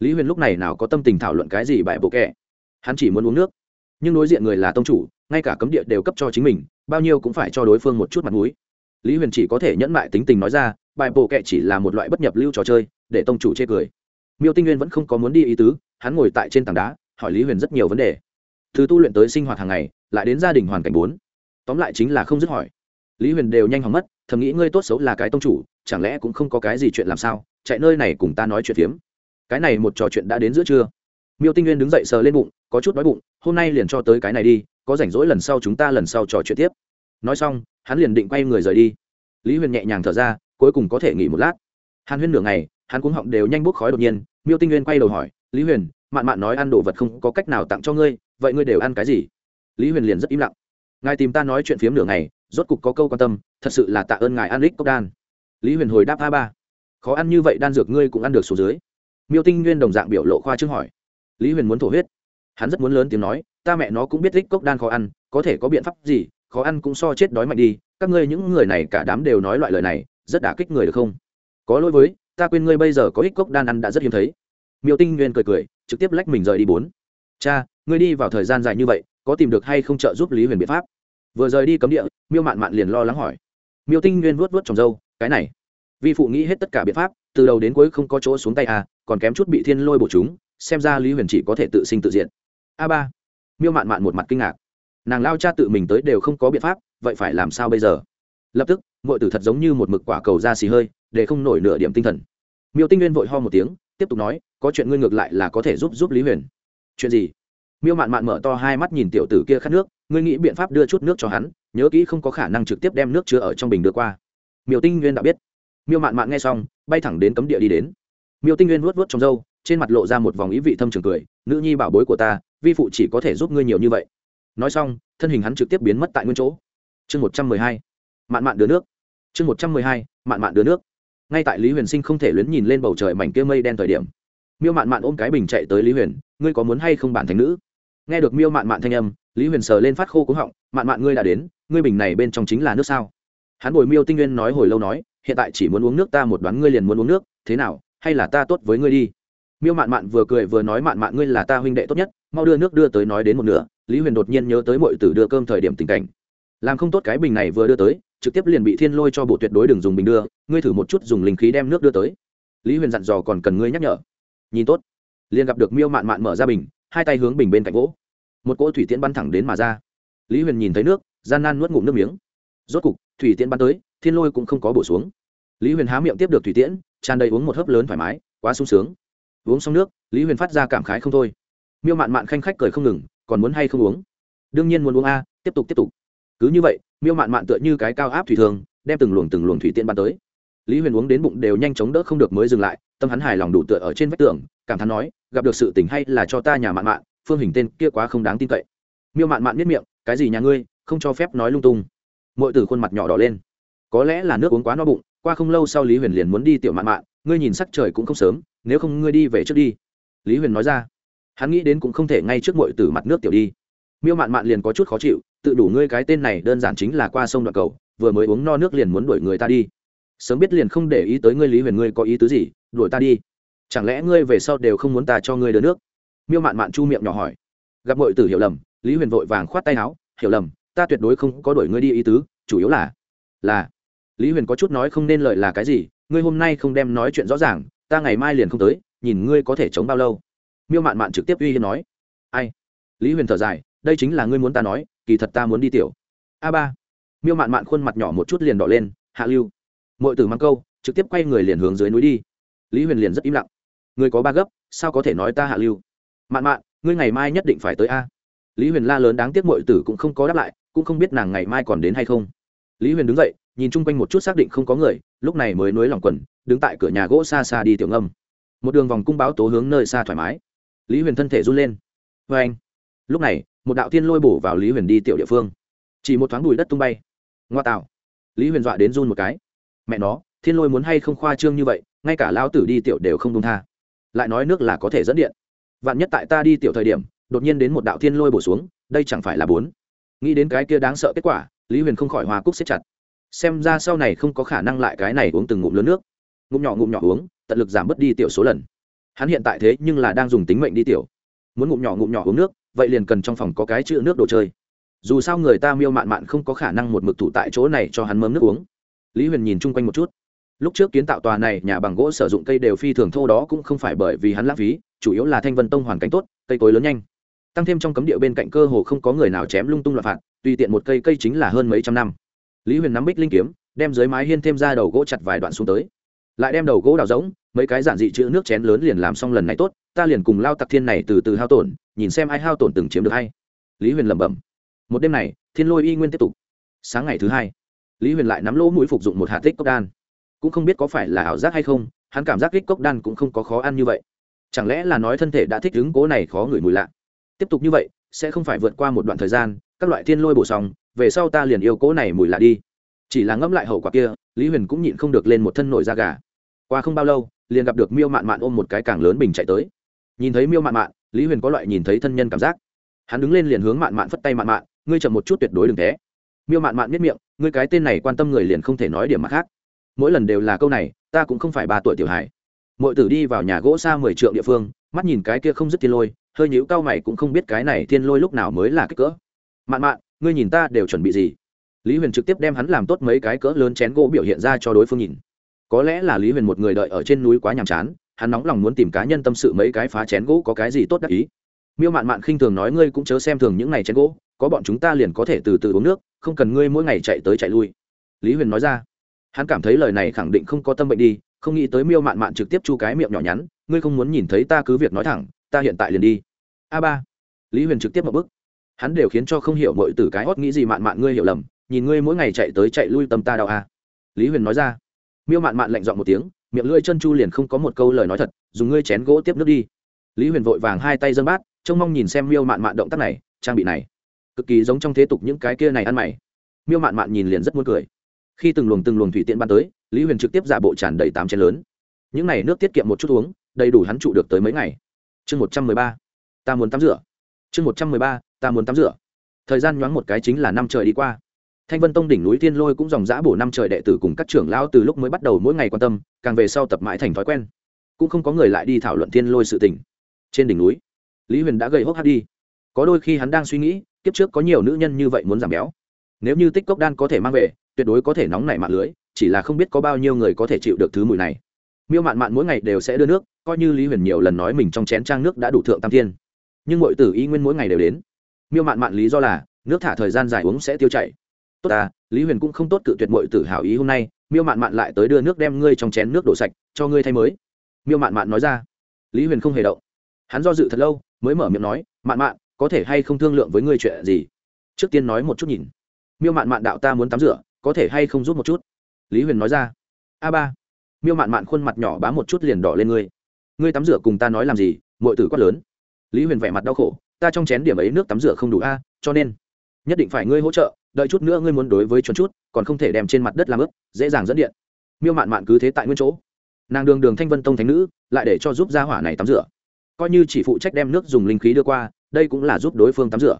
Lý huyền lúc này nào có tâm tình thảo luận cái gì bài bộ kẹ? Hắn chỉ muốn uống nước nhưng đối diện người là tông chủ, ngay cả cấm địa đều cấp cho chính mình, bao nhiêu cũng phải cho đối phương một chút mặt mũi. Lý huyền chỉ có thể nhẫn mại tính tình nói ra, bài bộ kệ chỉ là một loại bất nhập lưu trò chơi, để tông chủ chê cười. Miêu tinh nguyên vẫn không có muốn đi ý tứ, hắn ngồi tại trên tảng đá, hỏi lý huyền rất nhiều vấn đề. Từ tu luyện tới sinh hoạt hàng ngày, lại đến gia đình hoàn cảnh bốn. Tóm lại chính là không dứt hỏi. Lý huyền đều nhanh hỏng mất, thầm nghĩ ngươi tốt xấu là cái tông chủ, chẳng lẽ cũng không có cái gì chuyện làm sao, chạy nơi này cùng ta nói chuyện phiếm. Cái này một trò chuyện đã đến giữa trưa miêu tinh nguyên đứng dậy sờ lên bụng, có chút đói bụng, hôm nay liền cho tới cái này đi, có rảnh rỗi lần sau chúng ta lần sau trò chuyện tiếp. Nói xong, hắn liền định quay người rời đi. Lý huyền nhẹ nhàng thở ra, cuối cùng có thể nghỉ một lát. Hàn huyên nửa ngày, hắn cuống họng đều nhanh bốc khói đột nhiên, miêu tinh nguyên quay đầu hỏi, lý huyền, mạn mạn nói ăn đồ vật không có cách nào tặng cho ngươi, vậy ngươi đều ăn cái gì? Lý huyền liền rất im lặng. Ngài tìm ta nói chuyện phiếm nửa ngày, rốt cục có câu quan tâm, thật sự là tạ ơn ngài an lích cốc đan. Lý huyền hồi đáp a ba, khó ăn như vậy đan dược ngươi cũng ăn được số dưới. Miêu tinh nguyên đồng dạng biểu lộ khoa trước hỏi lý huyền muốn thổ huyết. Hắn rất muốn lớn tiếng nói, ta mẹ nó cũng biết lích cốc đan khó ăn, có thể có biện pháp gì, khó ăn cũng so chết đói mạnh đi, các ngươi những người này cả đám đều nói loại lời này, rất đả kích người được không? Có lỗi với, ta quên ngươi bây giờ có ích cốc đan ăn đã rất hiếm thấy. Miêu tinh nguyên cười cười, trực tiếp lách mình rời đi bốn. Cha, ngươi đi vào thời gian dài như vậy, có tìm được hay không trợ giúp lý huyền biện pháp? Vừa rời đi cấm địa, miêu mạn mạn liền lo lắng hỏi. Miêu tinh nguyên vuốt vuốt trồng dâu, cái này, vi phụ nghĩ hết tất cả biện pháp, từ đầu đến cuối không có chỗ xuống tay à còn kém chút bị thiên lôi bổ chúng xem ra lý huyền chỉ có thể tự sinh tự diện a ba. Miêu mạn mạn một mặt kinh ngạc. Nàng lao cha tự mình tới đều không có biện pháp, vậy phải làm sao bây giờ? Lập tức mọi tử thật giống như một mực quả cầu ra xì hơi, để không nổi nửa điểm tinh thần. Miêu tinh nguyên vội ho một tiếng, tiếp tục nói, có chuyện ngươi ngược lại là có thể giúp giúp lý huyền. Chuyện gì? Miêu mạn mạn mở to hai mắt nhìn tiểu tử kia khát nước, ngươi nghĩ biện pháp đưa chút nước cho hắn, nhớ kỹ không có khả năng trực tiếp đem nước chứa ở trong bình đưa qua. Miêu tinh nguyên đã biết. Miêu mạn mạn nghe xong, bay thẳng đến cấm địa đi đến. Miêu tinh nguyên vuốt vuốt trong râu trên mặt lộ ra một vòng ý vị thâm trường cười, nữ nhi bảo bối của ta, vi phụ chỉ có thể giúp ngươi nhiều như vậy. Nói xong, thân hình hắn trực tiếp biến mất tại nguyên chỗ. Chương một trăm mười hai, mạn mạn đưa nước. Chương một trăm mười hai, mạn mạn đưa nước. Ngay tại lý huyền sinh không thể luyến nhìn lên bầu trời mảnh kia mây đen thời điểm, miêu mạn mạn ôm cái bình chạy tới lý huyền, ngươi có muốn hay không bản thành nữ? Nghe được miêu mạn mạn thanh âm, lý huyền sờ lên phát khô cúng họng, mạn mạn ngươi đã đến, ngươi bình này bên trong chính là nước sao? Hắn bồi miêu tinh nguyên nói hồi lâu nói, hiện tại chỉ muốn uống nước ta một đoán ngươi liền muốn uống nước, thế nào, hay là ta tốt với ngươi đi? Miêu mạn mạn vừa cười vừa nói, mạn mạn ngươi là ta huynh đệ tốt nhất, mau đưa nước đưa tới nói đến một nửa. Lý huyền đột nhiên nhớ tới mọi tử đưa cơm thời điểm tình cảnh. Làm không tốt cái bình này vừa đưa tới, trực tiếp liền bị thiên lôi cho bộ tuyệt đối đừng dùng bình đưa, ngươi thử một chút dùng linh khí đem nước đưa tới. Lý huyền dặn dò còn cần ngươi nhắc nhở. Nhìn tốt. Liền gặp được miêu mạn mạn mở ra bình, hai tay hướng bình bên cạnh gỗ một cỗ thủy tiễn bắn thẳng đến mà ra. Lý huyền nhìn thấy nước, gian nan nuốt ngụm nước miếng. Rốt cục, thủy tiễn bắn tới, thiên lôi cũng không có bổ xuống. Lý huyền há miệng tiếp được thủy tiễn, tràn đầy uống một hớp lớn thoải mái, quá sung sướng uống xong nước, lý huyền phát ra cảm khái không thôi. Miêu mạn mạn khanh khách cười không ngừng, còn muốn hay không uống? Đương nhiên muốn uống a, tiếp tục tiếp tục. Cứ như vậy, miêu mạn mạn tựa như cái cao áp thủy thường, đem từng luồng từng luồng thủy tiên bắn tới. Lý huyền uống đến bụng đều nhanh chóng đỡ không được mới dừng lại, tâm hắn hài lòng đủ tựa ở trên vách tường, cảm thán nói, gặp được sự tình hay là cho ta nhà mạn mạn, phương hình tên kia quá không đáng tin cậy. Miêu mạn mạn biết miệng, cái gì nhà ngươi, không cho phép nói lung tung. Mọi từ khuôn mặt nhỏ đỏ lên. Có lẽ là nước uống quá no bụng, qua không lâu sau lý huyền liền muốn đi tiểu mạn mạn, ngươi nhìn sắc trời cũng không sớm nếu không ngươi đi về trước đi. Lý huyền nói ra. Hắn nghĩ đến cũng không thể ngay trước mội từ mặt nước tiểu đi. Miêu mạn mạn liền có chút khó chịu, tự đủ ngươi cái tên này đơn giản chính là qua sông đoạn cầu, vừa mới uống no nước liền muốn đuổi người ta đi. Sớm biết liền không để ý tới ngươi lý huyền, ngươi có ý tứ gì, đuổi ta đi. Chẳng lẽ ngươi về sau đều không muốn ta cho ngươi đưa nước? Miêu mạn mạn chu miệng nhỏ hỏi. Gặp mội tử hiểu lầm, lý huyền vội vàng khoát tay áo, hiểu lầm, ta tuyệt đối không có đuổi ngươi đi ý tứ, chủ yếu là là, lý huyền có chút nói không nên lợi là cái gì, ngươi hôm nay không đem nói chuyện rõ ràng ta ngày mai liền không tới, nhìn ngươi có thể chống bao lâu. Miêu mạn mạn trực tiếp uy hiên nói. Ai? Lý huyền thở dài, đây chính là ngươi muốn ta nói, kỳ thật ta muốn đi tiểu. A ba. Miêu mạn mạn khuôn mặt nhỏ một chút liền đỏ lên, hạ lưu. Mọi tử mang câu, trực tiếp quay người liền hướng dưới núi đi. Lý huyền liền rất im lặng. Người có ba gấp, sao có thể nói ta hạ lưu? Mạn mạn, ngươi ngày mai nhất định phải tới a. Lý huyền la lớn đáng tiếc mọi tử cũng không có đáp lại, cũng không biết nàng ngày mai còn đến hay không. Lý huyền đứng dậy, nhìn chung quanh một chút xác định không có người, lúc này mới nối lòng quần đứng tại cửa nhà gỗ xa xa đi tiểu ngâm. Một đường vòng cung báo tố hướng nơi xa thoải mái. Lý huyền thân thể run lên. Vê anh. Lúc này, một đạo tiên lôi bổ vào lý huyền đi tiểu địa phương. Chỉ một thoáng bùi đất tung bay. Ngoa tạo. Lý huyền dọa đến run một cái. Mẹ nó, thiên lôi muốn hay không khoa trương như vậy, ngay cả lao tử đi tiểu đều không đông tha. Lại nói nước là có thể dẫn điện. Vạn nhất tại ta đi tiểu thời điểm, đột nhiên đến một đạo thiên lôi bổ xuống, đây chẳng phải là bốn. Nghĩ đến cái kia đáng sợ kết quả, lý huyền không khỏi hoa cúc xếp chặt. Xem ra sau này không có khả năng lại cái này uống từng ngụm lớn nước ngụm nhỏ ngụm nhỏ uống, tận lực giảm bớt đi tiểu số lần. Hắn hiện tại thế nhưng là đang dùng tính mệnh đi tiểu. Muốn ngụm nhỏ ngụm nhỏ uống nước, vậy liền cần trong phòng có cái chữ nước đồ chơi. Dù sao người ta miêu mạn mạn không có khả năng một mực thủ tại chỗ này cho hắn mớm nước uống. Lý huyền nhìn chung quanh một chút. Lúc trước kiến tạo tòa này, nhà bằng gỗ sử dụng cây đều phi thường thô đó cũng không phải bởi vì hắn lãng phí, chủ yếu là thanh vân tông hoàn cảnh tốt, cây cối lớn nhanh. Tăng thêm trong cấm địa bên cạnh cơ hồ không có người nào chém lung tung loạn phạt, tùy tiện một cây cây chính là hơn mấy trăm năm. Lý huyền nắm bích linh kiếm, đem dưới mái hiên thêm ra đầu gỗ chặt vài đoạn xuống tới lại đem đầu gỗ đào giống mấy cái giản dị chữ nước chén lớn liền làm xong lần này tốt, ta liền cùng lao tặc thiên này từ từ hao tổn, nhìn xem ai hao tổn từng chiếm được hay. Lý huyền lẩm bẩm. Một đêm này, thiên lôi y nguyên tiếp tục. Sáng ngày thứ hai, lý huyền lại nắm lỗ mũi phục dụng một hạt tích cốc đan. Cũng không biết có phải là ảo giác hay không, hắn cảm giác kích cốc đan cũng không có khó ăn như vậy. Chẳng lẽ là nói thân thể đã thích ứng cố này khó ngửi mùi lạ? Tiếp tục như vậy, sẽ không phải vượt qua một đoạn thời gian, các loại thiên lôi bổ xong về sau ta liền yêu cố này mùi lạ đi chỉ là ngẫm lại hậu quả kia, lý huyền cũng nhịn không được lên một thân nổi da gà. Qua không bao lâu, liền gặp được miêu mạn mạn ôm một cái càng lớn bình chạy tới. Nhìn thấy miêu mạn mạn, lý huyền có loại nhìn thấy thân nhân cảm giác. Hắn đứng lên liền hướng mạn mạn phất tay, mạn mạn, ngươi chậm một chút tuyệt đối đừng thế miêu mạn mạn miết miệng, ngươi cái tên này quan tâm người liền không thể nói điểm mặt khác. Mỗi lần đều là câu này, ta cũng không phải ba tuổi tiểu hải mọi tử đi vào nhà gỗ xa mười triệu địa phương, mắt nhìn cái kia không dứt thiên lôi, hơi nhíu cao mày cũng không biết cái này thiên lôi lúc nào mới là kích cỡ. Mạn mạn, ngươi nhìn ta đều chuẩn bị gì? Lý huyền trực tiếp đem hắn làm tốt mấy cái cỡ lớn chén gỗ biểu hiện ra cho đối phương nhìn. Có lẽ là lý huyền một người đợi ở trên núi quá nhàm chán, hắn nóng lòng muốn tìm cá nhân tâm sự mấy cái phá chén gỗ có cái gì tốt đắc ý. Miêu mạn mạn khinh thường nói ngươi cũng chớ xem thường những ngày chén gỗ, có bọn chúng ta liền có thể từ từ uống nước, không cần ngươi mỗi ngày chạy tới chạy lui. Lý huyền nói ra. Hắn cảm thấy lời này khẳng định không có tâm bệnh đi, không nghĩ tới miêu mạn mạn trực tiếp chu cái miệng nhỏ nhắn, ngươi không muốn nhìn thấy ta cứ việc nói thẳng, ta hiện tại liền đi. A ba. Lý huyền trực tiếp một bức hắn đều khiến cho không hiểu mọi từ cái hót nghĩ gì mạn mạn ngươi hiểu lầm nhìn ngươi mỗi ngày chạy tới chạy lui tâm ta đau à? Lý huyền nói ra. Miêu mạn mạn lạnh giọng một tiếng, miệng lưỡi chân chu liền không có một câu lời nói thật, dùng ngươi chén gỗ tiếp nước đi. Lý huyền vội vàng hai tay dâng bát, trông mong nhìn xem miêu mạn mạn động tác này, trang bị này. Cực kỳ giống trong thế tục những cái kia này ăn mày. Miêu mạn mạn nhìn liền rất muốn cười. Khi từng luồng từng luồng thủy tiện ban tới, lý huyền trực tiếp giả bộ tràn đầy tám chén lớn. Những này nước tiết kiệm một chút uống, đầy đủ hắn trụ được tới mấy ngày. Chương một trăm mười ba, ta muốn tắm rửa. Chương một trăm mười ba, ta muốn tắm rửa. Thời gian nhoáng một cái chính là năm trời đi qua thanh vân tông đỉnh núi thiên lôi cũng dòng dã bổ năm trời đệ tử cùng các trưởng lão từ lúc mới bắt đầu mỗi ngày quan tâm, càng về sau tập mãi thành thói quen. Cũng không có người lại đi thảo luận thiên lôi sự tình. Trên đỉnh núi, lý huyền đã gầy hốc hát đi. Có đôi khi hắn đang suy nghĩ, kiếp trước có nhiều nữ nhân như vậy muốn giảm béo. Nếu như tích cốc đan có thể mang về, tuyệt đối có thể nóng nảy mạng lưới, chỉ là không biết có bao nhiêu người có thể chịu được thứ mùi này. Miêu mạn mạn mỗi ngày đều sẽ đưa nước, coi như lý huyền nhiều lần nói mình trong chén trang nước đã đủ thượng tam thiên. Nhưng mọi tử y nguyên mỗi ngày đều đến. Miêu mạn mạn lý do là, nước thả thời gian dài uống sẽ tiêu chảy tốt ta, lý huyền cũng không tốt cự tuyệt mọi tử hảo ý hôm nay, miêu mạn mạn lại tới đưa nước đem ngươi trong chén nước đổ sạch, cho ngươi thay mới. Miêu mạn mạn nói ra. Lý huyền không hề động. Hắn do dự thật lâu, mới mở miệng nói, mạn mạn, có thể hay không thương lượng với ngươi chuyện gì? Trước tiên nói một chút nhìn. Miêu mạn mạn đạo ta muốn tắm rửa, có thể hay không rút một chút? Lý huyền nói ra. A ba. Miêu mạn mạn khuôn mặt nhỏ bám một chút liền đỏ lên ngươi. Ngươi tắm rửa cùng ta nói làm gì? Mọi tử quát lớn. Lý huyền vẻ mặt đau khổ. Ta trong chén điểm ấy nước tắm rửa không đủ a, cho nên nhất định phải ngươi hỗ trợ đợi chút nữa ngươi muốn đối với chuẩn chút, còn không thể đem trên mặt đất làm ướp dễ dàng dẫn điện. Miêu mạn mạn cứ thế tại nguyên chỗ. Nàng đường đường thanh vân tông thánh nữ, lại để cho giúp gia hỏa này tắm rửa. Coi như chỉ phụ trách đem nước dùng linh khí đưa qua, đây cũng là giúp đối phương tắm rửa.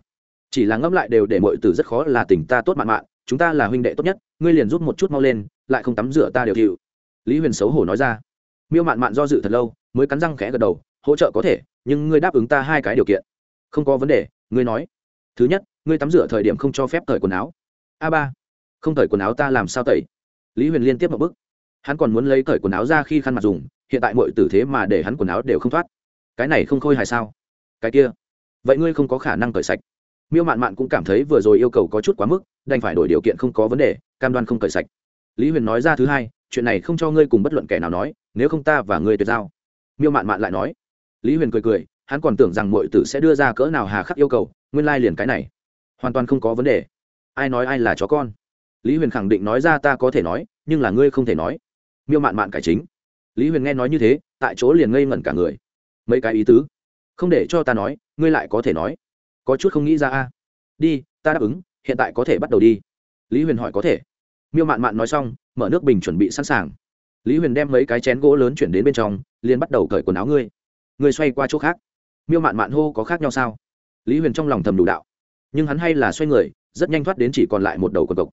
Chỉ là ngẫm lại đều để mọi từ rất khó là tình ta tốt mạn mạn, chúng ta là huynh đệ tốt nhất, ngươi liền giúp một chút mau lên, lại không tắm rửa ta đều chịu. Lý huyền xấu hổ nói ra. Miêu mạn mạn do dự thật lâu, mới cắn răng khẽ gật đầu, hỗ trợ có thể, nhưng ngươi đáp ứng ta hai cái điều kiện. Không có vấn đề, ngươi nói. Thứ nhất ngươi tắm rửa thời điểm không cho phép cởi quần áo. A ba, không cởi quần áo ta làm sao tẩy? Lý huyền liên tiếp một bức hắn còn muốn lấy cởi quần áo ra khi khăn mặt dùng, hiện tại mọi tử thế mà để hắn quần áo đều không thoát. Cái này không khôi hài sao? Cái kia, vậy ngươi không có khả năng cởi sạch. Miêu mạn mạn cũng cảm thấy vừa rồi yêu cầu có chút quá mức, đành phải đổi điều kiện không có vấn đề, cam đoan không cởi sạch. Lý huyền nói ra thứ hai, chuyện này không cho ngươi cùng bất luận kẻ nào nói, nếu không ta và ngươi tuyệt giao. Miêu mạn mạn lại nói. Lý huyền cười cười, hắn còn tưởng rằng mọi tử sẽ đưa ra cỡ nào hà khắc yêu cầu, nguyên lai liền cái này hoàn toàn không có vấn đề. Ai nói ai là chó con? Lý huyền khẳng định nói ra ta có thể nói, nhưng là ngươi không thể nói. Miêu mạn mạn cải chính. Lý huyền nghe nói như thế, tại chỗ liền ngây ngẩn cả người. Mấy cái ý tứ. Không để cho ta nói, ngươi lại có thể nói. Có chút không nghĩ ra a. Đi, ta đáp ứng, hiện tại có thể bắt đầu đi. Lý huyền hỏi có thể. Miêu mạn mạn nói xong, mở nước bình chuẩn bị sẵn sàng. Lý huyền đem mấy cái chén gỗ lớn chuyển đến bên trong, liền bắt đầu cởi quần áo ngươi. Ngươi xoay qua chỗ khác. Miêu mạn mạn hô có khác nhau sao? Lý huyền trong lòng thầm đủ đạo nhưng hắn hay là xoay người, rất nhanh thoát đến chỉ còn lại một đầu quần cộc.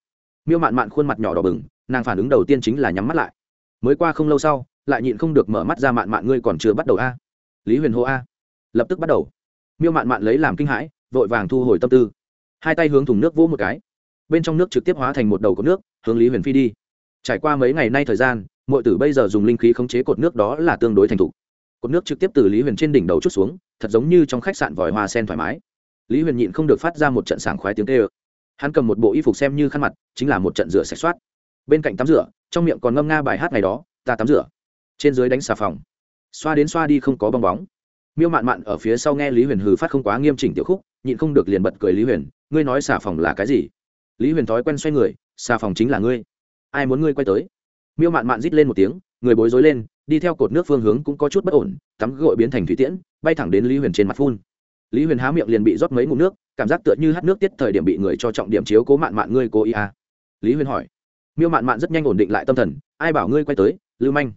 Miêu mạn mạn khuôn mặt nhỏ đỏ bừng, nàng phản ứng đầu tiên chính là nhắm mắt lại. Mới qua không lâu sau, lại nhịn không được mở mắt ra mạn mạn, ngươi còn chưa bắt đầu a? Lý huyền hô a. Lập tức bắt đầu. Miêu mạn mạn lấy làm kinh hãi, vội vàng thu hồi tâm tư. Hai tay hướng thùng nước vỗ một cái. Bên trong nước trực tiếp hóa thành một đầu cột nước, hướng lý huyền phi đi. Trải qua mấy ngày nay thời gian mọi tử bây giờ dùng linh khí khống chế cột nước đó là tương đối thành thục. Cột nước trực tiếp từ lý huyền trên đỉnh đầu chút xuống, thật giống như trong khách sạn vòi hoa sen thoải mái lý huyền nhịn không được phát ra một trận sảng khoái tiếng tê ơ hắn cầm một bộ y phục xem như khăn mặt, chính là một trận rửa sạch soát. Bên cạnh tắm rửa, trong miệng còn ngâm nga bài hát ngày đó, ta tắm rửa. Trên dưới đánh xà phòng. Xoa đến xoa đi không có bong bóng. Miêu mạn mạn ở phía sau nghe lý huyền hừ phát không quá nghiêm chỉnh tiểu khúc, nhịn không được liền bật cười lý huyền, ngươi nói xà phòng là cái gì? Lý huyền thói quen xoay người, xà phòng chính là ngươi. Ai muốn ngươi quay tới? Miêu mạn mạn rít lên một tiếng, người bối rối lên, đi theo cột nước phương hướng cũng có chút bất ổn, tắm gội biến thành thủy tiễn, bay thẳng đến lý huyền trên mặt phun lý huyền há miệng liền bị rót mấy ngụm nước, cảm giác tựa như hát nước tiết thời điểm bị người cho trọng điểm chiếu cố mạn mạn ngươi cố ý à. lý huyền hỏi. Miêu mạn mạn rất nhanh ổn định lại tâm thần, ai bảo ngươi quay tới, lưu manh.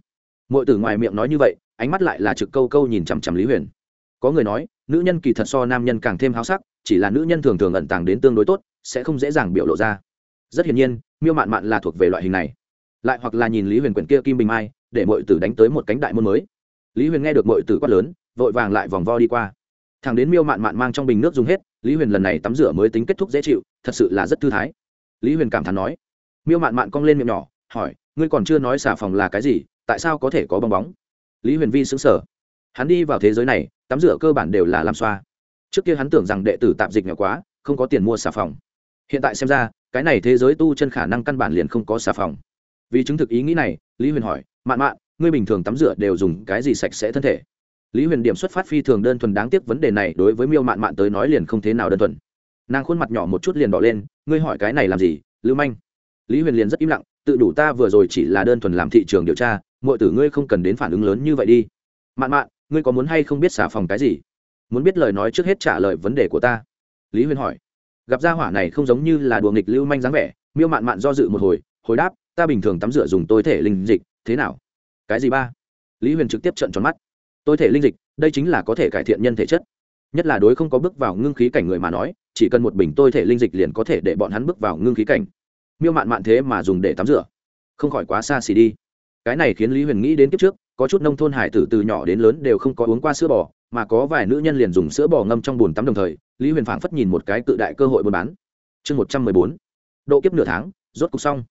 Mọi tử ngoài miệng nói như vậy, ánh mắt lại là trực câu câu nhìn chằm chằm lý huyền. Có người nói, nữ nhân kỳ thật so nam nhân càng thêm háo sắc, chỉ là nữ nhân thường thường ẩn tàng đến tương đối tốt, sẽ không dễ dàng biểu lộ ra. Rất hiển nhiên, miêu mạn mạn là thuộc về loại hình này. Lại hoặc là nhìn lý huyền quyển kia kim bình mai, để mọi tử đánh tới một cánh đại môn mới. Lý huyền nghe được mọi tử quát lớn, vội vàng lại vòng vo đi qua thằng đến miêu mạn mạn mang trong bình nước dùng hết, lý huyền lần này tắm rửa mới tính kết thúc dễ chịu, thật sự là rất thư thái. Lý huyền cảm thán nói. Miêu mạn mạn cong lên miệng nhỏ, hỏi, ngươi còn chưa nói xà phòng là cái gì, tại sao có thể có bong bóng? Lý huyền vi xứng sở hắn đi vào thế giới này, tắm rửa cơ bản đều là làm xoa. Trước kia hắn tưởng rằng đệ tử tạp dịch nhỏ quá, không có tiền mua xà phòng. Hiện tại xem ra, cái này thế giới tu chân khả năng căn bản liền không có xà phòng. Vì chứng thực ý nghĩ này, lý huyền hỏi, mạn mạn, ngươi bình thường tắm rửa đều dùng cái gì sạch sẽ thân thể? Lý huyền điểm xuất phát phi thường đơn thuần đáng tiếc vấn đề này, đối với miêu mạn mạn tới nói liền không thế nào đơn thuần. Nàng khuôn mặt nhỏ một chút liền đỏ lên, ngươi hỏi cái này làm gì, lưu manh? Lý huyền liền rất im lặng, tự đủ ta vừa rồi chỉ là đơn thuần làm thị trường điều tra mọi tử ngươi không cần đến phản ứng lớn như vậy đi. Mạn mạn, ngươi có muốn hay không biết xả phòng cái gì? Muốn biết lời nói trước hết trả lời vấn đề của ta. Lý huyền hỏi. Gặp gia hỏa này không giống như là đùa nghịch lưu manh dáng vẻ, miêu mạn mạn do dự một hồi hồi đáp, ta bình thường tắm rửa dùng tôi thể linh dịch, thế nào? Cái gì ba? Lý huyền trực tiếp trận tròn mắt tôi thể linh dịch, đây chính là có thể cải thiện nhân thể chất. Nhất là đối không có bước vào ngưng khí cảnh người mà nói, chỉ cần một bình tôi thể linh dịch liền có thể để bọn hắn bước vào ngưng khí cảnh. Miêu mạn mạn thế mà dùng để tắm rửa. Không khỏi quá xa xỉ đi. Cái này khiến lý huyền nghĩ đến kiếp trước, có chút nông thôn hải tử từ nhỏ đến lớn đều không có uống qua sữa bò, mà có vài nữ nhân liền dùng sữa bò ngâm trong bồn tắm đồng thời, lý huyền phảng phất nhìn một cái cự đại cơ hội buôn bán. Chương một trăm mười bốn, độ kiếp nửa tháng, rốt cục xong.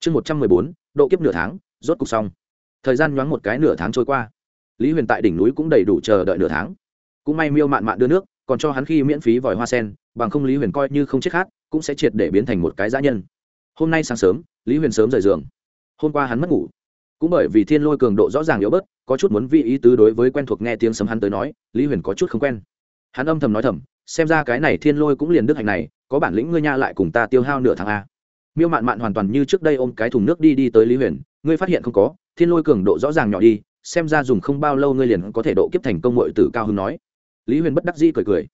Chương một trăm mười bốn, độ kiếp nửa tháng, rốt cục xong. Thời gian nhoáng một cái nửa tháng trôi qua lý huyền tại đỉnh núi cũng đầy đủ chờ đợi nửa tháng. Cũng may miêu mạn mạn đưa nước, còn cho hắn khi miễn phí vòi hoa sen, bằng không lý huyền coi như không chết khát, cũng sẽ triệt để biến thành một cái dã nhân. Hôm nay sáng sớm, lý huyền sớm rời giường. Hôm qua hắn mất ngủ. Cũng bởi vì thiên lôi cường độ rõ ràng yếu bớt, có chút muốn vi ý tứ đối với quen thuộc nghe tiếng sấm hắn tới nói, lý huyền có chút không quen. Hắn âm thầm nói thầm, xem ra cái này thiên lôi cũng liền đức hạnh này, có bản lĩnh ngươi nha lại cùng ta tiêu hao nửa tháng a. Miêu mạn mạn hoàn toàn như trước đây ôm cái thùng nước đi đi tới lý huyền, ngươi phát hiện không có, thiên lôi cường độ rõ ràng nhỏ đi xem ra dùng không bao lâu ngươi liền có thể độ kiếp thành công mội tử cao hưng nói. Lý huyền bất đắc dĩ cười cười.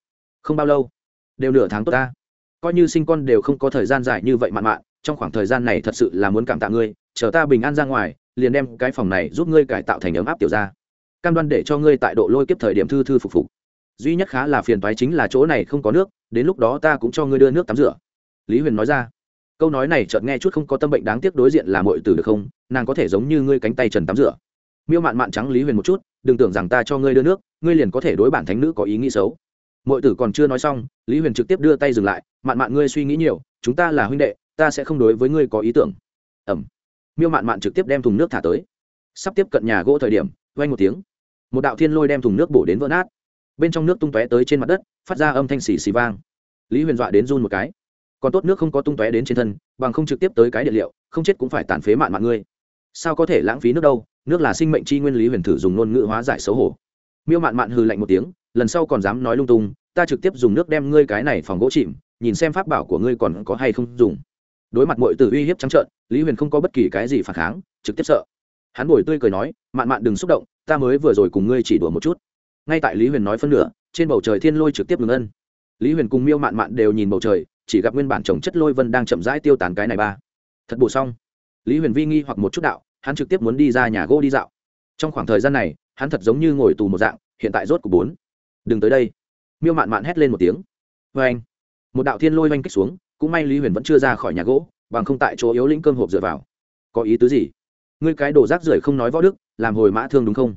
Không bao lâu, đều nửa tháng tốt ta. Coi như sinh con đều không có thời gian dài như vậy mạn mạn, trong khoảng thời gian này thật sự là muốn cảm tạ ngươi, chờ ta bình an ra ngoài, liền đem cái phòng này giúp ngươi cải tạo thành ấm áp tiểu ra cam đoan để cho ngươi tại độ lôi kiếp thời điểm thư thư phục phục. Duy nhất khá là phiền toái chính là chỗ này không có nước, đến lúc đó ta cũng cho ngươi đưa nước tắm rửa. Lý huyền nói ra. Câu nói này chợt nghe chút không có tâm bệnh đáng tiếc đối diện là mọi tử được không? Nàng có thể giống như ngươi cánh tay trần tắm rửa miêu mạn mạn trắng lý huyền một chút, đừng tưởng rằng ta cho ngươi đưa nước, ngươi liền có thể đối bản thánh nữ có ý nghĩ xấu. Mọi tử còn chưa nói xong, lý huyền trực tiếp đưa tay dừng lại, mạn mạn ngươi suy nghĩ nhiều, chúng ta là huynh đệ, ta sẽ không đối với ngươi có ý tưởng. Ẩm miêu mạn mạn trực tiếp đem thùng nước thả tới. Sắp tiếp cận nhà gỗ thời điểm vay một tiếng. Một đạo thiên lôi đem thùng nước bổ đến vỡ nát. Bên trong nước tung tóe tới trên mặt đất, phát ra âm thanh xì xì vang. Lý huyền dọa đến run một cái. Còn tốt nước không có tung tóe đến trên thân, bằng không trực tiếp tới cái điện liệu, không chết cũng phải tàn phế mạn mạn ngươi. Sao có thể lãng phí nước đâu? Nước là sinh mệnh chi nguyên lý huyền thử dùng ngôn ngữ hóa giải xấu hổ. Miêu mạn mạn hừ lạnh một tiếng, lần sau còn dám nói lung tung, ta trực tiếp dùng nước đem ngươi cái này phòng gỗ chìm, nhìn xem pháp bảo của ngươi còn có hay không dùng. Đối mặt mọi từ uy hiếp trắng trợn, lý huyền không có bất kỳ cái gì phản kháng, trực tiếp sợ. Hắn bồi tươi cười nói, mạn mạn đừng xúc động, ta mới vừa rồi cùng ngươi chỉ đùa một chút. Ngay tại lý huyền nói phân nửa, trên bầu trời thiên lôi trực tiếp ngừng ân. Lý huyền cùng miêu mạn mạn đều nhìn bầu trời, chỉ gặp nguyên bản trồng chất lôi vân đang chậm rãi tiêu tán cái này ba. Thật bổ xong. Lý huyền vi nghi hoặc một chút đạo hắn trực tiếp muốn đi ra nhà gỗ đi dạo. Trong khoảng thời gian này, hắn thật giống như ngồi tù một dạng, hiện tại rốt của bốn. Đừng tới đây. Miêu mạn mạn hét lên một tiếng. Vê anh, một đạo thiên lôi oanh kích xuống, cũng may lý huyền vẫn chưa ra khỏi nhà gỗ, bằng không tại chỗ yếu lĩnh cơm hộp dựa vào. Có ý tứ gì? Ngươi cái đồ rác rưởi không nói võ đức, làm hồi mã thương đúng không?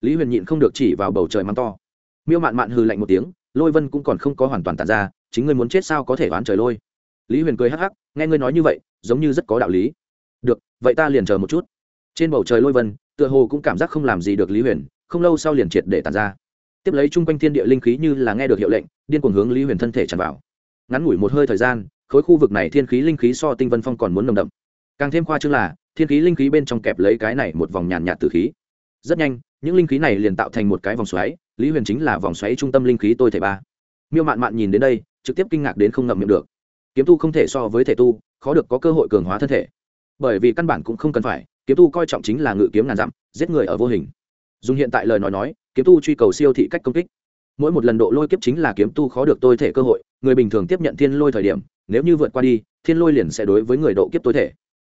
Lý huyền nhịn không được chỉ vào bầu trời mắng to. Miêu mạn mạn hừ lạnh một tiếng, lôi vân cũng còn không có hoàn toàn tàn ra, chính ngươi muốn chết sao có thể oán trời lôi? Lý huyền cười hắc hắc, nghe ngươi nói như vậy, giống như rất có đạo lý. Được, vậy ta liền chờ một chút trên bầu trời lôi vân, tựa hồ cũng cảm giác không làm gì được lý huyền, không lâu sau liền triệt để tàn ra. Tiếp lấy chung quanh thiên địa linh khí như là nghe được hiệu lệnh, điên cuồng hướng lý huyền thân thể tràn vào. Ngắn ngủi một hơi thời gian, khối khu vực này thiên khí linh khí so tinh vân phong còn muốn nồng đậm. Càng thêm khoa chương là, thiên khí linh khí bên trong kẹp lấy cái này một vòng nhàn nhạt từ khí. Rất nhanh, những linh khí này liền tạo thành một cái vòng xoáy, lý huyền chính là vòng xoáy trung tâm linh khí tôi thể ba. Miêu mạn mạn nhìn đến đây, trực tiếp kinh ngạc đến không ngậm miệng được. Kiếm tu không thể so với thể tu, khó được có cơ hội cường hóa thân thể. Bởi vì căn bản cũng không cần phải kiếm tu coi trọng chính là ngự kiếm ngàn dặm, giết người ở vô hình. Dùng hiện tại lời nói nói, kiếm tu truy cầu siêu thị cách công kích. Mỗi một lần độ lôi kiếp chính là kiếm tu khó được tôi thể cơ hội, người bình thường tiếp nhận thiên lôi thời điểm, nếu như vượt qua đi, thiên lôi liền sẽ đối với người độ kiếp tối thể.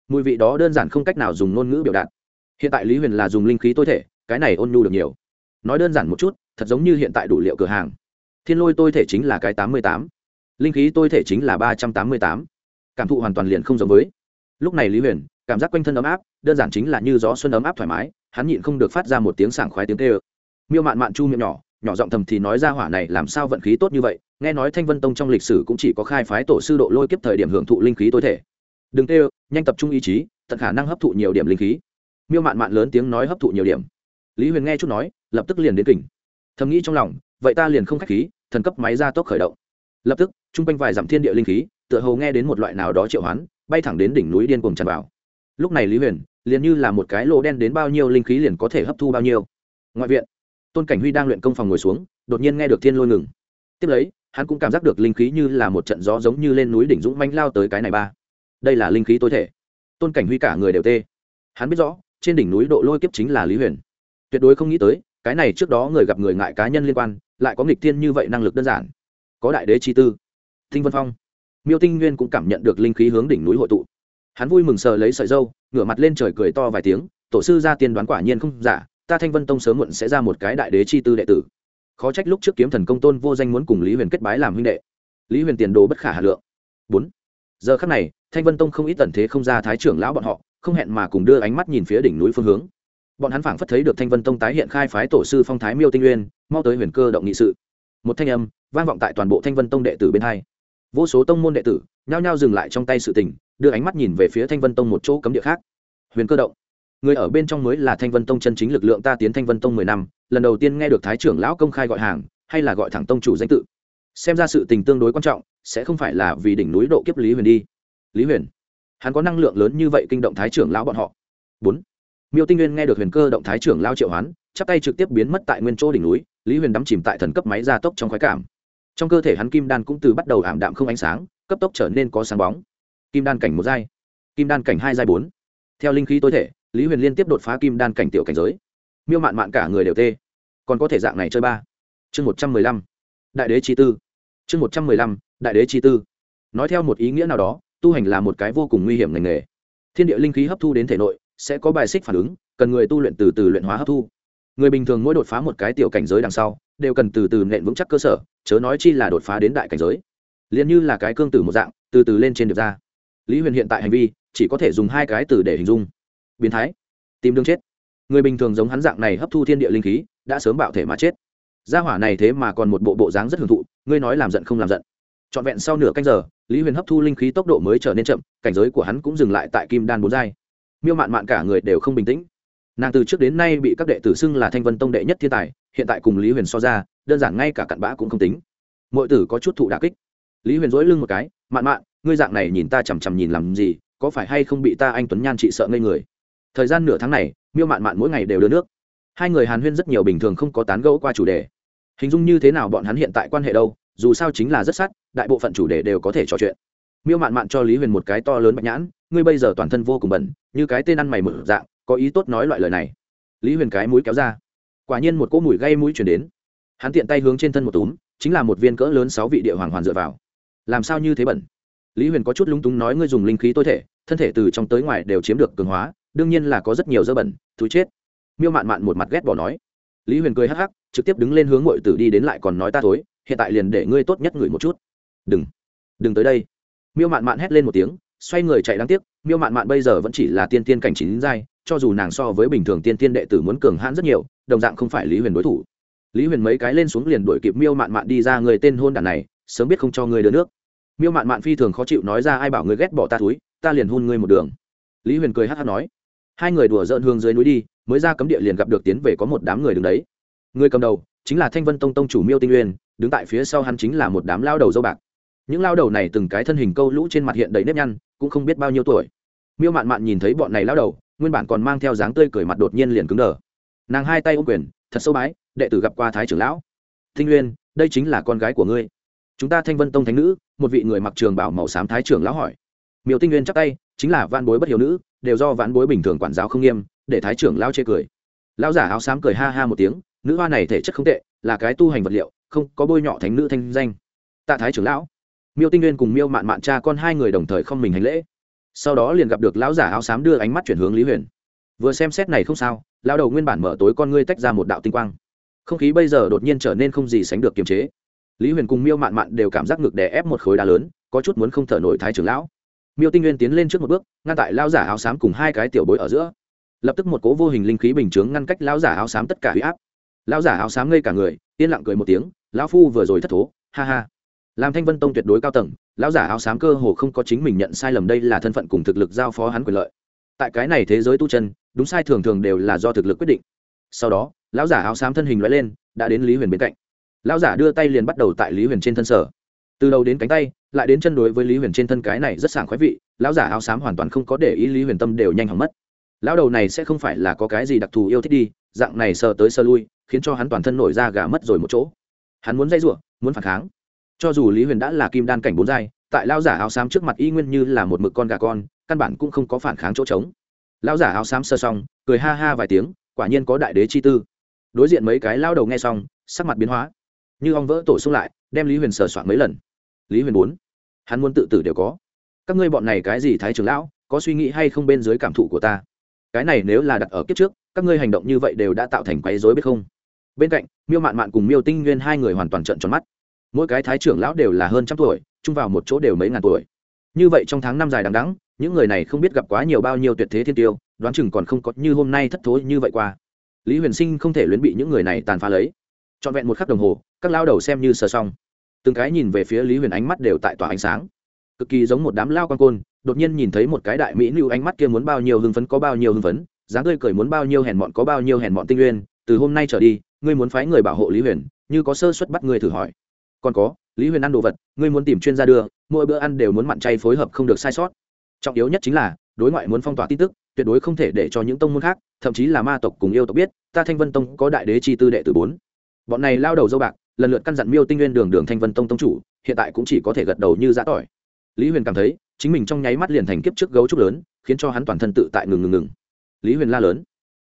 Mùi vị đó đơn giản không cách nào dùng ngôn ngữ biểu đạt. Hiện tại lý huyền là dùng linh khí tối thể, cái này ôn nhu được nhiều. Nói đơn giản một chút, thật giống như hiện tại đủ liệu cửa hàng. Thiên lôi tôi thể chính là cái tám mươi tám. Linh khí tôi thể chính là ba trăm tám mươi tám. Cảm thụ hoàn toàn liền không giống với. Lúc này lý huyền, cảm giác quanh thân ấm áp đơn giản chính là như gió xuân ấm áp thoải mái, hắn nhịn không được phát ra một tiếng sảng khoái tiếng tê ơ miêu mạn mạn chu miệng nhỏ nhỏ giọng thầm thì nói ra hỏa này làm sao vận khí tốt như vậy, nghe nói thanh vân tông trong lịch sử cũng chỉ có khai phái tổ sư độ lôi kiếp thời điểm hưởng thụ linh khí tối thể. Đừng tê ơ nhanh tập trung ý chí, tận khả năng hấp thụ nhiều điểm linh khí. Miêu mạn mạn lớn tiếng nói hấp thụ nhiều điểm. Lý huyền nghe chút nói, lập tức liền đến kỉnh thầm nghĩ trong lòng, vậy ta liền không khách khí, thần cấp máy ra tốc khởi động. Lập tức chung quanh vài dặm thiên địa linh khí, tựa hồ nghe đến một loại nào đó triệu hoán, bay thẳng đến đỉnh núi điên cuồng tràn vào. Lúc này lý huyền liền như là một cái lỗ đen đến bao nhiêu linh khí liền có thể hấp thu bao nhiêu. Ngoại viện, tôn cảnh huy đang luyện công phòng ngồi xuống, đột nhiên nghe được thiên lôi ngừng. Tiếp lấy, hắn cũng cảm giác được linh khí như là một trận gió giống như lên núi đỉnh dũng manh lao tới cái này ba. Đây là linh khí tối thể. Tôn cảnh huy cả người đều tê. Hắn biết rõ, trên đỉnh núi độ lôi kiếp chính là lý huyền. Tuyệt đối không nghĩ tới, cái này trước đó người gặp người ngại cá nhân liên quan, lại có nghịch thiên như vậy năng lực đơn giản. Có đại đế chi tư. Tinh vân phong. Miêu tinh nguyên cũng cảm nhận được linh khí hướng đỉnh núi hội tụ hắn vui mừng sờ lấy sợi dâu, ngửa mặt lên trời cười to vài tiếng, tổ sư ra tiên đoán quả nhiên không giả, ta thanh vân tông sớm muộn sẽ ra một cái đại đế chi tư đệ tử. Khó trách lúc trước kiếm thần công tôn vô danh muốn cùng lý huyền kết bái làm huynh đệ. Lý huyền tiền đồ bất khả hà lượng. Bốn. Giờ khắc này, thanh vân tông không ít tần thế không ra thái trưởng lão bọn họ, không hẹn mà cùng đưa ánh mắt nhìn phía đỉnh núi phương hướng. Bọn hắn phảng phất thấy được thanh vân tông tái hiện khai phái tổ sư phong thái miêu tinh uyên mau tới huyền cơ động nghị sự. Một thanh âm vang vọng tại toàn bộ thanh vân tông đệ tử bên hai vô số tông môn đệ tử nhao nhao dừng lại trong tay sự tình, đưa ánh mắt nhìn về phía thanh vân tông một chỗ cấm địa khác. Huyền cơ động. Người ở bên trong mới là thanh vân tông chân chính lực lượng ta tiến thanh vân tông mười năm, lần đầu tiên nghe được thái trưởng lão công khai gọi hàng, hay là gọi thẳng tông chủ danh tự. Xem ra sự tình tương đối quan trọng, sẽ không phải là vì đỉnh núi độ kiếp lý huyền đi. Lý huyền. Hắn có năng lượng lớn như vậy kinh động thái trưởng lão bọn họ. Bốn. Miêu tinh nguyên nghe được huyền cơ động thái trưởng lao triệu hoán, chắp tay trực tiếp biến mất tại nguyên chỗ đỉnh núi, lý huyền đắm chìm tại thần cấp máy gia tốc trong khoái cảm trong cơ thể hắn kim đan cũng từ bắt đầu ảm đạm không ánh sáng, cấp tốc trở nên có sáng bóng. Kim đan cảnh một giai, kim đan cảnh hai giai bốn. Theo linh khí tối thể, lý huyền liên tiếp đột phá kim đan cảnh tiểu cảnh giới. Miêu mạn mạn cả người đều tê. Còn có thể dạng này chơi ba. Chương một trăm mười lăm, đại đế chi tư. Chương một trăm mười lăm, đại đế chi tư. Nói theo một ý nghĩa nào đó, tu hành là một cái vô cùng nguy hiểm ngành nghề. Thiên địa linh khí hấp thu đến thể nội, sẽ có bài xích phản ứng, cần người tu luyện từ từ luyện hóa hấp thu. Người bình thường mỗi đột phá một cái tiểu cảnh giới đằng sau đều cần từ từ nện vững chắc cơ sở, chớ nói chi là đột phá đến đại cảnh giới. Liền như là cái cương tử một dạng, từ từ lên trên được ra. Lý huyền hiện tại hành vi, chỉ có thể dùng hai cái từ để hình dung. Biến thái. Tìm đường chết. Người bình thường giống hắn dạng này hấp thu thiên địa linh khí, đã sớm bạo thể mà chết. Gia hỏa này thế mà còn một bộ bộ dáng rất hưởng thụ, ngươi nói làm giận không làm giận. Trọn vẹn sau nửa canh giờ, lý huyền hấp thu linh khí tốc độ mới trở nên chậm, cảnh giới của hắn cũng dừng lại tại kim đan bốn giai. Miêu mạn mạn cả người đều không bình tĩnh nàng từ trước đến nay bị các đệ tử xưng là thanh vân tông đệ nhất thiên tài, hiện tại cùng lý huyền so ra, đơn giản ngay cả cặn bã cũng không tính. Mọi tử có chút thụ đà kích. Lý huyền dỗi lưng một cái, mạn mạn, ngươi dạng này nhìn ta chằm chằm nhìn làm gì, có phải hay không bị ta anh tuấn nhan chị sợ ngây người? Thời gian nửa tháng này, miêu mạn mạn mỗi ngày đều đưa nước. Hai người hàn huyên rất nhiều bình thường không có tán gẫu qua chủ đề. Hình dung như thế nào bọn hắn hiện tại quan hệ đâu, dù sao chính là rất sát, đại bộ phận chủ đề đều có thể trò chuyện. Miêu mạn mạn cho lý huyền một cái to lớn bạch nhãn, ngươi bây giờ toàn thân vô cùng bẩn, như cái tên ăn mày mở dạng có ý tốt nói loại lời này. Lý huyền cái mũi kéo ra. Quả nhiên một cỗ mùi gây mũi chuyển đến. Hắn tiện tay hướng trên thân một túm, chính là một viên cỡ lớn sáu vị địa hoàng hoàn dựa vào. Làm sao như thế bẩn? Lý huyền có chút lúng túng nói ngươi dùng linh khí tối thể, thân thể từ trong tới ngoài đều chiếm được cường hóa, đương nhiên là có rất nhiều dơ bẩn, thú chết. Miêu mạn mạn một mặt ghét bỏ nói. Lý huyền cười hắc hắc, trực tiếp đứng lên hướng ngội tử đi đến lại còn nói ta thối, hiện tại liền để ngươi tốt nhất ngửi một chút. Đừng đừng tới đây. Miêu mạn mạn hét lên một tiếng, xoay người chạy đáng tiếc, miêu mạn mạn bây giờ vẫn chỉ là tiên tiên cảnh chín giai cho dù nàng so với bình thường tiên tiên đệ tử muốn cường hãn rất nhiều, đồng dạng không phải lý huyền đối thủ. Lý huyền mấy cái lên xuống liền đuổi kịp miêu mạn mạn đi ra người tên hôn đàn này, sớm biết không cho người đưa nước. Miêu mạn mạn phi thường khó chịu nói ra ai bảo người ghét bỏ ta túi, ta liền hôn ngươi một đường. Lý huyền cười hát hát nói, hai người đùa dợn hương dưới núi đi, mới ra cấm địa liền gặp được tiến về có một đám người đứng đấy. Người cầm đầu chính là thanh vân tông tông chủ miêu tinh uyên, đứng tại phía sau hắn chính là một đám lao đầu dâu bạc. Những lao đầu này từng cái thân hình câu lũ trên mặt hiện đầy nếp nhăn, cũng không biết bao nhiêu tuổi. Miêu mạn mạn nhìn thấy bọn này lao đầu nguyên bản còn mang theo dáng tươi cười mặt đột nhiên liền cứng đờ. Nàng hai tay ôm quyền, thật sâu bái, đệ tử gặp qua thái trưởng lão. Thinh uyên đây chính là con gái của ngươi. Chúng ta thanh vân tông thánh nữ, một vị người mặc trường bảo màu xám thái trưởng lão hỏi. Miêu tinh nguyên chắc tay, chính là van bối bất hiểu nữ, đều do vãn bối bình thường quản giáo không nghiêm, để thái trưởng lao chê cười. Lao giả áo xám cười ha ha một tiếng, nữ hoa này thể chất không tệ, là cái tu hành vật liệu, không có bôi nhọ thánh nữ thanh danh. Tạ thái trưởng lão. Miêu tinh nguyên cùng miêu mạn mạn cha con hai người đồng thời không mình hành lễ sau đó liền gặp được lão giả áo xám đưa ánh mắt chuyển hướng lý huyền vừa xem xét này không sao lao đầu nguyên bản mở tối con ngươi tách ra một đạo tinh quang không khí bây giờ đột nhiên trở nên không gì sánh được kiềm chế lý huyền cùng miêu mạn mạn đều cảm giác ngực đè ép một khối đá lớn có chút muốn không thở nổi thái trưởng lão miêu tinh nguyên tiến lên trước một bước ngăn tại lao giả áo xám cùng hai cái tiểu bối ở giữa lập tức một cố vô hình linh khí bình chướng ngăn cách lao giả áo xám tất cả huy áp lao giả áo xám ngây cả người yên lặng cười một tiếng lão phu vừa rồi thất thố ha ha làm thanh vân tông tuyệt đối cao tầng lão giả áo xám cơ hồ không có chính mình nhận sai lầm đây là thân phận cùng thực lực giao phó hắn quyền lợi. Tại cái này thế giới tu chân, đúng sai thường thường đều là do thực lực quyết định. Sau đó, lão giả áo xám thân hình loại lên, đã đến lý huyền bên cạnh. Lão giả đưa tay liền bắt đầu tại lý huyền trên thân sở. Từ đầu đến cánh tay, lại đến chân đối với lý huyền trên thân cái này rất sảng khoái vị, lão giả áo xám hoàn toàn không có để ý lý huyền tâm đều nhanh hỏng mất. Lão đầu này sẽ không phải là có cái gì đặc thù yêu thích đi, dạng này sờ tới sơ lui, khiến cho hắn toàn thân nổi ra gà mất rồi một chỗ. Hắn muốn dây r muốn phản kháng cho dù lý huyền đã là kim đan cảnh bốn giai, tại lao giả áo xám trước mặt y nguyên như là một mực con gà con, căn bản cũng không có phản kháng chỗ trống. Lao giả áo xám sơ xong cười ha ha vài tiếng, quả nhiên có đại đế chi tư. Đối diện mấy cái lao đầu nghe xong, sắc mặt biến hóa. Như ong vỡ tổ xung lại, đem lý huyền sờ soạn mấy lần. Lý huyền muốn, hắn muốn tự tử đều có. Các ngươi bọn này cái gì thái trưởng lão, có suy nghĩ hay không bên dưới cảm thụ của ta? Cái này nếu là đặt ở kiếp trước, các ngươi hành động như vậy đều đã tạo thành quấy rối biết không? Bên cạnh, miêu mạn mạn cùng miêu tinh nguyên hai người hoàn toàn trận tròn mắt mỗi cái thái trưởng lão đều là hơn trăm tuổi, chung vào một chỗ đều mấy ngàn tuổi. Như vậy trong tháng năm dài đằng đắng những người này không biết gặp quá nhiều bao nhiêu tuyệt thế thiên tiêu, đoán chừng còn không có như hôm nay thất thối như vậy qua. Lý huyền sinh không thể luyến bị những người này tàn phá lấy. Trọn vẹn một khắc đồng hồ, các lao đầu xem như sờ xong. Từng cái nhìn về phía lý huyền ánh mắt đều tại tỏa ánh sáng. Cực kỳ giống một đám lao quan côn, đột nhiên nhìn thấy một cái đại mỹ lưu ánh mắt kia muốn bao nhiêu hưng phấn có bao nhiêu hưng phấn, dáng tươi cười muốn bao nhiêu hèn mọn có bao nhiêu hèn mọn tinh nguyên, từ hôm nay trở đi, ngươi muốn phái người bảo hộ lý huyền, như có sơ suất bắt ngươi thử hỏi còn có, lý huyền ăn đồ vật, ngươi muốn tìm chuyên gia đưa, mỗi bữa ăn đều muốn mặn chay phối hợp không được sai sót. Trọng yếu nhất chính là, đối ngoại muốn phong tỏa tin tức, tuyệt đối không thể để cho những tông môn khác, thậm chí là ma tộc cùng yêu tộc biết, ta thanh vân tông có đại đế chi tư đệ tử bốn. Bọn này lao đầu dâu bạc, lần lượt căn dặn miêu tinh nguyên đường đường thanh vân tông tông chủ, hiện tại cũng chỉ có thể gật đầu như giã tỏi. Lý huyền cảm thấy, chính mình trong nháy mắt liền thành kiếp trước gấu trúc lớn, khiến cho hắn toàn thân tự tại ngừng ngừng ngừng. Lý huyền la lớn.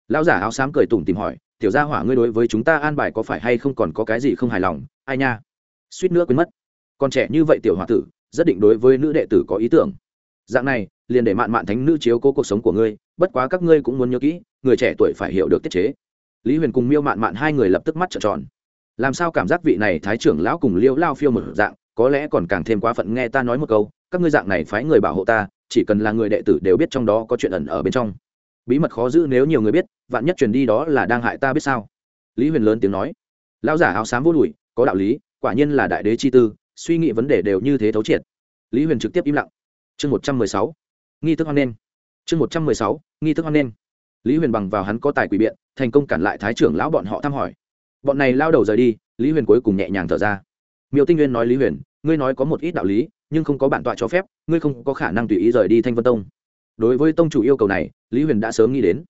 Lão giả áo xám cười tủm tìm hỏi, tiểu gia hỏa ngươi đối với chúng ta an bài có phải hay không còn có cái gì không hài lòng? Ai nha? Suýt nữa quên mất. Còn trẻ như vậy tiểu h o a tử, rất định đối với nữ đệ tử có ý tưởng. Dạng này, liền để mạn mạn thánh nữ chiếu cố cuộc sống của ngươi, bất quá các ngươi cũng muốn nhớ kỹ, người trẻ tuổi phải hiểu được tiết chế. Lý huyền cùng miêu mạn mạn hai người lập tức mắt trợn tròn. Làm sao cảm giác vị này thái trưởng lão cùng liêu lao phiêu một dạng, có lẽ còn càng thêm quá phận nghe ta nói một câu, các ngươi dạng này phái người bảo hộ ta, chỉ cần là người đệ tử đều biết trong đó có chuyện ẩn ở bên trong. Bí mật khó giữ nếu nhiều người biết, vạn nhất truyền đi đó là đang hại ta biết sao? Lý huyền lớn tiếng nói. Lão giả áo xám vô lùi có đạo lý quả nhiên là đại đế chi tư, suy nghĩ vấn đề đều như thế thấu triệt. Lý huyền trực tiếp im lặng. Chương một trăm mười sáu. Nghi thức hoan nen chương một trăm mười sáu. Nghi thức hoan nen lý huyền bằng vào hắn có tài quỷ biện, thành công cản lại thái trưởng lão bọn họ thăm hỏi. Bọn này lao đầu rời đi, lý huyền cuối cùng nhẹ nhàng thở ra. Miêu tinh nguyên nói lý huyền, ngươi nói có một ít đạo lý, nhưng không có bản tọa cho phép, ngươi không có khả năng tùy ý rời đi thanh vân tông. Đối với tông chủ yêu cầu này, lý huyền đã sớm nghĩ đến.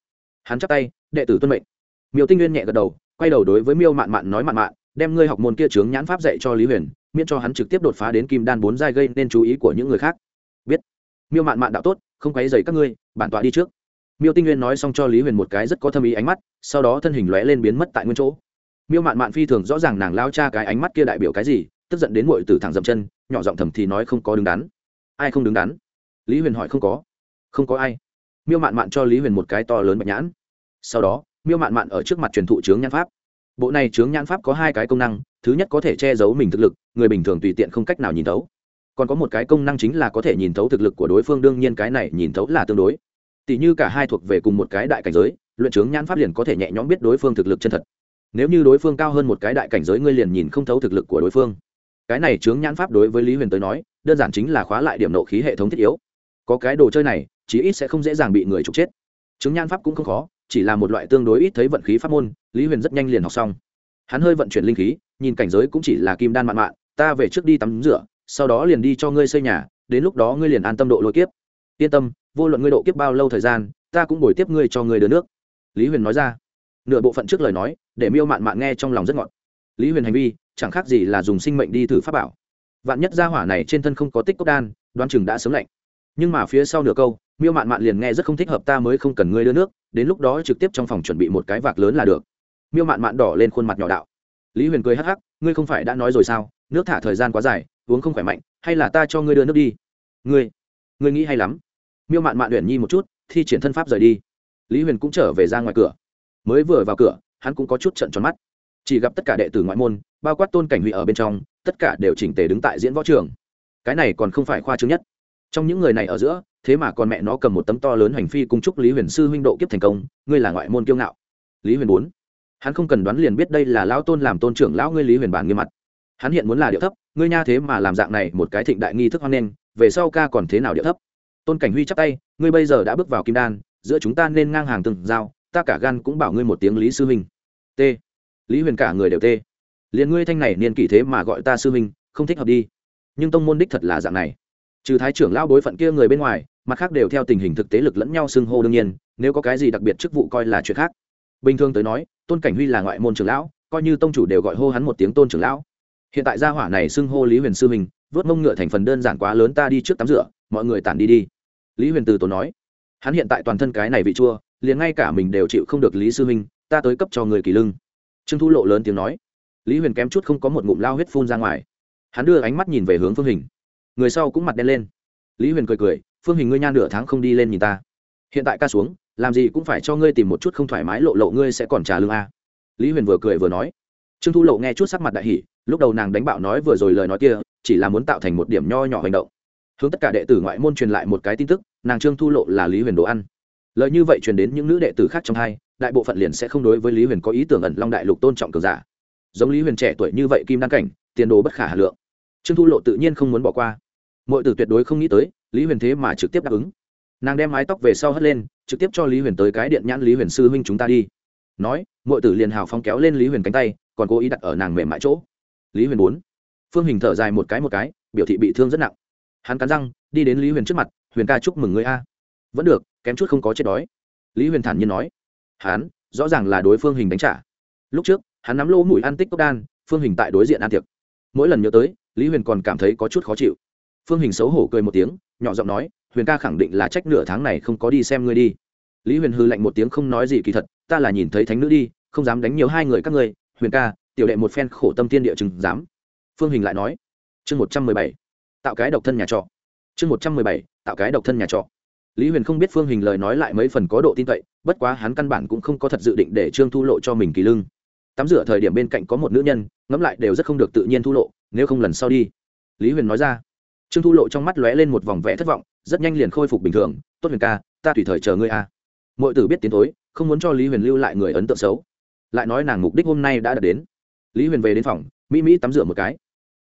Hắn chắc tay, đệ tử tuân mệnh. Miêu tinh nguyên nhẹ gật đầu, quay đầu đối với miêu mạn mạn nói mạn mạn đem ngươi học môn kia chướng nhãn pháp dạy cho lý huyền, miễn cho hắn trực tiếp đột phá đến kim đan bốn giai gây nên chú ý của những người khác. Biết. Miêu mạn mạn đạo tốt, không quấy dày các ngươi, bản tọa đi trước. Miêu tinh nguyên nói xong cho lý huyền một cái rất có thâm ý ánh mắt, sau đó thân hình lóe lên biến mất tại nguyên chỗ. Miêu mạn mạn phi thường rõ ràng nàng lao cha cái ánh mắt kia đại biểu cái gì, tức giận đến muội từ thẳng dậm chân, nhỏ giọng thầm thì nói không có đứng đắn. Ai không đứng đắn? Lý huyền hỏi không có. Không có ai. Miêu mạn mạn cho lý huyền một cái to lớn bạch nhãn. Sau đó, miêu mạn mạn ở trước mặt truyền thụ chướng nhãn pháp bộ này chướng nhãn pháp có hai cái công năng, thứ nhất có thể che giấu mình thực lực, người bình thường tùy tiện không cách nào nhìn thấu. Còn có một cái công năng chính là có thể nhìn thấu thực lực của đối phương, đương nhiên cái này nhìn thấu là tương đối. Tỷ như cả hai thuộc về cùng một cái đại cảnh giới, luyện chướng nhãn pháp liền có thể nhẹ nhõm biết đối phương thực lực chân thật. Nếu như đối phương cao hơn một cái đại cảnh giới, ngươi liền nhìn không thấu thực lực của đối phương. Cái này chướng nhãn pháp đối với lý huyền tới nói, đơn giản chính là khóa lại điểm nộ khí hệ thống thiết yếu. Có cái đồ chơi này, chí ít sẽ không dễ dàng bị người trục chết. Chứng nhãn pháp cũng không khó chỉ là một loại tương đối ít thấy vận khí pháp môn, lý huyền rất nhanh liền học xong. Hắn hơi vận chuyển linh khí, nhìn cảnh giới cũng chỉ là kim đan mạn mạn, ta về trước đi tắm rửa, sau đó liền đi cho ngươi xây nhà, đến lúc đó ngươi liền an tâm độ lôi kiếp. Yên tâm, vô luận ngươi độ kiếp bao lâu thời gian, ta cũng bồi tiếp ngươi cho ngươi đưa nước. Lý huyền nói ra. Nửa bộ phận trước lời nói, để miêu mạn mạn nghe trong lòng rất ngọt. Lý huyền hành vi, chẳng khác gì là dùng sinh mệnh đi thử pháp bảo. Vạn nhất gia hỏa này trên thân không có tích cốc đan đoan chừng đã sớm lạnh. Nhưng mà phía sau nửa câu miêu mạn mạn liền nghe rất không thích hợp ta mới không cần ngươi đưa nước, đến lúc đó trực tiếp trong phòng chuẩn bị một cái vạc lớn là được. Miêu mạn mạn đỏ lên khuôn mặt nhỏ đạo. Lý huyền cười hắc hắc, ngươi không phải đã nói rồi sao, nước thả thời gian quá dài, uống không khỏe mạnh, hay là ta cho ngươi đưa nước đi? Ngươi ngươi nghĩ hay lắm. Miêu mạn mạn luyện nhi một chút, thi triển thân pháp rời đi. Lý huyền cũng trở về ra ngoài cửa. Mới vừa vào cửa, hắn cũng có chút trận tròn mắt. Chỉ gặp tất cả đệ tử ngoại môn, bao quát tôn cảnh huy ở bên trong, tất cả đều chỉnh tề đứng tại diễn võ trường. Cái này còn không phải khoa trương nhất trong những người này ở giữa, thế mà còn mẹ nó cầm một tấm to lớn hành phi cung chúc lý huyền sư huynh độ kiếp thành công, ngươi là ngoại môn kiêu ngạo. Lý huyền bốn. Hắn không cần đoán liền biết đây là lão tôn làm tôn trưởng lão ngươi lý huyền bản nghiêm mặt. Hắn hiện muốn là điệu thấp, ngươi nha thế mà làm dạng này một cái thịnh đại nghi thức hoan nghênh, về sau ca còn thế nào điệu thấp? Tôn cảnh huy chắp tay, ngươi bây giờ đã bước vào kim đan, giữa chúng ta nên ngang hàng từng giao, ta cả gan cũng bảo ngươi một tiếng lý sư huynh. T. Lý huyền cả người đều t liền ngươi thanh này niên kỷ thế mà gọi ta sư huynh, không thích hợp đi. Nhưng tông môn đích thật là dạng này trừ thái trưởng lão bối phận kia người bên ngoài mặt khác đều theo tình hình thực tế lực lẫn nhau xưng hô đương nhiên nếu có cái gì đặc biệt chức vụ coi là chuyện khác. Bình thường tới nói tôn cảnh huy là ngoại môn trưởng lão coi như tông chủ đều gọi hô hắn một tiếng tôn trưởng lão. Hiện tại gia hỏa này xưng hô lý huyền sư mình, vớt mông ngựa thành phần đơn giản quá lớn ta đi trước tắm rửa mọi người tản đi đi. Lý huyền từ tốn nói hắn hiện tại toàn thân cái này vị chua liền ngay cả mình đều chịu không được lý sư minh, ta tới cấp cho người kỳ lưng. Trương thu lộ lớn tiếng nói lý huyền kém chút không có một ngụm lao huyết phun ra ngoài. Hắn đưa ánh mắt nhìn về hướng phương hình người sau cũng mặt đen lên. Lý huyền cười cười, phương hình ngươi nhan nửa tháng không đi lên nhìn ta. Hiện tại ca xuống, làm gì cũng phải cho ngươi tìm một chút không thoải mái lộ lộ ngươi sẽ còn trả lương a. Lý huyền vừa cười vừa nói. Trương thu lộ nghe chút sắc mặt đại hỷ lúc đầu nàng đánh bạo nói vừa rồi lời nói kia, chỉ là muốn tạo thành một điểm nho nhỏ hành động. Hướng tất cả đệ tử ngoại môn truyền lại một cái tin tức, nàng trương thu lộ là lý huyền đồ ăn. Lời như vậy truyền đến những nữ đệ tử khác trong hai, đại bộ phận liền sẽ không đối với lý huyền có ý tưởng ẩn long đại lục tôn trọng cường giả. Giống lý huyền trẻ tuổi như vậy kim đăng cảnh, tiền đồ bất khả hà lượng. Trương thu lộ tự nhiên không muốn bỏ qua mọi tử tuyệt đối không nghĩ tới, lý huyền thế mà trực tiếp đáp ứng. Nàng đem mái tóc về sau hất lên, trực tiếp cho lý huyền tới cái điện nhãn lý huyền sư huynh chúng ta đi. Nói mọi tử liền hào phong kéo lên lý huyền cánh tay, còn cố ý đặt ở nàng mềm mại chỗ. Lý huyền bốn, phương hình thở dài một cái một cái, biểu thị bị thương rất nặng. Hắn cắn răng, đi đến lý huyền trước mặt, huyền ca chúc mừng người a. Vẫn được, kém chút không có chết đói. Lý huyền thản nhiên nói. Hắn, rõ ràng là đối phương hình đánh trả. Lúc trước, hắn nắm lỗ mũi ăn tích cốc đan, phương hình tại đối diện ăn tiệc. Mỗi lần nhớ tới, lý huyền còn cảm thấy có chút khó chịu phương hình xấu hổ cười một tiếng, nhỏ giọng nói, huyền ca khẳng định là trách nửa tháng này không có đi xem ngươi đi. Lý huyền hư lạnh một tiếng không nói gì kỳ thật, ta là nhìn thấy thánh nữ đi, không dám đánh nhiều hai người các ngươi, huyền ca, tiểu đệ một phen khổ tâm tiên địa chừng dám. Phương hình lại nói, chương một trăm mười bảy, tạo cái độc thân nhà trọ. Chương một trăm mười bảy, tạo cái độc thân nhà trọ. Lý huyền không biết phương hình lời nói lại mấy phần có độ tin cậy, bất quá hắn căn bản cũng không có thật dự định để trương thu lộ cho mình kỳ lưng. Tắm rửa thời điểm bên cạnh có một nữ nhân, ngẫm lại đều rất không được tự nhiên thu lộ, nếu không lần sau đi. Lý huyền nói ra trương thu lộ trong mắt lóe lên một vòng vẽ thất vọng, rất nhanh liền khôi phục bình thường. Tốt huyền ca, ta tùy thời chờ ngươi a. À. mọi tử biết tiến tối không muốn cho lý huyền lưu lại người ấn tượng xấu. Lại nói nàng mục đích hôm nay đã đạt đến. Lý huyền về đến phòng, mỹ mỹ tắm rửa một cái.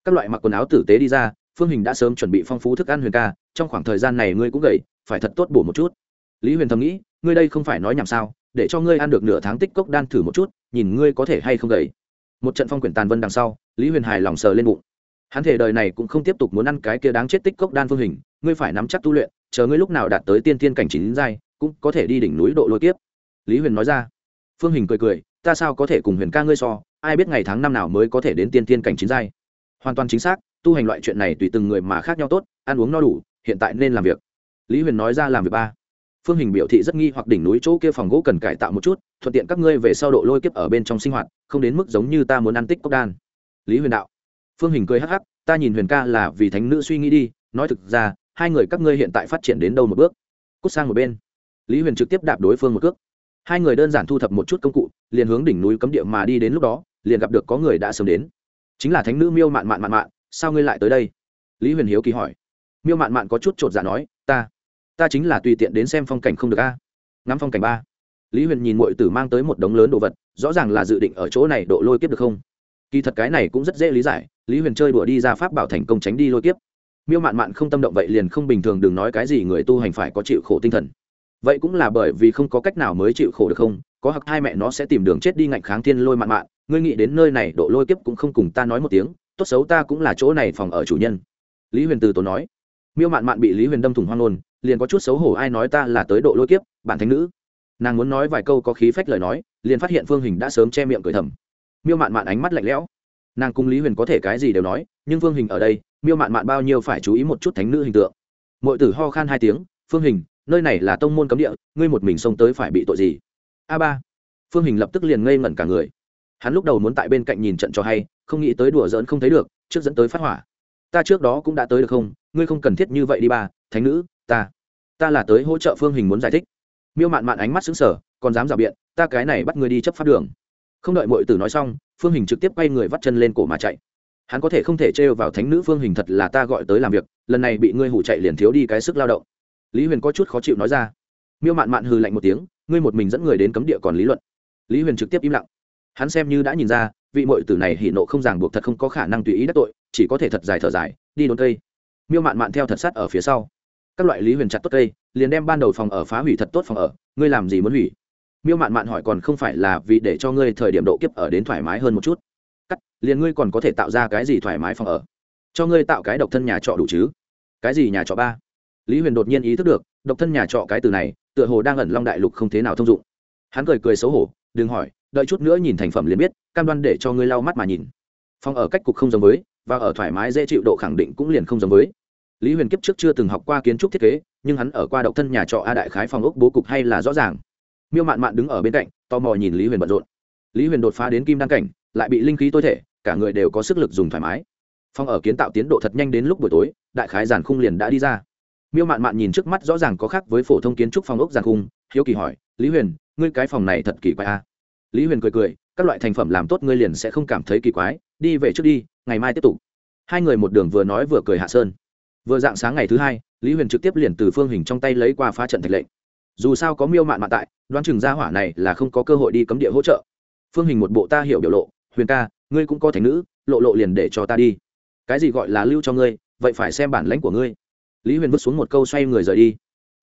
Các loại mặc quần áo tử tế đi ra, phương hình đã sớm chuẩn bị phong phú thức ăn huyền ca, trong khoảng thời gian này ngươi cũng gầy, phải thật tốt bổ một chút. Lý huyền thầm nghĩ, ngươi đây không phải nói nhảm sao, để cho ngươi ăn được nửa tháng tích cốc đan thử một chút, nhìn ngươi có thể hay không gầy. Một trận phong quyển tàn vân đằng sau, lý huyền hài lòng sờ lên bụng hắn thể đời này cũng không tiếp tục muốn ăn cái kia đáng chết tích cốc đan phương hình, ngươi phải nắm chắc tu luyện, chờ ngươi lúc nào đạt tới tiên tiên cảnh chín giai, cũng có thể đi đỉnh núi độ lôi tiếp lý huyền nói ra. Phương hình cười cười, ta sao có thể cùng huyền ca ngươi so, ai biết ngày tháng năm nào mới có thể đến tiên tiên cảnh chín giai? Hoàn toàn chính xác, tu hành loại chuyện này tùy từng người mà khác nhau tốt, ăn uống no đủ, hiện tại nên làm việc. Lý huyền nói ra làm việc ba. Phương hình biểu thị rất nghi hoặc đỉnh núi chỗ kia phòng gỗ cần cải tạo một chút, thuận tiện các ngươi về sau độ lôi kiếp ở bên trong sinh hoạt, không đến mức giống như ta muốn ăn tích cốc đan. Lý huyền đạo phương hình cười hắc hắc, ta nhìn huyền ca là vì thánh nữ suy nghĩ đi, nói thực ra, hai người các ngươi hiện tại phát triển đến đâu một bước? Cút sang một bên. Lý huyền trực tiếp đạp đối phương một cước. Hai người đơn giản thu thập một chút công cụ, liền hướng đỉnh núi cấm địa mà đi đến lúc đó, liền gặp được có người đã sớm đến. Chính là thánh nữ miêu mạn mạn mạn mạn, sao ngươi lại tới đây? Lý huyền hiếu kỳ hỏi. Miêu mạn mạn có chút chột dạ nói, ta ta chính là tùy tiện đến xem phong cảnh không được a. Ngắm phong cảnh ba. Lý huyền nhìn mọi tử mang tới một đống lớn đồ vật, rõ ràng là dự định ở chỗ này độ lôi kiếp được không? Kỳ thật cái này cũng rất dễ lý giải lý huyền chơi đùa đi ra pháp bảo thành công tránh đi lôi kiếp. Miêu mạn mạn không tâm động vậy liền không bình thường đừng nói cái gì người tu hành phải có chịu khổ tinh thần. Vậy cũng là bởi vì không có cách nào mới chịu khổ được không? Có hặc hai mẹ nó sẽ tìm đường chết đi ngạnh kháng thiên lôi mạn mạn. Ngươi nghĩ đến nơi này độ lôi kiếp cũng không cùng ta nói một tiếng, tốt xấu ta cũng là chỗ này phòng ở chủ nhân. Lý huyền từ tổ nói. Miêu mạn mạn bị lý huyền đâm thủng hoang nôn liền có chút xấu hổ ai nói ta là tới độ lôi kiếp bản thánh nữ. Nàng muốn nói vài câu có khí phách lời nói, liền phát hiện phương hình đã sớm che miệng cười thầm. Miêu mạn mạn ánh mắt lạnh lẽo nàng cung lý huyền có thể cái gì đều nói, nhưng phương hình ở đây, miêu mạn mạn bao nhiêu phải chú ý một chút thánh nữ hình tượng. Mọi tử ho khan hai tiếng, phương hình, nơi này là tông môn cấm địa, ngươi một mình xông tới phải bị tội gì? A ba. Phương hình lập tức liền ngây ngẩn cả người. Hắn lúc đầu muốn tại bên cạnh nhìn trận cho hay, không nghĩ tới đùa giỡn không thấy được, trước dẫn tới phát hỏa. Ta trước đó cũng đã tới được không? Ngươi không cần thiết như vậy đi ba, thánh nữ, ta ta là tới hỗ trợ phương hình muốn giải thích. Miêu mạn mạn ánh mắt xứng sở còn dám rào biện, ta cái này bắt ngươi đi chấp pháp đường. Không đợi mọi tử nói xong phương hình trực tiếp quay người vắt chân lên cổ mà chạy. Hắn có thể không thể trêu vào thánh nữ phương hình thật là ta gọi tới làm việc, lần này bị ngươi hủ chạy liền thiếu đi cái sức lao động. Lý huyền có chút khó chịu nói ra. Miêu mạn mạn hừ lạnh một tiếng, ngươi một mình dẫn người đến cấm địa còn lý luận. Lý huyền trực tiếp im lặng. Hắn xem như đã nhìn ra, vị mội tử này hỉ nộ không ràng buộc thật không có khả năng tùy ý đắc tội, chỉ có thể thật dài thở dài, đi đốn cây. Miêu mạn mạn theo thật sát ở phía sau. Các loại lý huyền chặt tốt cây, liền đem ban đầu phòng ở phá hủy thật tốt phòng ở, ngươi làm gì muốn hủy? Miêu mạn mạn hỏi còn không phải là vì để cho ngươi thời điểm độ kiếp ở đến thoải mái hơn một chút. Cắt, liền ngươi còn có thể tạo ra cái gì thoải mái phòng ở? Cho ngươi tạo cái độc thân nhà trọ đủ chứ? Cái gì nhà trọ ba? Lý huyền đột nhiên ý thức được, độc thân nhà trọ cái từ này, tựa hồ đang ẩn long đại lục không thế nào thông dụng. Hắn cười cười xấu hổ, đừng hỏi, đợi chút nữa nhìn thành phẩm liền biết, cam đoan để cho ngươi lau mắt mà nhìn. Phòng ở cách cục không giống với, và ở thoải mái dễ chịu độ khẳng định cũng liền không giống với. Lý huyền kiếp trước chưa từng học qua kiến trúc thiết kế, nhưng hắn ở qua độc thân nhà trọ a đại khái phòng ốc bố cục hay là rõ ràng miêu mạn mạn đứng ở bên cạnh, tò mò nhìn lý huyền bận rộn. Lý huyền đột phá đến kim đăng cảnh, lại bị linh khí tối thể, cả người đều có sức lực dùng thoải mái. Phong ở kiến tạo tiến độ thật nhanh đến lúc buổi tối, đại khái giàn khung liền đã đi ra. Miêu mạn mạn nhìn trước mắt rõ ràng có khác với phổ thông kiến trúc phòng ốc giàn khung, hiếu kỳ hỏi, lý huyền, ngươi cái phòng này thật kỳ quái a? À? lý huyền cười cười, các loại thành phẩm làm tốt ngươi liền sẽ không cảm thấy kỳ quái, đi về trước đi, ngày mai tiếp tục. Hai người một đường vừa nói vừa cười hạ sơn. Vừa dạng sáng ngày thứ hai, lý huyền trực tiếp liền từ phương hình trong tay lấy qua phá trận thạch lệnh dù sao có miêu mạn mạn tại, đoán chừng gia hỏa này là không có cơ hội đi cấm địa hỗ trợ. Phương hình một bộ ta hiểu biểu lộ, huyền ca, ngươi cũng có thành nữ, lộ lộ liền để cho ta đi. Cái gì gọi là lưu cho ngươi, vậy phải xem bản lãnh của ngươi. Lý huyền vứt xuống một câu xoay người rời đi.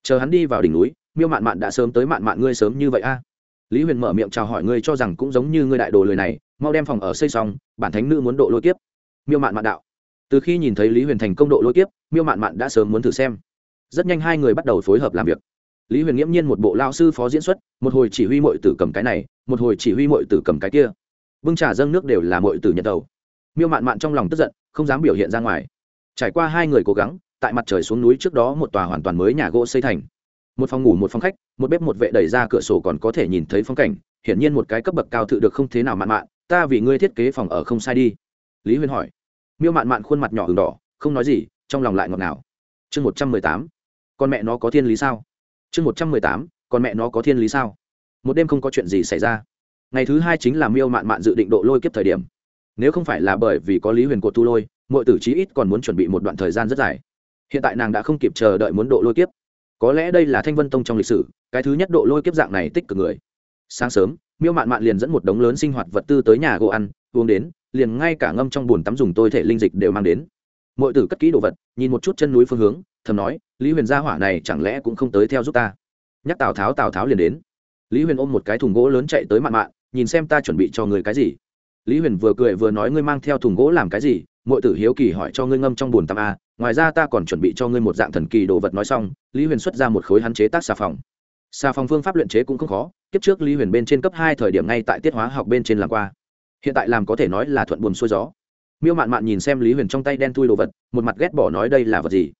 Chờ hắn đi vào đỉnh núi, miêu mạn mạn đã sớm tới mạn mạn ngươi sớm như vậy a. Lý huyền mở miệng chào hỏi ngươi cho rằng cũng giống như ngươi đại đồ lười này, mau đem phòng ở xây xong, bản thánh nữ muốn độ lôi kiếp. Miêu mạn mạn đạo. Từ khi nhìn thấy lý huyền thành công độ lôi kiếp, miêu mạn mạn đã sớm muốn thử xem. Rất nhanh hai người bắt đầu phối hợp làm việc lý huyền nghiễm nhiên một bộ lao sư phó diễn xuất, một hồi chỉ huy mọi tử cầm cái này, một hồi chỉ huy mọi tử cầm cái kia. Bưng trà dâng nước đều là mọi tử nhận đầu. Miêu mạn mạn trong lòng tức giận, không dám biểu hiện ra ngoài. Trải qua hai người cố gắng, tại mặt trời xuống núi trước đó một tòa hoàn toàn mới nhà gỗ xây thành. Một phòng ngủ, một phòng khách, một bếp một vệ đẩy ra cửa sổ còn có thể nhìn thấy phong cảnh. Hiển nhiên một cái cấp bậc cao thự được không thế nào mạn mạn, ta vì ngươi thiết kế phòng ở không sai đi. Lý huyền hỏi. Miêu mạn mạn khuôn mặt nhỏ hừng đỏ, không nói gì, trong lòng lại ngọt ngào. Chương một trăm mười tám. Con mẹ nó có thiên lý sao? Chương một trăm mười tám còn mẹ nó có thiên lý sao? Một đêm không có chuyện gì xảy ra. Ngày thứ hai chính là miêu mạn mạn dự định độ lôi kiếp thời điểm. Nếu không phải là bởi vì có lý huyền cột tu lôi mọi tử chí ít còn muốn chuẩn bị một đoạn thời gian rất dài. Hiện tại nàng đã không kịp chờ đợi muốn độ lôi kiếp. Có lẽ đây là thanh vân tông trong lịch sử, cái thứ nhất độ lôi kiếp dạng này tích cực người. Sáng sớm, miêu mạn mạn liền dẫn một đống lớn sinh hoạt vật tư tới nhà gỗ ăn, uống đến, liền ngay cả ngâm trong bùn tắm dùng tôi thể linh dịch đều mang đến. Mọi tử cất kỹ đồ vật, nhìn một chút chân núi phương hướng thầm nói, lý huyền gia hỏa này chẳng lẽ cũng không tới theo giúp ta? Nhắc tào tháo tào tháo liền đến. Lý huyền ôm một cái thùng gỗ lớn chạy tới mạn mạn, nhìn xem ta chuẩn bị cho người cái gì. Lý huyền vừa cười vừa nói, ngươi mang theo thùng gỗ làm cái gì? Mọi tử hiếu kỳ hỏi cho ngươi ngâm trong bùn tắm a ngoài ra ta còn chuẩn bị cho ngươi một dạng thần kỳ đồ vật. Nói xong, lý huyền xuất ra một khối hắn chế tác xà phòng. Xà phòng phương pháp luyện chế cũng không khó, kiếp trước lý huyền bên trên cấp hai thời điểm ngay tại tiết hóa học bên trên làm qua. Hiện tại làm có thể nói là thuận buồn xuôi gió. Miêu mạn mạn nhìn xem lý huyền trong tay đen thui đồ vật, một mặt ghét bỏ nói, đây là vật gì?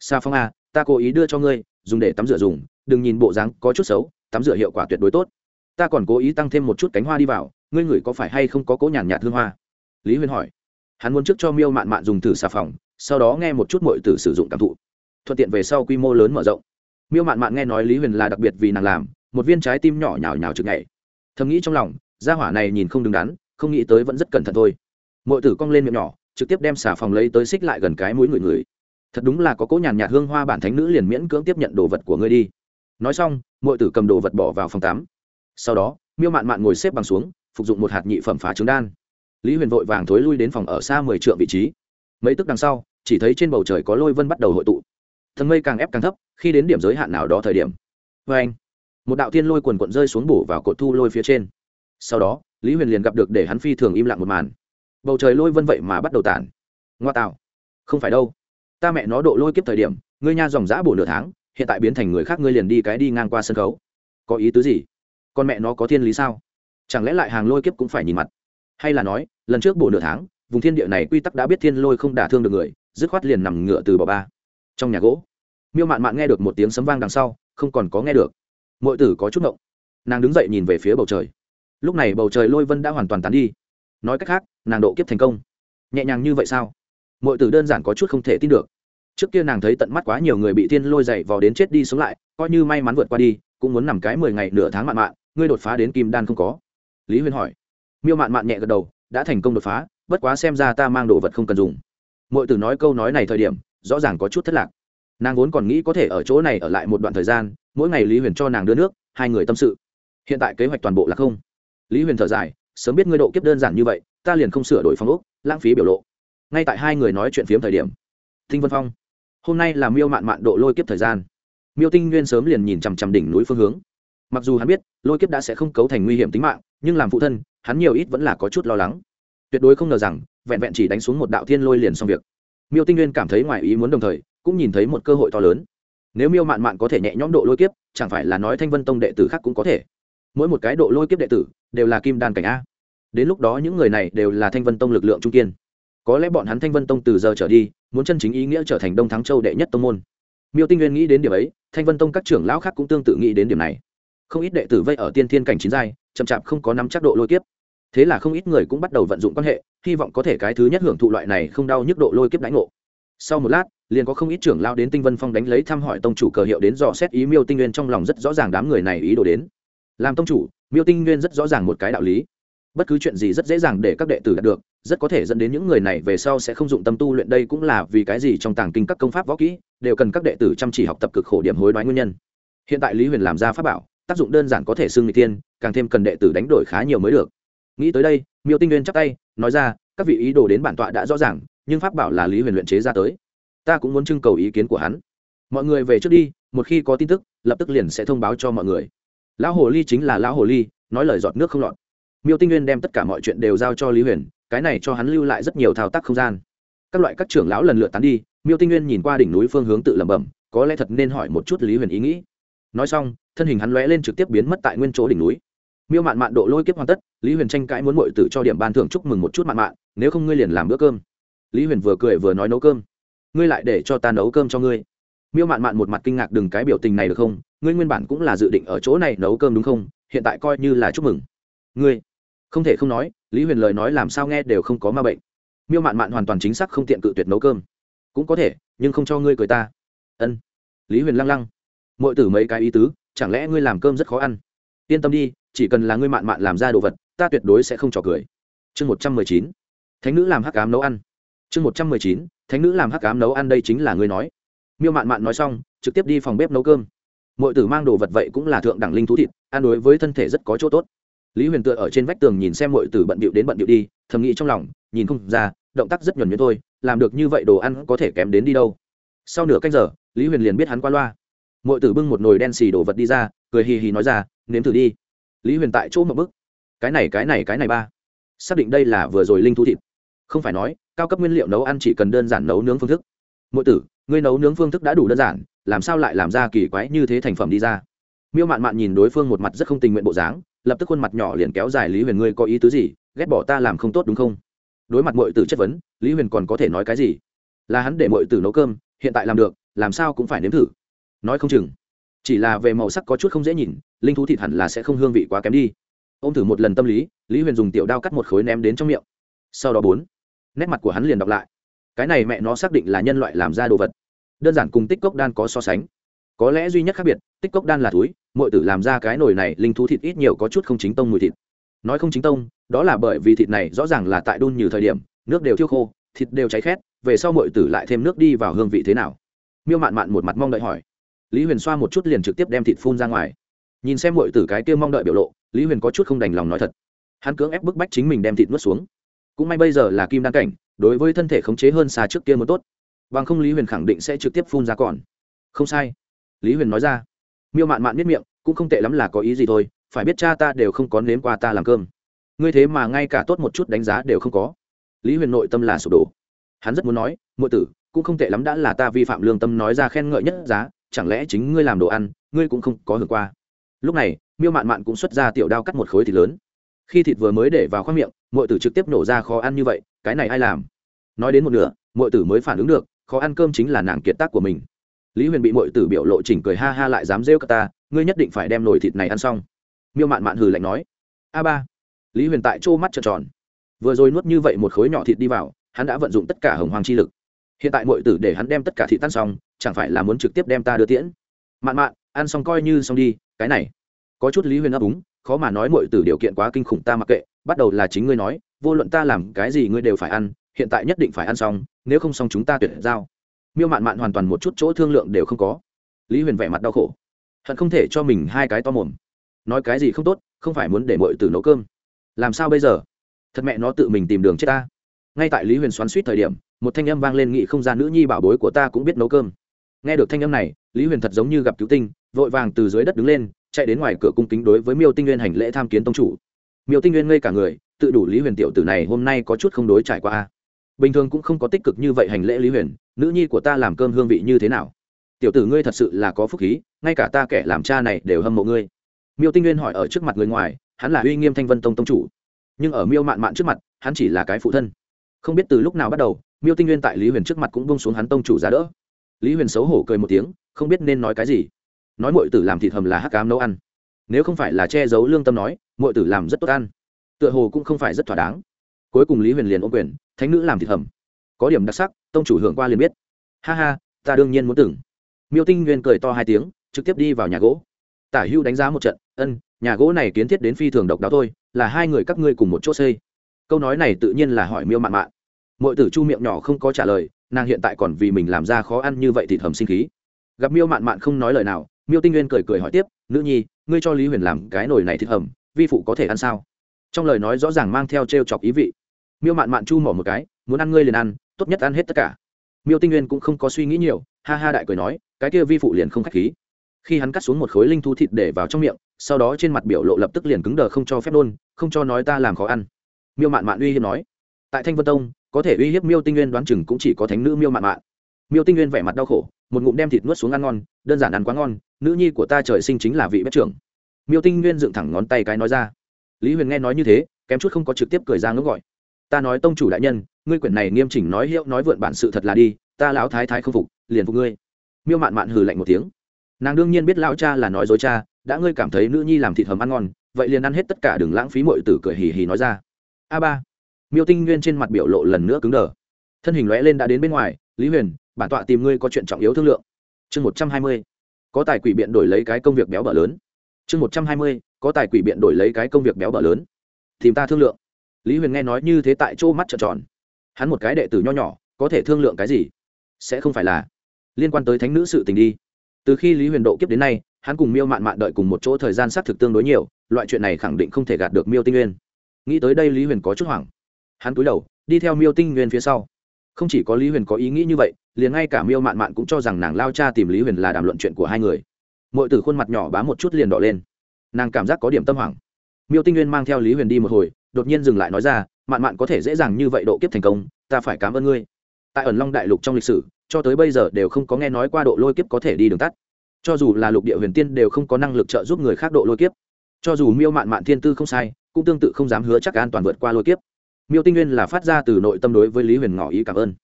Xà phòng a à, ta cố ý đưa cho ngươi, dùng để tắm rửa dùng, đừng nhìn bộ dáng có chút xấu, tắm rửa hiệu quả tuyệt đối tốt. Ta còn cố ý tăng thêm một chút cánh hoa đi vào, ngươi ngửi có phải hay không có cố nhàn nhạt hương hoa? Lý huyền hỏi. Hắn muốn trước cho miêu mạn mạn dùng thử xà phòng, sau đó nghe một chút mọi tử sử dụng cảm thụ. Thuận tiện về sau quy mô lớn mở rộng. Miêu mạn mạn nghe nói lý huyền là đặc biệt vì nàng làm, một viên trái tim nhỏ nhào nhào chực nhảy. Thầm nghĩ trong lòng, gia hỏa này nhìn không đứng đắn, không nghĩ tới vẫn rất cẩn thận thôi. Mọi tử cong lên miệng nhỏ, trực tiếp đem xà phòng lấy tới xích lại gần cái mũi người người thật đúng là có cỗ nhàn nhạt hương hoa bản thánh nữ liền miễn cưỡng tiếp nhận đồ vật của ngươi đi. Nói xong mọi tử cầm đồ vật bỏ vào phòng tắm. Sau đó, miêu mạn mạn ngồi xếp bằng xuống, phục dụng một hạt nhị phẩm phá trứng đan. Lý huyền vội vàng thối lui đến phòng ở xa mười t vị trí. Mấy tức đằng sau, chỉ thấy trên bầu trời có lôi vân bắt đầu hội tụ. Thần mây càng ép càng thấp, khi đến điểm giới hạn nào đó thời điểm. Vê anh, một đạo tiên lôi quần quận rơi xuống bổ vào cột thu lôi phía trên. Sau đó, lý huyền liền gặp được để hắn phi thường im lặng một màn. Bầu trời lôi vân vậy mà bắt đầu tản. Ngoa tạo. Không phải đâu ta mẹ nó độ lôi kiếp thời điểm, ngươi nha dòng giã bổ nửa tháng, hiện tại biến thành người khác ngươi liền đi cái đi ngang qua sân khấu. Có ý tứ gì? Con mẹ nó có thiên lý sao? Chẳng lẽ lại hàng lôi kiếp cũng phải nhìn mặt? Hay là nói, lần trước bổ nửa tháng, vùng thiên địa này quy tắc đã biết thiên lôi không đả thương được người, dứt khoát liền nằm ngựa từ bỏ ba. Trong nhà gỗ, miêu mạn mạn nghe được một tiếng sấm vang đằng sau, không còn có nghe được. Mọi tử có chút ngộng. Nàng đứng dậy nhìn về phía bầu trời. Lúc này bầu trời lôi vân đã hoàn toàn tán đi. Nói cách khác, nàng độ kiếp thành công. Nhẹ nhàng như vậy sao? Mọi tử đơn giản có chút không thể tin được. Trước kia nàng thấy tận mắt quá nhiều người bị thiên lôi dậy vào đến chết đi sống lại, coi như may mắn vượt qua đi, cũng muốn nằm cái mười ngày nửa tháng mạn mạn, ngươi đột phá đến kim đan không có. Lý huyên hỏi. Miêu mạn mạn nhẹ gật đầu, đã thành công đột phá, bất quá xem ra ta mang đồ vật không cần dùng. Mọi tử nói câu nói này thời điểm, rõ ràng có chút thất lạc. Nàng vốn còn nghĩ có thể ở chỗ này ở lại một đoạn thời gian, mỗi ngày lý huyền cho nàng đưa nước, hai người tâm sự. Hiện tại kế hoạch toàn bộ là không. Lý huyền thở dài, sớm biết ngươi độ kiếp đơn giản như vậy, ta liền không sửa đổi phong ốc, lãng phí biểu lộ ngay tại hai người nói chuyện phiếm thời điểm tinh vân phong, hôm nay là miêu mạn mạn độ lôi kiếp thời gian. Miêu tinh nguyên sớm liền nhìn chằm chằm đỉnh núi phương hướng. Mặc dù hắn biết, lôi kiếp đã sẽ không cấu thành nguy hiểm tính mạng, nhưng làm phụ thân, hắn nhiều ít vẫn là có chút lo lắng. Tuyệt đối không ngờ rằng, vẹn vẹn chỉ đánh xuống một đạo thiên lôi liền xong việc. Miêu tinh nguyên cảm thấy ngoài ý muốn đồng thời, cũng nhìn thấy một cơ hội to lớn. Nếu miêu mạn mạn có thể nhẹ nhõm độ lôi kiếp, chẳng phải là nói thanh vân tông đệ tử khác cũng có thể. Mỗi một cái độ lôi kiếp đệ tử đều là kim đan cảnh a. Đến lúc đó những người này đều là thanh vân tông lực lượng trung kiên có lẽ bọn hắn thanh vân tông từ giờ trở đi, muốn chân chính ý nghĩa trở thành đông thắng châu đệ nhất tông môn. Miêu tinh nguyên nghĩ đến điểm ấy, thanh vân tông các trưởng lão khác cũng tương tự nghĩ đến điểm này. Không ít đệ tử vây ở tiên thiên cảnh chín giai, chậm chạp không có nắm chắc độ lôi kiếp. Thế là không ít người cũng bắt đầu vận dụng quan hệ, hy vọng có thể cái thứ nhất hưởng thụ loại này không đau nhức độ lôi kiếp đánh ngộ. Sau một lát, liền có không ít trưởng lao đến tinh vân phong đánh lấy thăm hỏi tông chủ cờ hiệu đến dò xét ý miêu tinh nguyên trong lòng rất rõ ràng đám người này ý đồ đến. Làm tông chủ, miêu tinh nguyên rất rõ ràng một cái đạo lý bất cứ chuyện gì rất dễ dàng để các đệ tử đạt được, rất có thể dẫn đến những người này về sau sẽ không dụng tâm tu luyện đây cũng là vì cái gì trong tàng kinh các công pháp võ kỹ đều cần các đệ tử chăm chỉ học tập cực khổ điểm hối đoái nguyên nhân. Hiện tại lý huyền làm ra pháp bảo, tác dụng đơn giản có thể xưng người tiên, càng thêm cần đệ tử đánh đổi khá nhiều mới được. Nghĩ tới đây, miêu tinh nguyên chắp tay, nói ra, các vị ý đồ đến bản tọa đã rõ ràng, nhưng pháp bảo là lý huyền luyện chế ra tới. Ta cũng muốn trưng cầu ý kiến của hắn. Mọi người về trước đi, một khi có tin tức, lập tức liền sẽ thông báo cho mọi người. Lão hồ ly chính là lão hồ ly, nói lời giọt nước không lọt miêu tinh nguyên đem tất cả mọi chuyện đều giao cho lý huyền cái này cho hắn lưu lại rất nhiều thao tác không gian các loại các trưởng lão lần lượt tán đi miêu tinh nguyên nhìn qua đỉnh núi phương hướng tự lẩm bẩm có lẽ thật nên hỏi một chút lý huyền ý nghĩ nói xong thân hình hắn lóe lên trực tiếp biến mất tại nguyên chỗ đỉnh núi miêu mạn mạn độ lôi kiếp hoàn tất lý huyền tranh cãi muốn mội tử cho điểm ban thưởng chúc mừng một chút mạn mạn nếu không ngươi liền làm bữa cơm lý huyền vừa cười vừa nói nấu cơm ngươi lại để cho ta nấu cơm cho ngươi miêu mạn mạn một mặt kinh ngạc đừng cái biểu tình này được không ngươi nguyên bản cũng là dự định ở chỗ này nấu cơm đúng không hiện tại coi như là chúc mừng ngươi không thể không nói, lý huyền lời nói làm sao nghe đều không có ma bệnh. Miêu mạn mạn hoàn toàn chính xác không tiện cự tuyệt nấu cơm. Cũng có thể, nhưng không cho ngươi cười ta. Ân. Lý huyền lăng lăng. M ộ i tử mấy cái ý tứ, chẳng lẽ ngươi làm cơm rất khó ăn? Yên tâm đi, chỉ cần là ngươi mạn mạn làm ra đồ vật, ta tuyệt đối sẽ không trò cười. Chương một trăm mười chín. Thánh nữ làm hắc cám nấu ăn. Chương một trăm mười chín. Thánh nữ làm hắc cám nấu ăn đây chính là ngươi nói. Miêu mạn mạn nói xong, trực tiếp đi phòng bếp nấu cơm. M ộ i tử mang đồ vật vậy cũng là thượng đẳng linh thú thịt, ăn đối với thân thể rất có chỗ tốt lý huyền tựa ở trên vách tường nhìn xem m ộ i tử bận bịu đến bận bịu đi, thầm nghĩ trong lòng, nhìn không ra, động tác rất nhuẩn nhuyễn thôi, làm được như vậy đồ ăn có thể kém đến đi đâu. Sau nửa canh giờ, lý huyền liền biết hắn qua loa. M ộ i tử bưng một nồi đen xì đồ vật đi ra, cười hì hì nói ra, nếm thử đi. Lý huyền tại chỗ một bức. Cái này cái này cái này ba. Xác định đây là vừa rồi linh thu thịt. Không phải nói, cao cấp nguyên liệu nấu ăn chỉ cần đơn giản nấu nướng phương thức. Mỗi tử, ngươi nấu nướng phương thức đã đủ đơn giản, làm sao lại làm ra kỳ quái như thế thành phẩm đi ra? Miêu mạn mạn nhìn đối phương một mặt rất không tình nguyện bộ dáng, lập tức khuôn mặt nhỏ liền kéo dài lý huyền ngươi có ý tứ gì, ghét bỏ ta làm không tốt đúng không? Đối mặt mọi tử chất vấn, lý huyền còn có thể nói cái gì? Là hắn để mọi tử nấu cơm, hiện tại làm được, làm sao cũng phải nếm thử. Nói không chừng. Chỉ là về màu sắc có chút không dễ nhìn, linh thú thịt hẳn là sẽ không hương vị quá kém đi. Ô m thử một lần tâm lý lý huyền dùng tiểu đao cắt một khối ném đến trong miệng. Sau đó bốn, nét mặt của hắn liền đọc lại. Cái này mẹ nó xác định là nhân loại làm ra đồ vật. Đơn giản cùng tích cốc đan có so sánh có lẽ duy nhất khác biệt, tích cốc đan là túi mọi tử làm ra cái nồi này, linh thú thịt ít nhiều có chút không chính tông mùi thịt. Nói không chính tông, đó là bởi vì thịt này rõ ràng là tại đun nhiều thời điểm, nước đều thiêu khô, thịt đều cháy khét, về sau mọi tử lại thêm nước đi vào hương vị thế nào? Miêu mạn mạn một mặt mong đợi hỏi. Lý huyền xoa một chút liền trực tiếp đem thịt phun ra ngoài. Nhìn xem mọi tử cái kia mong đợi biểu lộ, lý huyền có chút không đành lòng nói thật. Hắn cưỡng ép bức bách chính mình đem thịt nuốt xuống. Cũng may bây giờ là kim đan cảnh, đối với thân thể khống chế hơn xa trước kia một tốt. Bằng không lý huyền khẳng định sẽ trực tiếp phun ra còn. Không sai lý huyền nói ra. Miêu mạn mạn biết miệng, cũng không tệ lắm là có ý gì thôi, phải biết cha ta đều không có nếm qua ta làm cơm. Ngươi thế mà ngay cả tốt một chút đánh giá đều không có. Lý huyền nội tâm là sụp đổ. Hắn rất muốn nói, muội tử, cũng không tệ lắm đã là ta vi phạm lương tâm nói ra khen ngợi nhất giá, chẳng lẽ chính ngươi làm đồ ăn, ngươi cũng không có hưởng qua? Lúc này, miêu mạn mạn cũng xuất ra tiểu đao cắt một khối thịt lớn. Khi thịt vừa mới để vào khoang miệng mọi tử trực tiếp nổ ra khó ăn như vậy, cái này ai làm? Nói đến một nửa mọi tử mới phản ứng được, khó ăn cơm chính là nàng kiệt tác của mình lý huyền bị mội tử biểu lộ chỉnh cười ha ha lại dám rêu cả ta, ngươi nhất định phải đem nồi thịt này ăn xong. Miêu mạn mạn hừ lạnh nói. A ba. Lý huyền tại chỗ mắt trợn tròn. Vừa rồi nuốt như vậy một khối nhỏ thịt đi vào, hắn đã vận dụng tất cả hồng hoàng chi lực. Hiện tại mội tử để hắn đem tất cả thịt tan xong, chẳng phải là muốn trực tiếp đem ta đưa tiễn? Mạn mạn, ăn xong coi như xong đi, cái này. Có chút lý huyền ấp úng, khó mà nói mội tử điều kiện quá kinh khủng ta mặc kệ, bắt đầu là chính ngươi nói, vô luận ta làm cái gì ngươi đều phải ăn, hiện tại nhất định phải ăn xong, nếu không xong chúng ta tuyệt giao miêu mạn mạn hoàn toàn một chút chỗ thương lượng đều không có. Lý huyền vẻ mặt đau khổ. Hận không thể cho mình hai cái to mồm. Nói cái gì không tốt, không phải muốn để mọi từ nấu cơm. Làm sao bây giờ? Thật mẹ nó tự mình tìm đường chết ta. Ngay tại lý huyền xoắn suýt thời điểm, một thanh âm vang lên nghị không gian nữ nhi bảo bối của ta cũng biết nấu cơm. Nghe được thanh âm này, lý huyền thật giống như gặp cứu tinh, vội vàng từ dưới đất đứng lên, chạy đến ngoài cửa cung kính đối với miêu tinh nguyên hành lễ tham kiến tông chủ. Miêu tinh nguyên ngây cả người, tự đủ lý huyền tiểu tử này hôm nay có chút không đối trải qua bình thường cũng không có tích cực như vậy hành lễ lý huyền nữ nhi của ta làm cơm hương vị như thế nào? Tiểu tử ngươi thật sự là có phúc khí, ngay cả ta kẻ làm cha này đều hâm mộ ngươi. Miêu tinh nguyên hỏi ở trước mặt người ngoài, hắn là uy nghiêm thanh vân tông tông chủ. Nhưng ở miêu mạn mạn trước mặt, hắn chỉ là cái phụ thân. Không biết từ lúc nào bắt đầu, miêu tinh nguyên tại lý huyền trước mặt cũng bông xuống hắn tông chủ giá đỡ. Lý huyền xấu hổ cười một tiếng, không biết nên nói cái gì. Nói mọi tử làm thịt hầm là hắc cám nấu ăn. Nếu không phải là che giấu lương tâm nói mọi tử làm rất tốt ăn. Tựa hồ cũng không phải rất thỏa đáng. Cuối cùng lý huyền liền ôm quyền, thánh nữ làm thịt hầm có điểm đặc sắc, tông chủ hưởng qua liền biết. Ha ha, ta đương nhiên muốn từng. Miêu tinh nguyên cười to hai tiếng, trực tiếp đi vào nhà gỗ. Tả hưu đánh giá một trận, ân, nhà gỗ này kiến thiết đến phi thường độc đáo thôi, là hai người các ngươi cùng một chỗ xây. Câu nói này tự nhiên là hỏi miêu mạn mạn. Mọi tử chu miệng nhỏ không có trả lời, nàng hiện tại còn vì mình làm ra khó ăn như vậy thì thầm sinh khí. Gặp miêu mạn mạn không nói lời nào, miêu tinh nguyên cười cười hỏi tiếp, nữ nhi, ngươi cho lý huyền làm cái nồi này thịt hầm, vi phụ có thể ăn sao? Trong lời nói rõ ràng mang theo t r e o chọc ý vị. Miêu mạn mạn chu mỏ một cái, muốn ăn ngươi liền ăn tốt nhất ăn hết tất cả. Miêu tinh nguyên cũng không có suy nghĩ nhiều, ha ha đại cười nói, cái kia vi phụ liền không k h á c h khí. Khi hắn cắt xuống một khối linh thú thịt để vào trong miệng, sau đó trên mặt biểu lộ lập tức liền cứng đờ không cho phép nôn không cho nói ta làm khó ăn. Miêu mạn mạn uy hiếp nói. Tại thanh vân tông, có thể uy hiếp miêu tinh nguyên đoán chừng cũng chỉ có thánh nữ miêu mạn mạn. Miêu tinh nguyên vẻ mặt đau khổ, một ngụm đem thịt nuốt xuống ăn ngon, đơn giản ăn quá ngon, nữ nhi của ta trời sinh chính là vị bếp trưởng. Miêu tinh nguyên dựng thẳng ngón tay cái nói ra. Lý huyền nghe nói như thế, kém chút không có trực tiếp cười ra ngốc gọi. Ta nói tông chủ đại nhân ngươi quyển này nghiêm chỉnh nói hiệu nói vượn bản sự thật là đi, ta lão thái thái không phục, liền phục ngươi. Miêu mạn mạn hừ lạnh một tiếng. Nàng đương nhiên biết lão cha là nói dối cha, đã ngươi cảm thấy nữ nhi làm thịt hầm ăn ngon, vậy liền ăn hết tất cả đừng lãng phí mọi tử cười hì hì nói ra. A ba. Miêu tinh nguyên trên mặt biểu lộ lần nữa cứng đờ. Thân hình lóe lên đã đến bên ngoài, lý huyền, bản tọa tìm ngươi có chuyện trọng yếu thương lượng. Chương một trăm hai mươi. Có tài quỷ biện đổi lấy cái công việc béo bở lớn. Chương một trăm hai mươi. Có tài quỷ biện đổi lấy cái công việc béo bở lớn. Tìm ta thương lượng. Lý huyền nghe nói như thế tại chỗ mắt trợn tròn hắn một cái đệ tử nho nhỏ, có thể thương lượng cái gì? Sẽ không phải là liên quan tới thánh nữ sự tình đi. Từ khi lý huyền độ kiếp đến nay, hắn cùng miêu mạn mạn đợi cùng một chỗ thời gian xác thực tương đối nhiều, loại chuyện này khẳng định không thể gạt được miêu tinh nguyên. Nghĩ tới đây lý huyền có chút hoảng. Hắn cúi đầu, đi theo miêu tinh nguyên phía sau. Không chỉ có lý huyền có ý nghĩ như vậy, liền ngay cả miêu mạn mạn cũng cho rằng nàng lao cha tìm lý huyền là đàm luận chuyện của hai người. Mọi từ khuôn mặt nhỏ bám một chút liền đỏ lên. Nàng cảm giác có điểm tâm hoảng. Miêu tinh nguyên mang theo lý huyền đi một hồi, đột nhiên dừng lại nói ra mạn mạn có thể dễ dàng như vậy độ kiếp thành công, ta phải cảm ơn ngươi. Tại ẩn long đại lục trong lịch sử, cho tới bây giờ đều không có nghe nói qua độ lôi kiếp có thể đi đường tắt. Cho dù là lục địa huyền tiên đều không có năng lực trợ giúp người khác độ lôi kiếp. Cho dù miêu mạn mạn thiên tư không sai, cũng tương tự không dám hứa chắc an toàn vượt qua lôi kiếp. Miêu tinh nguyên là phát ra từ nội tâm đối với lý huyền ngỏ ý cảm ơn.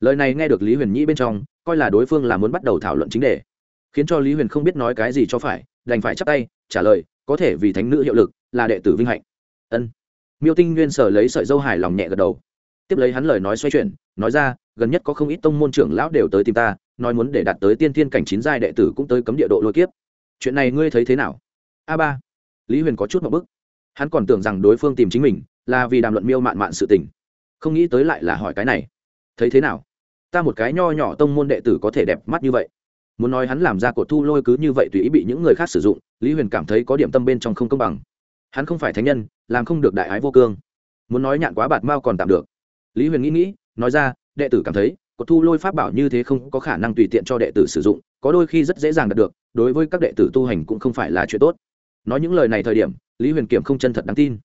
Lời này nghe được lý huyền nhĩ bên trong, coi là đối phương là muốn bắt đầu thảo luận chính đề. Khiến cho lý huyền không biết nói cái gì cho phải, đành phải chắc tay, trả lời, có thể vì thánh nữ hiệu lực, là đệ tử vinh hạnh. Ân miêu tinh nguyên sở lấy sợi dâu hài lòng nhẹ gật đầu. Tiếp lấy hắn lời nói xoay chuyển, nói ra, gần nhất có không ít tông môn trưởng lão đều tới tìm ta, nói muốn để đạt tới tiên thiên cảnh chín giai đệ tử cũng tới cấm địa độ lôi kiếp. Chuyện này ngươi thấy thế nào? A ba. Lý huyền có chút một bức. Hắn còn tưởng rằng đối phương tìm chính mình, là vì đàm luận miêu mạn mạn sự tình. Không nghĩ tới lại là hỏi cái này. Thấy thế nào? Ta một cái nho nhỏ tông môn đệ tử có thể đẹp mắt như vậy. Muốn nói hắn làm ra cột thu lôi cứ như vậy tùy ý bị những người khác sử dụng, lý huyền cảm thấy có điểm tâm bên trong không công bằng hắn không phải thánh nhân, làm không được đại ái vô cương. Muốn nói nhạn quá bạt mao còn tạm được. Lý huyền nghĩ nghĩ, nói ra, đệ tử cảm thấy, cột thu lôi pháp bảo như thế không có khả năng tùy tiện cho đệ tử sử dụng, có đôi khi rất dễ dàng đạt được, đối với các đệ tử tu hành cũng không phải là chuyện tốt. Nói những lời này thời điểm, lý huyền kiểm không chân thật đáng tin.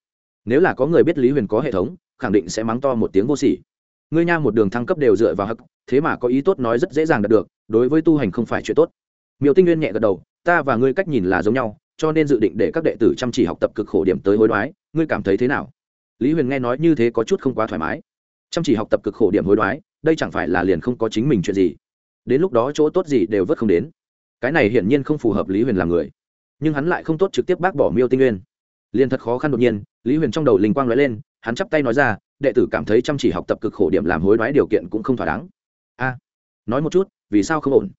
Nếu là có người biết lý huyền có hệ thống, khẳng định sẽ mắng to một tiếng vô sỉ. Ngươi nha một đường thăng cấp đều dựa vào hắc, thế mà có ý tốt nói rất dễ dàng đạt được, đối với tu hành không phải chuyện tốt. Miêu tinh nguyên nhẹ gật đầu, ta và ngươi cách nhìn là giống nhau cho nên dự định để các đệ tử chăm chỉ học tập cực khổ điểm tới hối đoái. Ngươi cảm thấy thế nào? Lý huyền nghe nói như thế có chút không quá thoải mái. Chăm chỉ học tập cực khổ điểm hối đoái, đây chẳng phải là liền không có chính mình chuyện gì? Đến lúc đó chỗ tốt gì đều vớt không đến. Cái này hiển nhiên không phù hợp lý huyền làm người. Nhưng hắn lại không tốt trực tiếp bác bỏ miêu tinh nguyên. Liền thật khó khăn đột nhiên, lý huyền trong đầu linh quang nói lên, hắn chắp tay nói ra, đệ tử cảm thấy chăm chỉ học tập cực khổ điểm làm hối đoái điều kiện cũng không thỏa đáng. A, nói một chút, vì sao không ổn?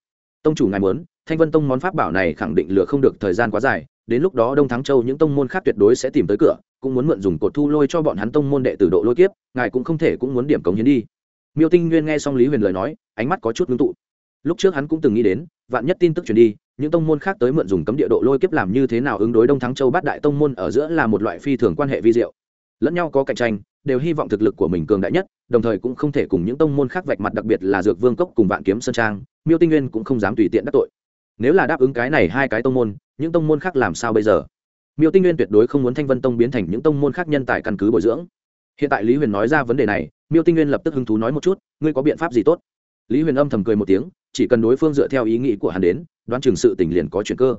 Tông chủ ngài muốn thanh vân tông món pháp bảo này khẳng định lừa không được thời gian quá dài, đến lúc đó đông thắng châu những tông môn khác tuyệt đối sẽ tìm tới cửa, cũng muốn mượn dùng cột thu lôi cho bọn hắn tông môn đệ tử độ lôi kiếp, ngài cũng không thể cũng muốn điểm cống hiến đi. Miêu tinh nguyên nghe xong lý huyền lời nói, ánh mắt có chút ngưng tụ. Lúc trước hắn cũng từng nghĩ đến, vạn nhất tin tức truyền đi, những tông môn khác tới mượn dùng cấm địa độ lôi kiếp làm như thế nào ứng đối đông thắng châu bát đại tông môn ở giữa là một loại phi thường quan hệ vi diệu. Lẫn nhau có cạnh tranh, đều hy vọng thực lực của mình cường đại nhất, đồng thời cũng không thể cùng những tông môn khác vạch mặt đặc biệt là dược vương cốc cùng vạn kiếm sơn trang, miêu tinh nguyên cũng không dám tùy tiện đắc tội nếu là đáp ứng cái này hai cái tông môn, những tông môn khác làm sao bây giờ? Miêu tinh nguyên tuyệt đối không muốn thanh vân tông biến thành những tông môn khác nhân tài căn cứ bồi dưỡng. Hiện tại lý huyền nói ra vấn đề này, miêu tinh nguyên lập tức hứng thú nói một chút, ngươi có biện pháp gì tốt? Lý huyền âm thầm cười một tiếng, chỉ cần đối phương dựa theo ý nghĩ của hắn đến, đoán chừng sự tình liền có chuyện cơ.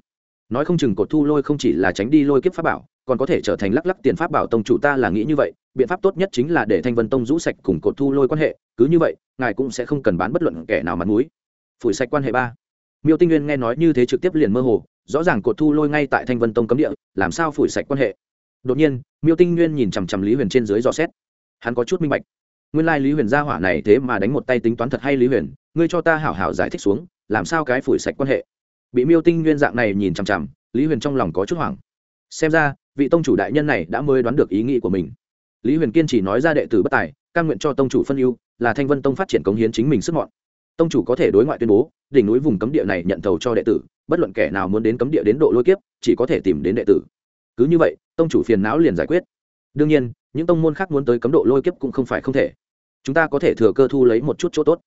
Nói không chừng cột thu lôi không chỉ là tránh đi lôi kiếp pháp bảo, còn có thể trở thành lắc lắc tiền pháp bảo tông chủ ta là nghĩ như vậy, biện pháp tốt nhất chính là để thanh vân tông rũ sạch cùng cột thu lôi quan hệ, cứ như vậy, ngài cũng sẽ không cần bán bất luận kẻ nào mặt mũi. Phủi sạch quan hệ ba miêu tinh nguyên nghe nói như thế trực tiếp liền mơ hồ, rõ ràng cột thu lôi ngay tại thanh vân tông cấm địa, làm sao phủi sạch quan hệ. Đột nhiên, miêu tinh nguyên nhìn chằm chằm lý huyền trên dưới dò xét. Hắn có chút minh bạch. Nguyên lai lý huyền gia hỏa này thế mà đánh một tay tính toán thật hay lý huyền, ngươi cho ta hảo hảo giải thích xuống, làm sao cái phủi sạch quan hệ. Bị miêu tinh nguyên dạng này nhìn chằm chằm, lý huyền trong lòng có chút hoảng. Xem ra, vị tông chủ đại nhân này đã mới đoán được ý nghĩ của mình. Lý huyền kiên chỉ nói ra đệ tử bất tài, cam nguyện cho tông chủ phân ưu, là thanh vân tông phát triển cống hiến chính mình sức mọn tông chủ có thể đối ngoại tuyên bố, đỉnh núi vùng cấm địa này nhận thầu cho đệ tử, bất luận kẻ nào muốn đến cấm địa đến độ lôi kiếp, chỉ có thể tìm đến đệ tử. Cứ như vậy, tông chủ phiền não liền giải quyết. Đương nhiên, những tông môn khác muốn tới cấm độ lôi kiếp cũng không phải không thể. Chúng ta có thể thừa cơ thu lấy một chút chỗ tốt.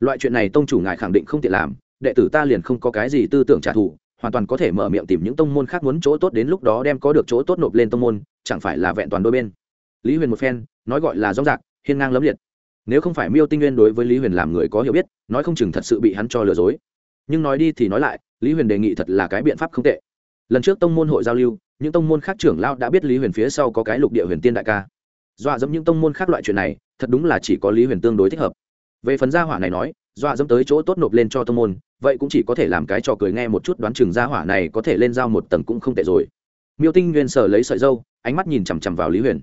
Loại chuyện này tông chủ ngài khẳng định không tiện làm, đệ tử ta liền không có cái gì tư tưởng trả thù, hoàn toàn có thể mở miệng tìm những tông môn khác muốn chỗ tốt đến lúc đó đem có được chỗ tốt nộp lên tông môn, chẳng phải là vẹn toàn đôi bên. Lý huyền một phen, nói gọi là rõ rạc hiên ngang lấm liệt nếu không phải miêu tinh nguyên đối với lý huyền làm người có hiểu biết, nói không chừng thật sự bị hắn cho lừa dối. Nhưng nói đi thì nói lại, lý huyền đề nghị thật là cái biện pháp không tệ. Lần trước tông môn hội giao lưu, những tông môn khác trưởng lao đã biết lý huyền phía sau có cái lục địa huyền tiên đại ca. Dọa dẫm những tông môn khác loại chuyện này, thật đúng là chỉ có lý huyền tương đối thích hợp. Về phần gia hỏa này nói, dọa dẫm tới chỗ tốt nộp lên cho tông môn, vậy cũng chỉ có thể làm cái trò cười nghe một chút đoán chừng gia hỏa này có thể lên giao một tầng cũng không tệ rồi. Miêu tinh nguyên sở lấy sợi dâu, ánh mắt nhìn chằm chằm vào lý huyền.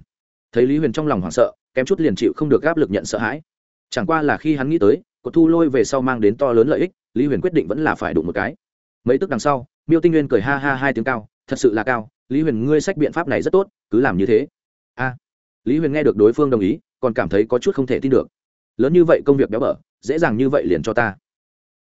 Thấy lý huyền trong lòng hoảng sợ kém chút liền chịu không được áp lực nhận sợ hãi. Chẳng qua là khi hắn nghĩ tới có thu lôi về sau mang đến to lớn lợi ích, lý huyền quyết định vẫn là phải đụng một cái. Mấy tức đằng sau, miêu tinh nguyên cười ha ha hai tiếng cao, thật sự là cao, lý huyền, ngươi sách biện pháp này rất tốt, cứ làm như thế. A. Lý huyền nghe được đối phương đồng ý, còn cảm thấy có chút không thể tin được. Lớn như vậy công việc béo bở, dễ dàng như vậy liền cho ta.